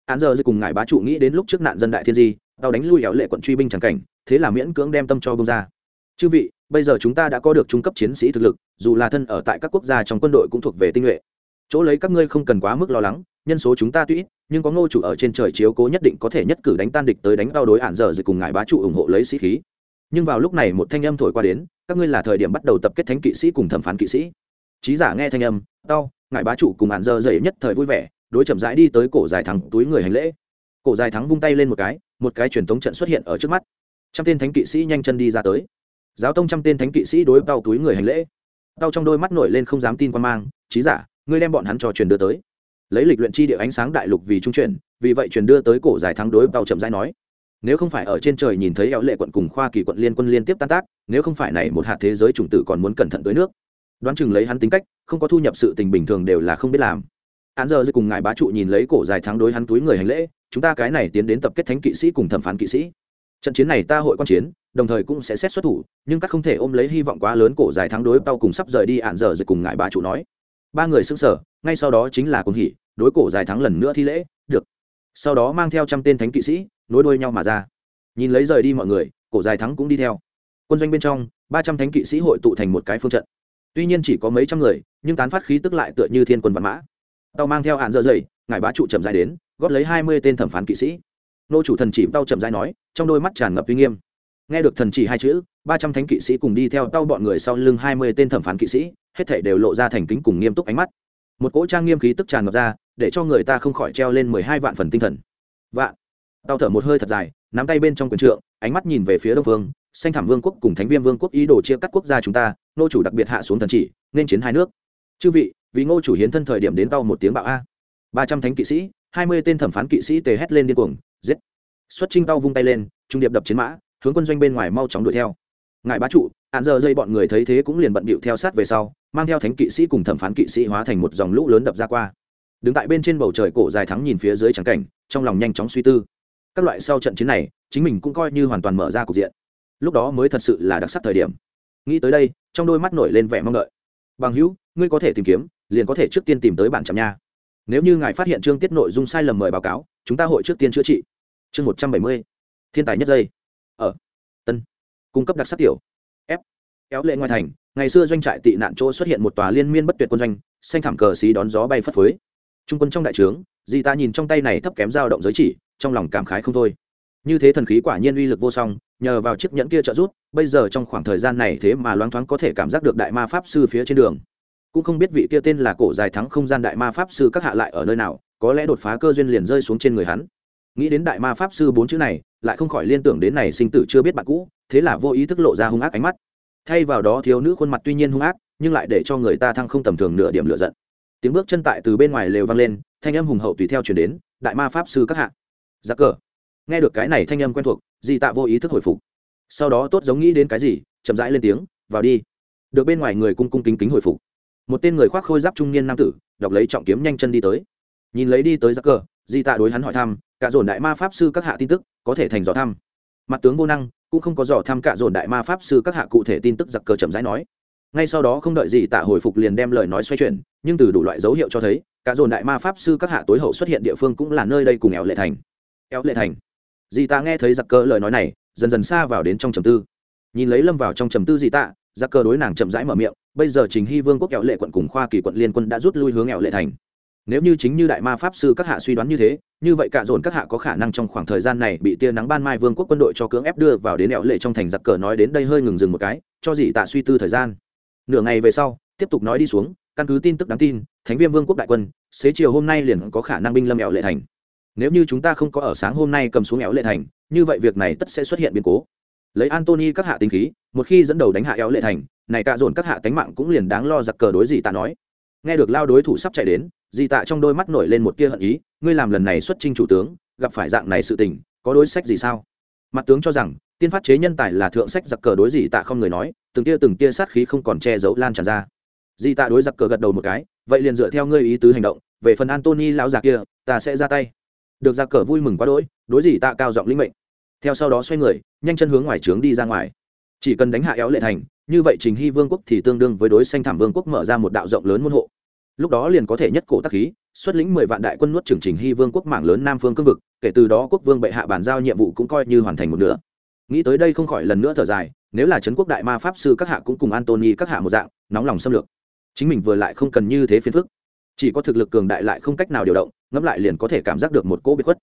án giờ cùng ngài bá trụ nghĩ đến lúc trước nạn dân đại thiên di, tao đánh lui éo lệ quận truy binh trắng cảnh, thế là miễn cưỡng đem tâm cho bông ra. Chư vị, bây giờ chúng ta đã có được trung cấp chiến sĩ thực lực, dù là thân ở tại các quốc gia trong quân đội cũng thuộc về tinh nhuệ. Chỗ lấy các ngươi không cần quá mức lo lắng, nhân số chúng ta tuy ít, nhưng có ngô chủ ở trên trời chiếu cố nhất định có thể nhất cử đánh tan địch tới đánh đau đối ản giờ rồi cùng ngài bá trụ ủng hộ lấy sĩ khí. Nhưng vào lúc này một thanh âm thổi qua đến, các ngươi là thời điểm bắt đầu tập kết thánh kỵ sĩ cùng thẩm phán kỵ sĩ. Trí giả nghe thanh âm đau ngài bá trụ cùng ản giờ dậy nhất thời vui vẻ đối chậm rãi đi tới cổ dài thắng túi người hành lễ. Cổ dài thắng vung tay lên một cái một cái truyền thống trận xuất hiện ở trước mắt. Trăm tên thánh kỵ sĩ nhanh chân đi ra tới. Giáo tông trăm tên thánh kỵ sĩ đối tàu túi người hành lễ. Đau trong đôi mắt nổi lên không dám tin quan mang trí giả, ngươi đem bọn hắn cho truyền đưa tới. Lấy lịch luyện chi địa ánh sáng đại lục vì trung chuyển, vì vậy truyền đưa tới cổ giải thắng đối tàu chậm rãi nói, nếu không phải ở trên trời nhìn thấy éo lệ quận cùng khoa kỳ quận liên quân liên tiếp tan tác, nếu không phải này một hạt thế giới chủng tử còn muốn cẩn thận tới nước. Đoán chừng lấy hắn tính cách, không có thu nhập sự tình bình thường đều là không biết làm án giờ cùng ngài bá trụ nhìn lấy cổ dài thắng đối hắn túi người hành lễ, chúng ta cái này tiến đến tập kết thánh kỵ sĩ cùng thẩm phán kỵ sĩ. Trận chiến này ta hội quan chiến, đồng thời cũng sẽ xét xuất thủ, nhưng các không thể ôm lấy hy vọng quá lớn cổ dài thắng đối tao cùng sắp rời đi án giờ rồi cùng ngài bá trụ nói. Ba người xưng sở ngay sau đó chính là cùng hỉ, đối cổ dài thắng lần nữa thi lễ, được. Sau đó mang theo trăm tên thánh kỵ sĩ, nối đuôi nhau mà ra. Nhìn lấy rời đi mọi người, cổ dài thắng cũng đi theo. Quân doanh bên trong, ba trăm thánh kỵ sĩ hội tụ thành một cái phương trận. Tuy nhiên chỉ có mấy trăm người, nhưng tán phát khí tức lại tựa như thiên quân văn mã tao mang theo hạn dơ dày ngài bá trụ chậm dài đến, góp lấy hai mươi tên thẩm phán kỵ sĩ. Nô chủ thần chỉ tao chậm dài nói, trong đôi mắt tràn ngập uy nghiêm. Nghe được thần chỉ hai chữ, ba trăm thánh kỵ sĩ cùng đi theo tao bọn người sau lưng hai mươi tên thẩm phán kỵ sĩ, hết thể đều lộ ra thành kính cùng nghiêm túc ánh mắt. Một cỗ trang nghiêm khí tức tràn ngập ra, để cho người ta không khỏi treo lên mười hai vạn phần tinh thần. Vạn. Tao thở một hơi thật dài, nắm tay bên trong quyền trượng, ánh mắt nhìn về phía đông vương, xanh thảm vương quốc cùng thánh viêm vương quốc ý đồ chia cắt quốc gia chúng ta, nô chủ đặc biệt hạ xuống thần chỉ, nên chiến hai nước. Chư vị vì ngô chủ hiến thân thời điểm đến tao một tiếng bạo a. Ba trăm thánh kỵ sĩ, hai mươi tên thẩm phán kỵ sĩ tề hét lên điên cuồng, giết. Xuất trinh tao vung tay lên, trung điệp đập chiến mã, hướng quân doanh bên ngoài mau chóng đuổi theo. Ngài bá trụ, hạn giờ dây bọn người thấy thế cũng liền bận bịu theo sát về sau, mang theo thánh kỵ sĩ cùng thẩm phán kỵ sĩ hóa thành một dòng lũ lớn đập ra qua. Đứng tại bên trên bầu trời cổ dài thắng nhìn phía dưới trắng cảnh, trong lòng nhanh chóng suy tư. Các loại sau trận chiến này, chính mình cũng coi như hoàn toàn mở ra cục diện. Lúc đó mới thật sự là đặc sắc thời điểm. Nghĩ tới đây, trong đôi mắt nổi lên vẻ mong đợi. Bằng hữu, ngươi có thể tìm kiếm liền có thể trước tiên tìm tới bản trạm nha. Nếu như ngài phát hiện chương tiết nội dung sai lầm mời báo cáo, chúng ta hội trước tiên chữa trị. Chương một trăm bảy mươi, thiên tài nhất giây. Ở, tân, cung cấp đặc sắc tiểu f kéo lệ ngoài thành, ngày xưa doanh trại tị nạn chỗ xuất hiện một tòa liên miên bất tuyệt quân doanh, xanh thảm cờ xí đón gió bay phất phới. Trung quân trong đại trướng, dì ta nhìn trong tay này thấp kém dao động giới chỉ, trong lòng cảm khái không thôi. Như thế thần khí quả nhiên uy lực vô song, nhờ vào chiếc nhẫn kia trợ giúp, bây giờ trong khoảng thời gian này thế mà loáng thoáng có thể cảm giác được đại ma pháp sư phía trên đường cũng không biết vị kia tên là cổ dài thắng không gian đại ma pháp sư các hạ lại ở nơi nào, có lẽ đột phá cơ duyên liền rơi xuống trên người hắn. Nghĩ đến đại ma pháp sư bốn chữ này, lại không khỏi liên tưởng đến này sinh tử chưa biết bạn cũ, thế là vô ý thức lộ ra hung ác ánh mắt. Thay vào đó thiếu nữ khuôn mặt tuy nhiên hung ác, nhưng lại để cho người ta thăng không tầm thường nửa điểm lựa giận. Tiếng bước chân tại từ bên ngoài lều vang lên, thanh âm hùng hậu tùy theo chuyển đến, đại ma pháp sư các hạ. Giặc cờ. Nghe được cái này thanh âm quen thuộc, di tạ vô ý thức hồi phục. Sau đó tốt giống nghĩ đến cái gì, chậm rãi lên tiếng, vào đi. Được bên ngoài người cung cung kính kính hồi phục một tên người khoác khôi giáp trung niên nam tử, đọc lấy trọng kiếm nhanh chân đi tới. Nhìn lấy đi tới giặc cờ, di tạ đối hắn hỏi thăm, cả dồn đại ma pháp sư các hạ tin tức có thể thành dò thăm? Mặt tướng vô năng, cũng không có dò thăm cả dồn đại ma pháp sư các hạ cụ thể tin tức giặc cờ chậm rãi nói. Ngay sau đó không đợi gì tạ hồi phục liền đem lời nói xoay chuyển, nhưng từ đủ loại dấu hiệu cho thấy, cả dồn đại ma pháp sư các hạ tối hậu xuất hiện địa phương cũng là nơi đây cùng éo lệ thành. Éo lệ thành. Dì tạ nghe thấy giặc cờ lời nói này, dần dần xa vào đến trong trầm tư. Nhìn lấy lâm vào trong trầm tư dì tạ giặc cờ đối nàng chậm rãi mở miệng, bây giờ trình hy vương quốc kẹo lệ quận cùng khoa kỳ quận liên quân đã rút lui hướng kẹo lệ thành. Nếu như chính như đại ma pháp sư các hạ suy đoán như thế, như vậy cả dồn các hạ có khả năng trong khoảng thời gian này bị tia nắng ban mai vương quốc quân đội cho cưỡng ép đưa vào đến kẹo lệ trong thành giặc cờ nói đến đây hơi ngừng dừng một cái, cho gì tạ suy tư thời gian. Nửa ngày về sau, tiếp tục nói đi xuống, căn cứ tin tức đáng tin, thánh viên vương quốc đại quân, xế chiều hôm nay liền có khả năng binh lâm kẹo lệ thành. Nếu như chúng ta không có ở sáng hôm nay cầm xuống kẹo lệ thành, như vậy việc này tất sẽ xuất hiện biến cố lấy antony các hạ tinh khí, một khi dẫn đầu đánh hạ éo lệ thành, này cạ dồn các hạ tánh mạng cũng liền đáng lo giặc cờ đối gì tạ nói. Nghe được lao đối thủ sắp chạy đến di tạ trong đôi mắt nổi lên một tia hận ý, ngươi làm lần này xuất trinh chủ tướng, gặp phải dạng này sự tình, có đối sách gì sao? Mặt tướng cho rằng, tiên phát chế nhân tài là thượng sách giặc cờ đối gì tạ không người nói, từng tia từng tia sát khí không còn che giấu lan tràn ra. Di tạ đối giặc cờ gật đầu một cái, vậy liền dựa theo ngươi ý tứ hành động, về phần antony lão già kia, ta sẽ ra tay. Được giặc cờ vui mừng quá đỗi, đối gì tạ cao giọng linh mệnh theo sau đó xoay người, nhanh chân hướng ngoài trướng đi ra ngoài. Chỉ cần đánh hạ éo lệ thành, như vậy trình hy vương quốc thì tương đương với đối xanh thảm vương quốc mở ra một đạo rộng lớn môn hộ. Lúc đó liền có thể nhất cổ tắc khí, xuất lĩnh mười vạn đại quân nuốt trưởng trình hy vương quốc mảng lớn nam phương cương vực, kể từ đó quốc vương bệ hạ bàn giao nhiệm vụ cũng coi như hoàn thành một nửa. Nghĩ tới đây không khỏi lần nữa thở dài, nếu là trấn quốc đại ma pháp sư các hạ cũng cùng antony các hạ một dạng, nóng lòng xâm lược. Chính mình vừa lại không cần như thế phiền phức. Chỉ có thực lực cường đại lại không cách nào điều động, ngẫm lại liền có thể cảm giác được một cỗ bị khuất.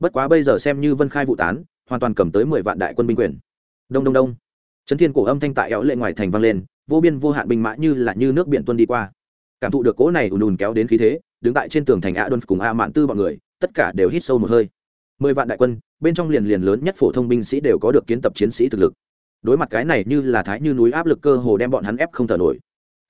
Bất quá bây giờ xem như vân khai vụ tán hoàn toàn cầm tới mười vạn đại quân binh quyền. Đông đông đông. Trấn thiên cổ âm thanh tại éo lệ ngoài thành vang lên, vô biên vô hạn binh mã như là như nước biển tuân đi qua. Cảm thụ được cỗ này ùn ùn kéo đến khí thế, đứng tại trên tường thành a đôn cùng a mạn tư bọn người, tất cả đều hít sâu một hơi. Mười vạn đại quân, bên trong liền liền lớn nhất phổ thông binh sĩ đều có được kiến tập chiến sĩ thực lực. Đối mặt cái này như là thái như núi áp lực cơ hồ đem bọn hắn ép không thở nổi.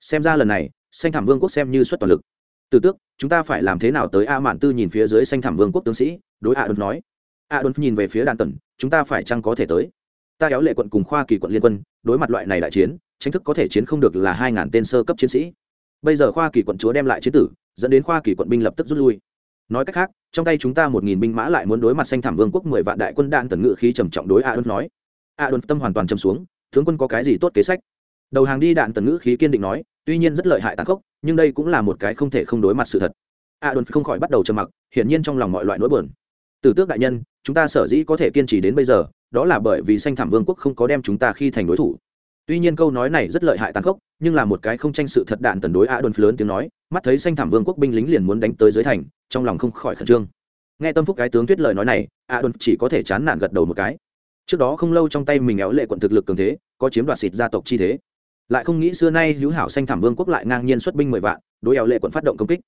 Xem ra lần này xanh thảm vương quốc xem như xuất toàn lực. Từ tước, chúng ta phải làm thế nào tới a mạn tư nhìn phía dưới xanh thảm vương quốc tướng sĩ? Đối a đôn nói a đôn nhìn về phía đàn tần, chúng ta phải chăng có thể tới? Ta kéo lệ quận cùng khoa kỳ quận liên quân, đối mặt loại này đại chiến, tranh thức có thể chiến không được là hai ngàn tên sơ cấp chiến sĩ. Bây giờ khoa kỳ quận chúa đem lại chiến tử, dẫn đến khoa kỳ quận binh lập tức rút lui. Nói cách khác, trong tay chúng ta một nghìn binh mã lại muốn đối mặt xanh thảm vương quốc mười vạn đại quân đạn tần ngự khí trầm trọng đối a đôn nói. A đôn tâm hoàn toàn châm xuống, tướng quân có cái gì tốt kế sách? Đầu hàng đi đạn tần ngữ khí kiên định nói, tuy nhiên rất lợi hại tàn khốc, nhưng đây cũng là một cái không thể không đối mặt sự thật. A đôn không khỏi bắt đầu trầm mặc, hiển nhiên trong lòng mọi loại nỗi buồn. Từ tước đại nhân chúng ta sở dĩ có thể kiên trì đến bây giờ, đó là bởi vì xanh thảm vương quốc không có đem chúng ta khi thành đối thủ. Tuy nhiên câu nói này rất lợi hại tàn khốc, nhưng là một cái không tranh sự thật đạn tần đối a đồn lớn tiếng nói, mắt thấy xanh thảm vương quốc binh lính liền muốn đánh tới dưới thành, trong lòng không khỏi khẩn trương. Nghe tâm phúc cái tướng tuyết lời nói này a đồn chỉ có thể chán nản gật đầu một cái. Trước đó không lâu trong tay mình éo lệ quận thực lực cường thế, có chiếm đoạt xịt gia tộc chi thế. Lại không nghĩ xưa nay hữu hảo xanh thảm vương quốc lại ngang nhiên xuất binh mười vạn, đối éo lệ quận phát động công kích.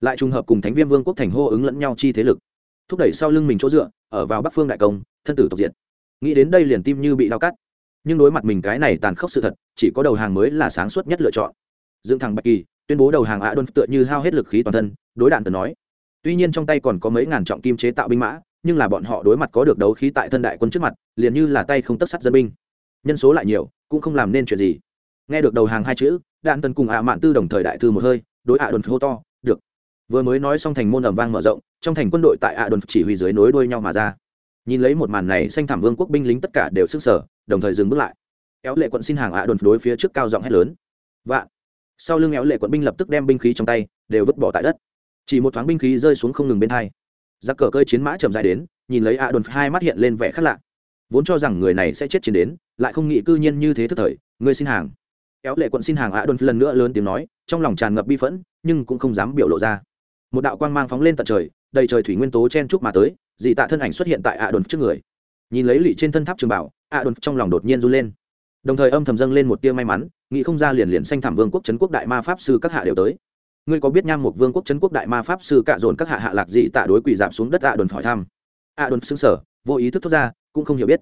Lại trùng hợp cùng thánh viêm vương quốc thành hô ứng lẫn nhau chi thế lực thúc đẩy sau lưng mình chỗ dựa, ở vào bắc phương đại công, thân tử tộc diện nghĩ đến đây liền tim như bị đau cắt. Nhưng đối mặt mình cái này tàn khốc sự thật, chỉ có đầu hàng mới là sáng suốt nhất lựa chọn. Dựng thẳng bạch kỳ, tuyên bố đầu hàng ạ đôn tựa như hao hết lực khí toàn thân, đối đạn tờ nói. Tuy nhiên trong tay còn có mấy ngàn trọng kim chế tạo binh mã, nhưng là bọn họ đối mặt có được đấu khí tại thân đại quân trước mặt, liền như là tay không tất sắt dân binh. Nhân số lại nhiều, cũng không làm nên chuyện gì. Nghe được đầu hàng hai chữ, đạn tần cùng ạ mạn tư đồng thời đại thư một hơi, đối ạ đồn hô to, được vừa mới nói xong thành môn ầm vang mở rộng, trong thành quân đội tại ạ đồn chỉ huy dưới nối đuôi nhau mà ra. Nhìn lấy một màn này, xanh thảm vương quốc binh lính tất cả đều sức sở, đồng thời dừng bước lại. Éo lệ quận xin hàng ạ đồn đối phía trước cao giọng hét lớn. Vạn! Sau lưng éo lệ quận binh lập tức đem binh khí trong tay, đều vứt bỏ tại đất. Chỉ một thoáng binh khí rơi xuống không ngừng bên hai. Giặc cờ cơi chiến mã chậm dài đến, nhìn lấy ạ đồn hai mắt hiện lên vẻ khác lạ. Vốn cho rằng người này sẽ chết chiến đến, lại không nghĩ cư nhiên như thế thức thời người xin hàng. Éo lệ quận xin hàng ạ đồn lần nữa lớn tiếng nói, trong lòng tràn ngập bi phẫn, nhưng cũng không dám biểu lộ ra một đạo quang mang phóng lên tận trời, đầy trời thủy nguyên tố chen chúc mà tới, dị tạ thân ảnh xuất hiện tại ạ đồn trước người. Nhìn lấy lụy trên thân tháp trường bảo ạ đồn trong lòng đột nhiên run lên. Đồng thời âm thầm dâng lên một tia may mắn, nghĩ không ra liền liền xanh thảm vương quốc trấn quốc đại ma pháp sư các hạ đều tới. Ngươi có biết nham một vương quốc trấn quốc đại ma pháp sư cạ dồn các hạ hạ lạc dị tạ đối quỳ giảm xuống đất ạ đồn hỏi thăm. Ạ đồn xứng sở vô ý thức thoát ra, cũng không hiểu biết.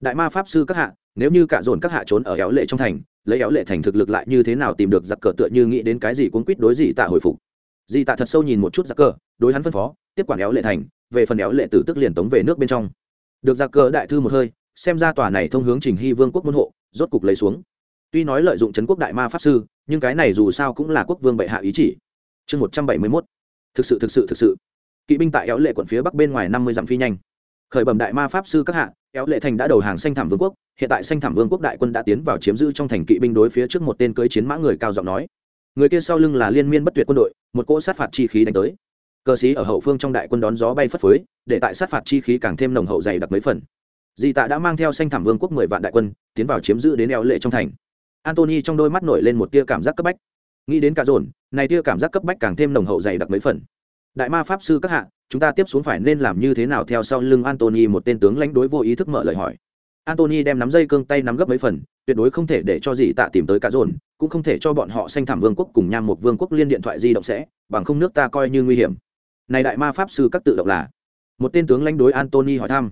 Đại ma pháp sư các hạ, nếu như cạ dồn các hạ trốn ở éo lệ trong thành, lấy éo lệ thành thực lực lại như thế nào tìm được giặc cờ tựa như nghĩ đến cái gì cuốn quýt đối dị tạ hồi phục. Di tạ thật sâu nhìn một chút giặc cờ đối hắn phân phó, tiếp quản éo lệ thành, về phần éo lệ tử tức liền tống về nước bên trong. Được giặc cờ đại thư một hơi, xem ra tòa này thông hướng trình hy vương quốc môn hộ, rốt cục lấy xuống. Tuy nói lợi dụng trấn quốc đại ma pháp sư, nhưng cái này dù sao cũng là quốc vương bệ hạ ý chỉ. Chương một trăm bảy mươi mốt. Thực sự thực sự thực sự. Kỵ binh tại éo lệ quận phía bắc bên ngoài năm mươi dặm phi nhanh. Khởi bẩm đại ma pháp sư các hạ, éo lệ thành đã đầu hàng xanh thảm vương quốc, hiện tại xanh thảm vương quốc đại quân đã tiến vào chiếm giữ trong thành kỵ binh đối phía trước một tên cưới chiến mã người cao giọng nói người kia sau lưng là liên miên bất tuyệt quân đội, một cỗ sát phạt chi khí đánh tới. Cờ sĩ ở hậu phương trong đại quân đón gió bay phất phới, để tại sát phạt chi khí càng thêm nồng hậu dày đặc mấy phần. Di tạ đã mang theo xanh thảm vương quốc mười vạn đại quân, tiến vào chiếm giữ đến eo lệ trong thành. Antony trong đôi mắt nổi lên một tia cảm giác cấp bách. Nghĩ đến cả dồn, này tia cảm giác cấp bách càng thêm nồng hậu dày đặc mấy phần. Đại ma pháp sư các hạ, chúng ta tiếp xuống phải nên làm như thế nào theo sau lưng antony một tên tướng lãnh đối vô ý thức mở lời hỏi. Antony đem nắm dây cương tay nắm gấp mấy phần, tuyệt đối không thể để cho Dì tạ tìm tới cả dồn cũng không thể cho bọn họ xanh thảm vương quốc cùng nham một vương quốc liên điện thoại di động sẽ, bằng không nước ta coi như nguy hiểm. Này đại ma pháp sư các tự động là, một tên tướng lãnh đối antony hỏi thăm.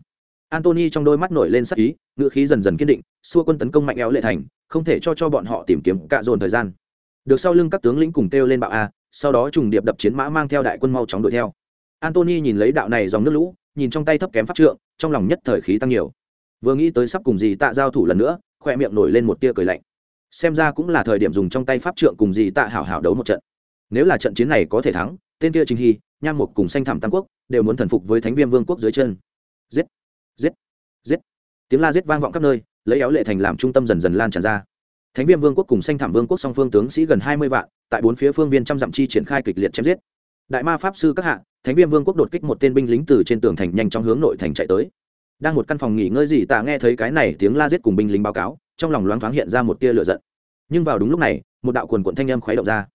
Antony trong đôi mắt nổi lên sắc ý ngựa khí dần dần kiên định, xua quân tấn công mạnh éo lệ thành, không thể cho cho bọn họ tìm kiếm cạ dồn thời gian. Được sau lưng các tướng lĩnh cùng kêu lên bạo a, sau đó trùng điệp đập chiến mã mang theo đại quân mau chóng đuổi theo. Antony nhìn lấy đạo này dòng nước lũ, nhìn trong tay thấp kém pháp trượng, trong lòng nhất thời khí tăng nhiều. Vừa nghĩ tới sắp cùng gì tạ giao thủ lần nữa khoe miệng nổi lên một tia cười lạnh xem ra cũng là thời điểm dùng trong tay pháp trượng cùng dì tạ hảo hảo đấu một trận. Nếu là trận chiến này có thể thắng, tên kia trình hy, nham mục cùng xanh thảm tam quốc đều muốn thần phục với thánh viêm vương quốc dưới chân. Giết! Giết! Giết! Tiếng la giết vang vọng khắp nơi, lấy éo lệ thành làm trung tâm dần dần lan tràn ra. Thánh viêm vương quốc cùng xanh thảm vương quốc song phương tướng sĩ gần hai mươi vạn, tại bốn phía phương viên trăm dặm chi triển khai kịch liệt chém giết. Đại ma pháp sư các hạ, thánh viêm vương quốc đột kích một tên binh lính từ trên tường thành nhanh chóng hướng nội thành chạy tới. Đang một căn phòng nghỉ ngơi gì, tạ nghe thấy cái này tiếng la giết cùng binh lính báo cáo trong lòng loáng thoáng hiện ra một tia lửa giận. Nhưng vào đúng lúc này, một đạo quần quận thanh âm khuấy động ra.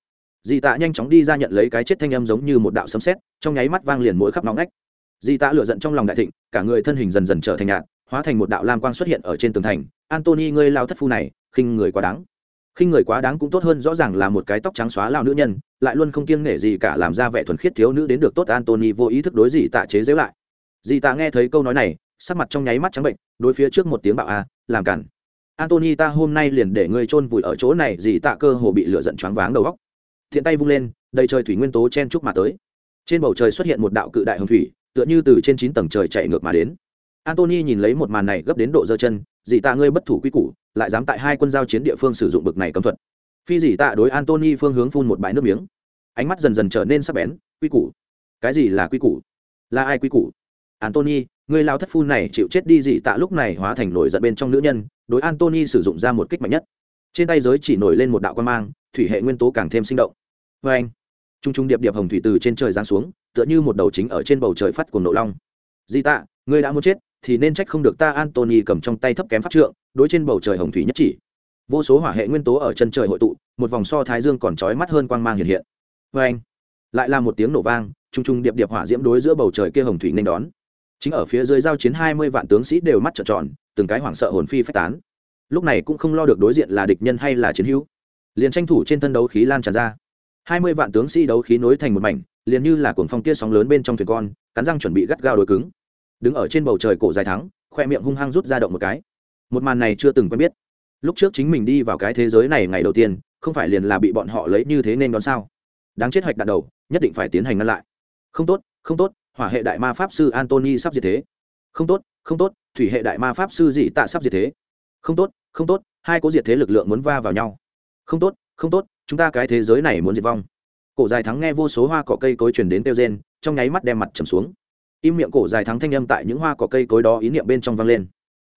Dì tạ nhanh chóng đi ra nhận lấy cái chết thanh âm giống như một đạo sấm sét, trong nháy mắt vang liền mỗi khắp nóng nách dì tạ lửa giận trong lòng đại thịnh, cả người thân hình dần dần trở thành nhạt, hóa thành một đạo lam quang xuất hiện ở trên tường thành. Antony, ngươi lao thất phu này, khinh người quá đáng. Khinh người quá đáng cũng tốt hơn, rõ ràng là một cái tóc trắng xóa lao nữ nhân, lại luôn không kiêng nể gì cả, làm ra vẻ thuần khiết thiếu nữ đến được tốt. Antony vô ý thức đối dì tạ chế giễu lại. Dì tạ nghe thấy câu nói này, sắc mặt trong nháy mắt trắng bệnh, đối phía trước một tiếng bạo a, làm cản antony ta hôm nay liền để ngươi chôn vùi ở chỗ này, dì tạ cơ hồ bị lửa giận choáng váng đầu góc thiện tay vung lên, đầy trời thủy nguyên tố chen chúc mà tới. Trên bầu trời xuất hiện một đạo cự đại hồng thủy, tựa như từ trên chín tầng trời chạy ngược mà đến. Antony nhìn lấy một màn này gấp đến độ giơ chân, dì tạ ngươi bất thủ quy củ, lại dám tại hai quân giao chiến địa phương sử dụng bực này cấm thuật. Phi dì tạ đối antony phương hướng phun một bãi nước miếng. Ánh mắt dần dần trở nên sắc bén, quy củ. Cái gì là quy củ? Là ai quy củ? Antony người lao thất phu này chịu chết đi dì tạ lúc này hóa thành nổi giận bên trong nữ nhân, đối antony sử dụng ra một kích mạnh nhất. Trên tay giới chỉ nổi lên một đạo quan mang, thủy hệ nguyên tố càng thêm sinh động. Vê anh t r u n g t r u n g điệp điệp hồng thủy từ trên trời giáng xuống, tựa như một đầu chính ở trên bầu trời phát của nộ long. Di tạ ngươi đã muốn chết, thì nên trách không được ta antony cầm trong tay thấp kém pháp trượng, đối trên bầu trời hồng thủy nhất chỉ. Vô số hỏa hệ nguyên tố ở chân trời hội tụ, một vòng so thái dương còn trói mắt hơn quang mang hiện hiện. Vê anh, lại là một tiếng nổ vang t r u n g t r u n g điệp điệp hỏa diễm đối giữa bầu trời kia hồng thủy nên đón chính ở phía dưới giao chiến hai mươi vạn tướng sĩ đều mắt trợn tròn, từng cái hoảng sợ hồn phi phách tán. Lúc này cũng không lo được đối diện là địch nhân hay là chiến hữu. Liền tranh thủ trên thân đấu khí lan tràn ra. hai mươi vạn tướng sĩ đấu khí nối thành một mảnh, liền như là cuồng phong kia sóng lớn bên trong thuyền con, cắn răng chuẩn bị gắt gao đối cứng. Đứng ở trên bầu trời cổ dài thắng, khoe miệng hung hăng rút ra động một cái. Một màn này chưa từng quen biết. Lúc trước chính mình đi vào cái thế giới này ngày đầu tiên, không phải liền là bị bọn họ lấy như thế nên đón sao? Đáng chết hoạch đạn đầu, nhất định phải tiến hành ngăn lại. Không tốt không tốt hỏa hệ đại ma pháp sư antony sắp diệt thế. Không tốt không tốt, thủy hệ đại ma pháp sư dị tạ sắp diệt thế. Không tốt không tốt, hai cố diệt thế lực lượng muốn va vào nhau. Không tốt không tốt, chúng ta cái thế giới này muốn diệt vong. Cổ dài thắng nghe vô số hoa cỏ cây cối truyền đến teo gen trong nháy mắt đem mặt trầm xuống. Im miệng cổ dài thắng thanh âm tại những hoa cỏ cây cối đó ý niệm bên trong vang lên.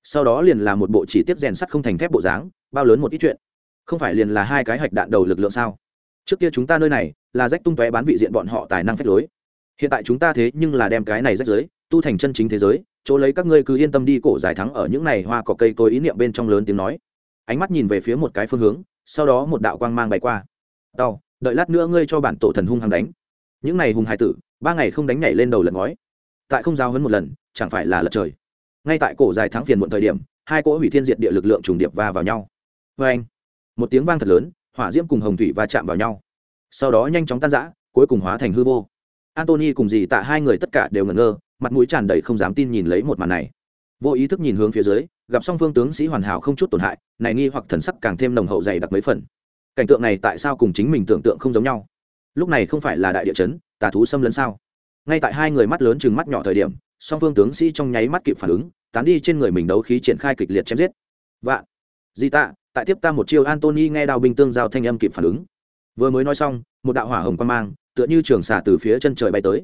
Sau đó liền là một bộ chỉ tiết rèn sắt không thành thép bộ dáng, bao lớn một ít chuyện. Không phải liền là hai cái hạch đạn đầu lực lượng sao? Trước kia chúng ta nơi này là rách tung tóe bán vị diện bọn họ tài năng phép lối hiện tại chúng ta thế nhưng là đem cái này rách giới tu thành chân chính thế giới, chỗ lấy các ngươi cứ yên tâm đi, cổ giải thắng ở những này hoa cỏ cây tôi ý niệm bên trong lớn tiếng nói. Ánh mắt nhìn về phía một cái phương hướng, sau đó một đạo quang mang bay qua. Đau đợi lát nữa ngươi cho bản tổ thần hung hăng đánh. Những này hùng hải tử, ba ngày không đánh nhảy lên đầu lật ngói. Tại không giao hấn một lần, chẳng phải là lật trời. Ngay tại cổ dài thắng phiền muộn thời điểm, hai cỗ hủy thiên diệt địa lực lượng trùng điệp va vào nhau. Vê anh, một tiếng vang thật lớn, hỏa diễm cùng hồng thủy va chạm vào nhau. Sau đó nhanh chóng tan rã, cuối cùng hóa thành hư vô antony cùng dì tạ hai người tất cả đều ngẩn ngơ, mặt mũi tràn đầy không dám tin nhìn lấy một màn này. Vô ý thức nhìn hướng phía dưới, gặp song phương tướng sĩ hoàn hảo không chút tổn hại, này nghi hoặc thần sắc càng thêm nồng hậu dày đặc mấy phần. Cảnh tượng này tại sao cùng chính mình tưởng tượng không giống nhau? Lúc này không phải là đại địa chấn, tà thú xâm lấn sao? Ngay tại hai người mắt lớn chừng mắt nhỏ thời điểm, song phương tướng sĩ trong nháy mắt kịp phản ứng, tán đi trên người mình đấu khí triển khai kịch liệt chém giết. Vạn di tạ, tại tiếp ta một chiêu antony nghe đào binh tương giao thanh âm kịp phản ứng. Vừa mới nói xong, một đạo hỏa hồng quan mang tựa như trường xà từ phía chân trời bay tới.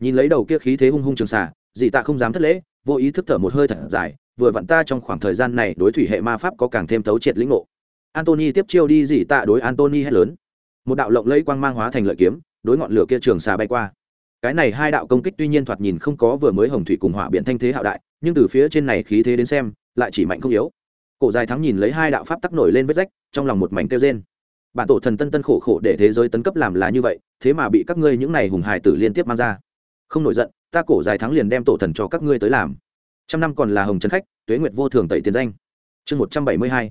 Nhìn lấy đầu kia khí thế hung hung trường xà dị tạ không dám thất lễ, vô ý thức thở một hơi thật dài, vừa vặn ta trong khoảng thời gian này đối thủy hệ ma pháp có càng thêm tấu triệt lĩnh ngộ. Antony tiếp chiêu đi dị tạ đối antony hét lớn. Một đạo lộng lẫy quang mang hóa thành lợi kiếm, đối ngọn lửa kia trường xà bay qua. Cái này hai đạo công kích tuy nhiên thoạt nhìn không có vừa mới hồng thủy cùng hỏa biện thanh thế hạo đại, nhưng từ phía trên này khí thế đến xem, lại chỉ mạnh không yếu. Cổ dài thắng nhìn lấy hai đạo pháp tắc nổi lên vết rách, trong lòng một mảnh kêu trên bản tổ thần tân tân khổ khổ để thế giới tấn cấp làm là như vậy thế mà bị các ngươi những này hùng hải tử liên tiếp mang ra. Không nổi giận ta cổ dài thắng liền đem tổ thần cho các ngươi tới làm. Trăm năm còn là hồng trấn khách tuế nguyệt vô thường tẩy tiền danh. Chương một trăm bảy mươi hai.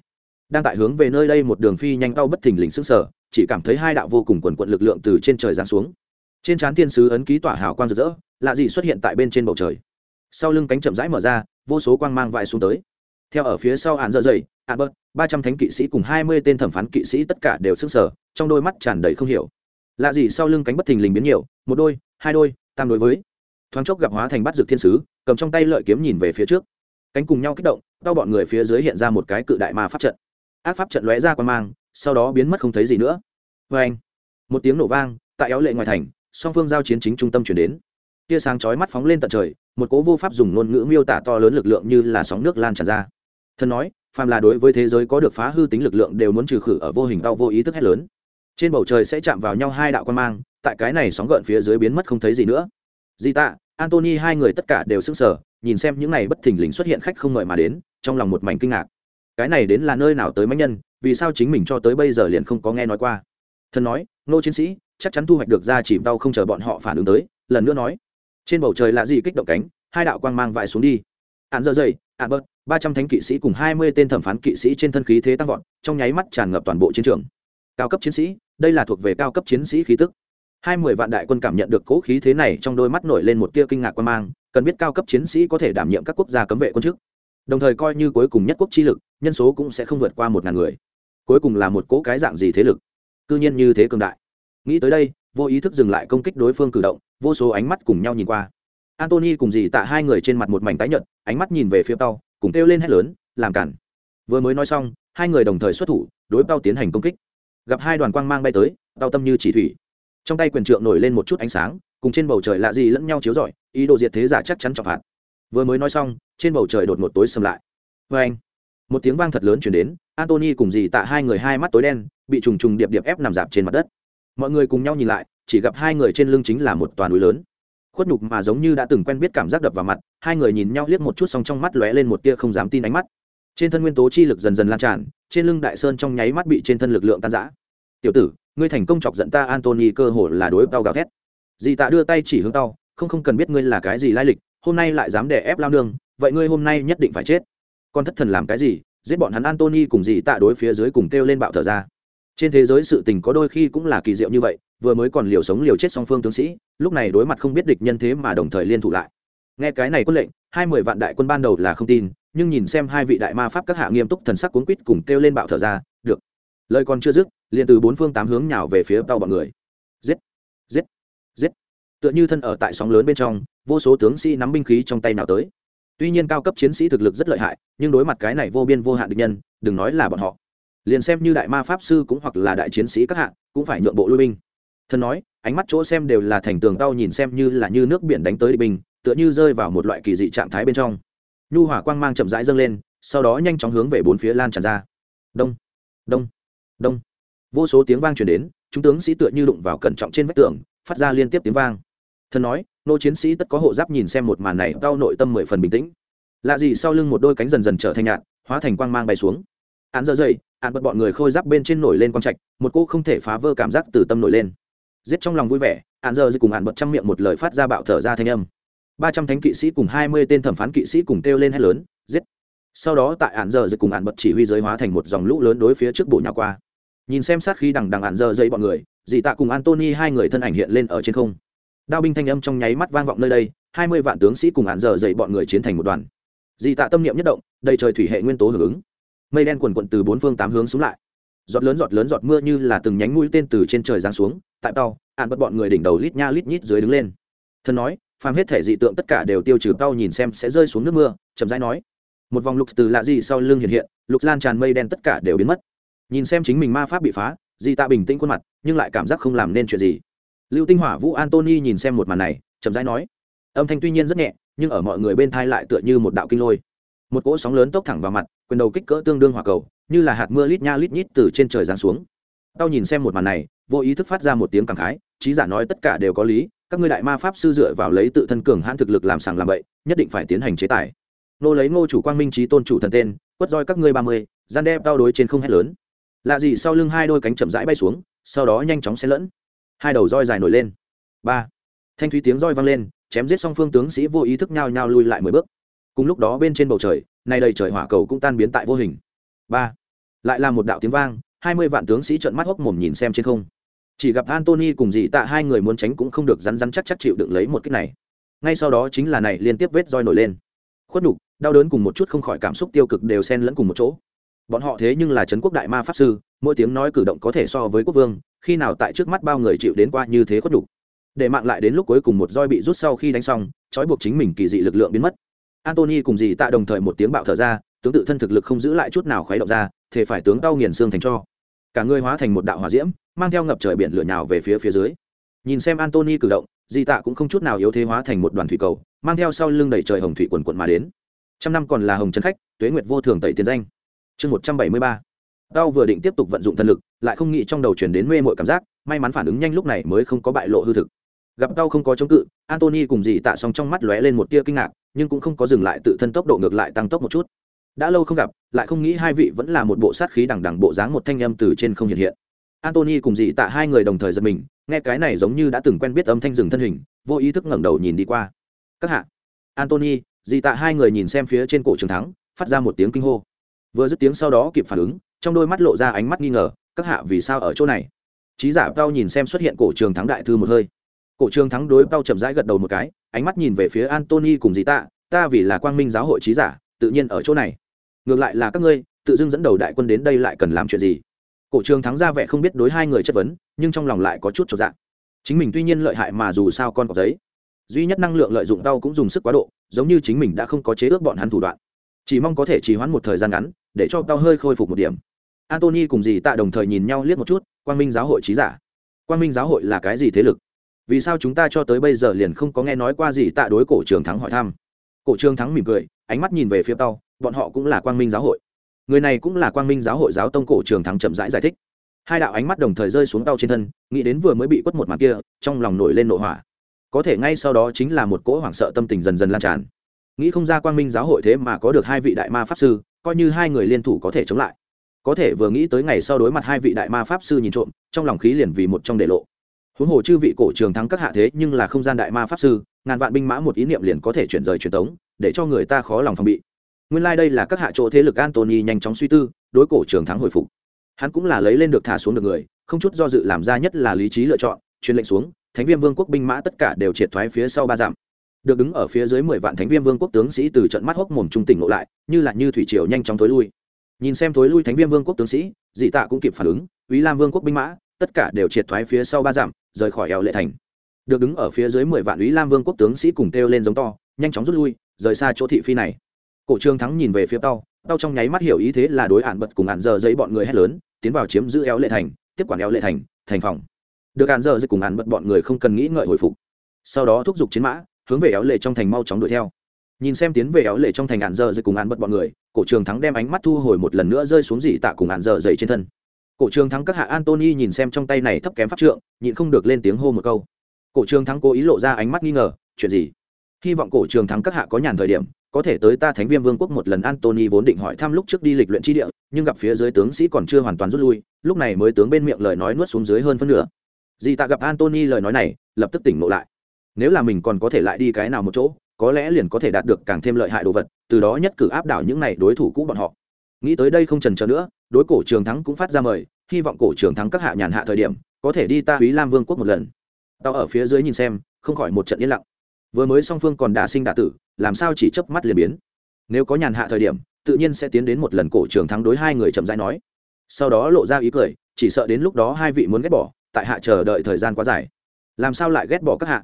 Đang tại hướng về nơi đây một đường phi nhanh cao bất thình lình sức sở, chỉ cảm thấy hai đạo vô cùng quần quận lực lượng từ trên trời giáng xuống. Trên trán thiên sứ ấn ký tỏa hào quang rực rỡ lạ gì xuất hiện tại bên trên bầu trời. Sau lưng cánh chậm rãi mở ra vô số quang mang vãi xuống tới. Theo ở phía sau hạn dợ dày Albert, bớt ba trăm thánh kỵ sĩ cùng hai mươi tên thẩm phán kỵ sĩ tất cả đều sững sờ, sở trong đôi mắt tràn đầy không hiểu. Lạ gì sau lưng cánh bất thình lình biến nhiều một đôi hai đôi tam đối với. Thoáng chốc gặp hóa thành bắt dược thiên sứ cầm trong tay lợi kiếm nhìn về phía trước. Cánh cùng nhau kích động đau bọn người phía dưới hiện ra một cái cự đại ma pháp trận. Ác pháp trận lóe ra quang mang sau đó biến mất không thấy gì nữa. Oeng! một tiếng nổ vang tại éo lệ ngoài thành song phương giao chiến chính trung tâm chuyển đến. Tia sáng chói mắt phóng lên tận trời một cố vô pháp dùng ngôn ngữ miêu tả to lớn lực lượng như là sóng nước lan tràn ra. Thần nói phàm là đối với thế giới có được phá hư tính lực lượng đều muốn trừ khử ở vô hình đau vô ý thức hết lớn. Trên bầu trời sẽ chạm vào nhau hai đạo quan mang, tại cái này sóng gợn phía dưới biến mất không thấy gì nữa. Di tạ antony hai người tất cả đều sững sờ, nhìn xem những này bất thình lình xuất hiện khách không ngợi mà đến, trong lòng một mảnh kinh ngạc. Cái này đến là nơi nào tới mấy nhân, vì sao chính mình cho tới bây giờ liền không có nghe nói qua? Thần nói, nô chiến sĩ, chắc chắn thu hoạch được ra chỉ đau không chờ bọn họ phản ứng tới. Lần nữa nói. Trên bầu trời là gì kích động cánh, hai đạo quang mang vãi xuống đi. Ạn dơ dày ạn bớt ba trăm thánh kỵ sĩ cùng hai mươi tên thẩm phán kỵ sĩ trên thân khí thế tăng vọt, trong nháy mắt tràn ngập toàn bộ chiến trường. Cao cấp chiến sĩ, đây là thuộc về cao cấp chiến sĩ khí tức. Hai mươi vạn đại quân cảm nhận được cỗ khí thế này trong đôi mắt nổi lên một tia kinh ngạc quan mang, cần biết cao cấp chiến sĩ có thể đảm nhiệm các quốc gia cấm vệ quân chức. Đồng thời coi như cuối cùng nhất quốc chi lực, nhân số cũng sẽ không vượt qua một ngàn người. Cuối cùng là một cỗ cái dạng gì thế lực? Cư nhiên như thế cường đại. Nghĩ tới đây, vô ý thức dừng lại công kích đối phương cử động, vô số ánh mắt cùng nhau nhìn qua. Antony cùng dì tạ hai người trên mặt một mảnh tái nhợt, ánh mắt nhìn về phía tàu cùng kêu lên hét lớn, làm cản. Vừa mới nói xong, hai người đồng thời xuất thủ, đối bao tiến hành công kích. Gặp hai đoàn quang mang bay tới bao tâm như chỉ thủy. Trong tay quyền trượng nổi lên một chút ánh sáng, cùng trên bầu trời lạ gì lẫn nhau chiếu rọi, ý đồ diệt thế giả chắc chắn trọng phạt. Vừa mới nói xong, trên bầu trời đột ngột tối sầm lại. Vê anh, một tiếng vang thật lớn chuyển đến antony cùng dì tạ hai người hai mắt tối đen, bị trùng trùng điệp điệp ép nằm dạp trên mặt đất. Mọi người cùng nhau nhìn lại, chỉ gặp hai người trên lưng chính là một toàn núi lớn khuất nhục mà giống như đã từng quen biết cảm giác đập vào mặt, hai người nhìn nhau liếc một chút xong trong mắt lóe lên một tia không dám tin ánh mắt. Trên thân nguyên tố chi lực dần dần lan tràn, trên lưng đại sơn trong nháy mắt bị trên thân lực lượng tan giã tiểu tử, ngươi thành công chọc giận ta antony cơ hồ là đối tao gào thét. Dì tạ đưa tay chỉ hướng tao, không không cần biết ngươi là cái gì lai lịch, hôm nay lại dám đè ép lao nương, vậy ngươi hôm nay nhất định phải chết. Con thất thần làm cái gì? Giết bọn hắn antony cùng dì tạ đối phía dưới cùng kêu lên bạo thở ra. Trên thế giới sự tình có đôi khi cũng là kỳ diệu như vậy, vừa mới còn liều sống liều chết song phương tướng sĩ lúc này đối mặt không biết địch nhân thế mà đồng thời liên thủ lại. Nghe cái này quân lệnh, hai mươi vạn đại quân ban đầu là không tin, nhưng nhìn xem hai vị đại ma pháp các hạ nghiêm túc thần sắc cuốn quýt cùng kêu lên bạo thở ra, được. Lời còn chưa dứt, liền từ bốn phương tám hướng nhào về phía tàu bọn người. Giết! Giết! Giết! Tựa như thân ở tại sóng lớn bên trong, vô số tướng sĩ nắm binh khí trong tay nào tới. Tuy nhiên cao cấp chiến sĩ thực lực rất lợi hại, nhưng đối mặt cái này vô biên vô hạn địch nhân, đừng nói là bọn họ. Liền xem như đại ma pháp sư cũng hoặc là đại chiến sĩ các hạng cũng phải nhượng bộ lui binh. Thần nói ánh mắt chỗ xem đều là thành tường tao nhìn xem như là như nước biển đánh tới địch binh, tựa như rơi vào một loại kỳ dị trạng thái bên trong. Nhu hỏa quang mang chậm rãi dâng lên, sau đó nhanh chóng hướng về bốn phía lan tràn ra. Đông đông đông. Vô số tiếng vang truyền đến, chúng tướng sĩ tựa như đụng vào cẩn trọng trên vách tường, phát ra liên tiếp tiếng vang. Thần nói, nô chiến sĩ tất có hộ giáp nhìn xem một màn này đau nội tâm mười phần bình tĩnh. Lạ gì sau lưng một đôi cánh dần dần trở thành nhạt, hóa thành quang mang bay xuống. Án giờ dậy, án bật bọn người khôi giáp bên trên nổi lên quang trạch, một cô không thể phá vỡ cảm giác từ tâm nổi lên giết trong lòng vui vẻ hạn dơ dư cùng hạn bật trong miệng một lời phát ra bạo thở ra thanh âm. Ba trăm thánh kỵ sĩ cùng hai mươi tên thẩm phán kỵ sĩ cùng kêu lên hét lớn, giết. Sau đó tại hạn giờ dư cùng hạn bật chỉ huy giới hóa thành một dòng lũ lớn đối phía trước bộ nhà qua. Nhìn xem sát khi đằng đằng hạn giờ dây bọn người dì tạ cùng antony hai người thân ảnh hiện lên ở trên không. Đao binh thanh âm trong nháy mắt vang vọng nơi đây, hai mươi vạn tướng sĩ cùng hạn giờ dậy bọn người chiến thành một đoàn. Dì tạ tâm niệm nhất động, đầy trời thủy hệ nguyên tố hưởng ứng. Mây đen quần quận từ bốn phương tám hướng xuống lại giọt lớn giọt lớn giọt mưa như là từng nhánh mũi tên từ trên trời giáng xuống, tại tàu ạn bật bọn người đỉnh đầu lít nha lít nhít dưới đứng lên. Thân nói, phàm hết thể dị tượng tất cả đều tiêu trừ tao nhìn xem sẽ rơi xuống nước mưa, chậm rãi nói. Một vòng lục từ lạ gì sau lưng hiện hiện, lục lan tràn mây đen tất cả đều biến mất. Nhìn xem chính mình ma pháp bị phá, dị tạ bình tĩnh khuôn mặt, nhưng lại cảm giác không làm nên chuyện gì. Lưu tinh hỏa vũ antony nhìn xem một màn này, chậm rãi nói. Âm thanh tuy nhiên rất nhẹ, nhưng ở mọi người bên thai lại tựa như một đạo kinh lôi. Một cỗ sóng lớn tốc thẳng vào mặt, quyền đầu kích cỡ tương đương hỏa cầu như là hạt mưa lít nha lít nhít từ trên trời giáng xuống. Tao nhìn xem một màn này, vô ý thức phát ra một tiếng cảm khái, trí giả nói tất cả đều có lý, các ngươi đại ma pháp sư dựa vào lấy tự thân cường hãn thực lực làm sàng làm bậy, nhất định phải tiến hành chế tài. Nô lấy ngô chủ quang minh trí tôn chủ thần tên, quất roi các ngươi ba mươi, gian đe tao đối trên không hét lớn. Lạ gì sau lưng hai đôi cánh chậm rãi bay xuống, sau đó nhanh chóng xen lẫn. Hai đầu roi dài nổi lên. Ba. Thanh thúy tiếng roi vang lên, chém giết song phương tướng sĩ vô ý thức nhao nhao lui lại mười bước. Cùng lúc đó bên trên bầu trời, nay đầy trời hỏa cầu cũng tan biến tại vô hình ba. Lại là một đạo tiếng vang, hai mươi vạn tướng sĩ trợn mắt hốc mồm nhìn xem trên không. Chỉ gặp antony cùng dì tạ hai người muốn tránh cũng không được rắn rắn chắc chắc chịu đựng lấy một cách này. Ngay sau đó chính là này liên tiếp vết roi nổi lên. Khuất nhục, đau đớn cùng một chút không khỏi cảm xúc tiêu cực đều xen lẫn cùng một chỗ. Bọn họ thế nhưng là trấn quốc đại ma pháp sư, mỗi tiếng nói cử động có thể so với quốc vương, khi nào tại trước mắt bao người chịu đến qua như thế khuất nhục. Để mạng lại đến lúc cuối cùng một roi bị rút sau khi đánh xong, trói buộc chính mình kỳ dị lực lượng biến mất. Antony cùng dì tạ đồng thời một tiếng bạo thở ra tướng tự thân thực lực không giữ lại chút nào khuấy động ra thể phải tướng đau nghiền xương thành cho. Cả người hóa thành một đạo hỏa diễm, mang theo ngập trời biển lửa nhào về phía phía dưới. Nhìn xem antony cử động, di tạ cũng không chút nào yếu thế hóa thành một đoàn thủy cầu, mang theo sau lưng đẩy trời hồng thủy quần quận mà đến. Trăm năm còn là hồng trấn khách, tuế nguyệt vô thường tẩy tiền danh. Chương một trăm bảy mươi ba. Đau vừa định tiếp tục vận dụng thân lực, lại không nghĩ trong đầu chuyển đến mê mội cảm giác, may mắn phản ứng nhanh lúc này mới không có bại lộ hư thực. Gặp đau không có chống cự, antony cùng dì tạ xong trong mắt lóe lên một tia kinh ngạc, nhưng cũng không có dừng lại tự thân tốc độ ngược lại tăng tốc một chút đã lâu không gặp, lại không nghĩ hai vị vẫn là một bộ sát khí đằng đằng bộ dáng một thanh âm từ trên không hiện hiện. Antony cùng dị tạ hai người đồng thời giật mình, nghe cái này giống như đã từng quen biết âm thanh rừng thân hình, vô ý thức ngẩng đầu nhìn đi qua. Các hạ. Antony dị tạ hai người nhìn xem phía trên cổ trường thắng, phát ra một tiếng kinh hô. Vừa dứt tiếng sau đó kịp phản ứng, trong đôi mắt lộ ra ánh mắt nghi ngờ, các hạ vì sao ở chỗ này? Trí giả cao nhìn xem xuất hiện cổ trường thắng đại thư một hơi. Cổ trường thắng đối cao chậm rãi gật đầu một cái, ánh mắt nhìn về phía antony cùng dị tạ, ta vì là quang minh giáo hội trí giả, tự nhiên ở chỗ này ngược lại là các ngươi, tự dưng dẫn đầu đại quân đến đây lại cần làm chuyện gì? Cổ trường thắng ra vẻ không biết đối hai người chất vấn, nhưng trong lòng lại có chút trọn dạng chính mình tuy nhiên lợi hại mà dù sao con có giấy. Duy nhất năng lượng lợi dụng đau cũng dùng sức quá độ, giống như chính mình đã không có chế ước bọn hắn thủ đoạn. Chỉ mong có thể trì hoãn một thời gian ngắn, để cho đau hơi khôi phục một điểm. Antony cùng dì tạ đồng thời nhìn nhau liếc một chút, quang minh giáo hội trí giả. Quang minh giáo hội là cái gì thế lực? Vì sao chúng ta cho tới bây giờ liền không có nghe nói qua gì tạ đối cổ trường thắng hỏi thăm? Cổ trường thắng mỉm cười ánh mắt nhìn về phía tao bọn họ cũng là quang minh giáo hội. Người này cũng là quang minh giáo hội giáo tông cổ trường thắng chậm rãi giải, giải thích. Hai đạo ánh mắt đồng thời rơi xuống tao trên thân nghĩ đến vừa mới bị quất một mặt kia trong lòng nổi lên nội hỏa. Có thể ngay sau đó chính là một cỗ hoảng sợ tâm tình dần dần lan tràn. Nghĩ không ra quang minh giáo hội thế mà có được hai vị đại ma pháp sư coi như hai người liên thủ có thể chống lại. Có thể vừa nghĩ tới ngày sau đối mặt hai vị đại ma pháp sư nhìn trộm trong lòng khí liền vì một trong đệ lộ. Huống hồ chư vị cổ trường thắng các hạ thế nhưng là không gian đại ma pháp sư ngàn vạn binh mã một ý niệm liền có thể chuyển rời truyền tống để cho người ta khó lòng phòng bị. Nguyên lai、like、đây là các hạ chỗ thế lực antony nhanh chóng suy tư, đối cổ trường thắng hồi phục. Hắn cũng là lấy lên được thả xuống được người, không chút do dự làm ra nhất là lý trí lựa chọn, truyền lệnh xuống, thánh viêm vương quốc binh mã tất cả đều triệt thoái phía sau ba dặm. Được đứng ở phía dưới mười vạn thánh viêm vương quốc tướng sĩ từ trận mắt hốc mồm trung tỉnh ngộ lại, như là như thủy triều nhanh chóng thối lui. Nhìn xem thối lui thánh viêm vương quốc tướng sĩ, dị tạ cũng kịp phản ứng ý lam vương quốc binh mã, tất cả đều triệt thoái phía sau ba dặm, rời khỏi eo lệ thành được đứng ở phía dưới mười vạn ý lam vương quốc tướng sĩ cùng kêu lên giống to, nhanh chóng rút lui, rời xa chỗ thị phi này. Cổ trương thắng nhìn về phía tao tao trong nháy mắt hiểu ý thế là đối ạn bật cùng ạn giờ giấy bọn người hét lớn, tiến vào chiếm giữ eo lệ thành, tiếp quản eo lệ thành thành phòng. Được ạn giờ giấy cùng ạn bật bọn người không cần nghĩ ngợi hồi phục. Sau đó thúc giục chiến mã, hướng về eo lệ trong thành mau chóng đuổi theo. Nhìn xem tiến về eo lệ trong thành ạn giờ giấy cùng ạn bật bọn người, cổ trường thắng đem ánh mắt thu hồi một lần nữa rơi xuống dị tạ cùng ạn giờ giấy trên thân. Cổ trường thắng các hạ antony nhìn xem trong tay này thấp kém pháp trượng, nhịn không được lên tiếng hô một câu cổ trường thắng cố ý lộ ra ánh mắt nghi ngờ, chuyện gì? Hy vọng cổ trường thắng các hạ có nhàn thời điểm, có thể tới ta thánh viêm vương quốc một lần. Antony vốn định hỏi thăm lúc trước đi lịch luyện tri địa, nhưng gặp phía dưới tướng sĩ còn chưa hoàn toàn rút lui, lúc này mới tướng bên miệng lời nói nuốt xuống dưới hơn phân nửa. Dì tạ gặp antony lời nói này, lập tức tỉnh ngộ lại. Nếu là mình còn có thể lại đi cái nào một chỗ, có lẽ liền có thể đạt được càng thêm lợi hại đồ vật, từ đó nhất cử áp đảo những này đối thủ cũ bọn họ. Nghĩ tới đây không trần trờ nữa, đối cổ trường thắng cũng phát ra mời, hy vọng cổ trường thắng các hạ nhàn hạ thời điểm, có thể đi ta Quý lam vương quốc một lần tao ở phía dưới nhìn xem, không khỏi một trận yên lặng. Vừa mới song phương còn đả sinh đả tử, làm sao chỉ chớp mắt liền biến? Nếu có nhàn hạ thời điểm, tự nhiên sẽ tiến đến một lần cổ trường thắng đối hai người chậm rãi nói. Sau đó lộ ra ý cười, chỉ sợ đến lúc đó hai vị muốn ghét bỏ, tại hạ chờ đợi thời gian quá dài. Làm sao lại ghét bỏ các hạ?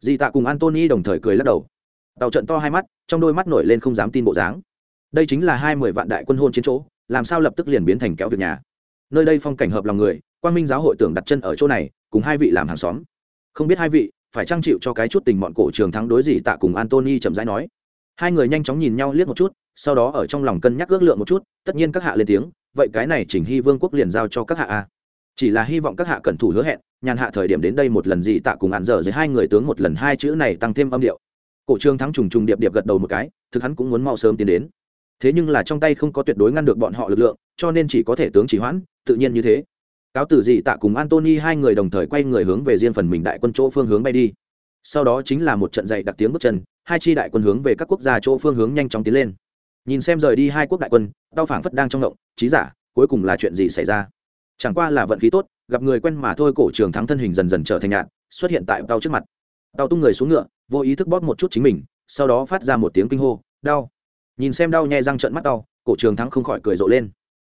Dì tạ cùng antony đồng thời cười lắc đầu. Tàu trận to hai mắt, trong đôi mắt nổi lên không dám tin bộ dáng. Đây chính là hai mươi vạn đại quân hôn chiến chỗ, làm sao lập tức liền biến thành kéo việc nhà? Nơi đây phong cảnh hợp lòng người quan minh giáo hội tưởng đặt chân ở chỗ này, cùng hai vị làm hàng xóm không biết hai vị, phải trang chịu cho cái chút tình bọn cổ trường thắng đối gì tạ cùng antony chậm rãi nói. Hai người nhanh chóng nhìn nhau liếc một chút, sau đó ở trong lòng cân nhắc ước lượng một chút, tất nhiên các hạ lên tiếng, vậy cái này chỉnh hy vương quốc liền giao cho các hạ a. Chỉ là hy vọng các hạ cẩn thủ hứa hẹn, nhàn hạ thời điểm đến đây một lần gì tạ cùng hạn dở dưới hai người tướng một lần hai chữ này tăng thêm âm điệu. Cổ trương thắng trùng trùng điệp điệp gật đầu một cái, thực hắn cũng muốn mau sớm tiến đến. Thế nhưng là trong tay không có tuyệt đối ngăn được bọn họ lực lượng, cho nên chỉ có thể tướng chỉ hoãn, tự nhiên như thế cáo tử dị tạ cùng antony hai người đồng thời quay người hướng về riêng phần mình đại quân chỗ phương hướng bay đi. Sau đó chính là một trận dậy đặc tiếng bước chân, hai chi đại quân hướng về các quốc gia chỗ phương hướng nhanh chóng tiến lên. Nhìn xem rời đi hai quốc đại quân đau phảng phất đang trong động trí giả, cuối cùng là chuyện gì xảy ra? Chẳng qua là vận khí tốt, gặp người quen mà thôi, cổ trường thắng thân hình dần dần trở thành nhạn xuất hiện tại tao trước mặt. Tao tung người xuống ngựa, vô ý thức bóp một chút chính mình, sau đó phát ra một tiếng kinh hô, đau. Nhìn xem đau nhai răng trận mắt đau cổ trường thắng không khỏi cười rộ lên.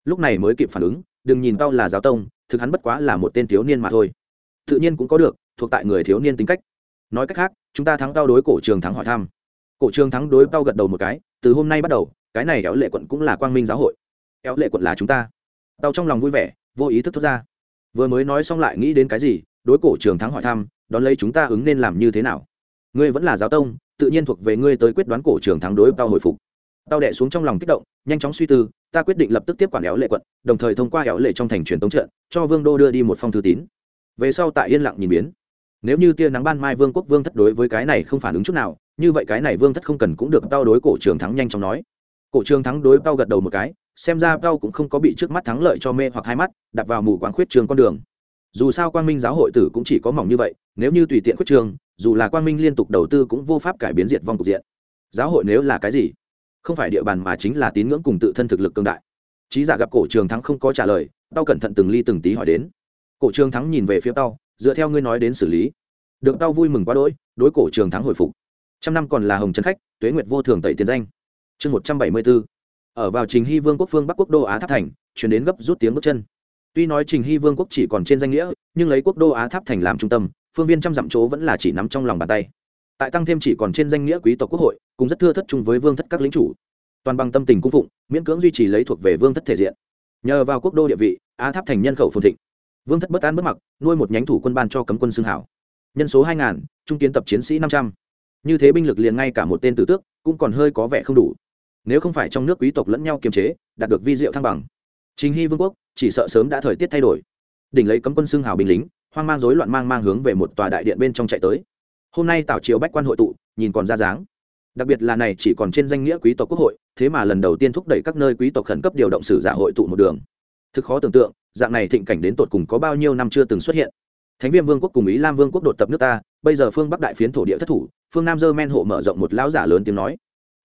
Lúc này mới kịp phản ứng, đừng nhìn tao là giáo tông thực hắn bất quá là một tên thiếu niên mà thôi. Tự nhiên cũng có được, thuộc tại người thiếu niên tính cách. Nói cách khác, chúng ta thắng tao đối cổ trường thắng hỏi thăm. Cổ trường thắng đối bao gật đầu một cái, từ hôm nay bắt đầu, cái này éo lệ quận cũng là quang minh giáo hội. Éo lệ quận là chúng ta. Tao trong lòng vui vẻ, vô ý thức thốt ra. Vừa mới nói xong lại nghĩ đến cái gì, đối cổ trường thắng hỏi thăm, đón lấy chúng ta ứng nên làm như thế nào? Ngươi vẫn là giáo tông, tự nhiên thuộc về ngươi tới quyết đoán cổ trường thắng đối tao hồi phục tao đệ xuống trong lòng kích động, nhanh chóng suy tư, ta quyết định lập tức tiếp quản éo lệ quận, đồng thời thông qua éo lệ trong thành truyền tống trận, cho vương đô đưa đi một phong thư tín. Về sau tại yên lặng nhìn biến. Nếu như tia nắng ban mai vương quốc vương thất đối với cái này không phản ứng chút nào, như vậy cái này vương thất không cần cũng được tao đối cổ trường thắng nhanh chóng nói. Cổ trường thắng đối tao gật đầu một cái, xem ra tao cũng không có bị trước mắt thắng lợi cho mê hoặc hai mắt, đặt vào mù quán khuyết trường con đường. Dù sao quang minh giáo hội tử cũng chỉ có mỏng như vậy, nếu như tùy tiện khuyết trường, dù là quang minh liên tục đầu tư cũng vô pháp cải biến diệt vong cục diện. Giáo hội nếu là cái gì? Không phải địa bàn mà chính là tín ngưỡng cùng tự thân thực lực cương đại. Trí giả gặp cổ trường thắng không có trả lời, tao cẩn thận từng ly từng tí hỏi đến. Cổ trường thắng nhìn về phía tao, dựa theo ngươi nói đến xử lý. Được tao vui mừng quá đỗi, đối cổ trường thắng hồi phục. Trăm năm còn là hồng trấn khách, tuế nguyệt vô thường tẩy tiền danh. Chương một trăm bảy mươi bốn. Ở vào trình hy vương quốc phương bắc quốc đô á tháp thành, chuyển đến gấp rút tiếng bước chân. Tuy nói trình hy vương quốc chỉ còn trên danh nghĩa, nhưng lấy quốc đô á tháp thành làm trung tâm, phương viên trăm dặm chỗ vẫn là chỉ nắm trong lòng bàn tay tại tăng thêm chỉ còn trên danh nghĩa quý tộc quốc hội cũng rất thưa thất chung với vương thất các lính chủ. Toàn bằng tâm tình cung phụng, miễn cưỡng duy trì lấy thuộc về vương thất thể diện. Nhờ vào quốc đô địa vị, á tháp thành nhân khẩu phồn thịnh. Vương thất bất an bất mặc, nuôi một nhánh thủ quân ban cho cấm quân xương hảo. Nhân số hai ngàn, trung kiến tập chiến sĩ năm trăm. Như thế binh lực liền ngay cả một tên tử tước, cũng còn hơi có vẻ không đủ. Nếu không phải trong nước quý tộc lẫn nhau kiềm chế, đạt được vi diệu thăng bằng. Chính hy vương quốc, chỉ sợ sớm đã thời tiết thay đổi. Đỉnh lấy cấm quân xương hào binh lính, hoang mang rối loạn mang mang hướng về một tòa đại điện bên trong chạy tới hôm nay tào triều bách quan hội tụ, nhìn còn ra dáng. Đặc biệt là này chỉ còn trên danh nghĩa quý tộc quốc hội, thế mà lần đầu tiên thúc đẩy các nơi quý tộc khẩn cấp điều động sử giả hội tụ một đường. Thực khó tưởng tượng, dạng này thịnh cảnh đến tột cùng có bao nhiêu năm chưa từng xuất hiện. Thánh viêm vương quốc cùng ý lam vương quốc đột tập nước ta, bây giờ phương bắc đại phiến thổ địa thất thủ, phương nam dơ men hộ mở rộng một lão giả lớn tiếng nói.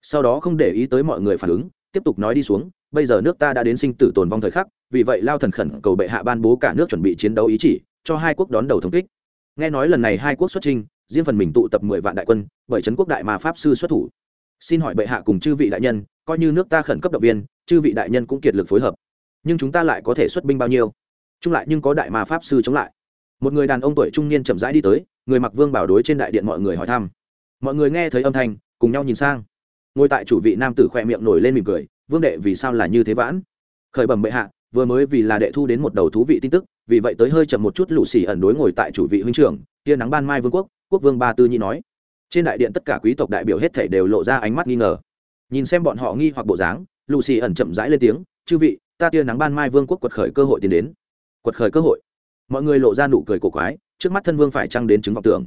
Sau đó không để ý tới mọi người phản ứng, tiếp tục nói đi xuống, bây giờ nước ta đã đến sinh tử tồn vong thời khắc, vì vậy lao thần khẩn cầu bệ hạ ban bố cả nước chuẩn bị chiến đấu ý chỉ, cho hai quốc đón đầu thống kích. Nghe nói lần này hai quốc xuất trình riêng phần mình tụ tập mười vạn đại quân, bởi trấn quốc đại mà pháp sư xuất thủ. Xin hỏi bệ hạ cùng chư vị đại nhân, coi như nước ta khẩn cấp động viên, chư vị đại nhân cũng kiệt lực phối hợp. Nhưng chúng ta lại có thể xuất binh bao nhiêu? Trung lại nhưng có đại mà pháp sư chống lại. Một người đàn ông tuổi trung niên chậm rãi đi tới, người mặc vương bảo đối trên đại điện mọi người hỏi thăm. Mọi người nghe thấy âm thanh, cùng nhau nhìn sang. Ngồi tại chủ vị nam tử khoe miệng nổi lên mỉm cười, vương đệ, vì sao là như thế vãn? Khởi bẩm bệ hạ, vừa mới vì là đệ thu đến một đầu thú vị tin tức, vì vậy tới hơi chậm một chút, lũ xì ẩn đối ngồi tại chủ vị huynh trưởng, tia nắng ban mai vương quốc quốc vương ba tư nhi nói. Trên đại điện tất cả quý tộc đại biểu hết thể đều lộ ra ánh mắt nghi ngờ. Nhìn xem bọn họ nghi hoặc bộ dáng lũ xì ẩn chậm rãi lên tiếng, chư vị, ta tia nắng ban mai vương quốc quật khởi cơ hội tiến đến. Quật khởi cơ hội. Mọi người lộ ra nụ cười cổ quái, trước mắt thân vương phải trăng đến chứng vọng tưởng.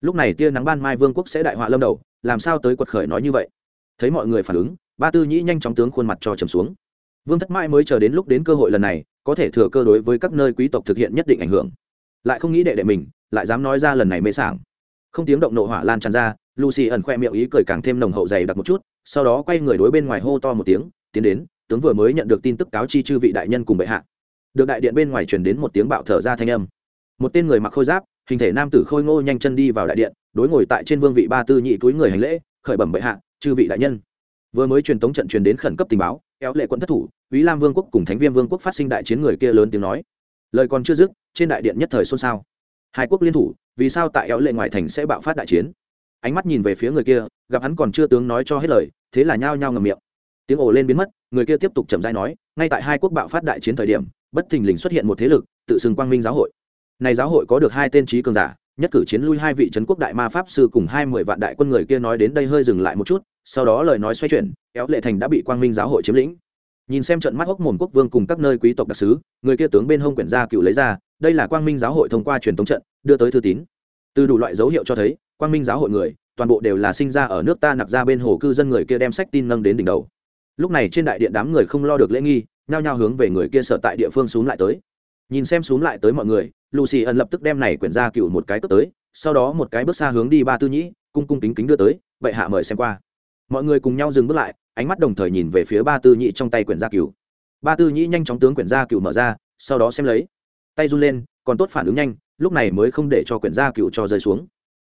Lúc này tia nắng ban mai vương quốc sẽ đại họa lâm đầu, làm sao tới quật khởi nói như vậy? Thấy mọi người phản ứng, ba tư nhĩ nhanh chóng tướng khuôn mặt cho trầm xuống. Vương thất mãi mới chờ đến lúc đến cơ hội lần này, có thể thừa cơ đối với các nơi quý tộc thực hiện nhất định ảnh hưởng. Lại không nghĩ đệ đệ mình, lại dám nói ra lần này mê sảng không tiếng động nộ hỏa lan tràn ra, lucy ẩn khoe miệng ý cười càng thêm nồng hậu dày đặc một chút, sau đó quay người đối bên ngoài hô to một tiếng, tiến đến, tướng vừa mới nhận được tin tức cáo chi chư vị đại nhân cùng bệ hạ. Được đại điện bên ngoài truyền đến một tiếng bạo thở ra thanh âm. Một tên người mặc khôi giáp, hình thể nam tử khôi ngô nhanh chân đi vào đại điện, đối ngồi tại trên vương vị ba tư nhị túi người hành lễ, khởi bẩm bệ hạ, chư vị đại nhân. Vừa mới truyền tống trận truyền đến khẩn cấp tình báo, kéo lệ quận thất thủ ý lam vương quốc cùng thánh viêm vương quốc phát sinh đại chiến người kia lớn tiếng nói. Lời còn chưa dứt, trên đại điện nhất thời xôn xao. Hai quốc liên thủ vì sao tại éo lệ ngoại thành sẽ bạo phát đại chiến? Ánh mắt nhìn về phía người kia, gặp hắn còn chưa tướng nói cho hết lời, thế là nhao nhao ngầm miệng. Tiếng ồ lên biến mất, người kia tiếp tục chậm dai nói, ngay tại hai quốc bạo phát đại chiến thời điểm, bất thình lình xuất hiện một thế lực, tự xưng quang minh giáo hội. Này giáo hội có được hai tên trí cường giả, nhất cử chiến lui hai vị trấn quốc đại ma pháp sư cùng hai mươi vạn đại quân người kia nói đến đây hơi dừng lại một chút, sau đó lời nói xoay chuyển, éo lệ thành đã bị quang minh giáo hội chiếm lĩnh nhìn xem trận mắt hốc mồm quốc vương cùng các nơi quý tộc đặc sứ, người kia tướng bên hông quyển gia cựu lấy ra, đây là quang minh giáo hội thông qua truyền thống trận, đưa tới thư tín. Từ đủ loại dấu hiệu cho thấy, quang minh giáo hội người, toàn bộ đều là sinh ra ở nước ta nặc ra bên hồ cư dân người kia đem sách tin nâng đến đỉnh đầu. Lúc này trên đại điện đám người không lo được lễ nghi, nhao nhao hướng về người kia sở tại địa phương xuống lại tới. Nhìn xem xuống lại tới mọi người, lucy ẩn lập tức đem này quyển ra cựu một cái cướp tới, sau đó một cái bước xa hướng đi ba tư nhĩ, cung cung kính kính đưa tới, bệ hạ mời xem qua. Mọi người cùng nhau dừng bước lại ánh mắt đồng thời nhìn về phía ba tư nhĩ trong tay quyển gia cựu ba tư nhĩ nhanh chóng tướng quyển gia cựu mở ra, sau đó xem lấy. Tay run lên, còn tốt phản ứng nhanh, lúc này mới không để cho quyển gia cựu cho rơi xuống.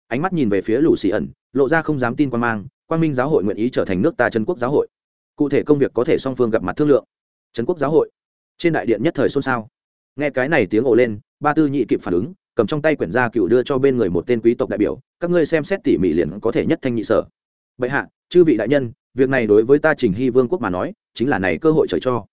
Ánh mắt nhìn về phía lũ xì ẩn, lộ ra không dám tin quan mang, quan minh giáo hội nguyện ý trở thành nước ta chân quốc giáo hội. Cụ thể công việc có thể song phương gặp mặt thương lượng. Trấn quốc giáo hội, trên đại điện nhất thời xôn xao. Nghe cái này tiếng ồ lên, ba tư nhị kịp phản ứng, cầm trong tay quyển gia cựu đưa cho bên người một tên quý tộc đại biểu, các ngươi xem xét tỉ mỉ liền có thể nhất thanh nhị sở. Bệ hạ, chư vị đại nhân việc này đối với ta trình hy vương quốc mà nói, chính là này cơ hội trời cho.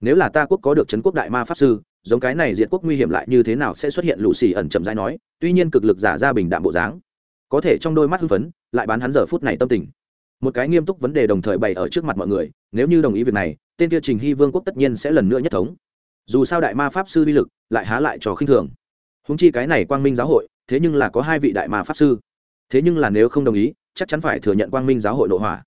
Nếu là ta quốc có được trấn quốc đại ma pháp sư, giống cái này diệt quốc nguy hiểm lại như thế nào sẽ xuất hiện lũ xì ẩn chậm rãi nói, tuy nhiên cực lực giả ra bình đạm bộ dáng. Có thể trong đôi mắt hưng phấn, lại bán hắn giờ phút này tâm tình. Một cái nghiêm túc vấn đề đồng thời bày ở trước mặt mọi người, nếu như đồng ý việc này, tên kia trình hy vương quốc tất nhiên sẽ lần nữa nhất thống. Dù sao đại ma pháp sư uy lực, lại há lại trò khinh thường. Húng chi cái này quang minh giáo hội, thế nhưng là có hai vị đại ma pháp sư. Thế nhưng là nếu không đồng ý, chắc chắn phải thừa nhận quang minh giáo hội nội hỏa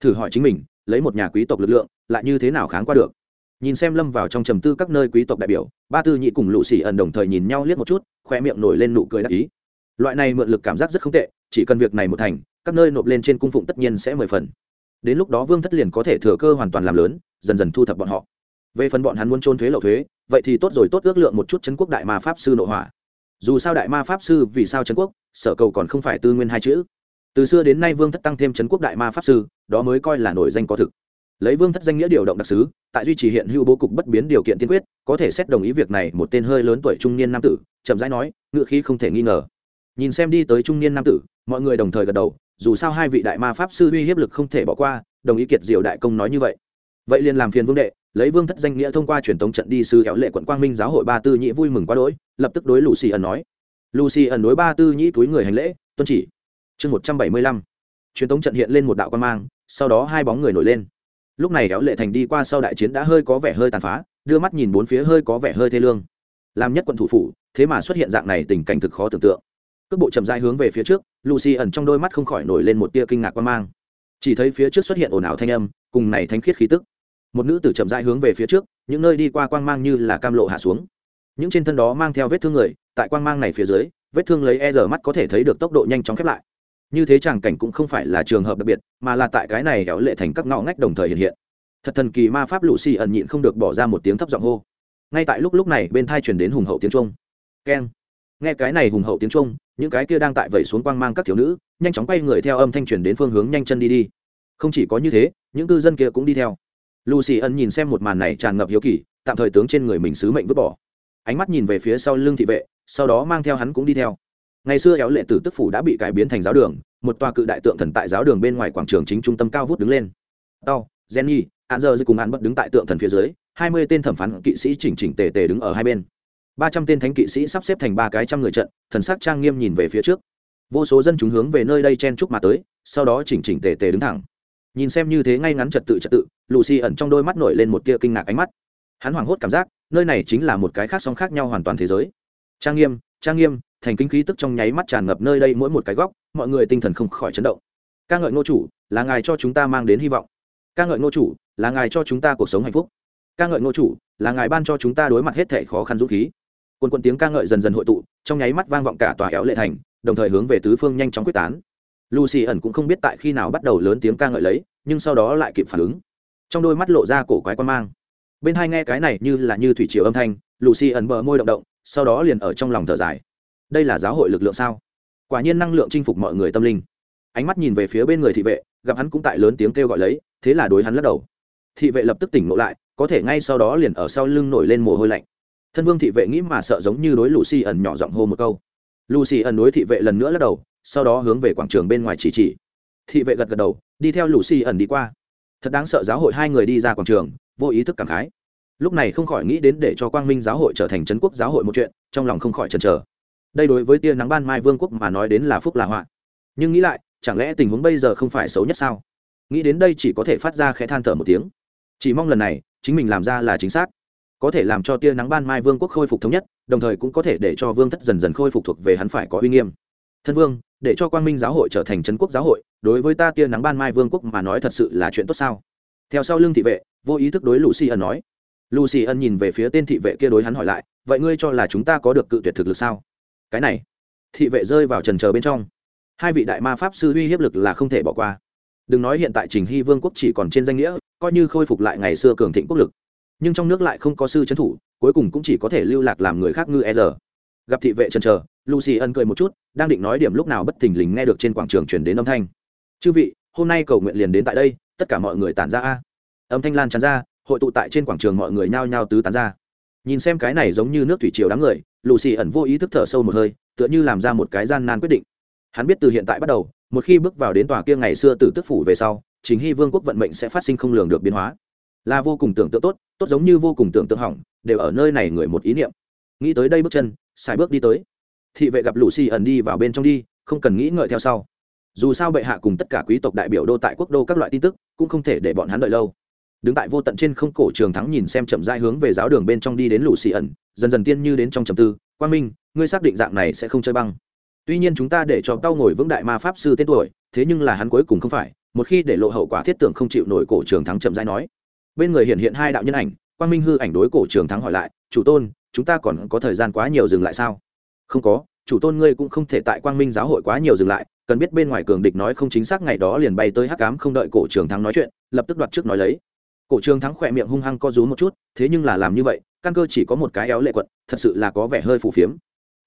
thử hỏi chính mình, lấy một nhà quý tộc lực lượng, lại như thế nào kháng qua được? Nhìn xem lâm vào trong trầm tư các nơi quý tộc đại biểu, ba tư nhị cùng lũ xỉ ẩn đồng thời nhìn nhau liếc một chút khoe miệng nổi lên nụ cười đắc ý. Loại này mượn lực cảm giác rất không tệ, chỉ cần việc này một thành, các nơi nộp lên trên cung phụng tất nhiên sẽ mười phần. Đến lúc đó vương thất liền có thể thừa cơ hoàn toàn làm lớn, dần dần thu thập bọn họ. Về phần bọn hắn muốn trôn thuế lậu thuế, vậy thì tốt rồi, tốt ước lượng một chút chân quốc đại ma pháp sư nội hỏa. Dù sao đại ma pháp sư vì sao trấn quốc? Sở cầu còn không phải tư nguyên hai chữ từ xưa đến nay vương thất tăng thêm trấn quốc đại ma pháp sư, đó mới coi là nổi danh có thực. Lấy vương thất danh nghĩa điều động đặc sứ, tại duy trì hiện hữu bố cục bất biến điều kiện tiên quyết, có thể xét đồng ý việc này một tên hơi lớn tuổi trung niên nam tử, chậm rãi nói ngựa khí không thể nghi ngờ. Nhìn xem đi tới trung niên nam tử, mọi người đồng thời gật đầu, dù sao hai vị đại ma pháp sư uy hiếp lực không thể bỏ qua, đồng ý kiệt diệu đại công nói như vậy. Vậy liền làm phiền vương đệ, lấy vương thất danh nghĩa thông qua truyền thống trận đi sư kéo lệ quận quang minh giáo hội ba tư nhĩ vui mừng quá đỗi, lập tức đối lucy ẩn nói. Lucy ẩn đối ba tư nhĩ túi người hành lễ, tuân chỉ chương một trăm bảy mươi lăm. Truyền thống trận hiện lên một đạo quan mang, sau đó hai bóng người nổi lên. Lúc này kéo lệ thành đi qua sau đại chiến đã hơi có vẻ hơi tàn phá, đưa mắt nhìn bốn phía hơi có vẻ hơi thê lương. Làm nhất quận thủ phủ, thế mà xuất hiện dạng này tình cảnh thực khó tưởng tượng. Cước bộ chậm dai hướng về phía trước, lucy ẩn trong đôi mắt không khỏi nổi lên một tia kinh ngạc quan mang. Chỉ thấy phía trước xuất hiện ồn ào thanh âm, cùng này thanh khiết khí tức. Một nữ tử chậm rãi hướng về phía trước, những nơi đi qua quang mang như là cam lộ hạ xuống. Những trên thân đó mang theo vết thương người, tại quang mang này phía dưới, vết thương lấy e giờ mắt có thể thấy được tốc độ nhanh chóng khép lại như thế tràng cảnh cũng không phải là trường hợp đặc biệt, mà là tại cái này kéo lệ thành các ngõ ngách đồng thời hiện hiện. Thật thần kỳ ma pháp lũ xì ẩn nhịn không được bỏ ra một tiếng thấp giọng hô. Ngay tại lúc lúc này, bên thai chuyển đến hùng hậu tiếng trung keng. Nghe cái này hùng hậu tiếng trung những cái kia đang tại vẩy xuống quang mang các thiếu nữ, nhanh chóng quay người theo âm thanh chuyển đến phương hướng nhanh chân đi đi. Không chỉ có như thế, những cư dân kia cũng đi theo. Lù xì ẩn nhìn xem một màn này tràn ngập hiếu kỳ, tạm thời tướng trên người mình sứ mệnh vứt bỏ. Ánh mắt nhìn về phía sau lưng thị vệ, sau đó mang theo hắn cũng đi theo ngày xưa éo lệ tử tức phủ đã bị cải biến thành giáo đường, một tòa cự đại tượng thần tại giáo đường bên ngoài quảng trường chính trung tâm cao vút đứng lên. Tao, jenny hạn giờ cùng hạn bất đứng tại tượng thần phía dưới, hai mươi tên thẩm phán kỵ sĩ chỉnh chỉnh tề tề đứng ở hai bên. Ba trăm tên thánh kỵ sĩ sắp xếp thành ba cái trăm người trận, thần sắc trang nghiêm nhìn về phía trước. Vô số dân chúng hướng về nơi đây chen chúc mà tới, sau đó chỉnh chỉnh tề tề đứng thẳng. Nhìn xem như thế ngay ngắn trật tự trật tự, lucy ẩn trong đôi mắt nổi lên một tia kinh ngạc ánh mắt. Hắn hoảng hốt cảm giác, nơi này chính là một cái khác song khác nhau hoàn toàn thế giới. Trang nghiêm trang nghiêm thành kinh khí tức trong nháy mắt tràn ngập nơi đây mỗi một cái góc, mọi người tinh thần không khỏi chấn động. Ca ngợi ngô chủ, là ngài cho chúng ta mang đến hy vọng. Ca ngợi ngô chủ, là ngài cho chúng ta cuộc sống hạnh phúc. Ca ngợi ngô chủ, là ngài ban cho chúng ta đối mặt hết thể khó khăn dũng khí. Quân quân tiếng ca ngợi dần dần hội tụ, trong nháy mắt vang vọng cả tòa éo lệ thành, đồng thời hướng về tứ phương nhanh chóng quyết tán. Lucy ẩn cũng không biết tại khi nào bắt đầu lớn tiếng ca ngợi lấy, nhưng sau đó lại kịp phản ứng. Trong đôi mắt lộ ra cổ quái quan mang. Bên hai nghe cái này như là như thủy triều âm thanh, lucy ẩn bờ môi động động, sau đó liền ở trong lòng thở dài đây là giáo hội lực lượng sao? Quả nhiên năng lượng chinh phục mọi người tâm linh. Ánh mắt nhìn về phía bên người thị vệ, gặp hắn cũng tại lớn tiếng kêu gọi lấy, thế là đối hắn lắc đầu. Thị vệ lập tức tỉnh ngộ lại, có thể ngay sau đó liền ở sau lưng nổi lên mồ hôi lạnh. Thân vương thị vệ nghĩ mà sợ giống như đối lucy ẩn nhỏ giọng hô một câu. Lucy ẩn đối thị vệ lần nữa lắc đầu, sau đó hướng về quảng trường bên ngoài chỉ chỉ. Thị vệ gật gật đầu, đi theo lucy ẩn đi qua. Thật đáng sợ giáo hội hai người đi ra quảng trường, vô ý thức cảm khái. Lúc này không khỏi nghĩ đến để cho quang minh giáo hội trở thành trấn quốc giáo hội một chuyện, trong lòng không khỏi chần chờ đây đối với tia nắng ban mai vương quốc mà nói đến là phúc là họa. Nhưng nghĩ lại, chẳng lẽ tình huống bây giờ không phải xấu nhất sao? Nghĩ đến đây chỉ có thể phát ra khẽ than thở một tiếng. Chỉ mong lần này, chính mình làm ra là chính xác. Có thể làm cho tia nắng ban mai vương quốc khôi phục thống nhất, đồng thời cũng có thể để cho vương thất dần dần khôi phục thuộc về hắn phải có uy nghiêm. Thân vương, để cho quang minh giáo hội trở thành trấn quốc giáo hội, đối với ta tia nắng ban mai vương quốc mà nói thật sự là chuyện tốt sao? Theo sau lưng thị vệ, vô ý thức đối lucy ân nói. Lucy ân nhìn về phía tên thị vệ kia đối hắn hỏi lại, vậy ngươi cho là chúng ta có được cự tuyệt thực lực sao? Cái này, thị vệ rơi vào trần chờ bên trong. Hai vị đại ma pháp sư uy hiếp lực là không thể bỏ qua. Đừng nói hiện tại trình hy vương quốc chỉ còn trên danh nghĩa, coi như khôi phục lại ngày xưa cường thịnh quốc lực. Nhưng trong nước lại không có sư trấn thủ, cuối cùng cũng chỉ có thể lưu lạc làm người khác ngư e giờ gặp thị vệ trần trờ lucy ân cười một chút, đang định nói điểm lúc nào bất thình lình nghe được trên quảng trường chuyển đến âm thanh. Chư vị, hôm nay cầu nguyện liền đến tại đây, tất cả mọi người tản ra a. Âm thanh lan tràn ra, hội tụ tại trên quảng trường mọi người nhao nhao tứ tán ra. Nhìn xem cái này giống như nước thủy triều đám người lucy ẩn vô ý thức thở sâu một hơi, tựa như làm ra một cái gian nan quyết định. Hắn biết từ hiện tại bắt đầu, một khi bước vào đến tòa kia ngày xưa từ tức phủ về sau chính hy vương quốc vận mệnh sẽ phát sinh không lường được biến hóa. Là vô cùng tưởng tượng tốt tốt giống như vô cùng tưởng tượng hỏng, đều ở nơi này người một ý niệm. Nghĩ tới đây bước chân xài bước đi tới. Thị vệ gặp lucy ẩn đi vào bên trong đi, không cần nghĩ ngợi theo sau. Dù sao bệ hạ cùng tất cả quý tộc đại biểu đô tại quốc đô các loại tin tức, cũng không thể để bọn hắn đợi lâu. Đứng tại vô tận trên không cổ trường thắng nhìn xem chậm dai hướng về giáo đường bên trong đi đến lù xì ẩn dần dần tiên như đến trong trầm tư, quang minh, ngươi xác định dạng này sẽ không chơi băng. Tuy nhiên chúng ta để cho tao ngồi vững đại ma pháp sư tên tuổi, thế nhưng là hắn cuối cùng không phải. Một khi để lộ hậu quả thiết tưởng không chịu nổi cổ trường thắng chậm rãi nói. Bên người hiện hiện hai đạo nhân ảnh, quang minh hư ảnh đối cổ trường thắng hỏi lại, chủ tôn, chúng ta còn có thời gian quá nhiều dừng lại sao? Không có, chủ tôn ngươi cũng không thể tại quang minh giáo hội quá nhiều dừng lại, cần biết bên ngoài cường địch nói không chính xác ngày đó liền bay tới hắc cám không đợi cổ trường thắng nói chuyện, lập tức đoạt trước nói lấy. Cổ trường thắng khỏe miệng hung hăng co rú một chút, thế nhưng là làm như vậy căn cơ chỉ có một cái éo lệ quận, thật sự là có vẻ hơi phù phiếm.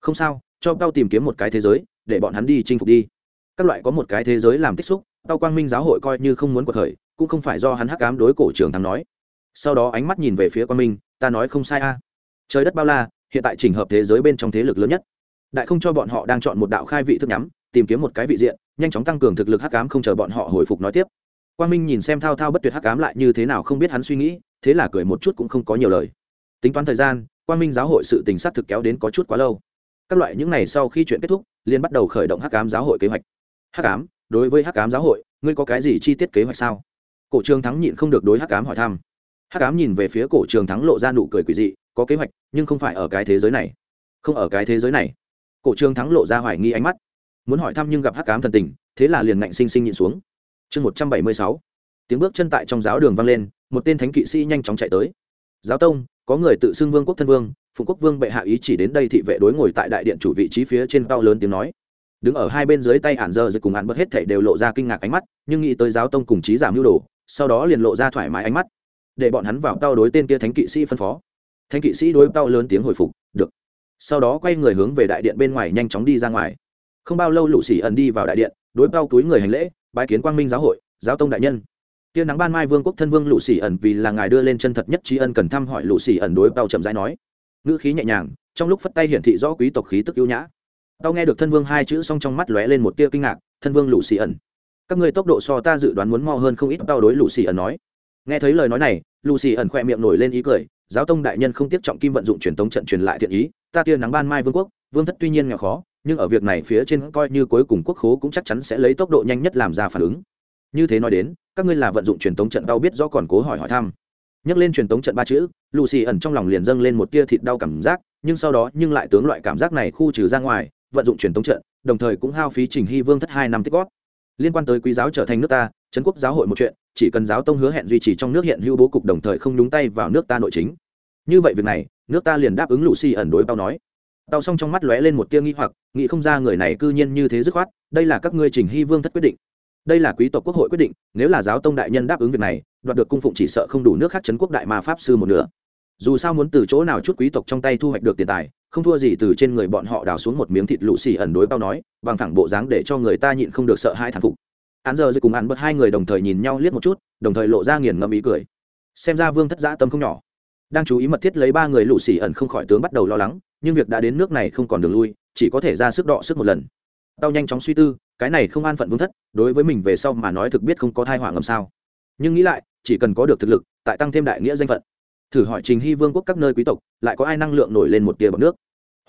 Không sao, cho tao tìm kiếm một cái thế giới, để bọn hắn đi chinh phục đi. Các loại có một cái thế giới làm tích xúc tao quang minh giáo hội coi như không muốn cuộc khởi, cũng không phải do hắn hắc cám đối cổ trường thắng nói. Sau đó ánh mắt nhìn về phía quang minh, ta nói không sai a. Trời đất bao la, hiện tại trình hợp thế giới bên trong thế lực lớn nhất. Đại không cho bọn họ đang chọn một đạo khai vị thức nhắm, tìm kiếm một cái vị diện, nhanh chóng tăng cường thực lực hắc cám không chờ bọn họ hồi phục nói tiếp. Quang minh nhìn xem thao thao bất tuyệt hắc cám lại như thế nào không biết hắn suy nghĩ, thế là cười một chút cũng không có nhiều lời tính toán thời gian, quang minh giáo hội sự tình xác thực kéo đến có chút quá lâu. Các loại những ngày sau khi chuyện kết thúc liên bắt đầu khởi động hắc cám giáo hội kế hoạch. Hắc cám đối với hắc cám giáo hội, ngươi có cái gì chi tiết kế hoạch sao? Cổ trường thắng nhịn không được đối hắc cám hỏi thăm. Hắc cám nhìn về phía cổ trường thắng lộ ra nụ cười quỷ dị, có kế hoạch, nhưng không phải ở cái thế giới này. Không ở cái thế giới này. Cổ trường thắng lộ ra hoài nghi ánh mắt. Muốn hỏi thăm nhưng gặp hắc cám thần tình, thế là liền ngạnh sinh sinh nhịn xuống. Chương một trăm bảy mươi sáu. Tiếng bước chân tại trong giáo đường vang lên, một tên thánh kỵ sĩ nhanh chóng chạy tới. Giáo tông có người tự xưng vương quốc thân vương, phụng quốc vương bệ hạ ý chỉ đến đây thị vệ đối ngồi tại đại điện chủ vị trí phía trên cao lớn tiếng nói. Đứng ở hai bên dưới tay ản dơ rồi cùng ản bớt hết thảy đều lộ ra kinh ngạc ánh mắt, nhưng nghĩ tới giáo tông cùng trí giảm mưu đồ, sau đó liền lộ ra thoải mái ánh mắt. Để bọn hắn vào tao đối tên kia thánh kỵ sĩ phân phó. Thánh kỵ sĩ đối tao lớn tiếng hồi phục, được. Sau đó quay người hướng về đại điện bên ngoài nhanh chóng đi ra ngoài. Không bao lâu lũ xỉ ẩn đi vào đại điện, đối tao túi người hành lễ, bái kiến quang minh giáo hội, giáo tông đại nhân tiên nắng ban mai vương quốc thân vương lũ xỉ ẩn vì là ngài đưa lên chân thật nhất trí ân cần thăm hỏi lũ xỉ ẩn đối bao chậm rãi nói. Ngữ khí nhẹ nhàng, trong lúc phất tay hiển thị rõ quý tộc khí tức ưu nhã. Tao nghe được thân vương hai chữ xong trong mắt lóe lên một tia kinh ngạc, thân vương lũ xỉ ẩn. Các người tốc độ so ta dự đoán muốn mo hơn không ít tao đối lũ xỉ ẩn nói. Nghe thấy lời nói này, lũ xỉ ẩn khoe miệng nổi lên ý cười, giáo tông đại nhân không tiếp trọng kim vận dụng truyền tống trận truyền lại thiện ý, ta tia nắng ban mai vương quốc, vương thất tuy nhiên nghèo khó, nhưng ở việc này phía trên coi như cuối cùng quốc khố cũng chắc chắn sẽ lấy tốc độ nhanh nhất làm ra phản ứng như thế nói đến, các ngươi là vận dụng truyền tống trận đau biết rõ còn cố hỏi hỏi thăm. Nhắc lên truyền tống trận ba chữ, lucy ẩn trong lòng liền dâng lên một tia thịt đau cảm giác, nhưng sau đó nhưng lại tướng loại cảm giác này khu trừ ra ngoài, vận dụng truyền tống trận, đồng thời cũng hao phí trình hy vương thất hai năm tích gót liên quan tới quý giáo trở thành nước ta, trấn quốc giáo hội một chuyện, chỉ cần giáo tông hứa hẹn duy trì trong nước hiện hữu bố cục đồng thời không nhúng tay vào nước ta nội chính. Như vậy việc này, nước ta liền đáp ứng lucy ẩn đối bao nói. Tao xong trong mắt lóe lên một tia nghi hoặc, nghĩ không ra người này cư nhiên như thế dứt khoát, đây là các ngươi trình hy vương thất quyết định đây là quý tộc quốc hội quyết định, nếu là giáo tông đại nhân đáp ứng việc này, đoạt được cung phụng chỉ sợ không đủ nước khác chấn quốc đại ma pháp sư một nửa. Dù sao muốn từ chỗ nào chút quý tộc trong tay thu hoạch được tiền tài, không thua gì từ trên người bọn họ đào xuống một miếng thịt lụ xì ẩn đối bao nói, bằng thẳng bộ dáng để cho người ta nhịn không được sợ hai thằng phục. Án giờ rồi cùng án bớt hai người đồng thời nhìn nhau liếc một chút, đồng thời lộ ra nghiền ngẫm ý cười. Xem ra vương thất giã tâm không nhỏ. Đang chú ý mật thiết lấy ba người lụ xì ẩn không khỏi tướng bắt đầu lo lắng, nhưng việc đã đến nước này không còn đường lui, chỉ có thể ra sức đọ sức một lần. Tao nhanh chóng suy tư cái này không an phận vương thất, đối với mình về sau mà nói thực biết không có thai họa ngầm sao. Nhưng nghĩ lại, chỉ cần có được thực lực, tại tăng thêm đại nghĩa danh phận. Thử hỏi trình hy vương quốc các nơi quý tộc, lại có ai năng lượng nổi lên một tia bọc nước?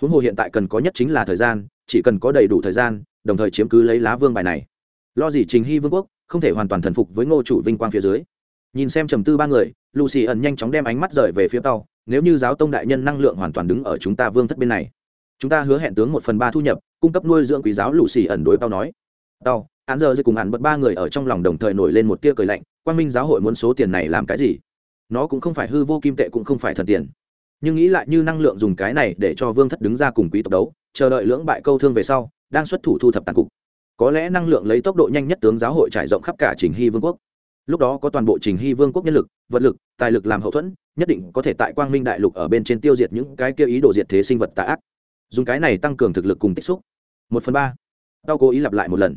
Huống hồ hiện tại cần có nhất chính là thời gian, chỉ cần có đầy đủ thời gian, đồng thời chiếm cứ lấy lá vương bài này. Lo gì trình hy vương quốc không thể hoàn toàn thần phục với ngô chủ vinh quang phía dưới. Nhìn xem trầm tư ba người, lucy ẩn nhanh chóng đem ánh mắt rời về phía tàu nếu như giáo tông đại nhân năng lượng hoàn toàn đứng ở chúng ta vương thất bên này chúng ta hứa hẹn tướng một phần ba thu nhập, cung cấp nuôi dưỡng quý giáo lucy ẩn đối tao nói. Tao, án giờ dưới cùng hẳn bật ba người ở trong lòng đồng thời nổi lên một tia cười lạnh quan minh giáo hội muốn số tiền này làm cái gì? Nó cũng không phải hư vô kim tệ cũng không phải thần tiền. Nhưng nghĩ lại như năng lượng dùng cái này để cho vương thất đứng ra cùng quý tộc đấu, chờ đợi lưỡng bại câu thương về sau, đang xuất thủ thu thập tàn cục. Có lẽ năng lượng lấy tốc độ nhanh nhất tướng giáo hội trải rộng khắp cả trình hy vương quốc. Lúc đó có toàn bộ trình hy vương quốc nhân lực, vật lực, tài lực làm hậu thuẫn, nhất định có thể tại quang minh đại lục ở bên trên tiêu diệt những cái kia ý đồ diệt thế sinh vật tà ác dùng cái này tăng cường thực lực cùng tích xúc. Một phần ba. Tao cố ý lặp lại một lần.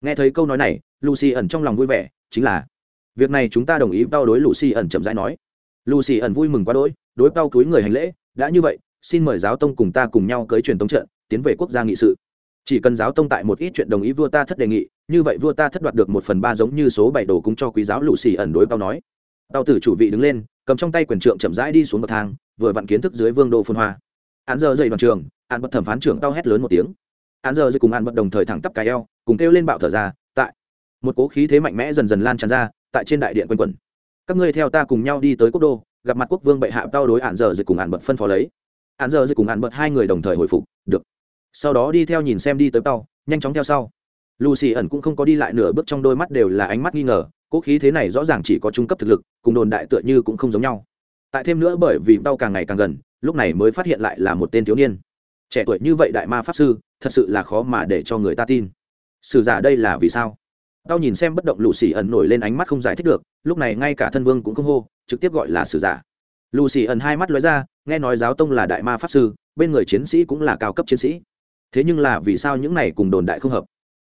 Nghe thấy câu nói này, lucy ẩn trong lòng vui vẻ, chính là, việc này chúng ta đồng ý tao đối lucy ẩn chậm rãi nói. Lucy ẩn vui mừng quá đỗi, đối tao túi người hành lễ, đã như vậy, xin mời giáo tông cùng ta cùng nhau cưới truyền tống trận, tiến về quốc gia nghị sự. Chỉ cần giáo tông tại một ít chuyện đồng ý vua ta thất đề nghị, như vậy vua ta thất đoạt được một phần ba giống như số bảy đồ cúng cho quý giáo lũ xì ẩn đối tao nói. Tao tử chủ vị đứng lên, cầm trong tay quyền trượng chậm rãi đi xuống bậc thang, vừa vặn kiến thức dưới vương đô phân hoa. Án giờ dậy đoàn trường An bật thẩm phán trưởng tao hét lớn một tiếng. An giờ dậy cùng an bật đồng thời thẳng tắp cài eo, cùng kêu lên bạo thở ra, tại. Một cố khí thế mạnh mẽ dần dần lan tràn ra, tại trên đại điện quanh quẩn. Các ngươi theo ta cùng nhau đi tới quốc đô, gặp mặt quốc vương bệ hạ tao đối an giờ dậy cùng an bật phân phó lấy. An giờ dậy cùng an bật hai người đồng thời hồi phục, được. Sau đó đi theo nhìn xem đi tới tao nhanh chóng theo sau. Lucy ẩn cũng không có đi lại nửa bước trong đôi mắt đều là ánh mắt nghi ngờ cố khí thế này rõ ràng chỉ có trung cấp thực lực, cùng đồn đại tựa như cũng không giống nhau. Tại thêm nữa bởi vì tao càng ngày càng gần, lúc này mới phát hiện lại là một tên thiếu niên trẻ tuổi như vậy đại ma pháp sư, thật sự là khó mà để cho người ta tin. Sử giả đây là vì sao? Tao nhìn xem bất động lù xì ẩn nổi lên ánh mắt không giải thích được, lúc này ngay cả thân vương cũng không hô, trực tiếp gọi là sử giả. Lù xì ẩn hai mắt lóe ra, nghe nói giáo tông là đại ma pháp sư, bên người chiến sĩ cũng là cao cấp chiến sĩ. Thế nhưng là vì sao những này cùng đồn đại không hợp?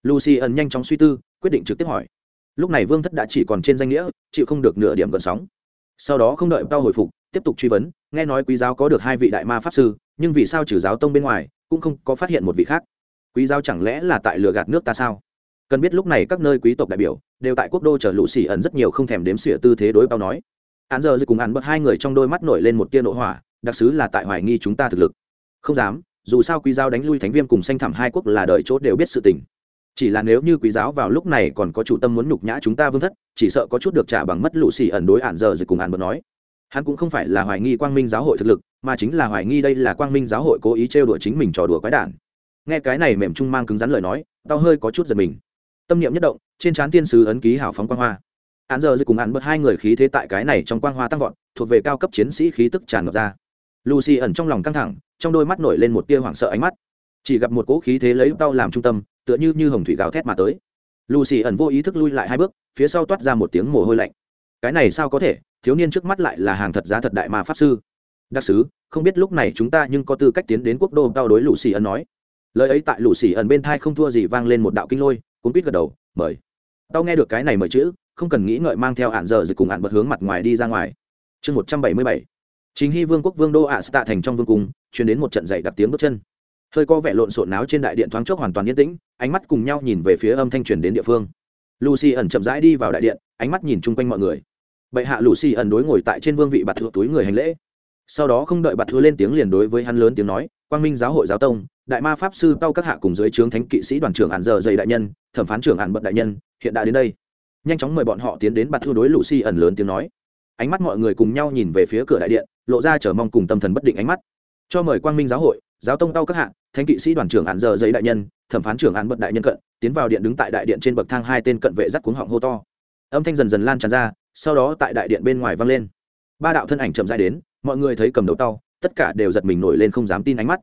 Lucy ẩn nhanh chóng suy tư, quyết định trực tiếp hỏi. Lúc này vương thất đã chỉ còn trên danh nghĩa, chịu không được nửa điểm gần sóng. Sau đó không đợi tao hồi phục, tiếp tục truy vấn nghe nói quý giáo có được hai vị đại ma pháp sư, nhưng vì sao trừ giáo tông bên ngoài, cũng không có phát hiện một vị khác? Quý giáo chẳng lẽ là tại lừa gạt nước ta sao? Cần biết lúc này các nơi quý tộc đại biểu, đều tại quốc đô chờ lũ xỉ ẩn rất nhiều không thèm đếm xỉa tư thế đối bao nói. Án giờ cùng án bật hai người trong đôi mắt nổi lên một tia nội hỏa, đặc sứ là tại hoài nghi chúng ta thực lực. Không dám, dù sao quý giáo đánh lui thánh viêm cùng xanh thẳm hai quốc là đợi chốt đều biết sự tình. Chỉ là nếu như quý giáo vào lúc này còn có chủ tâm muốn nhục nhã chúng ta vương thất, chỉ sợ có chút được trả bằng mất lũ xỉ ẩn đối ản giờ rồi cùng ản bật nói hắn cũng không phải là hoài nghi quang minh giáo hội thực lực, mà chính là hoài nghi đây là quang minh giáo hội cố ý trêu đùa chính mình trò đùa quái đản. Nghe cái này mềm trung mang cứng rắn lời nói, tao hơi có chút giật mình. Tâm niệm nhất động, trên trán tiên sứ ấn ký hảo phóng quang hoa. Án giờ rồi cùng án bật hai người khí thế tại cái này trong quang hoa tăng vọt, thuộc về cao cấp chiến sĩ khí tức tràn ngập ra. Lucy ẩn trong lòng căng thẳng, trong đôi mắt nổi lên một tia hoảng sợ ánh mắt. Chỉ gặp một cỗ khí thế lấy tao làm trung tâm, tựa như như hồng thủy gào thét mà tới. Lucy ẩn vô ý thức lui lại hai bước, phía sau toát ra một tiếng mồ hôi lạnh. Cái này sao có thể? Thiếu niên trước mắt lại là hàng thật giá thật đại ma pháp sư. Đặc sứ, không biết lúc này chúng ta nhưng có tư cách tiến đến quốc đô tao đối lũ xì ẩn nói. Lời ấy tại lũ xì ẩn bên thai không thua gì vang lên một đạo kinh lôi, cuốn quýt gật đầu, mời. Tao nghe được cái này mời chữ, không cần nghĩ ngợi mang theo hạn giờ rồi cùng hạn bật hướng mặt ngoài đi ra ngoài. Chương một trăm bảy mươi bảy. Chính hy vương quốc vương đô ạ tạ thành trong vương cung chuyển đến một trận dậy đặc tiếng bước chân. Hơi có vẻ lộn xộn náo trên đại điện thoáng chốc hoàn toàn yên tĩnh, ánh mắt cùng nhau nhìn về phía âm thanh truyền đến địa phương. Lucy ẩn chậm rãi đi vào đại điện, ánh mắt nhìn chung quanh mọi người bệ hạ lucy ẩn đối ngồi tại trên vương vị bạt thua túi người hành lễ. Sau đó không đợi bạt thua lên tiếng liền đối với hắn lớn tiếng nói, quang minh giáo hội giáo tông, đại ma pháp sư tao các hạ cùng dưới trướng thánh kỵ sĩ đoàn trưởng ạn giờ dày đại nhân, thẩm phán trưởng ạn bận đại nhân, hiện đã đến đây. Nhanh chóng mời bọn họ tiến đến bạt thua đối lucy ẩn lớn tiếng nói. Ánh mắt mọi người cùng nhau nhìn về phía cửa đại điện, lộ ra chờ mong cùng tâm thần bất định ánh mắt. Cho mời quang minh giáo hội, giáo tông tao các hạ, thánh kỵ sĩ đoàn trưởng án giờ dày đại nhân, thẩm phán trưởng án bận đại nhân cận, tiến vào điện đứng tại đại điện trên bậc thang hai tên cận vệ dắt cuống họng hô to. Âm thanh dần dần lan tràn ra sau đó tại đại điện bên ngoài vang lên. Ba đạo thân ảnh chậm dài đến, mọi người thấy cầm đầu tao, tất cả đều giật mình nổi lên không dám tin ánh mắt.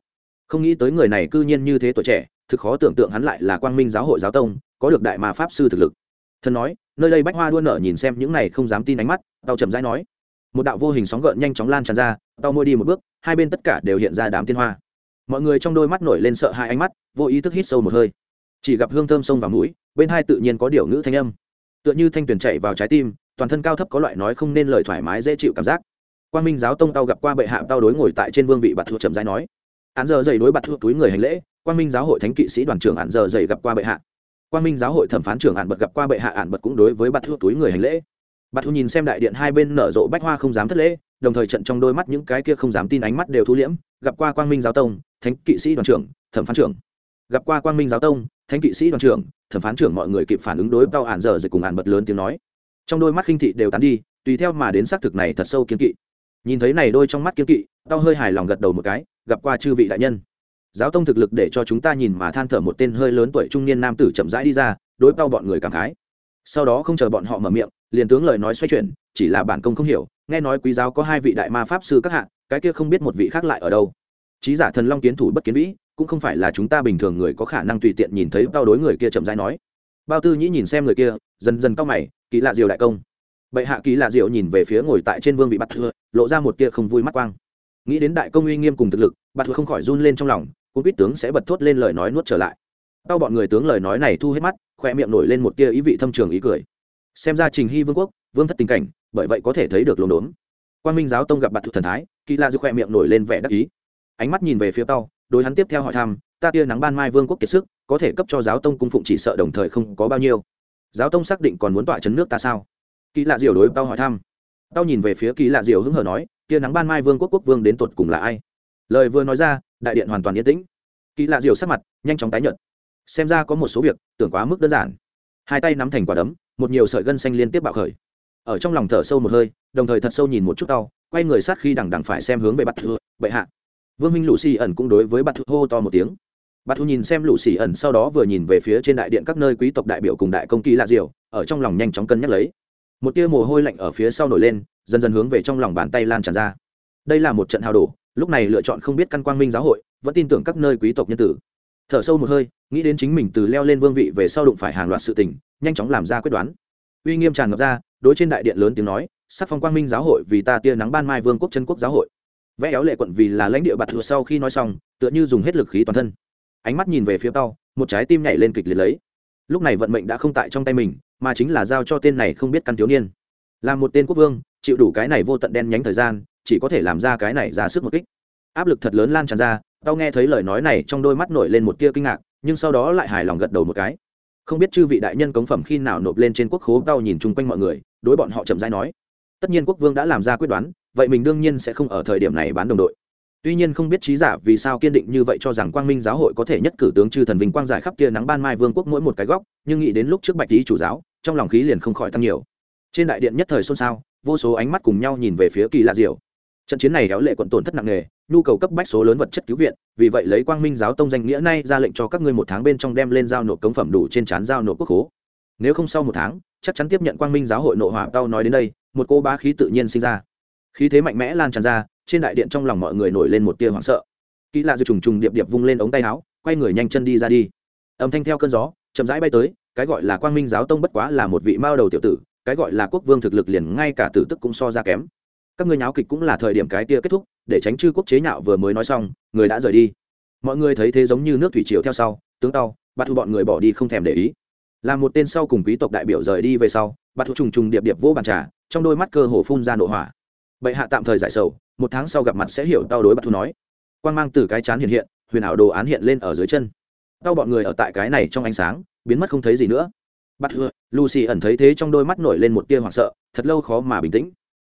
Không nghĩ tới người này cư nhiên như thế tuổi trẻ, thực khó tưởng tượng hắn lại là quang minh giáo hội giáo tông, có được đại ma pháp sư thực lực. Thần nói, nơi đây bách hoa đua nở nhìn xem những này không dám tin ánh mắt, tao chậm rãi nói. Một đạo vô hình sóng gợn nhanh chóng lan tràn ra, tao môi đi một bước, hai bên tất cả đều hiện ra đám tiên hoa. Mọi người trong đôi mắt nổi lên sợ hai ánh mắt, vô ý thức hít sâu một hơi. Chỉ gặp hương thơm sông vào mũi, bên hai tự nhiên có điều ngữ thanh âm. Tựa như thanh tuyển chạy vào trái tim toàn thân cao thấp có loại nói không nên lời thoải mái dễ chịu cảm giác. Quan minh giáo tông tao gặp qua bệ hạ tao đối ngồi tại trên vương vị bạt thuộc chậm rãi nói. Án giờ dày đối bạt thuộc túi người hành lễ quan minh giáo hội thánh kỵ sĩ đoàn trưởng án giờ dày gặp qua bệ hạ. Quan minh giáo hội thẩm phán trưởng án bật gặp qua bệ hạ, án bật cũng đối với bạt thuộc túi người hành lễ. Bạt thuộc nhìn xem đại điện hai bên nở rộ bách hoa không dám thất lễ, đồng thời trận trong đôi mắt những cái kia không dám tin ánh mắt đều thu liễm, gặp qua quang minh giáo tông, thánh kỵ sĩ đoàn trưởng, thẩm phán trưởng. Gặp qua quang minh giáo tông, thánh kỵ sĩ đoàn trưởng, thẩm phán trưởng mọi người kịp phản ứng đối tao ản giờ rồi cùng ản bật lớn tiếng nói trong đôi mắt khinh thị đều tán đi, tùy theo mà đến xác thực này thật sâu kiến kỵ. Nhìn thấy này đôi trong mắt kiến kỵ, tao hơi hài lòng gật đầu một cái, gặp qua chư vị đại nhân. Giáo tông thực lực để cho chúng ta nhìn mà than thở một tên hơi lớn tuổi trung niên nam tử chậm rãi đi ra, đối tao bọn người cảm khái. Sau đó không chờ bọn họ mở miệng, liền tướng lời nói xoay chuyển, chỉ là bản công không hiểu, nghe nói quý giáo có hai vị đại ma pháp sư các hạ, cái kia không biết một vị khác lại ở đâu. Trí giả thần long kiến thủ bất kiến vĩ, cũng không phải là chúng ta bình thường người có khả năng tùy tiện nhìn thấy tao đối người kia chậm rãi nói. Bao tư nhĩ nhìn xem người kia, dần dần cao mày kỳ lạ diều đại công. Bệ hạ kỳ lạ diều nhìn về phía ngồi tại trên vương vị bắt thừa, lộ ra một tia không vui mắt quang. Nghĩ đến đại công uy nghiêm cùng thực lực bắt thừa không khỏi run lên trong lòng, cũng biết tướng sẽ bật thốt lên lời nói nuốt trở lại. Bao bọn người tướng lời nói này thu hết mắt, khoe miệng nổi lên một tia ý vị thâm trường ý cười. Xem ra trình hy vương quốc, vương thất tình cảnh, bởi vậy có thể thấy được lồn đốn. Quan minh giáo tông gặp bạt thừa thần thái kỳ lạ dư khoe miệng nổi lên vẻ đắc ý. Ánh mắt nhìn về phía tao đối hắn tiếp theo hỏi thăm, ta tia nắng ban mai vương quốc kiệt sức, có thể cấp cho giáo tông cung phụng chỉ sợ đồng thời không có bao nhiêu giáo tông xác định còn muốn tọa chấn nước ta sao? Kỳ lạ diều đối tao hỏi thăm. Tao nhìn về phía kỳ lạ diều hứng hở nói tia nắng ban mai vương quốc quốc vương đến tột cùng là ai? Lời vừa nói ra đại điện hoàn toàn yên tĩnh. Kỳ lạ diều sắc mặt nhanh chóng tái nhợt. Xem ra có một số việc tưởng quá mức đơn giản. Hai tay nắm thành quả đấm một nhiều sợi gân xanh liên tiếp bạo khởi. Ở trong lòng thở sâu một hơi đồng thời thật sâu nhìn một chút tao, quay người sát khi đằng đằng phải xem hướng về bắt thua bệ hạ. Vương minh lù xì ẩn cũng đối với bắt thua hô to một tiếng bà thu nhìn xem lũ xì ẩn sau đó vừa nhìn về phía trên đại điện các nơi quý tộc đại biểu cùng đại công kỳ lạ diều, ở trong lòng nhanh chóng cân nhắc lấy. Một tia mồ hôi lạnh ở phía sau nổi lên, dần dần hướng về trong lòng bàn tay lan tràn ra. Đây là một trận hào đổ, lúc này lựa chọn không biết căn quang minh giáo hội, vẫn tin tưởng các nơi quý tộc nhân tử. Thở sâu một hơi, nghĩ đến chính mình từ leo lên vương vị về sau đụng phải hàng loạt sự tình, nhanh chóng làm ra quyết đoán. Uy nghiêm tràn ngập ra, đối trên đại điện lớn tiếng nói, sắc phong quang minh giáo hội vì ta tia nắng ban mai vương quốc chân quốc giáo hội. Vẽ éo lệ quận vì là lãnh địa bạt thừa sau khi nói xong, tựa như dùng hết lực khí toàn thân ánh mắt nhìn về phía tao, một trái tim nhảy lên kịch liệt lấy. Lúc này vận mệnh đã không tại trong tay mình, mà chính là giao cho tên này không biết căn thiếu niên. Là một tên quốc vương, chịu đủ cái này vô tận đen nhánh thời gian, chỉ có thể làm ra cái này ra sức một kích. Áp lực thật lớn lan tràn ra, tao nghe thấy lời nói này trong đôi mắt nổi lên một tia kinh ngạc, nhưng sau đó lại hài lòng gật đầu một cái. Không biết chư vị đại nhân cống phẩm khi nào nộp lên trên quốc khố, tao nhìn chung quanh mọi người, đối bọn họ chậm rãi nói. Tất nhiên quốc vương đã làm ra quyết đoán, vậy mình đương nhiên sẽ không ở thời điểm này bán đồng đội tuy nhiên không biết trí giả vì sao kiên định như vậy cho rằng quang minh giáo hội có thể nhất cử tướng chư thần vinh quang giải khắp tia nắng ban mai vương quốc mỗi một cái góc, nhưng nghĩ đến lúc trước bạch lý chủ giáo, trong lòng khí liền không khỏi tăng nhiều. Trên đại điện nhất thời xôn xao, vô số ánh mắt cùng nhau nhìn về phía kỳ lạ diệu. Trận chiến này kéo lệ quận tổn thất nặng nề, nhu cầu cấp bách số lớn vật chất cứu viện, vì vậy lấy quang minh giáo tông danh nghĩa nay ra lệnh cho các ngươi một tháng bên trong đem lên giao nộp cống phẩm đủ trên trán giao nộp quốc hố nếu không sau một tháng, chắc chắn tiếp nhận quang minh giáo hội nội hỏa tao nói đến đây, một cô bá khí tự nhiên sinh ra. Khí thế mạnh mẽ lan tràn ra trên đại điện trong lòng mọi người nổi lên một tia hoảng sợ. Kỹ lạ dư trùng trùng điệp điệp vung lên ống tay áo, quay người nhanh chân đi ra đi. Âm thanh theo cơn gió, chậm rãi bay tới, cái gọi là quang minh giáo tông bất quá là một vị mao đầu tiểu tử, cái gọi là quốc vương thực lực liền ngay cả tử tức cũng so ra kém. Các ngươi nháo kịch cũng là thời điểm cái tia kết thúc, để tránh chư quốc chế nhạo vừa mới nói xong, người đã rời đi. Mọi người thấy thế giống như nước thủy triều theo sau, tướng tao bắt thu bọn người bỏ đi không thèm để ý. Là một tên sau cùng quý tộc đại biểu rời đi về sau bắt thu trùng trùng điệp điệp vô bàn trà, trong đôi mắt cơ hồ phun ra nổ hỏa. Bệ hạ tạm thời giải sầu một tháng sau gặp mặt sẽ hiểu tao đối bắt thu nói. Quan mang từ cái chán hiện hiện, huyền ảo đồ án hiện lên ở dưới chân. Tao bọn người ở tại cái này trong ánh sáng, biến mất không thấy gì nữa. Bắt thưa lucy ẩn thấy thế trong đôi mắt nổi lên một tia hoảng sợ, thật lâu khó mà bình tĩnh.